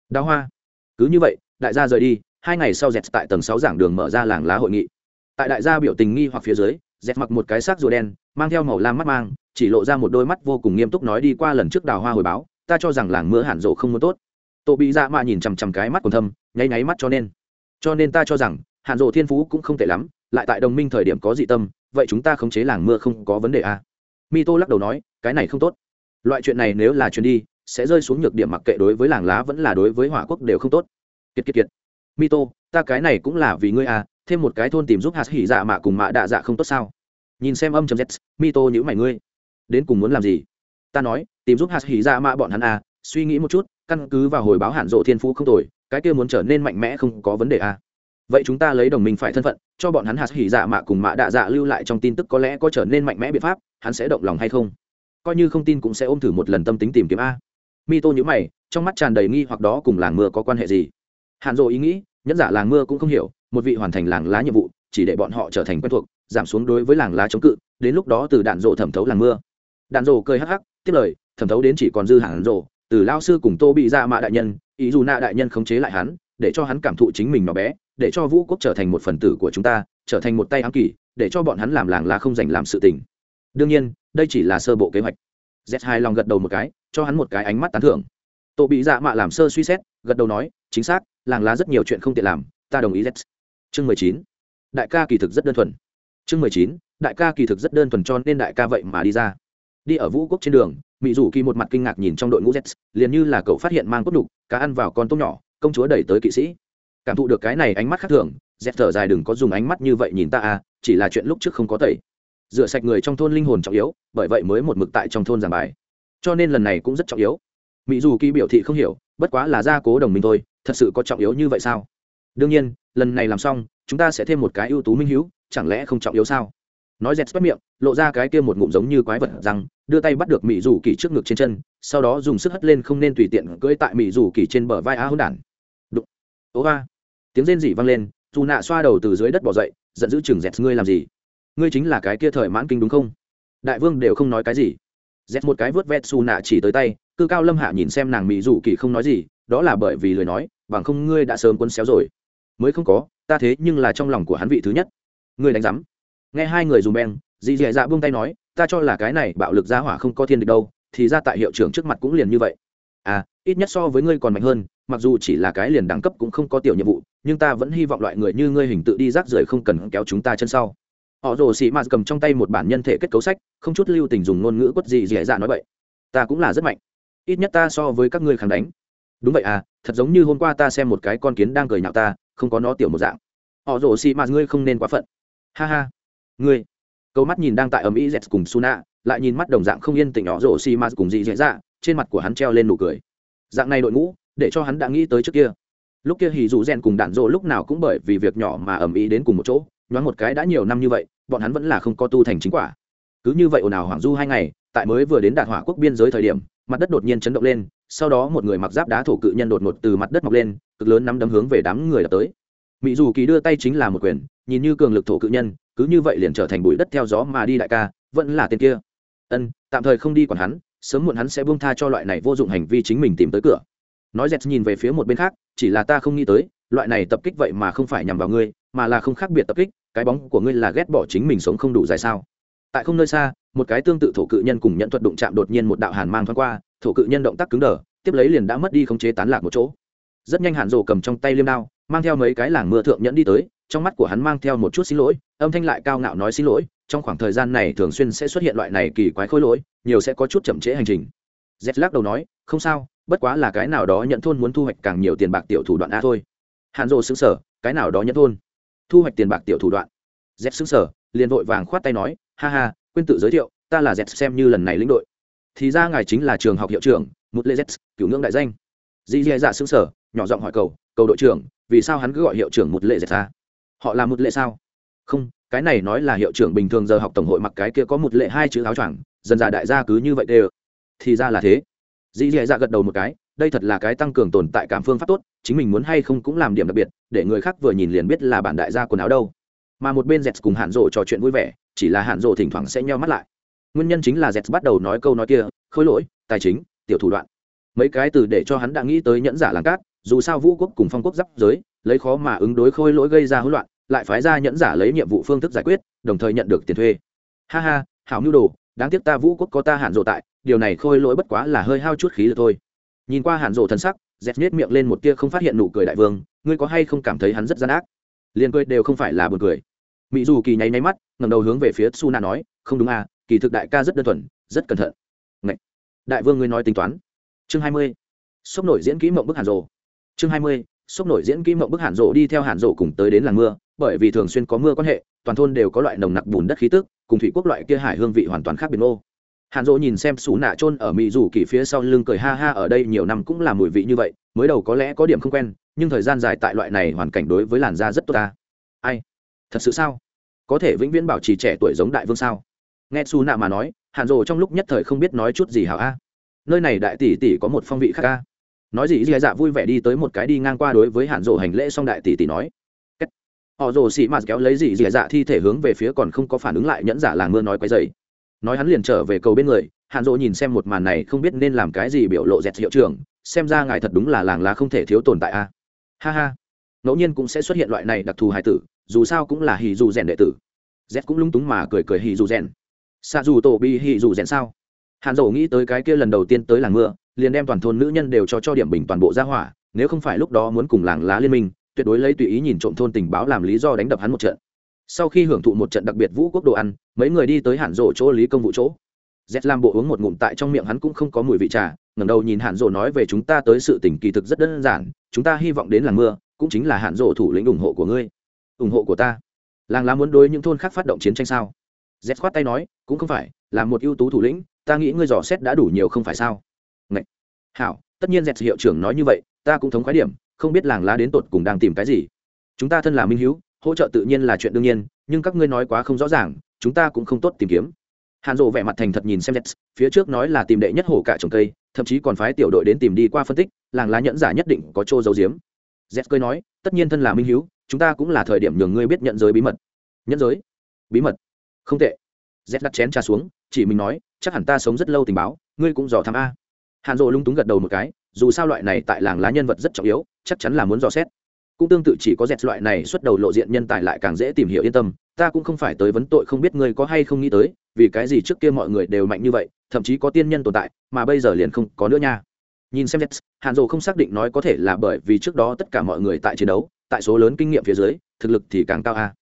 Đào hoa. Cứ như vậy, đại gia rời đi, hai ngày sau dẹt tại tầng sáu giảng đường mở ra làng lá hội nghị. Tại đại gia biểu tình nghi hoặc phía dưới dẹt mặc một cái xác rùa đen, mang theo màu lam mắt mang, chỉ lộ ra một đôi mắt vô cùng nghiêm túc nói đi qua lần trước đào hoa hồi báo, ta cho rằng làng mưa hẳn rộ không muốn tốt. Tổ bị dạ mạ nhìn chằm chằm cái mắt còn thâm, nháy nháy mắt cho nên cho nên ta cho rằng, hàn rộ thiên phú cũng không tệ lắm, lại tại đồng minh thời điểm có dị tâm, vậy chúng ta khống chế làng mưa không có vấn đề à? mi tô lắc đầu nói, cái này không tốt. Loại chuyện này nếu là chuyện đi, sẽ rơi xuống nhược điểm mặc kệ đối với làng lá vẫn là đối với hỏa quốc đều không tốt. Kiệt kiệt kiệt. Mi tô ta cái này cũng là vì ngươi à thêm một cái thôn tìm giúp hạt hỉ dạ mạ cùng mạ đạ dạ không tốt sao? Nhìn xem âm chấm z mi tô nhữ mày ngươi. Đến cùng muốn làm gì? Ta nói, tìm giúp hạt hỉ dạ mạ bọn hắn à suy nghĩ một chút, căn cứ vào hồi báo hạn rộ thiên phú không tồi cái kia muốn trở nên mạnh mẽ không có vấn đề à. Vậy chúng ta lấy đồng minh phải thân phận, cho bọn hắn hạt hỉ dạ mạ cùng mạ đạ dạ lưu lại trong tin tức có lẽ có trở nên mạnh mẽ biện pháp, hắn sẽ động lòng hay không? Coi như không tin cũng sẽ ôm thử một lần tâm tính tìm kiếm a. Mi tô nhữ mày, trong mắt tràn đầy nghi hoặc đó cùng làng mưa có quan hệ gì? Hàn dộ ý nghĩ, nhẫn giả làng mưa cũng không hiểu, một vị hoàn thành làng lá nhiệm vụ, chỉ để bọn họ trở thành quen thuộc, giảm xuống đối với làng lá chống cự, đến lúc đó từ đạn rộ thẩm thấu làng mưa. Đạn rộ cười hắc hắc, tiếp lời, thẩm thấu đến chỉ còn dư hàn rộ từ lao sư cùng tô bị ra mạ đại nhân, ý dù nạ đại nhân khống chế lại hắn, để cho hắn cảm thụ chính mình nhỏ bé, để cho vũ quốc trở thành một phần tử của chúng ta, trở thành một tay ám kỳ để cho bọn hắn làm làng lá không dành làm sự tình. Đương nhiên, đây chỉ là sơ bộ kế hoạch. Z hai lòng gật đầu một cái, cho hắn một cái ánh mắt tán thưởng. Tổ bị dạ mạ làm sơ suy xét, gật đầu nói, chính xác, làng lá rất nhiều chuyện không tiện làm, ta đồng ý z. Chương mười chín. Đại ca kỳ thực rất đơn thuần. Chương mười chín, đại ca kỳ thực rất đơn thuần cho nên đại ca vậy mà đi ra. Đi ở vũ quốc trên đường mỹ Dù kỳ một mặt kinh ngạc nhìn trong đội ngũ z liền như là cậu phát hiện mang cốt đục cá ăn vào con tôm nhỏ, công chúa đẩy tới kỵ sĩ. Cảm thụ được cái này ánh mắt khác thường z thở dài đừng có dùng ánh mắt như vậy nhìn ta à chỉ là chuyện lúc trước không có tẩy. Rửa sạch người trong thôn linh hồn trọng yếu, bởi vậy mới một mực tại trong thôn giảng bài. Cho nên lần này cũng rất trọng yếu. Mỹ dù kỳ biểu thị không hiểu, bất quá là gia cố đồng minh thôi, thật sự có trọng yếu như vậy sao? Đương nhiên, lần này làm xong, chúng ta sẽ thêm một cái ưu tú minh hữu, chẳng lẽ không trọng yếu sao? Nói dẹt bắt miệng, lộ ra cái kia một ngụm giống như quái vật rằng đưa tay bắt được mỹ dù kỳ trước ngực trên chân, sau đó dùng sức hất lên không nên tùy tiện cưỡi tại mỹ dù kỳ trên bờ vai á hôn đản. Đụng. Ố ba. Tiếng rên rỉ vang lên dù nạ xoa đầu từ dưới đất bỏ dậy, giận dữ chừng dẹt ngươi làm gì? Ngươi chính là cái kia thời mãn kinh đúng không? Đại vương đều không nói cái gì. Dẹt một cái vớt vét xù nạ chỉ tới tay, cư cao lâm hạ nhìn xem nàng mỹ dù kỳ không nói gì, đó là bởi vì lời nói, bằng không ngươi đã sớm quân xéo rồi. Mới không có, ta thế nhưng là trong lòng của hắn vị thứ nhất. Ngươi đánh giám nghe hai người dùng beng, dì dì dạ buông tay nói, ta cho là cái này bạo lực gia hỏa không có thiên địch đâu, thì ra tại hiệu trưởng trước mặt cũng liền như vậy. À ít nhất so với ngươi còn mạnh hơn, mặc dù chỉ là cái liền đẳng cấp cũng không có tiểu nhiệm vụ, nhưng ta vẫn hy vọng loại người như ngươi hình tự đi rác rưởi không cần kéo chúng ta chân sau. Họ rồ sĩ mạt cầm trong tay một bản nhân thể kết cấu sách, không chút lưu tình dùng ngôn ngữ quất gì dì dạ nói vậy ta cũng là rất mạnh, ít nhất ta so với các ngươi kháng đánh. Đúng vậy à thật giống như hôm qua ta xem một cái con kiến đang cười nhạo ta, không có nó tiểu một dạng. Họ rồ sĩ mạt, ngươi không nên quá phận. Ha ha ngươi. Câu mắt nhìn đang tại ầm ĩ z cùng suna, lại nhìn mắt đồng dạng không yên tĩnh nhỏ rổ xi ma cùng dị dễ dạ trên mặt của hắn treo lên nụ cười. Dạng này đội ngũ, để cho hắn đã nghĩ tới trước kia. Lúc kia hì dù rèn cùng đạn rộ lúc nào cũng bởi vì việc nhỏ mà ầm ĩ đến cùng một chỗ, nhoáng một cái đã nhiều năm như vậy, bọn hắn vẫn là không có tu thành chính quả. Cứ như vậy ồn ào hoàng du hai ngày, tại mới vừa đến đạt hỏa quốc biên giới thời điểm, mặt đất đột nhiên chấn động lên, sau đó một người mặc giáp đá thổ cự nhân đột ngột từ mặt đất mọc lên, cực lớn nắm đấm hướng về đám người đập tới mỹ dù kỳ đưa tay chính là một quyền, nhìn như cường lực thổ cự nhân, cứ như vậy liền trở thành bụi đất theo gió mà đi đại ca, vẫn là tên kia. Ân, tạm thời không đi còn hắn, sớm muộn hắn sẽ buông tha cho loại này vô dụng hành vi chính mình tìm tới cửa. Nói dẹt nhìn về phía một bên khác, chỉ là ta không nghĩ tới, loại này tập kích vậy mà không phải nhằm vào ngươi, mà là không khác biệt tập kích, cái bóng của ngươi là ghét bỏ chính mình sống không đủ dài sao. Tại không nơi xa, một cái tương tự thổ cự nhân cùng nhận thuật đụng chạm đột nhiên một đạo hàn mang thoáng qua, thổ cự nhân động tác cứng đờ, tiếp lấy liền đã mất đi khống chế tán lạc một chỗ. Rất nhanh hàn rồ cầm trong tay liêm đao mang theo mấy cái làng mưa thượng nhẫn đi tới, trong mắt của hắn mang theo một chút xin lỗi, âm thanh lại cao ngạo nói xin lỗi, trong khoảng thời gian này thường xuyên sẽ xuất hiện loại này kỳ quái khối lỗi, nhiều sẽ có chút chậm trễ hành trình. Z lắc đầu nói, không sao, bất quá là cái nào đó nhận thôn muốn thu hoạch càng nhiều tiền bạc tiểu thủ đoạn a thôi. Hàn rộ xứng sở cái nào đó nhận thôn? Thu hoạch tiền bạc tiểu thủ đoạn. Z xứng sở liền vội vàng khoát tay nói, ha ha, quên tự giới thiệu, ta là z xem như lần này lĩnh đội. Thì ra ngài chính là trường học hiệu trưởng, một lê z cửu ngưỡng đại danh. Dì dì dạ xứng sở nhỏ giọng hỏi cầu cầu đội trưởng vì sao hắn cứ gọi hiệu trưởng một lệ z ra? họ là một lệ sao? Không, cái này nói là hiệu trưởng bình thường giờ học tổng hội mặc cái kia có một lệ hai chữ áo choàng, dần dà đại gia cứ như vậy đều thì ra là thế. Dì dì dạ gật đầu một cái, đây thật là cái tăng cường tồn tại cảm phương pháp tốt, chính mình muốn hay không cũng làm điểm đặc biệt, để người khác vừa nhìn liền biết là bản đại gia quần áo đâu. Mà một bên dẹt cùng hạn rộ trò chuyện vui vẻ, chỉ là hạn rộ thỉnh thoảng sẽ nheo mắt lại. Nguyên nhân chính là dẹt bắt đầu nói câu nói kia khối lỗi, tài chính, tiểu thủ đoạn. Mấy cái từ để cho hắn đã nghĩ tới nhẫn giả làng cát dù sao vũ quốc cùng phong quốc giáp giới, lấy khó mà ứng đối khôi lỗi gây ra hỗn loạn, lại phái ra nhẫn giả lấy nhiệm vụ phương thức giải quyết, đồng thời nhận được tiền thuê. Ha ha, hảo nhu đồ, đáng tiếc ta vũ quốc có ta hạn rộ tại, điều này khôi lỗi bất quá là hơi hao chút khí lực thôi. Nhìn qua hạn rộ thân sắc dẹt nhét miệng lên một tia không phát hiện nụ cười đại vương, ngươi có hay không cảm thấy hắn rất gian ác? Liền cười đều không phải là buồn cười. Mỹ dù kỳ nháy nháy mắt ngầm đầu hướng về phía su na nói, không đúng à kỳ thực đại ca rất đơn thuần, rất cẩn thận. Ngậy! đại vương ngươi nói tính toán. Chương hai mươi. Sốc nổi diễn kỹ mộng bức hàn rồ chương hai mươi, sốc nổi diễn kỹ mộng bức hàn rộ đi theo hàn rộ cùng tới đến làng mưa, bởi vì thường xuyên có mưa quan hệ, toàn thôn đều có loại nồng nặc bùn đất khí tức, cùng thủy quốc loại kia hải hương vị hoàn toàn khác biệt ô hàn rộ nhìn xem xù nạ trôn ở mỹ dù kỳ phía sau lưng cười ha ha ở đây nhiều năm cũng là mùi vị như vậy, mới đầu có lẽ có điểm không quen, nhưng thời gian dài tại loại này hoàn cảnh đối với làn da rất tốt ta. Ai? Thật sự sao? Có thể vĩnh viễn bảo trì trẻ tuổi giống đại vương sao? Nghe xù nạ mà nói, hàn rộ trong lúc nhất thời không biết nói chút gì hảo a. Nơi này đại tỷ tỷ có một phong vị khác a nói gì dì dạ vui vẻ đi tới một cái đi ngang qua đối với hàn rổ hành lễ xong đại tỷ tỷ nói. Họ rồ xị mạt kéo lấy dì dì dạ thi thể hướng về phía còn không có phản ứng lại nhẫn giả làng mưa nói quấy dày nói hắn liền trở về cầu bên người hạn rỗ nhìn xem một màn này không biết nên làm cái gì biểu lộ dẹt hiệu trưởng, xem ra ngài thật đúng là làng lá không thể thiếu tồn tại a. Ha ha. Ngẫu nhiên cũng sẽ xuất hiện loại này đặc thù hài tử, dù sao cũng là hì dù rèn đệ tử. Z cũng lung túng mà cười cười hì dù rèn. Xa dù tổ bi hì dù rèn sao? Hàn rỗ nghĩ tới cái kia lần đầu tiên tới làng mưa liền đem toàn thôn nữ nhân đều cho cho điểm bình toàn bộ ra hỏa, nếu không phải lúc đó muốn cùng làng lá liên minh, tuyệt đối lấy tùy ý nhìn trộm thôn tình báo làm lý do đánh đập hắn một trận. Sau khi hưởng thụ một trận đặc biệt vũ quốc đồ ăn, mấy người đi tới hạn rộ chỗ lý công vụ chỗ. Z làm bộ uống một ngụm tại trong miệng hắn cũng không có mùi vị trà, ngẩng đầu nhìn hạn rộ nói về chúng ta tới sự tình kỳ thực rất đơn giản, chúng ta hy vọng đến làng mưa, cũng chính là hạn rộ thủ lĩnh ủng hộ của ngươi. Ủng hộ của ta. Làng lá muốn đối những thôn khác phát động chiến tranh sao? Z khoát tay nói, cũng không phải, là một ưu tú thủ lĩnh, ta nghĩ ngươi dò xét đã đủ nhiều không phải sao? Hảo tất nhiên dẹt hiệu trưởng nói như vậy ta cũng thống khái điểm không biết làng lá đến tột cùng đang tìm cái gì. Chúng ta thân là minh hữu hỗ trợ tự nhiên là chuyện đương nhiên nhưng các ngươi nói quá không rõ ràng chúng ta cũng không tốt tìm kiếm. Hàn rộ vẻ mặt thành thật nhìn xem dẹt, phía trước nói là tìm đệ nhất hổ cả trồng cây thậm chí còn phái tiểu đội đến tìm đi qua phân tích làng lá nhẫn giả nhất định có chỗ giấu giếm. Z cười nói tất nhiên thân là minh hữu chúng ta cũng là thời điểm nhường ngươi biết nhận giới bí mật. Nhận giới? Bí mật? Không tệ. Z đặt chén trà xuống chỉ mình nói chắc hẳn ta sống rất lâu tình báo ngươi cũng dò thăm a hàn rộ lung túng gật đầu một cái, dù sao loại này tại làng lá nhân vật rất trọng yếu, chắc chắn là muốn dò xét. Cũng tương tự chỉ có dẹt loại này xuất đầu lộ diện nhân tài lại càng dễ tìm hiểu yên tâm, ta cũng không phải tới vấn tội không biết ngươi có hay không nghĩ tới, vì cái gì trước kia mọi người đều mạnh như vậy, thậm chí có tiên nhân tồn tại, mà bây giờ liền không có nữa nha. Nhìn xem dẹt, hàn rộ không xác định nói có thể là bởi vì trước đó tất cả mọi người tại chiến đấu, tại số lớn kinh nghiệm phía dưới, thực lực thì càng cao a.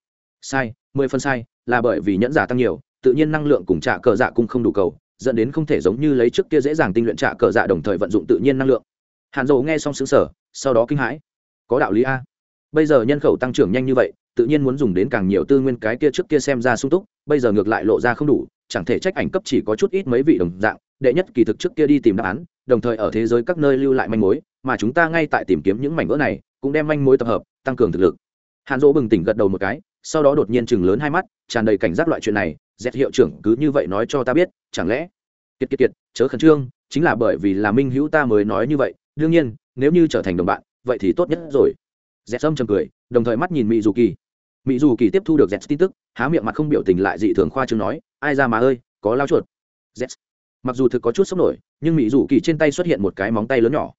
Sai, mười phân sai, là bởi vì nhẫn giả tăng nhiều, tự nhiên năng lượng cùng trả cờ dạ cũng không đủ cầu dẫn đến không thể giống như lấy trước kia dễ dàng tinh luyện trả cờ dạ đồng thời vận dụng tự nhiên năng lượng. Hàn dầu nghe xong xứng sở sau đó kinh hãi. Có đạo lý a. Bây giờ nhân khẩu tăng trưởng nhanh như vậy, tự nhiên muốn dùng đến càng nhiều tư nguyên cái kia trước kia xem ra sung túc, bây giờ ngược lại lộ ra không đủ, chẳng thể trách ảnh cấp chỉ có chút ít mấy vị đồng dạng, đệ nhất kỳ thực trước kia đi tìm đáp án, đồng thời ở thế giới các nơi lưu lại manh mối, mà chúng ta ngay tại tìm kiếm những mảnh vỡ này, cũng đem manh mối tập hợp, tăng cường thực lực. Hàn dỗ bừng tỉnh gật đầu một cái, sau đó đột nhiên chừng lớn hai mắt, tràn đầy cảnh giác loại chuyện này dẹt hiệu trưởng cứ như vậy nói cho ta biết, chẳng lẽ? Kiệt kiệt kiệt, chớ khẩn trương, chính là bởi vì là minh hữu ta mới nói như vậy, đương nhiên, nếu như trở thành đồng bạn, vậy thì tốt nhất rồi. Dẹt sâm trầm cười, đồng thời mắt nhìn mỹ dù kỳ. Mỹ dù kỳ tiếp thu được dẹt tin tức, há miệng mặt không biểu tình lại dị thường khoa chương nói, ai ra mà ơi, có lao chuột. Dẹt mặc dù thực có chút sốc nổi, nhưng mỹ dù kỳ trên tay xuất hiện một cái móng tay lớn nhỏ.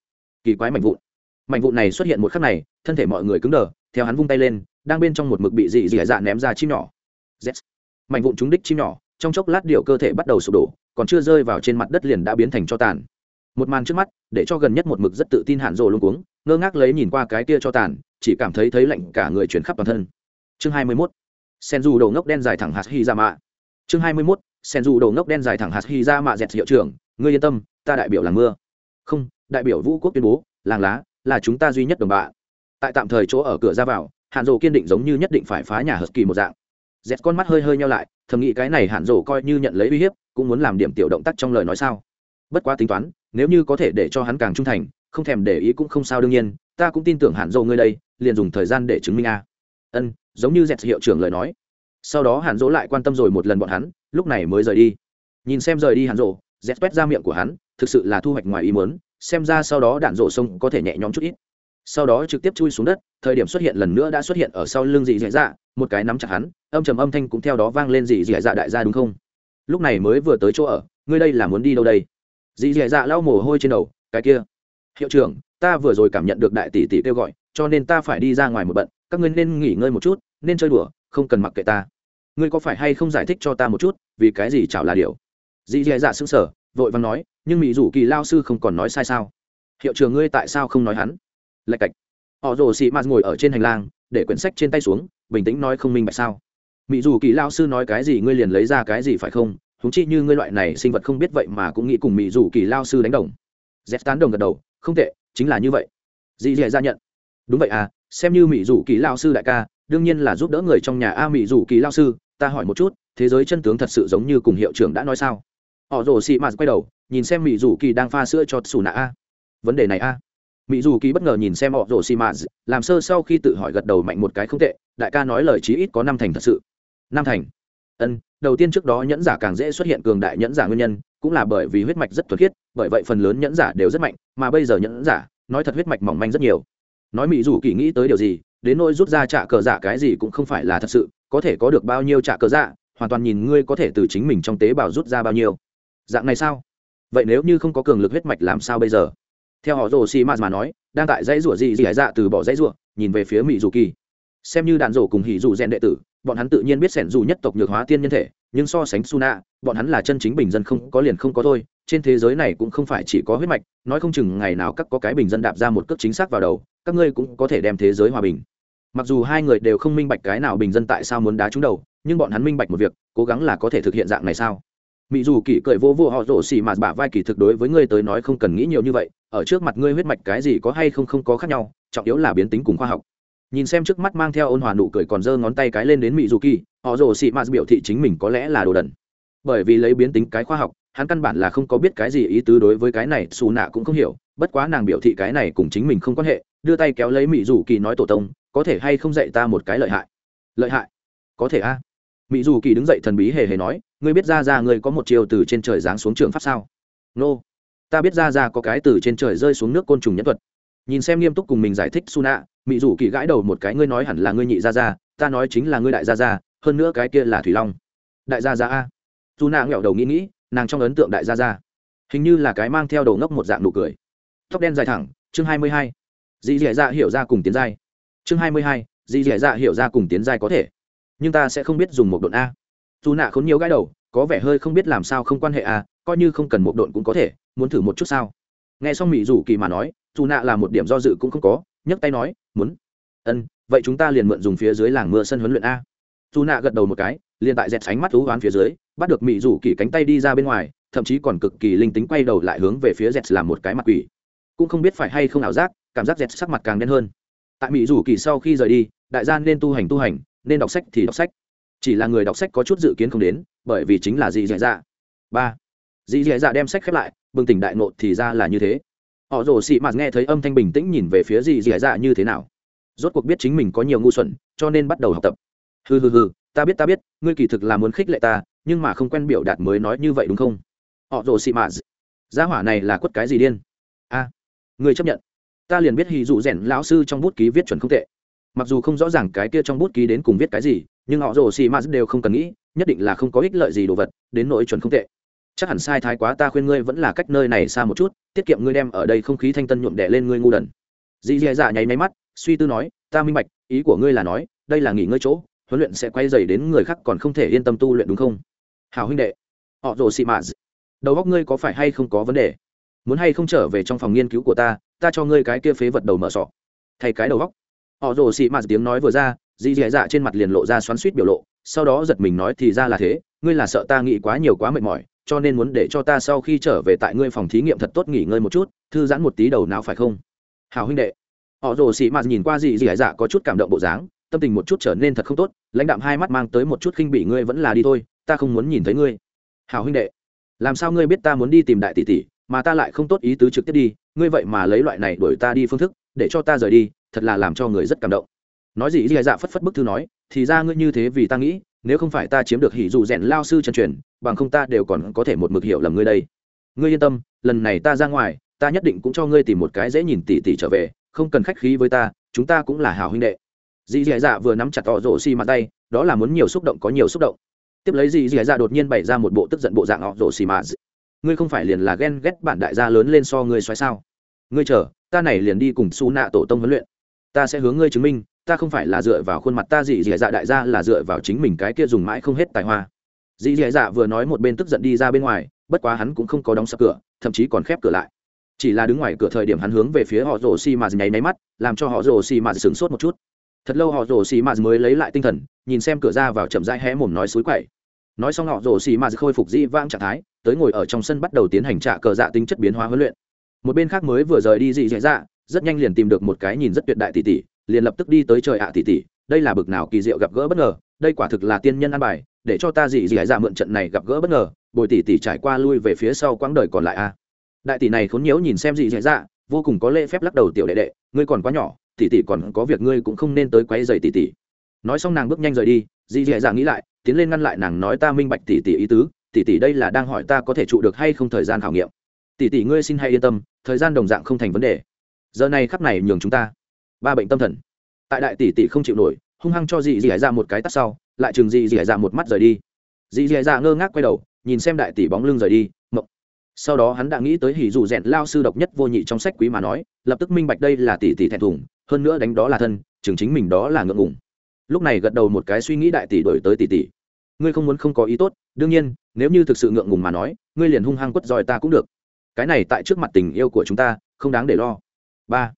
Kỳ quái mảnh vụn. Mảnh vụn này xuất hiện một khắc này, thân thể mọi người cứng đờ, theo hắn vung tay lên, đang bên trong một mực bị dị dị dạ ném ra chim nhỏ. Z mảnh vụn trúng đích chim nhỏ, trong chốc lát điệu cơ thể bắt đầu sụp đổ, còn chưa rơi vào trên mặt đất liền đã biến thành cho tàn. Một màn trước mắt, để cho gần nhất một mực rất tự tin hạn rồ luôn cuống, ngơ ngác lấy nhìn qua cái kia cho tàn, chỉ cảm thấy thấy lạnh cả người chuyển khắp toàn thân. Chương hai mươi 21. sen dù đầu ngốc đen dài thẳng hạt hy ra mạ chương hai mươi 21. sen dù đầu ngốc đen dài thẳng hạt hy ra mạ dẹt hiệu trưởng, ngươi yên tâm, ta đại biểu làng mưa. Không, đại biểu vũ quốc tuyên bố, làng lá là chúng ta duy nhất đồng bạ tại tạm thời chỗ ở cửa ra vào hạn rồ kiên định giống như nhất định phải phá nhà hờ kỳ một dạng dẹt con mắt hơi hơi nhau lại, thầm nghĩ cái này hạn rổ coi như nhận lấy uy hiếp, cũng muốn làm điểm tiểu động tác trong lời nói sao. Bất quá tính toán, nếu như có thể để cho hắn càng trung thành, không thèm để ý cũng không sao đương nhiên, ta cũng tin tưởng hạn rổ ngươi đây, liền dùng thời gian để chứng minh a. Ân, giống như dẹt hiệu trưởng lời nói. Sau đó hạn rỗ lại quan tâm rồi một lần bọn hắn, lúc này mới rời đi. Nhìn xem rời đi hạn rộ dẹt quét ra miệng của hắn, thực sự là thu hoạch ngoài ý muốn, xem ra sau đó đạn rổ sông có thể nhẹ nhõm chút ít sau đó trực tiếp chui xuống đất, thời điểm xuất hiện lần nữa đã xuất hiện ở sau lưng dị dạ dạ một cái nắm chặt hắn, âm trầm âm thanh cũng theo đó vang lên dị dạ dạ đại gia đúng không? Lúc này mới vừa tới chỗ ở, ngươi đây là muốn đi đâu đây? Dị dạ dạ lau mồ hôi trên đầu, cái kia. Hiệu trưởng, ta vừa rồi cảm nhận được đại tỷ tỷ kêu gọi, cho nên ta phải đi ra ngoài một bận, các ngươi nên nghỉ ngơi một chút, nên chơi đùa, không cần mặc kệ ta. Ngươi có phải hay không giải thích cho ta một chút, vì cái gì chảo là điều? Dị dạ dạ sững sờ, vội vàng nói, nhưng mỹ rủ kỳ lao sư không còn nói sai sao? Hiệu trưởng, ngươi tại sao không nói hắn? Lạch cạch. Họ rồ xị mạt ngồi ở trên hành lang, để quyển sách trên tay xuống, bình tĩnh nói không minh bạch sao. Mỹ dù kỳ lao sư nói cái gì ngươi liền lấy ra cái gì phải không? Húng chi như ngươi loại này sinh vật không biết vậy mà cũng nghĩ cùng mỹ dù kỳ lao sư đánh đồng. Z tán đồng gật đầu, không tệ, chính là như vậy. Dì dì ra nhận. Đúng vậy à xem như mỹ dù kỳ lao sư đại ca, đương nhiên là giúp đỡ người trong nhà a mỹ dù kỳ lao sư, ta hỏi một chút, thế giới chân tướng thật sự giống như cùng hiệu trưởng đã nói sao? Họ rồ xị mạt quay đầu, nhìn xem mỹ dù kỳ đang pha sữa cho xù nạ a. Vấn đề này a mỹ dù kỳ bất ngờ nhìn xem họ rồ xì mạt làm sơ sau khi tự hỏi gật đầu mạnh một cái không tệ, đại ca nói lời chí ít có năm thành thật sự. Năm thành? Ân, đầu tiên trước đó nhẫn giả càng dễ xuất hiện cường đại nhẫn giả nguyên nhân, cũng là bởi vì huyết mạch rất thuật khiết, bởi vậy phần lớn nhẫn giả đều rất mạnh, mà bây giờ nhẫn giả, nói thật huyết mạch mỏng manh rất nhiều. Nói mỹ dù kỳ nghĩ tới điều gì, đến nỗi rút ra trả cờ giả cái gì cũng không phải là thật sự, có thể có được bao nhiêu trả cờ giả, hoàn toàn nhìn ngươi có thể từ chính mình trong tế bào rút ra bao nhiêu. Dạng này sao? Vậy nếu như không có cường lực huyết mạch làm sao bây giờ? Theo họ rồ xì mạt mà nói, đang tại dãy rủa gì gì hải dạ từ bỏ dãy rủa, nhìn về phía mỹ dù kỳ. Xem như đạn rổ cùng hỉ dù rèn đệ tử, bọn hắn tự nhiên biết sẻn dù nhất tộc nhược hóa tiên nhân thể, nhưng so sánh suna bọn hắn là chân chính bình dân không có liền không có thôi, trên thế giới này cũng không phải chỉ có huyết mạch, nói không chừng ngày nào các có cái bình dân đạp ra một cước chính xác vào đầu, các ngươi cũng có thể đem thế giới hòa bình. Mặc dù hai người đều không minh bạch cái nào bình dân tại sao muốn đá trúng đầu, nhưng bọn hắn minh bạch một việc, cố gắng là có thể thực hiện dạng này sao? Mỹ dù kỳ cười vô vô họ rổ xì mà bả vai kỳ thực đối với ngươi tới nói không cần nghĩ nhiều như vậy, ở trước mặt ngươi huyết mạch cái gì có hay không không có khác nhau, trọng yếu là biến tính cùng khoa học. Nhìn xem trước mắt mang theo ôn hòa nụ cười còn giơ ngón tay cái lên đến mỹ dù kỳ, họ rổ xì mà biểu thị chính mình có lẽ là đồ đần. Bởi vì lấy biến tính cái khoa học, hắn căn bản là không có biết cái gì ý tứ đối với cái này, xù nạ cũng không hiểu, bất quá nàng biểu thị cái này cùng chính mình không quan hệ, đưa tay kéo lấy mỹ dù kỳ nói tổ tông, có thể hay không dạy ta một cái lợi hại? Lợi hại? Có thể a. Mỹ dù kỳ đứng dậy thần bí hề hề nói ngươi biết ra ra ngươi có một chiều từ trên trời giáng xuống trường pháp sao? Nô、no. ta biết ra ra có cái từ trên trời rơi xuống nước côn trùng nhân thuật. Nhìn xem nghiêm túc cùng mình giải thích su nạ mị rủ kỳ gãi đầu một cái, ngươi nói hẳn là ngươi nhị ra ra ta nói chính là ngươi đại gia gia, hơn nữa cái kia là thủy long. Đại gia gia a. Dù nạ nghẹo đầu nghĩ nghĩ, nàng trong ấn tượng đại gia gia. Hình như là cái mang theo đầu ngốc một dạng nụ cười. Tóc đen dài thẳng, chương hai mươi hai. Dì dẻ dạ hiểu ra cùng tiến giai. Chương hai mươi hai, dì dẻ dạ hiểu ra cùng tiến giai có thể. Nhưng ta sẽ không biết dùng một độn a dù nạ khốn nhiều gái đầu, có vẻ hơi không biết làm sao không quan hệ à? coi như không cần một độn cũng có thể, muốn thử một chút sao? Nghe xong mỹ dù kỳ mà nói, dù nạ là một điểm do dự cũng không có, nhấc tay nói, muốn. Ân, vậy chúng ta liền mượn dùng phía dưới làng mưa sân huấn luyện a. Dù nạ gật đầu một cái, liền tại dẹt sánh mắt thú oán phía dưới, bắt được mỹ rủ kỳ cánh tay đi ra bên ngoài, thậm chí còn cực kỳ linh tính quay đầu lại hướng về phía dẹt làm một cái mặt quỷ. Cũng không biết phải hay không ảo giác, cảm giác dẹt sắc mặt càng đen hơn. Tại mỹ rủ kỳ sau khi rời đi, đại gia nên tu hành tu hành, nên đọc sách thì đọc sách chỉ là người đọc sách có chút dự kiến không đến, bởi vì chính là dì dẻ dạ, dạ. Ba. Dì dẻ dạ, dạ đem sách khép lại, bừng tỉnh đại nộ thì ra là như thế. Họ rồ xị mạt nghe thấy âm thanh bình tĩnh nhìn về phía dì dẻ dạ, dạ như thế nào. Rốt cuộc biết chính mình có nhiều ngu xuẩn, cho nên bắt đầu học tập. Hừ hừ hừ, ta biết ta biết, ngươi kỳ thực là muốn khích lệ ta, nhưng mà không quen biểu đạt mới nói như vậy đúng không? Họ rồ xị mạt. Gia hỏa này là quất cái gì điên? A. Người chấp nhận. Ta liền biết hì dụ rèn lão sư trong bút ký viết chuẩn không tệ mặc dù không rõ ràng cái kia trong bút ký đến cùng viết cái gì, nhưng họ rồ xì m đều không cần nghĩ, nhất định là không có ích lợi gì đồ vật, đến nỗi chuẩn không tệ. Chắc hẳn sai thái quá ta khuyên ngươi vẫn là cách nơi này xa một chút, tiết kiệm ngươi đem ở đây không khí thanh tân nhuộm đẻ lên ngươi ngu đần. Dì dì dạ nháy máy mắt, suy tư nói, ta minh bạch, ý của ngươi là nói, đây là nghỉ ngơi chỗ, huấn luyện sẽ quay dày đến người khác còn không thể yên tâm tu luyện đúng không? Hào huynh đệ. Họ rồ xị mạ đầu góc ngươi có phải hay không có vấn đề? Muốn hay không trở về trong phòng nghiên cứu của ta ta cho ngươi cái kia phế vật đầu mở sọ. Thay cái đầu góc họ rồ xị mạt tiếng nói vừa ra, dì dì dạ trên mặt liền lộ ra xoắn suýt biểu lộ, sau đó giật mình nói thì ra là thế, ngươi là sợ ta nghĩ quá nhiều quá mệt mỏi, cho nên muốn để cho ta sau khi trở về tại ngươi phòng thí nghiệm thật tốt nghỉ ngơi một chút, thư giãn một tí đầu não phải không? Hào huynh đệ. Họ rồ xị mạt nhìn qua dì dì dạ có chút cảm động bộ dáng, tâm tình một chút trở nên thật không tốt, lãnh đạm hai mắt mang tới một chút khinh bị ngươi vẫn là đi thôi, ta không muốn nhìn thấy ngươi. Hào huynh đệ, làm sao ngươi biết ta muốn đi tìm đại tỷ tỷ, mà ta lại không tốt ý tứ trực tiếp đi, ngươi vậy mà lấy loại này đuổi ta đi phương thức, để cho ta rời đi thật là làm cho người rất cảm động. Nói gì gì dạ phất phất bức thư nói thì ra ngươi như thế vì ta nghĩ nếu không phải ta chiếm được hỉ dù rèn lao sư chân truyền bằng không ta đều còn có thể một mực hiểu lầm ngươi đây. Ngươi yên tâm lần này ta ra ngoài ta nhất định cũng cho ngươi tìm một cái dễ nhìn tỉ tỉ trở về không cần khách khí với ta chúng ta cũng là hào huynh đệ. Dì dì dạ vừa nắm chặt tỏ rổ xì mặt tay đó là muốn nhiều xúc động có nhiều xúc động. Tiếp lấy dì dì dạ đột nhiên bày ra một bộ tức giận bộ dạng họ rổ xì mà, ngươi không phải liền là ghen ghét bản đại gia lớn lên so ngươi xoáy sao? Ngươi chờ ta này liền đi cùng su nạ tổ tông huấn luyện ta sẽ hướng ngươi chứng minh, ta không phải là dựa vào khuôn mặt ta dị dị dạ đại gia là dựa vào chính mình cái kia dùng mãi không hết tài hoa. Dị dị dạ vừa nói một bên tức giận đi ra bên ngoài, bất quá hắn cũng không có đóng sập cửa, thậm chí còn khép cửa lại. Chỉ là đứng ngoài cửa thời điểm hắn hướng về phía họ rồ xì mà nháy máy mắt, làm cho họ rồ xì mà sửng sốt một chút. Thật lâu họ rồ xì mà mới lấy lại tinh thần, nhìn xem cửa ra vào chậm rãi hé mồm nói suối quậy. Nói xong họ rồ xì mà khôi phục dị vãng trạng thái, tới ngồi ở trong sân bắt đầu tiến hành trả cờ dạ tính chất biến hóa huấn luyện. Một bên khác mới vừa rời đi dị dạ dạ rất nhanh liền tìm được một cái nhìn rất tuyệt đại tỷ tỷ, liền lập tức đi tới trời ạ tỷ tỷ, đây là bực nào kỳ diệu gặp gỡ bất ngờ, đây quả thực là tiên nhân ăn bài, để cho ta dị dị dạ mượn trận này gặp gỡ bất ngờ, bồi tỷ tỷ trải qua lui về phía sau quãng đời còn lại a đại tỷ này khốn nhiễu nhìn xem dị dị dạ vô cùng có lễ phép lắc đầu tiểu đệ đệ, ngươi còn quá nhỏ, tỷ tỷ còn có việc ngươi cũng không nên tới quấy rầy tỷ tỷ. Nói xong nàng bước nhanh rời đi, dị dị dạ nghĩ lại, tiến lên ngăn lại nàng nói ta minh bạch tỷ tỷ ý tứ, tỷ tỷ đây là đang hỏi ta có thể trụ được hay không thời gian khảo nghiệm. Tỷ tỷ ngươi xin hãy yên tâm, thời gian đồng dạng không thành vấn đề giờ này khắp này nhường chúng ta. Ba bệnh tâm thần. Tại đại tỷ tỷ không chịu nổi, hung hăng cho dì dì hải ra một cái tắt sau, lại chừng dì dì hải ra một mắt rời đi. Dì dì hải ra ngơ ngác quay đầu, nhìn xem đại tỷ bóng lưng rời đi, mộng. Sau đó hắn đã nghĩ tới hỉ dù rèn lao sư độc nhất vô nhị trong sách quý mà nói, lập tức minh bạch đây là tỷ tỷ thẹn thùng, hơn nữa đánh đó là thân, chừng chính mình đó là ngượng ngùng. Lúc này gật đầu một cái suy nghĩ đại tỷ đổi tới tỷ tỷ. Ngươi không muốn không có ý tốt, đương nhiên, nếu như thực sự ngượng ngùng mà nói, ngươi liền hung hăng quất roi ta cũng được. Cái này tại trước mặt tình yêu của chúng ta, không đáng để lo ba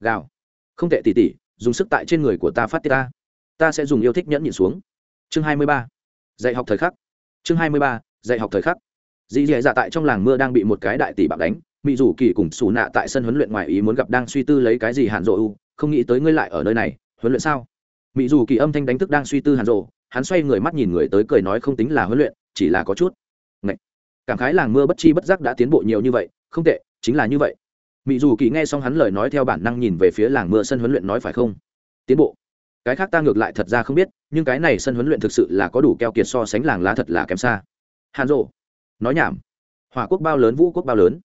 gạo không tệ tỉ tỉ dùng sức tại trên người của ta phát tiết ta ta sẽ dùng yêu thích nhẫn nhịn xuống chương hai mươi ba dạy học thời khắc chương hai mươi ba dạy học thời khắc dì dì dạ tại trong làng mưa đang bị một cái đại tỷ bạc đánh mỹ rủ kỳ cùng xù nạ tại sân huấn luyện ngoài ý muốn gặp đang suy tư lấy cái gì hàn rộ u không nghĩ tới ngươi lại ở nơi này huấn luyện sao mỹ dù kỳ âm thanh đánh thức đang suy tư hàn rộ hắn xoay người mắt nhìn người tới cười nói không tính là huấn luyện chỉ là có chút Ngậy. cảm khái làng mưa bất chi bất giác đã tiến bộ nhiều như vậy không tệ chính là như vậy mỹ dù kỳ nghe xong hắn lời nói theo bản năng nhìn về phía làng mưa sân huấn luyện nói phải không? Tiến bộ. Cái khác ta ngược lại thật ra không biết, nhưng cái này sân huấn luyện thực sự là có đủ keo kiệt so sánh làng lá thật là kém xa. Hàn rộ nói nhảm. Hỏa quốc bao lớn, vũ quốc bao lớn.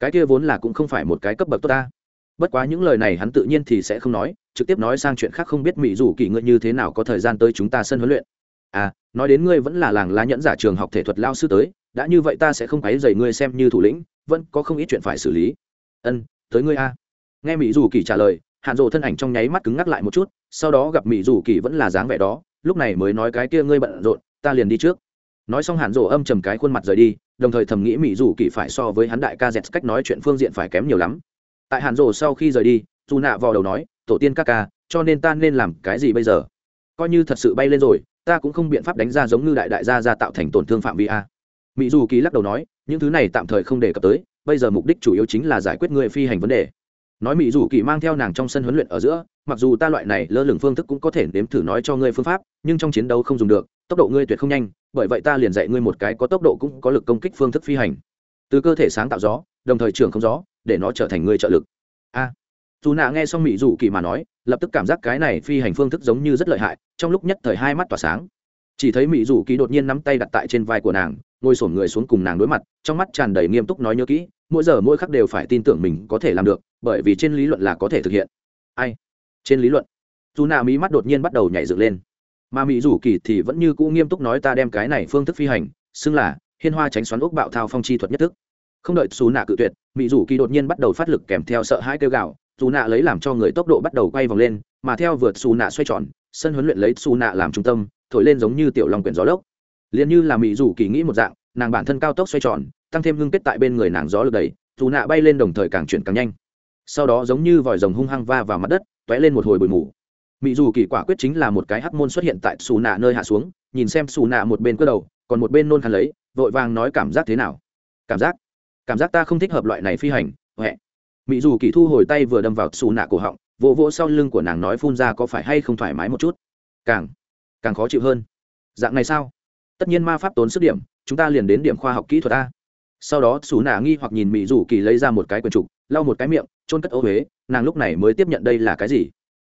Cái kia vốn là cũng không phải một cái cấp bậc tốt ta. Bất quá những lời này hắn tự nhiên thì sẽ không nói, trực tiếp nói sang chuyện khác không biết mỹ dù kỳ ngươi như thế nào có thời gian tới chúng ta sân huấn luyện. À nói đến ngươi vẫn là làng lá nhẫn giả trường học thể thuật lao sư tới, đã như vậy ta sẽ không quấy dày ngươi xem như thủ lĩnh, vẫn có không ít chuyện phải xử lý ân, tới ngươi a. Nghe mỹ dù kỳ trả lời, hạn rộ thân ảnh trong nháy mắt cứng ngắc lại một chút, sau đó gặp mỹ dù kỳ vẫn là dáng vẻ đó, lúc này mới nói cái kia ngươi bận rộn, ta liền đi trước. Nói xong hạn rộ âm trầm cái khuôn mặt rời đi, đồng thời thầm nghĩ mỹ dù kỳ phải so với hắn đại ca dẹt cách nói chuyện phương diện phải kém nhiều lắm. Tại hạn rộ sau khi rời đi, dù nạ vào đầu nói, tổ tiên các ca, cho nên ta nên làm cái gì bây giờ? Coi như thật sự bay lên rồi, ta cũng không biện pháp đánh ra giống như đại đại gia ra tạo thành tổn thương phạm vi a. Mỹ dù kỳ lắc đầu nói, những thứ này tạm thời không đề cập tới bây giờ mục đích chủ yếu chính là giải quyết người phi hành vấn đề. Nói mỹ dù kỳ mang theo nàng trong sân huấn luyện ở giữa, mặc dù ta loại này lơ lửng phương thức cũng có thể nếm thử nói cho ngươi phương pháp, nhưng trong chiến đấu không dùng được, tốc độ ngươi tuyệt không nhanh, bởi vậy ta liền dạy ngươi một cái có tốc độ cũng có lực công kích phương thức phi hành. Từ cơ thể sáng tạo gió, đồng thời trưởng không gió, để nó trở thành ngươi trợ lực. A. Dù nạ nghe xong mỹ dù kỳ mà nói, lập tức cảm giác cái này phi hành phương thức giống như rất lợi hại, trong lúc nhất thời hai mắt tỏa sáng chỉ thấy mỹ dù kỳ đột nhiên nắm tay đặt tại trên vai của nàng, ngồi sổm người xuống cùng nàng đối mặt, trong mắt tràn đầy nghiêm túc nói nhớ kỹ, mỗi giờ mỗi khắc đều phải tin tưởng mình có thể làm được, bởi vì trên lý luận là có thể thực hiện. Ai? Trên lý luận. Dù nạ mỹ mắt đột nhiên bắt đầu nhảy dựng lên. Mà mỹ dù kỳ thì vẫn như cũ nghiêm túc nói ta đem cái này phương thức phi hành, xưng là hiên hoa tránh xoắn ốc bạo thao phong chi thuật nhất thức. Không đợi xù nạ cự tuyệt mỹ dù kỳ đột nhiên bắt đầu phát lực kèm theo sợ hãi kêu gạo dù nạ lấy làm cho người tốc độ bắt đầu quay vòng lên, mà theo vượt xù nạ xoay tròn, sân huấn luyện lấy xù nạ làm trung tâm thổi lên giống như tiểu lòng quyển gió lốc. Liền như là mỹ dù kỳ nghĩ một dạng, nàng bản thân cao tốc xoay tròn, tăng thêm ngưng kết tại bên người nàng gió lực đầy, dù nạ bay lên đồng thời càng chuyển càng nhanh. Sau đó giống như vòi rồng hung hăng va vào mặt đất t ó é lên một hồi bụi mù. Mỹ dù kỳ quả quyết chính là một cái hắc môn xuất hiện tại xù nạ nơi hạ xuống, nhìn xem xù nạ một bên cơ đầu, còn một bên nôn khăn lấy, vội vàng nói cảm giác thế nào? Cảm giác? Cảm giác ta không thích hợp loại này phi hành huệ mỹ dù kỳ thu hồi tay vừa đâm vào xù nạ cổ họng, vỗ vỗ sau lưng của nàng nói phun ra có phải hay không thoải mái một chút? Càng càng khó chịu hơn. Dạng này sao? Tất nhiên ma pháp tốn sức điểm, chúng ta liền đến điểm khoa học kỹ thuật a. Sau đó xù nạ nghi hoặc nhìn mỹ rủ kỳ lấy ra một cái quần trục, lau một cái miệng trôn cất ô huế, nàng lúc này mới tiếp nhận đây là cái gì?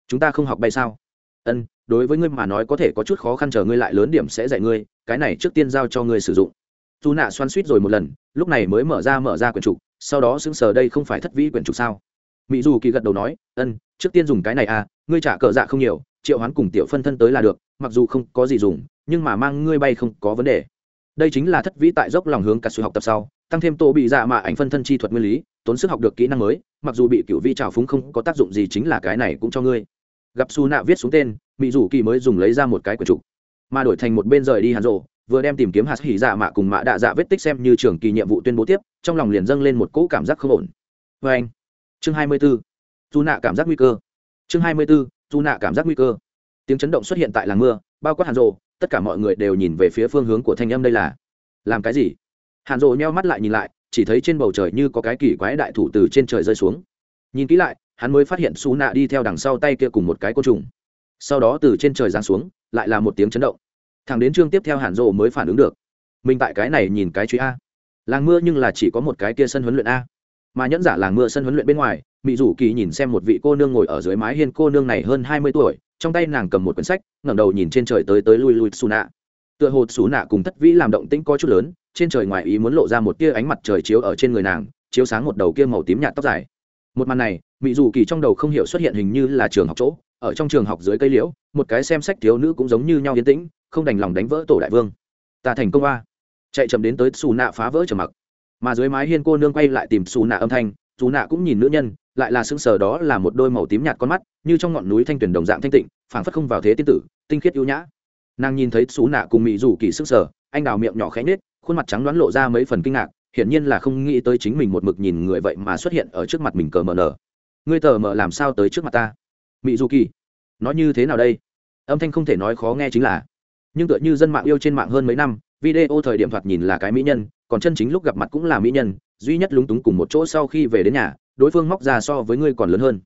Chúng ta không học bay sao? Ân, đối với ngươi mà nói có thể có chút khó khăn chờ ngươi lại lớn điểm sẽ dạy ngươi, cái này trước tiên giao cho ngươi sử dụng. Dù nạ xoan suýt rồi một lần, lúc này mới mở ra mở ra quyển trục, sau đó xứng sờ đây không phải thất vĩ quyển trục sao? Mỹ dù kỳ gật đầu nói, ân, trước tiên dùng cái này à ngươi trả cờ dạ không nhiều, triệu hoán cùng tiểu phân thân tới là được mặc dù không có gì dùng, nhưng mà mang ngươi bay không có vấn đề. Đây chính là thất vĩ tại dốc lòng hướng cả sự học tập sau, tăng thêm tô bị dạ mạ ảnh phân thân chi thuật nguyên lý, tốn sức học được kỹ năng mới, mặc dù bị cựu vi trào phúng không có tác dụng gì chính là cái này cũng cho ngươi. Gặp su nạ viết xuống tên mỹ rủ kỳ mới dùng lấy ra một cái quyển trục, mà đổi thành một bên rời đi hàn rộ vừa đem tìm kiếm hạt hỉ dạ mạ cùng mạ đạ dạ vết tích xem như trường kỳ nhiệm vụ tuyên bố tiếp, trong lòng liền dâng lên một cỗ cảm giác không ổn. Vê anh. Chương hai mươi b ố dù nạ cảm giác nguy cơ. Chương hai mươi b ố dù nạ cảm giác nguy cơ tiếng chấn động xuất hiện tại làng mưa, bao quát hàn rộ tất cả mọi người đều nhìn về phía phương hướng của thanh âm đây là, làm cái gì? Hàn rộ nheo mắt lại nhìn lại, chỉ thấy trên bầu trời như có cái kỳ quái đại thủ từ trên trời rơi xuống. Nhìn kỹ lại, hắn mới phát hiện xú nạ đi theo đằng sau tay kia cùng một cái côn trùng. Sau đó từ trên trời giáng xuống, lại là một tiếng chấn động. Thằng đến chương tiếp theo hàn rộ mới phản ứng được. Mình tại cái này nhìn cái truy a. Làng mưa nhưng là chỉ có một cái kia sân huấn luyện a. Mà nhẫn giả làng mưa sân huấn luyện bên ngoài mỹ rủ kỳ nhìn xem một vị cô nương ngồi ở dưới mái hiên cô nương này hơn hai mươi tuổi trong tay nàng cầm một quyển sách, ngẩng đầu nhìn trên trời tới tới lui lui xù nạ tựa hồ xù nạ cùng thất vĩ làm động tĩnh có chút lớn, trên trời ngoài ý muốn lộ ra một tia ánh mặt trời chiếu ở trên người nàng, chiếu sáng một đầu kia màu tím nhạt tóc dài. Một màn này mỹ dù kỳ trong đầu không hiểu xuất hiện hình như là trường học chỗ, ở trong trường học dưới cây liễu, một cái xem sách thiếu nữ cũng giống như nhau yên tĩnh, không đành lòng đánh vỡ tổ đại vương. Ta thành công a. Chạy chậm đến tới xù nạ phá vỡ trầm mặc. Mà dưới mái hiên cô nương quay lại tìm xù nạ âm thanh xù nạ cũng nhìn nữ nhân lại là sững sờ đó là một đôi màu tím nhạt con mắt, như trong ngọn núi thanh tuyền đồng dạng thanh tịnh, phảng phất không vào thế tiên tử, tinh khiết ưu nhã. Nàng nhìn thấy xù nạ cùng mỹ dù kỳ sững sờ, anh đào miệng nhỏ khẽ nết khuôn mặt trắng đoán lộ ra mấy phần kinh ngạc, hiển nhiên là không nghĩ tới chính mình một mực nhìn người vậy mà xuất hiện ở trước mặt mình cờ mờ nở ngươi tờ mờ làm sao tới trước mặt ta? Mỹ du kỳ nói như thế nào đây? Âm thanh không thể nói khó nghe chính là, nhưng tựa như dân mạng yêu trên mạng hơn mấy năm, video thời điểm thoạt nhìn là cái mỹ nhân, còn chân chính lúc gặp mặt cũng là mỹ nhân, duy nhất lúng túng cùng một chỗ sau khi về đến nhà đối phương móc ra so với ngươi còn lớn hơn.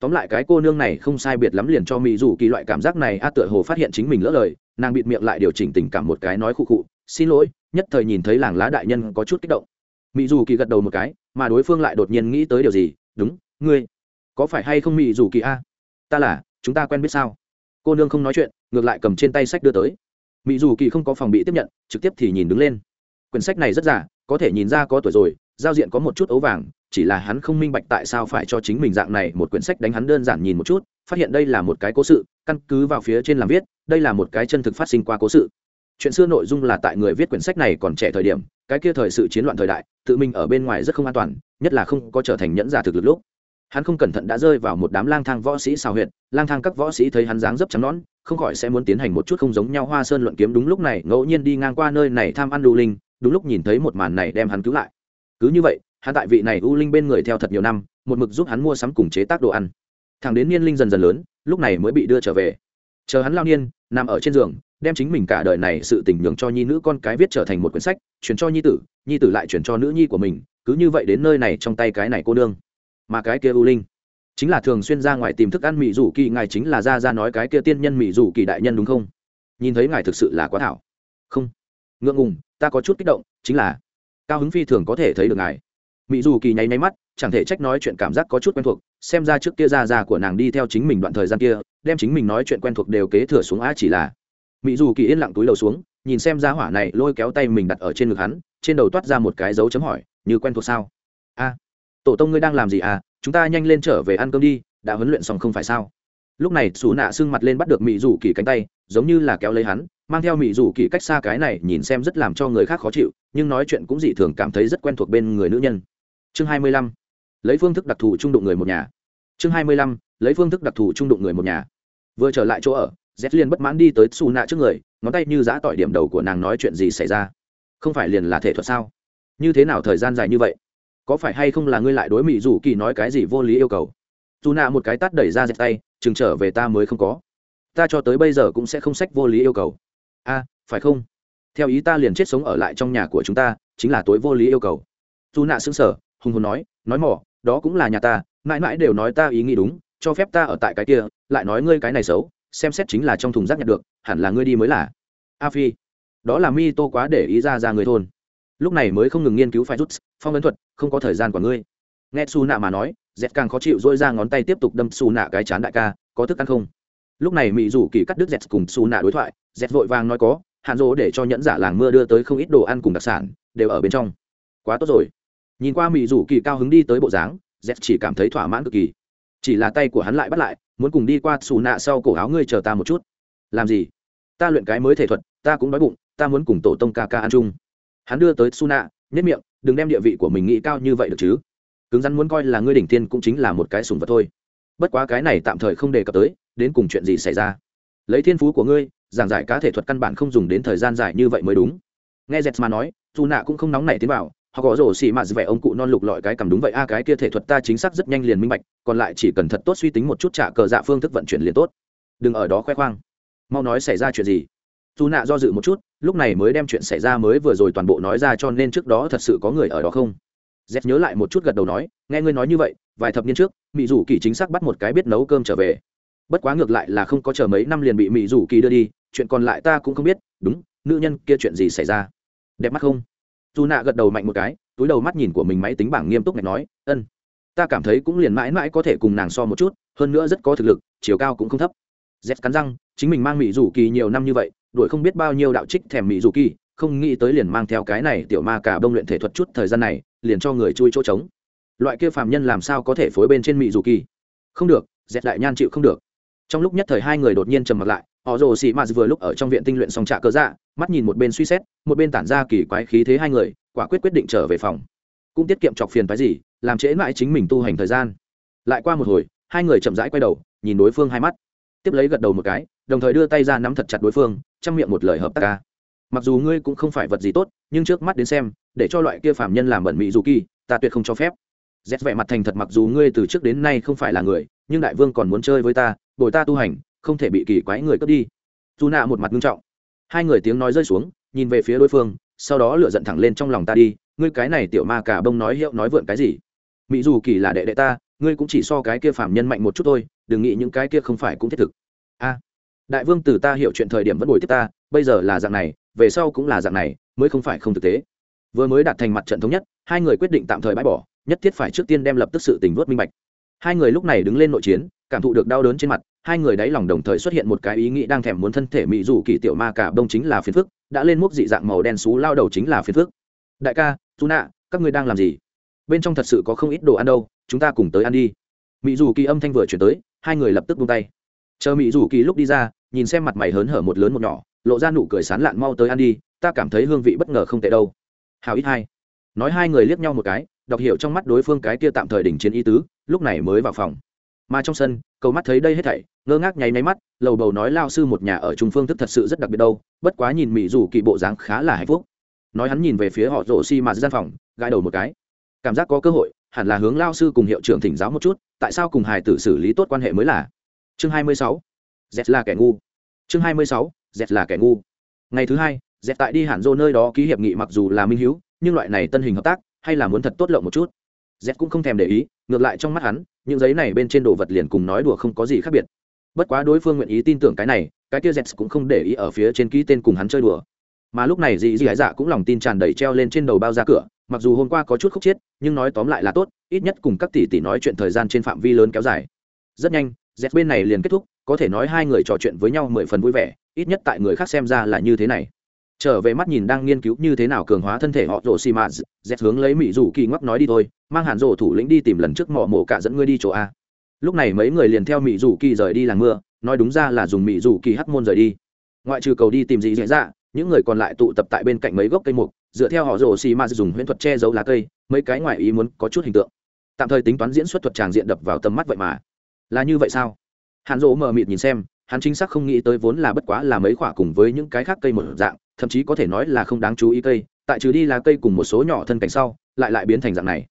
Tóm lại cái cô nương này không sai biệt lắm liền cho mỹ dù kỳ loại cảm giác này, a tựa hồ phát hiện chính mình lỡ lời, nàng bịt miệng lại điều chỉnh tình cảm một cái nói khụ khụ, xin lỗi, nhất thời nhìn thấy làng lá đại nhân có chút kích động. Mỹ dù kỳ gật đầu một cái, mà đối phương lại đột nhiên nghĩ tới điều gì, đúng, ngươi, có phải hay không mỹ dù kỳ a? Ta là, chúng ta quen biết sao? Cô nương không nói chuyện, ngược lại cầm trên tay sách đưa tới. Mỹ dù kỳ không có phòng bị tiếp nhận, trực tiếp thì nhìn đứng lên. Quyển sách này rất giả có thể nhìn ra có tuổi rồi giao diện có một chút ấu vàng, chỉ là hắn không minh bạch tại sao phải cho chính mình dạng này một quyển sách đánh hắn đơn giản nhìn một chút, phát hiện đây là một cái cố sự, căn cứ vào phía trên làm viết, đây là một cái chân thực phát sinh qua cố sự. Chuyện xưa nội dung là tại người viết quyển sách này còn trẻ thời điểm, cái kia thời sự chiến loạn thời đại, tự mình ở bên ngoài rất không an toàn, nhất là không có trở thành nhẫn giả thực lực lúc. Hắn không cẩn thận đã rơi vào một đám lang thang võ sĩ xào huyệt, lang thang các võ sĩ thấy hắn dáng dấp trắng nón không khỏi sẽ muốn tiến hành một chút không giống nhau hoa sơn luận kiếm đúng lúc này ngẫu nhiên đi ngang qua nơi này tham ăn đu linh, đúng lúc nhìn thấy một màn này đem hắn cứu lại cứ như vậy, hắn tại vị này u linh bên người theo thật nhiều năm, một mực giúp hắn mua sắm cùng chế tác đồ ăn. Thằng đến niên linh dần dần lớn, lúc này mới bị đưa trở về. Chờ hắn lao niên, nằm ở trên giường, đem chính mình cả đời này sự tình nhường cho nhi nữ con cái viết trở thành một quyển sách chuyển cho nhi tử nhi tử lại chuyển cho nữ nhi của mình, cứ như vậy đến nơi này trong tay cái này cô nương. Mà cái kia u linh, chính là thường xuyên ra ngoài tìm thức ăn mỹ rủ kỳ, ngài chính là ra ra nói cái kia tiên nhân mỹ rủ kỳ đại nhân đúng không? Nhìn thấy ngài thực sự là quá thảo. Không. Ngượng ngùng, ta có chút kích động, chính là cao hứng phi thường có thể thấy được ngài. Mỹ dù kỳ nháy nháy mắt, chẳng thể trách nói chuyện cảm giác có chút quen thuộc, xem ra trước kia ra ra của nàng đi theo chính mình đoạn thời gian kia, đem chính mình nói chuyện quen thuộc đều kế thừa xuống á chỉ là. Mỹ dù kỳ yên lặng túi đầu xuống, nhìn xem ra hỏa này lôi kéo tay mình đặt ở trên ngực hắn, trên đầu toát ra một cái dấu chấm hỏi, như quen thuộc sao? A, tổ tông ngươi đang làm gì à? Chúng ta nhanh lên trở về ăn cơm đi, đã huấn luyện xong không phải sao? Lúc này xù nạ xương mặt lên bắt được mỹ Dù kỳ cánh tay, giống như là kéo lấy hắn, mang theo mỹ Dù kỳ cách xa cái này, nhìn xem rất làm cho người khác khó chịu nhưng nói chuyện cũng dị thường cảm thấy rất quen thuộc bên người nữ nhân. Chương hai mươi lăm, lấy phương thức đặc thù trung đụng người một nhà. Chương hai mươi lăm, lấy phương thức đặc thù trung đụng người một nhà. Vừa trở lại chỗ ở, z liền bất mãn đi tới xù nạ trước người, ngón tay như giã tỏi điểm đầu của nàng nói chuyện gì xảy ra? Không phải liền là thể thuật sao? Như thế nào thời gian dài như vậy? Có phải hay không là ngươi lại đối mỹ dù kỳ nói cái gì vô lý yêu cầu? Dù nạ một cái tắt đẩy ra dẹp tay, chừng trở về ta mới không có. Ta cho tới bây giờ cũng sẽ không sách vô lý yêu cầu. A, phải không? Theo ý ta liền chết sống ở lại trong nhà của chúng ta, chính là tối vô lý yêu cầu. Dù nạ xứng sở hùng hồn nói nói mỏ, đó cũng là nhà ta, mãi mãi đều nói ta ý nghĩ đúng, cho phép ta ở tại cái kia, lại nói ngươi cái này xấu, xem xét chính là trong thùng rác nhặt được, hẳn là ngươi đi mới là. A phi, đó là mi tô quá để ý ra ra người thôn. Lúc này mới không ngừng nghiên cứu phải rút phong ấn thuật, không có thời gian của ngươi. Nghe su nạ mà nói dẹt càng khó chịu dỗi ra ngón tay tiếp tục đâm su nạ cái chán đại ca, có thức ăn không? Lúc này mỹ rủ kỳ cắt đứt dẹt cùng su nạ đối thoại dẹt vội vàng nói có hạn rỗ để cho nhẫn giả làng mưa đưa tới không ít đồ ăn cùng đặc sản, đều ở bên trong. Quá tốt rồi. Nhìn qua mỹ rủ kỳ cao hứng đi tới bộ dáng z chỉ cảm thấy thỏa mãn cực kỳ. Chỉ là tay của hắn lại bắt lại, muốn cùng đi qua xù nạ sau cổ áo ngươi chờ ta một chút. Làm gì? Ta luyện cái mới thể thuật, ta cũng đói bụng, ta muốn cùng tổ tông ca ca ăn chung. Hắn đưa tới su nạ nhất miệng, đừng đem địa vị của mình nghĩ cao như vậy được chứ. Cứng rắn muốn coi là ngươi đỉnh tiên cũng chính là một cái sùng vật thôi. Bất quá cái này tạm thời không đề cập tới, đến cùng chuyện gì xảy ra? Lấy thiên phú của ngươi, giảng giải cá thể thuật căn bản không dùng đến thời gian dài như vậy mới đúng. Nghe dẹt mà nói, dù nạ cũng không nóng nảy tiến vào, họ có rổ xì mạt vẻ ông cụ non lục lọi cái cầm đúng vậy, a, cái kia thể thuật ta chính xác rất nhanh liền minh bạch, còn lại chỉ cần thật tốt suy tính một chút trả cờ dạ phương thức vận chuyển liền tốt. Đừng ở đó khoe khoang. Mau nói xảy ra chuyện gì? Dù nạ do dự một chút, lúc này mới đem chuyện xảy ra mới vừa rồi toàn bộ nói ra cho nên trước đó thật sự có người ở đó không? Dẹt nhớ lại một chút gật đầu nói, nghe ngươi nói như vậy, vài thập niên trước mỹ rủ kỳ chính xác bắt một cái biết nấu cơm trở về bất quá ngược lại là không có chờ mấy năm liền bị mỹ rủ kỳ đưa đi, chuyện còn lại ta cũng không biết, đúng, nữ nhân kia chuyện gì xảy ra? Đẹp mắt không? Dù nạ gật đầu mạnh một cái, túi đầu mắt nhìn của mình máy tính bảng nghiêm túc này nói, ân, ta cảm thấy cũng liền mãi mãi có thể cùng nàng so một chút, hơn nữa rất có thực lực, chiều cao cũng không thấp. Z cắn răng, chính mình mang mỹ rủ kỳ nhiều năm như vậy, đuổi không biết bao nhiêu đạo trích thèm mỹ rủ kỳ, không nghĩ tới liền mang theo cái này tiểu ma cả bông luyện thể thuật chút thời gian này, liền cho người chui chỗ trống. Loại kia phàm nhân làm sao có thể phối bên trên mỹ rủ kỳ? Không được dẹp đại nhan chịu không được trong lúc nhất thời hai người đột nhiên trầm mặt lại, họ rồ xì m vừa lúc ở trong viện tinh luyện xong trạ cơ dạ mắt nhìn một bên suy xét, một bên tản ra kỳ quái khí thế hai người, quả quyết quyết định trở về phòng. Cũng tiết kiệm chọc phiền phái gì, làm trễ mãi chính mình tu hành thời gian. Lại qua một hồi, hai người chậm rãi quay đầu, nhìn đối phương hai mắt. Tiếp lấy gật đầu một cái, đồng thời đưa tay ra nắm thật chặt đối phương, chăm miệng một lời hợp tác ca. Mặc dù ngươi cũng không phải vật gì tốt, nhưng trước mắt đến xem, để cho loại kia phạm nhân làm bẩn mỹ dù kỳ, ta tuyệt không cho phép. Rét vẻ mặt thành thật mặc dù ngươi từ trước đến nay không phải là người nhưng đại vương còn muốn chơi với ta, bồi ta tu hành, không thể bị kỳ quái người cướp đi. Dù nạ một mặt nghiêm trọng. Hai người tiếng nói rơi xuống, nhìn về phía đối phương, sau đó lựa giận thẳng lên trong lòng ta đi, ngươi cái này tiểu ma cả bông nói hiệu nói vượn cái gì? Mỹ dù kỳ là đệ đệ ta, ngươi cũng chỉ so cái kia phạm nhân mạnh một chút thôi, đừng nghĩ những cái kia không phải cũng thiết thực. A, đại vương từ ta hiểu chuyện thời điểm vẫn bồi tiếp ta, bây giờ là dạng này, về sau cũng là dạng này, mới không phải không thực tế. Vừa mới đạt thành mặt trận thống nhất, hai người quyết định tạm thời bãi bỏ, nhất thiết phải trước tiên đem lập tức sự tình vớt minh bạch hai người lúc này đứng lên nội chiến, cảm thụ được đau đớn trên mặt, hai người đáy lòng đồng thời xuất hiện một cái ý nghĩ đang thèm muốn thân thể mỹ dù kỳ tiểu ma cả đông chính là phiền phức, đã lên mốc dị dạng màu đen xú lao đầu chính là phiền phức. Đại ca chú nạ các ngươi đang làm gì? Bên trong thật sự có không ít đồ ăn đâu, chúng ta cùng tới ăn đi. Mỹ dù kỳ âm thanh vừa chuyển tới, hai người lập tức buông tay. Chờ mỹ dù kỳ lúc đi ra, nhìn xem mặt mày hớn hở một lớn một nhỏ, lộ ra nụ cười sán lạn mau tới ăn đi, ta cảm thấy hương vị bất ngờ không tệ đâu. Hào ít hai. Nói hai người liếc nhau một cái đọc hiểu trong mắt đối phương cái kia tạm thời đỉnh chiến ý tứ, lúc này mới vào phòng mà trong sân cầu mắt thấy đây hết thảy, ngơ ngác nháy máy mắt, lầu bầu nói lao sư một nhà ở trung phương thức thật sự rất đặc biệt đâu, bất quá nhìn mỹ dù kỳ bộ dáng khá là hạnh phúc nói hắn nhìn về phía họ rổ xi mà gian phòng, gãi đầu một cái cảm giác có cơ hội, hẳn là hướng lao sư cùng hiệu trưởng thỉnh giáo một chút, tại sao cùng hài tử xử lý tốt quan hệ mới là chương 26. z là kẻ ngu chương 26. z là kẻ ngu ngày thứ hai z tại đi hẳn dô nơi đó ký hiệp nghị mặc dù là minh hữu nhưng loại này tân hình hợp tác hay là muốn thật tốt lộng một chút? Z cũng không thèm để ý, ngược lại trong mắt hắn, những giấy này bên trên đồ vật liền cùng nói đùa không có gì khác biệt. Bất quá đối phương nguyện ý tin tưởng cái này, cái kia z cũng không để ý ở phía trên ký tên cùng hắn chơi đùa. Mà lúc này dì dì gái dạ cũng lòng tin tràn đầy treo lên trên đầu bao ra cửa, mặc dù hôm qua có chút khúc chiết nhưng nói tóm lại là tốt, ít nhất cùng các tỷ tỷ nói chuyện thời gian trên phạm vi lớn kéo dài. Rất nhanh z bên này liền kết thúc, có thể nói hai người trò chuyện với nhau mười phần vui vẻ, ít nhất tại người khác xem ra là như thế này trở về mắt nhìn đang nghiên cứu như thế nào cường hóa thân thể họ rồ xì mạt z hướng lấy mỹ rủ kỳ ngoắc nói đi thôi, mang hàn rồ thủ lĩnh đi tìm lần trước mỏ mổ cả dẫn ngươi đi chỗ a. Lúc này mấy người liền theo mỹ dù kỳ rời đi làng mưa, nói đúng ra là dùng mỹ dù kỳ hắc môn rời đi. Ngoại trừ cầu đi tìm gì dễ dạ những người còn lại tụ tập tại bên cạnh mấy gốc cây mục, dựa theo họ rồ xì ma dùng huyễn thuật che giấu lá cây, mấy cái ngoài ý muốn có chút hình tượng. Tạm thời tính toán diễn xuất thuật tràng diện đập vào tầm mắt vậy mà. Là như vậy sao? Hàn rỗ mờ mịt nhìn xem, hắn chính xác không nghĩ tới vốn là bất quá là mấy khoả cùng với những cái khác cây một dạng thậm chí có thể nói là không đáng chú ý cây, tại trừ đi lá cây cùng một số nhỏ thân cảnh sau, lại lại biến thành dạng này.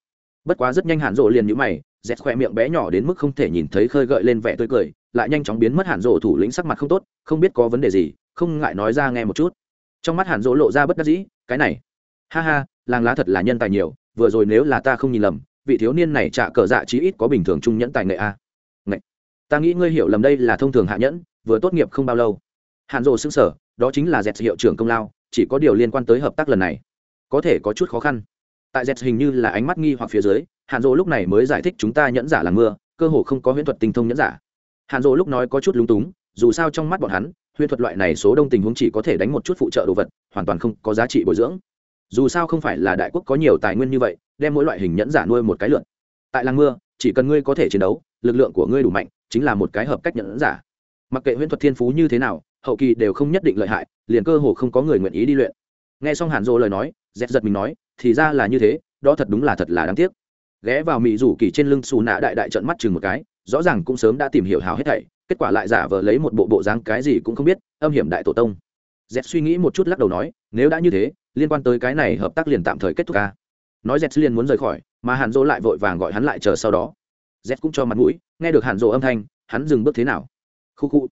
Bất quá rất nhanh hạn rộ liền nhũ mày, dẹt khoe miệng bé nhỏ đến mức không thể nhìn thấy khơi gợi lên vẻ tươi cười, lại nhanh chóng biến mất hạn rộ thủ lĩnh sắc mặt không tốt, không biết có vấn đề gì, không ngại nói ra nghe một chút. Trong mắt hạn rộ lộ ra bất đắc dĩ, cái này. Ha ha, làng lá thật là nhân tài nhiều, vừa rồi nếu là ta không nhìn lầm, vị thiếu niên này trả cờ dạ chí ít có bình thường trung nhẫn tài nghệ a. Ngậy. ta nghĩ ngươi hiểu lầm đây là thông thường hạ nhẫn, vừa tốt nghiệp không bao lâu. Hạn rộ xứng sở đó chính là dẹt hiệu trưởng công lao, chỉ có điều liên quan tới hợp tác lần này, có thể có chút khó khăn. Tại dẹt hình như là ánh mắt nghi hoặc phía dưới, hàn rỗ lúc này mới giải thích chúng ta nhẫn giả là mưa, cơ hồ không có huyễn thuật tinh thông nhẫn giả. Hàn rỗ lúc nói có chút lúng túng, dù sao trong mắt bọn hắn, huyễn thuật loại này số đông tình huống chỉ có thể đánh một chút phụ trợ đồ vật, hoàn toàn không có giá trị bồi dưỡng. Dù sao không phải là đại quốc có nhiều tài nguyên như vậy, đem mỗi loại hình nhẫn giả nuôi một cái lượn tại làng mưa, chỉ cần ngươi có thể chiến đấu, lực lượng của ngươi đủ mạnh, chính là một cái hợp cách nhẫn giả. Mặc kệ huyễn thuật thiên phú như thế nào hậu kỳ đều không nhất định lợi hại, liền cơ hồ không có người nguyện ý đi luyện. Nghe xong hàn dô lời nói, dẹt giật mình nói, thì ra là như thế, đó thật đúng là thật là đáng tiếc. Ghé vào mỹ rủ kỳ trên lưng xù nạ đại đại trận mắt chừng một cái, rõ ràng cũng sớm đã tìm hiểu hào hết thảy, kết quả lại giả vờ lấy một bộ bộ dáng cái gì cũng không biết, âm hiểm đại tổ tông. Z suy nghĩ một chút lắc đầu nói, nếu đã như thế, liên quan tới cái này hợp tác liền tạm thời kết thúc ca nói z liền muốn rời khỏi, mà hàn dô lại vội vàng gọi hắn lại chờ sau đó. Z cũng cho mặt mũi, nghe được hàn dô âm thanh, hắn dừng bước thế nào? Khu khu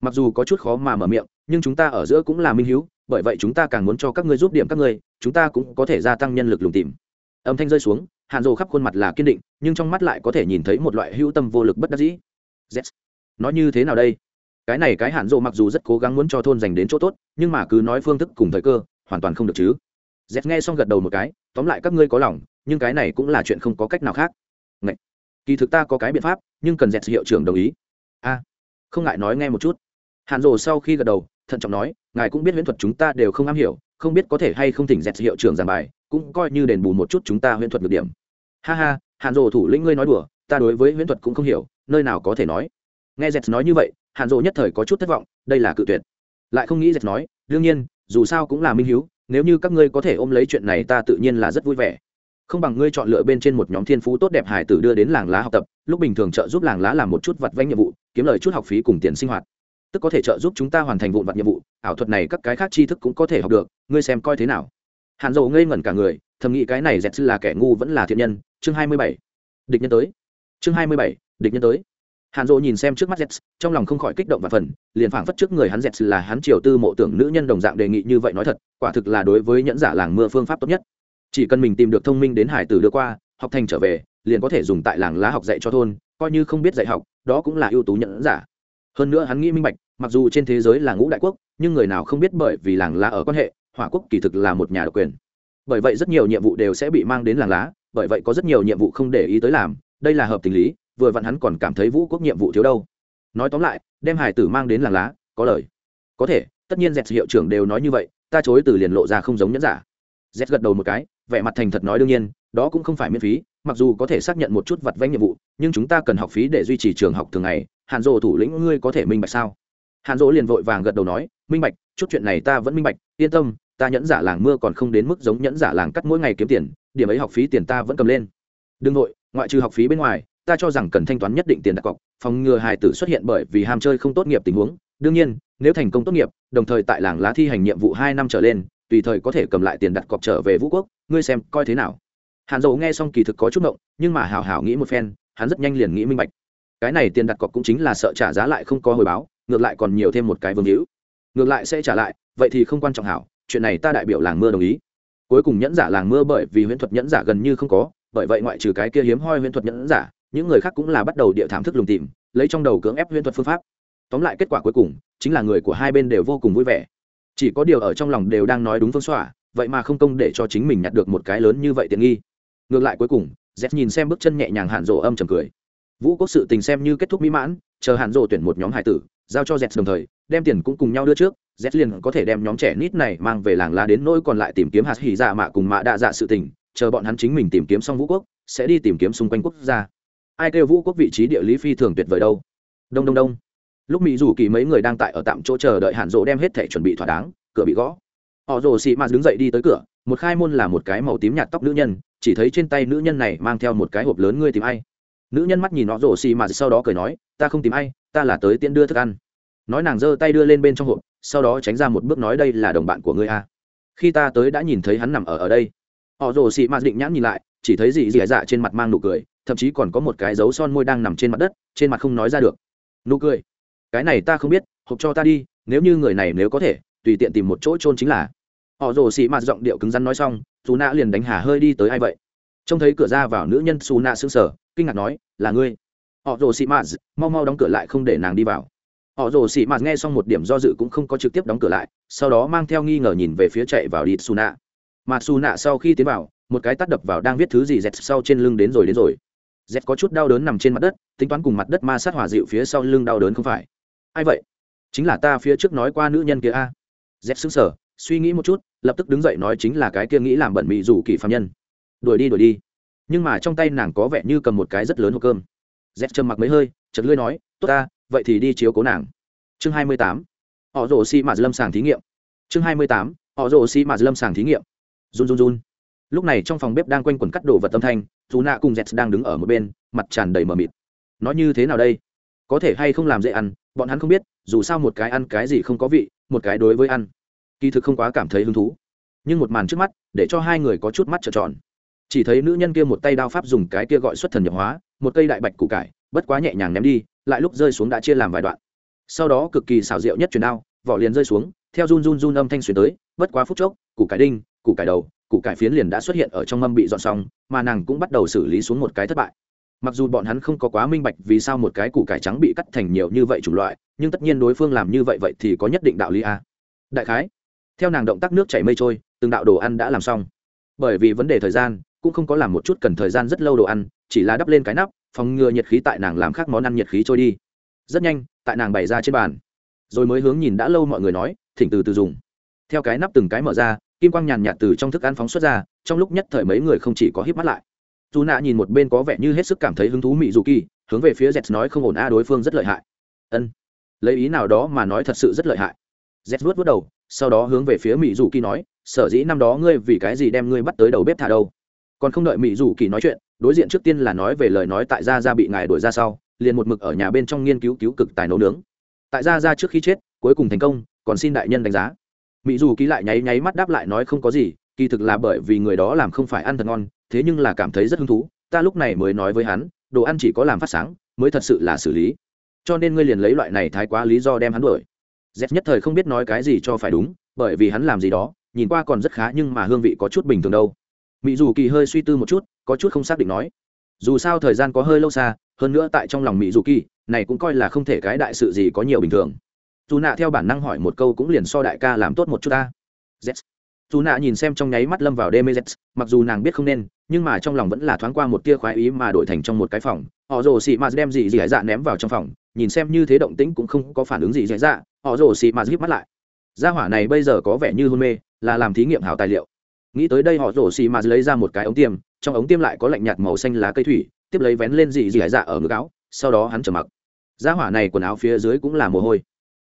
mặc dù có chút khó mà mở miệng nhưng chúng ta ở giữa cũng là minh hữu, bởi vậy chúng ta càng muốn cho các ngươi giúp điểm các ngươi chúng ta cũng có thể gia tăng nhân lực lùng tìm. Âm thanh rơi xuống hàn dỗ khắp khuôn mặt là kiên định nhưng trong mắt lại có thể nhìn thấy một loại hữu tâm vô lực bất đắc dĩ. Z nói như thế nào đây? Cái này cái hạn dỗ mặc dù rất cố gắng muốn cho thôn dành đến chỗ tốt nhưng mà cứ nói phương thức cùng thời cơ hoàn toàn không được chứ. Z nghe xong gật đầu một cái tóm lại các ngươi có lòng nhưng cái này cũng là chuyện không có cách nào khác. Ngậy! kỳ thực ta có cái biện pháp nhưng cần dẹt hiệu trưởng đồng ý. A. Không ngại nói nghe một chút hàn rồ sau khi gật đầu, thận trọng nói, ngài cũng biết huyễn thuật chúng ta đều không am hiểu, không biết có thể hay không thỉnh dẹt hiệu trưởng giảng bài, cũng coi như đền bù một chút chúng ta huyễn thuật được điểm. Ha ha, hàn rồ thủ lĩnh ngươi nói đùa, ta đối với huyễn thuật cũng không hiểu, nơi nào có thể nói. Nghe dẹt nói như vậy, hàn rộ nhất thời có chút thất vọng, đây là cự tuyệt. Lại không nghĩ dẹt nói, đương nhiên, dù sao cũng là minh hiếu, nếu như các ngươi có thể ôm lấy chuyện này ta tự nhiên là rất vui vẻ. Không bằng ngươi chọn lựa bên trên một nhóm thiên phú tốt đẹp hải tử đưa đến làng lá học tập, lúc bình thường trợ giúp làng lá làm một chút vặt vanh nhiệm vụ, kiếm lời chút học phí cùng tiền sinh hoạt tức có thể trợ giúp chúng ta hoàn thành vụn vặt nhiệm vụ, ảo thuật này các cái khác tri thức cũng có thể học được, ngươi xem coi thế nào. Hàn dầu ngây ngẩn cả người, thầm nghĩ cái này dẹt là kẻ ngu vẫn là thiện nhân, chương hai mươi bảy. Địch nhân tới. Chương hai mươi bảy, địch nhân tới. Hàn dỗ nhìn xem trước mắt z trong lòng không khỏi kích động và phần, liền phảng phất trước người hắn z là hắn triều tư mộ tưởng nữ nhân đồng dạng đề nghị như vậy nói thật, quả thực là đối với nhẫn giả làng mưa phương pháp tốt nhất. Chỉ cần mình tìm được thông minh đến hải tử đưa qua, học thành trở về, liền có thể dùng tại làng lá học dạy cho thôn, coi như không biết dạy học, đó cũng là ưu tú nhẫn giả hơn nữa hắn nghĩ minh bạch, mặc dù trên thế giới là ngũ đại quốc, nhưng người nào không biết bởi vì làng lá ở quan hệ, hỏa quốc kỳ thực là một nhà độc quyền. Bởi vậy rất nhiều nhiệm vụ đều sẽ bị mang đến làng lá, bởi vậy có rất nhiều nhiệm vụ không để ý tới làm, đây là hợp tình lý, vừa vặn hắn còn cảm thấy vũ quốc nhiệm vụ thiếu đâu. Nói tóm lại, đem hải tử mang đến làng lá, có lời. Có thể, tất nhiên dẹt hiệu trưởng đều nói như vậy, ta chối từ liền lộ ra không giống nhẫn giả z gật đầu một cái, vẻ mặt thành thật nói đương nhiên, đó cũng không phải miễn phí, mặc dù có thể xác nhận một chút vặt vanh nhiệm vụ, nhưng chúng ta cần học phí để duy trì trường học thường ngày. Hàn dỗ thủ lĩnh, ngươi có thể minh bạch sao? Hàn dỗ liền vội vàng gật đầu nói, minh bạch, chút chuyện này ta vẫn minh bạch, yên tâm, ta nhẫn giả làng mưa còn không đến mức giống nhẫn giả làng cắt mỗi ngày kiếm tiền, điểm ấy học phí tiền ta vẫn cầm lên. Đừng vội, ngoại trừ học phí bên ngoài, ta cho rằng cần thanh toán nhất định tiền đặt cọc, phòng ngừa hài tử xuất hiện bởi vì ham chơi không tốt nghiệp tình huống. Đương nhiên, nếu thành công tốt nghiệp, đồng thời tại làng lá thi hành nhiệm vụ hai năm trở lên tùy thời có thể cầm lại tiền đặt cọc trở về vũ quốc, ngươi xem coi thế nào. Hàn dầu nghe xong kỳ thực có chút mộng nhưng mà hào hào nghĩ một phen, hắn rất nhanh liền nghĩ minh bạch. Cái này tiền đặt cọc cũng chính là sợ trả giá lại không có hồi báo, ngược lại còn nhiều thêm một cái vương hữu. Ngược lại sẽ trả lại, vậy thì không quan trọng hảo, chuyện này ta đại biểu làng mưa đồng ý. Cuối cùng nhẫn giả làng mưa bởi vì huyễn thuật nhẫn giả gần như không có, bởi vậy ngoại trừ cái kia hiếm hoi huyễn thuật nhẫn giả, những người khác cũng là bắt đầu địa thảm thức lùng tìm, lấy trong đầu cưỡng ép huyễn thuật phương pháp. Tóm lại kết quả cuối cùng, chính là người của hai bên đều vô cùng vui vẻ chỉ có điều ở trong lòng đều đang nói đúng phương xỏa vậy mà không công để cho chính mình nhặt được một cái lớn như vậy tiện nghi. Ngược lại cuối cùng, z nhìn xem bước chân nhẹ nhàng hạn rộ âm trầm cười. Vũ quốc sự tình xem như kết thúc mỹ mãn, chờ hạn rộ tuyển một nhóm hải tử, giao cho z đồng thời, đem tiền cũng cùng nhau đưa trước, z liền có thể đem nhóm trẻ nít này mang về làng lá đến nỗi còn lại tìm kiếm hạt hỉ dạ mạ cùng mạ đa dạ sự tình, chờ bọn hắn chính mình tìm kiếm xong vũ quốc sẽ đi tìm kiếm xung quanh quốc gia. Ai kêu vũ quốc vị trí địa lý phi thường tuyệt vời đâu? Đông đông đông lúc mỹ rủ kỳ mấy người đang tại ở tạm chỗ chờ đợi hạn rộ đem hết thể chuẩn bị thỏa đáng, cửa bị gõ. Họ rồ xị mạt đứng dậy đi tới cửa, một khai môn là một cái màu tím nhạt tóc nữ nhân, chỉ thấy trên tay nữ nhân này mang theo một cái hộp lớn ngươi tìm ai. Nữ nhân mắt nhìn họ rồ xị mạt sau đó cười nói, ta không tìm ai, ta là tới tiễn đưa thức ăn. Nói nàng giơ tay đưa lên bên trong hộp, sau đó tránh ra một bước nói, đây là đồng bạn của ngươi a khi ta tới đã nhìn thấy hắn nằm ở ở đây. Họ rồ xị mạt định nhãn nhìn lại, chỉ thấy dị dị dạ trên mặt mang nụ cười, thậm chí còn có một cái dấu son môi đang nằm trên mặt đất, trên mặt không nói ra được. Nụ cười cái này ta không biết, hộp cho ta đi, nếu như người này nếu có thể, tùy tiện tìm một chỗ trôn chính là. Họ rồ xì mạt giọng điệu cứng rắn nói xong xù nạ liền đánh hà hơi đi tới ai vậy? Trông thấy cửa ra vào nữ nhân xù nạ xương sở kinh ngạc nói, là ngươi. Họ rồ xì mạt mau mau đóng cửa lại không để nàng đi vào. Họ rồ xì mạt nghe xong một điểm do dự cũng không có trực tiếp đóng cửa lại, sau đó mang theo nghi ngờ nhìn về phía chạy vào đi xù nạ mà xù nạ sau khi tiến vào, một cái tắt đập vào đang viết thứ gì dẹt sau trên lưng đến rồi đến rồi. Dẹt có chút đau đớn nằm trên mặt đất, tính toán cùng mặt đất ma sát hòa dịu phía sau lưng đau đớn không phải ai vậy? Chính là ta phía trước nói qua nữ nhân kia a. Dẹt xứng sở suy nghĩ một chút, lập tức đứng dậy nói chính là cái kia nghĩ làm bẩn mị rủ kỳ phạm nhân. Đuổi đi đuổi đi. Nhưng mà trong tay nàng có vẻ như cầm một cái rất lớn hộp cơm. Dẹt trầm mặc mấy hơi chật lưới nói, tốt ta, vậy thì đi chiếu cố nàng. Chương hai mươi tám. Họ rổ xi mạt lâm sàng thí nghiệm. Chương hai mươi tám. Họ rổ xi mạt lâm sàng thí nghiệm. Run run run. Lúc này trong phòng bếp đang quanh quẩn cắt đồ vật âm thanh, dù nạ cùng z đang đứng ở một bên, mặt tràn đầy mờ mịt. Nó như thế nào đây? Có thể hay không làm dễ ăn bọn hắn không biết, dù sao một cái ăn cái gì không có vị, một cái đối với ăn, kỳ thực không quá cảm thấy hứng thú. Nhưng một màn trước mắt, để cho hai người có chút mắt trợn tròn. Chỉ thấy nữ nhân kia một tay đao pháp dùng cái kia gọi xuất thần nhập hóa, một cây đại bạch củ cải, bất quá nhẹ nhàng ném đi, lại lúc rơi xuống đã chia làm vài đoạn. Sau đó cực kỳ xảo diệu nhất chuyển đao, vỏ liền rơi xuống, theo run run run âm thanh xuyền tới, bất quá phút chốc, củ cải đinh, củ cải đầu, củ cải phiến liền đã xuất hiện ở trong mâm bị dọn xong, mà nàng cũng bắt đầu xử lý xuống một cái thất bại mặc dù bọn hắn không có quá minh bạch vì sao một cái củ cải trắng bị cắt thành nhiều như vậy chủng loại, nhưng tất nhiên đối phương làm như vậy vậy thì có nhất định đạo lý a. Đại khái, theo nàng động tác nước chảy mây trôi, từng đạo đồ ăn đã làm xong. Bởi vì vấn đề thời gian, cũng không có làm một chút cần thời gian rất lâu đồ ăn, chỉ là đắp lên cái nắp, phòng ngừa nhiệt khí tại nàng làm khác món ăn nhiệt khí trôi đi. Rất nhanh, tại nàng bày ra trên bàn, rồi mới hướng nhìn đã lâu mọi người nói, thỉnh từ từ dùng. Theo cái nắp từng cái mở ra, kim quang nhàn nhạt từ trong thức ăn phóng xuất ra, trong lúc nhất thời mấy người không chỉ có híp mắt lại dù nạ nhìn một bên có vẻ như hết sức cảm thấy hứng thú mị dù kỳ hướng về phía z nói không ổn a đối phương rất lợi hại. Ân. Lấy ý nào đó mà nói thật sự rất lợi hại. Z vuốt vuốt đầu, sau đó hướng về phía mỹ dù kỳ nói, sở dĩ năm đó ngươi vì cái gì đem ngươi bắt tới đầu bếp thả đâu? Còn không đợi mỹ dù kỳ nói chuyện, đối diện trước tiên là nói về lời nói tại gia gia bị ngài đuổi ra sau, liền một mực ở nhà bên trong nghiên cứu cứu cực tài nấu nướng. Tại gia gia trước khi chết, cuối cùng thành công, còn xin đại nhân đánh giá. Mỹ dù kỳ lại nháy nháy mắt đáp lại nói không có gì, kỳ thực là bởi vì người đó làm không phải ăn thật ngon thế nhưng là cảm thấy rất hứng thú, ta lúc này mới nói với hắn, đồ ăn chỉ có làm phát sáng, mới thật sự là xử lý. Cho nên ngươi liền lấy loại này thái quá lý do đem hắn đuổi. Z nhất thời không biết nói cái gì cho phải đúng, bởi vì hắn làm gì đó, nhìn qua còn rất khá nhưng mà hương vị có chút bình thường đâu. Mỹ dù kỳ hơi suy tư một chút, có chút không xác định nói. Dù sao thời gian có hơi lâu xa, hơn nữa tại trong lòng mỹ dù kỳ, này cũng coi là không thể cái đại sự gì có nhiều bình thường. Dù nạ theo bản năng hỏi một câu cũng liền so đại ca làm tốt một chút ta. Z dù nạ nhìn xem trong nháy mắt lâm vào đê mê z mặc dù nàng biết không nên nhưng mà trong lòng vẫn là thoáng qua một tia khoái ý mà đổi thành trong một cái phòng. Họ rồ xì mà đem gì gì hải dạ ném vào trong phòng, nhìn xem như thế động tĩnh cũng không có phản ứng gì dễ dạ. Họ rồ xì mà híp mắt lại. Gia hỏa này bây giờ có vẻ như hôn mê, là làm thí nghiệm hảo tài liệu. Nghĩ tới đây họ rồ xì mà lấy ra một cái ống tiêm, trong ống tiêm lại có lạnh nhạt màu xanh lá cây thủy, tiếp lấy vén lên gì gì hải dạ ở ngực áo, sau đó hắn trở mặc. Gia hỏa này quần áo phía dưới cũng là mồ hôi.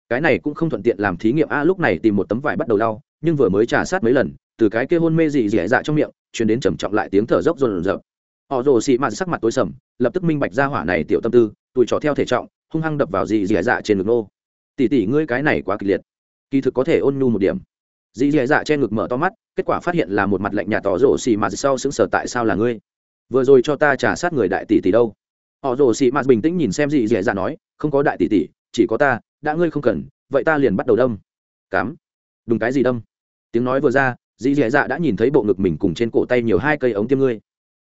Cái này cũng không thuận tiện làm thí nghiệm. A, lúc này tìm một tấm vải bắt đầu đau nhưng vừa mới trà sát mấy lần từ cái kia hôn mê dị dị dạ trong miệng chuyển đến trầm trọng lại tiếng thở dốc rồn rợp họ rồ xị mạt sắc mặt tối sầm, lập tức minh bạch ra hỏa này tiểu tâm tư tụi trò theo thể trọng, hung hăng đập vào dị dị dạ trên ngực nô. Tỉ tỉ ngươi cái này quá kịch liệt. Kỳ thực có thể ôn nhu một điểm. Dì dị dạ trên ngực mở to mắt, kết quả phát hiện là một mặt lạnh nhạt tỏ rổ xì mạt sau xứng sở tại sao là ngươi? Vừa rồi cho ta trả sát người đại tỷ tỷ đâu? Họ rổ xì mạt bình tĩnh nhìn xem dì dị dạ nói, không có đại tỷ tỷ, chỉ có ta, đã ngươi không cần, vậy ta liền bắt đầu đâm. Cám đúng cái gì đâm? Tiếng nói vừa ra dì dì dạ đã nhìn thấy bộ ngực mình cùng trên cổ tay nhiều hai cây ống tiêm ngươi.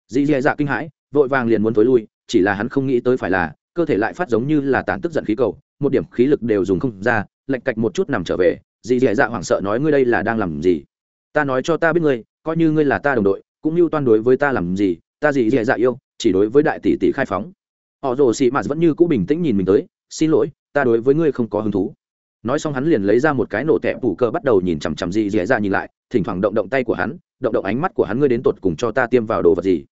Dì dì dạ kinh hãi, vội vàng liền muốn thối lui, chỉ là hắn không nghĩ tới phải là, cơ thể lại phát giống như là tàn tức giận khí cầu, một điểm khí lực đều dùng không ra lạch cạch một chút nằm trở về. Dì dì dạ hoảng sợ nói ngươi đây là đang làm gì? Ta nói cho ta biết ngươi, coi như ngươi là ta đồng đội, cũng như toan đối với ta làm gì, ta dì dì dạ yêu, chỉ đối với đại tỷ tỷ khai phóng. Họ rồ xị mạt vẫn như cũ bình tĩnh nhìn mình tới, xin lỗi, ta đối với ngươi không có hứng thú nói xong hắn liền lấy ra một cái nổ tẹp phủ cơ bắt đầu nhìn chằm chằm dì dì ra nhìn lại, thỉnh thoảng động động tay của hắn, động động ánh mắt của hắn ngươi đến tột cùng cho ta tiêm vào đồ vật gì.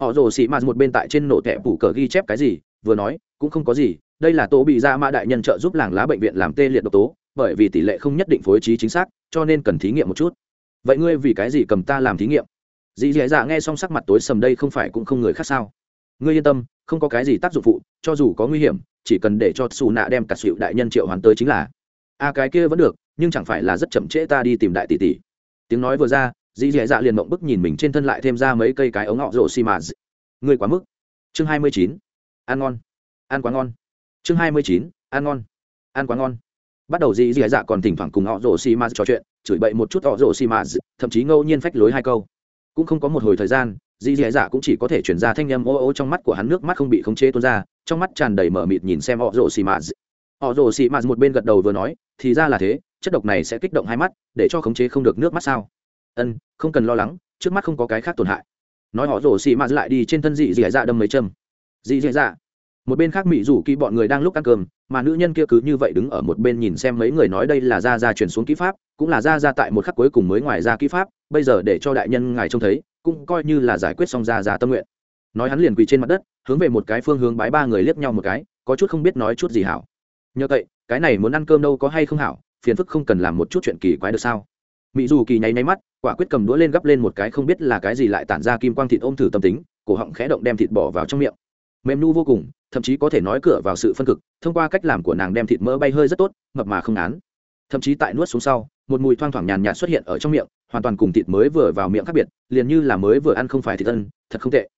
Họ rồ xì mạt một bên tại trên nổ tẹp phủ cờ ghi chép cái gì, vừa nói, cũng không có gì, đây là tố bị ra mã đại nhân trợ giúp làng lá bệnh viện làm tê liệt độc tố, bởi vì tỷ lệ không nhất định phối trí chính xác, cho nên cần thí nghiệm một chút. Vậy ngươi vì cái gì cầm ta làm thí nghiệm? Dì dì dạ nghe xong sắc mặt tối sầm đây không phải cũng không người khác sao? Ngươi yên tâm, không có cái gì tác dụng phụ, cho dù có nguy hiểm, chỉ cần để cho xù nạ đem cả xịu đại nhân triệu hoàn tới chính là a cái kia vẫn được, nhưng chẳng phải là rất chậm trễ ta đi tìm đại tỷ tỷ. Tiếng nói vừa ra dì dẹ dạ liền mộng bức nhìn mình trên thân lại thêm ra mấy cây cái ống ngọ rộ xi mà ngươi quá mức. Chương hai mươi chín. Ăn ngon. Ăn quá ngon. Chương hai mươi chín. Ăn ngon. Ăn quá ngon. Bắt đầu dì dì dạ còn thỉnh thoảng cùng họ rổ xi ma trò chuyện, chửi bậy một chút họ rổ xi ma thậm chí ngẫu nhiên phách lối hai câu. Cũng không có một hồi thời gian dì dì dạ cũng chỉ có thể chuyển ra thanh â m ô ô trong mắt của hắn, nước mắt không bị khống chế tuôn ra, trong mắt tràn đầy mở mịt nhìn xem họ rổ xi ma họ rồ xị mạt một bên gật đầu vừa nói, thì ra là thế, chất độc này sẽ kích động hai mắt, để cho khống chế không được nước mắt sao? Ân, không cần lo lắng, trước mắt không có cái khác tổn hại. Nói họ rồ xị mạt lại đi trên thân dị dị dạ đâm mấy châm. Dị dị dạ. Một bên khác mỹ rủ kỳ bọn người đang lúc ăn cơm, mà nữ nhân kia cứ như vậy đứng ở một bên nhìn xem mấy người nói đây là ra ra chuyển xuống kỹ pháp, cũng là ra ra tại một khắc cuối cùng mới ngoài ra kỹ pháp, bây giờ để cho đại nhân ngài trông thấy, cũng coi như là giải quyết xong ra ra tâm nguyện. Nói hắn liền quỳ trên mặt đất, hướng về một cái phương hướng bái ba người liếc nhau một cái, có chút không biết nói chút gì hảo nhờ vậy, cái này muốn ăn cơm đâu có hay không hảo, phiền phức không cần làm một chút chuyện kỳ quái được sao? Mỹ dù kỳ nháy nháy mắt, quả quyết cầm đũa lên gắp lên một cái không biết là cái gì lại tản ra kim quang thịt ôm thử tâm tính, cổ họng khẽ động đem thịt bỏ vào trong miệng. Mềm nu vô cùng, thậm chí có thể nói cửa vào sự phân cực, thông qua cách làm của nàng đem thịt mỡ bay hơi rất tốt, mập mà không án thậm chí tại nuốt xuống sau, một mùi thoang thoảng nhàn nhạt xuất hiện ở trong miệng, hoàn toàn cùng thịt mới vừa vào miệng khác biệt, liền như là mới vừa ăn không phải thịt ân, thật không tệ.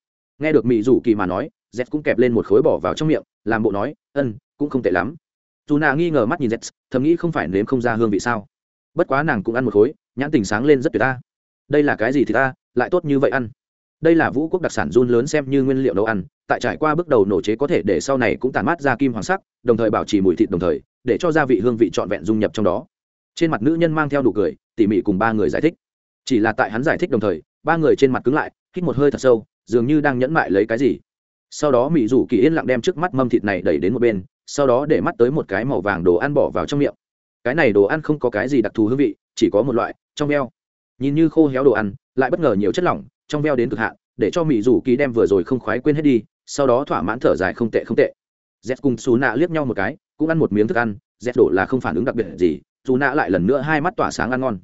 Nghe được mỹ rủ kỳ mà nói dép cũng kẹp lên một khối bỏ vào trong miệng, làm bộ nói, ân, cũng không tệ lắm dù nàng nghi ngờ mắt nhìn z thầm nghĩ không phải nếm không ra hương vị sao. Bất quá nàng cũng ăn một khối, nhãn tình sáng lên rất tuyệt ta. Đây là cái gì thì ta, lại tốt như vậy ăn. Đây là vũ quốc đặc sản run lớn xem như nguyên liệu nấu ăn, tại trải qua bước đầu nổ chế có thể để sau này cũng tàn mát ra kim hoàng sắc, đồng thời bảo trì mùi thịt đồng thời, để cho gia vị hương vị trọn vẹn dung nhập trong đó. Trên mặt nữ nhân mang theo đủ cười, tỉ mỉ cùng ba người giải thích. Chỉ là tại hắn giải thích đồng thời, ba người trên mặt cứng lại, hít một hơi thật sâu, dường như đang nhẫn mại lấy cái gì. Sau đó mỹ rủ kỳ yên lặng đem trước mắt mâm thịt này đẩy đến một bên sau đó để mắt tới một cái màu vàng đồ ăn bỏ vào trong miệng. Cái này đồ ăn không có cái gì đặc thù hương vị, chỉ có một loại, trong veo. Nhìn như khô héo đồ ăn, lại bất ngờ nhiều chất lỏng, trong veo đến cực hạn, để cho mỹ rủ kỳ đem vừa rồi không khoái quên hết đi, sau đó thỏa mãn thở dài không tệ không tệ. Z cùng xù nạ liếc nhau một cái, cũng ăn một miếng thức ăn z đổ là không phản ứng đặc biệt gì dù nạ lại lần nữa hai mắt tỏa sáng ăn ngon.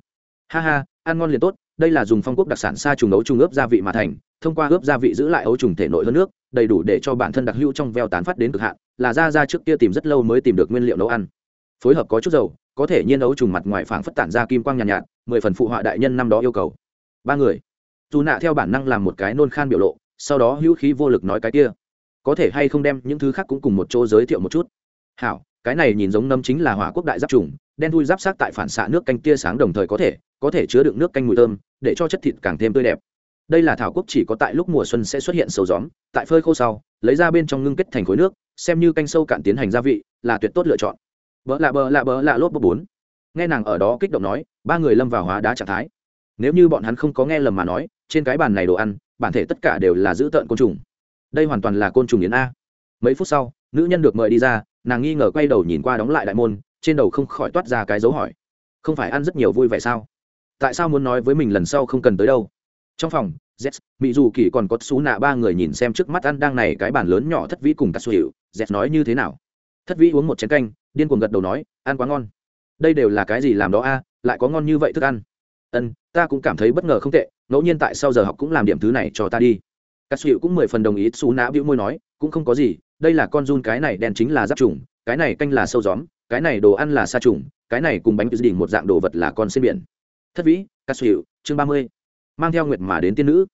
Ha ha, ăn ngon liền tốt đây là dùng phong quốc đặc sản sa trùng ấu trùng ướp gia vị mà thành thông qua ướp gia vị giữ lại ấu trùng thể nội hơn nước đầy đủ để cho bản thân đặc hữu trong veo tán phát đến cực hạn là ra ra trước kia tìm rất lâu mới tìm được nguyên liệu nấu ăn. Phối hợp có chút dầu có thể nhiên ấu trùng mặt ngoài phảng phất tản ra kim quang nhàn nhạt, nhạt mười phần phụ họa đại nhân năm đó yêu cầu. Ba người. Dù nạ theo bản năng làm một cái nôn khan biểu lộ sau đó hữu khí vô lực nói cái kia. Có thể hay không đem những thứ khác cũng cùng một chỗ giới thiệu một chút. Hảo cái này nhìn giống nấm chính là hỏa quốc đại giáp trùng đen thui giáp sát tại phản xạ nước canh tia sáng đồng thời có thể có thể chứa đựng nước canh mùi thơm, để cho chất thịt càng thêm tươi đẹp. Đây là thảo quốc chỉ có tại lúc mùa xuân sẽ xuất hiện sầu gióm, tại phơi khô sau, lấy ra bên trong ngưng kết thành khối nước, xem như canh sâu cạn tiến hành gia vị, là tuyệt tốt lựa chọn. Bỡ lạ bỡ lạ bỡ lạ lốp bốc bốn. Nghe nàng ở đó kích động nói, ba người lâm vào hóa đá trạng thái. Nếu như bọn hắn không có nghe lầm mà nói, trên cái bàn này đồ ăn, bản thể tất cả đều là giữ tợn côn trùng. Đây hoàn toàn là côn trùng yến a. Mấy phút sau, nữ nhân được mời đi ra, nàng nghi ngờ quay đầu nhìn qua đóng lại đại môn, trên đầu không khỏi toát ra cái dấu hỏi. Không phải ăn rất nhiều vui vẻ sao? Tại sao muốn nói với mình lần sau không cần tới đâu? Trong phòng z mỹ dù kỳ còn có xú nạ ba người nhìn xem trước mắt ăn đang này cái bàn lớn nhỏ thất vĩ cùng cà su hiệu z nói như thế nào? Thất vĩ uống một chén canh, điên cuồng gật đầu nói, ăn quá ngon. Đây đều là cái gì làm đó a? Lại có ngon như vậy thức ăn. Ân ta cũng cảm thấy bất ngờ không tệ, ngẫu nhiên tại sau giờ học cũng làm điểm thứ này cho ta đi. Cà su hiệu cũng mười phần đồng ý xú nạ bĩu môi nói, cũng không có gì, đây là con run, cái này đen chính là giáp trùng, cái này canh là sâu gióm, cái này đồ ăn là sa trùng, cái này cùng bánh đỉnh một dạng đồ vật là con xin biển thất vĩ cát sửu chương ba mươi. Mang theo nguyệt mà đến tiên nữ.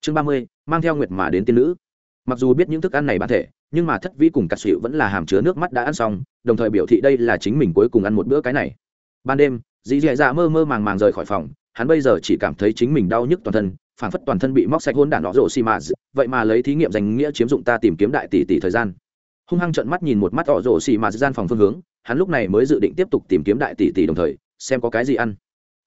Chương ba mươi, mang theo nguyệt mà đến tiên nữ. Mặc dù biết những thức ăn này bản thể, nhưng mà thất vĩ cùng cà sụy vẫn là hàm chứa nước mắt đã ăn xong, đồng thời biểu thị đây là chính mình cuối cùng ăn một bữa cái này. Ban đêm, dì dì dạ mơ mơ màng màng rời khỏi phòng, hắn bây giờ chỉ cảm thấy chính mình đau nhức toàn thân, phảng phất toàn thân bị móc sạch hôn đản đỏ rổ xì mà vậy mà lấy thí nghiệm danh nghĩa chiếm dụng ta tìm kiếm đại tỷ tỷ thời gian. Hung hăng trợn mắt nhìn một mắt đỏ rổ xì mà gian phòng phương hướng, hắn lúc này mới dự định tiếp tục tìm kiếm đại tỷ tỷ đồng thời, xem có cái gì ăn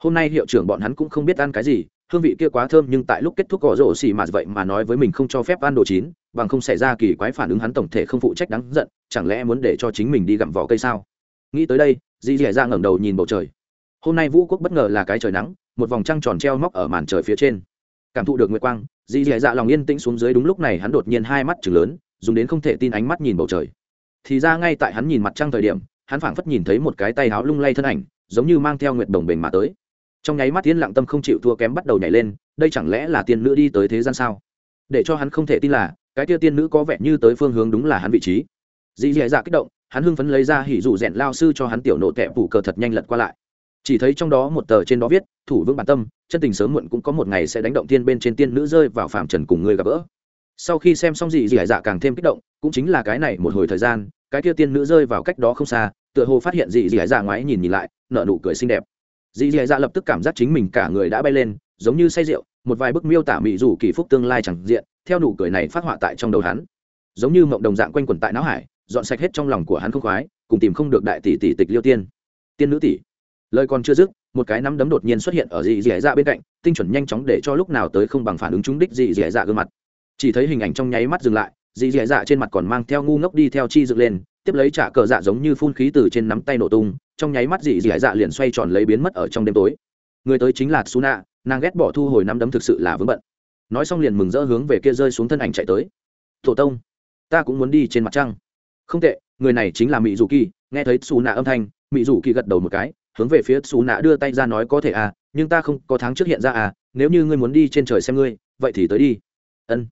hôm nay hiệu trưởng bọn hắn cũng không biết ăn cái gì, hương vị kia quá thơm nhưng tại lúc kết thúc cỏ rổ xì mà vậy mà nói với mình không cho phép ăn đồ chín, bằng không xảy ra kỳ quái phản ứng hắn tổng thể không phụ trách đáng giận, chẳng lẽ muốn để cho chính mình đi gặm vỏ cây sao? Nghĩ tới đây dì dì ra ngẩng đầu nhìn bầu trời. Hôm nay vũ quốc bất ngờ là cái trời nắng, một vòng trăng tròn treo móc ở màn trời phía trên. Cảm thụ được nguyệt quang dì dì dạ lòng yên tĩnh xuống dưới đúng lúc này hắn đột nhiên hai mắt chừng lớn, dùng đến không thể tin ánh mắt nhìn bầu trời. Thì ra ngay tại hắn nhìn mặt trăng thời điểm, hắn phảng phất nhìn thấy một cái tay háo lung lay thân ảnh, giống như mang theo nguyệt đồng bền mà tới trong nháy mắt tiên lặng tâm không chịu thua kém bắt đầu nhảy lên, đây chẳng lẽ là tiên nữ đi tới thế gian sao? Để cho hắn không thể tin là, cái tia tiên nữ có vẻ như tới phương hướng đúng là hắn vị trí. Dì dì dạ kích động, hắn hưng phấn lấy ra hỉ dù rèn lao sư cho hắn tiểu nộ tẹp phủ cờ thật nhanh lật qua lại. Chỉ thấy trong đó một tờ trên đó viết, thủ vững bản tâm, chân tình sớm muộn cũng có một ngày sẽ đánh động tiên bên trên tiên nữ rơi vào phạm trần cùng người gặp gỡ. Sau khi xem xong dì dì dạ càng thêm kích động, cũng chính là cái này một hồi thời gian, cái kia tiên nữ rơi vào cách đó không xa, tựa hồ phát hiện dì dì dạ ngoái nhìn nhìn lại nợ nụ cười xinh đẹp dì dì dạ lập tức cảm giác chính mình cả người đã bay lên, giống như say rượu, một vài bức miêu tả mỹ dù kỳ phúc tương lai chẳng diện, theo nụ cười này phát họa tại trong đầu hắn. Giống như mộng đồng dạng quanh quẩn tại não hải, dọn sạch hết trong lòng của hắn không khoái, cùng tìm không được đại tỷ tỷ tịch liêu tiên. Tiên nữ tỷ. Lời còn chưa dứt, một cái nắm đấm đột nhiên xuất hiện ở dì dì dạ bên cạnh, tinh chuẩn nhanh chóng để cho lúc nào tới không bằng phản ứng trúng đích dì dì dạ gương mặt. Chỉ thấy hình ảnh trong nháy mắt dừng lại, dì dì dạ trên mặt còn mang theo ngu ngốc đi theo chi dựng lên tiếp lấy trả cờ dạ giống như phun khí từ trên nắm tay nổ tung, trong nháy mắt dị dị dạ liền xoay tròn lấy biến mất ở trong đêm tối. Người tới chính là suna nàng ghét bỏ thu hồi nắm đấm thực sự là vướng bận. Nói xong liền mừng rỡ hướng về kia rơi xuống thân ảnh chạy tới. Tổ tông, ta cũng muốn đi trên mặt trăng. Không tệ, người này chính là mỹ dù kỳ nghe thấy xù nạ âm thanh mỹ dù kỳ gật đầu một cái, hướng về phía xù nạ đưa tay ra nói có thể à nhưng ta không có tháng trước hiện ra à nếu như ngươi muốn đi trên trời xem ngươi, vậy thì tới đi. Ân,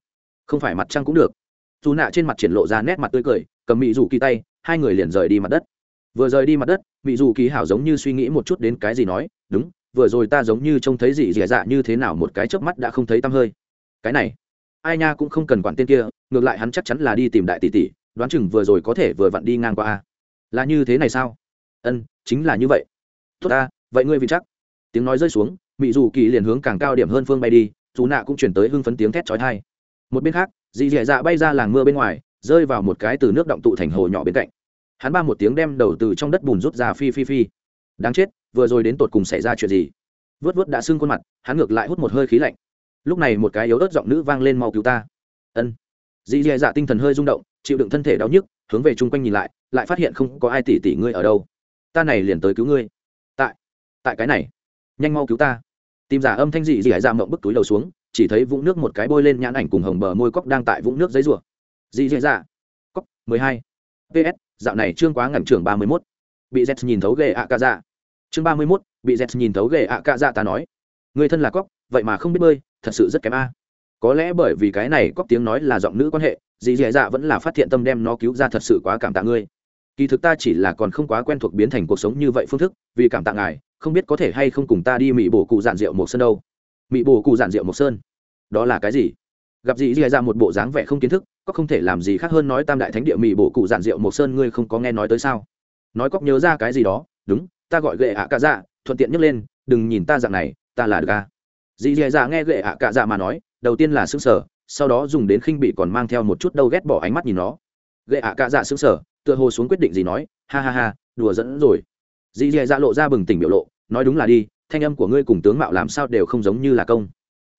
không phải mặt trăng cũng được. Dù nạ trên mặt triển lộ ra nét mặt tươi cười cầm mỹ dù kỳ tay, hai người liền rời đi mặt đất. Vừa rời đi mặt đất mỹ dù kỳ hảo giống như suy nghĩ một chút đến cái gì nói, đúng, vừa rồi ta giống như trông thấy gì dẻ dạ như thế nào một cái chớp mắt đã không thấy tăm hơi. Cái này, ai nha cũng không cần quản tên kia, ngược lại hắn chắc chắn là đi tìm đại tỷ tỷ, đoán chừng vừa rồi có thể vừa vặn đi ngang qua a. Là như thế này sao? Ân, chính là như vậy. Tốt ta, vậy ngươi vì chắc. Tiếng nói rơi xuống mỹ dù kỳ liền hướng càng cao điểm hơn phương bay đi, dù nạ cũng chuyển tới hưng phấn tiếng thét trói thai một bên khác, dì dẻ dạ bay ra làng mưa bên ngoài rơi vào một cái từ nước động tụ thành hồ nhỏ bên cạnh. Hắn ba một tiếng đem đầu từ trong đất bùn rút ra phi phi phi. Đáng chết, vừa rồi đến tột cùng xảy ra chuyện gì? Vớt vớt đã sưng khuôn mặt, hắn ngược lại hút một hơi khí lạnh. Lúc này một cái yếu ớt giọng nữ vang lên mau cứu ta. Ân. Dì dì dạ tinh thần hơi rung động, chịu đựng thân thể đau nhức, hướng về chung quanh nhìn lại lại phát hiện không có ai tỉ tỉ ngươi ở đâu. Ta này liền tới cứu ngươi. Tại tại cái này. Nhanh mau cứu ta. Tìm giả âm thanh dị dị dạ mộng bức túi đầu xuống, chỉ thấy vũng nước một cái bôi lên nhãn ảnh cùng hồng bờ môi cóc đang tại vũng nước giấy rùa dị dị dạ. Cóc mười hai. Ps dạo này trương quá ngẩn trưởng ba mươi mốt. Bị z nhìn thấu ghê ạ ca dạ. Chương ba mươi mốt, bị z nhìn thấu ghê ạ ca dạ ta nói. Người thân là cóc vậy mà không biết bơi, thật sự rất kém a. Có lẽ bởi vì cái này cóc tiếng nói là giọng nữ quan hệ dì dì dạ vẫn là phát hiện tâm đem nó cứu ra thật sự quá cảm tạ ngươi. Kỳ thực ta chỉ là còn không quá quen thuộc biến thành cuộc sống như vậy phương thức, vì cảm tạ ngài, không biết có thể hay không cùng ta đi mỹ bổ cụ giản rượu một sơn đâu. Mỹ bổ cụ giản rượu một sơn. Đó là cái gì? Gặp dì dì dạ một bộ dáng vẻ không kiến thức có không thể làm gì khác hơn nói tam đại thánh địa mỹ bổ cụ giản diệu một sơn ngươi không có nghe nói tới sao? Nói cóc nhớ ra cái gì đó, đúng, ta gọi gệ ạ cả dạ thuận tiện nhấc lên, đừng nhìn ta dạng này, ta là ga. À? dì dì dạ nghe gệ ạ cả dạ mà nói, đầu tiên là xứng sở sau đó dùng đến khinh bị còn mang theo một chút đâu ghét bỏ ánh mắt nhìn nó. Gậy ạ cạ dạ xứng sở tựa hồ xuống quyết định gì nói, ha ha ha, đùa dẫn rồi. Dì dì dạ lộ ra bừng tỉnh biểu lộ, nói đúng là đi, thanh âm của ngươi cùng tướng mạo làm sao đều không giống như là công.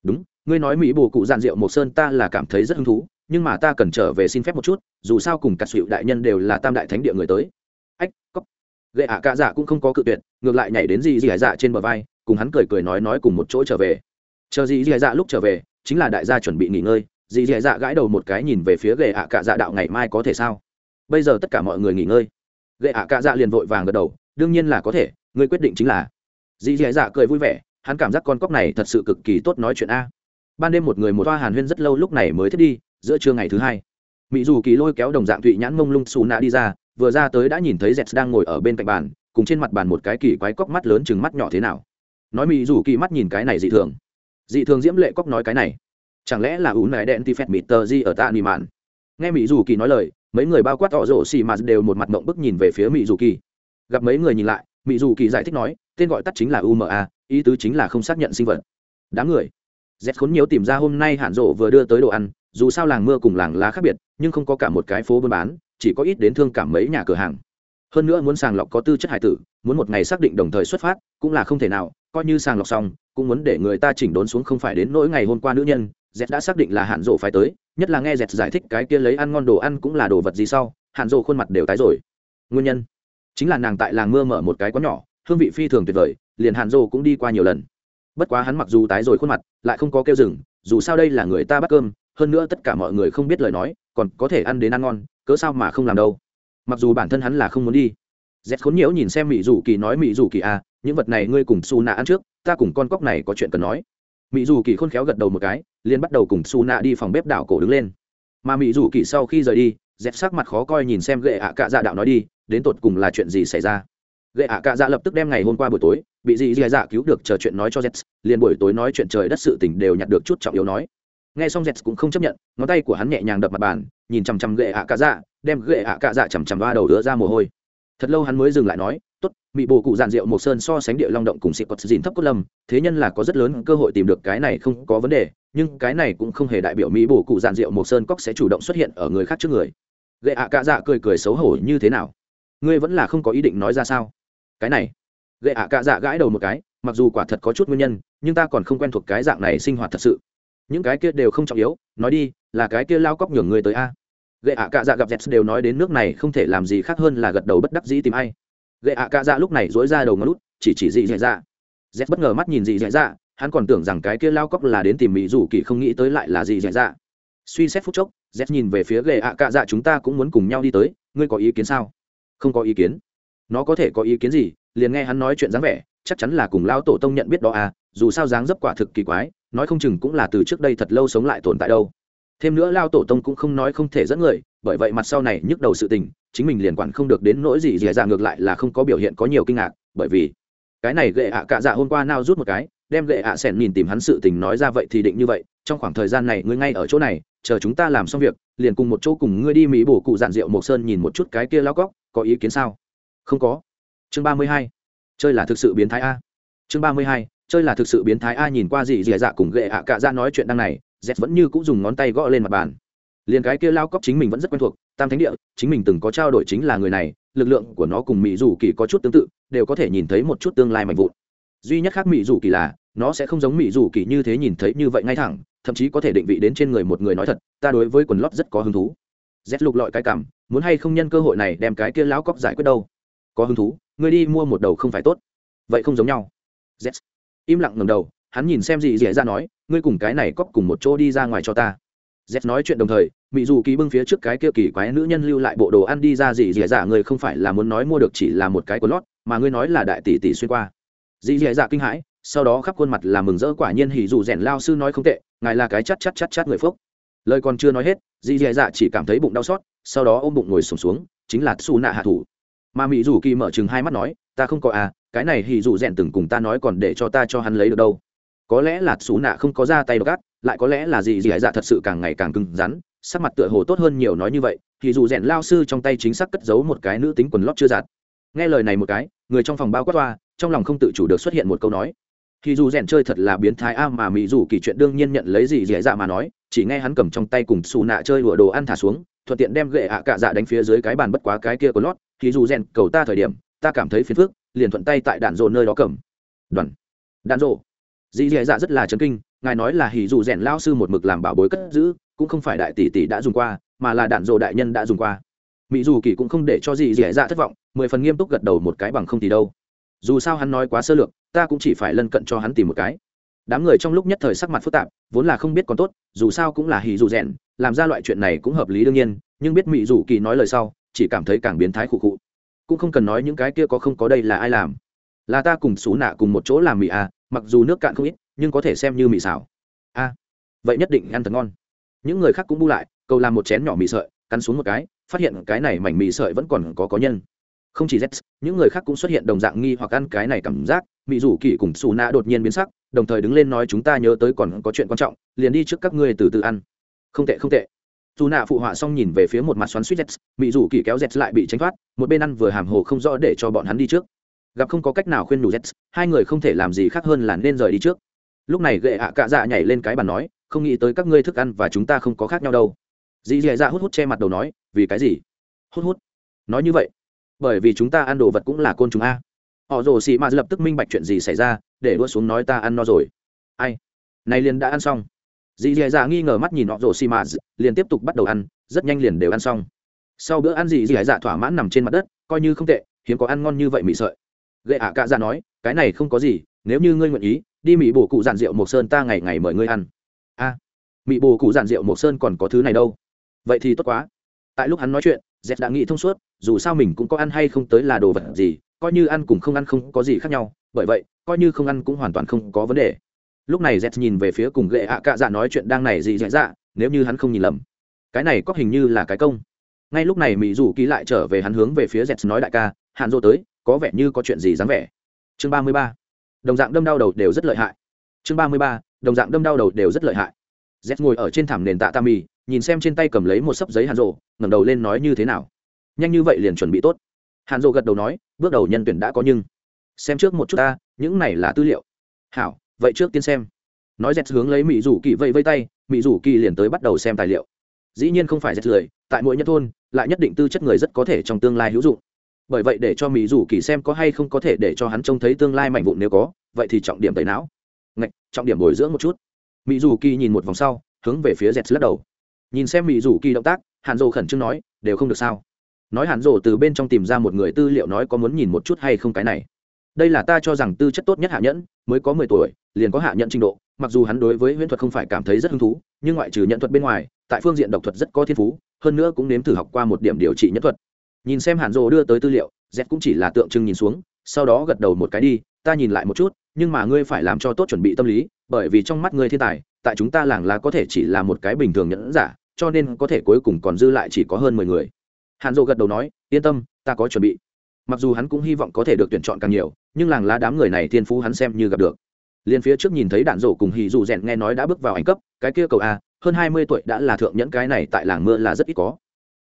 Đúng, ngươi nói mỹ bồ cụ giản diệu mộc sơn ta là cảm thấy rất hứng thú nhưng mà ta cần trở về xin phép một chút, dù sao cùng cả sụy đại nhân đều là tam đại thánh địa người tới. Ách cóc gậy ạ cạ dạ cũng không có cự tuyệt, ngược lại nhảy đến dì dì dạ trên bờ vai, cùng hắn cười cười nói nói cùng một chỗ trở về. Chờ dì dì dạ lúc trở về, chính là đại gia chuẩn bị nghỉ ngơi, dì dì dạ gãi đầu một cái nhìn về phía gậy ạ cạ dạ đạo ngày mai có thể sao? Bây giờ tất cả mọi người nghỉ ngơi. Gậy ạ cạ dạ liền vội vàng gật đầu, đương nhiên là có thể ngươi quyết định chính là. Dì dì dạ cười vui vẻ, hắn cảm giác con cóc này thật sự cực kỳ tốt nói chuyện a. Ban đêm một người một toa hàn huyên rất lâu lúc này mới thiết đi giữa trưa ngày thứ hai. Mỹ dù kỳ lôi kéo đồng dạng thụy nhãn mông lung xù nạ đi ra, vừa ra tới đã nhìn thấy dẹt đang ngồi ở bên cạnh bàn, cùng trên mặt bàn một cái kỳ quái cóc mắt lớn chừng mắt nhỏ thế nào. Nói mỹ dù kỳ mắt nhìn cái này dị thường. Dị thường diễm lệ cóc nói cái này. Chẳng lẽ là ún nải đen ti phẹt mịt tờ di ở tạ nỉ mạn? Nghe mỹ dù kỳ nói lời, mấy người bao quát tỏ rổ xì mà đều một mặt mộng bức nhìn về phía mỹ dù kỳ. Gặp mấy người nhìn lại mỹ dù kỳ giải thích nói, tên gọi tắt chính là uma ý tứ chính là không xác nhận sinh vật. Đám người. Z khốn nhiều tìm ra hôm nay hạn rộ vừa đưa tới đồ ăn dù sao làng mưa cùng làng lá khác biệt, nhưng không có cả một cái phố buôn bán, chỉ có ít đến thương cảm mấy nhà cửa hàng. Hơn nữa muốn sàng lọc có tư chất hải tử, muốn một ngày xác định đồng thời xuất phát, cũng là không thể nào, coi như sàng lọc xong, cũng muốn để người ta chỉnh đốn xuống không phải đến nỗi ngày hôm qua nữ nhân, z đã xác định là hạn rộ phải tới, nhất là nghe z giải thích cái kia lấy ăn ngon đồ ăn cũng là đồ vật gì sau hạn rộ khuôn mặt đều tái rồi. Nguyên nhân? Chính là nàng tại làng mưa mở một cái quán nhỏ, hương vị phi thường tuyệt vời, liền hạn rộ cũng đi qua nhiều lần. Bất quá hắn mặc dù tái rồi khuôn mặt, lại không có kêu rừng dù sao đây là người ta bắt cơm hơn nữa tất cả mọi người không biết lời nói, còn có thể ăn đến ăn ngon, cớ sao mà không làm đâu. Mặc dù bản thân hắn là không muốn đi. Z khốn nhiễu nhìn xem mỹ dù kỳ nói mỹ dù kỳ à những vật này ngươi cùng su nạ ăn trước, ta cùng con cóc này có chuyện cần nói. Mỹ dù kỳ khôn khéo gật đầu một cái, liền bắt đầu cùng su nạ đi phòng bếp đảo cổ đứng lên. Mà mỹ dù kỳ sau khi rời đi dẹp sắc mặt khó coi nhìn xem gệ ạ cạ dạ đạo nói đi, đến tột cùng là chuyện gì xảy ra? Gệ ạ cạ dạ lập tức đem ngày hôm qua buổi tối, bị dì dì dạ cứu được chờ chuyện nói cho z, liền buổi tối nói chuyện trời đất sự tình đều nhặt được chút trọng yếu nói nghe xong dẹt cũng không chấp nhận, ngón tay của hắn nhẹ nhàng đập mặt bàn, nhìn chằm chằm gệ ạ cạ dạ đem gệ ạ cạ dạ chằm chằm ba đầu đứa ra mồ hôi. Thật lâu hắn mới dừng lại nói, tốt mỹ bồ cụ giàn rượu một sơn so sánh địa long động cùng sĩ quật dìn thấp cốt lâm, thế nhân là có rất lớn cơ hội tìm được cái này không có vấn đề, nhưng cái này cũng không hề đại biểu mỹ bồ cụ giàn rượu một sơn cóc sẽ chủ động xuất hiện ở người khác trước người. Gậy ạ cạ dạ cười cười xấu hổ như thế nào? Ngươi vẫn là không có ý định nói ra sao? Cái này. Gậy ạ cạ dạ gãi đầu một cái, mặc dù quả thật có chút nguyên nhân, nhưng ta còn không quen thuộc cái dạng này sinh hoạt thật sự những cái kia đều không trọng yếu, nói đi, là cái kia lao cóc nhường người tới a. Gậy ạ cạ dạ gặp dẹt đều nói đến nước này không thể làm gì khác hơn là gật đầu bất đắc dĩ tìm ai. Gậy ạ cạ dạ lúc này dối ra đầu ngón lút chỉ chỉ dị dạ dạ. Dẹt bất ngờ mắt nhìn dị dạ dạ hắn còn tưởng rằng cái kia lao cóc là đến tìm mỹ dù kỳ không nghĩ tới lại là dị dạ dạ. Suy xét phút chốc z nhìn về phía gậy ạ cạ dạ chúng ta cũng muốn cùng nhau đi tới, ngươi có ý kiến sao? Không có ý kiến. Nó có thể có ý kiến gì? Liền nghe hắn nói chuyện dáng vẻ, chắc chắn là cùng lao tổ tông nhận biết đó à dù sao dáng dấp quả thực kỳ quái nói không chừng cũng là từ trước đây thật lâu sống lại tồn tại đâu. Thêm nữa lao tổ tông cũng không nói không thể dẫn người, bởi vậy mặt sau này nhức đầu sự tình, chính mình liền quản không được đến nỗi gì dì dạ ngược lại là không có biểu hiện có nhiều kinh ngạc, bởi vì cái này gệ ạ cạ dạ hôm qua nao rút một cái, đem gệ ạ sẻn nhìn tìm hắn sự tình nói ra vậy thì định như vậy, trong khoảng thời gian này ngươi ngay ở chỗ này, chờ chúng ta làm xong việc, liền cùng một chỗ cùng ngươi đi mỹ bổ cụ dạn rượu mộc sơn nhìn một chút cái kia lao cóc có ý kiến sao? Không có. Chương ba mươi hai. Chơi là thực sự biến thái a. Chương ba mươi hai chơi là thực sự biến thái a nhìn qua gì dì dạ cùng ghệ ạ cạ dạ ra nói chuyện đăng này z vẫn như cũng dùng ngón tay gõ lên mặt bàn. Liền cái kia lao cóc chính mình vẫn rất quen thuộc, tam thánh địa, chính mình từng có trao đổi chính là người này, lực lượng của nó cùng mỹ dù kỳ có chút tương tự, đều có thể nhìn thấy một chút tương lai mạnh vụn. Duy nhất khác mỹ dù kỳ là, nó sẽ không giống mỹ dù kỳ như thế nhìn thấy như vậy ngay thẳng, thậm chí có thể định vị đến trên người một người nói thật, ta đối với quần lót rất có hứng thú. Z lục lọi cái cảm, muốn hay không nhân cơ hội này đem cái kia lão cóc giải quyết đâu? Có hứng thú người đi mua một đầu không phải tốt. Vậy không giống nhau. Z im lặng ngầm đầu hắn nhìn xem gì dì ra nói ngươi cùng cái này cóp cùng một chỗ đi ra ngoài cho ta. Z nói chuyện đồng thời mỹ dù kỳ bưng phía trước cái kia kỳ quái nữ nhân lưu lại bộ đồ ăn đi ra gì dì dạ người không phải là muốn nói mua được chỉ là một cái quần lót mà ngươi nói là đại tỷ tỷ xuyên qua. Dì dì dạ kinh hãi sau đó khắp khuôn mặt là mừng rỡ quả nhiên hỉ dù rèn lao sư nói không tệ ngài là cái chắt chắt chắt chắt người phúc. Lời còn chưa nói hết dì dì dạ chỉ cảm thấy bụng đau xót sau đó ôm bụng ngồi sùng xuống, xuống chính là xù nạ hạ thủ. Mà mỹ dù kỳ mở chừng hai mắt nói ta không có à cái này hỉ dù rèn từng cùng ta nói còn để cho ta cho hắn lấy được đâu. Có lẽ là xú nạ không có ra tay gắt lại có lẽ là gì gì ấy dạ thật sự càng ngày càng cứng rắn, sắc mặt tựa hồ tốt hơn nhiều nói như vậy thì dù rèn lao sư trong tay chính xác cất giấu một cái nữ tính quần lót chưa giặt. Nghe lời này một cái, người trong phòng bao quát toa, trong lòng không tự chủ được xuất hiện một câu nói. Thì dù rèn chơi thật là biến thái a, mà mỹ dù kỳ chuyện đương nhiên nhận lấy gì dễ dạ mà nói, chỉ nghe hắn cầm trong tay cùng xù nạ chơi đùa đồ ăn thả xuống, thuận tiện đem gậy ạ cạ dạ đánh phía dưới cái bàn bất quá cái kia của lót. Thì dù rèn, cầu ta thời điểm, ta cảm thấy phiền phức liền thuận tay tại đạn rộ nơi đó cầm. Đoàn. Đạn rộ. Dì dì dạ rất là chấn kinh, ngài nói là hỉ dù rèn lao sư một mực làm bảo bối cất giữ, cũng không phải đại tỷ tỷ đã dùng qua, mà là đạn rộ đại nhân đã dùng qua. Mỹ dù kỳ cũng không để cho dì dì dạ thất vọng, mười phần nghiêm túc gật đầu một cái bằng không thì đâu. Dù sao hắn nói quá sơ lược, ta cũng chỉ phải lân cận cho hắn tìm một cái. Đám người trong lúc nhất thời sắc mặt phức tạp, vốn là không biết còn tốt, dù sao cũng là hỉ dù rèn, làm ra loại chuyện này cũng hợp lý đương nhiên, nhưng biết mỹ dù kỳ nói lời sau, chỉ cảm thấy càng biến thái khụ khụ cũng không cần nói những cái kia có không có đây là ai làm. Là ta cùng xú nạ cùng một chỗ làm mì à mặc dù nước cạn không ít, nhưng có thể xem như mì xào. A vậy nhất định ăn thật ngon. Những người khác cũng bu lại, cầu làm một chén nhỏ mì sợi, cắn xuống một cái, phát hiện cái này mảnh mì sợi vẫn còn có có nhân. Không chỉ z những người khác cũng xuất hiện đồng dạng nghi hoặc ăn cái này cảm giác mỹ rủ kỳ cùng xù nạ đột nhiên biến sắc, đồng thời đứng lên nói chúng ta nhớ tới còn có chuyện quan trọng, liền đi trước các ngươi từ từ ăn. Không tệ không tệ dù nạ phụ họa xong nhìn về phía một mặt xoắn suýt z mỹ rủ kỳ kéo z lại bị tránh thoát, một bên ăn vừa hàm hồ không rõ để cho bọn hắn đi trước. Gặp không có cách nào khuyên đủ z hai người không thể làm gì khác hơn là nên rời đi trước. Lúc này gệ ạ cạ dạ nhảy lên cái bàn nói, không nghĩ tới các ngươi thức ăn và chúng ta không có khác nhau đâu. Dì dì dạ hút hút che mặt đầu nói, vì cái gì? Hút hút. Nói như vậy, bởi vì chúng ta ăn đồ vật cũng là côn trùng a. Họ rồ xì mà lập tức minh bạch chuyện gì xảy ra, để đua xuống nói ta ăn no rồi. Ai? Nay liền đã ăn xong dì dì dạ nghi ngờ mắt nhìn họ rồ xì mạt liền tiếp tục bắt đầu ăn rất nhanh liền đều ăn xong. Sau bữa ăn dì dì dạ thỏa mãn nằm trên mặt đất coi như không tệ hiếm có ăn ngon như vậy mị sợi. Gậy ạ cạ dạ nói cái này không có gì nếu như ngươi nguyện ý đi mỹ bổ cụ dạn rượu mộc sơn ta ngày ngày mời ngươi ăn. A à, mỹ bồ cụ dạn rượu mộc sơn còn có thứ này đâu. Vậy thì tốt quá. Tại lúc hắn nói chuyện z đã nghĩ thông suốt dù sao mình cũng có ăn hay không tới là đồ vật gì coi như ăn cùng không ăn không có gì khác nhau bởi vậy coi như không ăn cũng hoàn toàn không có vấn đề lúc này z nhìn về phía cùng ghệ ạ cạ dạ nói chuyện đang này gì dạy dạ nếu như hắn không nhìn lầm. Cái này có hình như là cái công. Ngay lúc này mỹ dù ký lại trở về hắn hướng về phía z nói đại ca hạn dô tới, có vẻ như có chuyện gì dáng vẻ. Chương ba mươi ba. Đồng dạng đâm đau đầu đều rất lợi hại. Chương ba mươi ba. Đồng dạng đâm đau đầu đều rất lợi hại. Z ngồi ở trên thảm nền tạ tam mì, nhìn xem trên tay cầm lấy một sấp giấy hàn rộ ngẩng đầu lên nói như thế nào. Nhanh như vậy liền chuẩn bị tốt. Hàn rộ gật đầu nói, bước đầu nhân tuyển đã có nhưng. Xem trước một chút ta, những này là tư liệu. Hảo vậy trước tiên xem. Nói dẹt hướng lấy mỹ rủ kỳ vây vây tay mỹ rủ kỳ liền tới bắt đầu xem tài liệu. Dĩ nhiên không phải dẹt lười, tại mỗi nhân thôn, lại nhất định tư chất người rất có thể trong tương lai hữu dụng. Bởi vậy để cho mỹ rủ kỳ xem có hay không có thể để cho hắn trông thấy tương lai mạnh vụn nếu có, vậy thì trọng điểm tẩy não. Ngạch, trọng điểm bồi dưỡng một chút. Mỹ rủ kỳ nhìn một vòng sau, hướng về phía dẹt lắc đầu. Nhìn xem mỹ rủ kỳ động tác, hàn rồ khẩn trương nói, đều không được sao? Nói hàn rồ từ bên trong tìm ra một người tư liệu nói có muốn nhìn một chút hay không cái này đây là ta cho rằng tư chất tốt nhất hạ nhẫn, mới có mười tuổi, liền có hạ nhẫn trình độ, mặc dù hắn đối với huyễn thuật không phải cảm thấy rất hứng thú, nhưng ngoại trừ nhận thuật bên ngoài, tại phương diện độc thuật rất có thiên phú, hơn nữa cũng nếm thử học qua một điểm điều trị nhất thuật. Nhìn xem hàn rồ đưa tới tư liệu, z cũng chỉ là tượng trưng nhìn xuống, sau đó gật đầu một cái đi, ta nhìn lại một chút, nhưng mà ngươi phải làm cho tốt chuẩn bị tâm lý, bởi vì trong mắt ngươi thiên tài, tại chúng ta làng lá có thể chỉ là một cái bình thường nhẫn giả, cho nên có thể cuối cùng còn dư lại chỉ có hơn mười người. Hàn dộ gật đầu nói, yên tâm, ta có chuẩn bị. Mặc dù hắn cũng hy vọng có thể được tuyển chọn càng nhiều nhưng làng lá đám người này thiên phú hắn xem như gặp được. Liền phía trước nhìn thấy đạn rổ cùng hì dù rèn nghe nói đã bước vào ảnh cấp, cái kia cầu a, hơn hai mươi tuổi đã là thượng nhẫn cái này tại làng mưa là rất ít có.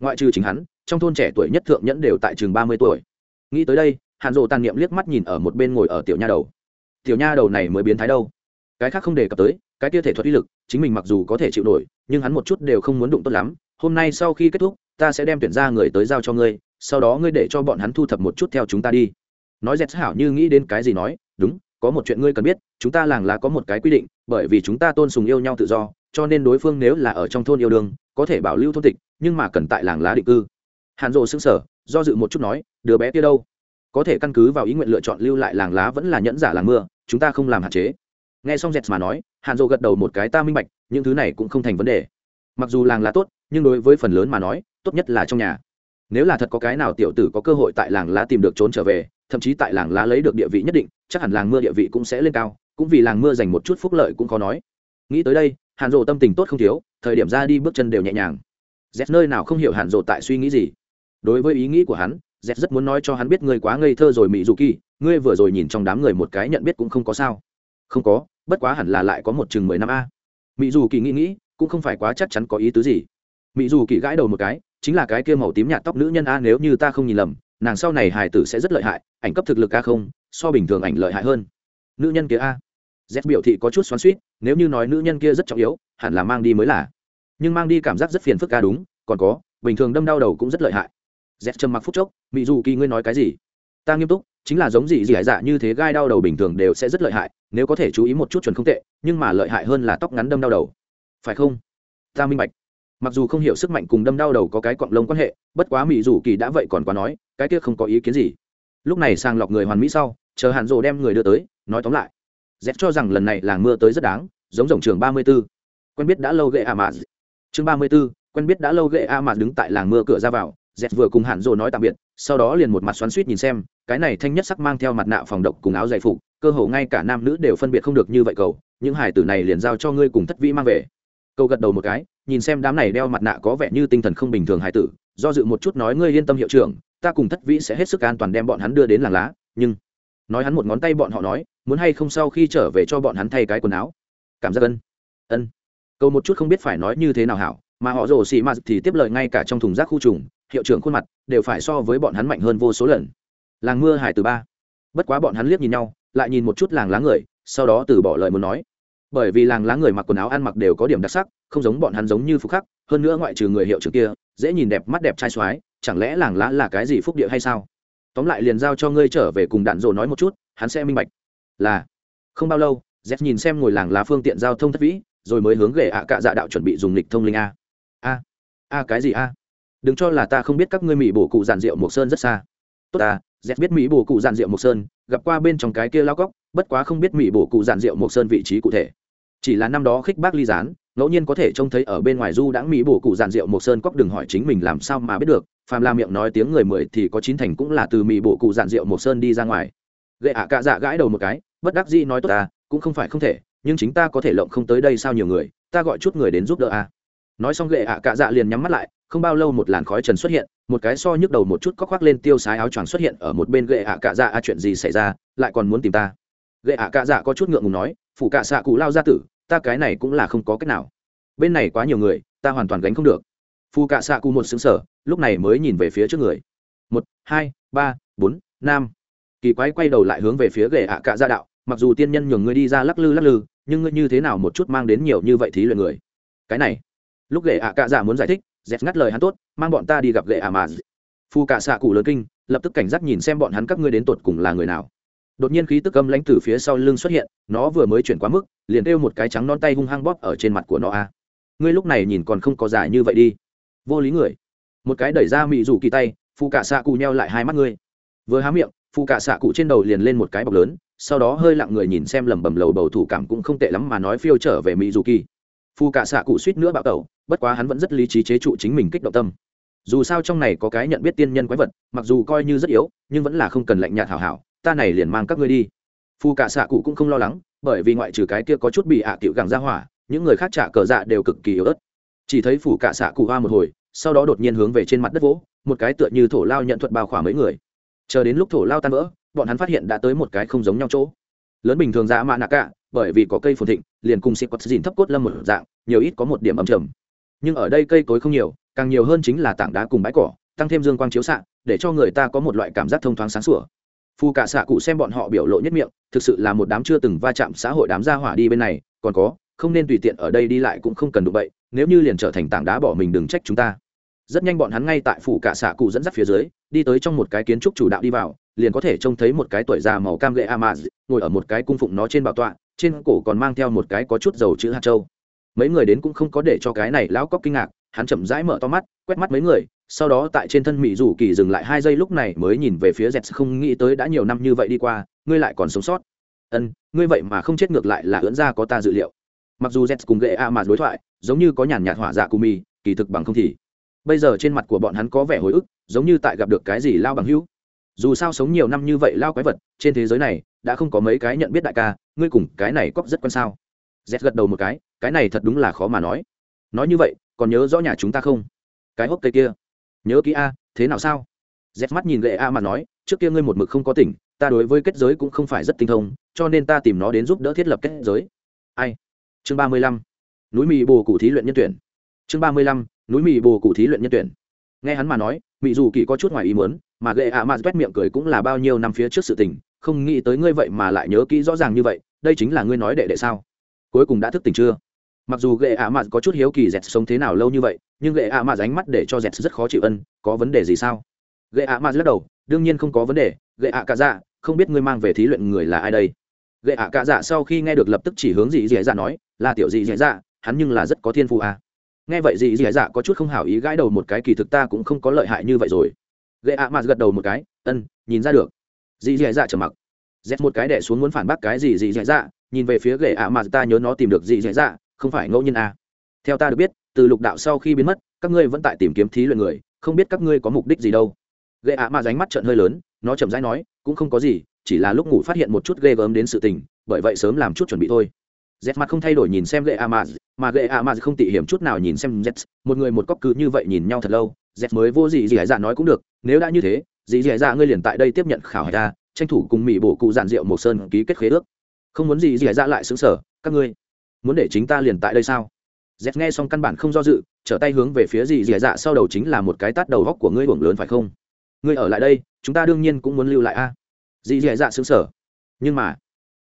Ngoại trừ chính hắn, trong thôn trẻ tuổi nhất thượng nhẫn đều tại chừng ba mươi tuổi. Nghĩ tới đây, hàn rộ tàn niệm liếc mắt nhìn ở một bên ngồi ở tiểu nha đầu. Tiểu nha đầu này mới biến thái đâu? Cái khác không đề cập tới, cái kia thể thuật uy lực, chính mình mặc dù có thể chịu nổi, nhưng hắn một chút đều không muốn đụng tốt lắm. Hôm nay sau khi kết thúc, ta sẽ đem tuyển ra người tới giao cho ngươi, sau đó ngươi để cho bọn hắn thu thập một chút theo chúng ta đi nói dẹt hảo như nghĩ đến cái gì nói, đúng, có một chuyện ngươi cần biết, chúng ta làng là có một cái quy định, bởi vì chúng ta tôn sùng yêu nhau tự do, cho nên đối phương nếu là ở trong thôn yêu đương, có thể bảo lưu thôn tịch, nhưng mà cần tại làng lá định cư. Hàn rộ xứng sở do dự một chút nói, đứa bé kia đâu? Có thể căn cứ vào ý nguyện lựa chọn lưu lại làng lá vẫn là nhẫn giả làng mưa, chúng ta không làm hạn chế. Nghe xong dẹt mà nói, hàn rộ gật đầu một cái, ta minh bạch, những thứ này cũng không thành vấn đề. Mặc dù làng lá tốt, nhưng đối với phần lớn mà nói, tốt nhất là trong nhà nếu là thật có cái nào tiểu tử có cơ hội tại làng lá tìm được trốn trở về, thậm chí tại làng lá lấy được địa vị nhất định, chắc hẳn làng mưa địa vị cũng sẽ lên cao, cũng vì làng mưa dành một chút phúc lợi cũng khó nói. Nghĩ tới đây, hàn rộ tâm tình tốt không thiếu, thời điểm ra đi bước chân đều nhẹ nhàng. Z nơi nào không hiểu hàn rộ tại suy nghĩ gì. Đối với ý nghĩ của hắn z rất muốn nói cho hắn biết ngươi quá ngây thơ rồi mỹ dù kỳ ngươi vừa rồi nhìn trong đám người một cái nhận biết cũng không có sao. Không có, bất quá hẳn là lại có một chừng mười năm a. Mỹ dù kỳ nghĩ nghĩ, cũng không phải quá chắc chắn có ý tứ gì. Mỹ dù kỳ gãi đầu một cái chính là cái kia màu tím nhạt tóc nữ nhân a, nếu như ta không nhìn lầm, nàng sau này hài tử sẽ rất lợi hại, ảnh cấp thực lực a không, so bình thường ảnh lợi hại hơn. Nữ nhân kia a. Z biểu thị có chút xoắn suýt nếu như nói nữ nhân kia rất trọng yếu, hẳn là mang đi mới là. Nhưng mang đi cảm giác rất phiền phức ca đúng, còn có, bình thường đâm đau đầu cũng rất lợi hại. Z trầm mặc phúc chốc mỹ dù kỳ ngươi nói cái gì? Ta nghiêm túc, chính là giống gì gì hải dạ như thế gai đau đầu bình thường đều sẽ rất lợi hại, nếu có thể chú ý một chút chuẩn không tệ, nhưng mà lợi hại hơn là tóc ngắn đâm đau đầu. Phải không? Ta minh bạch mặc dù không hiểu sức mạnh cùng đâm đau đầu có cái cọng lông quan hệ, bất quá mỹ dù kỳ đã vậy còn quá nói, cái kia không có ý kiến gì. Lúc này sàng lọc người hoàn mỹ sau, chờ hạn rồ đem người đưa tới, nói tóm lại. Dép cho rằng lần này làng mưa tới rất đáng, giống rồng trường ba mươi b ố quen biết đã lâu gậy a mà. Chương ba mươi b ố quen biết đã lâu gậy a mà đứng tại làng mưa cửa ra vào z vừa cùng hạn rồ nói tạm biệt, sau đó liền một mặt xoắn suýt nhìn xem, cái này thanh nhất sắc mang theo mặt nạ phòng độc cùng áo dày phục, cơ hồ ngay cả nam nữ đều phân biệt không được như vậy cầu, những hải tử này liền giao cho ngươi cùng thất vĩ mang về cầu gật đầu một cái, nhìn xem đám này đeo mặt nạ có vẻ như tinh thần không bình thường hải tử, do dự một chút nói ngươi yên tâm hiệu trưởng, ta cùng thất vĩ sẽ hết sức an toàn đem bọn hắn đưa đến làng lá, nhưng nói hắn một ngón tay bọn họ nói, muốn hay không sau khi trở về cho bọn hắn thay cái quần áo. Cảm giác ân. Ân. Cầu một chút không biết phải nói như thế nào hảo, mà họ rồ xì m thì tiếp lời ngay cả trong thùng rác khu trùng, hiệu trưởng khuôn mặt đều phải so với bọn hắn mạnh hơn vô số lần. Làng mưa hải từ ba. Bất quá bọn hắn liếc nhìn nhau, lại nhìn một chút làng lá người, sau đó từ bỏ lời muốn nói bởi vì làng lá người mặc quần áo ăn mặc đều có điểm đặc sắc, không giống bọn hắn giống như phục khắc, hơn nữa ngoại trừ người hiệu trưởng kia, dễ nhìn đẹp mắt đẹp trai soái, chẳng lẽ làng lá là cái gì phúc địa hay sao? Tóm lại liền giao cho ngươi trở về cùng đạn dồ nói một chút, hắn sẽ minh bạch. Là. Không bao lâu z nhìn xem ngồi làng lá phương tiện giao thông thất vĩ, rồi mới hướng ghệ ạ cạ dạ đạo chuẩn bị dùng lịch thông linh a. A a cái gì a? Đừng cho là ta không biết các ngươi mỹ bổ cụ giản rượu mộc sơn rất xa. Tốt ta z biết mỹ bổ cụ giản rượu mộc sơn, gặp qua bên trong cái kia lao cóc bất quá không biết mỹ bổ cụ giản rượu mộc sơn vị trí cụ thể chỉ là năm đó khích bác ly gián, ngẫu nhiên có thể trông thấy ở bên ngoài du đãng mỹ bổ cụ giàn rượu mộc sơn cóc đừng hỏi chính mình làm sao mà biết được, phàm la miệng nói tiếng người mười thì có chín thành cũng là từ mỹ bổ cụ giàn rượu mộc sơn đi ra ngoài. Gậy ạ cạ dạ gãi đầu một cái, bất đắc dĩ nói tốt ta, cũng không phải không thể, nhưng chính ta có thể lộng không tới đây sao nhiều người, ta gọi chút người đến giúp đỡ a. Nói xong gậy ạ cạ dạ liền nhắm mắt lại, không bao lâu một làn khói trần xuất hiện, một cái so nhức đầu một chút có khoác lên tiêu sái áo choàng xuất hiện ở một bên gậy ạ cạ dạ a, chuyện gì xảy ra? Lại còn muốn tìm ta? Gậy ạ cạ dạ có chút ngượng ngùng nói, phủ cạ xạ cụ lao ra tử ta cái này cũng là không có cách nào. Bên này quá nhiều người, ta hoàn toàn gánh không được. Phù cạ xạ cụ một xứng sở lúc này mới nhìn về phía trước người. Một, hai, ba, bốn, năm. Kỳ quái quay đầu lại hướng về phía ghệ ạ cạ gia đạo, mặc dù tiên nhân nhường ngươi đi ra lắc lư lắc lư, nhưng ngươi như thế nào một chút mang đến nhiều như vậy thí luyện người? Cái này, lúc ghệ ạ cạ dạ muốn giải thích dẹp ngắt lời hắn tốt, mang bọn ta đi gặp ghệ ạ mà. Phu cạ xạ cụ lớn kinh, lập tức cảnh giác nhìn xem bọn hắn các ngươi đến tột cùng là người nào. Đột nhiên khí tức âm lãnh từ phía sau lưng xuất hiện, nó vừa mới chuyển quá mức liền kêu một cái trắng non tay hung hăng bóp ở trên mặt của nó a. Ngươi lúc này nhìn còn không có dài như vậy đi. Vô lý người. Một cái đẩy ra mị rủ kỳ tay phụ cả xạ cụ nheo lại hai mắt ngươi. Vừa há miệng phụ cả xạ cụ trên đầu liền lên một cái bọc lớn, sau đó hơi lặng người nhìn xem lẩm bẩm lầu bầu thủ cảm cũng không tệ lắm mà nói phiêu trở về mỹ dù kỳ. Phụ cả xạ cụ suýt nữa bạo tẩu, bất quá hắn vẫn rất lý trí chế trụ chính mình kích động tâm. Dù sao trong này có cái nhận biết tiên nhân quái vật, mặc dù coi như rất yếu, nhưng vẫn là không cần lạnh nhạt hảo hảo, ta này liền mang các ngươi đi. Phu cả xạ cụ cũng không lo lắng bởi vì ngoại trừ cái kia có chút bị ạ à tiểu gẳng ra hỏa, những người khác trả cờ dạ đều cực kỳ yếu ớt. Chỉ thấy phủ cả xạ cụ hoa một hồi, sau đó đột nhiên hướng về trên mặt đất vỗ, một cái tựa như thổ lao nhận thuật bao khỏa mấy người. Chờ đến lúc thổ lao tan vỡ, bọn hắn phát hiện đã tới một cái không giống nhau chỗ. Lớn bình thường dạ mạ nạ cả, bởi vì có cây phồn thịnh, liền cùng xịt quật dìn thấp cốt lâm một dạng, nhiều ít có một điểm ẩm trầm. Nhưng ở đây cây cối không nhiều, càng nhiều hơn chính là tảng đá cùng bãi cỏ, tăng thêm dương quang chiếu xạ, để cho người ta có một loại cảm giác thông thoáng sáng sủa phu cả xạ cụ xem bọn họ biểu lộ nhất miệng, thực sự là một đám chưa từng va chạm xã hội đám gia hỏa đi bên này, còn có, không nên tùy tiện ở đây đi lại cũng không cần đụng bậy, nếu như liền trở thành tảng đá bỏ mình đừng trách chúng ta. Rất nhanh bọn hắn ngay tại phủ cả xạ cụ dẫn dắt phía dưới, đi tới trong một cái kiến trúc chủ đạo đi vào, liền có thể trông thấy một cái tuổi già màu cam lệ amaz, ngồi ở một cái cung phụng nó trên bảo tọa, trên cổ còn mang theo một cái có chút dầu chữ hạt châu. Mấy người đến cũng không có để cho cái này lão cóc kinh ngạc hắn chậm rãi mở to mắt, quét mắt mấy người, sau đó tại trên thân mỹ rủ kỳ dừng lại hai giây lúc này mới nhìn về phía dẹt không nghĩ tới đã nhiều năm như vậy đi qua, ngươi lại còn sống sót. Ân, ngươi vậy mà không chết ngược lại là ưỡn ra có ta dự liệu. Mặc dù z cùng ghệ a mà đối thoại, giống như có nhàn nhạt hỏa dạ cù mì, kỳ thực bằng không thì. Bây giờ trên mặt của bọn hắn có vẻ hồi ức, giống như tại gặp được cái gì lao bằng hữu. Dù sao sống nhiều năm như vậy lao quái vật, trên thế giới này, đã không có mấy cái nhận biết đại ca, ngươi cùng cái này cóc rất quan sao? Z gật đầu một cái cái này thật đúng là khó mà nói. Nói như vậy còn nhớ rõ nhà chúng ta không? Cái hốc cây kia. Nhớ kỹ a, thế nào sao? Z mắt nhìn lệ a mà nói, trước kia ngươi một mực không có tỉnh, ta đối với kết giới cũng không phải rất tinh thông, cho nên ta tìm nó đến giúp đỡ thiết lập kết giới. Ai? Chương ba mươi lăm. Núi mì bồ cụ thí luyện nhân tuyển. Chương ba mươi lăm. Núi mì bồ cụ thí luyện nhân tuyển. Nghe hắn mà nói mị dù kỳ có chút ngoài ý muốn, mà lệ a mà quét miệng cười cũng là bao nhiêu năm phía trước sự tình, không nghĩ tới ngươi vậy mà lại nhớ kỹ rõ ràng như vậy, đây chính là ngươi nói đệ đệ sao? Cuối cùng đã thức tỉnh chưa? Mặc dù gệ ạ mạt có chút hiếu kỳ dẹt sống thế nào lâu như vậy, nhưng gệ ạ mạt ánh mắt để cho dẹt rất khó chịu ân, có vấn đề gì sao? Gệ ạ mạt lắc đầu, đương nhiên không có vấn đề, gệ ạ cả dạ không biết ngươi mang về thí luyện người là ai đây? Gệ ạ cả dạ sau khi nghe được lập tức chỉ hướng dị dị dạ nói, là tiểu dị dị dạ hắn nhưng là rất có thiên phụ à. Nghe vậy dị dị dạ có chút không hảo ý gãi đầu một cái, kỳ thực ta cũng không có lợi hại như vậy rồi. Gệ ạ mạt gật đầu một cái, ân, nhìn ra được. Dị dị dạ trở mặc. Dẹt một cái đẻ xuống muốn phản bác cái gì dị dị dạ nhìn về phía gệ ạ mạt, ta nhớ nó tìm được dị dị dạ không phải ngẫu nhiên à. theo ta được biết, từ lục đạo sau khi biến mất, các ngươi vẫn tại tìm kiếm thí luyện người, không biết các ngươi có mục đích gì đâu. Gậy ạ mà ránh mắt trận hơi lớn, nó chậm rãi nói, cũng không có gì, chỉ là lúc ngủ phát hiện một chút ghê gớm đến sự tình, bởi vậy sớm làm chút chuẩn bị thôi. Z mặt không thay đổi nhìn xem gậy amaz mà gậy amaz không tỉ hiểm chút nào nhìn xem z một người một cóc cứ như vậy nhìn nhau thật lâu z mới vô gì gì hải dạ nói cũng được, nếu đã như thế, gì dì hải dạ ngươi liền tại đây tiếp nhận khảo hải ta tranh thủ cùng mỹ bổ cụ giản rượu một sơn ký kết khế ước. Không muốn gì gì hải dạ lại xứng sở các ngươi muốn để chính ta liền tại đây sao? Z nghe xong căn bản không do dự, trở tay hướng về phía gì dì dạ sau đầu chính là một cái tát đầu góc của ngươi hưởng lớn phải không? Ngươi ở lại đây, chúng ta đương nhiên cũng muốn lưu lại a. À? dì dì dạ xứng sở nhưng mà,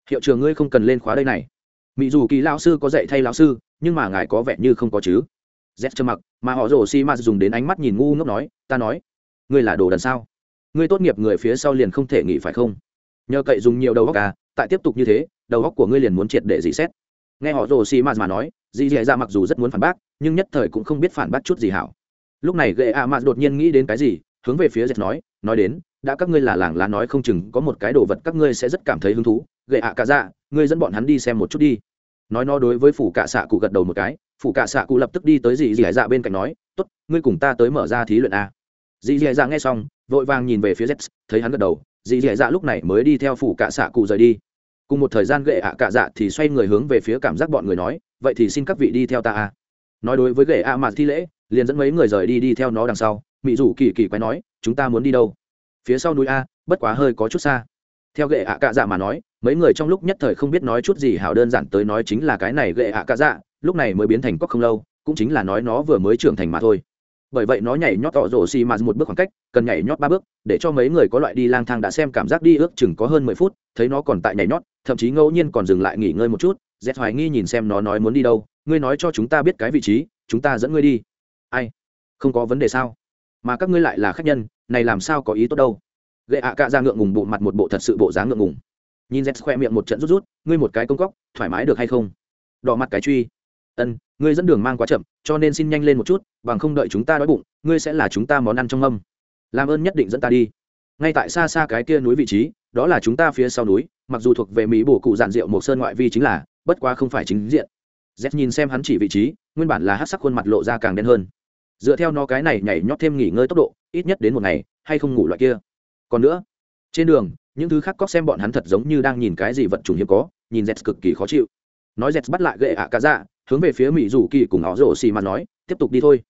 hiệu trường ngươi không cần lên khóa đây này. Mỹ dù kỳ lao sư có dạy thay lao sư, nhưng mà ngài có vẻ như không có chứ. Z trơ mặc, mà họ rồ si ma dùng đến ánh mắt nhìn ngu ngốc nói, ta nói, ngươi là đồ đần sao? Ngươi tốt nghiệp người phía sau liền không thể nghỉ phải không? Nhờ cậy dùng nhiều đầu góc à tại tiếp tục như thế, đầu góc của ngươi liền muốn triệt để dị xét nghe họ rồ si ma mà nói dì dì dạ mặc dù rất muốn phản bác, nhưng nhất thời cũng không biết phản bác chút gì hảo. Lúc này gậy a à đột nhiên nghĩ đến cái gì, hướng về phía dệt nói nói đến, đã các ngươi là làng lá nói không chừng có một cái đồ vật các ngươi sẽ rất cảm thấy hứng thú. Gậy ạ cả dạ ngươi dẫn bọn hắn đi xem một chút đi. Nói nó đối với phủ cạ xạ cụ gật đầu một cái, phủ cạ xạ cụ lập tức đi tới dì dì dạ bên cạnh nói, tốt, ngươi cùng ta tới mở ra thí luyện a. Dì dì dạ nghe xong, vội vàng nhìn về phía z, thấy hắn gật đầu dì dì dạ lúc này mới đi theo phủ cạ xạ cụ rời đi cùng một thời gian gệ ạ cả dạ thì xoay người hướng về phía cảm giác bọn người nói, vậy thì xin các vị đi theo ta a nói đối với gệ ạ mà thi lễ, liền dẫn mấy người rời đi đi theo nó đằng sau mỹ rủ kỳ kỳ quái nói, chúng ta muốn đi đâu? Phía sau núi a, bất quá hơi có chút xa. Theo gệ ạ cạ dạ mà nói, mấy người trong lúc nhất thời không biết nói chút gì hảo đơn giản tới nói chính là cái này gệ ạ cạ dạ lúc này mới biến thành cóc không lâu, cũng chính là nói nó vừa mới trưởng thành mà thôi. Bởi vậy nó nhảy nhót tỏ rổ xì mà một bước khoảng cách, cần nhảy nhót ba bước, để cho mấy người có loại đi lang thang đã xem cảm giác đi ước chừng có hơn mười phút, thấy nó còn tại nhảy nhót thậm chí ngẫu nhiên còn dừng lại nghỉ ngơi một chút dẹp hoài nghi nhìn xem nó nói muốn đi đâu, ngươi nói cho chúng ta biết cái vị trí, chúng ta dẫn ngươi đi. Ai? Không có vấn đề sao? Mà các ngươi lại là khách nhân, này làm sao có ý tốt đâu? Gệ ạ cạ ra ngượng ngùng bộ mặt một bộ thật sự bộ dáng ngượng ngùng. Nhìn z khoe miệng một trận rút rút, ngươi một cái công cóc, thoải mái được hay không? Đỏ mặt cái truy. Ân, ngươi dẫn đường mang quá chậm, cho nên xin nhanh lên một chút, bằng không đợi chúng ta đói bụng, ngươi sẽ là chúng ta món ăn trong âm. Làm ơn nhất định dẫn ta đi ngay tại xa xa cái kia núi vị trí, đó là chúng ta phía sau núi, mặc dù thuộc về mỹ bổ cụ giản rượu một sơn ngoại vi chính là, bất quá không phải chính diện. Z nhìn xem hắn chỉ vị trí, nguyên bản là hát sắc khuôn mặt lộ ra càng đen hơn. Dựa theo nó cái này nhảy nhót thêm nghỉ ngơi tốc độ, ít nhất đến một ngày, hay không ngủ loại kia. Còn nữa, trên đường, những thứ khác cóc xem bọn hắn thật giống như đang nhìn cái gì vật chủ hiếm có, nhìn z cực kỳ khó chịu. Nói z bắt lại gậy ạ cả dạ hướng về phía mỹ rủ kỳ cùng áo rổ xì mà nói, tiếp tục đi thôi.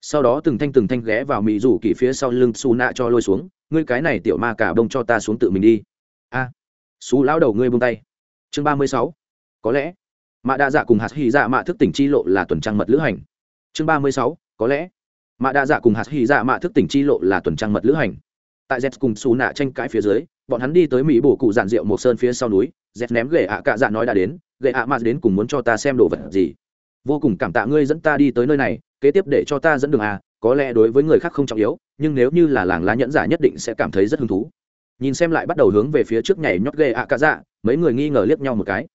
Sau đó từng thanh từng thanh ghé vào mỹ rủ kỳ phía sau lưng xù nạ cho lôi xuống ngươi cái này tiểu ma cả bông cho ta xuống tự mình đi. A à, lão đầu ngươi buông tay. Chương ba mươi sáu có lẽ mạ đa dạ cùng hạt hy dạ mạ thức tỉnh chi lộ là tuần trăng mật lữ hành. Chương ba mươi sáu có lẽ mạ đa dạ cùng hạt hy dạ mạ thức tỉnh chi lộ là tuần trăng mật lữ hành. Tại z cùng xù nạ tranh cãi phía dưới bọn hắn đi tới mỹ bổ cụ giản rượu một sơn phía sau núi z ném gậy ạ cạ dạ nói đã đến gậy ạ à đến cùng muốn cho ta xem đồ vật gì. Vô cùng cảm tạ ngươi dẫn ta đi tới nơi này kế tiếp để cho ta dẫn đường à có lẽ đối với người khác không trọng yếu nhưng nếu như là làng lá nhẫn giả nhất định sẽ cảm thấy rất hứng thú. Nhìn xem lại bắt đầu hướng về phía trước nhảy nhót ghê ạ cả dạ mấy người nghi ngờ liếc nhau một cái.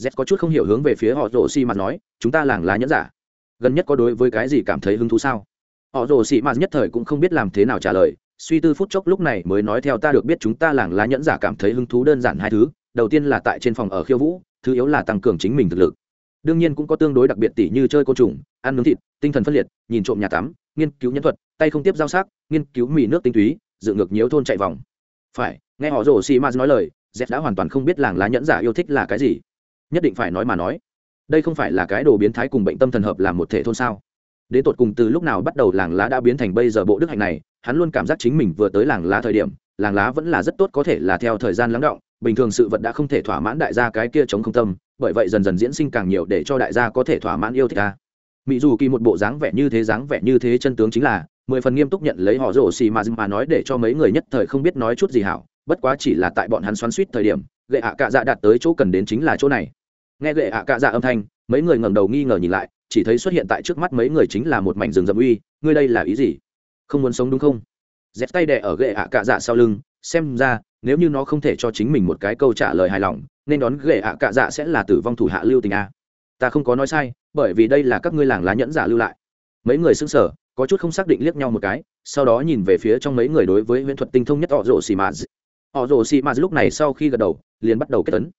Z có chút không hiểu hướng về phía họ rồ xi mạt nói, chúng ta làng lá nhẫn giả, gần nhất có đối với cái gì cảm thấy hứng thú sao? Họ rồ xi mạt nhất thời cũng không biết làm thế nào trả lời, suy tư phút chốc lúc này mới nói theo, ta được biết chúng ta làng lá nhẫn giả cảm thấy hứng thú đơn giản hai thứ, đầu tiên là tại trên phòng ở khiêu vũ, thứ yếu là tăng cường chính mình thực lực. Đương nhiên cũng có tương đối đặc biệt tỷ như chơi côn trùng, ăn nướng thịt, tinh thần phân liệt, nhìn trộm nhà tắm nghiên cứu nhân thuật, tay không tiếp giao sắc nghiên cứu mì nước tinh túy dự ngược nhiễu thôn chạy vòng. Phải, nghe họ rồ xì m nói lời, z đã hoàn toàn không biết làng lá nhẫn giả yêu thích là cái gì. Nhất định phải nói mà nói. Đây không phải là cái đồ biến thái cùng bệnh tâm thần hợp làm một thể thôn sao? Đến tột cùng từ lúc nào bắt đầu làng lá đã biến thành bây giờ bộ đức hạnh này, hắn luôn cảm giác chính mình vừa tới làng lá thời điểm, làng lá vẫn là rất tốt có thể là theo thời gian lắng động, bình thường sự vật đã không thể thỏa mãn đại gia cái kia chống không tâm, bởi vậy dần dần diễn sinh càng nhiều để cho đại gia có thể thỏa mãn yêu thích ta mỹ dù kỳ một bộ dáng vẻ như thế dáng vẻ như thế chân tướng chính là, mười phần nghiêm túc nhận lấy họ rổ xì mà mà nói để cho mấy người nhất thời không biết nói chút gì hảo, bất quá chỉ là tại bọn hắn xoắn suýt thời điểm, gệ ạ cạ dạ đạt tới chỗ cần đến chính là chỗ này. Nghe gệ ạ cạ dạ âm thanh, mấy người ngẩng đầu nghi ngờ nhìn lại, chỉ thấy xuất hiện tại trước mắt mấy người chính là một mảnh rừng rậm uy, ngươi đây là ý gì? Không muốn sống đúng không? Dép tay đè ở gệ ạ cạ dạ sau lưng, xem ra, nếu như nó không thể cho chính mình một cái câu trả lời hài lòng, nên đón gệ ạ cạ dạ sẽ là tử vong thủ hạ lưu tình a ta không có nói sai, bởi vì đây là các ngươi làng lá nhẫn giả lưu lại. Mấy người xứng sở có chút không xác định liếc nhau một cái, sau đó nhìn về phía trong mấy người đối với huyễn thuật tinh thông nhất họ rồ xì mạt họ rồ xì mạt lúc này sau khi gật đầu, liền bắt đầu kết tấn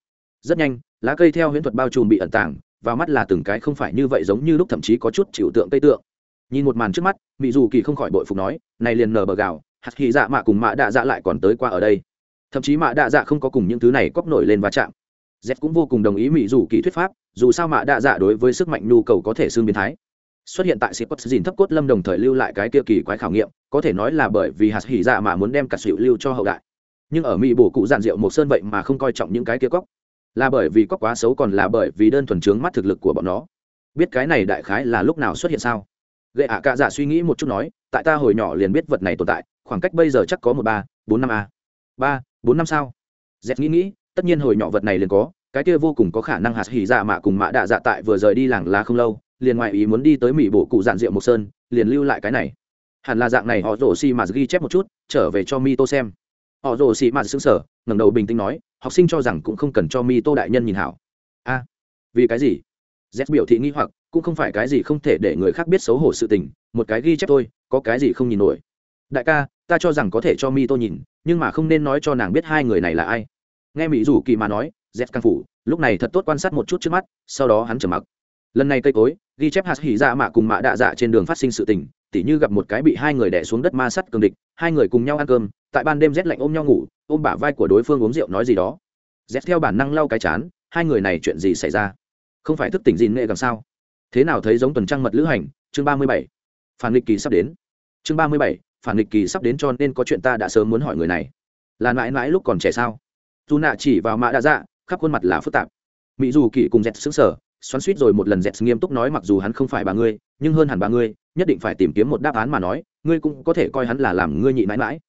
rất nhanh, lá cây theo huyễn thuật bao trùm bị ẩn tàng và mắt là từng cái không phải như vậy giống như lúc thậm chí có chút chịu tượng cây tượng. Nhìn một màn trước mắt mỹ dù kỳ không khỏi bội phục nói, này liền nở bờ gạo hạt khi dạ mạ cùng mạ đạ dạ lại còn tới qua ở đây. Thậm chí mạ đạ dạ không có cùng những thứ này cóc nổi lên va chạm z cũng vô cùng đồng ý mỹ dù kỳ thuyết pháp, dù sao mạ đa dạ đối với sức mạnh nhu cầu có thể xương biến thái. Xuất hiện tại sĩ quất dìn thấp cốt lâm đồng thời lưu lại cái kia kỳ quái khảo nghiệm, có thể nói là bởi vì hạt hỉ dạ mà muốn đem cả sự lưu cho hậu đại. Nhưng ở mỹ bổ cụ giản diệu một sơn vậy mà không coi trọng những cái kia cóc là bởi vì cóc quá xấu còn là bởi vì đơn thuần trướng mắt thực lực của bọn nó. Biết cái này đại khái là lúc nào xuất hiện sao? Gậy ạ cạ dạ suy nghĩ một chút nói, tại ta hồi nhỏ liền biết vật này tồn tại, khoảng cách bây giờ chắc có một ba, bốn năm a. Ba, bốn năm sao? Dẹt nghĩ nghĩ tất nhiên hồi nhỏ vật này liền có cái kia vô cùng có khả năng hạt hỉ dạ mạ cùng mạ đạ dạ tại vừa rời đi làng lá không lâu liền ngoại ý muốn đi tới mỹ bộ cụ dạn rượu mộc sơn liền lưu lại cái này. Hẳn là dạng này họ rổ xì mà ghi chép một chút trở về cho mi tô xem. Họ rổ xì mà xứng sở ngẩng đầu bình tĩnh nói học sinh cho rằng cũng không cần cho mi tô đại nhân nhìn hảo. A vì cái gì? Z biểu thị nghi hoặc cũng không phải cái gì không thể để người khác biết xấu hổ sự tình một cái ghi chép tôi, có cái gì không nhìn nổi. Đại ca ta cho rằng có thể cho mi tô nhìn nhưng mà không nên nói cho nàng biết hai người này là ai nghe mỹ rủ kỳ mà nói z căn phủ, lúc này thật tốt quan sát một chút trước mắt, sau đó hắn trầm mặc. Lần này cây cối, ghi chép hạt hỉ dạ mạ cùng mạ đạ dạ trên đường phát sinh sự tình, tỉ như gặp một cái bị hai người đẻ xuống đất ma sắt cường địch, hai người cùng nhau ăn cơm, tại ban đêm rét lạnh ôm nhau ngủ, ôm bả vai của đối phương uống rượu nói gì đó. Rét theo bản năng lau cái chán, hai người này chuyện gì xảy ra? Không phải thức tỉnh gì nghệ làm sao? Thế nào thấy giống tuần trăng mật lữ hành? Chương ba mươi bảy. Phản nghịch kỳ sắp đến. Chương ba mươi bảy, phản nghịch kỳ sắp đến cho nên có chuyện ta đã sớm muốn hỏi người này. Là mãi mãi lúc còn trẻ sao? Dù nạ chỉ vào mạ đa dạ khắp khuôn mặt là phức tạp. Mỹ dù kỳ cùng dẹt xứng sở xoắn suýt rồi một lần dẹt nghiêm túc nói mặc dù hắn không phải bà ngươi, nhưng hơn hẳn bà ngươi, nhất định phải tìm kiếm một đáp án mà nói, ngươi cũng có thể coi hắn là làm ngươi nhị mãi mãi.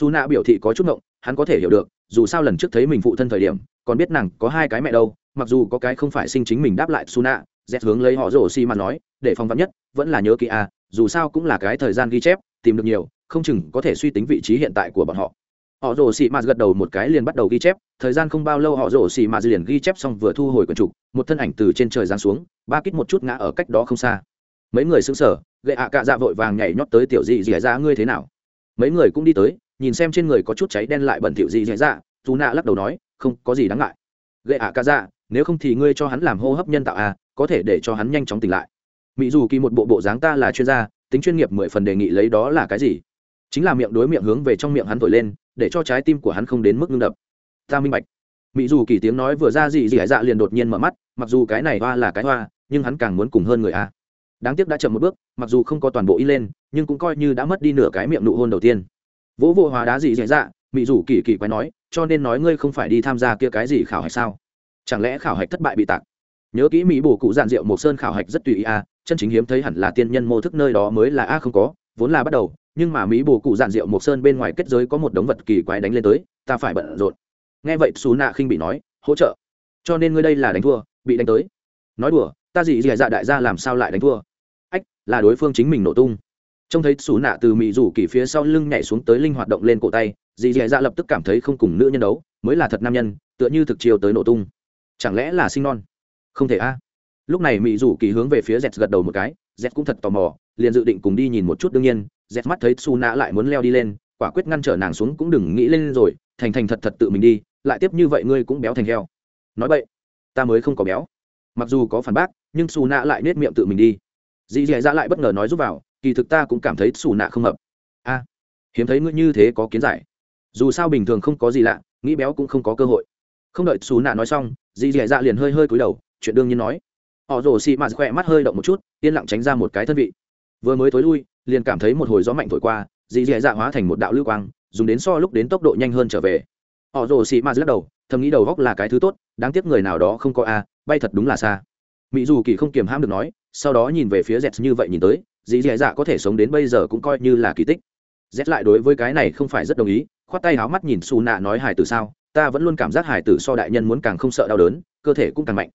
Dù nạ biểu thị có chút ngộng, hắn có thể hiểu được, dù sao lần trước thấy mình phụ thân thời điểm, còn biết nàng có hai cái mẹ đâu, mặc dù có cái không phải sinh chính mình đáp lại su nạ dẹt hướng lấy họ rổ xi mà nói, để phong vắn nhất, vẫn là nhớ kỹ a dù sao cũng là cái thời gian ghi chép, tìm được nhiều, không chừng có thể suy tính vị trí hiện tại của bọn họ họ rồ xì mạt gật đầu một cái liền bắt đầu ghi chép. Thời gian không bao lâu họ rồ xì mạt liền ghi chép xong vừa thu hồi quần trục. Một thân ảnh từ trên trời giáng xuống, ba kít một chút ngã ở cách đó không xa. Mấy người xứng sở gậy ạ cạ dạ vội vàng nhảy nhót tới tiểu dị dị dạ ngươi thế nào? Mấy người cũng đi tới, nhìn xem trên người có chút cháy đen lại bẩn tiểu dị dị dạ dù nạ lắc đầu nói, không có gì đáng ngại. Gậy ạ cạ dạ nếu không thì ngươi cho hắn làm hô hấp nhân tạo à có thể để cho hắn nhanh chóng tỉnh lại. Mỹ dù kỳ một bộ bộ dáng ta là chuyên gia, tính chuyên nghiệp mười phần đề nghị lấy đó là cái gì? Chính là miệng đối miệng hướng về trong miệng hắn thổi lên, để cho trái tim của hắn không đến mức ngưng đập. Ta minh bạch. Mỹ dù kỳ tiếng nói vừa ra dị dị dạ liền đột nhiên mở mắt, mặc dù cái này hoa là cái hoa, nhưng hắn càng muốn cùng hơn người a. Đáng tiếc đã chậm một bước, mặc dù không có toàn bộ y lên, nhưng cũng coi như đã mất đi nửa cái miệng nụ hôn đầu tiên. Vỗ vô hóa đá dị dị dạ mỹ dù kỳ kỳ quái nói, cho nên nói ngươi không phải đi tham gia kia cái gì khảo hạch sao? Chẳng lẽ khảo hạch thất bại bị tạc? Nhớ kỹ mỹ bổ cụ dạn rượu một sơn khảo hạch rất tùy ý a, chân chính hiếm thấy hẳn là tiên nhân mô thức nơi đó mới là a không có, vốn là bắt đầu nhưng mà mỹ bồ cụ giản rượu một sơn bên ngoài kết giới có một đống vật kỳ quái đánh lên tới, ta phải bận rộn. Nghe vậy xú nạ khinh bị nói, hỗ trợ. Cho nên ngươi đây là đánh thua, bị đánh tới. Nói đùa, ta gì dì dạ đại gia làm sao lại đánh thua? Ách, là đối phương chính mình nổ tung. Trông thấy xú nạ từ mỹ rủ kỳ phía sau lưng nhảy xuống tới linh hoạt động lên cổ tay, dì dì dạ lập tức cảm thấy không cùng nữ nhân đấu, mới là thật nam nhân, tựa như thực chiều tới nổ tung. Chẳng lẽ là sinh non? Không thể a. Lúc này mỹ rủ kỳ hướng về phía dẹt gật đầu một cái z cũng thật tò mò, liền dự định cùng đi nhìn một chút đương nhiên, z mắt thấy su nã lại muốn leo đi lên, quả quyết ngăn trở nàng xuống cũng đừng nghĩ lên rồi, thành thành thật thật tự mình đi, lại tiếp như vậy ngươi cũng béo thành heo. Nói vậy ta mới không có béo. Mặc dù có phản bác, nhưng Su nạ lại nết miệng tự mình đi. Dì dì dạ lại bất ngờ nói giúp vào, kỳ thực ta cũng cảm thấy Su nạ không hợp. A, hiếm thấy ngươi như thế có kiến giải. Dù sao bình thường không có gì lạ, nghĩ béo cũng không có cơ hội. Không đợi Su nạ nói xong, dì dì dạ liền hơi hơi cúi đầu, chuyện đương nhiên nói họ rồ xị mạt khỏe mắt hơi động một chút, yên lặng tránh ra một cái thân vị. Vừa mới tối lui, liền cảm thấy một hồi gió mạnh thổi qua, dì dì dạ hóa thành một đạo lưu quang, dùng đến so lúc đến tốc độ nhanh hơn trở về. Họ rồ xị mạt lắc đầu, thầm nghĩ đầu góc là cái thứ tốt, đáng tiếc người nào đó không có a, bay thật đúng là xa. Mỹ dù kỳ không kiềm hãm được nói, sau đó nhìn về phía z như vậy nhìn tới, dì dì dạ có thể sống đến bây giờ cũng coi như là kỳ tích. Z lại đối với cái này không phải rất đồng ý, khoát tay háo mắt nhìn xù nạ nói hải tử sao, ta vẫn luôn cảm giác hải tử so đại nhân muốn càng không sợ đau đớn, cơ thể cũng càng mạnh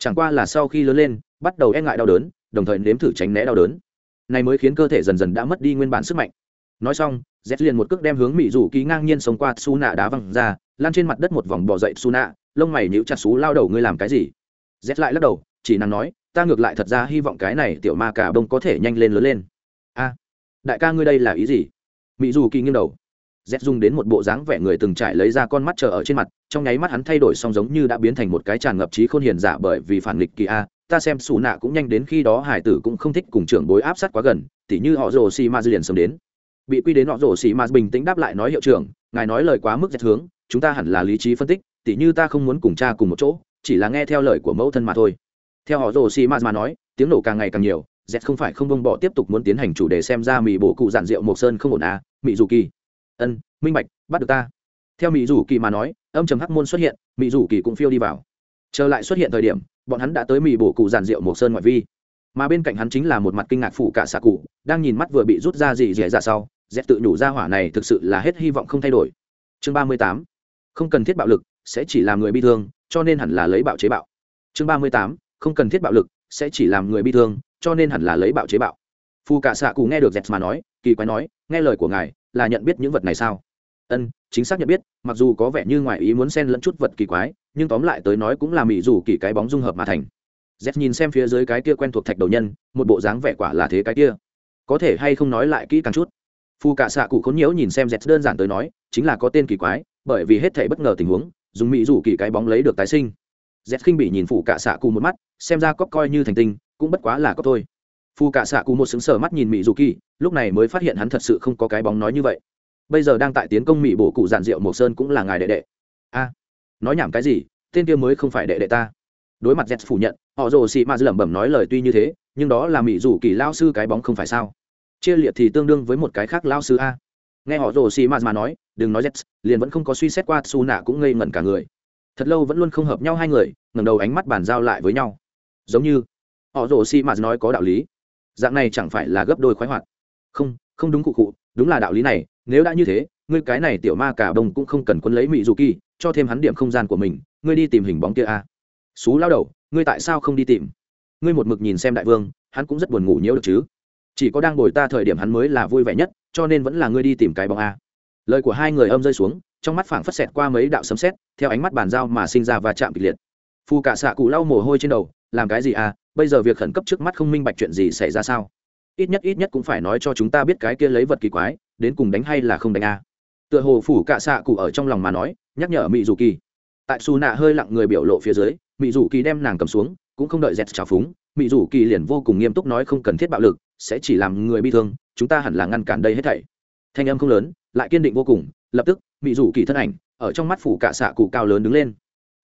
chẳng qua là sau khi lớn lên, bắt đầu e ngại đau đớn, đồng thời nếm thử tránh né đau đớn. Này mới khiến cơ thể dần dần đã mất đi nguyên bản sức mạnh. Nói xong z liền một cước đem hướng mỹ rủ ký ngang nhiên sống qua su nạ đá văng ra, lan trên mặt đất một vòng bỏ dậy su nạ lông mày nhíu chặt xú lao đầu, ngươi làm cái gì? Z lại lắc đầu, chỉ nàng nói, ta ngược lại thật ra hy vọng cái này tiểu ma cả bông có thể nhanh lên lớn lên. A, đại ca ngươi đây là ý gì? Mỹ dù kỳ nghiêng đầu z dung đến một bộ dáng vẻ người từng trải lấy ra con mắt chờ ở trên mặt, trong nháy mắt hắn thay đổi song giống như đã biến thành một cái tràn ngập trí khôn hiền giả bởi vì phản nghịch kỳ a, ta xem xù nạ cũng nhanh đến khi đó hải tử cũng không thích cùng trưởng bối áp sát quá gần, tỉ như họ rồ xì ma liền sớm đến. Bị quy đến họ rồ xì ma bình tĩnh đáp lại nói hiệu trưởng, ngài nói lời quá mức dẹt hướng, chúng ta hẳn là lý trí phân tích, tỉ như ta không muốn cùng cha cùng một chỗ, chỉ là nghe theo lời của mẫu thân mà thôi. Theo họ rồ xì ma mà nói, tiếng nổ càng ngày càng nhiều dẹt không phải không bông bỏ tiếp tục muốn tiến hành chủ đề xem ra mì bổ cụ giản rượu mộc sơn không ổn à mị dù kỳ ân, minh bạch, bắt được ta. Theo mỹ rủ kỳ mà nói, âm trầm hắc môn xuất hiện mỹ rủ kỳ cũng phiêu đi vào. Trở lại xuất hiện thời điểm, bọn hắn đã tới mỹ bổ cụ giản rượu một sơn ngoại vi. Mà bên cạnh hắn chính là một mặt kinh ngạc phủ cả xạ cụ, đang nhìn mắt vừa bị rút ra gì dẻ ra dạ sau, dẹp tự nhủ ra hỏa này thực sự là hết hy vọng không thay đổi. Chương ba mươi tám, không cần thiết bạo lực, sẽ chỉ làm người bi thương, cho nên hẳn là lấy bạo chế bạo. Chương ba mươi tám, không cần thiết bạo lực, sẽ chỉ làm người bi thương, cho nên hẳn là lấy bạo chế bạo. Phù cả xạ cụ nghe được dẹp mà nói, kỳ quái nói, nghe lời của ngài là nhận biết những vật này sao? Ân, chính xác nhận biết, mặc dù có vẻ như ngoài ý muốn xen lẫn chút vật kỳ quái, nhưng tóm lại tới nói cũng là mỹ dù kỳ cái bóng dung hợp mà thành. Z nhìn xem phía dưới cái kia quen thuộc thạch đầu nhân, một bộ dáng vẻ quả là thế cái kia. Có thể hay không nói lại kỹ càng chút? Phu cả xạ cụ khốn nhiễu nhìn xem z đơn giản tới nói, chính là có tên kỳ quái, bởi vì hết thể bất ngờ tình huống, dùng mỹ rủ kỳ cái bóng lấy được tái sinh. Z khinh bị nhìn phủ cả xạ cụ một mắt, xem ra cóc coi như thành tinh, cũng bất quá là cóc thôi phù cả xạ cụ một xứng sở mắt nhìn mỹ dù kỳ, lúc này mới phát hiện hắn thật sự không có cái bóng nói như vậy. Bây giờ đang tại tiến công mỹ bổ cụ giản diệu mộc sơn cũng là ngài đệ đệ. A, nói nhảm cái gì, tên kia mới không phải đệ đệ ta. Đối mặt z phủ nhận, họ rồ xị ma lẩm bẩm nói lời tuy như thế, nhưng đó là mỹ dù kỳ lao sư cái bóng không phải sao? Chia liệt thì tương đương với một cái khác lao sư a. Nghe họ rồ xì mà nói, đừng nói z liền vẫn không có suy xét qua su nạ cũng ngây ngẩn cả người. Thật lâu vẫn luôn không hợp nhau hai người, ngẩng đầu ánh mắt bàn giao lại với nhau. Giống như, họ rồ xì mà nói có đạo lý dạng này chẳng phải là gấp đôi khoái hoạt. Không không đúng cụ cụ, đúng là đạo lý này, nếu đã như thế, ngươi cái này tiểu ma cả đông cũng không cần quân lấy mỹ dù kỳ, cho thêm hắn điểm không gian của mình, ngươi đi tìm hình bóng kia a. Xú lao đầu, ngươi tại sao không đi tìm? Ngươi một mực nhìn xem đại vương, hắn cũng rất buồn ngủ nhiễu được chứ. Chỉ có đang bồi ta thời điểm hắn mới là vui vẻ nhất, cho nên vẫn là ngươi đi tìm cái bóng a. Lời của hai người âm rơi xuống, trong mắt phảng phất xẹt qua mấy đạo sấm sét, theo ánh mắt bàn giao mà sinh ra và chạm kịch liệt. Phù cả xạ cụ lau mồ hôi trên đầu làm cái gì à bây giờ việc khẩn cấp trước mắt không minh bạch chuyện gì xảy ra sao? Ít nhất ít nhất cũng phải nói cho chúng ta biết cái kia lấy vật kỳ quái, đến cùng đánh hay là không đánh à? tựa hồ phủ cả xạ cụ ở trong lòng mà nói, nhắc nhở mỹ dù kỳ. Tại xù nạ hơi lặng người biểu lộ phía dưới mỹ dù kỳ đem nàng cầm xuống, cũng không đợi dẹt trào phúng mỹ dù kỳ liền vô cùng nghiêm túc nói không cần thiết bạo lực, sẽ chỉ làm người bị thương, chúng ta hẳn là ngăn cản đây hết thảy. Thanh âm không lớn, lại kiên định vô cùng, lập tức mỹ dù kỳ thân ảnh, ở trong mắt phủ cả xạ cụ cao lớn đứng lên.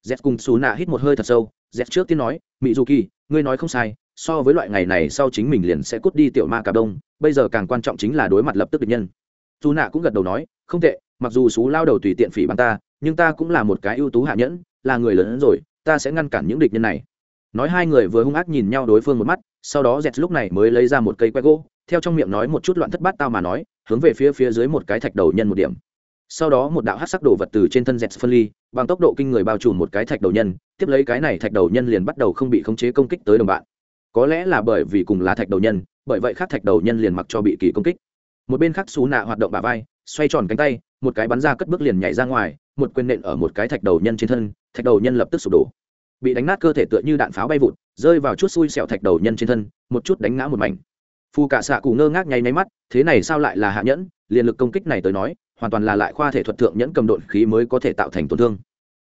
Dẹt cùng xù nạ hít một hơi thật sâu dẹp trước tiên nói mỹ dù kỳ ngươi nói không sai, so với loại ngày này sau chính mình liền sẽ cút đi tiểu ma cả đông, bây giờ càng quan trọng chính là đối mặt lập tức địch nhân. Dù nạ cũng gật đầu nói, không tệ, mặc dù xú lao đầu tùy tiện phỉ bắn ta, nhưng ta cũng là một cái ưu tú hạ nhẫn, là người lớn hơn rồi, ta sẽ ngăn cản những địch nhân này. Nói hai người vừa hung ác nhìn nhau đối phương một mắt, sau đó dẹt lúc này mới lấy ra một cây que gỗ, theo trong miệng nói một chút loạn thất bát tao mà nói, hướng về phía phía dưới một cái thạch đầu nhân một điểm. Sau đó một đạo hát sắc đồ vật từ trên thân dẹt phân ly, bằng tốc độ kinh người bao trùm một cái thạch đầu nhân tiếp lấy cái này thạch đầu nhân liền bắt đầu không bị khống chế công kích tới đồng bạn. Có lẽ là bởi vì cùng là thạch đầu nhân, bởi vậy khác thạch đầu nhân liền mặc cho bị kỳ công kích. Một bên khác xú nạ hoạt động bà vai, xoay tròn cánh tay, một cái bắn ra cất bước liền nhảy ra ngoài, một quyền nện ở một cái thạch đầu nhân trên thân, thạch đầu nhân lập tức sụp đổ. Bị đánh nát cơ thể tựa như đạn pháo bay vụt, rơi vào chút xui xẹo thạch đầu nhân trên thân, một chút đánh ngã một mảnh. Phù cả xạ cụ ngơ ngác nháy máy mắt, thế này sao lại là hạ nhẫn? Liền lực công kích này tới nói, hoàn toàn là lại khoa thể thuật thượng nhẫn cầm độn khí mới có thể tạo thành tổn thương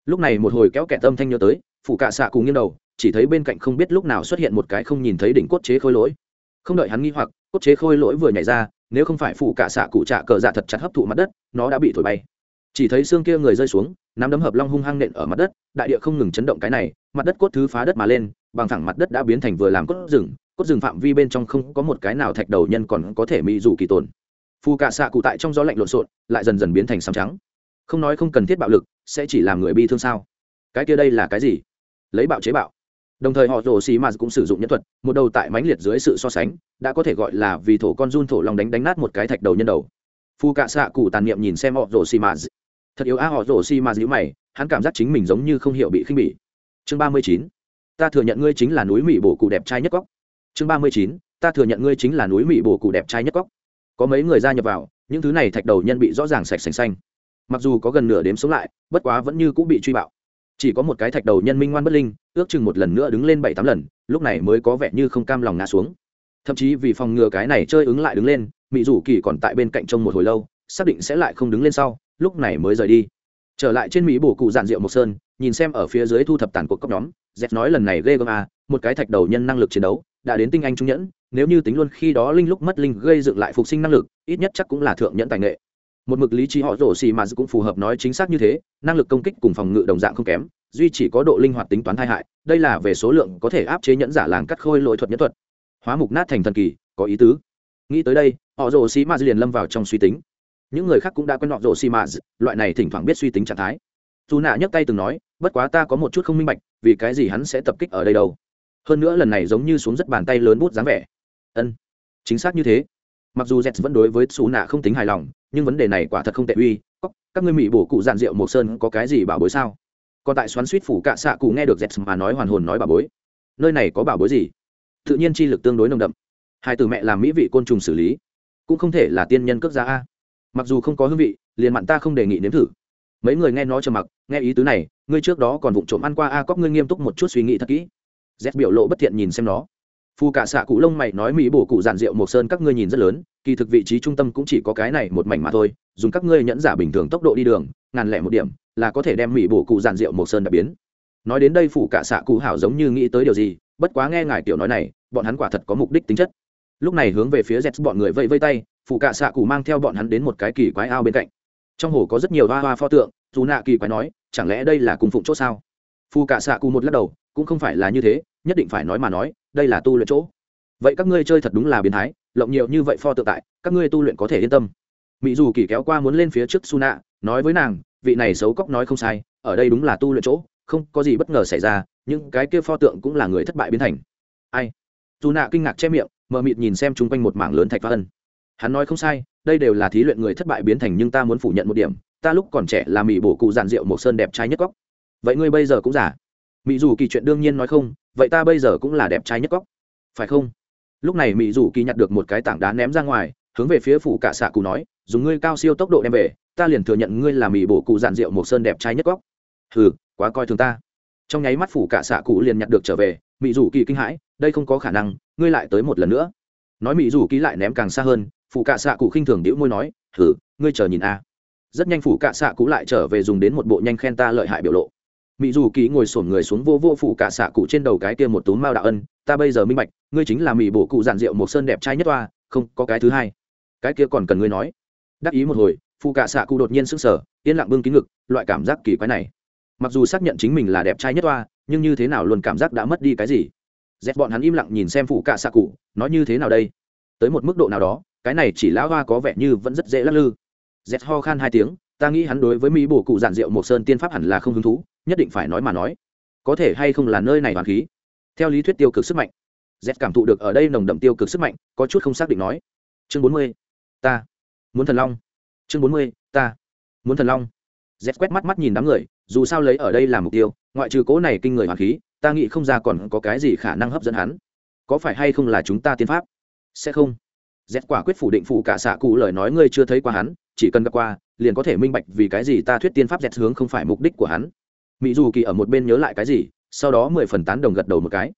lúc này một hồi kéo kẹt tâm thanh nhớ tới phụ cả xạ cụ nghiêng đầu, chỉ thấy bên cạnh không biết lúc nào xuất hiện một cái không nhìn thấy đỉnh cốt chế khôi lỗi. Không đợi hắn nghi hoặc, cốt chế khôi lỗi vừa nhảy ra, nếu không phải phụ cả xạ cụ trạ cờ dạ thật chặt hấp thụ mặt đất, nó đã bị thổi bay. Chỉ thấy xương kia người rơi xuống, nắm đấm hợp long hung hăng nện ở mặt đất, đại địa không ngừng chấn động cái này, mặt đất cốt thứ phá đất mà lên, bằng thẳng mặt đất đã biến thành vừa làm cốt rừng cốt rừng phạm vi bên trong không có một cái nào thạch đầu nhân còn có thể mỹ dù kỳ tồn. Phù cạ xạ cụ tại trong gió lạnh lộn xộn, lại dần dần biến thành xám trắng không nói không cần thiết bạo lực, sẽ chỉ làm người bi thương sao? Cái kia đây là cái gì? Lấy bạo chế bạo. Đồng thời họ rồ xì mà cũng sử dụng nhân thuật, một đầu tại mãnh liệt dưới sự so sánh, đã có thể gọi là vì thổ con run thổ lòng đánh đánh nát một cái thạch đầu nhân đầu. Phu cạ xạ cụ tàn niệm nhìn xem họ rồ xì mà. Thật yếu a, họ rồ xì mà dữ mày, hắn cảm giác chính mình giống như không hiểu bị khinh bỉ. Chương ba mươi chín. Ta thừa nhận ngươi chính là núi mỹ bổ cụ đẹp trai nhất góc. Chương ba mươi chín. Ta thừa nhận ngươi chính là núi mỹ bổ cụ đẹp trai nhất góc. Có mấy người gia nhập vào, những thứ này thạch đầu nhân bị rõ ràng sạch sành xanh mặc dù có gần nửa đếm sống lại bất quá vẫn như cũng bị truy bạo. Chỉ có một cái thạch đầu nhân minh ngoan bất linh ước chừng một lần nữa đứng lên bảy tám lần lúc này mới có vẻ như không cam lòng ngã xuống. Thậm chí vì phòng ngừa cái này chơi ứng lại đứng lên mỹ rủ kỳ còn tại bên cạnh trông một hồi lâu xác định sẽ lại không đứng lên sau lúc này mới rời đi. Trở lại trên mỹ bổ cụ giản rượu mộc sơn nhìn xem ở phía dưới thu thập tàn cuộc cốc nhóm dẹp nói lần này ghê gớm à, một cái thạch đầu nhân năng lực chiến đấu đã đến tinh anh trung nhẫn nếu như tính luôn khi đó linh lúc mất linh gây dựng lại phục sinh năng lực ít nhất chắc cũng là thượng nhẫn tài nghệ một mực lý trí họ rổ xì mà cũng phù hợp nói chính xác như thế, năng lực công kích cùng phòng ngự đồng dạng không kém, duy chỉ có độ linh hoạt tính toán tai hại, đây là về số lượng có thể áp chế nhẫn giả làng cắt khôi lỗi thuật nhẫn thuật. Hóa mục nát thành thần kỳ, có ý tứ. Nghĩ tới đây, họ rổ xì mà liền lâm vào trong suy tính. Những người khác cũng đã quen họ rổ xì mà, loại này thỉnh thoảng biết suy tính trạng thái. Dù nạ nhấc tay từng nói, bất quá ta có một chút không minh bạch, vì cái gì hắn sẽ tập kích ở đây đâu? Hơn nữa lần này giống như xuống rất bàn tay lớn bút dáng vẻ. Ân, chính xác như thế. Mặc dù z vẫn đối với xù nạ không tính hài lòng nhưng vấn đề này quả thật không tệ uy các ngươi mỹ bổ cụ dạn rượu mộc sơn có cái gì bảo bối sao? Còn tại xoắn suýt phủ cạ xạ cụ nghe được dẹt mà nói hoàn hồn nói bảo bối. Nơi này có bảo bối gì? Tự nhiên chi lực tương đối nồng đậm. Hai từ mẹ làm mỹ vị côn trùng xử lý. Cũng không thể là tiên nhân cướp giá a. Mặc dù không có hương vị, liền mặn ta không đề nghị nếm thử. Mấy người nghe nói trầm mặc, nghe ý tứ này, ngươi trước đó còn vụng trộm ăn qua a, cóc, ngươi nghiêm túc một chút suy nghĩ thật kỹ. Z biểu lộ bất thiện nhìn xem nó phù cả xạ cụ lông mày nói mỹ bổ cụ giản rượu một sơn các ngươi nhìn rất lớn, kỳ thực vị trí trung tâm cũng chỉ có cái này một mảnh mà thôi, dùng các ngươi nhẫn giả bình thường tốc độ đi đường, ngàn lẻ một điểm là có thể đem mỹ bổ cụ giản rượu một sơn đặc biến. Nói đến đây phủ cả xạ cụ hảo giống như nghĩ tới điều gì, bất quá nghe ngài tiểu nói này, bọn hắn quả thật có mục đích tính chất. Lúc này hướng về phía z bọn người vây vây tay phủ cả xạ cụ mang theo bọn hắn đến một cái kỳ quái ao bên cạnh. Trong hồ có rất nhiều hoa hoa pho tượng, dù nạ kỳ quái nói, chẳng lẽ đây là cung phụng chỗ sao? Phù cả xạ cụ một lắc đầu, cũng không phải là như thế, nhất định phải nói mà nói đây là tu luyện chỗ. Vậy các ngươi chơi thật đúng là biến thái, lộng nhiều như vậy pho tượng tại, các ngươi tu luyện có thể yên tâm. Mỹ dù kỳ kéo qua muốn lên phía trước su nạ nói với nàng, vị này xấu cóc nói không sai, ở đây đúng là tu luyện chỗ, không có gì bất ngờ xảy ra, những cái kia pho tượng cũng là người thất bại biến thành. Ai? Dù nạ kinh ngạc che miệng, mờ mịt nhìn xem chung quanh một mảng lớn thạch pha ân. Hắn nói không sai, đây đều là thí luyện người thất bại biến thành nhưng ta muốn phủ nhận một điểm, ta lúc còn trẻ là mỹ bổ cụ giàn rượu một sơn đẹp trai nhất góc vậy ngươi bây giờ cũng giả? Mỹ dù kỳ chuyện đương nhiên nói không vậy ta bây giờ cũng là đẹp trai nhất góc phải không? Lúc này mỹ dù kỳ nhặt được một cái tảng đá ném ra ngoài, hướng về phía phủ cả xạ cụ nói, dùng ngươi cao siêu tốc độ đem về, ta liền thừa nhận ngươi là mỹ bổ cụ giàn rượu một sơn đẹp trai nhất góc hừ, quá coi thường ta. Trong nháy mắt phủ cả xạ cụ liền nhặt được trở về mỹ dù kỳ kinh hãi, đây không có khả năng, ngươi lại tới một lần nữa. Nói mỹ dù kỳ lại ném càng xa hơn, phủ cả xạ cụ khinh thường đĩu môi nói, hừ, ngươi chờ nhìn a. Rất nhanh phủ cả xạ cụ lại trở về dùng đến một bộ nhanh khen ta lợi hại biểu lộ mỹ dù kỳ ngồi sổn người xuống vô vô phủ cả xạ cụ trên đầu cái kia một túm mao đạo ân, ta bây giờ minh bạch, ngươi chính là mỹ bổ cụ giản rượu một sơn đẹp trai nhất toa, không, có cái thứ hai. Cái kia còn cần ngươi nói. Đắc ý một hồi phụ cả xạ cụ đột nhiên sững sờ, yên lặng bưng kín ngực, loại cảm giác kỳ quái này. Mặc dù xác nhận chính mình là đẹp trai nhất toa, nhưng như thế nào luôn cảm giác đã mất đi cái gì? Dép bọn hắn im lặng nhìn xem phụ cả xạ cụ, nói như thế nào đây? Tới một mức độ nào đó, cái này chỉ lão hoa có vẻ như vẫn rất dễ lắc lư. Dép ho khan hai tiếng ta nghĩ hắn đối với mỹ bổ cụ giản diệu một sơn tiên pháp hẳn là không hứng thú, nhất định phải nói mà nói. Có thể hay không là nơi này hoàn khí? Theo lý thuyết tiêu cực sức mạnh. Z cảm thụ được ở đây nồng đậm tiêu cực sức mạnh, có chút không xác định nói. Chương bốn mươi, ta. Muốn thần long. Chương bốn mươi, ta. Muốn thần long. Z quét mắt mắt nhìn đám người, dù sao lấy ở đây làm mục tiêu, ngoại trừ cố này kinh người hoàn khí, ta nghĩ không ra còn có cái gì khả năng hấp dẫn hắn. Có phải hay không là chúng ta tiên pháp? Sẽ không. Z quả quyết phủ định phủ cả xạ cụ lời nói ngươi chưa thấy qua hắn, chỉ cần gặp qua liền có thể minh bạch vì cái gì ta thuyết tiên pháp dẹt hướng không phải mục đích của hắn. Mỹ dù kỳ ở một bên nhớ lại cái gì, sau đó mười phần tán đồng gật đầu một cái.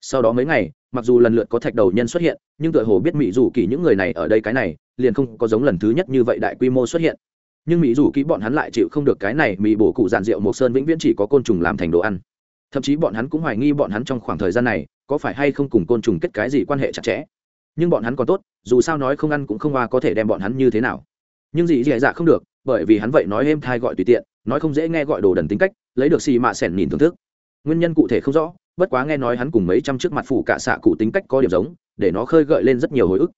Sau đó mấy ngày, mặc dù lần lượt có thạch đầu nhân xuất hiện, nhưng tựa hồ biết mỹ dù kỳ những người này ở đây cái này, liền không có giống lần thứ nhất như vậy đại quy mô xuất hiện. Nhưng mỹ dù kỳ bọn hắn lại chịu không được cái này mỹ bổ cụ dạn rượu mộc sơn vĩnh viễn chỉ có côn trùng làm thành đồ ăn. Thậm chí bọn hắn cũng hoài nghi bọn hắn trong khoảng thời gian này, có phải hay không cùng côn trùng kết cái gì quan hệ chặt chẽ. Nhưng bọn hắn còn tốt, dù sao nói không ăn cũng không qua có thể đem bọn hắn như thế nào. Nhưng gì dạ dạ không được bởi vì hắn vậy nói êm thai gọi tùy tiện, nói không dễ nghe gọi đồ đần tính cách, lấy được xì mạ sẻn nhìn thưởng thức. Nguyên nhân cụ thể không rõ, bất quá nghe nói hắn cùng mấy trăm trước mặt phủ cả xạ cụ tính cách có điểm giống, để nó khơi gợi lên rất nhiều hồi ức.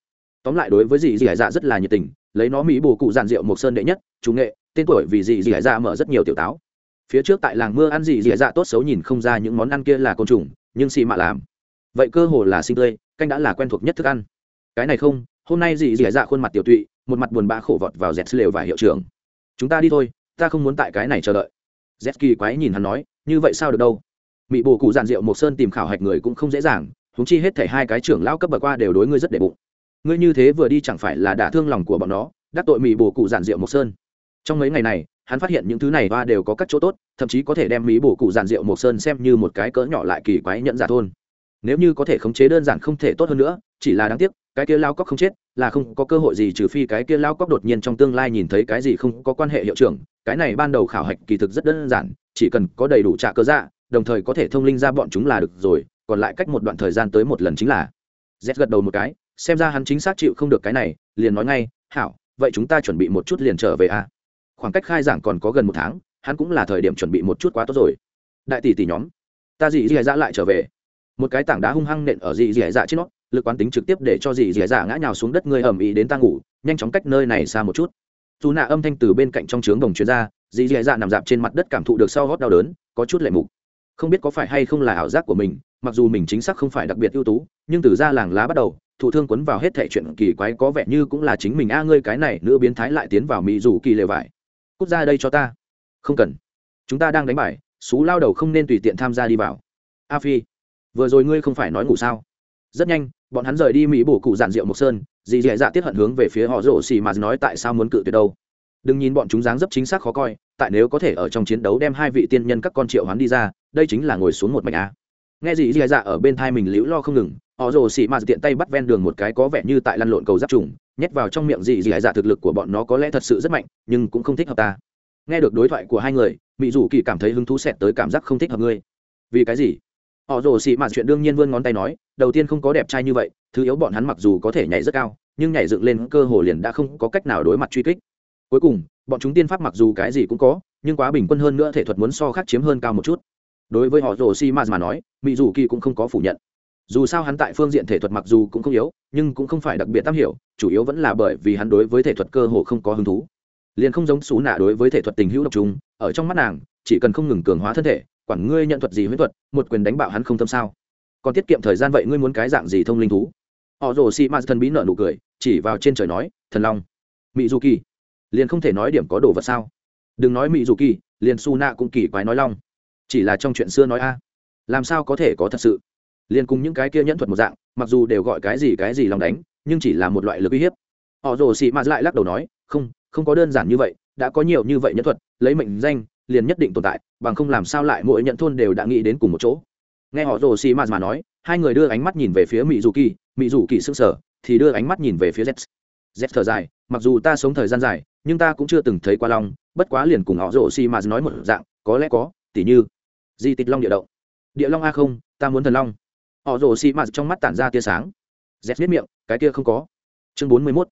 Tóm lại đối với dì dì hải dạ rất là nhiệt tình, lấy nó mỹ bù cụ giàn rượu mộc sơn đệ nhất, chủ nghệ, tên tuổi vì dì dì hải dạ mở rất nhiều tiểu táo. Phía trước tại làng mưa ăn dì dì hải dạ tốt xấu nhìn không ra những món ăn kia là côn trùng, nhưng xì mạ làm. Vậy cơ hồ là sinh tươi, canh đã là quen thuộc nhất thức ăn. Cái này không, hôm nay dì dì hải dạ khuôn mặt tiểu tụy, một mặt buồn bã khổ vọt vào dẹt lều và hiệu trưởng chúng ta đi thôi, ta không muốn tại cái này chờ đợi. Z kỳ quái nhìn hắn nói, như vậy sao được đâu? Mỹ bồ cụ giàn rượu mộc sơn tìm khảo hạch người cũng không dễ dàng húng chi hết thể hai cái trưởng lao cấp bậc qua đều đối ngươi rất đệ bụng. Ngươi như thế vừa đi chẳng phải là đả thương lòng của bọn nó, đắc tội mỹ bồ cụ giàn rượu mộc sơn. Trong mấy ngày này, hắn phát hiện những thứ này hoa đều có các chỗ tốt, thậm chí có thể đem mỹ bồ cụ giàn rượu mộc sơn xem như một cái cỡ nhỏ lại kỳ quái nhận giả thôn. Nếu như có thể khống chế đơn giản không thể tốt hơn nữa, chỉ là đáng tiếc cái kia lao cóc không chết là không có cơ hội gì trừ phi cái kia lao cóc đột nhiên trong tương lai nhìn thấy cái gì không có quan hệ hiệu trưởng cái này ban đầu khảo hạch kỳ thực rất đơn giản chỉ cần có đầy đủ trả cơ dạ đồng thời có thể thông linh ra bọn chúng là được rồi còn lại cách một đoạn thời gian tới một lần chính là z gật đầu một cái xem ra hắn chính xác chịu không được cái này liền nói ngay hảo vậy chúng ta chuẩn bị một chút liền trở về a à? khoảng cách khai giảng còn có gần một tháng hắn cũng là thời điểm chuẩn bị một chút quá tốt rồi đại tỷ tỷ nhóm ta dị dị dạ lại trở về một cái tảng đá hung hăng nện ở dị dị dạ trên nó lực quán tính trực tiếp để cho dì dì dạ ngã nhào xuống đất người ầm ĩ đến ta ngủ, nhanh chóng cách nơi này xa một chút. Dù nạ âm thanh từ bên cạnh trong trướng đồng chuyên gia dì dì dạ nằm dạp trên mặt đất cảm thụ được sau gót đau đớn, có chút lệ mục. Không biết có phải hay không là ảo giác của mình, mặc dù mình chính xác không phải đặc biệt ưu tú, nhưng từ ra làng lá bắt đầu, thụ thương quấn vào hết thệ chuyện kỳ quái có vẻ như cũng là chính mình. A, ngươi cái này nữa biến thái lại tiến vào mỹ rủ kỳ lều vải. Cút ra đây cho ta. Không cần. Chúng ta đang đánh bài, xú lao đầu không nên tùy tiện tham gia đi vào. A phi, vừa rồi ngươi không phải nói ngủ sao? Rất nhanh, bọn hắn rời đi mỹ bổ cụ giản rượu mộc sơn, dì dì dạ tiết hận hướng về phía họ rổ xì mà nói tại sao muốn cự tuyệt đâu. Đừng nhìn bọn chúng dáng dấp chính xác khó coi, tại nếu có thể ở trong chiến đấu đem hai vị tiên nhân các con triệu hắn đi ra, đây chính là ngồi xuống một mạch a. Nghe dì dì dạ ở bên thai mình liễu lo không ngừng, họ rồ xì mà tiện tay bắt ven đường một cái có vẻ như tại lăn lộn cầu giáp trùng, nhét vào trong miệng dì dì dạ thực lực của bọn nó có lẽ thật sự rất mạnh, nhưng cũng không thích hợp ta. Nghe được đối thoại của hai người, mỹ dù kỳ cảm thấy hứng thú xẹt tới cảm giác không thích hợp ngươi. Vì cái gì? Họ rồ xị mà chuyện đương nhiên vươn ngón tay nói, đầu tiên không có đẹp trai như vậy, thứ yếu bọn hắn mặc dù có thể nhảy rất cao, nhưng nhảy dựng lên cơ hồ liền đã không có cách nào đối mặt truy kích. Cuối cùng, bọn chúng tiên pháp mặc dù cái gì cũng có, nhưng quá bình quân hơn nữa thể thuật muốn so khác chiếm hơn cao một chút. Đối với họ rồ xì mà nói mỹ dù kỳ cũng không có phủ nhận. Dù sao hắn tại phương diện thể thuật mặc dù cũng không yếu, nhưng cũng không phải đặc biệt tam hiểu, chủ yếu vẫn là bởi vì hắn đối với thể thuật cơ hồ không có hứng thú. Liền không giống xú nạ đối với thể thuật tình hữu độc trùng, ở trong mắt nàng, chỉ cần không ngừng cường hóa thân thể quản ngươi nhận thuật gì huyễn thuật, một quyền đánh bạo hắn không tâm sao? Còn tiết kiệm thời gian vậy ngươi muốn cái dạng gì thông linh thú? Họ rồ xì ma thần bí nợ nụ cười, chỉ vào trên trời nói, thần long mỹ du kỳ liền không thể nói điểm có đồ vật sao? Đừng nói mỹ du kỳ liền su na cũng kỳ quái nói long. Chỉ là trong chuyện xưa nói a, làm sao có thể có thật sự? Liền cùng những cái kia nhẫn thuật một dạng, mặc dù đều gọi cái gì cái gì lòng đánh, nhưng chỉ là một loại lực uy hiếp. Họ rồ xì ma lại lắc đầu nói, không không có đơn giản như vậy, đã có nhiều như vậy nhẫn thuật, lấy mệnh danh liền nhất định tồn tại, bằng không làm sao lại mỗi nhận thôn đều đã nghĩ đến cùng một chỗ. Nghe họ rồ xì mạt mà nói, hai người đưa ánh mắt nhìn về phía mỹ dù kỳ mỹ dù kỳ sững sờ, thì đưa ánh mắt nhìn về phía z z thở dài, mặc dù ta sống thời gian dài, nhưng ta cũng chưa từng thấy qua long, bất quá liền cùng họ rồ xì mạt nói một dạng, có lẽ có, tỉ như, di tích long địa động. Địa long a không, ta muốn thần long. Họ rồ xì mạt trong mắt tản ra tia sáng. Z biết miệng, cái kia không có. Chương bốn mươi mốt,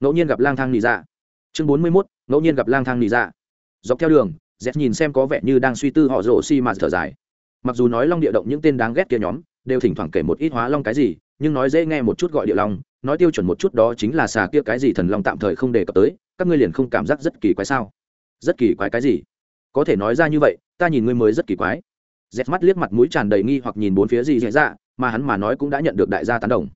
ngẫu nhiên gặp lang thang nị dạ. Chương bốn mươi mốt, ngẫu nhiên gặp lang thang nị dạ. Dọc theo đường z nhìn xem có vẻ như đang suy tư họ rồ xi mà thở dài. Mặc dù nói long địa động những tên đáng ghét kia nhóm đều thỉnh thoảng kể một ít hóa long cái gì, nhưng nói dễ nghe một chút gọi địa long, nói tiêu chuẩn một chút đó chính là xà kia cái gì thần long tạm thời không đề cập tới, các ngươi liền không cảm giác rất kỳ quái sao? Rất kỳ quái cái gì? Có thể nói ra như vậy, ta nhìn ngươi mới rất kỳ quái. Dẹt mắt liếc mặt mũi tràn đầy nghi hoặc nhìn bốn phía gì dễ dạ mà hắn mà nói cũng đã nhận được đại gia tán đồng.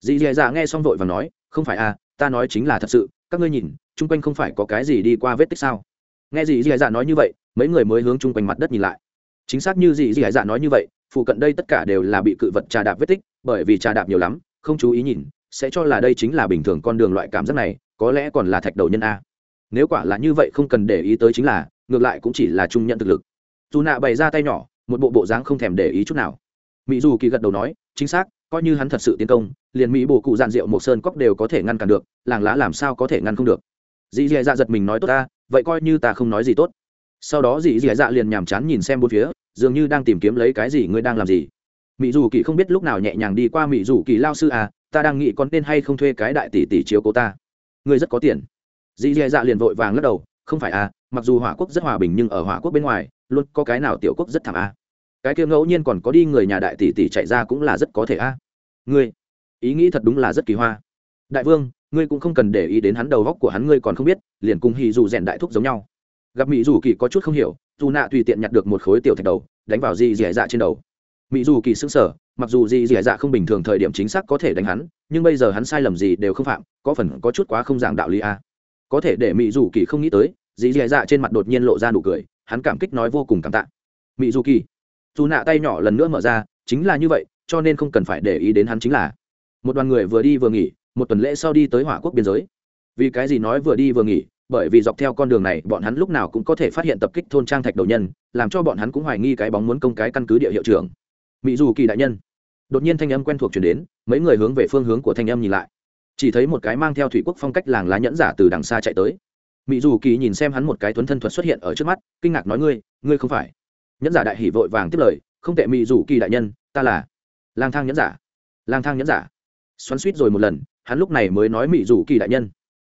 Dì dì dạ nghe xong vội và nói, không phải à ta nói chính là thật sự, các ngươi nhìn, chung quanh không phải có cái gì đi qua vết tích sao? Nghe dì dì dạ nói như vậy, mấy người mới hướng chung quanh mặt đất nhìn lại. Chính xác như dì dì dạ nói như vậy, phụ cận đây tất cả đều là bị cự vật trà đạp vết tích, bởi vì trà đạp nhiều lắm, không chú ý nhìn, sẽ cho là đây chính là bình thường con đường loại cảm giác này, có lẽ còn là thạch đầu nhân a. Nếu quả là như vậy không cần để ý tới chính là, ngược lại cũng chỉ là trung nhận thực lực. Dù nạ bày ra tay nhỏ, một bộ bộ dáng không thèm để ý chút nào. Mỹ dù kỳ gật đầu nói, chính xác, coi như hắn thật sự tiến công, liền mỹ bộ cụ dạn rượu một sơn cốc đều có thể ngăn cản được, làng lá làm sao có thể ngăn không được. Dì dì dạ giật mình nói tốt ta vậy coi như ta không nói gì tốt. Sau đó dì dì dạ liền nhàm chán nhìn xem bốn phía, dường như đang tìm kiếm lấy cái gì ngươi đang làm gì. Mỹ dù kỳ không biết lúc nào nhẹ nhàng đi qua mỹ dù kỳ lao sư à ta đang nghĩ con tên hay không thuê cái đại tỷ tỷ chiếu cố ta. Ngươi rất có tiền. Dì dì dạ liền vội vàng lắc đầu, không phải à mặc dù hỏa quốc rất hòa bình nhưng ở hỏa quốc bên ngoài, luôn có cái nào tiểu quốc rất thảm à. Cái kia ngẫu nhiên còn có đi người nhà đại tỷ tỷ chạy ra cũng là rất có thể a ngươi, ý nghĩ thật đúng là rất kỳ hoa. Đại vương ngươi cũng không cần để ý đến hắn đầu góc của hắn, ngươi còn không biết, liền cùng hì dù rèn đại thúc giống nhau. Gặp mỹ dù kỳ có chút không hiểu, dù nạ tùy tiện nhặt được một khối tiểu thạch đầu, đánh vào di dẻ dạ trên đầu. Mỹ dù kỳ sững sờ, mặc dù di dẻ dạ không bình thường thời điểm chính xác có thể đánh hắn, nhưng bây giờ hắn sai lầm gì đều không phạm, có phần có chút quá không giảng đạo lý a. Có thể để mỹ dù kỳ không nghĩ tới, di dẻ dạ trên mặt đột nhiên lộ ra nụ cười, hắn cảm kích nói vô cùng cảm tạ. Mỹ dù kỳ, dù nạ tay nhỏ lần nữa mở ra, chính là như vậy, cho nên không cần phải để ý đến hắn chính là. Một đoàn người vừa đi vừa nghỉ một tuần lễ sau đi tới hỏa quốc biên giới. Vì cái gì nói vừa đi vừa nghỉ, bởi vì dọc theo con đường này, bọn hắn lúc nào cũng có thể phát hiện tập kích thôn trang thạch đầu nhân, làm cho bọn hắn cũng hoài nghi cái bóng muốn công cái căn cứ địa hiệu trưởng. Mỹ dù kỳ đại nhân. Đột nhiên thanh âm quen thuộc chuyển đến, mấy người hướng về phương hướng của thanh âm nhìn lại. Chỉ thấy một cái mang theo thủy quốc phong cách làng lá nhẫn giả từ đằng xa chạy tới. Mỹ dù kỳ nhìn xem hắn một cái tuấn thân thuật xuất hiện ở trước mắt, kinh ngạc nói ngươi ngươi không phải. Nhẫn giả đại hỷ vội vàng tiếp lời, không tệ mỹ dù kỳ đại nhân, ta là lang thang nhẫn giả. Lang thang nhẫn giả. Xoắn suýt rồi một lần hắn lúc này mới nói mỹ dù kỳ đại nhân.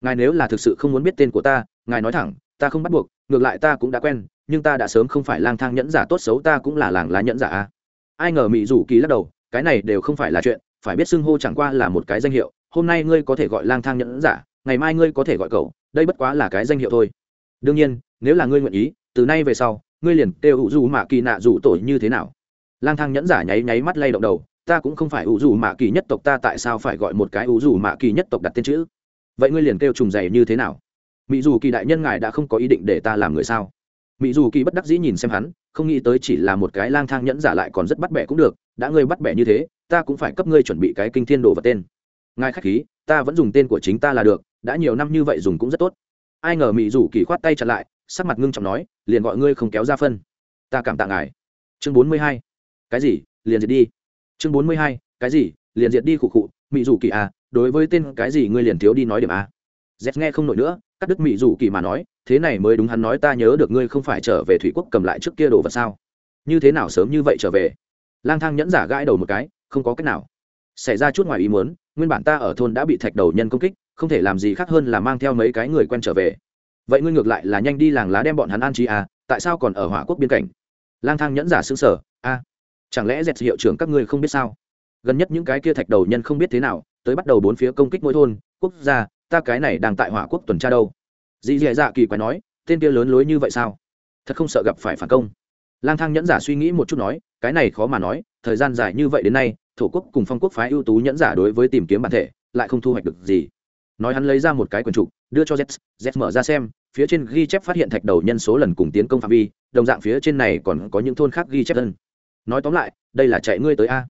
Ngài nếu là thực sự không muốn biết tên của ta, ngài nói thẳng, ta không bắt buộc, ngược lại ta cũng đã quen, nhưng ta đã sớm không phải lang thang nhẫn giả tốt xấu, ta cũng là làng lá nhẫn giả a. Ai ngờ mỹ dù kỳ lắc đầu, cái này đều không phải là chuyện, phải biết xưng hô chẳng qua là một cái danh hiệu, hôm nay ngươi có thể gọi lang thang nhẫn giả, ngày mai ngươi có thể gọi cậu, đây bất quá là cái danh hiệu thôi. Đương nhiên, nếu là ngươi nguyện ý, từ nay về sau, ngươi liền kêu hữu dù mạ kỳ nạ rủ tội như thế nào. Lang thang nhẫn giả nháy nháy mắt lay động đầu ta cũng không phải ủ dù mạ kỳ nhất tộc, ta tại sao phải gọi một cái ủ dù mạ kỳ nhất tộc đặt tên chữ? Vậy ngươi liền kêu trùng dày như thế nào? Mỹ dù kỳ đại nhân ngài đã không có ý định để ta làm người sao? Mỹ dù kỳ bất đắc dĩ nhìn xem hắn, không nghĩ tới chỉ là một cái lang thang nhẫn giả lại còn rất bắt bẻ cũng được, đã ngươi bắt bẻ như thế, ta cũng phải cấp ngươi chuẩn bị cái kinh thiên đồ và tên. Ngài khách khí, ta vẫn dùng tên của chính ta là được, đã nhiều năm như vậy dùng cũng rất tốt. Ai ngờ mỹ dù kỳ khoát tay chặt lại, sắc mặt ngưng trọng nói, liền gọi ngươi không kéo ra phân. Ta cảm tạ ngài. Chương bốn mươi hai. Cái gì? Liền diệt đi chương bốn mươi hai, cái gì? Liền diệt đi khụ khụ mỹ dù kỳ à đối với tên cái gì ngươi liền thiếu đi nói điểm à? Dẹt nghe không nổi nữa, cắt đứt mỹ dù kỳ mà nói, thế này mới đúng hắn nói ta nhớ được ngươi không phải trở về thủy quốc cầm lại trước kia đồ vật sao? Như thế nào sớm như vậy trở về? Lang thang nhẫn giả gãi đầu một cái, không có cách nào. Xảy ra chút ngoài ý muốn, nguyên bản ta ở thôn đã bị thạch đầu nhân công kích, không thể làm gì khác hơn là mang theo mấy cái người quen trở về. Vậy ngươi ngược lại là nhanh đi làng lá đem bọn hắn an trí à tại sao còn ở hỏa quốc biên cảnh? Lang thang nhẫn giả xứng sở a à, chẳng lẽ dẹt hiệu trưởng các ngươi không biết sao? Gần nhất những cái kia thạch đầu nhân không biết thế nào, tới bắt đầu bốn phía công kích mỗi thôn, quốc gia, ta cái này đang tại hỏa quốc tuần tra đâu. Dì dì dạ kỳ quái nói, tên kia lớn lối như vậy sao? Thật không sợ gặp phải phản công. Lang thang nhẫn giả suy nghĩ một chút nói, cái này khó mà nói, thời gian dài như vậy đến nay, thổ quốc cùng phong quốc phái ưu tú nhẫn giả đối với tìm kiếm bản thể, lại không thu hoạch được gì. Nói hắn lấy ra một cái quần trục, đưa cho z z mở ra xem, phía trên ghi chép phát hiện thạch đầu nhân số lần cùng tiến công phạm vi, đồng dạng phía trên này còn có những thôn khác ghi chép hơn nói tóm lại, đây là chạy ngươi tới a.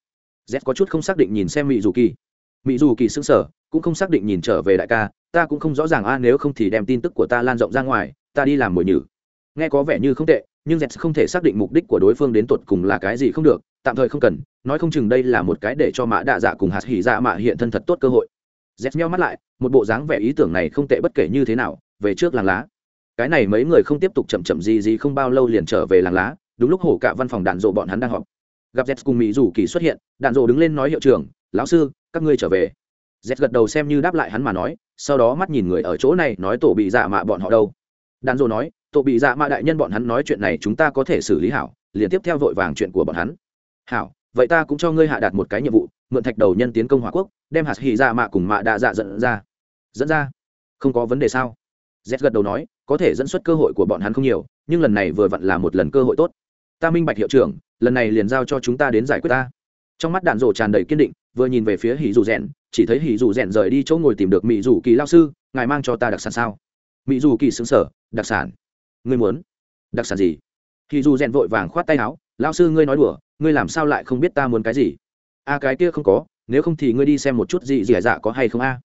Z có chút không xác định nhìn xem mỹ dù kỳ mỹ dù kỳ xứng sở cũng không xác định nhìn trở về đại ca, ta cũng không rõ ràng a, nếu không thì đem tin tức của ta lan rộng ra ngoài, ta đi làm mồi nhử. Nghe có vẻ như không tệ, nhưng z không thể xác định mục đích của đối phương đến tột cùng là cái gì không được, tạm thời không cần, nói không chừng đây là một cái để cho mã đạ dạ cùng hạt hỉ dạ mạ hiện thân thật tốt cơ hội. Z meo mắt lại, một bộ dáng vẻ ý tưởng này không tệ bất kể như thế nào, về trước làng lá. Cái này mấy người không tiếp tục chậm chậm gì gì không bao lâu liền trở về làng lá đúng lúc hổ cả văn phòng đạn dộ bọn hắn đang họp. Gặp z cùng mỹ rủ kỳ xuất hiện, đạn dộ đứng lên nói hiệu trưởng, lão sư, các ngươi trở về. Z gật đầu xem như đáp lại hắn mà nói, sau đó mắt nhìn người ở chỗ này nói tổ bị dạ mạ bọn họ đâu. Đạn dộ nói, tổ bị dạ mạ đại nhân bọn hắn nói chuyện này chúng ta có thể xử lý hảo, liền tiếp theo vội vàng chuyện của bọn hắn. Hảo, vậy ta cũng cho ngươi hạ đạt một cái nhiệm vụ, mượn thạch đầu nhân tiến công hòa quốc, đem hạt hỉ dạ mạ cùng mạ đạ dạ dẫn ra. Dẫn ra? Không có vấn đề sao? Z gật đầu nói, có thể dẫn xuất cơ hội của bọn hắn không nhiều, nhưng lần này vừa vặn là một lần cơ hội tốt ta minh bạch hiệu trưởng, lần này liền giao cho chúng ta đến giải quyết ta. Trong mắt đạn rổ tràn đầy kiên định, vừa nhìn về phía hỉ dù rèn, chỉ thấy hỉ dù rèn rời đi chỗ ngồi tìm được mỹ dù kỳ lao sư, ngài mang cho ta đặc sản sao? Mỹ dù kỳ xứng sở đặc sản. Ngươi muốn? Đặc sản gì? Hỉ dù rèn vội vàng khoát tay áo, lao sư ngươi nói đùa, ngươi làm sao lại không biết ta muốn cái gì? A, cái kia không có, nếu không thì ngươi đi xem một chút gì dì dạ có hay không a?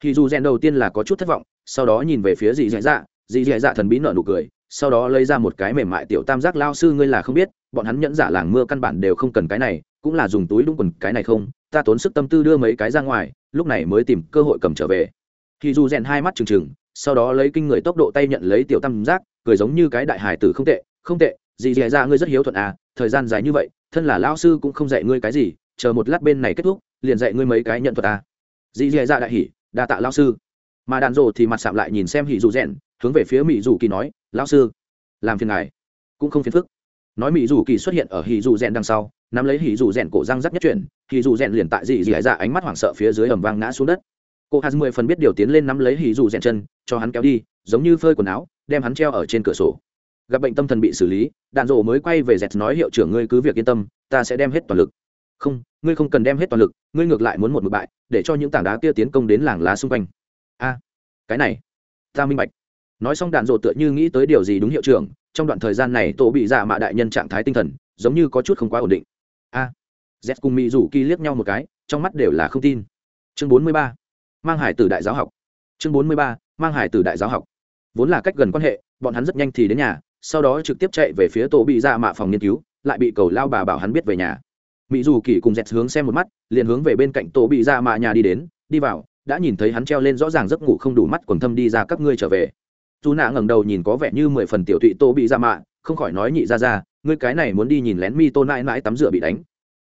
Thì dù rèn đầu tiên là có chút thất vọng, sau đó nhìn về phía dì dì dạ dì dì dạ thần bí nợ nụ cười sau đó lấy ra một cái mềm mại tiểu tam giác lao sư ngươi là không biết, bọn hắn nhẫn giả làng mưa căn bản đều không cần cái này, cũng là dùng túi đúng quần cái này không, ta tốn sức tâm tư đưa mấy cái ra ngoài, lúc này mới tìm cơ hội cầm trở về. Thì dù rèn hai mắt trừng trừng, sau đó lấy kinh người tốc độ tay nhận lấy tiểu tam giác, cười giống như cái đại hải tử không tệ không tệ, dì dì ra ngươi rất hiếu thuận à thời gian dài như vậy, thân là lao sư cũng không dạy ngươi cái gì, chờ một lát bên này kết thúc, liền dạy ngươi mấy cái nhận thuật à. Dì dì ra đại hỉ, đa tạ lao sư. Mà đàn rồ thì mặt sạm lại nhìn xem hỉ dù rèn hướng về phía mỹ dù kỳ nói, lão sư, làm phiền ngài. Cũng không phiền phức. Nói mỹ dù kỳ xuất hiện ở hỉ dù rèn đằng sau, nắm lấy hỉ dù rèn cổ răng rắc nhất chuyển, hỉ dù rèn liền tại dị dị dạ ánh mắt hoảng sợ phía dưới ẩm vang ngã xuống đất. Cô hạt mười phần biết điều tiến lên nắm lấy hỉ dù rèn chân, cho hắn kéo đi, giống như phơi quần áo, đem hắn treo ở trên cửa sổ. Gặp bệnh tâm thần bị xử lý, đạn rộ mới quay về dẹt nói, hiệu trưởng ngươi cứ việc yên tâm, ta sẽ đem hết toàn lực. Không, ngươi không cần đem hết toàn lực, ngươi ngược lại muốn một mực bại, để cho những tảng đá kia tiến công đến làng lá xung quanh. A, cái này, ta minh bạch nói xong đạn dộ tựa như nghĩ tới điều gì đúng hiệu trưởng, trong đoạn thời gian này tổ bị dạ mạ đại nhân trạng thái tinh thần, giống như có chút không quá ổn định. A. Z cùng mỹ rủ kỳ liếc nhau một cái, trong mắt đều là không tin. Chương bốn mươi ba. Mang hải từ đại giáo học. Chương bốn mươi ba. Mang hải từ đại giáo học. Vốn là cách gần quan hệ, bọn hắn rất nhanh thì đến nhà, sau đó trực tiếp chạy về phía tổ bị dạ mạ phòng nghiên cứu, lại bị cầu lao bà bảo hắn biết về nhà. Mỹ dù kỳ cùng dẹt hướng xem một mắt, liền hướng về bên cạnh tổ bị dạ mạ nhà đi đến, đi vào. Đã nhìn thấy hắn treo lên rõ ràng giấc ngủ không đủ mắt quần thâm đi ra các ngươi trở về dù nạ ngẩng đầu nhìn có vẻ như mười phần tiểu tụy tô bị dạ mạ, không khỏi nói nhị ra ra, ngươi cái này muốn đi nhìn lén mi tô mãi mãi tắm rửa bị đánh.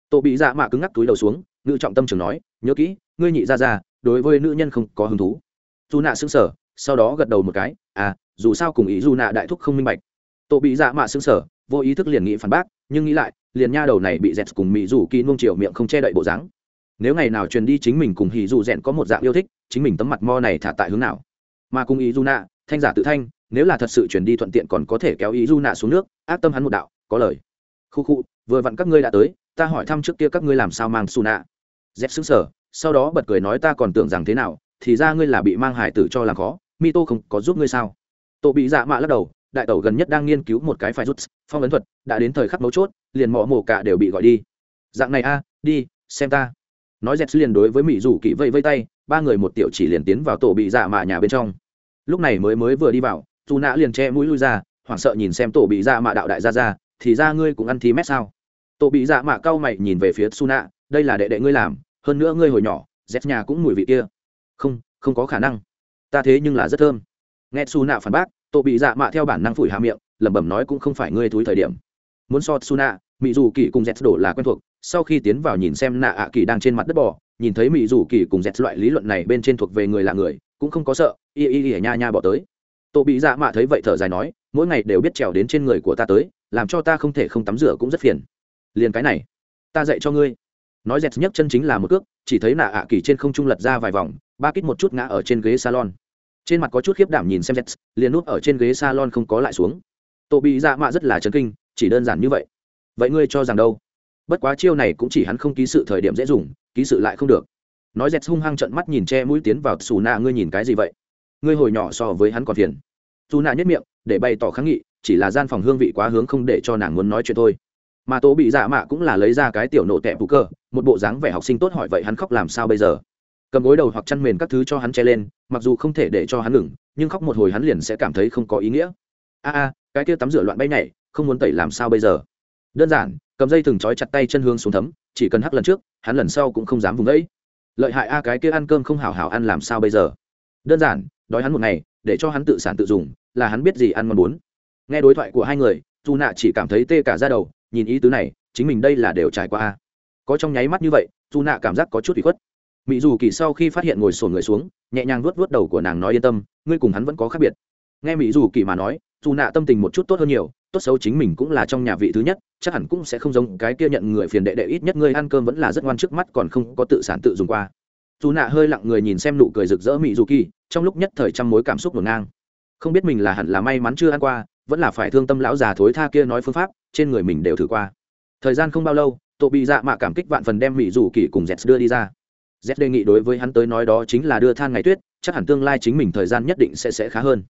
Tô bị dạ mạ cứng ngắc túi đầu xuống, ngự trọng tâm trường nói, nhớ kỹ, ngươi nhị ra ra, đối với nữ nhân không có hứng thú. Dù nạ xứng sở sau đó gật đầu một cái à dù sao cùng ý dù nạ đại thúc không minh bạch. Tô bị dạ mạ xứng sở vô ý thức liền nghĩ phản bác, nhưng nghĩ lại, liền nha đầu này bị dẹt cùng mỹ dù kỳ nung chiều miệng không che đậy bộ dáng. Nếu ngày nào truyền đi chính mình cùng hỉ dù rèn có một dạng yêu thích, chính mình tấm mặt mo này thả tại hướng nào? Mà cùng ý du nạ thanh giả tự thanh, nếu là thật sự chuyển đi thuận tiện còn có thể kéo ý du nạ xuống nước, ác tâm hắn một đạo, có lời. Khu khu, vừa vặn các ngươi đã tới, ta hỏi thăm trước kia các ngươi làm sao mang su nạ dép xứng sở sau đó bật cười nói ta còn tưởng rằng thế nào, thì ra ngươi là bị mang hải tử cho làm khó mi tô không có giúp ngươi sao? Tô bị dạ mạ lắc đầu, đại tẩu gần nhất đang nghiên cứu một cái phải rút, phong ấn thuật, đã đến thời khắc mấu chốt, liền mọ mổ cả đều bị gọi đi. Dạng này a, đi, xem ta. Nói dẹt liền đối với mỹ rủ kỵ vây vây tay, ba người một tiểu chỉ liền tiến vào tổ bị dạ mạ nhà bên trong lúc này mới mới vừa đi vào dù nã liền che mũi lui ra, hoảng sợ nhìn xem tổ bị dạ mạ đạo đại gia ra thì ra ngươi cũng ăn thí mét sao? Tổ bị dạ mạ cau mày nhìn về phía su nạ đây là đệ đệ ngươi làm, hơn nữa ngươi hồi nhỏ dép nhà cũng mùi vị kia. Không không có khả năng. Ta thế nhưng là rất thơm. Nghe su nạ phản bác tổ bị dạ mạ theo bản năng phủi hạ miệng, lẩm bẩm nói cũng không phải ngươi thúi thời điểm. Muốn so su nạ mỹ dù kỳ cùng dép đổ là quen thuộc, sau khi tiến vào nhìn xem nạ ạ kỳ đang trên mặt đất bò nhìn thấy mỹ dù kỳ cùng dẹt loại lý luận này bên trên thuộc về người là người, cũng không có sợ, y y y nha nha bỏ tới. Tổ bị dạ mạ thấy vậy thở dài nói, mỗi ngày đều biết trèo đến trên người của ta tới, làm cho ta không thể không tắm rửa cũng rất phiền. Liền cái này, ta dạy cho ngươi. Nói dẹt nhất chân chính là một cước, chỉ thấy nạ ạ kỳ trên không trung lật ra vài vòng, ba kích một chút ngã ở trên ghế salon. Trên mặt có chút khiếp đảm nhìn xem dẹt liền núp ở trên ghế salon không có lại xuống. Tổ bị dạ mạ rất là chấn kinh, chỉ đơn giản như vậy. Vậy ngươi cho rằng đâu? Bất quá chiêu này cũng chỉ hắn không ký sự thời điểm dễ dùng, ký sự lại không được. Nói dẹt hung hăng trận mắt nhìn che mũi tiến vào xù nạ ngươi nhìn cái gì vậy? Ngươi hồi nhỏ so với hắn còn phiền. Dù nạ nhất miệng, để bày tỏ kháng nghị, chỉ là gian phòng hương vị quá hướng không để cho nàng muốn nói chuyện thôi. Mà tố bị dạ mạ cũng là lấy ra cái tiểu nộ tẹp bù cơ, một bộ dáng vẻ học sinh tốt hỏi vậy hắn khóc làm sao bây giờ? Cầm gối đầu hoặc chăn mền các thứ cho hắn che lên, mặc dù không thể để cho hắn ngừng, nhưng khóc một hồi hắn liền sẽ cảm thấy không có ý nghĩa. A a, cái kia tắm rửa loạn bay nhảy, không muốn tẩy làm sao bây giờ? Đơn giản cầm dây thừng trói chặt tay chân hương xuống thấm, chỉ cần hắc lần trước, hắn lần sau cũng không dám vùng ấy lợi hại a, cái kia ăn cơm không hào hào ăn làm sao bây giờ? Đơn giản, đói hắn một ngày, để cho hắn tự sản tự dùng, là hắn biết gì ăn ngon muốn. Nghe đối thoại của hai người dù nạ chỉ cảm thấy tê cả ra đầu, nhìn ý tứ này, chính mình đây là đều trải qua a. Có trong nháy mắt như vậy dù nạ cảm giác có chút bị khuất. Mỹ dù kỳ sau khi phát hiện ngồi sổn người xuống, nhẹ nhàng vuốt vuốt đầu của nàng nói yên tâm, ngươi cùng hắn vẫn có khác biệt. Nghe mỹ dù kỳ mà nói dù nạ tâm tình một chút tốt hơn nhiều tốt xấu chính mình cũng là trong nhà vị thứ nhất, chắc hẳn cũng sẽ không giống cái kia nhận người phiền đệ đệ ít nhất ngươi ăn cơm vẫn là rất ngoan trước mắt còn không có tự sản tự dùng qua. Dù nạ hơi lặng người nhìn xem nụ cười rực rỡ mỹ dù kỳ trong lúc nhất thời trăm mối cảm xúc ngổn ngang. Không biết mình là hẳn là may mắn chưa ăn qua, vẫn là phải thương tâm lão già thối tha kia nói phương pháp, trên người mình đều thử qua. Thời gian không bao lâu tổ bị dạ mạ cảm kích vạn phần đem mỹ dù kỳ cùng z đưa đi ra. Z đề nghị đối với hắn tới nói đó chính là đưa than ngày tuyết, chắc hẳn tương lai chính mình thời gian nhất định sẽ sẽ khá hơn.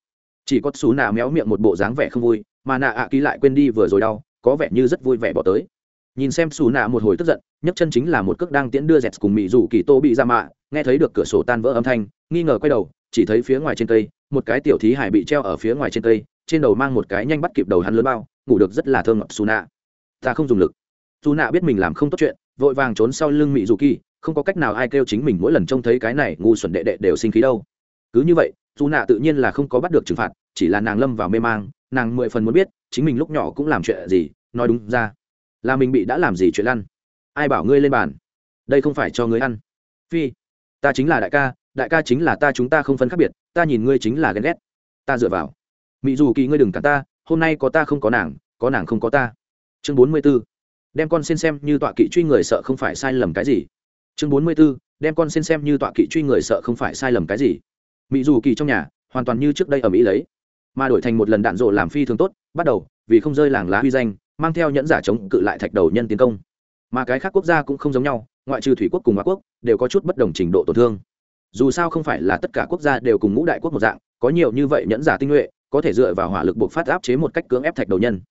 Chỉ có xú nạ méo miệng một bộ dáng vẻ không vui mà nạ ạ ký lại quên đi vừa rồi đau, có vẻ như rất vui vẻ bỏ tới. Nhìn xem xù nạ một hồi tức giận, nhấc chân chính là một cước đang tiễn đưa dẹt cùng mỹ rủ kỳ tô bị ra mạ, nghe thấy được cửa sổ tan vỡ âm thanh, nghi ngờ quay đầu, chỉ thấy phía ngoài trên cây, một cái tiểu thí hải bị treo ở phía ngoài trên cây, trên đầu mang một cái nhanh bắt kịp đầu hắn lớn bao, ngủ được rất là thơm ngọt xù nạ. Ta không dùng lực. Xù nạ biết mình làm không tốt chuyện, vội vàng trốn sau lưng mỹ dù kỳ, không có cách nào ai kêu chính mình mỗi lần trông thấy cái này ngu xuẩn đệ đệ đều sinh khí đâu. Cứ như vậy dù nạ tự nhiên là không có bắt được trừng phạt, chỉ là nàng lâm vào mê mang nàng mười phần muốn biết chính mình lúc nhỏ cũng làm chuyện gì, nói đúng ra, là mình bị đã làm gì chuyện ăn ai bảo ngươi lên bàn? Đây không phải cho ngươi ăn. Phi, ta chính là đại ca đại ca chính là ta, chúng ta không phân khác biệt, ta nhìn ngươi chính là ghen ghét. Ta dựa vào. Mỹ dù kỳ ngươi đừng cả ta, hôm nay có ta không có nàng có nàng không có ta. Chương bốn mươi b ố đem con xin xem như tọa kỵ truy người sợ không phải sai lầm cái gì. Chương bốn mươi b ố đem con xin xem như tọa kỵ truy người sợ không phải sai lầm cái gì. Mỹ dù kỳ trong nhà, hoàn toàn như trước đây ở mỹ lấy mà đổi thành một lần đạn rộ làm phi thường tốt, bắt đầu, vì không rơi làng lá huy danh, mang theo nhẫn giả chống cự lại thạch đầu nhân tiến công. Mà cái khác quốc gia cũng không giống nhau, ngoại trừ thủy quốc cùng mã quốc, đều có chút bất đồng trình độ tổn thương. Dù sao không phải là tất cả quốc gia đều cùng ngũ đại quốc một dạng, có nhiều như vậy nhẫn giả tinh nhuệ, có thể dựa vào hỏa lực buộc phát áp chế một cách cưỡng ép thạch đầu nhân.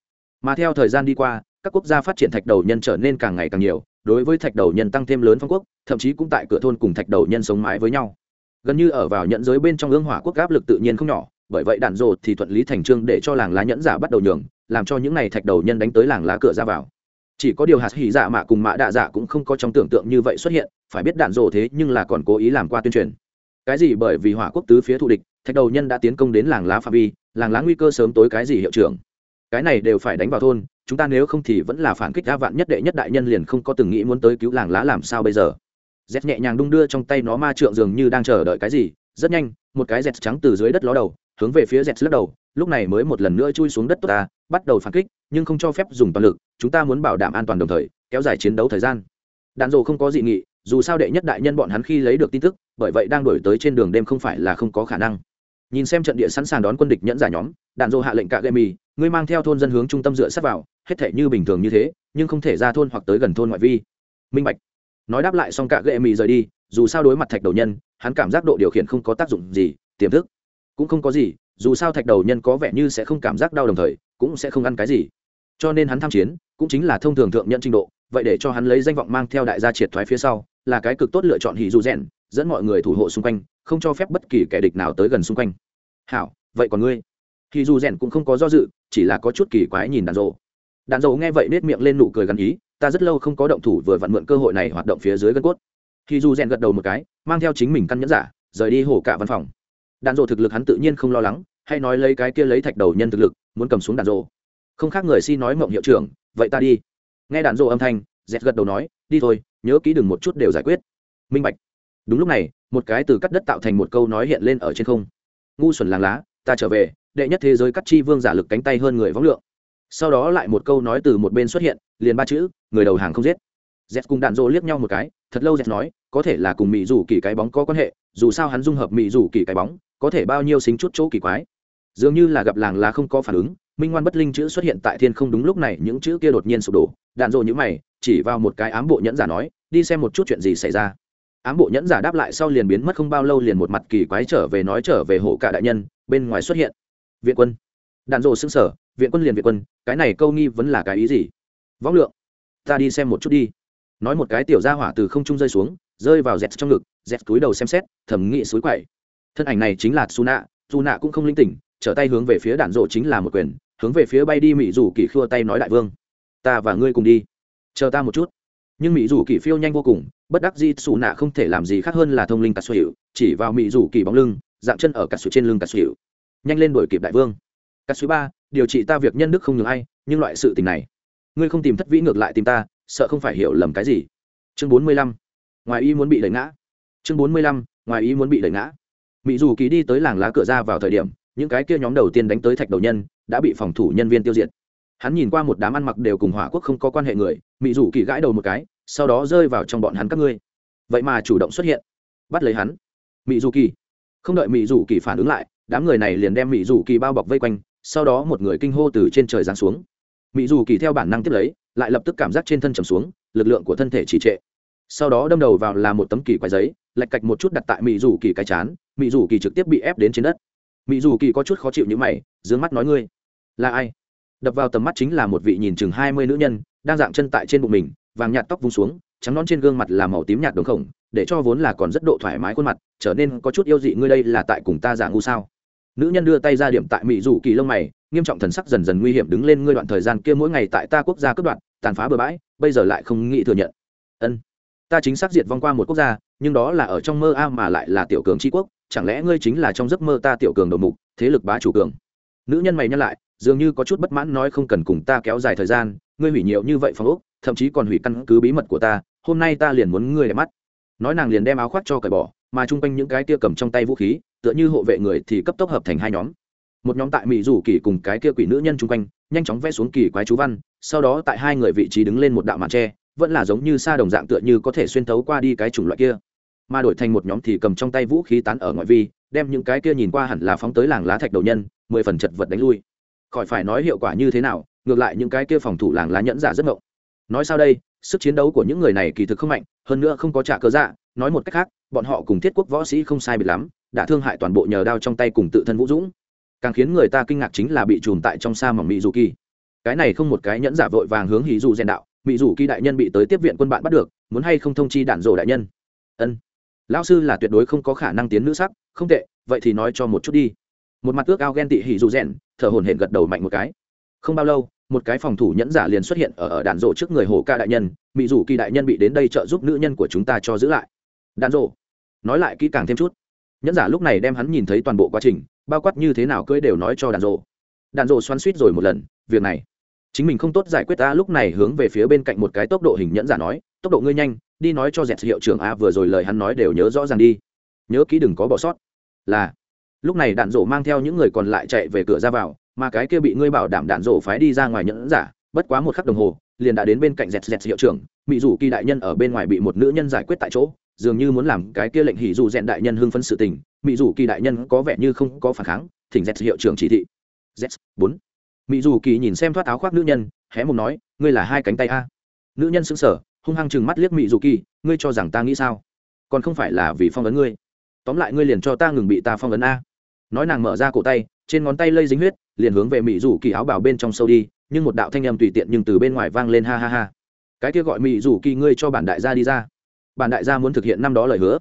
Mà theo thời gian đi qua, các quốc gia phát triển thạch đầu nhân trở nên càng ngày càng nhiều, đối với thạch đầu nhân tăng thêm lớn phong quốc, thậm chí cũng tại cửa thôn cùng thạch đầu nhân sống mái với nhau. Gần như ở vào nhận giới bên trong ương hỏa quốc áp lực tự nhiên không nhỏ bởi vậy đạn rồ thì thuận lý thành trương để cho làng lá nhẫn giả bắt đầu nhường, làm cho những n à y thạch đầu nhân đánh tới làng lá cửa ra vào. Chỉ có điều hạt hỉ dạ mạ cùng mạ đạ dạ cũng không có trong tưởng tượng như vậy xuất hiện, phải biết đạn rồ thế nhưng là còn cố ý làm qua tuyên truyền. Cái gì bởi vì hỏa quốc tứ phía thù địch, thạch đầu nhân đã tiến công đến làng lá phạm vi, làng lá nguy cơ sớm tối cái gì hiệu trưởng? Cái này đều phải đánh vào thôn, chúng ta nếu không thì vẫn là phản kích đa vạn nhất đệ nhất đại nhân liền không có từng nghĩ muốn tới cứu làng lá làm sao bây giờ. Z nhẹ nhàng đung đưa trong tay nó ma trượng dường như đang chờ đợi cái gì, rất nhanh, một cái dẹt trắng từ dưới đất ló đầu hướng về phía dẹt lắc đầu, lúc này mới một lần nữa chui xuống đất tốt ta, bắt đầu phản kích, nhưng không cho phép dùng toàn lực, chúng ta muốn bảo đảm an toàn đồng thời, kéo dài chiến đấu thời gian. Đạn dồ không có dị nghị, dù sao đệ nhất đại nhân bọn hắn khi lấy được tin tức, bởi vậy đang đổi tới trên đường đêm không phải là không có khả năng. Nhìn xem trận địa sẵn sàng đón quân địch nhẫn giả nhóm, đạn dồ hạ lệnh cạ gây mì ngươi mang theo thôn dân hướng trung tâm dựa sát vào, hết thể như bình thường như thế, nhưng không thể ra thôn hoặc tới gần thôn ngoại vi. Minh bạch nói đáp lại xong cạ gệ mì rời đi, dù sao đối mặt thạch đầu nhân, hắn cảm giác độ điều khiển không có tác dụng gì, tiềm thức cũng không có gì, dù sao thạch đầu nhân có vẻ như sẽ không cảm giác đau đồng thời, cũng sẽ không ăn cái gì. Cho nên hắn tham chiến, cũng chính là thông thường thượng nhận trình độ, vậy để cho hắn lấy danh vọng mang theo đại gia triệt thoái phía sau, là cái cực tốt lựa chọn hỉ dù rèn, dẫn mọi người thủ hộ xung quanh, không cho phép bất kỳ kẻ địch nào tới gần xung quanh. Hảo, vậy còn ngươi? Hỉ dù rèn cũng không có do dự, chỉ là có chút kỳ quái nhìn đàn rộ đàn rộ nghe vậy nết miệng lên nụ cười gắn ý, ta rất lâu không có động thủ vừa vặn mượn cơ hội này hoạt động phía dưới gân cốt. Khi dù rèn gật đầu một cái, mang theo chính mình căn nhẫn giả, rời đi hổ cả văn phòng đạn dộ thực lực hắn tự nhiên không lo lắng, hay nói lấy cái kia lấy thạch đầu nhân thực lực, muốn cầm xuống đạn dộ không khác người si nói mộng hiệu trưởng, vậy ta đi. Nghe đạn dộ âm thanh dẹt gật đầu nói, đi thôi, nhớ kỹ đừng một chút đều giải quyết. Minh bạch. Đúng lúc này, một cái từ cắt đất tạo thành một câu nói hiện lên ở trên không. Ngu xuẩn làng lá, ta trở về, đệ nhất thế giới cắt chi vương giả lực cánh tay hơn người võng lượng. Sau đó lại một câu nói từ một bên xuất hiện, liền ba chữ, người đầu hàng không giết. Z cùng đạn dỗ liếc nhau một cái, thật lâu z nói, có thể là cùng mỹ dù kỳ cái bóng có quan hệ, dù sao hắn dung hợp mỹ dù kỳ cái bóng có thể bao nhiêu xính chút chỗ kỳ quái. Dường như là gặp làng là không có phản ứng, minh ngoan bất linh chữ xuất hiện tại thiên không đúng lúc này, những chữ kia đột nhiên sụp đổ, đạn dộ những mày, chỉ vào một cái ám bộ nhẫn giả nói, đi xem một chút chuyện gì xảy ra. Ám bộ nhẫn giả đáp lại sau liền biến mất không bao lâu liền một mặt kỳ quái trở về nói trở về hộ cả đại nhân, bên ngoài xuất hiện. Viện quân. Đạn dộ xưng sở viện quân liền viện quân, cái này câu nghi vẫn là cái ý gì? Võng lượng, ta đi xem một chút đi. Nói một cái tiểu ra hỏa từ không trung rơi xuống, rơi vào dẹt trong ngực dẹt túi đầu xem xét thẩm nghị suối quậy thân ảnh này chính là su nạ su nạ cũng không linh tỉnh, trở tay hướng về phía đạn rộ chính là một quyền, hướng về phía bay đi mỹ dù kỳ khua tay nói đại vương. Ta và ngươi cùng đi. Chờ ta một chút. Nhưng mỹ dù kỳ phiêu nhanh vô cùng, bất đắc di xù nạ không thể làm gì khác hơn là thông linh cà sụi chỉ vào mỹ dù kỳ bóng lưng, dạng chân ở cà sù trên lưng cà sụi nhanh lên đuổi kịp đại vương. Cà sù ba, điều trị ta việc nhân đức không ngừng ai, nhưng loại sự tình này, ngươi không tìm thất vĩ ngược lại tìm ta, sợ không phải hiểu lầm cái gì. Chương bốn mươi lăm, ngoài ý muốn bị đẩy ngã. Chương bốn mươi lăm, ngoài ý muốn bị đẩy ngã mỹ dù kỳ đi tới làng lá cửa ra vào thời điểm, những cái kia nhóm đầu tiên đánh tới thạch đầu nhân, đã bị phòng thủ nhân viên tiêu diệt. Hắn nhìn qua một đám ăn mặc đều cùng hỏa quốc không có quan hệ người mỹ dù kỳ gãi đầu một cái, sau đó rơi vào trong bọn hắn các ngươi. Vậy mà chủ động xuất hiện, bắt lấy hắn. Mỹ dù kỳ. Không đợi mỹ dù kỳ phản ứng lại, đám người này liền đem mỹ dù kỳ bao bọc vây quanh, sau đó một người kinh hô từ trên trời giáng xuống. Mỹ dù kỳ theo bản năng tiếp lấy, lại lập tức cảm giác trên thân trầm xuống, lực lượng của thân thể trì trệ. Sau đó đâm đầu vào là một tấm kỳ quái giấy, lạch cạch một chút đặt tại mỹ dù kỳ cái chán mỹ dù kỳ trực tiếp bị ép đến trên đất. Mỹ dù kỳ có chút khó chịu như mày d ư ơ n g mắt nói ngươi, là ai? Đập vào tầm mắt chính là một vị nhìn chừng hai mươi nữ nhân, đang dạng chân tại trên bụng mình, vàng nhạt tóc vung xuống, trắng non trên gương mặt là màu tím nhạt đồng khổng, để cho vốn là còn rất độ thoải mái khuôn mặt, trở nên có chút yêu dị ngươi đây là tại cùng ta giả ngu sao? Nữ nhân đưa tay ra điểm tại mỹ dù kỳ lông mày, nghiêm trọng thần sắc dần dần nguy hiểm đứng lên ngươi đoạn thời gian kia mỗi ngày tại ta quốc gia cướp đoạt, tàn phá bừa bãi, bây giờ lại không nghĩ thừa nhận. Ân, ta chính xác diệt vong qua một quốc gia, nhưng đó là ở trong mơ a mà lại là tiểu cường tri quốc chẳng lẽ ngươi chính là trong giấc mơ ta tiểu cường đầu mục, thế lực bá chủ cường? Nữ nhân mày nhắc lại, dường như có chút bất mãn nói không cần cùng ta kéo dài thời gian, ngươi hủy nhiều như vậy phong ốc, thậm chí còn hủy căn cứ bí mật của ta, hôm nay ta liền muốn ngươi để mắt. Nói nàng liền đem áo khoác cho cởi bỏ, mà chung quanh những cái kia cầm trong tay vũ khí, tựa như hộ vệ người thì cấp tốc hợp thành hai nhóm. Một nhóm tại mỹ rủ kỳ cùng cái kia quỷ nữ nhân chung quanh, nhanh chóng vẽ xuống kỳ quái chú văn, sau đó tại hai người vị trí đứng lên một đạo màn tre, vẫn là giống như xa đồng dạng tựa như có thể xuyên thấu qua đi cái chủng loại kia mà đổi thành một nhóm thì cầm trong tay vũ khí tán ở ngoại vi, đem những cái kia nhìn qua hẳn là phóng tới làng lá thạch đầu nhân, mười phần chật vật đánh lui. Khỏi phải nói hiệu quả như thế nào, ngược lại những cái kia phòng thủ làng lá nhẫn giả rất ngộng. Nói sao đây, sức chiến đấu của những người này kỳ thực không mạnh, hơn nữa không có trả cơ dạ nói một cách khác, bọn họ cùng thiết quốc võ sĩ không sai biệt lắm, đã thương hại toàn bộ nhờ đao trong tay cùng tự thân vũ dũng. Càng khiến người ta kinh ngạc chính là bị trùm tại trong sa mỏng mỹ dù kỳ cái này không một cái nhẫn giả vội vàng hướng hí dù rèn đạo mỹ dù kỳ đại nhân bị tới tiếp viện quân bạn bắt được, muốn hay không thông chi đạn rổ đại nhân? Ân lão sư là tuyệt đối không có khả năng tiến nữ sắc không tệ vậy thì nói cho một chút đi. Một mặt ước ao ghen tị hỉ dù rèn thở hồn hển gật đầu mạnh một cái. Không bao lâu một cái phòng thủ nhẫn giả liền xuất hiện ở, ở đạn rộ trước người hồ ca đại nhân mỹ dù kỳ đại nhân bị đến đây trợ giúp nữ nhân của chúng ta cho giữ lại. Đạn rộ. Nói lại kỹ càng thêm chút. Nhẫn giả lúc này đem hắn nhìn thấy toàn bộ quá trình bao quát như thế nào cưỡi đều nói cho đàn rộ. Đàn rộ xoắn suýt rồi một lần việc này. Chính mình không tốt giải quyết ta lúc này hướng về phía bên cạnh một cái tốc độ hình nhẫn giả nói tốc độ ngươi nhanh, đi nói cho dẹt hiệu trưởng a vừa rồi lời hắn nói đều nhớ rõ ràng đi. Nhớ kỹ đừng có bỏ sót. Là, lúc này đạn rổ mang theo những người còn lại chạy về cửa ra vào, mà cái kia bị ngươi bảo đảm đạn rổ phái đi ra ngoài nhẫn giả, bất quá một khắc đồng hồ, liền đã đến bên cạnh dẹt dẹt hiệu trưởng mỹ rủ kỳ đại nhân ở bên ngoài bị một nữ nhân giải quyết tại chỗ, dường như muốn làm cái kia lệnh hỉ dù dẹn đại nhân hưng phấn sự tình mỹ dù kỳ đại nhân có vẻ như không có phản kháng, thỉnh dẹt hiệu trưởng chỉ thị. Z bốn. Mỹ dù kỳ nhìn xem thoát áo khoác nữ nhân, hé mồm nói, ngươi là hai cánh tay a. Nữ nhân xứng sở hung hăng chừng mắt liếc mỹ dù kỳ, ngươi cho rằng ta nghĩ sao? Còn không phải là vì phong ấn ngươi. Tóm lại ngươi liền cho ta ngừng bị ta phong ấn a. Nói nàng mở ra cổ tay, trên ngón tay lây dính huyết, liền hướng về mỹ dù kỳ áo bảo bên trong sâu đi, nhưng một đạo thanh âm tùy tiện nhưng từ bên ngoài vang lên ha ha ha. Cái kia gọi mỹ dù kỳ ngươi cho bản đại gia đi ra. Bản đại gia muốn thực hiện năm đó lời hứa.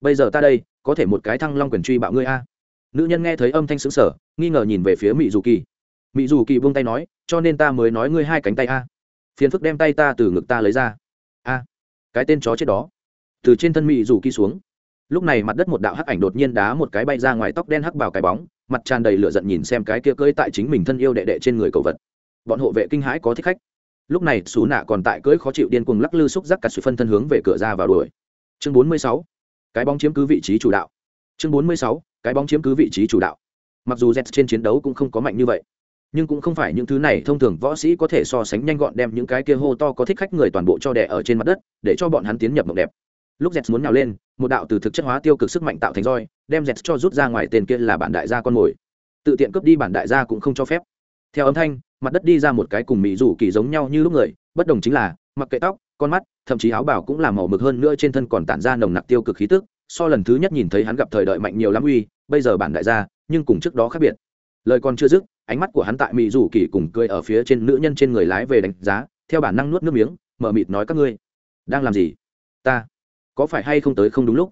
Bây giờ ta đây, có thể một cái thăng long quyền truy bạo ngươi a. Nữ nhân nghe thấy âm thanh xứng sở nghi ngờ nhìn về phía mỹ dù kỳ. Mỹ dù kỳ buông tay nói, cho nên ta mới nói ngươi hai cánh tay a. Phiền phức đem tay ta từ ngực ta lấy ra cái tên chó chết đó. Từ trên thân mỹ rủ kỳ xuống. Lúc này mặt đất một đạo hắc ảnh đột nhiên đá một cái bay ra ngoài tóc đen hắc vào cái bóng, mặt tràn đầy lửa giận nhìn xem cái kia cưỡi tại chính mình thân yêu đệ đệ trên người cầu vật. Bọn hộ vệ kinh hãi có thích khách. Lúc này xú nạ còn tại cưỡi khó chịu điên cuồng lắc lư xúc giác cả sự phân thân hướng về cửa ra vào đuổi. Chương 46. cái bóng chiếm cứ vị trí chủ đạo. Chương 46. cái bóng chiếm cứ vị trí chủ đạo. Mặc dù z trên chiến đấu cũng không có mạnh như vậy nhưng cũng không phải những thứ này thông thường võ sĩ có thể so sánh nhanh gọn đem những cái kia hô to có thích khách người toàn bộ cho đẻ ở trên mặt đất, để cho bọn hắn tiến nhập mộng đẹp. Lúc z muốn nhào lên, một đạo từ thực chất hóa tiêu cực sức mạnh tạo thành roi, đem z cho rút ra ngoài tên kia là bản đại gia con mồi. Tự tiện cướp đi bản đại gia cũng không cho phép. Theo âm thanh, mặt đất đi ra một cái cùng mỹ rủ kỳ giống nhau như lúc người, bất đồng chính là, mặc kệ tóc, con mắt, thậm chí áo bảo cũng làm màu mực hơn nữa trên thân còn tản ra nồng nặc tiêu cực khí tức, so lần thứ nhất nhìn thấy hắn gặp thời đợi mạnh nhiều lắm uy, bây giờ bản đại gia, nhưng cùng trước đó khác biệt. Lời còn chưa dứt ánh mắt của hắn tại mỹ rủ kỳ cùng cười ở phía trên nữ nhân trên người lái về đánh giá, theo bản năng nuốt nước miếng, mở mịt nói các ngươi, đang làm gì? Ta, có phải hay không tới không đúng lúc?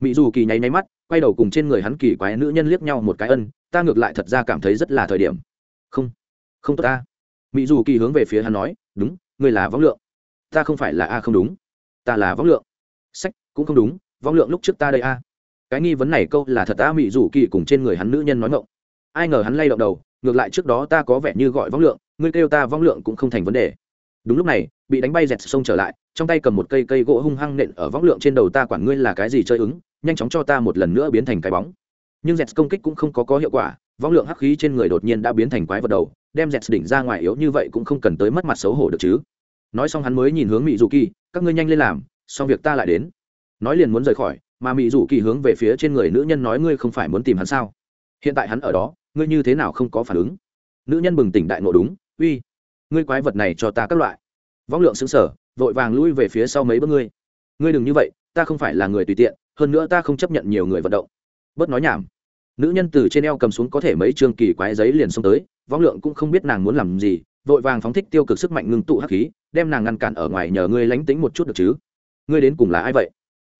Mỹ dù kỳ nháy nháy mắt, quay đầu cùng trên người hắn kỳ quái nữ nhân liếc nhau một cái ân, ta ngược lại thật ra cảm thấy rất là thời điểm. Không không tốt ta. Mỹ dù kỳ hướng về phía hắn nói, đúng, ngươi là võng lượng. Ta không phải là a không đúng. Ta là võng lượng. Sách, cũng không đúng, võng lượng lúc trước ta đây a. Cái nghi vấn này câu là thật ta mỹ dù kỳ cùng trên người hắn nữ nhân nói ngộng ai ngờ hắn lay động đầu ngược lại trước đó ta có vẻ như gọi vong lượng, ngươi kêu ta vong lượng cũng không thành vấn đề. Đúng lúc này, bị đánh bay dẹt sông trở lại, trong tay cầm một cây cây gỗ hung hăng nện ở vong lượng trên đầu ta quản ngươi là cái gì chơi ứng, nhanh chóng cho ta một lần nữa biến thành cái bóng. Nhưng dẹt công kích cũng không có có hiệu quả, vong lượng hắc khí trên người đột nhiên đã biến thành quái vật đầu, đem dẹt đỉnh ra ngoài yếu như vậy cũng không cần tới mất mặt xấu hổ được chứ. Nói xong hắn mới nhìn hướng mỹ dù kỳ các ngươi nhanh lên làm, xong việc ta lại đến. Nói liền muốn rời khỏi, mà mỹ dù kỳ hướng về phía trên người nữ nhân nói, ngươi không phải muốn tìm hắn sao? Hiện tại hắn ở đó ngươi như thế nào không có phản ứng? Nữ nhân bừng tỉnh đại ngộ đúng, uy, ngươi quái vật này cho ta các loại. Võng lượng xứng sở vội vàng lui về phía sau mấy bước ngươi. Ngươi đừng như vậy, ta không phải là người tùy tiện, hơn nữa ta không chấp nhận nhiều người vận động. Bớt nói nhảm. Nữ nhân từ trên eo cầm xuống có thể mấy trường kỳ quái giấy liền xông tới, võng lượng cũng không biết nàng muốn làm gì, vội vàng phóng thích tiêu cực sức mạnh ngưng tụ hắc khí, đem nàng ngăn cản ở ngoài nhờ ngươi lánh tính một chút được chứ? Ngươi đến cùng là ai vậy?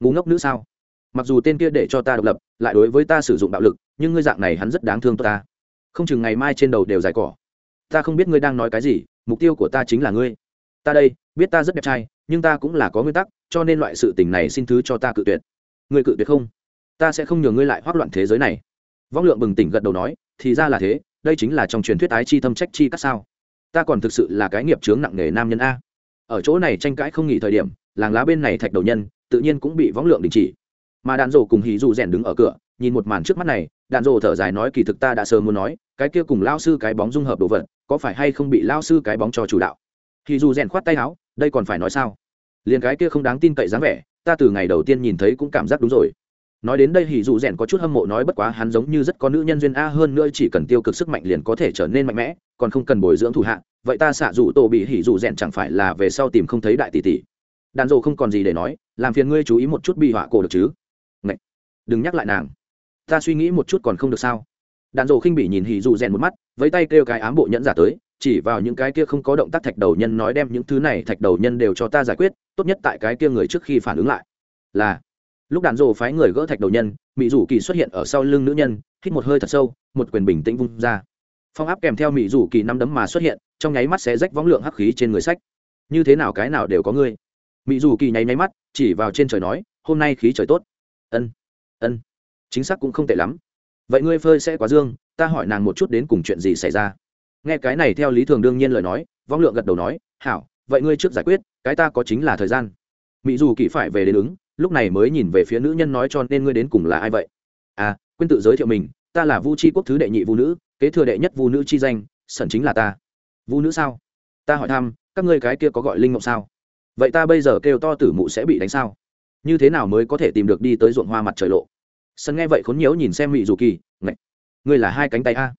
Ngu ngốc nữ sao? Mặc dù tên kia để cho ta độc lập, lại đối với ta sử dụng bạo lực, nhưng ngươi dạng này hắn rất đáng thương ta. Không chừng ngày mai trên đầu đều dài cỏ. Ta không biết ngươi đang nói cái gì, mục tiêu của ta chính là ngươi. Ta đây, biết ta rất đẹp trai, nhưng ta cũng là có nguyên tắc, cho nên loại sự tình này xin thứ cho ta cự tuyệt. Ngươi cự tuyệt không? Ta sẽ không nhường ngươi lại hoác loạn thế giới này. Vong lượng bừng tỉnh gật đầu nói, thì ra là thế, đây chính là trong truyền thuyết ái chi thâm trách chi các sao. Ta còn thực sự là cái nghiệp chướng nặng nề nam nhân a. Ở chỗ này tranh cãi không nghỉ thời điểm, làng lá bên này thạch đầu nhân, tự nhiên cũng bị võng lượng đình chỉ mà đạn rổ cùng hì dù rèn đứng ở cửa, nhìn một màn trước mắt này, đạn rổ thở dài nói kỳ thực ta đã sớm muốn nói, cái kia cùng lao sư cái bóng dung hợp đồ vật, có phải hay không bị lao sư cái bóng cho chủ đạo? Hì dù rèn khoát tay áo, đây còn phải nói sao? Liền cái kia không đáng tin cậy dáng vẻ, ta từ ngày đầu tiên nhìn thấy cũng cảm giác đúng rồi. Nói đến đây hỉ dù rèn có chút hâm mộ nói bất quá hắn giống như rất có nữ nhân duyên a, hơn nữa chỉ cần tiêu cực sức mạnh liền có thể trở nên mạnh mẽ, còn không cần bồi dưỡng thủ hạ, vậy ta xạ dù tổ bị hỉ dù rèn chẳng phải là về sau tìm không thấy đại tỷ tỷ. Đàn dộ không còn gì để nói, làm phiền ngươi chú ý một chút bị họa cổ được chứ? Ngậy! đừng nhắc lại nàng. Ta suy nghĩ một chút còn không được sao? Đàn rổ khinh bị nhìn hỉ dù rèn một mắt với tay kêu cái ám bộ nhẫn giả tới, chỉ vào những cái kia không có động tác thạch đầu nhân nói đem những thứ này thạch đầu nhân đều cho ta giải quyết, tốt nhất tại cái kia người trước khi phản ứng lại. Là. Lúc đàn rổ phái người gỡ thạch đầu nhân mỹ rủ kỳ xuất hiện ở sau lưng nữ nhân, hít một hơi thật sâu, một quyền bình tĩnh vung ra. Phong áp kèm theo mỹ rủ kỳ năm đấm mà xuất hiện, trong nháy mắt sẽ rách võng lượng hắc khí trên người sách. Như thế nào cái nào đều có ngươi. Mỹ rủ kỳ nháy nháy mắt, chỉ vào trên trời nói, hôm nay khí trời tốt ân ân, chính xác cũng không tệ lắm. Vậy ngươi phơi sẽ quá dương, ta hỏi nàng một chút đến cùng chuyện gì xảy ra. Nghe cái này theo lý thường đương nhiên lời nói, vong lượng gật đầu nói, hảo, vậy ngươi trước giải quyết, cái ta có chính là thời gian. Mỹ dù kỳ phải về đến ứng, lúc này mới nhìn về phía nữ nhân nói cho nên ngươi đến cùng là ai vậy? À quên tự giới thiệu mình, ta là vu chi quốc thứ đệ nhị vu nữ, kế thừa đệ nhất vu nữ chi danh, sẩn chính là ta. Vu nữ sao? Ta hỏi thăm, các ngươi cái kia có gọi linh ngộng sao? Vậy ta bây giờ kêu to tử mụ sẽ bị đánh sao? Như thế nào mới có thể tìm được đi tới ruộng hoa mặt trời lộ? Sân nghe vậy khốn nhiễu nhìn xem mỹ dù kỳ, ngạch, ngươi là hai cánh tay a.